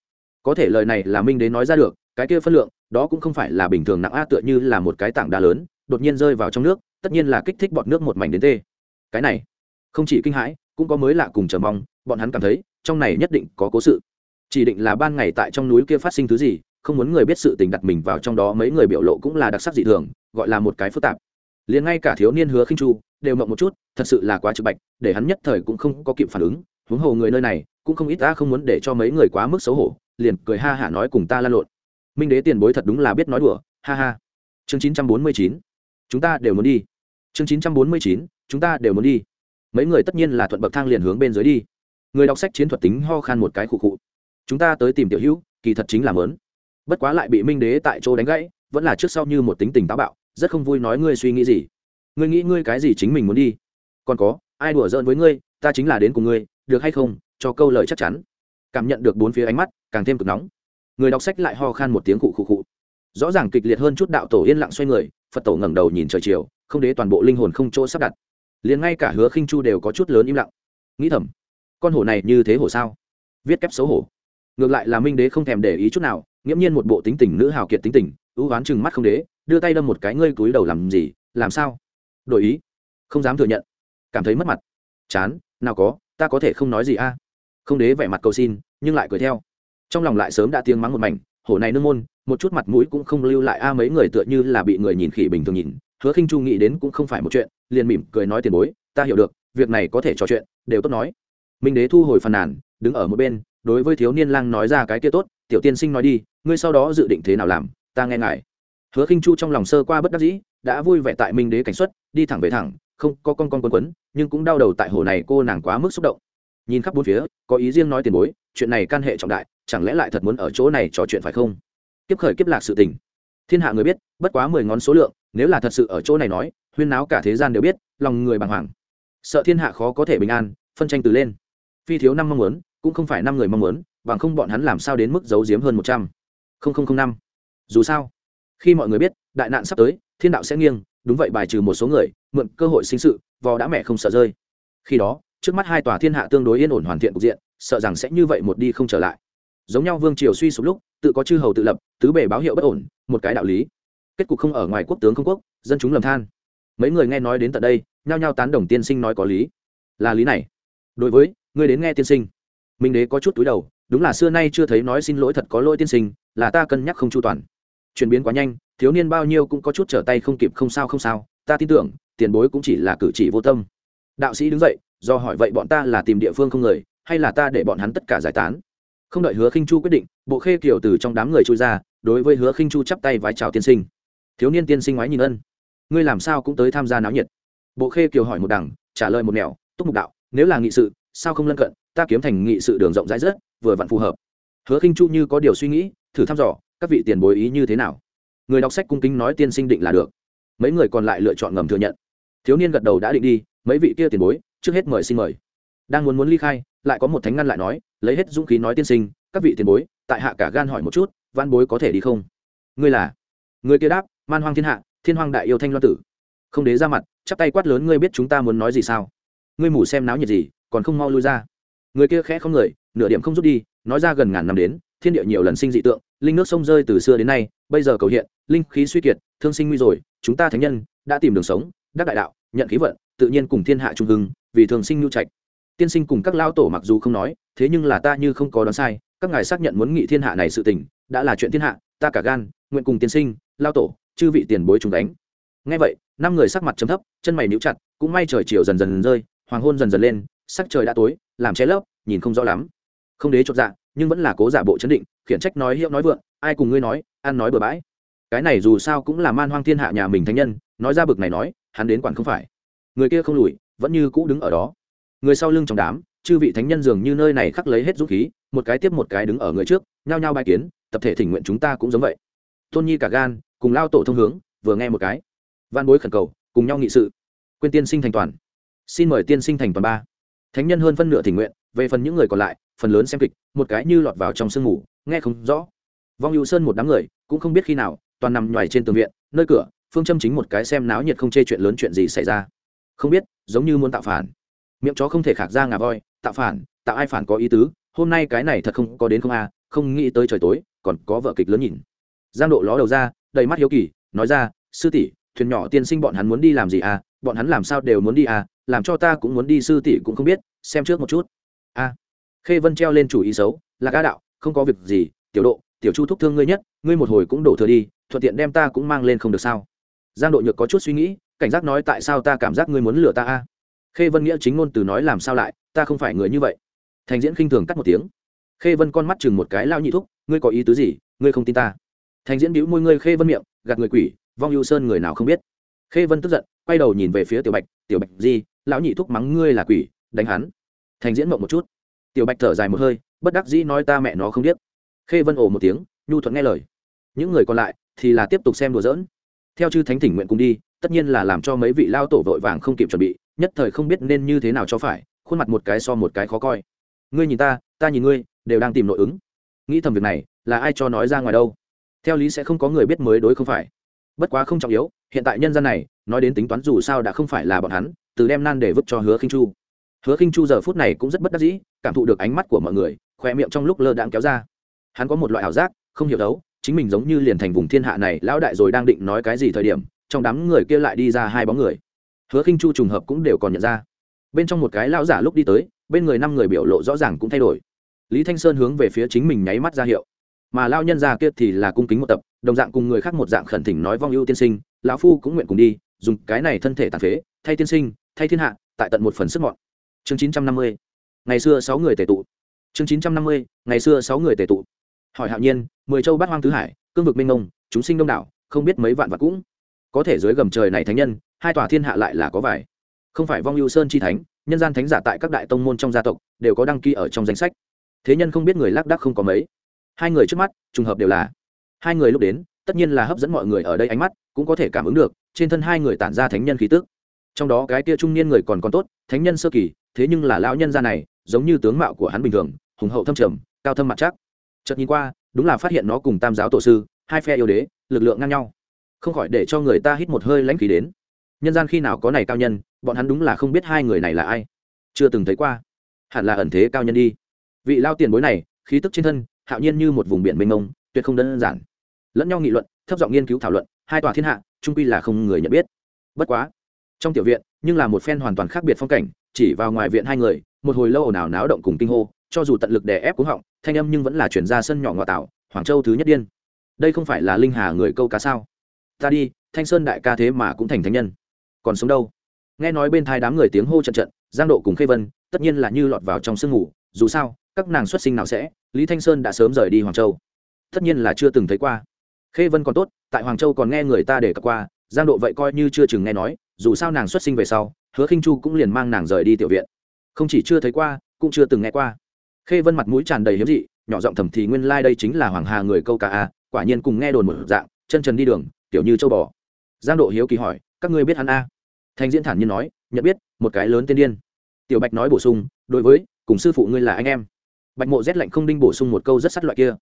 Có thể lời này là minh đến nói ra được, cái kia phân lượng, đó cũng không phải là bình thường nặng a tựa như là một cái tảng đá lớn, đột nhiên rơi vào trong nước, tất nhiên là kích thích bọt nước một mảnh đến tê. Cái này, không chỉ kinh hãi, cũng có mới lạ cùng chờ mong, bọn hắn cảm thấy, trong này nhất định có cố sự chỉ định là ban ngày tại trong núi kia phát sinh thứ gì, không muốn người biết sự tình đặt mình vào trong đó, mấy người biểu lộ cũng là đặc sắc dị thường, gọi là một cái phức tạp. Liền ngay cả thiếu niên hứa khinh chu, đều mộng một chút, thật sự là quá trực bạch, để hắn nhất thời cũng không có kịp phản ứng, huống hồ người nơi này, cũng không ít ta không muốn để cho mấy người quá mức xấu hổ, liền cười ha hả nói cùng ta lan lộn. Minh đế tiền bối thật đúng là biết nói đùa, ha ha. Chương chín trăm bốn mươi chín, chúng ta đều muốn đi. Chương chín trăm bốn mươi chín, chúng ta đều muốn đi. Mấy người tất nhiên là thuận bậc thang liền hướng bên dưới đi. Người đọc sách chiến thuật tính ho khan một cái khụ khụ chúng ta tới tìm tiểu hữu, kỳ thật chính là mớn. Bất quá lại bị minh đế tại chỗ đánh gãy, vẫn là trước sau như một tính tình táo bạo, rất không vui nói ngươi suy nghĩ gì. Ngươi nghĩ ngươi cái gì chính mình muốn đi. Còn có, ai đùa giỡn với ngươi, ta chính là đến cùng ngươi, được hay không, cho câu lời chắc chắn. Cảm nhận được bốn phía ánh mắt, càng thêm cực nóng. Người đọc sách lại ho khan một tiếng khụ khụ khụ. Rõ ràng kịch liệt hơn chút đạo tổ yên lặng xoay người, phật tổ ngẩng đầu nhìn trời chiều, không đế toàn bộ linh hồn không chỗ sắp đặt. Liền ngay cả hứa khinh chu đều có chút lớn im lặng. Nghĩ thầm, con hổ này như thế hổ sao? Viết kép xấu hổ ngược lại là minh đế không thèm để ý chút nào, nghiễm nhiên một bộ tính tình nữ hào kiệt tính tình, ưu oán chừng mắt không đế, đưa tay đâm một cái ngươi cúi đầu làm gì, làm sao? Đổi ý. Không dám thừa nhận. Cảm thấy mất mặt. Chán, nào có, ta có thể không nói gì a. Không đế vẻ mặt cầu xin, nhưng lại cười theo. Trong lòng lại sớm đã tiếng mắng một mảnh, hổ này nương môn, một chút mặt mũi cũng không lưu lại a, mấy người tựa như là bị người nhìn khỉ bình thường nhìn, hứa khinh chu nghĩ đến cũng không phải một chuyện, liền mỉm cười nói tiền bối, ta hiểu được, việc này có thể trò chuyện, đều tốt nói minh đế thu hồi phàn nàn, đứng ở một bên, đối với thiếu niên lang nói ra cái kia tốt, tiểu tiên sinh nói đi, ngươi sau đó dự định thế nào làm, ta nghe ngài. Hứa khinh chu trong lòng sơ qua bất đắc dĩ, đã vui vẻ tại minh đế cảnh xuất, đi thẳng về thẳng, không có con con quấn quấn, nhưng cũng đau đầu tại hồ này cô nàng quá mức xúc động. Nhìn khắp bốn phía, có ý riêng nói tiền bối, chuyện này can hệ trọng đại, chẳng lẽ lại thật muốn ở chỗ này trò chuyện phải không? Kiếp khởi kiếp lạc sự tình. Thiên hạ người biết, bất quá mười ngón số lượng, nếu là thật sự ở chỗ này nói, huyên náo cả thế gian đều biết, lòng người bàng hoàng. Sợ thiên hạ khó có thể bình an, phân tranh từ lên phi thiếu năm mong muốn, cũng không phải năm người mong muốn, bằng không bọn hắn làm sao đến mức giấu giếm hơn một trăm. Năm. Dù sao, khi mọi người biết, đại nạn sắp tới, thiên đạo sẽ nghiêng, đúng vậy bài trừ một số người, mượn cơ hội sinh sự, vò đã mẹ không sợ rơi. Khi đó, trước mắt hai tòa thiên hạ tương đối yên ổn hoàn thiện cục diện, sợ rằng sẽ như vậy một đi không trở lại. Giống nhau vương triều suy sụp lúc, tự có chư hầu tự lập, tứ bề báo hiệu bất ổn, một cái đạo lý. Kết cục không ở ngoài quốc tướng không quốc, dân chúng lầm than. Mấy người nghe nói đến tận đây, nhao nhao tán đồng tiên sinh nói có lý. Là lý này. Đối với ngươi đến nghe tiên sinh. Minh đế có chút túi đầu, đúng là xưa nay chưa thấy nói xin lỗi thật có lỗi tiên sinh, là ta cân nhắc không chu toàn. Chuyển biến quá nhanh, thiếu niên bao nhiêu cũng có chút trở tay không kịp không sao không sao, ta tin tưởng, tiền bối cũng chỉ là cử chỉ vô tâm. Đạo sĩ đứng dậy, do hỏi vậy bọn ta là tìm địa phương không người, hay là ta để bọn hắn tất cả giải tán? Không đợi hứa khinh chu quyết định, bộ khê kiều từ trong đám người trôi ra, đối với hứa khinh chu chắp tay vái chào tiên sinh. Thiếu niên tiên sinh ngoái nhìn ân. Ngươi làm sao cũng tới tham gia náo nhiệt. Bộ khê kiều hỏi một đằng, trả lời một nẻo, túc mục đạo, nếu là nghị sự sao không lân cận, ta kiếm thành nghị sự đường rộng rãi rất, vừa vặn phù hợp. Hứa khinh chu như có điều suy nghĩ, thử thăm dò, các vị tiền bối ý như thế nào? Người đọc sách cung kính nói tiên sinh định là được. Mấy người còn lại lựa chọn ngầm thừa nhận. Thiếu niên gật đầu đã định đi, mấy vị kia tiền bối, trước hết mời xin mời. Đang muốn muốn ly khai, lại có một thánh ngăn lại nói, lấy hết dũng khí nói tiên sinh, các vị tiền bối, tại hạ cả gan hỏi một chút, văn bối có thể đi không? Ngươi là? Người kia đáp, man hoang thiên hạ, thiên hoang đại yêu thanh loan tử. Không đế ra mặt, chắp tay quát lớn, ngươi biết chúng ta muốn nói gì sao? Ngươi mù xem náo nhiệt gì? Còn không mau lui ra. Người kia khẽ không người, nửa điểm không rút đi, nói ra gần ngàn năm đến, thiên địa nhiều lần sinh dị tượng, linh nước sông rơi từ xưa đến nay, bây giờ cầu hiện, linh khí suy kiệt, thương sinh nguy rồi, chúng ta thánh nhân, đã tìm đường sống, đắc đại đạo, nhận khí vận, tự nhiên cùng thiên hạ trung hưng, vì thường sinh nhu trạch. Tiên sinh cùng các lao tổ mặc dù không nói, thế nhưng là ta như không có đoán sai, các ngài xác nhận muốn nghị thiên hạ này sự tình, đã là chuyện thiên hạ, ta cả gan, nguyện cùng tiên sinh lao tổ, chư vị tiền bối chúng đánh. Ngay vậy, năm người sắc mặt chấm thấp, chân mày níu chặt, cũng may trời chiều dần dần rơi, hoàng hôn dần dần lên sắc trời đã tối, làm che lấp, nhìn không rõ lắm. Không đế chột dạ nhưng vẫn là cố giả bộ chấn định, khiển trách nói hiệu nói vượng, ai cùng ngươi nói, ăn nói bừa bãi. Cái này dù sao cũng là man hoang thiên hạ nhà mình thánh nhân, nói ra bực này nói, hắn đến quản không phải. Người kia không lùi, vẫn như cũ đứng ở đó. Người sau lưng trong đám, chư vị thánh nhân dường như nơi này khắc lấy hết dũng khí, một cái tiếp một cái đứng ở người trước, nhao nhao bài kiến, tập thể thỉnh nguyện chúng ta cũng giống vậy. Tôn nhi cả gan, cùng lao tổ thông hướng, vừa nghe một cái. Văn bối khẩn cầu, cùng nhau nghị sự. Quên tiên sinh thành toàn. Xin mời tiên sinh thành toàn ba thánh nhân hơn phân nửa thỉnh nguyện, về phần những người còn lại, phần lớn xem kịch, một cái như lọt vào trong sương ngủ nghe không rõ. Vong hữu sơn một đám người, cũng không biết khi nào, toàn nằm nhoài trên tường viện, nơi cửa, phương châm chính một cái xem náo nhiệt không chê chuyện lớn chuyện gì xảy ra. Không biết, giống như muốn tạo phản. Miệng chó không thể khạc ra ngà voi, tạo phản, tạo ai phản có ý tứ, hôm nay cái này thật không có đến không a, không nghĩ tới trời tối, còn có vợ kịch lớn nhìn. Giang độ ló đầu ra, đầy mắt hiếu kỳ, nói ra, sư tỷ, thuyền nhỏ tiên sinh bọn hắn muốn đi làm gì à? Bọn hắn làm sao đều muốn đi à? Làm cho ta cũng muốn đi, sư tỷ cũng không biết, xem trước một chút. A. Khê vân treo lên chủ ý xấu là ca đạo, không có việc gì, tiểu độ, tiểu chu thúc thương ngươi nhất, ngươi một hồi cũng đổ thừa đi, thuận tiện đem ta cũng mang lên không được sao? Giang độ nhược có chút suy nghĩ, cảnh giác nói, tại sao ta cảm giác ngươi muốn lừa ta a? Khê vân nghĩa chính ngôn từ nói, làm sao lại, ta không phải người như vậy. Thành diễn khinh thường cắt một tiếng. Khê vân con mắt chừng một cái lao nhị thúc, ngươi có ý tứ gì, ngươi không tin ta? Thành diễn bĩu môi, ngươi khê vân miệng, gạt người quỷ, vong ưu sơn người nào không biết? Khê vân tức giận, quay đầu nhìn về phía tiểu bạch tiểu bạch gì lão nhị thúc mắng ngươi là quỷ, đánh hắn. Thành diễn mộng một chút. Tiểu bạch thở dài một hơi, bất đắc dĩ nói ta mẹ nó không biết khê vân ồ một tiếng, nhu thuận nghe lời. Những người còn lại thì là tiếp tục xem đùa giỡn. Theo chư thánh thỉnh nguyện cùng đi, tất nhiên là làm cho mấy vị lao tổ vội vàng không kịp chuẩn bị, nhất thời không biết nên như thế nào cho phải, khuôn mặt một cái so một cái khó coi. Ngươi nhìn ta ta nhìn ngươi, đều đang tìm nội ứng. Nghĩ thầm việc này, là ai cho nói ra ngoài đâu? Theo lý sẽ không có người biết mới đối không phải. Bất quá không trọng yếu, hiện tại nhân dân này, nói đến tính toán dù sao đã không phải là bọn hắn từ đem nan để vứt cho hứa khinh chu. Hứa khinh chu giờ phút này cũng rất bất đắc dĩ, cảm thụ được ánh mắt của mọi người khoe miệng trong lúc lơ đãng kéo ra. Hắn có một loại ảo giác, không hiểu đấu, chính mình giống như liền thành vùng thiên hạ này, lão đại rồi đang định nói cái gì thời điểm, trong đám người kia lại đi ra hai bóng người. Hứa khinh chu trùng hợp cũng đều còn nhận ra. Bên trong một cái lão giả lúc đi tới, bên người năm người biểu lộ rõ ràng cũng thay đổi. Lý thanh sơn hướng về phía chính mình nháy mắt ra hiệu. Mà lao nhân ra kia thì là cung kính một tập, đồng dạng cùng người khác một dạng khẩn thỉnh nói vong ưu tiên sinh, lão phu cũng nguyện cùng đi, dùng cái này thân thể tàn phế, thay tiên sinh thay thiên hạ, tại tận một phần sức mọn. Chương chín trăm năm mươi. Ngày xưa sáu người tề tụ. Chương chín trăm năm mươi. Ngày xưa sáu người tề tụ. Hỏi hạo nhiên, mười châu bát hoang tứ hải, cương vực minh ngông chúng sinh đông đảo, không biết mấy vạn vật cũng. Có thể dưới gầm trời này thánh nhân, hai tòa thiên hạ lại là có vài. Không phải vong ưu sơn chi thánh, nhân gian thánh giả tại các đại tông môn trong gia tộc, đều có đăng ký ở trong danh sách. Thế nhân không biết người lác đắc không có mấy. Hai người trước mắt, trùng hợp đều là. Hai người lúc đến, tất nhiên là hấp dẫn mọi người ở đây ánh mắt, cũng có thể cảm ứng được, trên thân hai người tản ra thánh nhân khí tức trong đó cái kia trung niên người còn còn tốt, thánh nhân sơ kỳ, thế nhưng là lão nhân gia này, giống như tướng mạo của hắn bình thường, hùng hậu thâm trầm, cao thâm mặt chắc. Chợt nhìn qua, đúng là phát hiện nó cùng tam giáo tổ sư, hai phe yêu đế, lực lượng ngang nhau. Không khỏi để cho người ta hít một hơi lãnh khí đến. Nhân gian khi nào có này cao nhân, bọn hắn đúng là không biết hai người này là ai. Chưa từng thấy qua. Hẳn là ẩn thế cao nhân đi. Vị lao tiền bối này, khí tức trên thân, hạo nhiên như một vùng biển mênh mông, tuyệt không đơn giản. Lẫn nhau nghị luận, thấp giọng nghiên cứu thảo luận, hai tòa thiên hạ trung quy là không người nhận biết. Bất quá trong tiểu viện, nhưng là một phen hoàn toàn khác biệt phong cảnh, chỉ vào ngoài viện hai người, một hồi lâu ồn ào náo động cùng kinh hô, cho dù tận lực đè ép cúng họng, thanh âm nhưng vẫn là chuyển ra sân nhỏ ngoại tạo, hoàng châu thứ nhất điên. Đây không phải là linh hà người câu cá sao? Ta đi, thanh sơn đại ca thế mà cũng thành thánh nhân. Còn sống đâu? Nghe nói bên thai đám người tiếng hô trận trận, giang độ cùng khê vân, tất nhiên là như lọt vào trong sương ngủ, dù sao, các nàng xuất sinh nào sẽ, lý thanh sơn đã sớm rời đi hoàng châu. Tất nhiên là chưa từng thấy qua. Khê vân còn tốt, tại hoàng châu còn nghe người ta để cập qua giang độ vậy coi như chưa chừng nghe nói, dù sao nàng xuất sinh về sau, hứa khinh chu cũng liền mang nàng rời đi tiểu viện. Không chỉ chưa thấy qua, cũng chưa từng nghe qua. Khê vân mặt mũi tràn đầy hiếm dị, nhỏ giọng thầm thì nguyên lai đây chính là hoàng hà người câu ca a, quả nhiên cùng nghe đồn một dạng, chân trần đi đường, tiểu như châu bò. Giang độ hiếu kỳ hỏi, các ngươi biết hắn a? Thành diễn thản nhiên nói, nhận biết, một cái lớn tiên điên. Tiểu bạch nói bổ sung, đối với, cùng sư phụ ngươi là anh em. Bạch mộ rét lạnh không đinh bổ sung một câu rất sắt loại kia.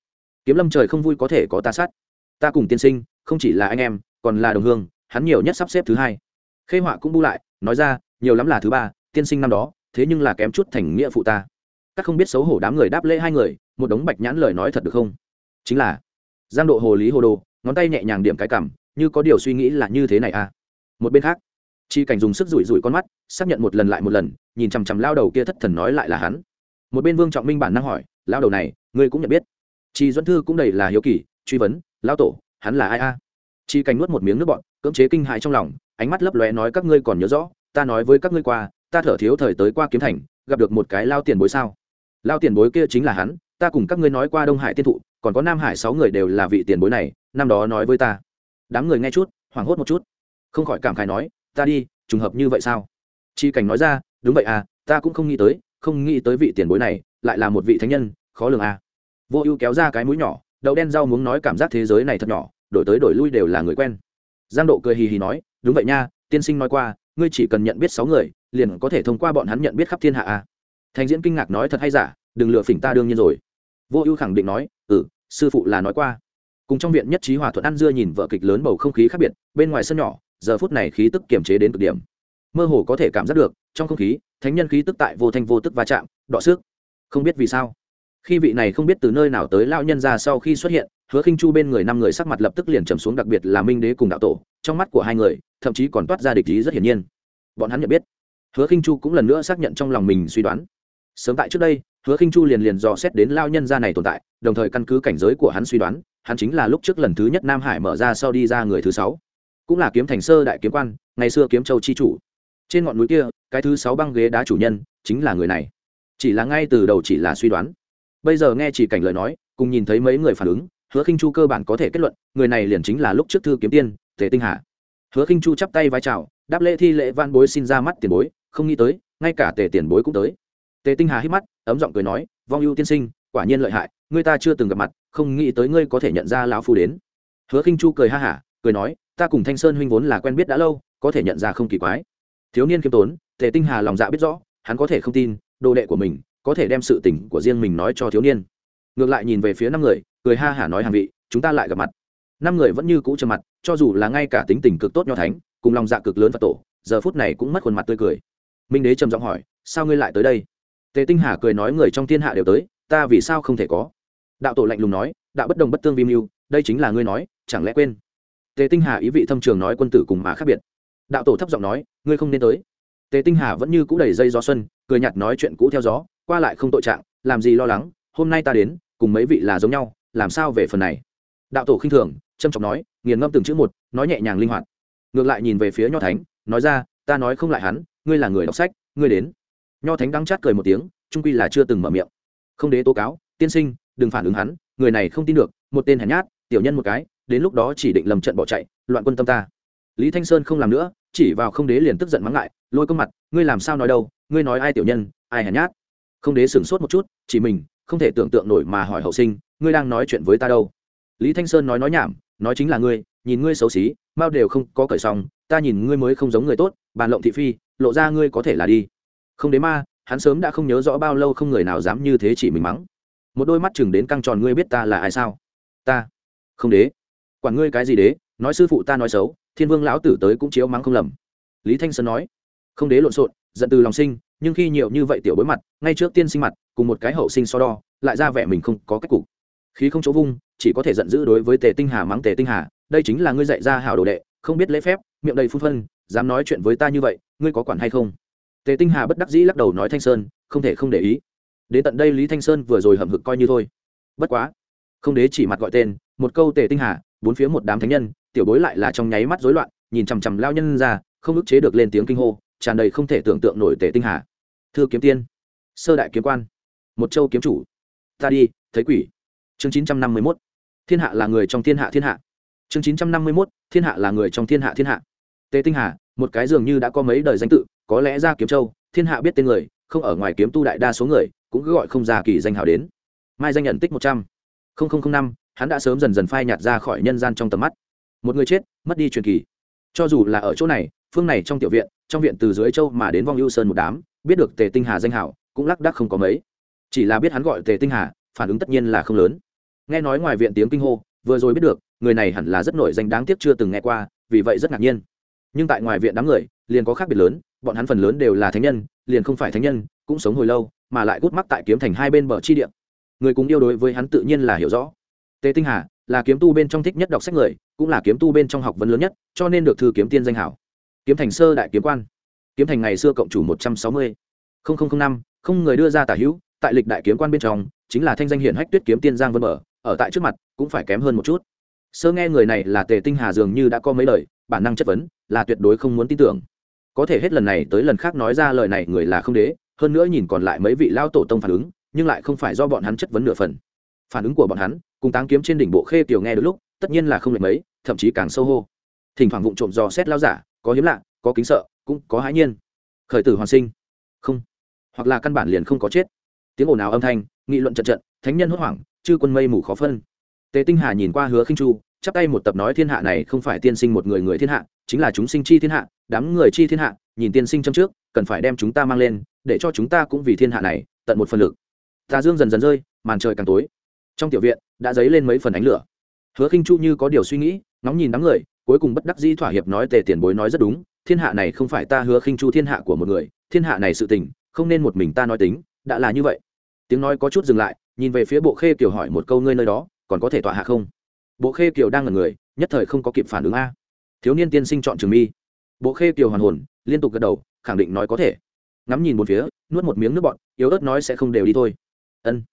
Kiếm lâm trời không vui có thể có ta sát. Ta cùng tiên sinh, không chỉ là anh em còn là đồng hương, hắn nhiều nhất sắp xếp thứ hai. Khê họa cũng bu lại, nói ra, nhiều lắm là thứ ba, tiên sinh năm đó, thế nhưng là kém chút thành nghĩa phụ ta. Các không biết xấu hổ đám người đáp lễ hai người, một đống bạch nhãn lời nói thật được không? Chính là, giang độ hồ lý hồ đồ, ngón tay nhẹ nhàng điểm cái cảm như có điều suy nghĩ là như thế này à? Một bên khác, chi cảnh dùng sức rủi rủi con mắt, xác nhận một lần lại một lần, nhìn chằm chằm lao đầu kia thất thần nói lại là hắn. Một bên vương trọng minh bản năng hỏi, lao đầu này, ngươi cũng nhận biết. Chi duẫn thư cũng đầy là hiếu kỳ, truy vấn, lao tổ, hắn là ai a? Chi cảnh nuốt một miếng nước bọn cưỡng chế kinh hại trong lòng, ánh mắt lấp lóe nói, các ngươi còn nhớ rõ, ta nói với các ngươi qua, ta thở thiếu thời tới qua kiếm thành, gặp được một cái lao tiền bối sao? Lao tiền bối kia chính là hắn, ta cùng các ngươi nói qua đông hải tiên thụ, còn có nam hải sáu người đều là vị tiền bối này, năm đó nói với ta. Đám người nghe chút, hoảng hốt một chút. Không khỏi cảm khai nói, ta đi, trùng hợp như vậy sao? Chi cảnh nói ra, đúng vậy à ta cũng không nghĩ tới, không nghĩ tới vị tiền bối này lại là một vị thánh nhân, khó lường à. Vô ưu kéo ra cái mũi nhỏ, đậu đen rau muốn nói, cảm giác thế giới này thật nhỏ đổi tới đổi lui đều là người quen. Giang độ cười hì hì nói, đúng vậy nha, tiên sinh nói qua, ngươi chỉ cần nhận biết sáu người, liền có thể thông qua bọn hắn nhận biết khắp thiên hạ à thành diễn kinh ngạc nói thật hay giả, đừng lừa phỉnh ta đương nhiên rồi. Vô ưu khẳng định nói ừ sư phụ là nói qua. Cùng trong viện nhất trí hòa thuận ăn dưa nhìn vợ kịch lớn bầu không khí khác biệt, bên ngoài sân nhỏ, giờ phút này khí tức kiềm chế đến cực điểm. Mơ hồ có thể cảm giác được, trong không khí, thánh nhân khí tức tại vô thanh vô tức va chạm đọ sức không biết vì sao khi vị này không biết từ nơi nào tới lao nhân ra sau khi xuất hiện, hứa khinh chu bên người năm người sắc mặt lập tức liền trầm xuống, đặc biệt là minh đế cùng đạo tổ, trong mắt của hai người, thậm chí còn toát ra địch ý rất hiển nhiên. Bọn hắn nhận biết. Hứa khinh chu cũng lần nữa xác nhận trong lòng mình suy đoán. Sớm tại trước đây, hứa khinh chu liền liền dò xét đến lao nhân gia này tồn tại, đồng thời căn cứ cảnh giới của hắn suy đoán, hắn chính là lúc trước lần thứ nhất nam hải mở ra sau đi ra người thứ sáu. Cũng là kiếm thành sơ đại kiếm quan, ngày xưa kiếm châu chi chủ. Trên ngọn núi kia, cái thứ sáu băng ghế đá chủ nhân, chính là người này. Chỉ là ngay từ đầu chỉ là suy đoán bây giờ nghe chỉ cảnh lời nói, cùng nhìn thấy mấy người phản ứng, hứa khinh chu cơ bản có thể kết luận, người này liền chính là lúc trước thư kiếm tiên, tề tinh hạ hứa khinh chu chắp tay vai chào, đáp lễ thi lễ van bối xin ra mắt tiền bối, không nghĩ tới, ngay cả tề tiền bối cũng tới. Tề tinh hà hít mắt, ấm giọng cười nói, vong ưu tiên sinh, quả nhiên lợi hại ngươi ta chưa từng gặp mặt, không nghĩ tới ngươi có thể nhận ra lão phu đến. Hứa khinh chu cười ha hả, cười nói, ta cùng thanh sơn huynh vốn là quen biết đã lâu, có thể nhận ra không kỳ quái. Thiếu niên kiêm tốn, tề tinh hà lòng dạ biết rõ, hắn có thể không tin, đồ đệ của mình có thể đem sự tình của riêng mình nói cho thiếu niên. Ngược lại nhìn về phía năm người, cười ha hả nói hàng vị, chúng ta lại gặp mặt. Năm người vẫn như cũ trầm mặt, cho dù là ngay cả tính tình cực tốt nho thánh, cùng lòng dạ cực lớn và tổ, giờ phút này cũng mất khuôn mặt tươi cười. Minh đế trầm giọng hỏi, sao ngươi lại tới đây? Tề tinh hà cười nói, người trong thiên hạ đều tới, ta vì sao không thể có? Đạo tổ lạnh lùng nói, đạo bất đồng bất tương vi mưu, đây chính là ngươi nói, chẳng lẽ quên? Tề tinh hà ý vị thâm trường nói quân tử cùng mà khác biệt. Đạo tổ thấp giọng nói, ngươi không nên tới. Tề tinh hà vẫn như cũ đầy dây gió xuân, cười nhạt nói chuyện cũ theo gió qua lại không tội trạng, làm gì lo lắng, hôm nay ta đến, cùng mấy vị là giống nhau, làm sao về phần này? Đạo tổ khinh thường, trâm trọng nói, nghiền ngâm từng chữ một, nói nhẹ nhàng linh hoạt. Ngược lại nhìn về phía nho thánh, nói ra, ta nói không lại hắn, ngươi là người đọc sách, ngươi đến. Nho thánh đắng chát cười một tiếng, trung quy là chưa từng mở miệng. Không đế tố cáo, tiên sinh, đừng phản ứng hắn, người này không tin được, một tên hèn nhát, tiểu nhân một cái, đến lúc đó chỉ định lầm trận bỏ chạy, loạn quân tâm ta. Lý thanh sơn không làm nữa, chỉ vào không đế liền tức giận mắng lại lôi công mặt, ngươi làm sao nói đâu, ngươi nói ai tiểu nhân, ai hèn nhát không đế sửng sốt một chút, chỉ mình, không thể tưởng tượng nổi mà hỏi hậu sinh, ngươi đang nói chuyện với ta đâu? Lý thanh sơn nói nói nhảm, nói chính là ngươi, nhìn ngươi xấu xí, mao đều không có cởi xong, ta nhìn ngươi mới không giống người tốt, bàn lộng thị phi, lộ ra ngươi có thể là đi. Không đế ma, hắn sớm đã không nhớ rõ bao lâu không người nào dám như thế chỉ mình mắng. Một đôi mắt chừng đến căng tròn ngươi biết ta là ai sao? Ta. Không đế. Quản ngươi cái gì đế, nói sư phụ ta nói xấu, thiên vương lão tử tới cũng chiếu mắng không lầm. Lý thanh sơn nói. Không đế lộn xộn, giận từ lòng sinh nhưng khi nhiều như vậy tiểu bối mặt, ngay trước tiên sinh mặt, cùng một cái hậu sinh so đo, lại ra vẻ mình không có cách cục. Khí không chỗ vung, chỉ có thể giận dữ đối với tề tinh hà mắng tề tinh hà, đây chính là ngươi dạy ra hảo đồ đệ, không biết lễ phép, miệng đầy phun phân, dám nói chuyện với ta như vậy, ngươi có quản hay không? Tề tinh hà bất đắc dĩ lắc đầu nói thanh sơn, không thể không để ý. Đến tận đây lý thanh sơn vừa rồi hầm hực coi như thôi. Bất quá, không đế chỉ mặt gọi tên, một câu tề tinh hà, bốn phía một đám thánh nhân, tiểu bối lại là trong nháy mắt rối loạn, nhìn chằm chằm lao nhân ra, không ức chế được lên tiếng kinh hô, tràn đầy không thể tưởng tượng nổi tề tinh hà thư kiếm tiên. Sơ đại kiếm quan. Một châu kiếm chủ. Ta đi, thấy quỷ. Chương chín trăm năm mươi mốt. Thiên hạ là người trong thiên hạ thiên hạ. Chương chín trăm năm mươi mốt. Thiên hạ là người trong thiên hạ thiên hạ. Tề tinh hà, một cái dường như đã có mấy đời danh tự, có lẽ ra kiếm châu, thiên hạ biết tên người, không ở ngoài kiếm tu đại đa số người, cũng cứ gọi không ra kỳ danh hào đến. Mai danh nhận tích một trăm. Linh năm, hắn đã sớm dần dần phai nhạt ra khỏi nhân gian trong tầm mắt. Một người chết, mất đi truyền kỳ. Cho dù là ở chỗ này, phương này trong tiểu viện, trong viện từ dưới châu mà đến vong ưu sơn một đám biết được tề tinh hà danh hảo, cũng lắc đắc không có mấy. Chỉ là biết hắn gọi tề tinh hà, phản ứng tất nhiên là không lớn. Nghe nói ngoài viện tiếng kinh hô, vừa rồi biết được, người này hẳn là rất nổi danh đáng tiếc chưa từng nghe qua, vì vậy rất ngạc nhiên. Nhưng tại ngoài viện đám người, liền có khác biệt lớn, bọn hắn phần lớn đều là thánh nhân, liền không phải thánh nhân, cũng sống hồi lâu, mà lại gút mắc tại kiếm thành hai bên bờ chi điện người cùng yêu đối với hắn tự nhiên là hiểu rõ. Tề tinh hà là kiếm tu bên trong thích nhất đọc sách người, cũng là kiếm tu bên trong học vấn lớn nhất, cho nên được thư kiếm tiên danh hảo. Kiếm thành sơ đại kiếm quan kiếm thành ngày xưa cộng chủ một trăm sáu mươi. Năm, không người đưa ra tả hữu, tại lịch đại kiếm quan bên trong, chính là thanh danh hiển hách tuyết kiếm tiên giang vân mở ở tại trước mặt, cũng phải kém hơn một chút. Sơ nghe người này là tề tinh hà dường như đã có mấy lời, bản năng chất vấn, là tuyệt đối không muốn tin tưởng. Có thể hết lần này tới lần khác nói ra lời này người là không đế, hơn nữa nhìn còn lại mấy vị lao tổ tông phản ứng, nhưng lại không phải do bọn hắn chất vấn nửa phần. Phản ứng của bọn hắn, cùng táng kiếm trên đỉnh bộ khê tiểu nghe được lúc, tất nhiên là không lệch mấy, thậm chí càng sâu hô. Thỉnh thoảng vụng trộm dò xét lao giả, có hiếm lạ có kính sợ, cũng có hãi nhiên. Khởi tử hoàn sinh. Không. Hoặc là căn bản liền không có chết. Tiếng ồn ào âm thanh, nghị luận trận trận, thánh nhân hốt hoảng, chư quân mây mù khó phân. Tề tinh hà nhìn qua hứa khinh chu, chắp tay một tập nói thiên hạ này không phải tiên sinh một người người thiên hạ, chính là chúng sinh chi thiên hạ, đám người chi thiên hạ, nhìn tiên sinh châm trước, cần phải đem chúng ta mang lên, để cho chúng ta cũng vì thiên hạ này, tận một phần lực. Tà dương dần dần rơi, màn trời càng tối. Trong tiểu viện, đã dấy lên mấy phần ánh lửa. Hứa khinh chu như có điều suy nghĩ, ngóng nhìn đám người cuối cùng bất đắc dĩ thỏa hiệp nói tề tiền bối nói rất đúng, thiên hạ này không phải ta hứa khinh chu thiên hạ của một người, thiên hạ này sự tình, không nên một mình ta nói tính, đã là như vậy. Tiếng nói có chút dừng lại, nhìn về phía bộ khê kiều hỏi một câu ngươi nơi đó, còn có thể tọa hạ không? Bộ khê kiều đang là người, nhất thời không có kịp phản ứng a. Thiếu niên tiên sinh chọn trường mi. Bộ khê kiều hoàn hồn, liên tục gật đầu, khẳng định nói có thể. Ngắm nhìn một phía, nuốt một miếng nước bọt, yếu ớt nói sẽ không đều đi thôi. Ân.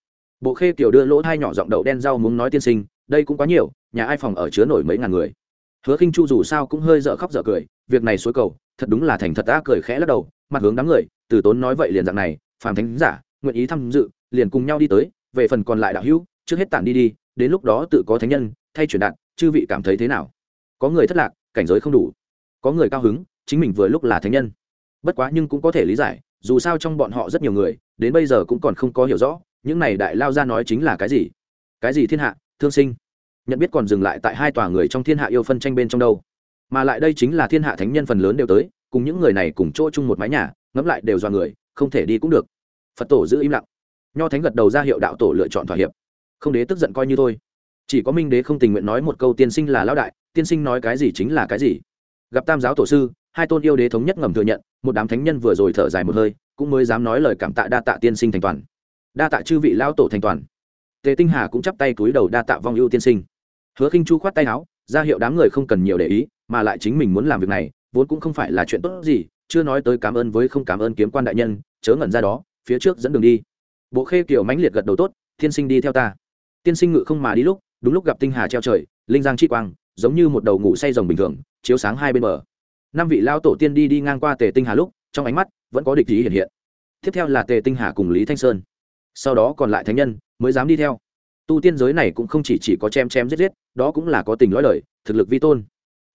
Bộ khê kiều đưa lỗ thai nhỏ giọng đậu đen rau muốn nói tiên sinh, đây cũng quá nhiều, nhà ai phòng ở chứa nổi mấy ngàn người hứa khinh chu dù sao cũng hơi dở khóc dở cười, việc này suối cầu, thật đúng là thành thật ta cười khẽ lắc đầu, mặt hướng đám người, từ tốn nói vậy liền dạng này, phàm thánh giả, nguyện ý tham dự, liền cùng nhau đi tới, về phần còn lại đạo hữu, trước hết tản đi đi, đến lúc đó tự có thánh nhân, thay chuyển đạn chư vị cảm thấy thế nào? Có người thất lạc, cảnh giới không đủ. Có người cao hứng, chính mình vừa lúc là thánh nhân. Bất quá nhưng cũng có thể lý giải, dù sao trong bọn họ rất nhiều người, đến bây giờ cũng còn không có hiểu rõ, những này đại lao ra nói chính là cái gì? Cái gì thiên hạ, thương sinh? Nhận biết còn dừng lại tại hai tòa người trong thiên hạ yêu phân tranh bên trong đâu. Mà lại đây chính là thiên hạ thánh nhân phần lớn đều tới, cùng những người này cùng chỗ chung một mái nhà, ngẫm lại đều do người, không thể đi cũng được. Phật tổ giữ im lặng. Nho thánh gật đầu ra hiệu đạo tổ lựa chọn thỏa hiệp. Không đế tức giận coi như thôi. Chỉ có minh đế không tình nguyện nói một câu tiên sinh là lão đại, tiên sinh nói cái gì chính là cái gì. Gặp tam giáo tổ sư, hai tôn yêu đế thống nhất ngầm thừa nhận, một đám thánh nhân vừa rồi thở dài một hơi, cũng mới dám nói lời cảm tạ đa tạ tiên sinh thành toàn. Đa tạ chư vị lão tổ thành toàn. Tề tinh hà cũng chắp tay túi đầu đa tạ vong ưu tiên sinh hứa khinh chu khoát tay áo, ra hiệu đám người không cần nhiều để ý, mà lại chính mình muốn làm việc này, vốn cũng không phải là chuyện tốt gì, chưa nói tới cảm ơn với không cảm ơn kiếm quan đại nhân, chớ ngẩn ra đó, phía trước dẫn đường đi. Bộ khê kiểu mãnh liệt gật đầu tốt tiên sinh đi theo ta. Tiên sinh ngự không mà đi lúc, đúng lúc gặp tinh hà treo trời, linh giang chi quang, giống như một đầu ngủ say rồng bình thường, chiếu sáng hai bên bờ. Năm vị lao tổ tiên đi đi ngang qua tề tinh hà lúc, trong ánh mắt vẫn có địch ý hiện hiện. Tiếp theo là tề tinh hà cùng lý thanh sơn. Sau đó còn lại thánh nhân mới dám đi theo tu tiên giới này cũng không chỉ chỉ có chém chém giết giết, đó cũng là có tình lõi lời thực lực vi tôn.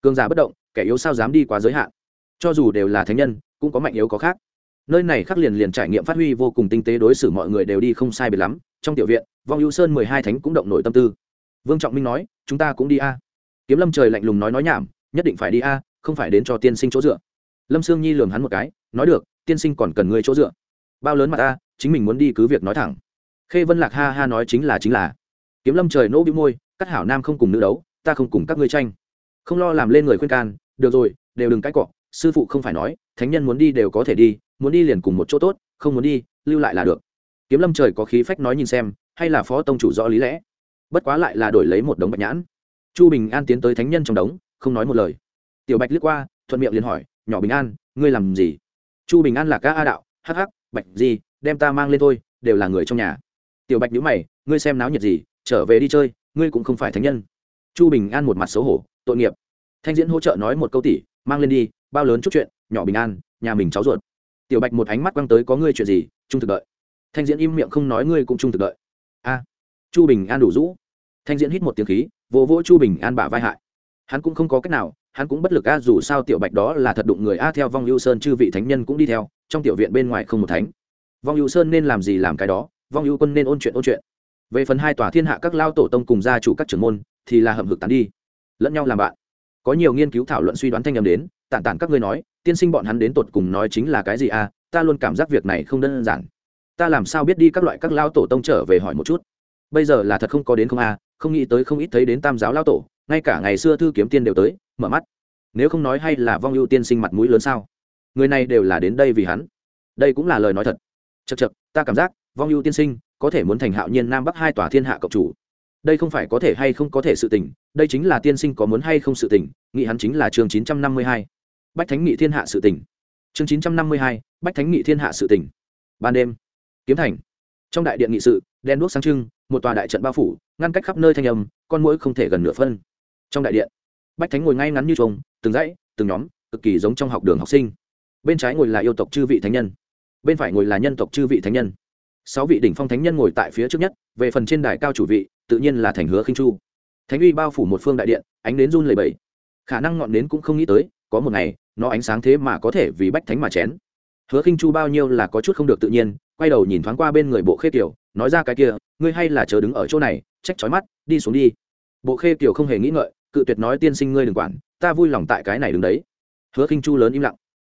Cường giả bất động, kẻ yếu sao dám đi quá giới hạn. Cho dù đều là thánh nhân, cũng có mạnh yếu có khác. Nơi này khắc liền liền trải nghiệm phát huy vô cùng tinh tế đối xử mọi người đều đi không sai biệt lắm. Trong tiểu viện, vong hữu sơn mười hai thánh cũng động nổi tâm tư. Vương trọng minh nói, chúng ta cũng đi a. Kiếm lâm trời lạnh lùng nói nói nhảm, nhất định phải đi a, không phải đến cho tiên sinh chỗ dựa. Lâm sương nhi lường hắn một cái, nói được, tiên sinh còn cần người chỗ dựa. Bao lớn mặt ta, chính mình muốn đi cứ việc nói thẳng. Khê vân lạc ha ha nói chính là chính là kiếm lâm trời nỗ bĩu môi, cắt hảo nam không cùng nữ đấu, ta không cùng các ngươi tranh. Không lo làm lên người khuyên can, được rồi, đều đừng cãi cọ, sư phụ không phải nói, thánh nhân muốn đi đều có thể đi, muốn đi liền cùng một chỗ tốt, không muốn đi, lưu lại là được. Kiếm lâm trời có khí phách nói nhìn xem, hay là phó tông chủ rõ lý lẽ. Bất quá lại là đổi lấy một đống bạch nhãn. Chu bình an tiến tới thánh nhân trong đống, không nói một lời. Tiểu bạch liếc qua, thuận miệng liền hỏi, nhỏ bình an, ngươi làm gì? Chu bình an là ca a đạo, hắc hắc, bạch gì, đem ta mang lên thôi, đều là người trong nhà. Tiểu bạch nhữ mày, ngươi xem náo nhiệt gì trở về đi chơi, ngươi cũng không phải thánh nhân. Chu bình an một mặt xấu hổ, tội nghiệp. Thanh diễn hỗ trợ nói một câu tỷ mang lên đi, bao lớn chút chuyện, nhỏ bình an, nhà mình cháu ruột. Tiểu bạch một ánh mắt quăng tới có ngươi chuyện gì trung thực đợi. Thanh diễn im miệng không nói ngươi cũng trung thực đợi. A. Chu bình an đủ rũ. Thanh diễn hít một tiếng khí, vỗ vỗ chu bình an bả vai hại. Hắn cũng không có cách nào, hắn cũng bất lực a, dù sao tiểu bạch đó là thật đụng người a, theo vong ưu sơn chư vị thánh nhân cũng đi theo, trong tiểu viện bên ngoài không một thánh. Vong ưu sơn nên làm gì làm cái đó, vong ưu quân nên ôn chuyện ôn chuyện về phần hai tòa thiên hạ các lao tổ tông cùng gia chủ các trưởng môn, thì là hậm hực tán đi. Lẫn nhau làm bạn. Có nhiều nghiên cứu thảo luận suy đoán thanh nhầm đến, tản tản các ngươi nói, tiên sinh bọn hắn đến tột cùng nói chính là cái gì a ta luôn cảm giác việc này không đơn giản. Ta làm sao biết đi các loại các lao tổ tông trở về hỏi một chút? Bây giờ là thật không có đến không a không nghĩ tới không ít thấy đến tam giáo lao tổ, ngay cả ngày xưa thư kiếm tiên đều tới, mở mắt. Nếu không nói hay là vong ưu tiên sinh mặt mũi lớn sao? Người này đều là đến đây vì hắn. Đây cũng là lời nói thật. Chật chật ta cảm giác vong ưu tiên sinh có thể muốn thành hạo nhiên nam bắc hai tòa thiên hạ cộng chủ. Đây không phải có thể hay không có thể sự tình, đây chính là tiên sinh có muốn hay không sự tình nghị hắn chính là chương chín trăm năm mươi hai. Bách thánh nghị thiên hạ sự tình. Chương chín trăm năm mươi hai, bách thánh nghị thiên hạ sự tình. Ban đêm, kiếm thành. Trong đại điện nghị sự đen đuốc sáng trưng, một tòa đại trận bao phủ, ngăn cách khắp nơi thanh âm, con mũi không thể gần nửa phân. Trong đại điện, bách thánh ngồi ngay ngắn như trông từng dãy, từng nhóm, cực kỳ giống trong học đường học sinh. Bên trái ngồi là yêu tộc chư vị thánh nhân, bên phải ngồi là nhân tộc chư vị thánh nhân sáu vị đỉnh phong thánh nhân ngồi tại phía trước nhất, về phần trên đài cao chủ vị, tự nhiên là thành hứa khinh chu. Thánh uy bao phủ một phương đại điện, ánh đến run lầy bẫy khả năng ngọn nến cũng không nghĩ tới, có một ngày, nó ánh sáng thế mà có thể vì bách thánh mà chén. Hứa khinh chu bao nhiêu là có chút không được tự nhiên, quay đầu nhìn thoáng qua bên người bộ khê kiều nói ra cái kia, ngươi hay là chờ đứng ở chỗ này, trách chói mắt, đi xuống đi. Bộ khê kiều không hề nghĩ ngợi, cự tuyệt nói tiên sinh ngươi đừng quản, ta vui lòng tại cái này đứng đấy. Hứa khinh chu lớn im lặng.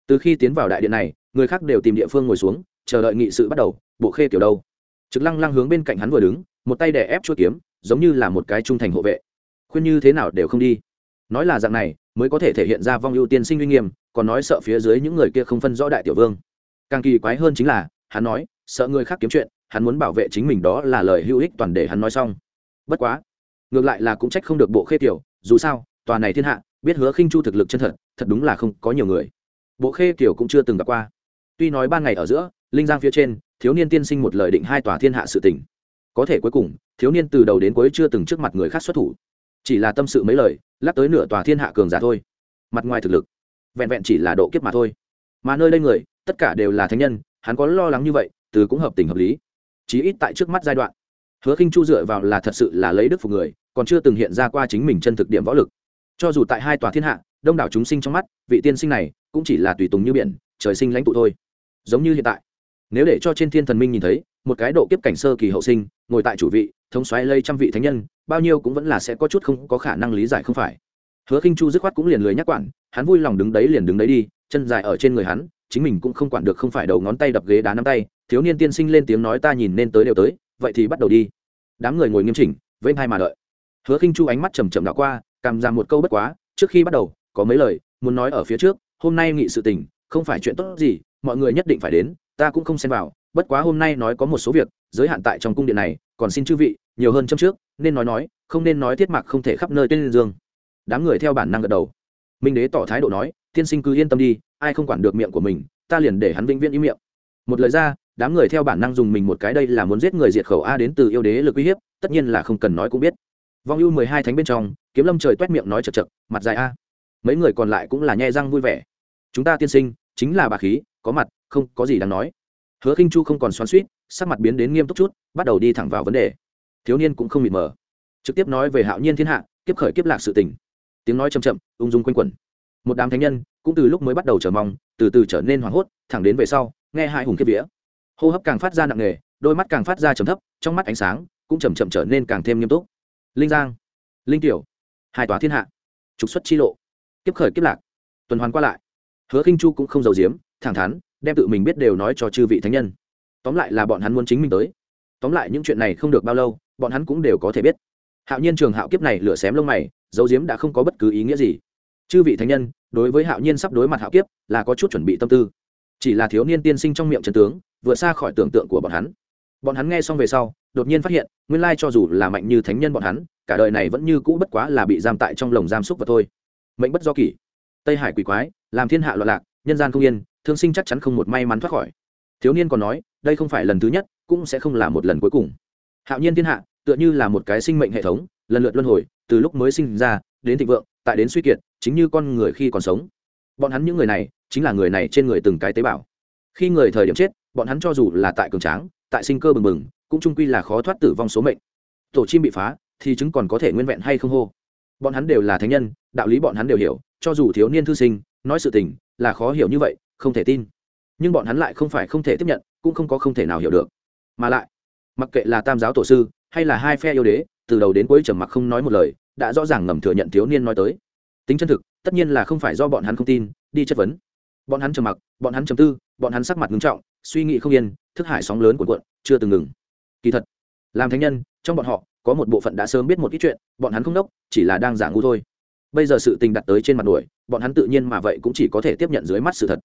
Từ khi tiến vào đại điện này, người khác đều tìm địa phương ngồi xuống chờ đợi nghị sự bắt đầu, bộ khê kiểu đâu? Trực lăng lăng hướng bên cạnh hắn vừa đứng, một tay đè ép chuỗi kiếm, giống như là một cái trung thành hộ vệ. Khuyên như thế nào đều không đi. Nói là dạng này, mới có thể thể hiện ra vong ưu tiên sinh uy nghiêm, còn nói sợ phía dưới những người kia không phân rõ đại tiểu vương. Càng kỳ quái hơn chính là, hắn nói, sợ người khác kiếm chuyện, hắn muốn bảo vệ chính mình đó là lời hữu ích toàn để hắn nói xong. Bất quá, ngược lại là cũng trách không được bộ khê tiểu dù sao, tòa này thiên hạ, biết hứa khinh chu thực lực chân thật thật đúng là không có nhiều người. Bộ khê tiểu cũng chưa từng gặp qua. Tuy nói ban ngày ở giữa linh giang phía trên, thiếu niên tiên sinh một lời định hai tòa thiên hạ sự tỉnh. có thể cuối cùng, thiếu niên từ đầu đến cuối chưa từng trước mặt người khác xuất thủ. Chỉ là tâm sự mấy lời lắc tới nửa tòa thiên hạ cường giả thôi. Mặt ngoài thực lực, vẹn vẹn chỉ là độ kiếp mà thôi. Mà nơi đây người, tất cả đều là thánh nhân, hắn có lo lắng như vậy, từ cũng hợp tình hợp lý. Chí ít tại trước mắt giai đoạn, hứa khinh chu dựa vào là thật sự là lấy đức phục người, còn chưa từng hiện ra qua chính mình chân thực điểm võ lực. Cho dù tại hai tòa thiên hạ, đông đảo chúng sinh trong mắt, vị tiên sinh này cũng chỉ là tùy tùng như biển, trời sinh lãnh tụ thôi. Giống như hiện tại nếu để cho trên thiên thần minh nhìn thấy, một cái độ kiếp cảnh sơ kỳ hậu sinh, ngồi tại chủ vị, thống xoáy lây trăm vị thánh nhân, bao nhiêu cũng vẫn là sẽ có chút không có khả năng lý giải không phải. Hứa khinh chu dứt khoát cũng liền lười nhắc quản, hắn vui lòng đứng đấy liền đứng đấy đi, chân dài ở trên người hắn, chính mình cũng không quản được không phải đầu ngón tay đập ghế đá nắm tay, thiếu niên tiên sinh lên tiếng nói ta nhìn nên tới đều tới, vậy thì bắt đầu đi. Đám người ngồi nghiêm chỉnh, vênh hai mà đợi. Hứa khinh chu ánh mắt chầm chậm đảo qua cảm ra một câu bất quá, trước khi bắt đầu, có mấy lời, muốn nói ở phía trước, hôm nay nghị sự tình, không phải chuyện tốt gì, mọi người nhất định phải đến ta cũng không xen vào, bất quá hôm nay nói có một số việc, giới hạn tại trong cung điện này, còn xin chư vị, nhiều hơn trong trước, nên nói nói, không nên nói thiết mạc không thể khắp nơi tên dương. Đám người theo bản năng gật đầu. Minh đế tỏ thái độ nói, tiên sinh cứ yên tâm đi, ai không quản được miệng của mình, ta liền để hắn vĩnh viễn im miệng. Một lời ra, đám người theo bản năng dùng mình một cái đây là muốn giết người diệt khẩu a đến từ yêu đế lực uy hiếp, tất nhiên là không cần nói cũng biết. Vong ưu mười hai thánh bên trong, kiếm lâm trời toét miệng nói chật chật, mặt dài a. Mấy người còn lại cũng là nhe răng vui vẻ. Chúng ta tiên sinh, chính là bà khí, có mặt không có gì đáng nói. Hứa khinh chu không còn xoắn suýt sắc mặt biến đến nghiêm túc chút, bắt đầu đi thẳng vào vấn đề. Thiếu niên cũng không mịt mờ. Trực tiếp nói về hạo nhiên thiên hạ, kiếp khởi kiếp lạc sự tình. Tiếng nói chậm chậm, ung dung quanh quẩn. Một đám thánh nhân, cũng từ lúc mới bắt đầu chờ mong, từ từ trở nên hoảng hốt, thẳng đến về sau, nghe hai hùng kiếp vía. Hô hấp càng phát ra nặng nề, đôi mắt càng phát ra trầm thấp, trong mắt ánh sáng cũng chầm chậm trở nên càng thêm nghiêm túc. Linh giang, linh tiểu, hai tòa thiên hạ, trục xuất chi lộ, kiếp khởi kiếp lạc. Tuần hoàn qua lại, hứa khinh chu cũng không giàu diếm thẳng thắn đem tự mình biết đều nói cho chư vị thánh nhân. Tóm lại là bọn hắn muốn chính mình tới. Tóm lại những chuyện này không được bao lâu, bọn hắn cũng đều có thể biết. Hạo nhiên trường hạo kiếp này lửa xém lông mày dấu diếm đã không có bất cứ ý nghĩa gì. Chư vị thánh nhân, đối với hạo nhiên sắp đối mặt hạo kiếp, là có chút chuẩn bị tâm tư. Chỉ là thiếu niên tiên sinh trong miệng trần tướng, vượt xa khỏi tưởng tượng của bọn hắn. Bọn hắn nghe xong về sau, đột nhiên phát hiện, nguyên lai cho dù là mạnh như thánh nhân bọn hắn, cả đời này vẫn như cũ bất quá là bị giam tại trong lồng giam xúc và thôi. Mệnh bất do kỷ. Tây hải quỷ quái, làm thiên hạ loạn lạc, nhân gian không yên thương sinh chắc chắn không một may mắn thoát khỏi. Thiếu niên còn nói, đây không phải lần thứ nhất, cũng sẽ không là một lần cuối cùng. Hạo nhiên thiên hạ, tựa như là một cái sinh mệnh hệ thống, lần lượt luân hồi, từ lúc mới sinh ra, đến thịnh vượng, tại đến suy kiệt, chính như con người khi còn sống. Bọn hắn những người này, chính là người này trên người từng cái tế bào. Khi người thời điểm chết, bọn hắn cho dù là tại cường tráng, tại sinh cơ bừng bừng, cũng trung quy là khó thoát tử vong số mệnh. Tổ chim bị phá, thì chứng còn có thể nguyên vẹn hay không hô. Bọn hắn đều là thánh nhân, đạo lý bọn hắn đều hiểu, cho dù thiếu niên thư sinh, nói sự tình, là khó hiểu như vậy không thể tin. Nhưng bọn hắn lại không phải không thể tiếp nhận, cũng không có không thể nào hiểu được. Mà lại, mặc kệ là tam giáo tổ sư, hay là hai phe yêu đế, từ đầu đến cuối trầm mặc không nói một lời, đã rõ ràng ngầm thừa nhận thiếu niên nói tới. Tính chân thực, tất nhiên là không phải do bọn hắn không tin, đi chất vấn. Bọn hắn trầm mặc, bọn hắn trầm tư, bọn hắn sắc mặt ngưng trọng, suy nghĩ không yên, thức hải sóng lớn của quận chưa từng ngừng. Kỳ thật, làm thánh nhân, trong bọn họ, có một bộ phận đã sớm biết một ít chuyện, bọn hắn không đốc, chỉ là đang giả ngu thôi. Bây giờ sự tình đặt tới trên mặt đuổi, bọn hắn tự nhiên mà vậy cũng chỉ có thể tiếp nhận dưới mắt sự thật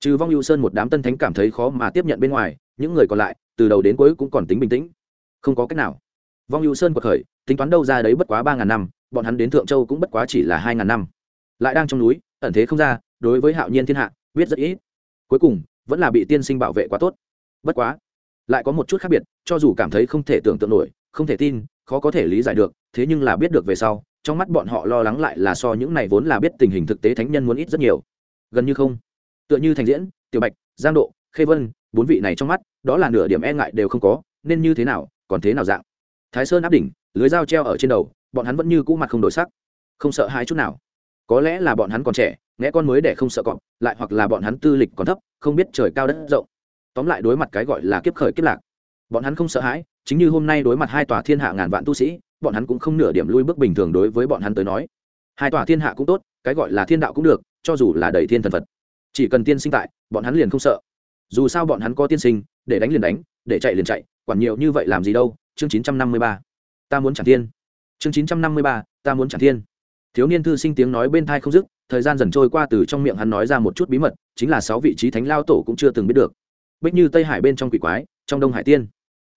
trừ vong hữu sơn một đám tân thánh cảm thấy khó mà tiếp nhận bên ngoài, những người còn lại, từ đầu đến cuối cũng còn tính bình tĩnh. Không có cách nào. Vong hữu sơn quật khởi, tính toán đâu ra đấy bất quá ba ngàn năm, bọn hắn đến thượng châu cũng bất quá chỉ là hai ngàn năm. Lại đang trong núi, ẩn thế không ra, đối với hạo nhiên thiên hạ, biết rất ít. Cuối cùng, vẫn là bị tiên sinh bảo vệ quá tốt. Bất quá, lại có một chút khác biệt, cho dù cảm thấy không thể tưởng tượng nổi, không thể tin, khó có thể lý giải được, thế nhưng là biết được về sau, trong mắt bọn họ lo lắng lại là so những này vốn là biết tình hình thực tế thánh nhân muốn ít rất nhiều. Gần như không tựa như thành diễn, tiểu bạch, giang độ, khê vân, bốn vị này trong mắt, đó là nửa điểm e ngại đều không có, nên như thế nào, còn thế nào dạng. Thái sơn áp đỉnh, lưới dao treo ở trên đầu, bọn hắn vẫn như cũ mặt không đổi sắc. Không sợ hai chút nào. Có lẽ là bọn hắn còn trẻ, nghe con mới để không sợ cọp, lại hoặc là bọn hắn tư lịch còn thấp, không biết trời cao đất rộng. Tóm lại đối mặt cái gọi là kiếp khởi kiếp lạc. Bọn hắn không sợ hãi, chính như hôm nay đối mặt hai tòa thiên hạ ngàn vạn tu sĩ, bọn hắn cũng không nửa điểm lui bước bình thường đối với bọn hắn tới nói. Hai tòa thiên hạ cũng tốt, cái gọi là thiên đạo cũng được, cho dù là đầy thiên thần phật chỉ cần tiên sinh tại, bọn hắn liền không sợ. Dù sao bọn hắn có tiên sinh, để đánh liền đánh, để chạy liền chạy, quản nhiều như vậy làm gì đâu. Chương chín trăm năm mươi ba. Ta muốn trả tiên. chương chín trăm năm mươi ba, ta muốn trả tiên. thiếu niên thư sinh tiếng nói bên thai không dứt, thời gian dần trôi qua từ trong miệng hắn nói ra một chút bí mật, chính là sáu vị trí thánh lao tổ cũng chưa từng biết được. Bích như tây hải bên trong quỷ quái, trong đông hải tiên.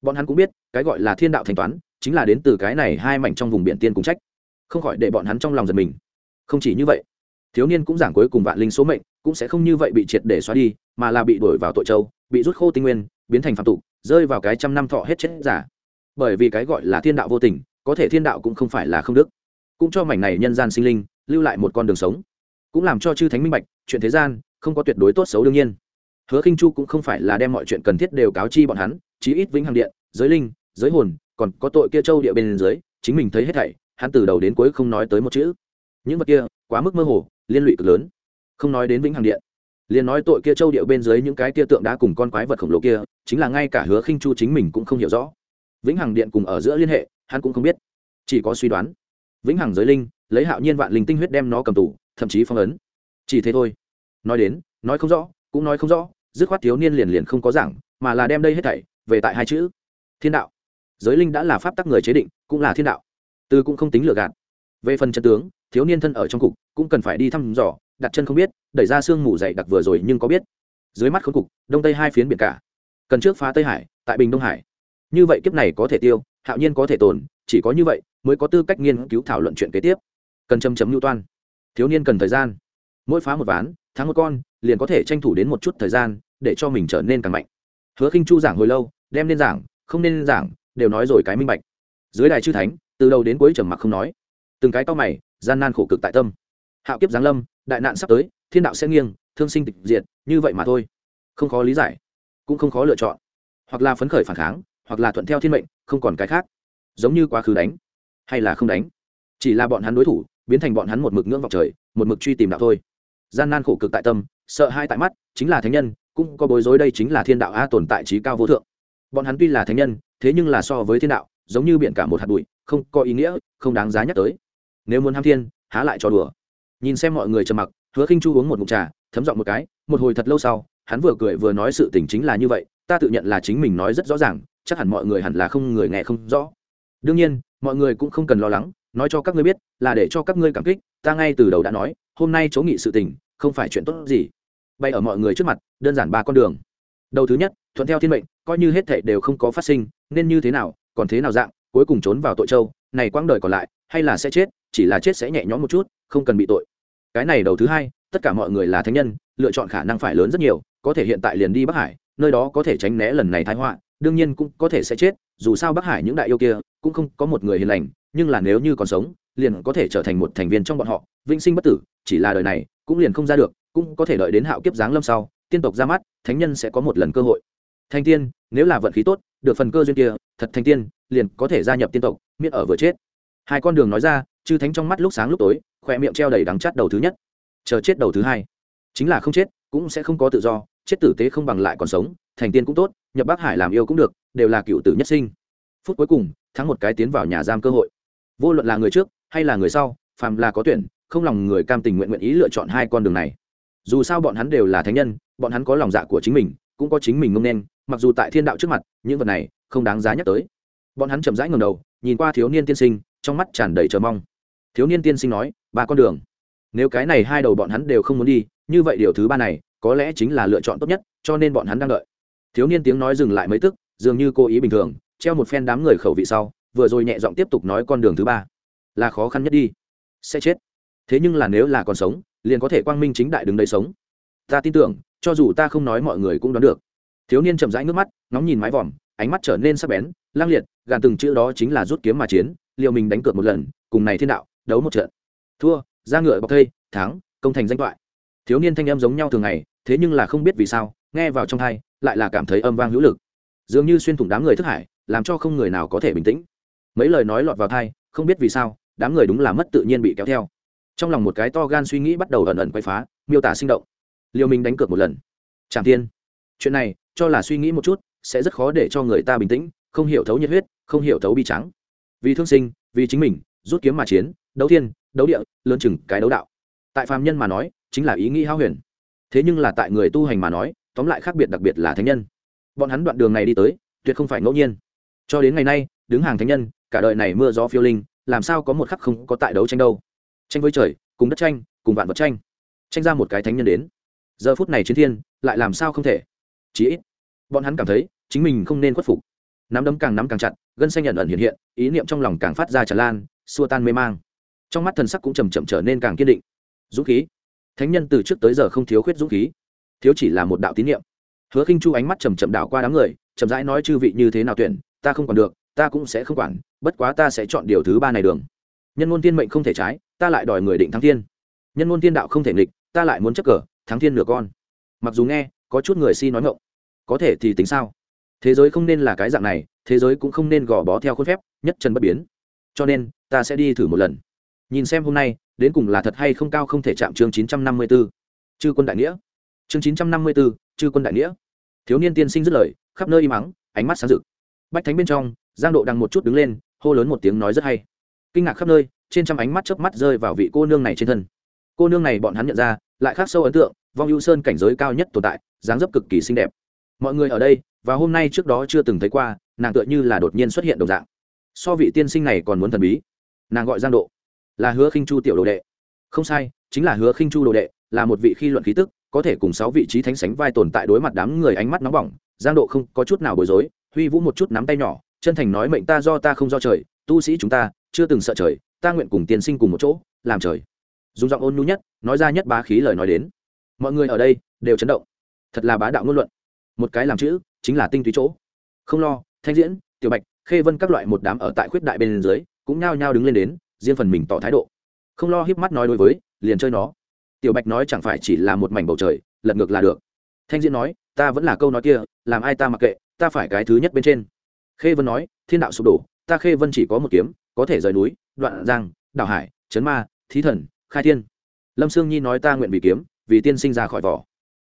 Bọn hắn cũng biết, cái gọi là thiên đạo thanh toán, chính là đến từ cái này hai mảnh trong vùng biển tiên cùng trách. Không khỏi để bọn hắn trong lòng giật mình. Không chỉ như vậy, thiếu niên cũng giảng cuối cùng vạn linh số mệnh cũng sẽ không như vậy bị triệt để xóa đi, mà là bị đổi vào tội châu, bị rút khô tinh nguyên, biến thành phạm tục, rơi vào cái trăm năm thọ hết chết giả. Bởi vì cái gọi là thiên đạo vô tình, có thể thiên đạo cũng không phải là không đức. Cũng cho mảnh này nhân gian sinh linh, lưu lại một con đường sống. Cũng làm cho chư thánh minh bạch, chuyện thế gian, không có tuyệt đối tốt xấu đương nhiên. Hứa khinh chu cũng không phải là đem mọi chuyện cần thiết đều cáo chi bọn hắn, chí ít vĩnh hằng điện, giới linh, giới hồn, còn có tội kia châu địa bên dưới, chính mình thấy hết thảy, hắn từ đầu đến cuối không nói tới một chữ. Những vật kia, quá mức mơ hồ, liên lụy cực lớn không nói đến vĩnh hằng điện. Liền nói tội kia châu điệu bên dưới những cái kia tượng đá cùng con quái vật khổng lồ kia, chính là ngay cả hứa khinh chu chính mình cũng không hiểu rõ. Vĩnh hằng điện cùng ở giữa liên hệ, hắn cũng không biết. Chỉ có suy đoán. Vĩnh hằng giới linh, lấy hạo nhiên vạn linh tinh huyết đem nó cầm tủ thậm chí phong ấn. Chỉ thế thôi. Nói đến, nói không rõ, cũng nói không rõ, dứt khoát thiếu niên liền liền không có giảng, mà là đem đây hết thảy, về tại hai chữ. Thiên đạo. Giới linh đã là pháp tắc người chế định, cũng là thiên đạo. Từ cũng không tính lừa gạt. Về phần chân tướng, thiếu niên thân ở trong cục, cũng cần phải đi thăm dò đặt chân không biết, đẩy ra sương mù dày đặc vừa rồi nhưng có biết. Dưới mắt khốn cục, đông tây hai phiến biển cả. Cần trước phá tây hải, tại bình đông hải. Như vậy kiếp này có thể tiêu, hạo nhiên có thể tồn, chỉ có như vậy mới có tư cách nghiên cứu thảo luận chuyện kế tiếp. Cần chấm chấm lưu toan. Thiếu niên cần thời gian. Mỗi phá một ván, thắng một con, liền có thể tranh thủ đến một chút thời gian, để cho mình trở nên càng mạnh. Hứa khinh chu giảng hồi lâu, đem nên giảng, không nên giảng, đều nói rồi cái minh bạch. Dưới đài chư thánh, từ đầu đến cuối trầm mặc không nói. Từng cái to mày, gian nan khổ cực tại tâm. Hạo kiếp giáng lâm đại nạn sắp tới, thiên đạo sẽ nghiêng, thương sinh tịch diệt, như vậy mà thôi. Không khó lý giải, cũng không khó lựa chọn. Hoặc là phấn khởi phản kháng, hoặc là thuận theo thiên mệnh, không còn cái khác. Giống như quá khứ đánh, hay là không đánh. Chỉ là bọn hắn đối thủ, biến thành bọn hắn một mực ngưỡng vọng trời, một mực truy tìm đạo thôi. Gian nan khổ cực tại tâm, sợ hai tại mắt, chính là thánh nhân, cũng có bối rối đây chính là thiên đạo a tồn tại trí cao vô thượng. Bọn hắn tuy là thánh nhân, thế nhưng là so với thiên đạo, giống như biển cả một hạt bụi, không có ý nghĩa, không đáng giá nhắc tới. Nếu muốn ham thiên, há lại cho đùa nhìn xem mọi người trầm mặc, hứa khinh chu uống một mụn trà, thấm giọng một cái, một hồi thật lâu sau, hắn vừa cười vừa nói sự tình chính là như vậy, ta tự nhận là chính mình nói rất rõ ràng, chắc hẳn mọi người hẳn là không người nghe không rõ. Đương nhiên, mọi người cũng không cần lo lắng, nói cho các ngươi biết, là để cho các ngươi cảm kích, ta ngay từ đầu đã nói, hôm nay chỗ nghị sự tình, không phải chuyện tốt gì. Bay ở mọi người trước mặt, đơn giản ba con đường. Đầu thứ nhất, thuận theo thiên mệnh, coi như hết thảy đều không có phát sinh, nên như thế nào, còn thế nào dạng, cuối cùng trốn vào tội châu, này quãng đời còn lại, hay là sẽ chết, chỉ là chết sẽ nhẹ nhõm một chút, không cần bị tội cái này đầu thứ hai, tất cả mọi người là thánh nhân, lựa chọn khả năng phải lớn rất nhiều, có thể hiện tại liền đi bắc hải, nơi đó có thể tránh né lần này thái họa, đương nhiên cũng có thể sẽ chết, dù sao bắc hải những đại yêu kia, cũng không có một người hiền lành, nhưng là nếu như còn sống, liền có thể trở thành một thành viên trong bọn họ, vĩnh sinh bất tử, chỉ là đời này, cũng liền không ra được, cũng có thể đợi đến hạo kiếp giáng lâm sau, tiên tộc ra mắt, thánh nhân sẽ có một lần cơ hội. Thanh tiên, nếu là vận khí tốt, được phần cơ duyên kia, thật thanh tiên, liền có thể gia nhập tiên tộc, miễn ở vừa chết. Hai con đường nói ra, chư thánh trong mắt lúc sáng lúc tối khỏe miệng treo đầy đắng chát đầu thứ nhất. Chờ chết đầu thứ hai. Chính là không chết, cũng sẽ không có tự do, chết tử tế không bằng lại còn sống, thành tiên cũng tốt, nhập bắc hải làm yêu cũng được, đều là cựu tử nhất sinh. Phút cuối cùng, thắng một cái tiến vào nhà giam cơ hội. Vô luận là người trước, hay là người sau, phàm là có tuyển, không lòng người cam tình nguyện nguyện ý lựa chọn hai con đường này. Dù sao bọn hắn đều là thánh nhân, bọn hắn có lòng dạ của chính mình, cũng có chính mình ngông nên, mặc dù tại thiên đạo trước mặt, những vật này không đáng giá nhắc tới. Bọn hắn chậm rãi ngầm đầu, nhìn qua thiếu niên tiên sinh, trong mắt tràn đầy chờ mong. Thiếu niên tiên sinh nói ba con đường. Nếu cái này hai đầu bọn hắn đều không muốn đi, như vậy điều thứ ba này, có lẽ chính là lựa chọn tốt nhất, cho nên bọn hắn đang đợi. Thiếu niên tiếng nói dừng lại mấy tức, dường như cố ý bình thường, treo một phen đám người khẩu vị sau, vừa rồi nhẹ giọng tiếp tục nói con đường thứ ba. Là khó khăn nhất đi. Sẽ chết. Thế nhưng là nếu là còn sống, liền có thể quang minh chính đại đứng đấy sống. Ta tin tưởng, cho dù ta không nói mọi người cũng đoán được. Thiếu niên chậm rãi nước mắt, ngóng nhìn mái vòm, ánh mắt trở nên sắc bén, lang liệt, gàn từng chữ đó chính là rút kiếm mà chiến liệu mình đánh cược một lần, cùng này thiên đạo, đấu một trận thua, ra ngựa bọc thây, thắng, công thành danh thoại thiếu niên thanh âm giống nhau thường ngày, thế nhưng là không biết vì sao, nghe vào trong thai lại là cảm thấy âm vang hữu lực. Dường như xuyên thủng đám người thức hải, làm cho không người nào có thể bình tĩnh. Mấy lời nói lọt vào thai không biết vì sao, đám người đúng là mất tự nhiên bị kéo theo. Trong lòng một cái to gan suy nghĩ bắt đầu ẩn ẩn quay phá, miêu tả sinh động. Liều mình đánh cược một lần. Tràng tiên chuyện này, cho là suy nghĩ một chút, sẽ rất khó để cho người ta bình tĩnh, không hiểu thấu nhiệt huyết, không hiểu thấu bi trắng vì thương sinh, vì chính mình, rút kiếm mà chiến, đấu thiên đấu địa, lớn chừng cái đấu đạo. Tại phàm nhân mà nói, chính là ý nghĩ hao huyền. Thế nhưng là tại người tu hành mà nói, tóm lại khác biệt đặc biệt là thánh nhân. Bọn hắn đoạn đường này đi tới, tuyệt không phải ngẫu nhiên. Cho đến ngày nay, đứng hàng thánh nhân, cả đời này mưa gió phiêu linh, làm sao có một khắc không có tại đấu tranh đâu. Tranh với trời, cùng đất tranh, cùng vạn vật tranh. Tranh ra một cái thánh nhân đến. Giờ phút này chiến thiên, lại làm sao không thể? Chí ít, bọn hắn cảm thấy, chính mình không nên khuất phục. Nắm đấm càng nắm càng chặt, gân xanh nhận ẩn hiện hiện, ý niệm trong lòng càng phát ra tràn lan, xua tan mê mang trong mắt thần sắc cũng chầm chậm trở nên càng kiên định. Dũng khí. Thánh nhân từ trước tới giờ không thiếu khuyết dũng khí. Thiếu chỉ là một đạo tín niệm. Hứa khinh chu ánh mắt chầm chậm đảo qua đám người, chậm rãi nói chư vị như thế nào tuyển, ta không còn được, ta cũng sẽ không quản, bất quá ta sẽ chọn điều thứ ba này đường. Nhân ngôn tiên mệnh không thể trái, ta lại đòi người định thắng thiên. Nhân ngôn tiên đạo không thể nghịch, ta lại muốn chấp cờ, thắng thiên nửa con. Mặc dù nghe, có chút người si nói ngộng có thể thì tính sao? Thế giới không nên là cái dạng này, thế giới cũng không nên gò bó theo khuôn phép, nhất trần bất biến. Cho nên, ta sẽ đi thử một lần nhìn xem hôm nay đến cùng là thật hay không cao không thể chạm chương chín trăm năm mươi 954. chư quân đại nghĩa. Chương chín trăm năm mươi 954, chư quân đại nghĩa. Thiếu niên tiên sinh dứt lời khắp nơi im mắng ánh mắt sáng rực. Bách thánh bên trong giang độ đằng một chút đứng lên hô lớn một tiếng nói rất hay. Kinh ngạc khắp nơi trên trăm ánh mắt chớp mắt rơi vào vị cô nương này trên thân. Cô nương này bọn hắn nhận ra lại khác sâu ấn tượng vong ưu sơn cảnh giới cao nhất tồn tại dáng dấp cực kỳ xinh đẹp. Mọi người ở đây và hôm nay trước đó chưa từng thấy qua nàng tựa như là đột nhiên xuất hiện đồng dạng. So vị tiên sinh này còn muốn thần bí. Nàng gọi giang độ là hứa khinh chu tiểu đồ đệ. Không sai, chính là hứa khinh chu đồ đệ, là một vị khi luận khí tức, có thể cùng sáu vị trí thánh sánh vai tồn tại đối mặt đám người ánh mắt nóng bỏng, giang độ không có chút nào bối rối, huy vũ một chút nắm tay nhỏ, chân thành nói mệnh ta do ta không do trời, tu sĩ chúng ta, chưa từng sợ trời, ta nguyện cùng tiên sinh cùng một chỗ, làm trời. Dùng giọng ôn nhu nhất, nói ra nhất bá khí lời nói đến. Mọi người ở đây, đều chấn động. Thật là bá đạo ngôn luận. Một cái làm chữ, chính là tinh túy chỗ. Không lo, thanh diễn, tiểu bạch, khê vân các loại một đám ở tại khuyết đại bên dưới, cũng nhao nhao đứng lên đến riêng phần mình tỏ thái độ. Không lo híp mắt nói đối với, liền chơi nó. Tiểu bạch nói chẳng phải chỉ là một mảnh bầu trời, lật ngược là được. Thanh diễn nói, ta vẫn là câu nói kia, làm ai ta mặc kệ, ta phải cái thứ nhất bên trên. Khê vân nói, thiên đạo sụp đổ, ta khê vân chỉ có một kiếm, có thể rời núi, đoạn giang, đảo hải, trấn ma, thí thần, khai thiên. Lâm sương nhi nói ta nguyện vì kiếm, vì tiên sinh ra khỏi vỏ.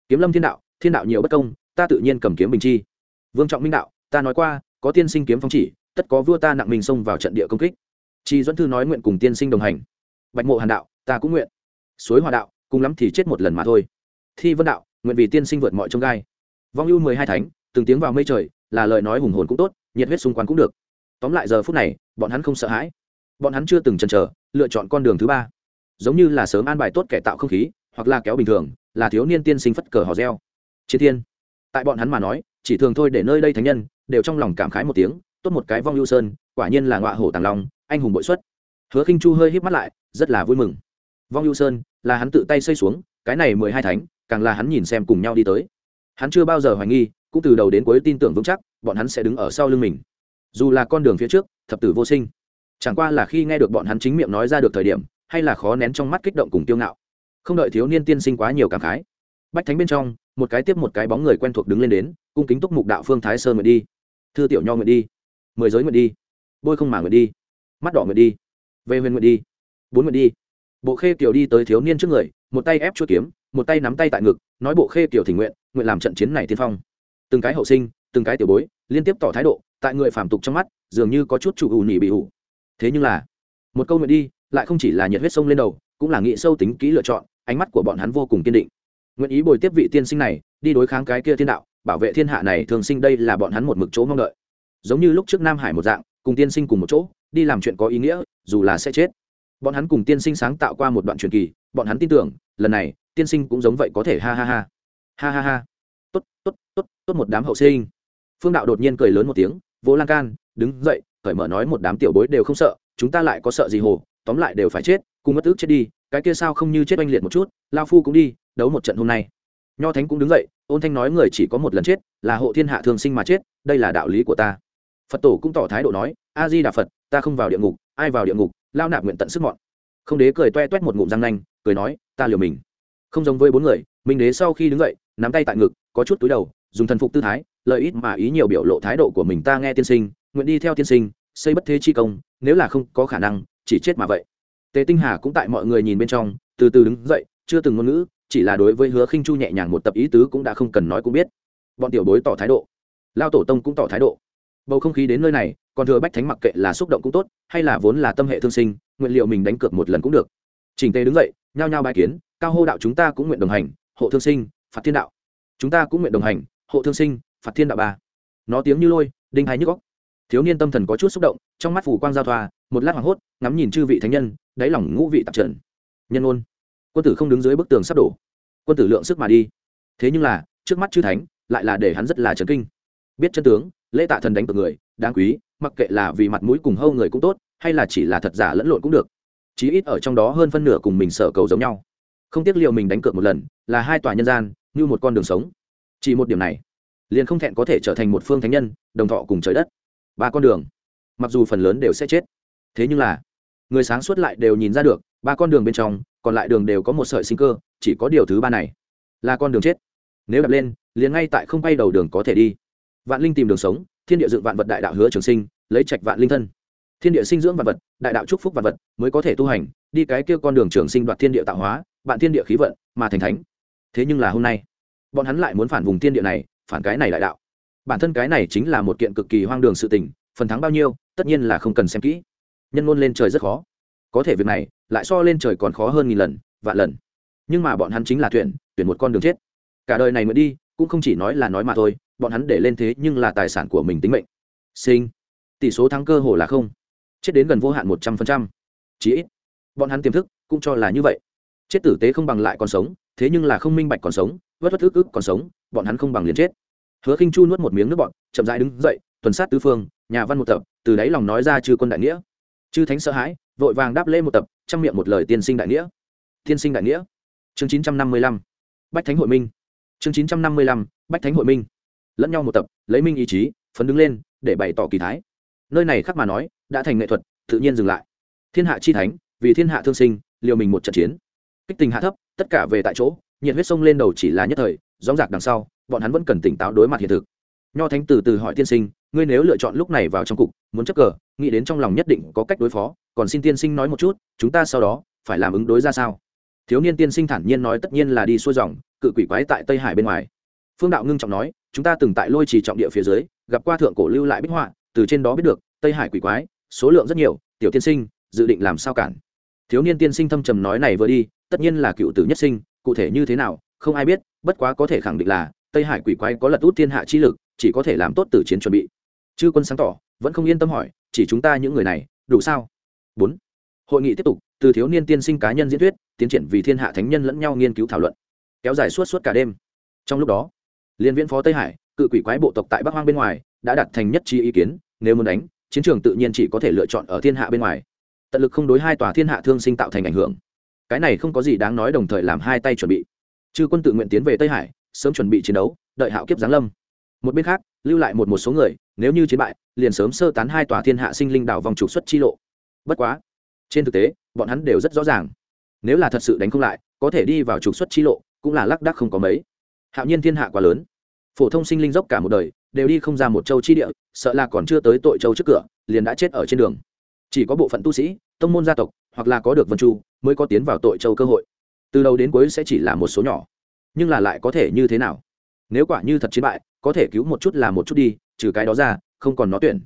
Kiếm lâm thiên đạo thiên đạo nhiều bất công, ta tự nhiên cầm kiếm bình chi. Vương trọng minh đạo, ta nói qua, có tiên sinh kiếm phong chỉ, tất có vua ta nặng mình xông vào trận địa công kích chi dẫn thư nói nguyện cùng tiên sinh đồng hành. Bạch mộ hàn đạo, ta cũng nguyện. Suối hòa đạo, cùng lắm thì chết một lần mà thôi. Thi vân đạo, nguyện vì tiên sinh vượt mọi trông gai. Vong ưu mười hai thánh, từng tiếng vào mây trời, là lời nói hùng hồn cũng tốt, nhiệt huyết xung quanh cũng được. Tóm lại giờ phút này, bọn hắn không sợ hãi. Bọn hắn chưa từng chần chờ, lựa chọn con đường thứ ba. Giống như là sớm an bài tốt kẻ tạo không khí, hoặc là kéo bình thường, là thiếu niên tiên sinh phất cờ hò reo. Chiến thiên. Tại bọn hắn mà nói, chỉ thường thôi để nơi đây thánh nhân, đều trong lòng cảm khái một tiếng, tốt một cái vong lưu sơn, quả nhiên là ngọa hổ tàng long anh hùng bội xuất. Hứa khinh chu hơi híp mắt lại, rất là vui mừng. Vong ưu sơn, là hắn tự tay xây xuống, cái này mười hai thánh, càng là hắn nhìn xem cùng nhau đi tới. Hắn chưa bao giờ hoài nghi, cũng từ đầu đến cuối tin tưởng vững chắc, bọn hắn sẽ đứng ở sau lưng mình. Dù là con đường phía trước, thập tử vô sinh. Chẳng qua là khi nghe được bọn hắn chính miệng nói ra được thời điểm, hay là khó nén trong mắt kích động cùng tiêu ngạo. Không đợi thiếu niên tiên sinh quá nhiều cảm khái, bách thánh bên trong, một cái tiếp một cái bóng người quen thuộc đứng lên đến, cung kính túc mục đạo phương thái sơn nguyện đi. Thư tiểu nho nguyện đi. Mười giới nguyện đi. Bôi không mà nguyện đi mắt đỏ nguyện đi. Về huyền nguyện đi. Bốn nguyện đi. Bộ khê kiều đi tới thiếu niên trước người, một tay ép chuỗi kiếm, một tay nắm tay tại ngực, nói bộ khê kiều thỉnh nguyện nguyện làm trận chiến này tiên phong. Từng cái hậu sinh, từng cái tiểu bối, liên tiếp tỏ thái độ, tại người phản tục trong mắt, dường như có chút chủ ủ nỉ bị ủ. Thế nhưng là, một câu nguyện đi, lại không chỉ là nhiệt huyết sông lên đầu, cũng là nghĩ sâu tính kỹ lựa chọn, ánh mắt của bọn hắn vô cùng kiên định. Nguyện ý bồi tiếp vị tiên sinh này, đi đối kháng cái kia thiên đạo, bảo vệ thiên hạ này, thường sinh đây là bọn hắn một mực chỗ mong đợi. Giống như lúc trước nam hải một dạng, cùng tiên sinh cùng một chỗ đi làm chuyện có ý nghĩa, dù là sẽ chết. Bọn hắn cùng tiên sinh sáng tạo qua một đoạn truyền kỳ, bọn hắn tin tưởng, lần này, tiên sinh cũng giống vậy có thể ha ha ha. Ha ha ha. Tốt tốt tốt tốt một đám hậu sinh. Phương đạo đột nhiên cười lớn một tiếng vỗ lan can, đứng dậy, cởi mở nói một đám tiểu bối đều không sợ, chúng ta lại có sợ gì hồ, tóm lại đều phải chết, cùng mất ước chết đi, cái kia sao không như chết oanh liệt một chút, lao phu cũng đi, đấu một trận hôm nay. Nho thánh cũng đứng dậy, ôn thanh nói người chỉ có một lần chết, là hộ thiên hạ thường sinh mà chết, đây là đạo lý của ta. Phật tổ cũng tỏ thái độ nói a di đà phật, ta không vào địa ngục, ai vào địa ngục, lao nạp nguyện tận sức mọn. Không đế cười toe toét một ngụm răng nanh, cười nói, ta liều mình. Không giống với bốn người, minh đế sau khi đứng dậy, nắm tay tại ngực, có chút túi đầu, dùng thần phục tư thái, lợi ít mà ý nhiều biểu lộ thái độ của mình ta nghe tiên sinh, nguyện đi theo tiên sinh, xây bất thế chi công, nếu là không có khả năng, chỉ chết mà vậy. Tề tinh hà cũng tại mọi người nhìn bên trong, từ từ đứng dậy, chưa từng ngôn ngữ, chỉ là đối với hứa khinh chu nhẹ nhàng một tập ý tứ cũng đã không cần nói cũng biết. Bọn tiểu bối tỏ thái độ. Lao tổ tông cũng tỏ thái độ bầu không khí đến nơi này, còn thừa bách thánh mặc kệ là xúc động cũng tốt, hay là vốn là tâm hệ thương sinh, nguyện liệu mình đánh cược một lần cũng được. Trình tề đứng dậy, nhao nhao bài kiến, cao hô đạo chúng ta cũng nguyện đồng hành, hộ thương sinh, phạt thiên đạo. Chúng ta cũng nguyện đồng hành, hộ thương sinh, phạt thiên đạo ba. Nó tiếng như lôi, đinh hay nhức góc thiếu niên tâm thần có chút xúc động, trong mắt phủ quang giao thoa, một lát hoảng hốt, ngắm nhìn chư vị thánh nhân, đáy lòng ngũ vị tạp trần. Nhân ôn. Quân tử không đứng dưới bức tường sắp đổ. Quân tử lượng sức mà đi. Thế nhưng là, trước mắt chư thánh, lại là để hắn rất là trấn kinh. Biết chân tướng lễ tạ thần đánh cược người, đáng quý, mặc kệ là vì mặt mũi cùng hâu người cũng tốt, hay là chỉ là thật giả lẫn lộn cũng được. Chí ít ở trong đó hơn phân nửa cùng mình sở cầu giống nhau. Không tiếc liệu mình đánh cược một lần, là hai tòa nhân gian, như một con đường sống. Chỉ một điểm này, liền không thẹn có thể trở thành một phương thánh nhân, đồng thọ cùng trời đất. Ba con đường, mặc dù phần lớn đều sẽ chết. Thế nhưng là, người sáng suốt lại đều nhìn ra được, ba con đường bên trong, còn lại đường đều có một sợi sinh cơ, chỉ có điều thứ ba này là con đường chết. Nếu đập lên, liền ngay tại không bay đầu đường có thể đi vạn linh tìm đường sống, thiên địa dựng vạn vật đại đạo hứa trường sinh, lấy trạch vạn linh thân. Thiên địa sinh dưỡng vạn vật, đại đạo chúc phúc vạn vật mới có thể tu hành, đi cái kia con đường trường sinh đoạt thiên địa tạo hóa, bạn thiên địa khí vận mà thành thánh. Thế nhưng là hôm nay, bọn hắn lại muốn phản vùng thiên địa này, phản cái này đại đạo. Bản thân cái này chính là một kiện cực kỳ hoang đường sự tình, phần thắng bao nhiêu, tất nhiên là không cần xem kỹ. Nhân ngôn lên trời rất khó. Có thể việc này, lại so lên trời còn khó hơn nghìn lần, vạn lần. Nhưng mà bọn hắn chính là tuyển tuyển một con đường chết. Cả đời này mới đi cũng không chỉ nói là nói mà thôi, bọn hắn để lên thế nhưng là tài sản của mình tính mệnh. Sinh. Tỷ số thắng cơ hồ là không. Chết đến gần vô hạn một trăm phần trăm. Chí ít. Bọn hắn tiềm thức cũng cho là như vậy. Chết tử tế không bằng lại còn sống, thế nhưng là không minh bạch còn sống, vất vất thức ức còn sống, bọn hắn không bằng liền chết. Hứa khinh chu nuốt một miếng nước bọn chậm rãi đứng dậy, tuần sát tứ phương, nhà văn một tập, từ đáy lòng nói ra chư quân đại nghĩa. Chư thánh sợ hãi, vội vàng đáp lễ một tập trong miệng một lời tiên sinh đại nghĩa. Tiên sinh đại nghĩa. Chương chín trăm năm mươi lăm. Bách thánh hội minh chương chín trăm năm mươi lăm, bách thánh hội minh. Lẫn nhau một tập, lấy minh ý chí, phấn đứng lên, để bày tỏ kỳ thái. Nơi này khác mà nói, đã thành nghệ thuật, tự nhiên dừng lại. Thiên hạ chi thánh, vì thiên hạ thương sinh, liều mình một trận chiến. Kích tình hạ thấp, tất cả về tại chỗ, nhiệt huyết sông lên đầu chỉ là nhất thời gióng giạc đằng sau, bọn hắn vẫn cần tỉnh táo đối mặt hiện thực. Nho thánh từ từ hỏi tiên sinh, ngươi nếu lựa chọn lúc này vào trong cục, muốn chấp cờ, nghĩ đến trong lòng nhất định có cách đối phó, còn xin tiên sinh nói một chút, chúng ta sau đó phải làm ứng đối ra sao? Thiếu niên tiên sinh thản nhiên nói tất nhiên là đi xuôi dòng, cự quỷ quái tại tây hải bên ngoài. Phương đạo ngưng trọng nói, chúng ta từng tại lôi trì trọng địa phía dưới, gặp qua thượng cổ lưu lại bích họa, từ trên đó biết được, tây hải quỷ quái, số lượng rất nhiều, tiểu tiên sinh, dự định làm sao cản. Thiếu niên tiên sinh thâm trầm nói này vừa đi, tất nhiên là cựu tử nhất sinh, cụ thể như thế nào, không ai biết, bất quá có thể khẳng định là, tây hải quỷ quái có lật út thiên hạ chi lực, chỉ có thể làm tốt tử chiến chuẩn bị. Chư quân sáng tỏ, vẫn không yên tâm hỏi, chỉ chúng ta những người này, đủ sao? Bốn. Hội nghị tiếp tục, từ thiếu niên tiên sinh cá nhân diễn thuyết tiến triển vì thiên hạ thánh nhân lẫn nhau nghiên cứu thảo luận, kéo dài suốt suốt cả đêm. Trong lúc đó, liên viễn phó tây hải, cự quỷ quái bộ tộc tại bắc hoang bên ngoài, đã đặt thành nhất trí ý kiến, nếu muốn đánh, chiến trường tự nhiên chỉ có thể lựa chọn ở thiên hạ bên ngoài. Tận lực không đối hai tòa thiên hạ thương sinh tạo thành ảnh hưởng. Cái này không có gì đáng nói đồng thời làm hai tay chuẩn bị. Chư quân tự nguyện tiến về tây hải, sớm chuẩn bị chiến đấu, đợi hạo kiếp giáng lâm. Một bên khác, lưu lại một một số người, nếu như chiến bại, liền sớm sơ tán hai tòa thiên hạ sinh linh đảo vòng trục xuất chi lộ. Bất quá, trên thực tế, bọn hắn đều rất rõ ràng nếu là thật sự đánh không lại, có thể đi vào trục xuất chi lộ, cũng là lác đác không có mấy. Hạo nhiên thiên hạ quá lớn. Phổ thông sinh linh dốc cả một đời, đều đi không ra một châu chi địa, sợ là còn chưa tới tội châu trước cửa, liền đã chết ở trên đường. Chỉ có bộ phận tu sĩ, tông môn gia tộc, hoặc là có được vân chu, mới có tiến vào tội châu cơ hội. Từ đầu đến cuối sẽ chỉ là một số nhỏ, nhưng là lại có thể như thế nào? Nếu quả như thật chiến bại, có thể cứu một chút là một chút đi, trừ cái đó ra, không còn nó tuyển.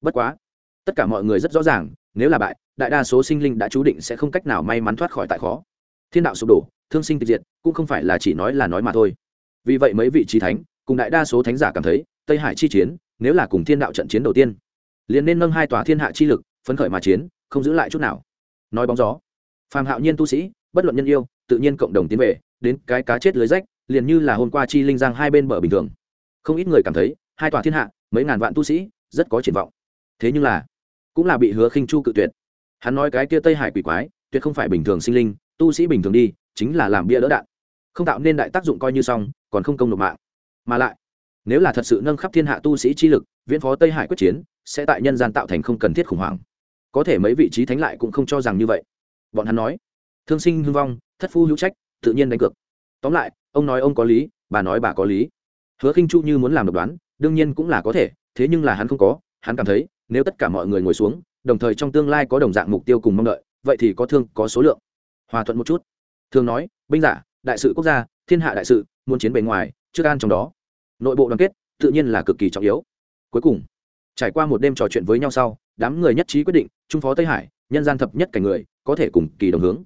Bất quá, tất cả mọi người rất rõ ràng nếu là bại, đại đa số sinh linh đã chú định sẽ không cách nào may mắn thoát khỏi tại khó. Thiên đạo sụp đổ, thương sinh tịch diệt, cũng không phải là chỉ nói là nói mà thôi. Vì vậy mấy vị trí thánh, cùng đại đa số thánh giả cảm thấy, tây hải chi chiến, nếu là cùng thiên đạo trận chiến đầu tiên, liền nên nâng hai tòa thiên hạ chi lực, phấn khởi mà chiến, không giữ lại chút nào. Nói bóng gió, phàm hạo nhiên tu sĩ, bất luận nhân yêu, tự nhiên cộng đồng tiến về, đến cái cá chết lưới rách, liền như là hôm qua chi linh giang hai bên bờ bình thường. Không ít người cảm thấy, hai tòa thiên hạ, mấy ngàn vạn tu sĩ, rất có triển vọng. Thế nhưng là cũng là bị hứa khinh chu cự tuyệt. Hắn nói cái kia tây hải quỷ quái, tuyệt không phải bình thường sinh linh, tu sĩ bình thường đi, chính là làm bia đỡ đạn. Không tạo nên đại tác dụng coi như xong, còn không công nộp mạng. Mà lại, nếu là thật sự nâng khắp thiên hạ tu sĩ chi lực, viễn phó tây hải quyết chiến, sẽ tại nhân gian tạo thành không cần thiết khủng hoảng. Có thể mấy vị trí thánh lại cũng không cho rằng như vậy. Bọn hắn nói, thương sinh hưng vong, thất phu hữu trách, tự nhiên đánh cược. Tóm lại, ông nói ông có lý, bà nói bà có lý. Hứa khinh chu như muốn làm độc đoán, đương nhiên cũng là có thể, thế nhưng là hắn không có, hắn cảm thấy nếu tất cả mọi người ngồi xuống, đồng thời trong tương lai có đồng dạng mục tiêu cùng mong đợi, vậy thì có thương, có số lượng. Hòa thuận một chút. Thường nói, binh giả, đại sự quốc gia, thiên hạ đại sự, muốn chiến bề ngoài, trước an trong đó. Nội bộ đoàn kết, tự nhiên là cực kỳ trọng yếu. Cuối cùng, trải qua một đêm trò chuyện với nhau sau, đám người nhất trí quyết định, trung phó tây hải, nhân gian thập nhất cảnh người, có thể cùng kỳ đồng hướng.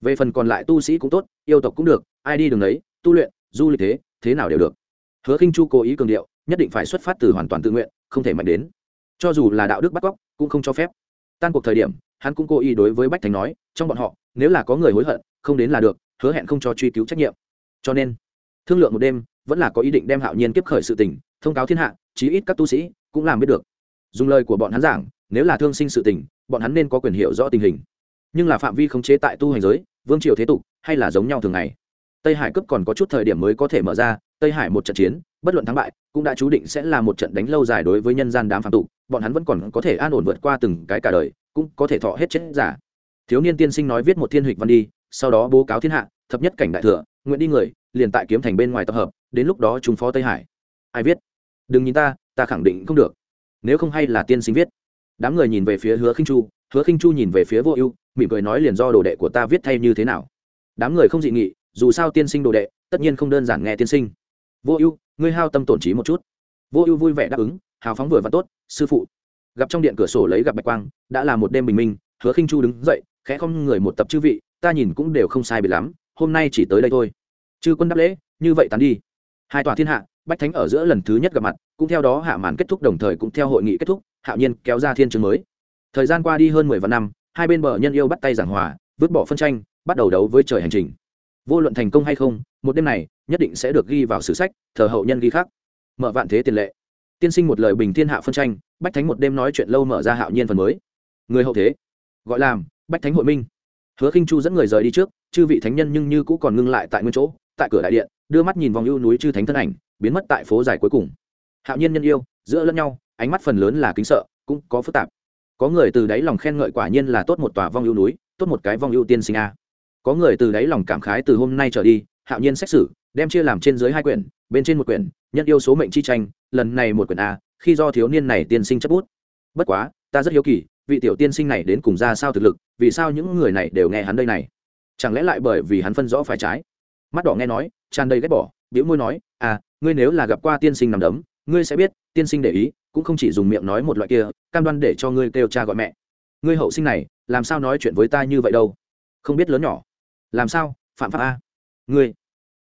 Về phần còn lại tu sĩ cũng tốt, yêu tộc cũng được, ai đi đường đấy tu luyện, du lịch thế thế nào đều được. Hứa khinh chu cố ý cường điệu, nhất định phải xuất phát từ hoàn toàn tự nguyện, không thể mạnh đến cho dù là đạo đức bắt cóc, cũng không cho phép. Tan cuộc thời điểm, hắn cũng cố ý đối với bách thành nói, trong bọn họ, nếu là có người hối hận, không đến là được, hứa hẹn không cho truy cứu trách nhiệm. Cho nên, thương lượng một đêm, vẫn là có ý định đem hạo nhiên kiếp khởi sự tình, thông cáo thiên hạ, chí ít các tu sĩ cũng làm biết được. Dùng lời của bọn hắn giảng, nếu là thương sinh sự tình, bọn hắn nên có quyền hiểu rõ tình hình. Nhưng là phạm vi khống chế tại tu hành giới, vương triều thế tục, hay là giống nhau thường ngày. Tây hải cấp còn có chút thời điểm mới có thể mở ra, tây hải một trận chiến bất luận thắng bại, cũng đã chú định sẽ là một trận đánh lâu dài đối với nhân gian đám phạm tục, bọn hắn vẫn còn có thể an ổn vượt qua từng cái cả đời, cũng có thể thọ hết chết giả. Thiếu niên tiên sinh nói viết một thiên hịch văn đi, sau đó bố cáo thiên hạ, thập nhất cảnh đại thừa, nguyện đi người, liền tại kiếm thành bên ngoài tập hợp, đến lúc đó chúng phó tây hải. Ai viết? Đừng nhìn ta ta khẳng định không được. Nếu không hay là tiên sinh viết. Đám người nhìn về phía hứa khinh chu, hứa khinh chu nhìn về phía vô ưu, mỉm cười nói liền do đồ đệ của ta viết thay như thế nào. Đám người không dị nghị, dù sao tiên sinh đồ đệ, tất nhiên không đơn giản nghe tiên sinh vô ưu, ngươi hao tâm tổn trí một chút. Vô ưu vui vẻ đáp ứng, hào phóng vừa và tốt, sư phụ. Gặp trong điện cửa sổ lấy gặp bạch quang, đã là một đêm bình minh, hứa khinh chu đứng dậy, khẽ không người một tập chư vị, ta nhìn cũng đều không sai biệt lắm, hôm nay chỉ tới đây thôi. Chư quân đáp lễ, như vậy tán đi. Hai tòa thiên hạ, bách thánh ở giữa lần thứ nhất gặp mặt, cũng theo đó hạ màn kết thúc đồng thời cũng theo hội nghị kết thúc, hạo nhiên kéo ra thiên trường mới. Thời gian qua đi hơn mười vạn năm, hai bên bờ nhân yêu bắt tay giảng hòa, vứt bỏ phân tranh, bắt đầu đấu với trời hành trình vô luận thành công hay không, một đêm này, nhất định sẽ được ghi vào sử sách, thờ hậu nhân ghi khắc. Mở vạn thế tiền lệ. Tiên sinh một lời bình thiên hạ phân tranh, bách thánh một đêm nói chuyện lâu mở ra hạo nhiên phần mới. Người hậu thế. Gọi làm, bách thánh hội minh. Hứa khinh chu dẫn người rời đi trước, chư vị thánh nhân nhưng như cũng còn ngưng lại tại nguyên chỗ, tại cửa đại điện, đưa mắt nhìn vòng ưu núi chư thánh thân ảnh, biến mất tại phố dài cuối cùng. Hạo nhiên nhân yêu, giữa lẫn nhau, ánh mắt phần lớn là kính sợ, cũng có phức tạp. Có người từ đáy lòng khen ngợi quả nhiên là tốt một tòa vong ưu núi, tốt một cái vong ưu tiên sinh a có người từ đáy lòng cảm khái từ hôm nay trở đi, hạo nhiên xét xử, đem chia làm trên dưới hai quyển, bên trên một quyển, nhân yêu số mệnh chi tranh, lần này một quyển a, khi do thiếu niên này tiên sinh chấp bút. Bất quá, ta rất hiếu kỳ, vị tiểu tiên sinh này đến cùng ra sao thực lực, vì sao những người này đều nghe hắn đây này? Chẳng lẽ lại bởi vì hắn phân rõ phải trái? Mắt đỏ nghe nói, tràn đầy ghét bỏ biểu môi nói à ngươi nếu là gặp qua tiên sinh nằm đấm, ngươi sẽ biết, tiên sinh để ý, cũng không chỉ dùng miệng nói một loại kia, cam đoan để cho ngươi kêu cha gọi mẹ. Ngươi hậu sinh này, làm sao nói chuyện với ta như vậy đâu? Không biết lớn nhỏ làm sao? Phạm pháp a. Ngươi.